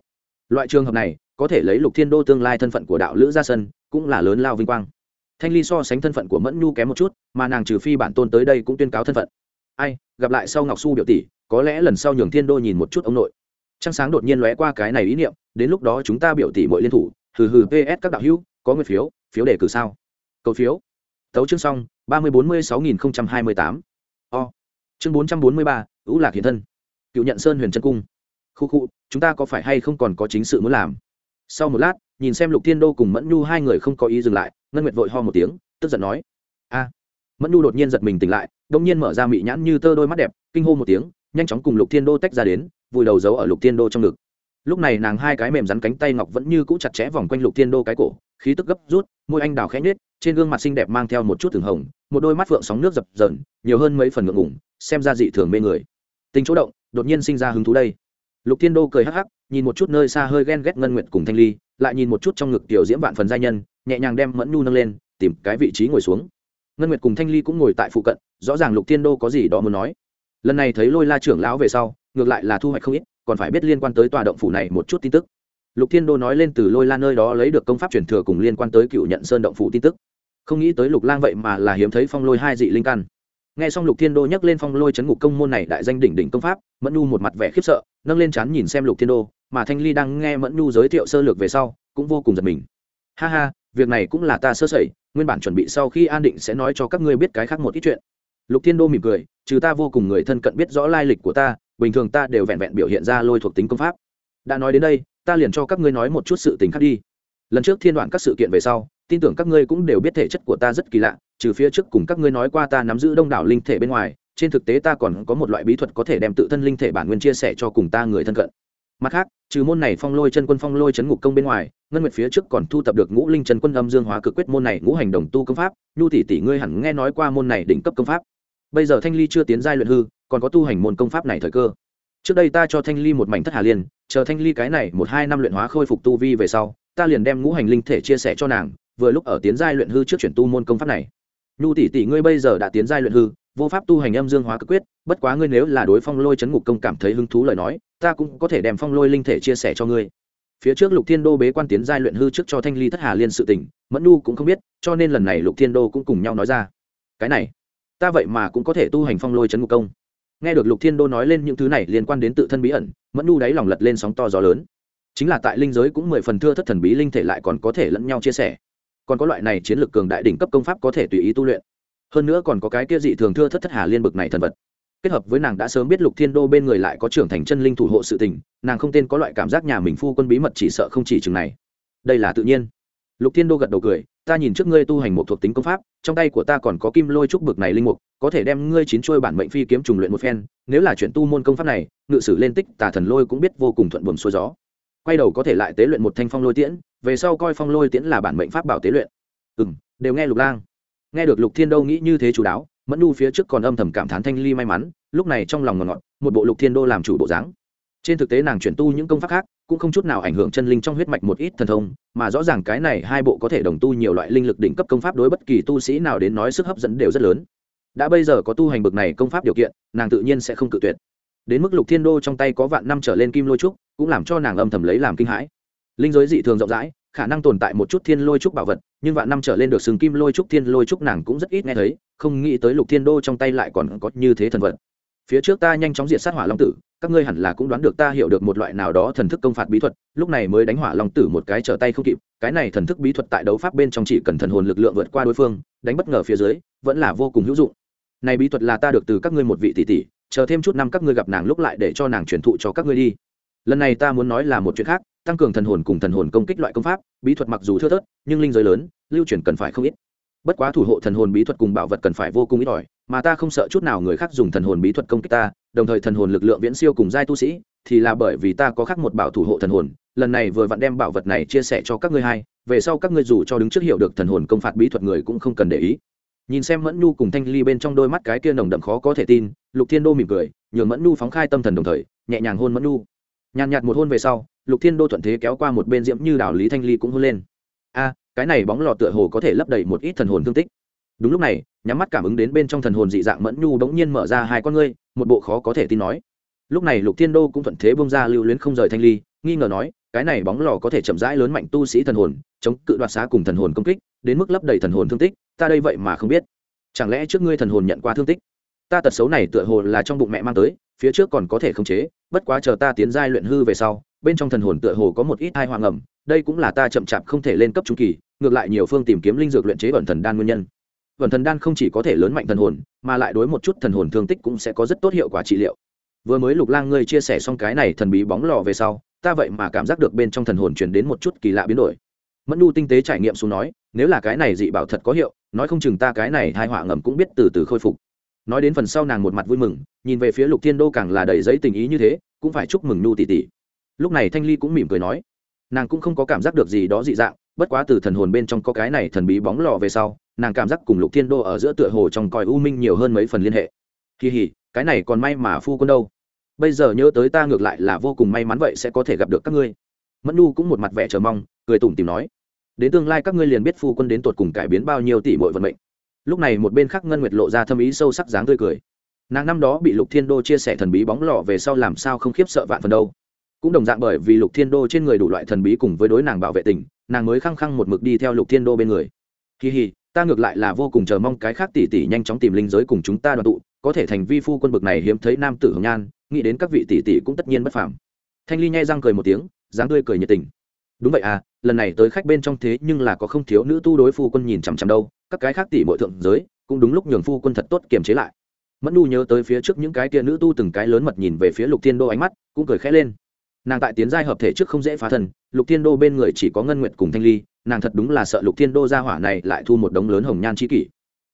Loại trường hợp này, có thể lấy lục thiên đô tương lai thân phận của đạo lữ ra sân, cũng là lớn lao vinh quang. Thanh ly so sánh thân phận của mẫn nhu kém một chút, mà nàng trừ phi bản tôn tới đây cũng tuyên cáo thân phận. Ai, gặp lại sau ngọc su biểu tỷ, có lẽ lần sau nhường thiên đô nhìn một chút ông nội trăng sáng đột nhiên lóe qua cái này ý niệm, đến lúc đó chúng ta biểu tỷ mọi liên thủ, hừ hừ ps các đạo hữu, có nguyện phiếu phiếu đề cử sao? Cầu phiếu. Tấu chương xong, ba mươi bốn mươi sáu nghìn hai mươi tám. O. Chương bốn trăm bốn mươi ba ưu lạc hiện thân. Cựu nhận sơn huyền trân cung. Khu khu, chúng ta có phải hay không còn có chính sự muốn làm? Sau một lát, nhìn xem lục thiên đô cùng mẫn nhu hai người không có ý dừng lại, ngân nguyệt vội ho một tiếng, tức giận nói. A. Mẫn nhu đột nhiên giật mình tỉnh lại, đông nhiên mở ra mị nhãn như tơ đôi mắt đẹp, kinh hô một tiếng, nhanh chóng cùng lục thiên đô tách ra đến vùi đầu giấu ở lục thiên đô trong ngực. Lúc này nàng hai cái mềm rắn cánh tay ngọc vẫn như cũ chặt chẽ vòng quanh lục thiên đô cái cổ, khí tức gấp rút, môi anh đào khẽ nhết trên gương mặt xinh đẹp mang theo một chút thường hồng, một đôi mắt phượng sóng nước dập dờn, nhiều hơn mấy phần ngượng ngủng xem ra dị thường mê người. Tình chỗ động, đột nhiên sinh ra hứng thú đây. Lục thiên đô cười hắc hắc, nhìn một chút nơi xa hơi ghen ghét ngân nguyệt cùng thanh ly, lại nhìn một chút trong ngực tiểu diễm vạn phần gia nhân, nhẹ nhàng đem mẫn nhu nâng lên, tìm cái vị trí ngồi xuống. Ngân nguyệt cùng thanh ly cũng ngồi tại phụ cận, rõ ràng lục thiên đô có gì đó muốn nói. Lần này thấy lôi la trưởng lão về sau ngược lại là thu hoạch không ít, còn phải biết liên quan tới tòa động phủ này một chút tin tức. Lục thiên đô nói lên từ lôi la nơi đó lấy được công pháp truyền thừa cùng liên quan tới cựu nhận sơn động phủ tin tức. Không nghĩ tới lục lang vậy mà là hiếm thấy phong lôi hai dị linh căn. Nghe xong lục thiên đô nhắc lên phong lôi chấn ngục công môn này đại danh đỉnh đỉnh công pháp, mẫn nhu một mặt vẻ khiếp sợ, nâng lên chán nhìn xem lục thiên đô, mà thanh ly đang nghe mẫn nhu giới thiệu sơ lược về sau, cũng vô cùng giật mình. Ha ha, việc này cũng là ta sơ sẩy, nguyên bản chuẩn bị sau khi an định sẽ nói cho các ngươi biết cái khác một ít chuyện. Lục thiên đô mỉm cười, trừ ta vô cùng người thân cận biết rõ lai lịch của ta bình thường ta đều vẹn vẹn biểu hiện ra lôi thuộc tính công pháp. Đã nói đến đây, ta liền cho các ngươi nói một chút sự tình khác đi. Lần trước thiên đoạn các sự kiện về sau, tin tưởng các ngươi cũng đều biết thể chất của ta rất kỳ lạ, trừ phía trước cùng các ngươi nói qua ta nắm giữ đông đảo linh thể bên ngoài, trên thực tế ta còn có một loại bí thuật có thể đem tự thân linh thể bản nguyên chia sẻ cho cùng ta người thân cận. Mặt khác, trừ môn này phong lôi chân quân phong lôi chấn ngục công bên ngoài, ngân nguyệt phía trước còn thu tập được ngũ linh chân quân âm dương hóa cực quyết môn này ngũ hành đồng tu công pháp, nhu tỷ tỷ ngươi hẳn nghe nói qua môn này đỉnh cấp công pháp. Bây giờ thanh ly chưa tiến giai luyện hư còn có tu hành môn công pháp này thời cơ. Trước đây ta cho thanh ly một mảnh thất hà liên, chờ thanh ly cái này một hai năm luyện hóa khôi phục tu vi về sau, ta liền đem ngũ hành linh thể chia sẻ cho nàng, vừa lúc ở tiến giai luyện hư trước chuyển tu môn công pháp này. Nhu tỷ tỷ ngươi bây giờ đã tiến giai luyện hư, vô pháp tu hành âm dương hóa cực quyết, bất quá ngươi nếu là đối phong lôi chấn ngục công cảm thấy hứng thú lời nói, ta cũng có thể đem phong lôi linh thể chia sẻ cho ngươi. Phía trước lục thiên đô bế quan tiến giai luyện hư trước cho thanh ly thất hà liên sự tình, mẫn nhu cũng không biết, cho nên lần này lục thiên đô cũng cùng nhau nói ra. Cái này, ta vậy mà cũng có thể tu hành phong lôi chấn ngục công nghe được lục thiên đô nói lên những thứ này liên quan đến tự thân bí ẩn, mẫn nu đáy lòng lật lên sóng to gió lớn. Chính là tại linh giới cũng mười phần thưa thất thần bí linh thể lại còn có thể lẫn nhau chia sẻ. Còn có loại này chiến lược cường đại đỉnh cấp công pháp có thể tùy ý tu luyện. Hơn nữa còn có cái kia dị thường thưa thất thất hà liên bực này thần vật. Kết hợp với nàng đã sớm biết lục thiên đô bên người lại có trưởng thành chân linh thủ hộ sự tình, nàng không tên có loại cảm giác nhà mình phu quân bí mật chỉ sợ không chỉ chừng này. Đây là tự nhiên. Lục thiên đô gật đầu cười, ta nhìn trước ngươi tu hành một thuộc tính công pháp, trong tay của ta còn có kim lôi trúc bực này linh mục có thể đem ngươi chín chuôi bản mệnh phi kiếm trùng luyện một phen, nếu là chuyện tu môn công pháp này, ngự sử lên tích, tà thần lôi cũng biết vô cùng thuận buồm xuôi gió. Quay đầu có thể lại tế luyện một thanh phong lôi tiễn, về sau coi phong lôi tiễn là bản mệnh pháp bảo tế luyện. Ừ m đều nghe lục lang. Nghe được lục thiên đô nghĩ như thế chú đáo, mẫn nu phía trước còn âm thầm cảm thán thanh ly may mắn, lúc này trong lòng ngọt ngọt, một bộ lục thiên đô làm chủ bộ dáng. Trên thực tế nàng chuyển tu những công pháp khác, cũng không chút nào ảnh hưởng chân linh trong huyết mạch một ít thần thông, mà rõ ràng cái này hai bộ có thể đồng tu nhiều loại linh lực đỉnh cấp công pháp đối bất kỳ tu sĩ nào đến nói sức hấp dẫn đều rất lớn đã bây giờ có tu hành bực này công pháp điều kiện, nàng tự nhiên sẽ không cự tuyệt. Đến mức lục thiên đô trong tay có vạn năm trở lên kim lôi trúc, cũng làm cho nàng âm thầm lấy làm kinh hãi. Linh giới dị thường rộng rãi, khả năng tồn tại một chút thiên lôi trúc bảo vật, nhưng vạn năm trở lên được sừng kim lôi trúc, thiên lôi trúc nàng cũng rất ít nghe thấy, không nghĩ tới lục thiên đô trong tay lại còn có như thế thần vật. Phía trước ta nhanh chóng diệt sát hỏa long tử, các ngươi hẳn là cũng đoán được ta hiểu được một loại nào đó thần thức công phạt bí thuật, lúc này mới đánh hỏa long tử một cái trở tay không kịp, cái này thần thức bí thuật tại đấu pháp bên trong chỉ cần thần hồn lực lượng vượt qua đối phương, đánh bất ngờ phía dưới, vẫn là vô cùng hữu dụng này bí thuật là ta được từ các ngươi một vị tỷ tỷ, chờ thêm chút năm các ngươi gặp nàng lúc lại để cho nàng truyền thụ cho các ngươi đi. Lần này ta muốn nói là một chuyện khác, tăng cường thần hồn cùng thần hồn công kích loại công pháp, bí thuật mặc dù thưa thớt, nhưng linh giới lớn, lưu truyền cần phải không ít. Bất quá thủ hộ thần hồn bí thuật cùng bảo vật cần phải vô cùng ít ỏi, mà ta không sợ chút nào người khác dùng thần hồn bí thuật công kích ta, đồng thời thần hồn lực lượng viễn siêu cùng giai tu sĩ, thì là bởi vì ta có khác một bảo thủ hộ thần hồn, lần này vừa vặn đem bảo vật này chia sẻ cho các ngươi hai, về sau các ngươi dù cho đứng trước hiểu được thần hồn công phạt bí thuật người cũng không cần để ý nhìn xem mẫn nhu cùng thanh ly bên trong đôi mắt cái kia nồng đậm khó có thể tin, lục thiên đô mỉm cười, nhường mẫn nhu phóng khai tâm thần đồng thời, nhẹ nhàng hôn mẫn nhu. Nhàn nhạt một hôn về sau, lục thiên đô thuận thế kéo qua một bên diễm như đảo lý thanh ly cũng hôn lên. A, cái này bóng lò tựa hồ có thể lấp đầy một ít thần hồn thương tích. Đúng lúc này, nhắm mắt cảm ứng đến bên trong thần hồn dị dạng mẫn nhu bỗng nhiên mở ra hai con ngươi, một bộ khó có thể tin nói lúc này lục thiên đô cũng thuận thế bông ra lưu luyến không rời thanh ly, nghi ngờ nói, cái này bóng lò có thể chậm rãi lớn mạnh tu sĩ thần hồn, chống cự đoạt xá cùng thần hồn công kích, đến mức lấp đầy thần hồn thương tích, ta đây vậy mà không biết. Chẳng lẽ trước ngươi thần hồn nhận qua thương tích? Ta tật xấu này tựa hồ là trong bụng mẹ mang tới, phía trước còn có thể khống chế, bất quá chờ ta tiến giai luyện hư về sau, bên trong thần hồn tựa hồ có một ít hai hoàng ẩm đây cũng là ta chậm chạp không thể lên cấp trung kỳ, ngược lại nhiều phương tìm kiếm linh dược luyện chế ẩn thần đan nguyên nhân. Ẩn thần đan không chỉ có thể lớn mạnh thần hồn, mà lại đối một chút thần hồn thương tích cũng sẽ có rất tốt hiệu quả trị liệu vừa mới lục lang ngươi chia sẻ xong cái này thần bí bóng lò về sau, ta vậy mà cảm giác được bên trong thần hồn chuyển đến một chút kỳ lạ biến đổi. Mẫn nu tinh tế trải nghiệm xuống nói, nếu là cái này dị bảo thật có hiệu, nói không chừng ta cái này hai họa ngầm cũng biết từ từ khôi phục. Nói đến phần sau nàng một mặt vui mừng, nhìn về phía lục thiên đô càng là đầy giấy tình ý như thế, cũng phải chúc mừng nu tỷ tỷ. Lúc này thanh ly cũng mỉm cười nói, nàng cũng không có cảm giác được gì đó dị dạng, bất quá từ thần hồn bên trong có cái này thần bí bóng lò về sau, nàng cảm giác cùng lục thiên đô ở giữa tựa hồ trong còi u minh nhiều hơn mấy phần liên hệ. Kỳ hỉ cái này còn may mà phu quân đâu. Bây giờ nhớ tới ta ngược lại là vô cùng may mắn vậy sẽ có thể gặp được các ngươi. Mẫn nu cũng một mặt vẻ chờ mong, cười tủm tìm nói, đến tương lai các ngươi liền biết phu quân đến tột cùng cải biến bao nhiêu tỷ bội vận mệnh. Lúc này một bên khác ngân nguyệt lộ ra thâm ý sâu sắc dáng tươi cười. Nàng năm đó bị lục thiên đô chia sẻ thần bí bóng lọ về sau làm sao không khiếp sợ vạn phần đâu. Cũng đồng dạng bởi vì lục thiên đô trên người đủ loại thần bí cùng với đối nàng bảo vệ tình, nàng mới khăng khăng một mực đi theo lục thiên đô bên người. Kỳ hì, ta ngược lại là vô cùng chờ mong cái khác tỷ tỷ nhanh chóng tìm linh giới cùng chúng ta đoàn tụ có thể thành vi phu quân bực này hiếm thấy nam tử hồng nhan, nghĩ đến các vị tỷ tỷ cũng tất nhiên bất phàm. Thanh ly nhai răng cười một tiếng, dáng tươi cười nhiệt tình. Đúng vậy à lần này tới khách bên trong thế nhưng là có không thiếu nữ tu đối phu quân nhìn chằm chằm đâu, các cái khác tỷ mọi thượng giới, cũng đúng lúc nhường phu quân thật tốt kiềm chế lại. Mẫn nu nhớ tới phía trước những cái tia nữ tu từng cái lớn mật nhìn về phía lục thiên đô ánh mắt, cũng cười khẽ lên. Nàng tại tiến giai hợp thể trước không dễ phá thân, lục thiên đô bên người chỉ có ngân nguyện cùng thanh ly, nàng thật đúng là sợ lục thiên đô ra hỏa này lại thu một đống lớn hồng nhan chi kỷ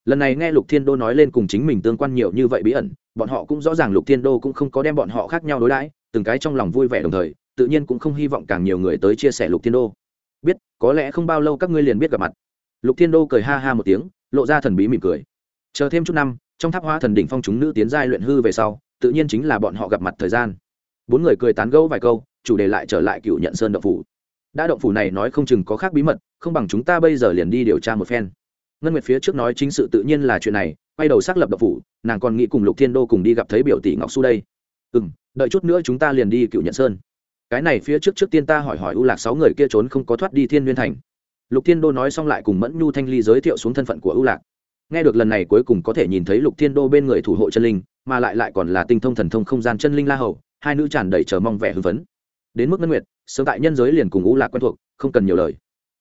lần này nghe lục thiên đô nói lên cùng chính mình tương quan nhiều như vậy bí ẩn, bọn họ cũng rõ ràng lục thiên đô cũng không có đem bọn họ khác nhau đối đãi, từng cái trong lòng vui vẻ đồng thời, tự nhiên cũng không hy vọng càng nhiều người tới chia sẻ lục thiên đô. Biết, có lẽ không bao lâu các ngươi liền biết gặp mặt. Lục thiên đô cười ha ha một tiếng, lộ ra thần bí mỉm cười. Chờ thêm chút năm, trong tháp hoa thần đỉnh phong chúng nữ tiến giai luyện hư về sau, tự nhiên chính là bọn họ gặp mặt thời gian. Bốn người cười tán gẫu vài câu, chủ đề lại trở lại cựu nhận sơn động phủ. Đã động phủ này nói không chừng có khác bí mật, không bằng chúng ta bây giờ liền đi điều tra một phen ngân nguyệt phía trước nói chính sự tự nhiên là chuyện này, quay đầu xác lập độc phủ, nàng còn nghĩ cùng lục thiên đô cùng đi gặp thấy biểu tỷ ngọc su đây. Ừ m đợi chút nữa chúng ta liền đi cựu nhận sơn. Cái này phía trước trước tiên ta hỏi hỏi u lạc sáu người kia trốn không có thoát đi thiên nguyên thành. Lục thiên đô nói xong lại cùng mẫn nhu thanh ly giới thiệu xuống thân phận của u lạc. Nghe được lần này cuối cùng có thể nhìn thấy lục thiên đô bên người thủ hộ chân linh, mà lại lại còn là tinh thông thần thông không gian chân linh la hầu, hai nữ tràn đầy chờ mong vẻ hưng phấn. Đến mức ngân nguyệt, sớm tại nhân giới liền cùng u lạc quen thuộc, không cần nhiều lời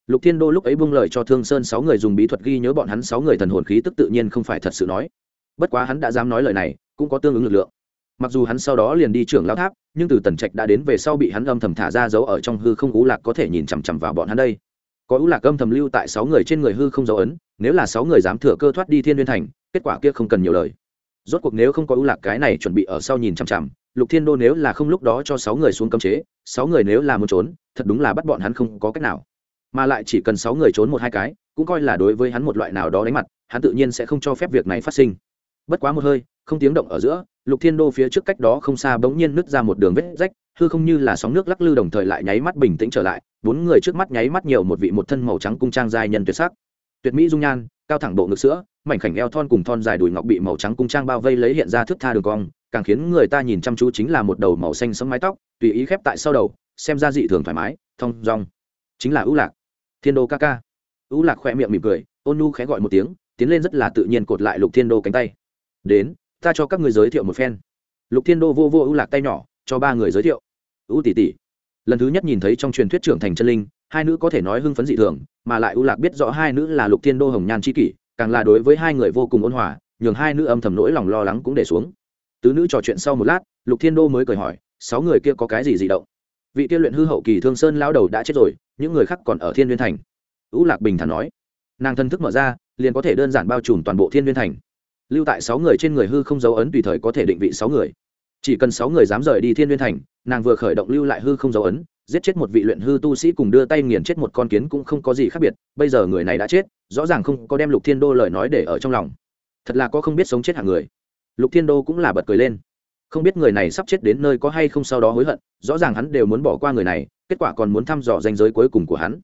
lục thiên đô lúc ấy buông lời cho thương sơn sáu người dùng bí thuật ghi nhớ bọn hắn sáu người thần hồn khí tức tự nhiên không phải thật sự nói. Bất quá hắn đã dám nói lời này, cũng có tương ứng lực lượng. Mặc dù hắn sau đó liền đi trưởng lao tháp, nhưng từ tần trạch đã đến về sau bị hắn âm thầm thả ra giấu ở trong hư không ú lạc có thể nhìn chằm chằm vào bọn hắn đây. Có ú lạc âm thầm lưu tại sáu người trên người hư không dấu ấn, nếu là sáu người dám thừa cơ thoát đi thiên liên thành, kết quả kia không cần nhiều lời. Rốt cuộc nếu không có ưu lạc cái này chuẩn bị ở sau nhìn chằm chằm, lục thiên đô nếu là không lúc đó cho sáu người xuống cấm chế, sáu người nếu là muốn trốn, thật đúng là bắt bọn hắn không có cách nào mà lại chỉ cần sáu người trốn một hai cái, cũng coi là đối với hắn một loại nào đó đánh mặt, hắn tự nhiên sẽ không cho phép việc này phát sinh. Bất quá một hơi, không tiếng động ở giữa, lục thiên đô phía trước cách đó không xa bỗng nhiên nứt ra một đường vết rách, hư không như là sóng nước lắc lư đồng thời lại nháy mắt bình tĩnh trở lại, bốn người trước mắt nháy mắt nhiều một vị một thân màu trắng cung trang dài nhân tuyệt sắc. Tuyệt mỹ dung nhan, cao thẳng bộ ngực sữa, mảnh khảnh eo thon cùng thon dài đùi ngọc bị màu trắng cung trang bao vây lấy hiện ra thước tha đường cong, càng khiến người ta nhìn chăm chú chính là một đầu màu xanh sẫm mái tóc, tùy ý khép tại sau đầu, xem ra dị thường thoải mái, thong dong. Chính là ưu lạc thiên đô ca ca. U lạc khoe miệng mỉm cười, ôn nu khẽ gọi một tiếng, tiến lên rất là tự nhiên cột lại lục thiên đô cánh tay. Đến, ta cho các người giới thiệu một phen. Lục thiên đô vô vô ưu lạc tay nhỏ, cho ba người giới thiệu. U tỷ tỷ. Lần thứ nhất nhìn thấy trong truyền thuyết trưởng thành chân linh, hai nữ có thể nói hưng phấn dị thường, mà lại ưu lạc biết rõ hai nữ là lục thiên đô hồng nhan c kỷ, càng là đối với hai người vô cùng ôn hòa, nhường hai nữ âm thầm nỗi lòng lo lắng cũng để xuống. Tứ nữ trò chuyện sau một lát, lục thiên đô mới cười hỏi, sáu người kia có cái gì dị động? Vị tiên luyện hư hậu kỳ thương sơn lao đầu đã chết rồi, những người khác còn ở thiên liên thành. Ưu lạc bình thản nói. Nàng thân thức mở ra, liền có thể đơn giản bao trùm toàn bộ thiên liên thành. Lưu tại sáu người trên người hư không dấu ấn tùy thời có thể định vị sáu người. Chỉ cần sáu người dám rời đi thiên liên thành, nàng vừa khởi động lưu lại hư không dấu ấn, giết chết một vị luyện hư tu sĩ cùng đưa tay nghiền chết một con kiến cũng không có gì khác biệt, bây giờ người này đã chết, rõ ràng không có đem lục thiên đô lời nói để ở trong lòng. Thật là có không biết sống chết hạng người. Lục thiên đô cũng là bật cười lên không biết người này sắp chết đến nơi có hay không sau đó hối hận rõ ràng hắn đều muốn bỏ qua người này kết quả còn muốn thăm dò danh giới cuối cùng của hắn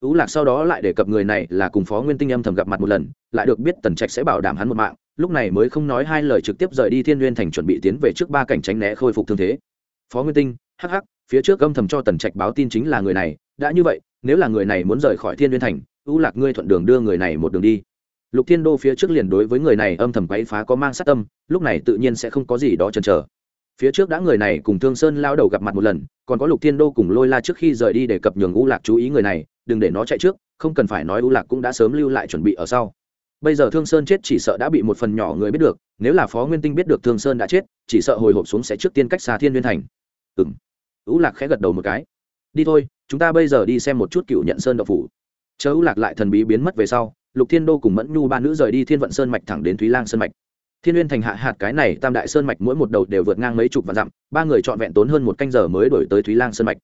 tú Lạc sau đó lại đề cập người này là cùng Phó Nguyên Tinh âm thầm gặp mặt một lần, lại được biết Tần Trạch sẽ bảo đảm hắn một mạng, lúc này mới không nói hai lời trực tiếp rời đi Thiên Nguyên thành chuẩn bị tiến về trước ba cảnh tránh né khôi phục thương thế. Phó Nguyên Tinh, hắc hắc, phía trước âm thầm cho Tần Trạch báo tin chính là người này, đã như vậy, nếu là người này muốn rời khỏi Thiên Nguyên thành, tú Lạc ngươi thuận đường đưa người này một đường đi. Lục Thiên Đô phía trước liền đối với người này âm thầm quấy phá có mang sát tâm, lúc này tự nhiên sẽ không có gì đó chần chờ. Phía trước đã người này cùng thương sơn lao đầu gặp mặt một lần còn có lục thiên đô cùng lôi la trước khi rời đi để cập nhường u lạc chú ý người này đừng để nó chạy trước không cần phải nói u lạc cũng đã sớm lưu lại chuẩn bị ở sau. Bây giờ thương sơn chết chỉ sợ đã bị một phần nhỏ người biết được nếu là phó nguyên tinh biết được thương sơn đã chết chỉ sợ hồi hộp xuống sẽ trước tiên cách xa thiên liên thành. Ừ m u lạc khẽ gật đầu một cái. Đi thôi chúng ta bây giờ đi xem một chút cựu nhận sơn đậu phủ. Chờ u lạc lại thần bí biến mất về sau lục thiên đô cùng mẫn nhu ba nữ rời đi thiên vận sơn mạch thẳng đến thúy lang sơn mạch thiên uyên thành hạ hạt cái này tam đại sơn mạch mỗi một đầu đều vượt ngang mấy chục vạn dặm ba người trọn vẹn tốn hơn một canh giờ mới đổi tới thúy lang sơn mạch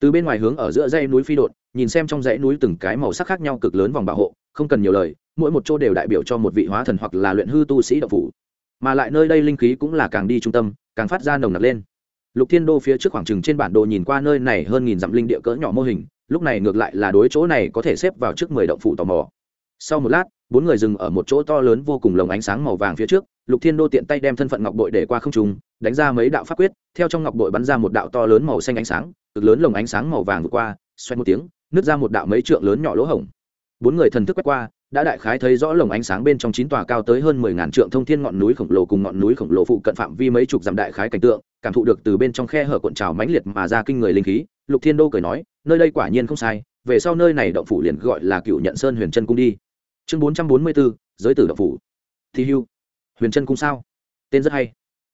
từ bên ngoài hướng ở giữa dãy núi phi đột nhìn xem trong dãy núi từng cái màu sắc khác nhau cực lớn vòng bảo hộ không cần nhiều lời mỗi một chỗ đều đại biểu cho một vị hóa thần hoặc là luyện hư tu sĩ đạo phủ mà lại nơi đây linh khí cũng là càng đi trung tâm càng phát ra nồng nặc lên lục thiên đô phía trước khoảng trừng trên bản đồ nhìn qua nơi này hơn nghìn dặm linh địa cỡ nhỏ mô hình lúc này ngược lại là đối chỗ này có thể xếp vào trước mười động phủ tò mò sau một lát, bốn người dừng ở một chỗ to lớn vô cùng lồng ánh sáng màu vàng phía trước, lục thiên đô tiện tay đem thân phận ngọc bội để qua không trùng đánh ra mấy đạo pháp quyết, theo trong ngọc bội bắn ra một đạo to lớn màu xanh ánh sáng, cực lớn lồng ánh sáng màu vàng vượt qua xoay một tiếng, nứt ra một đạo mấy trượng lớn nhỏ lỗ hổng. Bốn người thần thức quét qua, đã đại khái thấy rõ lồng ánh sáng bên trong chín tòa cao tới hơn mười ngàn trượng thông thiên ngọn núi khổng lồ cùng ngọn núi khổng lồ phụ cận phạm vi mấy chục dặm đại khái cảnh tượng, cảm thụ được từ bên trong khe hở cuộn trào mãnh liệt mà ra kinh người linh khí, lục thiên đô cười nói, nơi đây quả nhiên không sai, về sau nơi này động phủ liền gọi là cựu nhận sơn huyền chân cung đi chương bốn trăm bốn mươi bốn giới tử động phủ. Thi hưu. Huyền chân cung sao? Tên rất hay.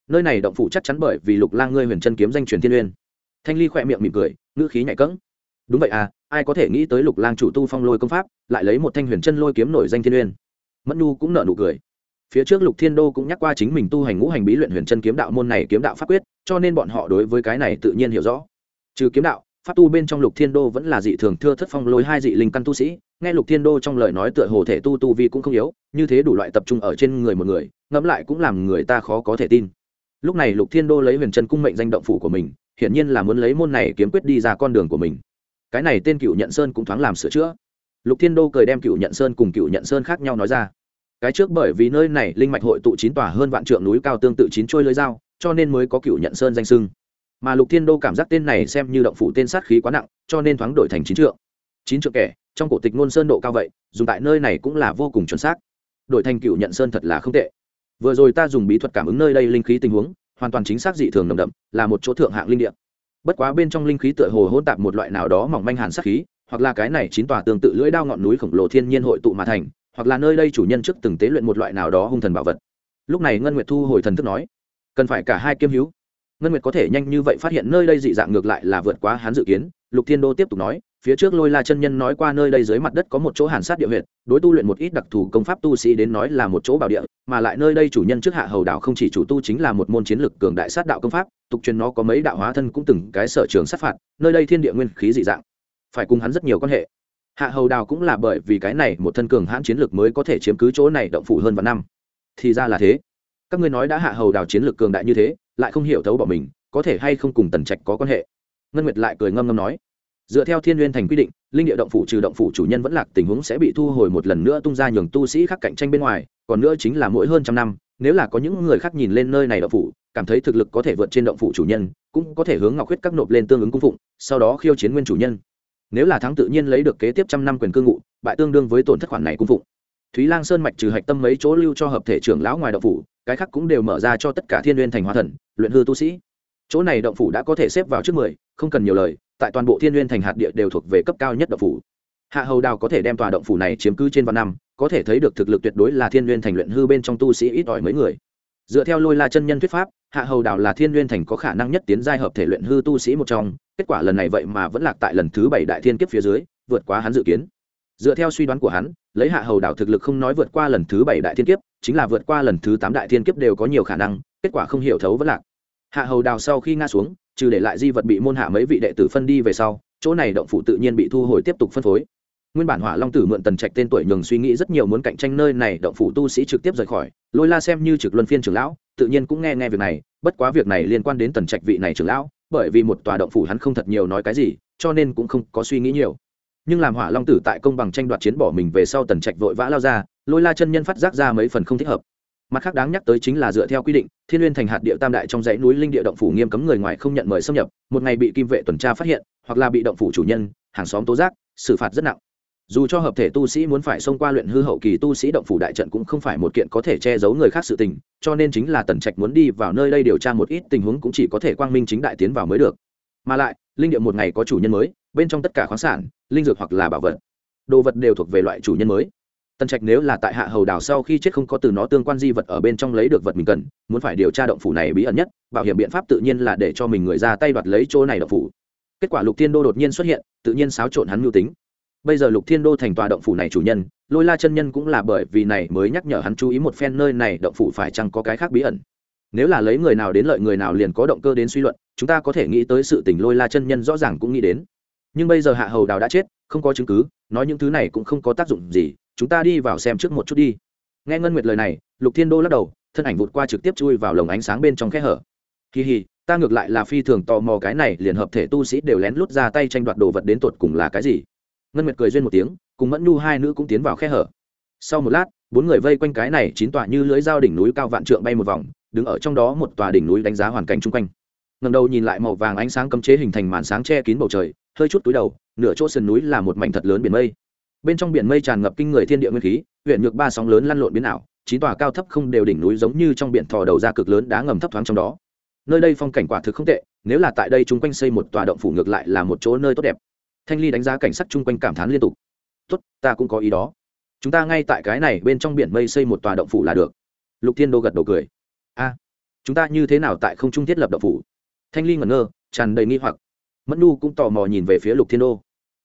Nơi này động phủ chắc chắn bởi vì lục lang ngươi huyền chân kiếm danh truyền thiên uyên thanh ly khỏe miệng mỉm cười, ngữ khí nhạy cẫng đúng vậy à ai có thể nghĩ tới lục lang chủ tu phong lôi công pháp, lại lấy một thanh huyền chân lôi kiếm nổi danh thiên uyên mẫn nu cũng nợ nụ cười. Phía trước lục thiên đô cũng nhắc qua chính mình tu hành ngũ hành bí luyện huyền chân kiếm đạo môn này kiếm đạo pháp quyết, cho nên bọn họ đối với cái này tự nhiên hiểu rõ. Trừ kiếm đạo pháp tu bên trong lục thiên đô vẫn là dị thường thưa thất phong lôi hai dị linh căn tu sĩ, nghe lục thiên đô trong lời nói tựa hồ thể tu tu vi cũng không yếu, như thế đủ loại tập trung ở trên người một người, ngẫm lại cũng làm người ta khó có thể tin. Lúc này lục thiên đô lấy huyền chân cung mệnh danh động phủ của mình, hiển nhiên là muốn lấy môn này kiếm quyết đi ra con đường của mình. Cái này tên cựu nhận sơn cũng thoáng làm sửa chữa. Lục thiên đô cười đem cựu nhận sơn cùng cựu nhận sơn khác nhau nói ra. Cái trước bởi vì nơi này linh mạch hội tụ chín tòa hơn vạn trượng núi cao tương tự chín trôi lưới dao, cho nên mới có cựu nhận sơn danh sưng mà lục thiên đô cảm giác tên này xem như động phủ tên sát khí quá nặng, cho nên thoáng đổi thành chín trượng. Chín trượng kẻ, trong cổ tịch ngôn sơn độ cao vậy, dùng tại nơi này cũng là vô cùng chuẩn xác. Đổi thành cựu nhận sơn thật là không tệ. Vừa rồi ta dùng bí thuật cảm ứng nơi đây linh khí tình huống, hoàn toàn chính xác dị thường nồng đậm, là một chỗ thượng hạng linh địa. Bất quá bên trong linh khí tựa hồ hôn tạp một loại nào đó mỏng manh hàn sát khí, hoặc là cái này chín tòa tương tự lưỡi đao ngọn núi khổng lồ thiên nhiên hội tụ mà thành, hoặc là nơi đây chủ nhân trước từng tế luyện một loại nào đó hung thần bảo vật. Lúc này ngân nguyệt thu hồi thần thức nói, cần phải cả hai kiêm hữu ngân nguyệt có thể nhanh như vậy phát hiện nơi đây dị dạng ngược lại là vượt quá hắn dự kiến. Lục thiên đô tiếp tục nói, phía trước lôi la chân nhân nói qua nơi đây dưới mặt đất có một chỗ hàn sát địa huyệt, đối tu luyện một ít đặc thù công pháp tu sĩ đến nói là một chỗ bảo địa, mà lại nơi đây chủ nhân trước hạ hầu đạo không chỉ chủ tu chính là một môn chiến lực cường đại sát đạo công pháp, tục truyền nó có mấy đạo hóa thân cũng từng cái sở trường sát phạt, nơi đây thiên địa nguyên khí dị dạng, phải cùng hắn rất nhiều quan hệ. Hạ hầu đào cũng là bởi vì cái này một thân cường hãn chiến lực mới có thể chiếm cứ chỗ này động phủ hơn vạn năm. Thì ra là thế. Các ngươi nói đã hạ hầu đào chiến lực cường đại như thế lại không hiểu thấu bỏ mình, có thể hay không cùng tần trạch có quan hệ. Ngân nguyệt lại cười ngâm ngâm nói, dựa theo thiên n thành quy định, linh địa động phủ trừ động phủ chủ nhân vẫn lạc, tình huống sẽ bị thu hồi một lần nữa tung ra nhường tu sĩ khác cạnh tranh bên ngoài, còn nữa chính là mỗi hơn trăm năm, nếu là có những người khác nhìn lên nơi này động phủ, cảm thấy thực lực có thể vượt trên động phủ chủ nhân, cũng có thể hướng ngọc huyết các nộp lên tương ứng cung phụng, sau đó khiêu chiến nguyên chủ nhân. Nếu là thắng tự nhiên lấy được kế tiếp trăm năm quyền cư ngụ, bại tương đương với tổn thất khoản này cung phụng. Thúy lang sơn mạch trừ hạch tâm mấy chỗ lưu cho hợp thể trưởng lão ngoài động phủ cái khác cũng đều mở ra cho tất cả thiên n g u y ê n thành hóa thần, luyện hư tu sĩ. Chỗ này động phủ đã có thể xếp vào trước mười, không cần nhiều lời, tại toàn bộ thiên n g u y ê n thành hạt địa đều thuộc về cấp cao nhất động phủ. Hạ hầu đào có thể đem tòa động phủ này chiếm cứ trên vạn năm, có thể thấy được thực lực tuyệt đối là thiên n g u y ê n thành luyện hư bên trong tu sĩ ít ỏi mấy người. Dựa theo lôi la chân nhân thuyết pháp, hạ hầu đào là thiên n g u y ê n thành có khả năng nhất tiến giai hợp thể luyện hư tu sĩ một trong, kết quả lần này vậy mà vẫn lạc tại lần thứ bảy đại thiên kiếp phía dưới, vượt quá hắn dự kiến dựa theo suy đoán của hắn, lấy hạ hầu đảo thực lực không nói vượt qua lần thứ bảy đại thiên kiếp, chính là vượt qua lần thứ tám đại thiên kiếp đều có nhiều khả năng, kết quả không hiểu thấu vẫn lạc. Hạ hầu đào sau khi ngã xuống, trừ để lại di vật bị môn hạ mấy vị đệ tử phân đi về sau, chỗ này động phủ tự nhiên bị thu hồi tiếp tục phân phối. Nguyên bản hỏa long tử mượn tần trạch tên tuổi nhường suy nghĩ rất nhiều muốn cạnh tranh nơi này, động phủ tu sĩ trực tiếp rời khỏi, lôi la xem như trực luân phiên trưởng lão, tự nhiên cũng nghe nghe việc này, bất quá việc này liên quan đến tần trạch vị này trưởng lão, bởi vì một tòa động phủ hắn không thật nhiều nói cái gì, cho nên cũng không có suy nghĩ nhiều nhưng làm hỏa long tử tại công bằng tranh đoạt chiến bỏ mình về sau tần trạch vội vã lao ra, lôi la chân nhân phát giác ra mấy phần không thích hợp. Mặt khác đáng nhắc tới chính là dựa theo quy định, thiên liên thành hạt địa tam đại trong dãy núi linh địa động phủ nghiêm cấm người ngoài không nhận mời xâm nhập, một ngày bị kim vệ tuần tra phát hiện, hoặc là bị động phủ chủ nhân, hàng xóm tố giác, xử phạt rất nặng. Dù cho hợp thể tu sĩ muốn phải xông qua luyện hư hậu kỳ tu sĩ động phủ đại trận cũng không phải một kiện có thể che giấu người khác sự tình, cho nên chính là tần trạch muốn đi vào nơi đây điều tra một ít tình huống cũng chỉ có thể quang minh chính đại tiến vào mới được. Mà lại, linh địa một ngày có chủ nhân mới, bên trong tất cả khoáng sản linh dược hoặc là bảo vật. Đồ vật đều thuộc về loại chủ nhân mới. Tần trạch nếu là tại hạ hầu đảo sau khi chết không có từ nó tương quan di vật ở bên trong lấy được vật mình cần, muốn phải điều tra động phủ này bí ẩn nhất, bảo hiểm biện pháp tự nhiên là để cho mình người ra tay đoạt lấy chỗ này động phủ. Kết quả lục thiên đô đột nhiên xuất hiện, tự nhiên xáo trộn hắn mưu tính. Bây giờ lục thiên đô thành tòa động phủ này chủ nhân, lôi la chân nhân cũng là bởi vì này mới nhắc nhở hắn chú ý một phen nơi này động phủ phải chăng có cái khác bí ẩn. Nếu là lấy người nào đến lợi người nào liền có động cơ đến suy luận, chúng ta có thể nghĩ tới sự tình lôi la chân nhân rõ ràng cũng nghĩ đến nhưng bây giờ hạ hầu đào đã chết, không có chứng cứ, nói những thứ này cũng không có tác dụng gì, chúng ta đi vào xem trước một chút đi. Nghe ngân nguyệt lời này, lục thiên đô lắc đầu, thân ảnh vụt qua trực tiếp chui vào lồng ánh sáng bên trong khe hở. Kỳ hì, ta ngược lại là phi thường tò mò cái này liền hợp thể tu sĩ đều lén lút ra tay tranh đoạt đồ vật đến tột cùng là cái gì. Ngân nguyệt cười duyên một tiếng, cùng mẫn nhu hai nữ cũng tiến vào khe hở. Sau một lát, bốn người vây quanh cái này chín tòa như lưới dao đỉnh núi cao vạn trượng bay một vòng, đứng ở trong đó một tòa đỉnh núi đánh giá hoàn cảnh chung quanh. Ngầm đầu nhìn lại màu vàng ánh sáng cấm chế hình thành màn sáng che kín bầu trời hơi chút túi đầu, nửa chỗ sườn núi là một mảnh thật lớn biển mây. Bên trong biển mây tràn ngập kinh người thiên địa nguyên khí huyện nhược ba sóng lớn lăn lộn biến ảo, chín tòa cao thấp không đều đỉnh núi giống như trong biển thò đầu ra cực lớn đá ngầm thấp thoáng trong đó. Nơi đây phong cảnh quả thực không tệ, nếu là tại đây chúng quanh xây một tòa động phủ ngược lại là một chỗ nơi tốt đẹp. Thanh ly đánh giá cảnh sắc chung quanh cảm thán liên tục. Tốt, ta cũng có ý đó. Chúng ta ngay tại cái này bên trong biển mây xây một tòa động phủ là được. Lục thiên đô gật đầu cười. A, chúng ta như thế nào tại không trung thiết lập động phủ? Thanh ly ngẩn ngơ, tràn đầy nghi hoặc mẫn nu cũng tò mò nhìn về phía lục thiên đô.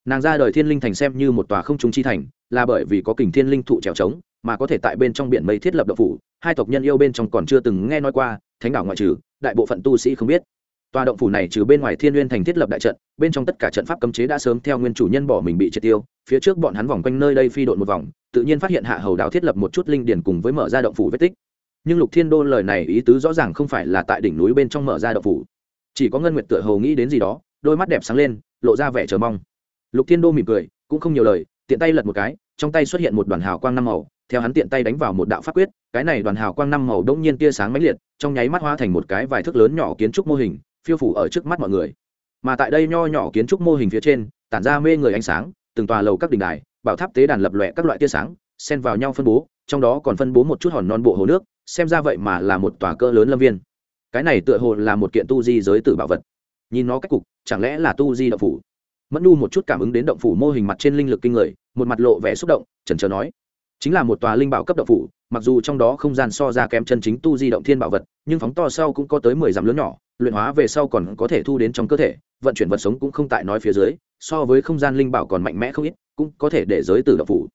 Nàng ra đời thiên linh thành xem như một tòa không trung chi thành, là bởi vì có kình thiên linh thụ trèo trống, mà có thể tại bên trong biển mây thiết lập động phủ, hai tộc nhân yêu bên trong còn chưa từng nghe nói qua, thánh đảo ngoại trừ, đại bộ phận tu sĩ không biết. Tòa động phủ này trừ bên ngoài thiên n thành thiết lập đại trận, bên trong tất cả trận pháp cấm chế đã sớm theo nguyên chủ nhân bỏ mình bị triệt tiêu, phía trước bọn hắn vòng quanh nơi đây phi đội một vòng, tự nhiên phát hiện hạ hầu đào thiết lập một chút linh điển cùng với mở ra động phủ vết tích. Nhưng lục thiên đô lời này ý tứ rõ ràng không phải là tại đỉnh núi bên trong mở ra động phủ. Chỉ có ngân nguyệt tựa hầu nghĩ đến gì đó đôi mắt đẹp sáng lên, lộ ra vẻ chờ mong. Lục thiên đô mỉm cười, cũng không nhiều lời, tiện tay lật một cái, trong tay xuất hiện một đoàn hào quang năm màu, theo hắn tiện tay đánh vào một đạo pháp quyết, cái này đoàn hào quang năm màu đông nhiên tia sáng mãnh liệt, trong nháy mắt hóa thành một cái vài thước lớn nhỏ kiến trúc mô hình, phiêu phủ ở trước mắt mọi người. Mà tại đây nho nhỏ kiến trúc mô hình phía trên, tản ra mê người ánh sáng, từng tòa lầu các đình đài, bảo tháp tế đàn lập lòe các loại tia sáng, xen vào nhau phân bố, trong đó còn phân bố một chút hòn non bộ hồ nước, xem ra vậy mà là một tòa cỡ lớn lâm viên. Cái này tựa hồ là một kiện tu di giới tử bảo vật. Nhìn nó cách cục chẳng lẽ là tu di động phủ? Mẫn nu một chút cảm ứng đến động phủ mô hình mặt trên linh lực kinh người, một mặt lộ vẻ xúc động, chần chờ nói. Chính là một tòa linh bảo cấp động phủ, mặc dù trong đó không gian so ra kém chân chính tu di động thiên bảo vật, nhưng phóng to sau cũng có tới mười dặm lớn nhỏ, luyện hóa về sau còn có thể thu đến trong cơ thể, vận chuyển vật sống cũng không tại nói phía dưới, so với không gian linh bảo còn mạnh mẽ không ít, cũng có thể để giới tử động phủ.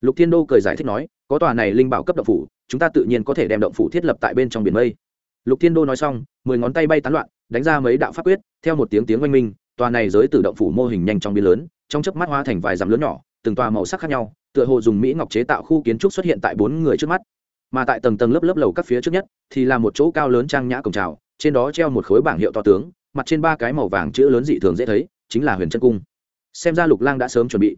Lục thiên đô cười giải thích nói, có tòa này linh bảo cấp động phủ, chúng ta tự nhiên có thể đem động phủ thiết lập tại bên trong biển mây. Lục thiên đô nói xong, mười ngón tay bay tán loạn đánh ra mấy đạo pháp quyết, theo một tiếng tiếng oanh minh, tòa này giới tự động phủ mô hình nhanh trong biến lớn, trong chớp mắt hóa thành vài dặm lớn nhỏ, từng tòa màu sắc khác nhau, tựa hồ dùng mỹ ngọc chế tạo khu kiến trúc xuất hiện tại bốn người trước mắt. Mà tại tầng tầng lớp lớp lầu các phía trước nhất, thì là một chỗ cao lớn trang nhã cổng trào trên đó treo một khối bảng hiệu to tướng, mặt trên ba cái màu vàng chữ lớn dị thường dễ thấy, chính là huyền chân cung. Xem ra lục lang đã sớm chuẩn bị.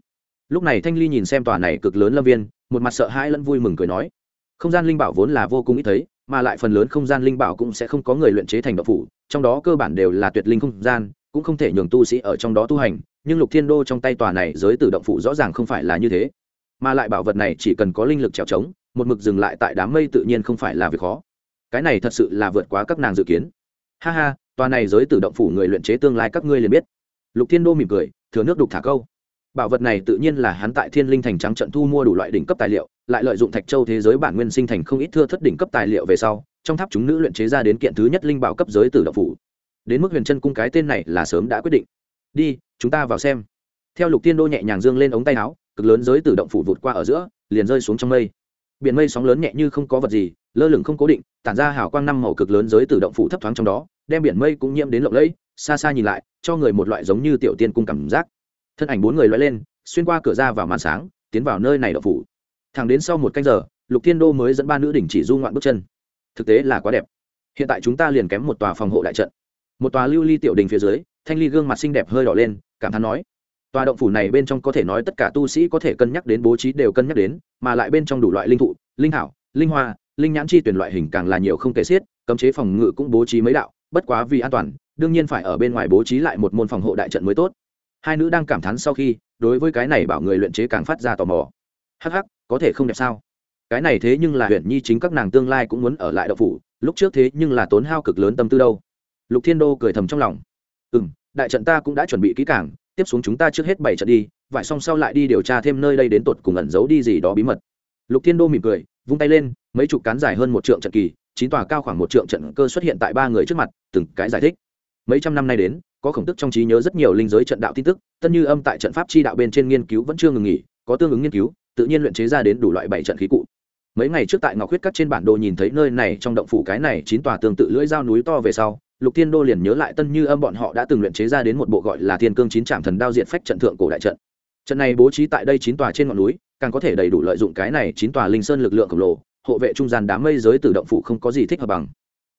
Lúc này thanh ly nhìn xem tòa này cực lớn lâm viên, một mặt sợ hãi lẫn vui mừng cười nói, không gian linh bảo vốn là vô cùng ít thấy mà lại phần lớn không gian linh bảo cũng sẽ không có người luyện chế thành đạo phủ, trong đó cơ bản đều là tuyệt linh không gian, cũng không thể nhường tu sĩ ở trong đó tu hành, nhưng lục thiên đô trong tay tòa này giới tự động phụ rõ ràng không phải là như thế. Mà lại bảo vật này chỉ cần có linh lực trèo trống, một mực dừng lại tại đám mây tự nhiên không phải là việc khó. Cái này thật sự là vượt quá các nàng dự kiến. Ha ha, tòa này giới tự động phủ người luyện chế tương lai các ngươi liền biết. Lục thiên đô mỉm cười, thừa nước đục thả câu bảo vật này tự nhiên là hắn tại thiên linh thành trắng trận thu mua đủ loại đỉnh cấp tài liệu, lại lợi dụng thạch châu thế giới bản nguyên sinh thành không ít thưa thất đỉnh cấp tài liệu về sau, trong tháp chúng nữ luyện chế ra đến kiện thứ nhất linh bảo cấp giới tử động phủ. Đến mức huyền chân cung cái tên này là sớm đã quyết định. Đi, chúng ta vào xem. Theo lục tiên đô nhẹ nhàng dương lên ống tay áo, cực lớn giới tử động phủ vụt qua ở giữa, liền rơi xuống trong mây. Biển mây sóng lớn nhẹ như không có vật gì, lơ lửng không cố định, tản ra hào quang năm màu cực lớn giới tử động phủ thấp thoáng trong đó, đem biển mây cũng nhiễm đến lộng lẫy, xa xa nhìn lại, cho người một loại giống như tiểu tiên cung cảm giác thân ảnh bốn người loay lên, xuyên qua cửa ra vào màn sáng, tiến vào nơi này đậu phủ. Thẳng đến sau một canh giờ, lục thiên đô mới dẫn ba nữ đỉnh chỉ du ngoạn bước chân. Thực tế là quá đẹp. Hiện tại chúng ta liền kém một tòa phòng hộ đại trận. Một tòa lưu ly tiểu đình phía dưới, thanh ly gương mặt xinh đẹp hơi đỏ lên, cảm thán nói. Tòa động phủ này bên trong có thể nói tất cả tu sĩ có thể cân nhắc đến, bố trí đều cân nhắc đến, mà lại bên trong đủ loại linh thụ, linh thảo, linh hoa, linh nhãn chi tuyển loại hình càng là nhiều không kể xiết, cấm chế phòng ngự cũng bố trí mấy đạo, bất quá vì an toàn, đương nhiên phải ở bên ngoài bố trí lại một môn phòng hộ đại trận mới tốt hai nữ đang cảm thán sau khi, đối với cái này bảo người luyện chế càng phát ra tò mò. Hắc hắc, có thể không đẹp sao? Cái này thế nhưng là huyện nhi chính các nàng tương lai cũng muốn ở lại đậu phủ, lúc trước thế nhưng là tốn hao cực lớn tâm tư đâu. Lục thiên đô cười thầm trong lòng. Ừ m đại trận ta cũng đã chuẩn bị kỹ càng, tiếp xuống chúng ta trước hết bảy trận đi, vải xong sau lại đi điều tra thêm nơi đây đến tột cùng ẩn giấu đi gì đó bí mật. Lục thiên đô mỉm cười, vung tay lên, mấy chục cán dài hơn một trượng trận kỳ, chín tòa cao khoảng một trượng trận cơ xuất hiện tại ba người trước mặt, từng cái giải thích mấy trăm năm nay đến, có khổng tức trong trí nhớ rất nhiều linh giới trận đạo tin tức, tân như âm tại trận pháp chi đạo bên trên nghiên cứu vẫn chưa ngừng nghỉ, có tương ứng nghiên cứu, tự nhiên luyện chế ra đến đủ loại bảy trận khí cụ. Mấy ngày trước tại ngọc huyết cắt trên bản đồ nhìn thấy nơi này trong động phủ cái này chín tòa tương tự lưỡi dao núi to về sau, lục thiên đô liền nhớ lại tân như âm bọn họ đã từng luyện chế ra đến một bộ gọi là thiên cương chín trạm thần đao diện phách trận thượng cổ đại trận. Trận này bố trí tại đây chín tòa trên ngọn núi, càng có thể đầy đủ lợi dụng cái này chín tòa linh sơn lực lượng khổng lồ, hộ vệ trung gian đám mây giới tự động phủ không có gì thích hợp bằng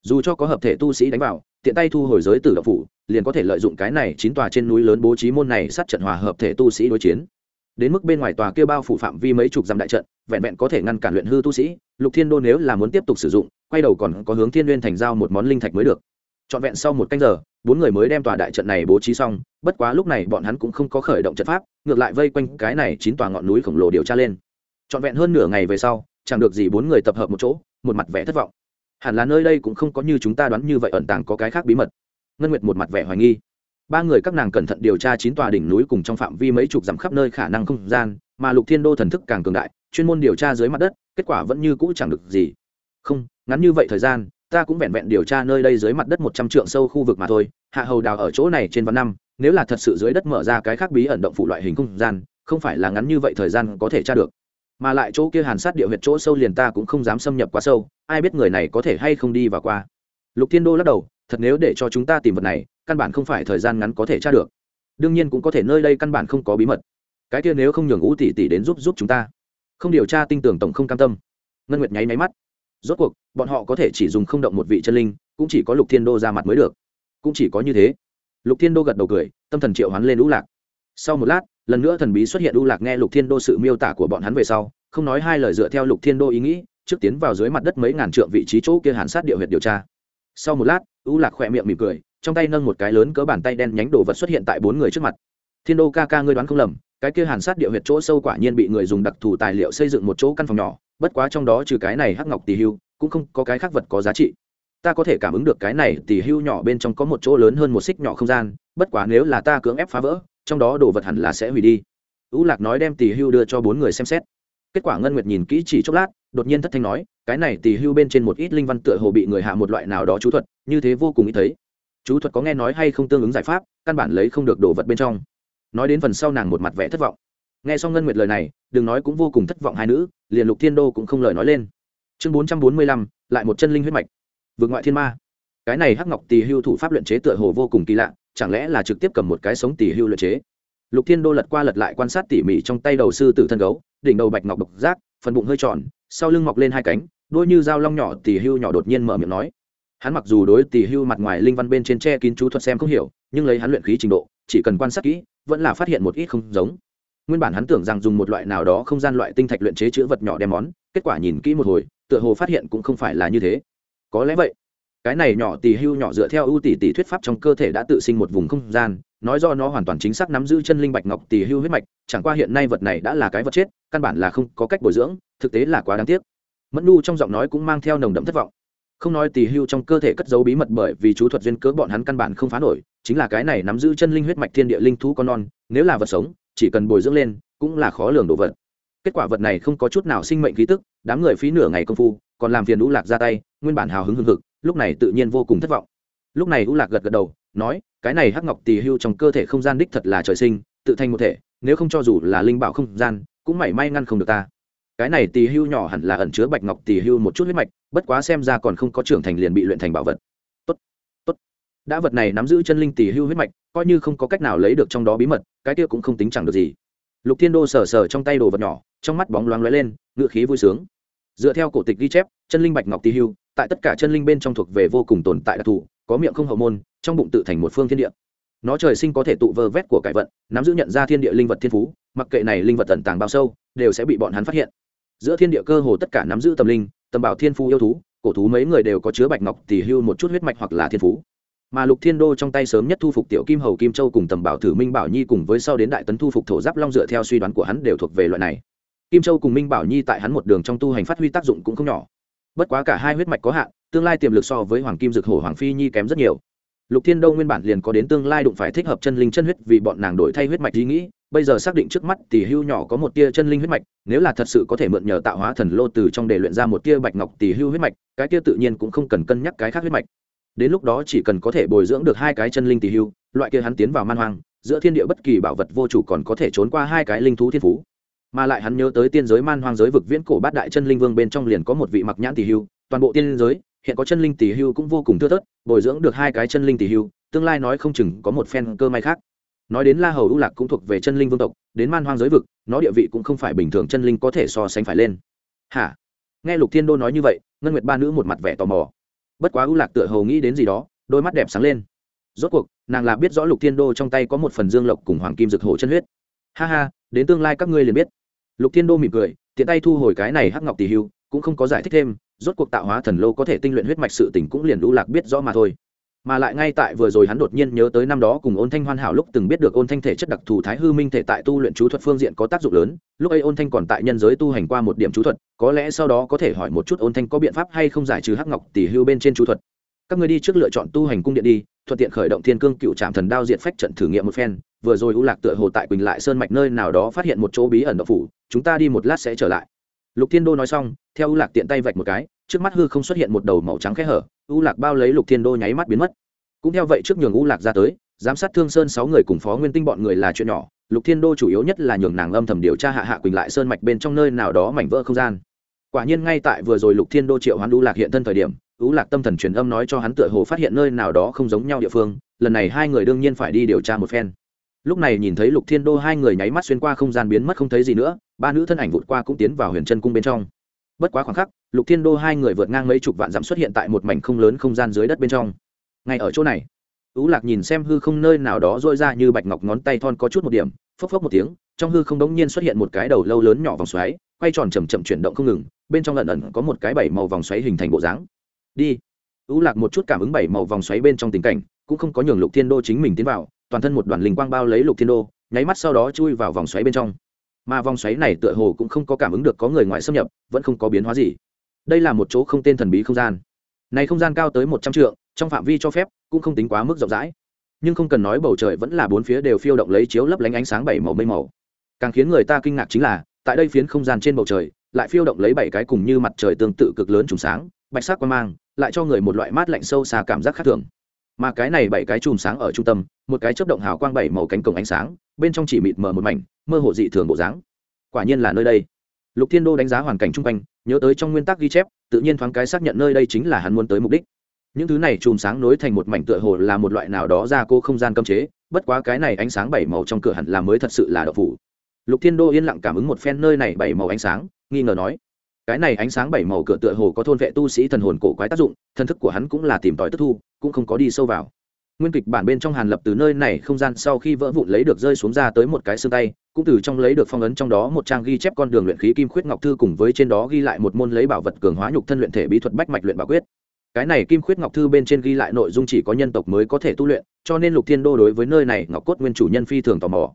dù cho có hợp thể tu sĩ đánh vào, tiện tay thu hồi giới tử động phủ, liền có thể lợi dụng cái này chín tòa trên núi lớn bố trí môn này sát trận hòa hợp thể tu sĩ đối chiến. Đến mức bên ngoài tòa kia bao phủ phạm vi mấy chục dặm đại trận, vẹn vẹn có thể ngăn cản luyện hư tu sĩ, lục thiên đô nếu là muốn tiếp tục sử dụng, quay đầu còn có hướng thiên n thành giao một món linh thạch mới được. Trọn vẹn sau một canh giờ, bốn người mới đem tòa đại trận này bố trí xong, bất quá lúc này bọn hắn cũng không có khởi động trận pháp, ngược lại vây quanh cái này chín tòa ngọn núi khổng lồ điều tra lên. Trọn vẹn hơn nửa ngày về sau, chẳng được gì bốn người tập hợp một chỗ, một mặt vẻ thất vọng hẳn là nơi đây cũng không có như chúng ta đoán như vậy ẩn tàng có cái khác bí mật. Ngân nguyệt một mặt vẻ hoài nghi. Ba người các nàng cẩn thận điều tra chín tòa đỉnh núi cùng trong phạm vi mấy chục dặm khắp nơi khả năng không gian, mà lục thiên đô thần thức càng cường đại, chuyên môn điều tra dưới mặt đất, kết quả vẫn như cũ chẳng được gì. Không, ngắn như vậy thời gian, ta cũng vẹn vẹn điều tra nơi đây dưới mặt đất một trăm trượng sâu khu vực mà thôi, hạ hầu đào ở chỗ này trên vạn năm, nếu là thật sự dưới đất mở ra cái khác bí ẩn động phủ loại hình không gian, không phải là ngắn như vậy thời gian có thể tra được mà lại chỗ kia hàn sát địa huyệt chỗ sâu liền ta cũng không dám xâm nhập quá sâu, ai biết người này có thể hay không đi và qua. Lục thiên đô lắc đầu, thật nếu để cho chúng ta tìm vật này, căn bản không phải thời gian ngắn có thể tra được. Đương nhiên cũng có thể nơi đây căn bản không có bí mật. Cái kia nếu không nhường ngũ tỷ tỷ đến giúp giúp chúng ta. Không điều tra tin tưởng tổng không cam tâm. Ngân nguyệt nháy máy mắt. Rốt cuộc, bọn họ có thể chỉ dùng không động một vị chân linh, cũng chỉ có lục thiên đô ra mặt mới được. Cũng chỉ có như thế. Lục thiên đô gật đầu cười, tâm thần triệu hắn lên lũ lạc. Sau một lát lần nữa thần bí xuất hiện u lạc nghe lục thiên đô sự miêu tả của bọn hắn về sau, không nói hai lời dựa theo lục thiên đô ý nghĩ, trước tiến vào dưới mặt đất mấy ngàn trượng vị trí chỗ kia hàn sát địa huyệt điều tra. Sau một lát, u lạc khỏe miệng mỉm cười, trong tay nâng một cái lớn cỡ bàn tay đen nhánh đồ vật xuất hiện tại bốn người trước mặt. Thiên đô ca ca ngươi đoán không lầm, cái kia hàn sát địa huyệt chỗ sâu quả nhiên bị người dùng đặc thù tài liệu xây dựng một chỗ căn phòng nhỏ, bất quá trong đó trừ cái này hắc ngọc tỳ hưu, cũng không có cái khác vật có giá trị. Ta có thể cảm ứng được cái này tỳ hưu nhỏ bên trong có một chỗ lớn hơn một xích nhỏ không gian, bất quá nếu là ta cưỡng ép phá vỡ trong đó đồ vật hẳn là sẽ hủy đi. Ú lạc nói đem tỳ hưu đưa cho bốn người xem xét. Kết quả ngân nguyệt nhìn kỹ chỉ chốc lát, đột nhiên thất thanh nói, cái này tỳ hưu bên trên một ít linh văn tựa hồ bị người hạ một loại nào đó chú thuật, như thế vô cùng ý thấy. Chú thuật có nghe nói hay không tương ứng giải pháp, căn bản lấy không được đồ vật bên trong. Nói đến phần sau nàng một mặt vẻ thất vọng. Nghe xong ngân nguyệt lời này, đừng nói cũng vô cùng thất vọng hai nữ, liền lục thiên đô cũng không lời nói lên. Chương bốn trăm bốn mươi lăm, lại một chân linh huyết mạch. Vượt ngoại thiên ma. Cái này hắc ngọc tỳ hưu thủ pháp luyện chế tựa hồ vô cùng kỳ lạ chẳng lẽ là trực tiếp cầm một cái sống tỉ hưu luyện chế? Lục thiên đô lật qua lật lại quan sát tỉ mỉ trong tay đầu sư tử thân gấu, đỉnh đầu bạch ngọc độc giác, phần bụng hơi tròn, sau lưng mọc lên hai cánh đôi như dao long nhỏ tỉ hưu nhỏ đột nhiên mở miệng nói. Hắn mặc dù đối tỉ hưu mặt ngoài linh văn bên trên tre kín chú thuật xem không hiểu, nhưng lấy hắn luyện khí trình độ, chỉ cần quan sát kỹ, vẫn là phát hiện một ít không giống. Nguyên bản hắn tưởng rằng dùng một loại nào đó không gian loại tinh thạch luyện chế chữ vật nhỏ đem món, kết quả nhìn kỹ một hồi, tựa hồ phát hiện cũng không phải là như thế. Có lẽ vậy cái này nhỏ tỳ hưu nhỏ dựa theo ưu tỷ tỷ thuyết pháp trong cơ thể đã tự sinh một vùng không gian, nói do nó hoàn toàn chính xác nắm giữ chân linh bạch ngọc tỳ hưu huyết mạch, chẳng qua hiện nay vật này đã là cái vật chết, căn bản là không có cách bồi dưỡng, thực tế là quá đáng tiếc. Mẫn nu trong giọng nói cũng mang theo nồng đậm thất vọng. Không nói tỳ hưu trong cơ thể cất giấu bí mật bởi vì chú thuật duyên cớ bọn hắn căn bản không phá nổi, chính là cái này nắm giữ chân linh huyết mạch thiên địa linh thú con non, nếu là vật sống, chỉ cần bồi dưỡng lên, cũng là khó lường đồ vật. Kết quả vật này không có chút nào sinh mệnh khí tức, đám người phí nửa ngày công phu, còn làm phiền lũ lạc ra tay, nguyên bản hào hứng hưng hực lúc này tự nhiên vô cùng thất vọng. Lúc này u lạc gật gật đầu, nói, cái này hắc ngọc tỳ hưu trong cơ thể không gian đích thật là trời sinh, tự thành một thể, nếu không cho dù là linh bảo không gian, cũng mảy may ngăn không được ta. Cái này tỳ hưu nhỏ hẳn là ẩn chứa bạch ngọc tỳ hưu một chút huyết mạch, bất quá xem ra còn không có trưởng thành liền bị luyện thành bảo vật. Tốt tốt. Đã vật này nắm giữ chân linh tỳ hưu huyết mạch, coi như không có cách nào lấy được trong đó bí mật, cái kia cũng không tính chẳng được gì. Lục thiên đô sờ sờ trong tay đồ vật nhỏ, trong mắt bóng loáng lóe lên ngựa khí vui sướng dựa theo cổ tịch ghi chép, chân linh bạch ngọc tỳ hưu, tại tất cả chân linh bên trong thuộc về vô cùng tồn tại đặc thù, có miệng không hậu môn, trong bụng tự thành một phương thiên địa. Nó trời sinh có thể tụ vơ vét của cải vận, nắm giữ nhận ra thiên địa linh vật thiên phú, mặc kệ này linh vật tận tàng bao sâu, đều sẽ bị bọn hắn phát hiện. Giữa thiên địa cơ hồ tất cả nắm giữ tâm linh tầm bảo thiên phú yêu thú, cổ thú mấy người đều có chứa bạch ngọc tỷ hưu một chút huyết mạch hoặc là thiên phú. Mà lục thiên đô trong tay sớm nhất thu phục tiểu kim hầu kim châu cùng tầm bảo thử minh bảo nhi cùng với sau đến đại tấn thu phục thổ giáp long dựa theo suy đoán của hắn đều thuộc về loại này kim châu cùng minh bảo nhi tại hắn một đường trong tu hành phát huy tác dụng cũng không nhỏ. Bất quá cả hai huyết mạch có hạn, tương lai tiềm lực so với hoàng kim dược hổ hoàng phi nhi kém rất nhiều. Lục thiên đô nguyên bản liền có đến tương lai đụng phải thích hợp chân linh chân huyết vì bọn nàng đổi thay huyết mạch ý nghĩ, bây giờ xác định trước mắt tỷ hưu nhỏ có một tia chân linh huyết mạch, nếu là thật sự có thể mượn nhờ tạo hóa thần lô từ trong để luyện ra một tia bạch ngọc tỷ hưu huyết mạch, cái tia tự nhiên cũng không cần cân nhắc cái khác huyết mạch. Đến lúc đó chỉ cần có thể bồi dưỡng được hai cái chân linh tỷ hưu, loại kia hắn tiến vào man hoang, giữa thiên địa bất kỳ bảo vật vô chủ còn có thể trốn qua hai cái linh thú thiên phú mà lại hắn nhớ tới tiên giới man hoang giới vực viễn cổ bát đại chân linh vương bên trong liền có một vị mặc nhãn tỷ hưu, toàn bộ tiên giới, hiện có chân linh tỷ hưu cũng vô cùng thưa thớt, bồi dưỡng được hai cái chân linh tỷ hưu, tương lai nói không chừng có một phen cơ may khác. Nói đến la hầu ưu lạc cũng thuộc về chân linh vương tộc, đến man hoang giới vực, nó địa vị cũng không phải bình thường chân linh có thể so sánh phải lên. Hả? Nghe lục thiên đô nói như vậy, ngân nguyệt ba nữ một mặt vẻ tò mò. Bất quá ưu lạc tựa hầu nghĩ đến gì đó, đôi mắt đẹp sáng lên. Rốt cuộc, nàng là biết rõ lục thiên đô trong tay có một phần dương lộc cùng hoàng kim dực hổ chân huyết. Ha ha, đến tương lai các ngươi liền biết lục thiên đô mỉm cười, tiện tay thu hồi cái này hắc ngọc tỷ hưu, cũng không có giải thích thêm, rốt cuộc tạo hóa thần lô có thể tinh luyện huyết mạch sự tình cũng liền lũ lạc biết rõ mà thôi. Mà lại ngay tại vừa rồi hắn đột nhiên nhớ tới năm đó cùng ôn thanh hoàn hảo lúc từng biết được ôn thanh thể chất đặc thù thái hư minh thể tại tu luyện chú thuật phương diện có tác dụng lớn, lúc ấy ôn thanh còn tại nhân giới tu hành qua một điểm chú thuật, có lẽ sau đó có thể hỏi một chút ôn thanh có biện pháp hay không giải trừ hắc ngọc tỷ hưu bên trên chú thuật các người đi trước lựa chọn tu hành cung điện đi, thuận tiện khởi động thiên cương cựu trạm thần đao diện phách trận thử nghiệm một phen, vừa rồi u lạc tựa hồ tại quỳnh lại sơn mạch nơi nào đó phát hiện một chỗ bí ẩn độc phủ, chúng ta đi một lát sẽ trở lại. Lục thiên đô nói xong, theo u lạc tiện tay vạch một cái, trước mắt hư không xuất hiện một đầu màu trắng khẽ hở, u lạc bao lấy lục thiên đô nháy mắt biến mất. Cũng theo vậy trước nhường u lạc ra tới, giám sát thương sơn sáu người cùng phó nguyên tinh bọn người là chuyện nhỏ, lục thiên đô chủ yếu nhất là nhường nàng âm thầm điều tra hạ hạ quỳnh lại sơn mạch bên trong nơi nào đó mảnh vỡ không gian. Quả nhiên ngay tại vừa rồi lục thiên đô triệu hoán u lạc hiện thân thời điểm u lạc tâm thần truyền âm nói cho hắn tựa hồ phát hiện nơi nào đó không giống nhau địa phương, lần này hai người đương nhiên phải đi điều tra một phen. Lúc này nhìn thấy lục thiên đô hai người nháy mắt xuyên qua không gian biến mất không thấy gì nữa, ba nữ thân ảnh vụt qua cũng tiến vào huyền chân cung bên trong. Bất quá khoảng khắc, lục thiên đô hai người vượt ngang mấy chục vạn dặm xuất hiện tại một mảnh không lớn không gian dưới đất bên trong. Ngay ở chỗ này, ú lạc nhìn xem hư không nơi nào đó rỗi ra như bạch ngọc ngón tay thon có chút một điểm, phốc phốc một tiếng, trong hư không đống nhiên xuất hiện một cái đầu lâu lớn nhỏ vòng xoáy, quay tròn chậm chậm chuyển động không ngừng, bên trong lần ẩn có một cái bảy màu vòng xoáy hình thành bộ dáng đi. U lạc một chút cảm ứng bảy màu vòng xoáy bên trong tình cảnh, cũng không có nhường lục thiên đô chính mình tiến vào, toàn thân một đoàn linh quang bao lấy lục thiên đô, nháy mắt sau đó chui vào vòng xoáy bên trong. Mà vòng xoáy này tựa hồ cũng không có cảm ứng được có người ngoài xâm nhập, vẫn không có biến hóa gì. Đây là một chỗ không tên thần bí không gian. Này không gian cao tới một trăm trượng, trong phạm vi cho phép, cũng không tính quá mức rộng rãi. Nhưng không cần nói bầu trời vẫn là bốn phía đều phiêu động lấy chiếu lấp lánh ánh sáng bảy màu mây màu. Càng khiến người ta kinh ngạc chính là, tại đây phiến không gian trên bầu trời, lại phiêu động lấy bảy cái cùng như mặt trời tương tự cực lớn trùng sáng bạch sắc quan mang, lại cho người một loại mát lạnh sâu xa cảm giác khác thường. Mà cái này bảy cái chùm sáng ở trung tâm, một cái chớp động hào quang bảy màu cánh cổng ánh sáng, bên trong chỉ mịt mờ một mảnh, mơ hồ dị thường bộ dáng. Quả nhiên là nơi đây. Lục thiên đô đánh giá hoàn cảnh chung quanh, nhớ tới trong nguyên tắc ghi chép, tự nhiên thoáng cái xác nhận nơi đây chính là hắn muốn tới mục đích. Những thứ này chùm sáng nối thành một mảnh tựa hồ là một loại nào đó ra cô không gian cấm chế, bất quá cái này ánh sáng bảy màu trong cửa hẳn là mới thật sự là đậu phủ. Lục thiên đô yên lặng cảm ứng một phen nơi này bảy màu ánh sáng, nghi ngờ nói cái này ánh sáng bảy màu cửa tựa hồ có thôn vệ tu sĩ thần hồn cổ quái tác dụng, thân thức của hắn cũng là tìm tòi tức thu, cũng không có đi sâu vào. Nguyên kịch bản bên trong hàn lập từ nơi này không gian sau khi vỡ vụn lấy được rơi xuống ra tới một cái xương tay, cũng từ trong lấy được phong ấn trong đó một trang ghi chép con đường luyện khí kim khuyết ngọc thư cùng với trên đó ghi lại một môn lấy bảo vật cường hóa nhục thân luyện thể bí thuật bách mạch luyện bảo quyết. Cái này kim khuyết ngọc thư bên trên ghi lại nội dung chỉ có nhân tộc mới có thể tu luyện, cho nên lục thiên đô đối với nơi này ngọc cốt nguyên chủ nhân phi thường tò mò.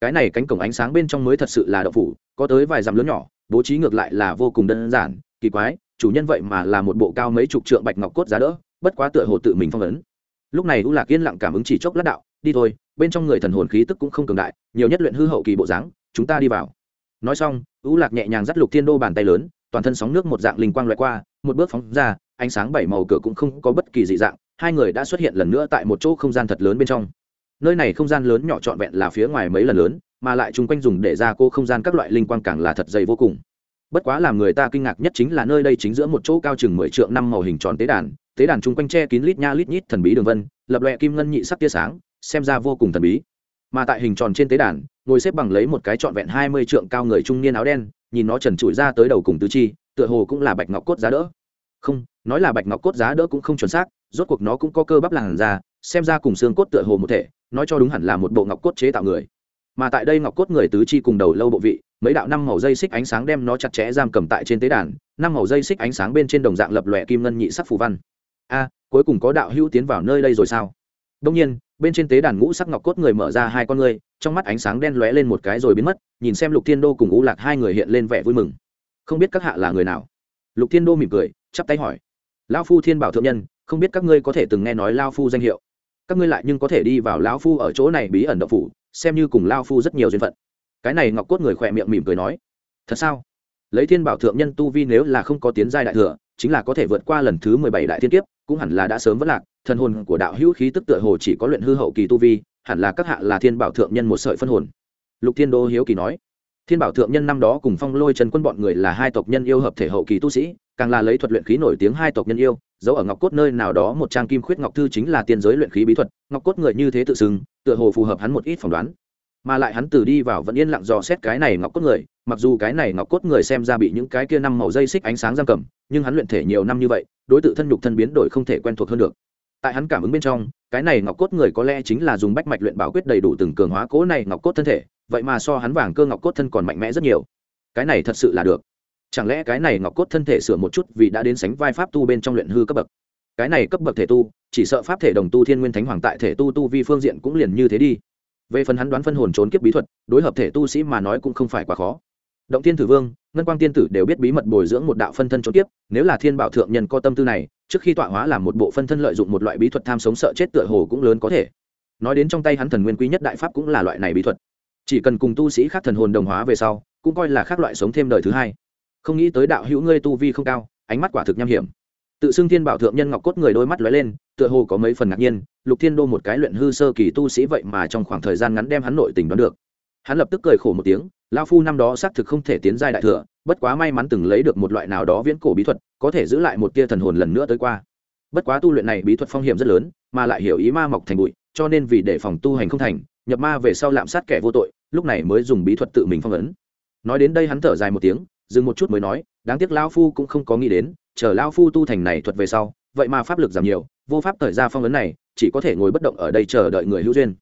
Cái này cánh cổng ánh sáng bên trong mới thật sự là đậu phủ, có tới vài dặm lớn nhỏ bố trí ngược lại là vô cùng đơn giản, kỳ quái, chủ nhân vậy mà là một bộ cao mấy chục trượng bạch ngọc cốt giá đỡ, bất quá tựa hồ tự mình phong ấn. Lúc này u lạc yên lặng cảm ứng chỉ chốc lát đạo, đi thôi, bên trong người thần hồn khí tức cũng không cường đại, nhiều nhất luyện hư hậu kỳ bộ dáng, chúng ta đi vào. Nói xong, u lạc nhẹ nhàng dắt lục thiên đô bàn tay lớn, toàn thân sóng nước một dạng linh quang loại qua, một bước phóng ra, ánh sáng bảy màu cửa cũng không có bất kỳ dị dạng, hai người đã xuất hiện lần nữa tại một chỗ không gian thật lớn bên trong. Nơi này không gian lớn nhỏ trọn vẹn là phía ngoài mấy lần lớn mà lại chung quanh dùng để ra cô không gian các loại linh quang càng là thật dày vô cùng. Bất quá làm người ta kinh ngạc nhất chính là nơi đây chính giữa một chỗ cao chừng mười trượng năm màu hình tròn tế đàn tế đàn chung quanh che kín lít nha lít nhít thần bí đường vân, lập lòe kim ngân nhị sắc tia sáng, xem ra vô cùng thần bí. Mà tại hình tròn trên tế đàn, ngồi xếp bằng lấy một cái trọn vẹn hai mươi trượng cao người trung niên áo đen, nhìn nó trần trụi ra tới đầu cùng tứ chi, tựa hồ cũng là bạch ngọc cốt giá đỡ. Không, nói là bạch ngọc cốt giá đỡ cũng không chuẩn xác, rốt cuộc nó cũng có cơ bắp làn da, xem ra cùng xương cốt tựa hồ một thể, nói cho đúng hẳn là một bộ ngọc cốt chế tạo người mà tại đây ngọc cốt người tứ chi cùng đầu lâu bộ vị, mấy đạo năm màu dây xích ánh sáng đem nó chặt chẽ giam cầm tại trên tế đàn, năm màu dây xích ánh sáng bên trên đồng dạng lập lòe kim ngân nhị sắc phù văn. A, cuối cùng có đạo hữu tiến vào nơi đây rồi sao? Đông nhiên, bên trên tế đàn ngũ sắc ngọc cốt người mở ra hai con người, trong mắt ánh sáng đen lóe lên một cái rồi biến mất, nhìn xem lục thiên đô cùng ngũ lạc hai người hiện lên vẻ vui mừng. Không biết các hạ là người nào? Lục thiên đô mỉm cười, chắp tay hỏi. Lão phu thiên bảo thượng nhân, không biết các ngươi có thể từng nghe nói lao phu danh hiệu? Các ngươi lại nhưng có thể đi vào lão phu ở chỗ này bí ẩn độc phủ xem như cùng lao phu rất nhiều duyên phận. Cái này ngọc cốt người khỏe miệng mỉm cười nói, thật sao? Lấy thiên bảo thượng nhân tu vi nếu là không có tiến giai đại thừa, chính là có thể vượt qua lần thứ mười bảy đại thiên kiếp, cũng hẳn là đã sớm vất lạc, thần hồn của đạo hữu khí tức tựa hồ chỉ có luyện hư hậu kỳ tu vi, hẳn là các hạ là thiên bảo thượng nhân một sợi phân hồn. Lục thiên đô hiếu kỳ nói, thiên bảo thượng nhân năm đó cùng phong lôi trần quân bọn người là hai tộc nhân yêu hợp thể hậu kỳ tu sĩ, càng là lấy thuật luyện khí nổi tiếng hai tộc nhân yêu, giấu ở ngọc cốt nơi nào đó một trang kim khuyết ngọc thư chính là tiên giới luyện khí bí thuật, ngọc cốt người như thế tự xưng tựa hồ phù hợp hắn một ít phỏng đoán. Mà lại hắn từ đi vào vẫn yên lặng dò xét cái này ngọc cốt người, mặc dù cái này ngọc cốt người xem ra bị những cái kia năm màu dây xích ánh sáng giam cầm, nhưng hắn luyện thể nhiều năm như vậy, đối tượng thân nhục thân biến đổi không thể quen thuộc hơn được. Tại hắn cảm ứng bên trong, cái này ngọc cốt người có lẽ chính là dùng bách mạch luyện bảo quyết đầy đủ từng cường hóa cố này ngọc cốt thân thể, vậy mà so hắn vàng cơ ngọc cốt thân còn mạnh mẽ rất nhiều. Cái này thật sự là được. Chẳng lẽ cái này ngọc cốt thân thể sửa một chút vì đã đến sánh vai pháp tu bên trong luyện hư cấp bậc? Cái này cấp bậc thể tu chỉ sợ pháp thể đồng tu thiên nguyên thánh hoàng tại thể tu tu vi phương diện cũng liền như thế đi. Về phần hắn đoán phân hồn trốn kiếp bí thuật, đối hợp thể tu sĩ mà nói cũng không phải quá khó. Động thiên tử vương, ngân quang tiên tử đều biết bí mật bồi dưỡng một đạo phân thân trốn kiếp, nếu là thiên bảo thượng nhân có tâm tư này, trước khi tọa hóa làm một bộ phân thân lợi dụng một loại bí thuật tham sống sợ chết tựa hồ cũng lớn có thể. Nói đến trong tay hắn thần nguyên quý nhất đại pháp cũng là loại này bí thuật. Chỉ cần cùng tu sĩ khác thần hồn đồng hóa về sau, cũng coi là khác loại sống thêm đời thứ hai. Không nghĩ tới đạo hữu ngươi tu vi không cao, ánh mắt quả thực nham hiểm tự xưng thiên bảo thượng nhân ngọc cốt người đôi mắt lóe lên, tựa hồ có mấy phần ngạc nhiên, lục thiên đô một cái luyện hư sơ kỳ tu sĩ vậy mà trong khoảng thời gian ngắn đem hắn nội tình đoán được. Hắn lập tức cười khổ một tiếng lao phu năm đó xác thực không thể tiến giai đại thừa, bất quá may mắn từng lấy được một loại nào đó viễn cổ bí thuật, có thể giữ lại một tia thần hồn lần nữa tới qua. Bất quá tu luyện này bí thuật phong hiểm rất lớn, mà lại hiểu ý ma mọc thành bụi, cho nên vì để phòng tu hành không thành, nhập ma về sau lạm sát kẻ vô tội, lúc này mới dùng bí thuật tự mình phong ấn. Nói đến đây hắn thở dài một tiếng, dừng một chút mới nói, đáng tiếc lao phu cũng không có nghĩ đến chờ lao phu tu thành này thuật về sau, vậy mà pháp lực giảm nhiều, vô pháp thời ra phong ấn này, chỉ có thể ngồi bất động ở đây chờ đợi người hữu duyên.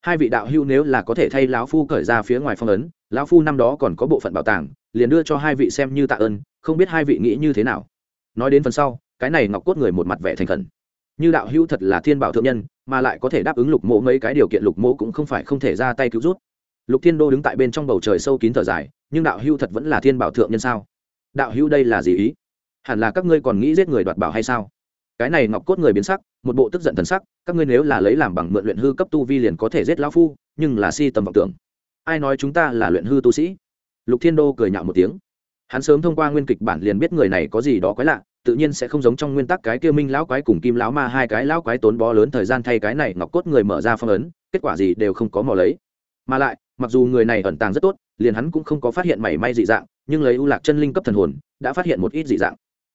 Hai vị đạo hữu nếu là có thể thay lão phu cởi ra phía ngoài phong ấn, lão phu năm đó còn có bộ phận bảo tàng, liền đưa cho hai vị xem như tạ ơn, không biết hai vị nghĩ như thế nào. Nói đến phần sau, cái này ngọc cốt người một mặt vẻ thành khẩn. Như đạo hữu thật là thiên bảo thượng nhân, mà lại có thể đáp ứng lục mộ mấy cái điều kiện lục mộ cũng không phải không thể ra tay cứu rút. Lục thiên đô đứng tại bên trong bầu trời sâu kín thở dài, nhưng đạo hữu thật vẫn là thiên bảo thượng nhân sao? Đạo hữu đây là gì ý? Hẳn là các ngươi còn nghĩ giết người đoạt bảo hay sao? Cái này ngọc cốt người biến sắc, một bộ tức giận thần sắc, các ngươi nếu là lấy làm bằng mượn luyện hư cấp tu vi liền có thể giết lão phu, nhưng là si tầm vọng tưởng. Ai nói chúng ta là luyện hư tu sĩ? Lục thiên đô cười nhạo một tiếng. Hắn sớm thông qua nguyên kịch bản liền biết người này có gì đó quái lạ, tự nhiên sẽ không giống trong nguyên tắc cái kia minh lão quái cùng kim lão ma hai cái lão quái tốn bó lớn thời gian thay cái này ngọc cốt người mở ra phong ấn, kết quả gì đều không có mò lấy. Mà lại, mặc dù người này ẩn tàng rất tốt, liền hắn cũng không có phát hiện mảy may dị dạng, nhưng lấy ưu lạc chân linh cấp thần hồn, đã phát hiện một ít dị dạng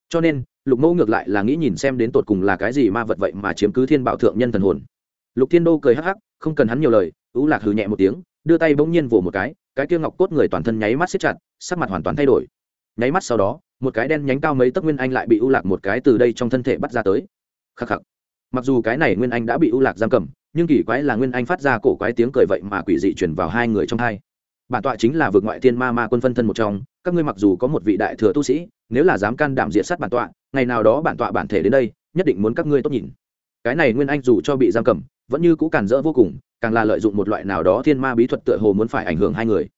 cho nên, lục mẫu ngược lại là nghĩ nhìn xem đến tột cùng là cái gì ma vật vậy mà chiếm cứ thiên bảo thượng nhân thần hồn. Lục thiên đô cười hắc hắc, không cần hắn nhiều lời ưu lạc hừ nhẹ một tiếng, đưa tay bỗng nhiên vỗ một cái cái kia ngọc cốt người toàn thân nháy mắt xếp chặt, sắc mặt hoàn toàn thay đổi. Nháy mắt sau đó, một cái đen nhánh cao mấy tấc nguyên anh lại bị ưu lạc một cái từ đây trong thân thể bắt ra tới. Khắc khắc. Mặc dù cái này nguyên anh đã bị ưu lạc giam cầm, nhưng kỳ quái là nguyên anh phát ra cổ quái tiếng cười vậy mà quỷ dị chuyển vào hai người trong hai. Bản tọa chính là vượt ngoại thiên ma ma quân phân thân một trong, các ngươi mặc dù có một vị đại thừa tu sĩ nếu là dám can đảm diện sát bản tọa, ngày nào đó bản tọa bản thể đến đây, nhất định muốn các ngươi tốt nhìn. Cái này nguyên anh dù cho bị giam cầm, vẫn như cũ cản rỡ vô cùng, càng là lợi dụng một loại nào đó thiên ma bí thuật tựa hồ muốn phải ảnh hưởng hai người.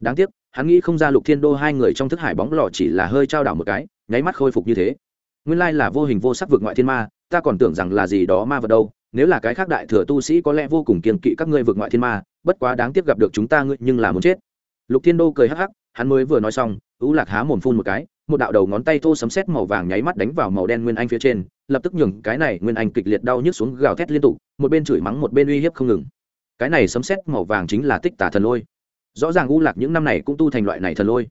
Đáng tiếc, hắn nghĩ không ra lục thiên đô hai người trong thức hải bóng lò chỉ là hơi trao đảo một cái, nháy mắt khôi phục như thế. Nguyên lai là vô hình vô sắc vượt ngoại thiên ma, ta còn tưởng rằng là gì đó ma vật đâu, nếu là cái khác đại thừa tu sĩ có lẽ vô cùng kiên kỵ các ngươi vượt ngoại thiên ma, bất quá đáng tiếc gặp được chúng ta ngươi nhưng là muốn chết. Lục thiên đô cười hắc hắc, hắn mới vừa nói xong, ú lạc há mồm phun một cái một đạo đầu ngón tay thô sấm sét màu vàng nháy mắt đánh vào màu đen nguyên anh phía trên, lập tức nhường cái này nguyên anh kịch liệt đau nhức xuống gào thét liên tục, một bên chửi mắng một bên uy hiếp không ngừng. Cái này sấm sét màu vàng chính là tích tà thần lôi. Rõ ràng u lạc những năm này cũng tu thành loại này thần lôi.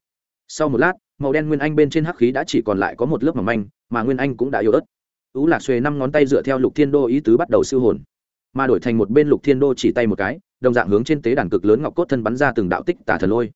Sau một lát, màu đen nguyên anh bên trên hắc khí đã chỉ còn lại có một lớp mỏng manh, mà nguyên anh cũng đã yếu ớt. U lạc xuề năm ngón tay dựa theo lục thiên đô ý tứ bắt đầu siêu hồn, mà đổi thành một bên lục thiên đô chỉ tay một cái, đồng dạng hướng trên tế đàn cực lớn ngọc cốt thân bắn ra từng đạo tích tà thần lôi.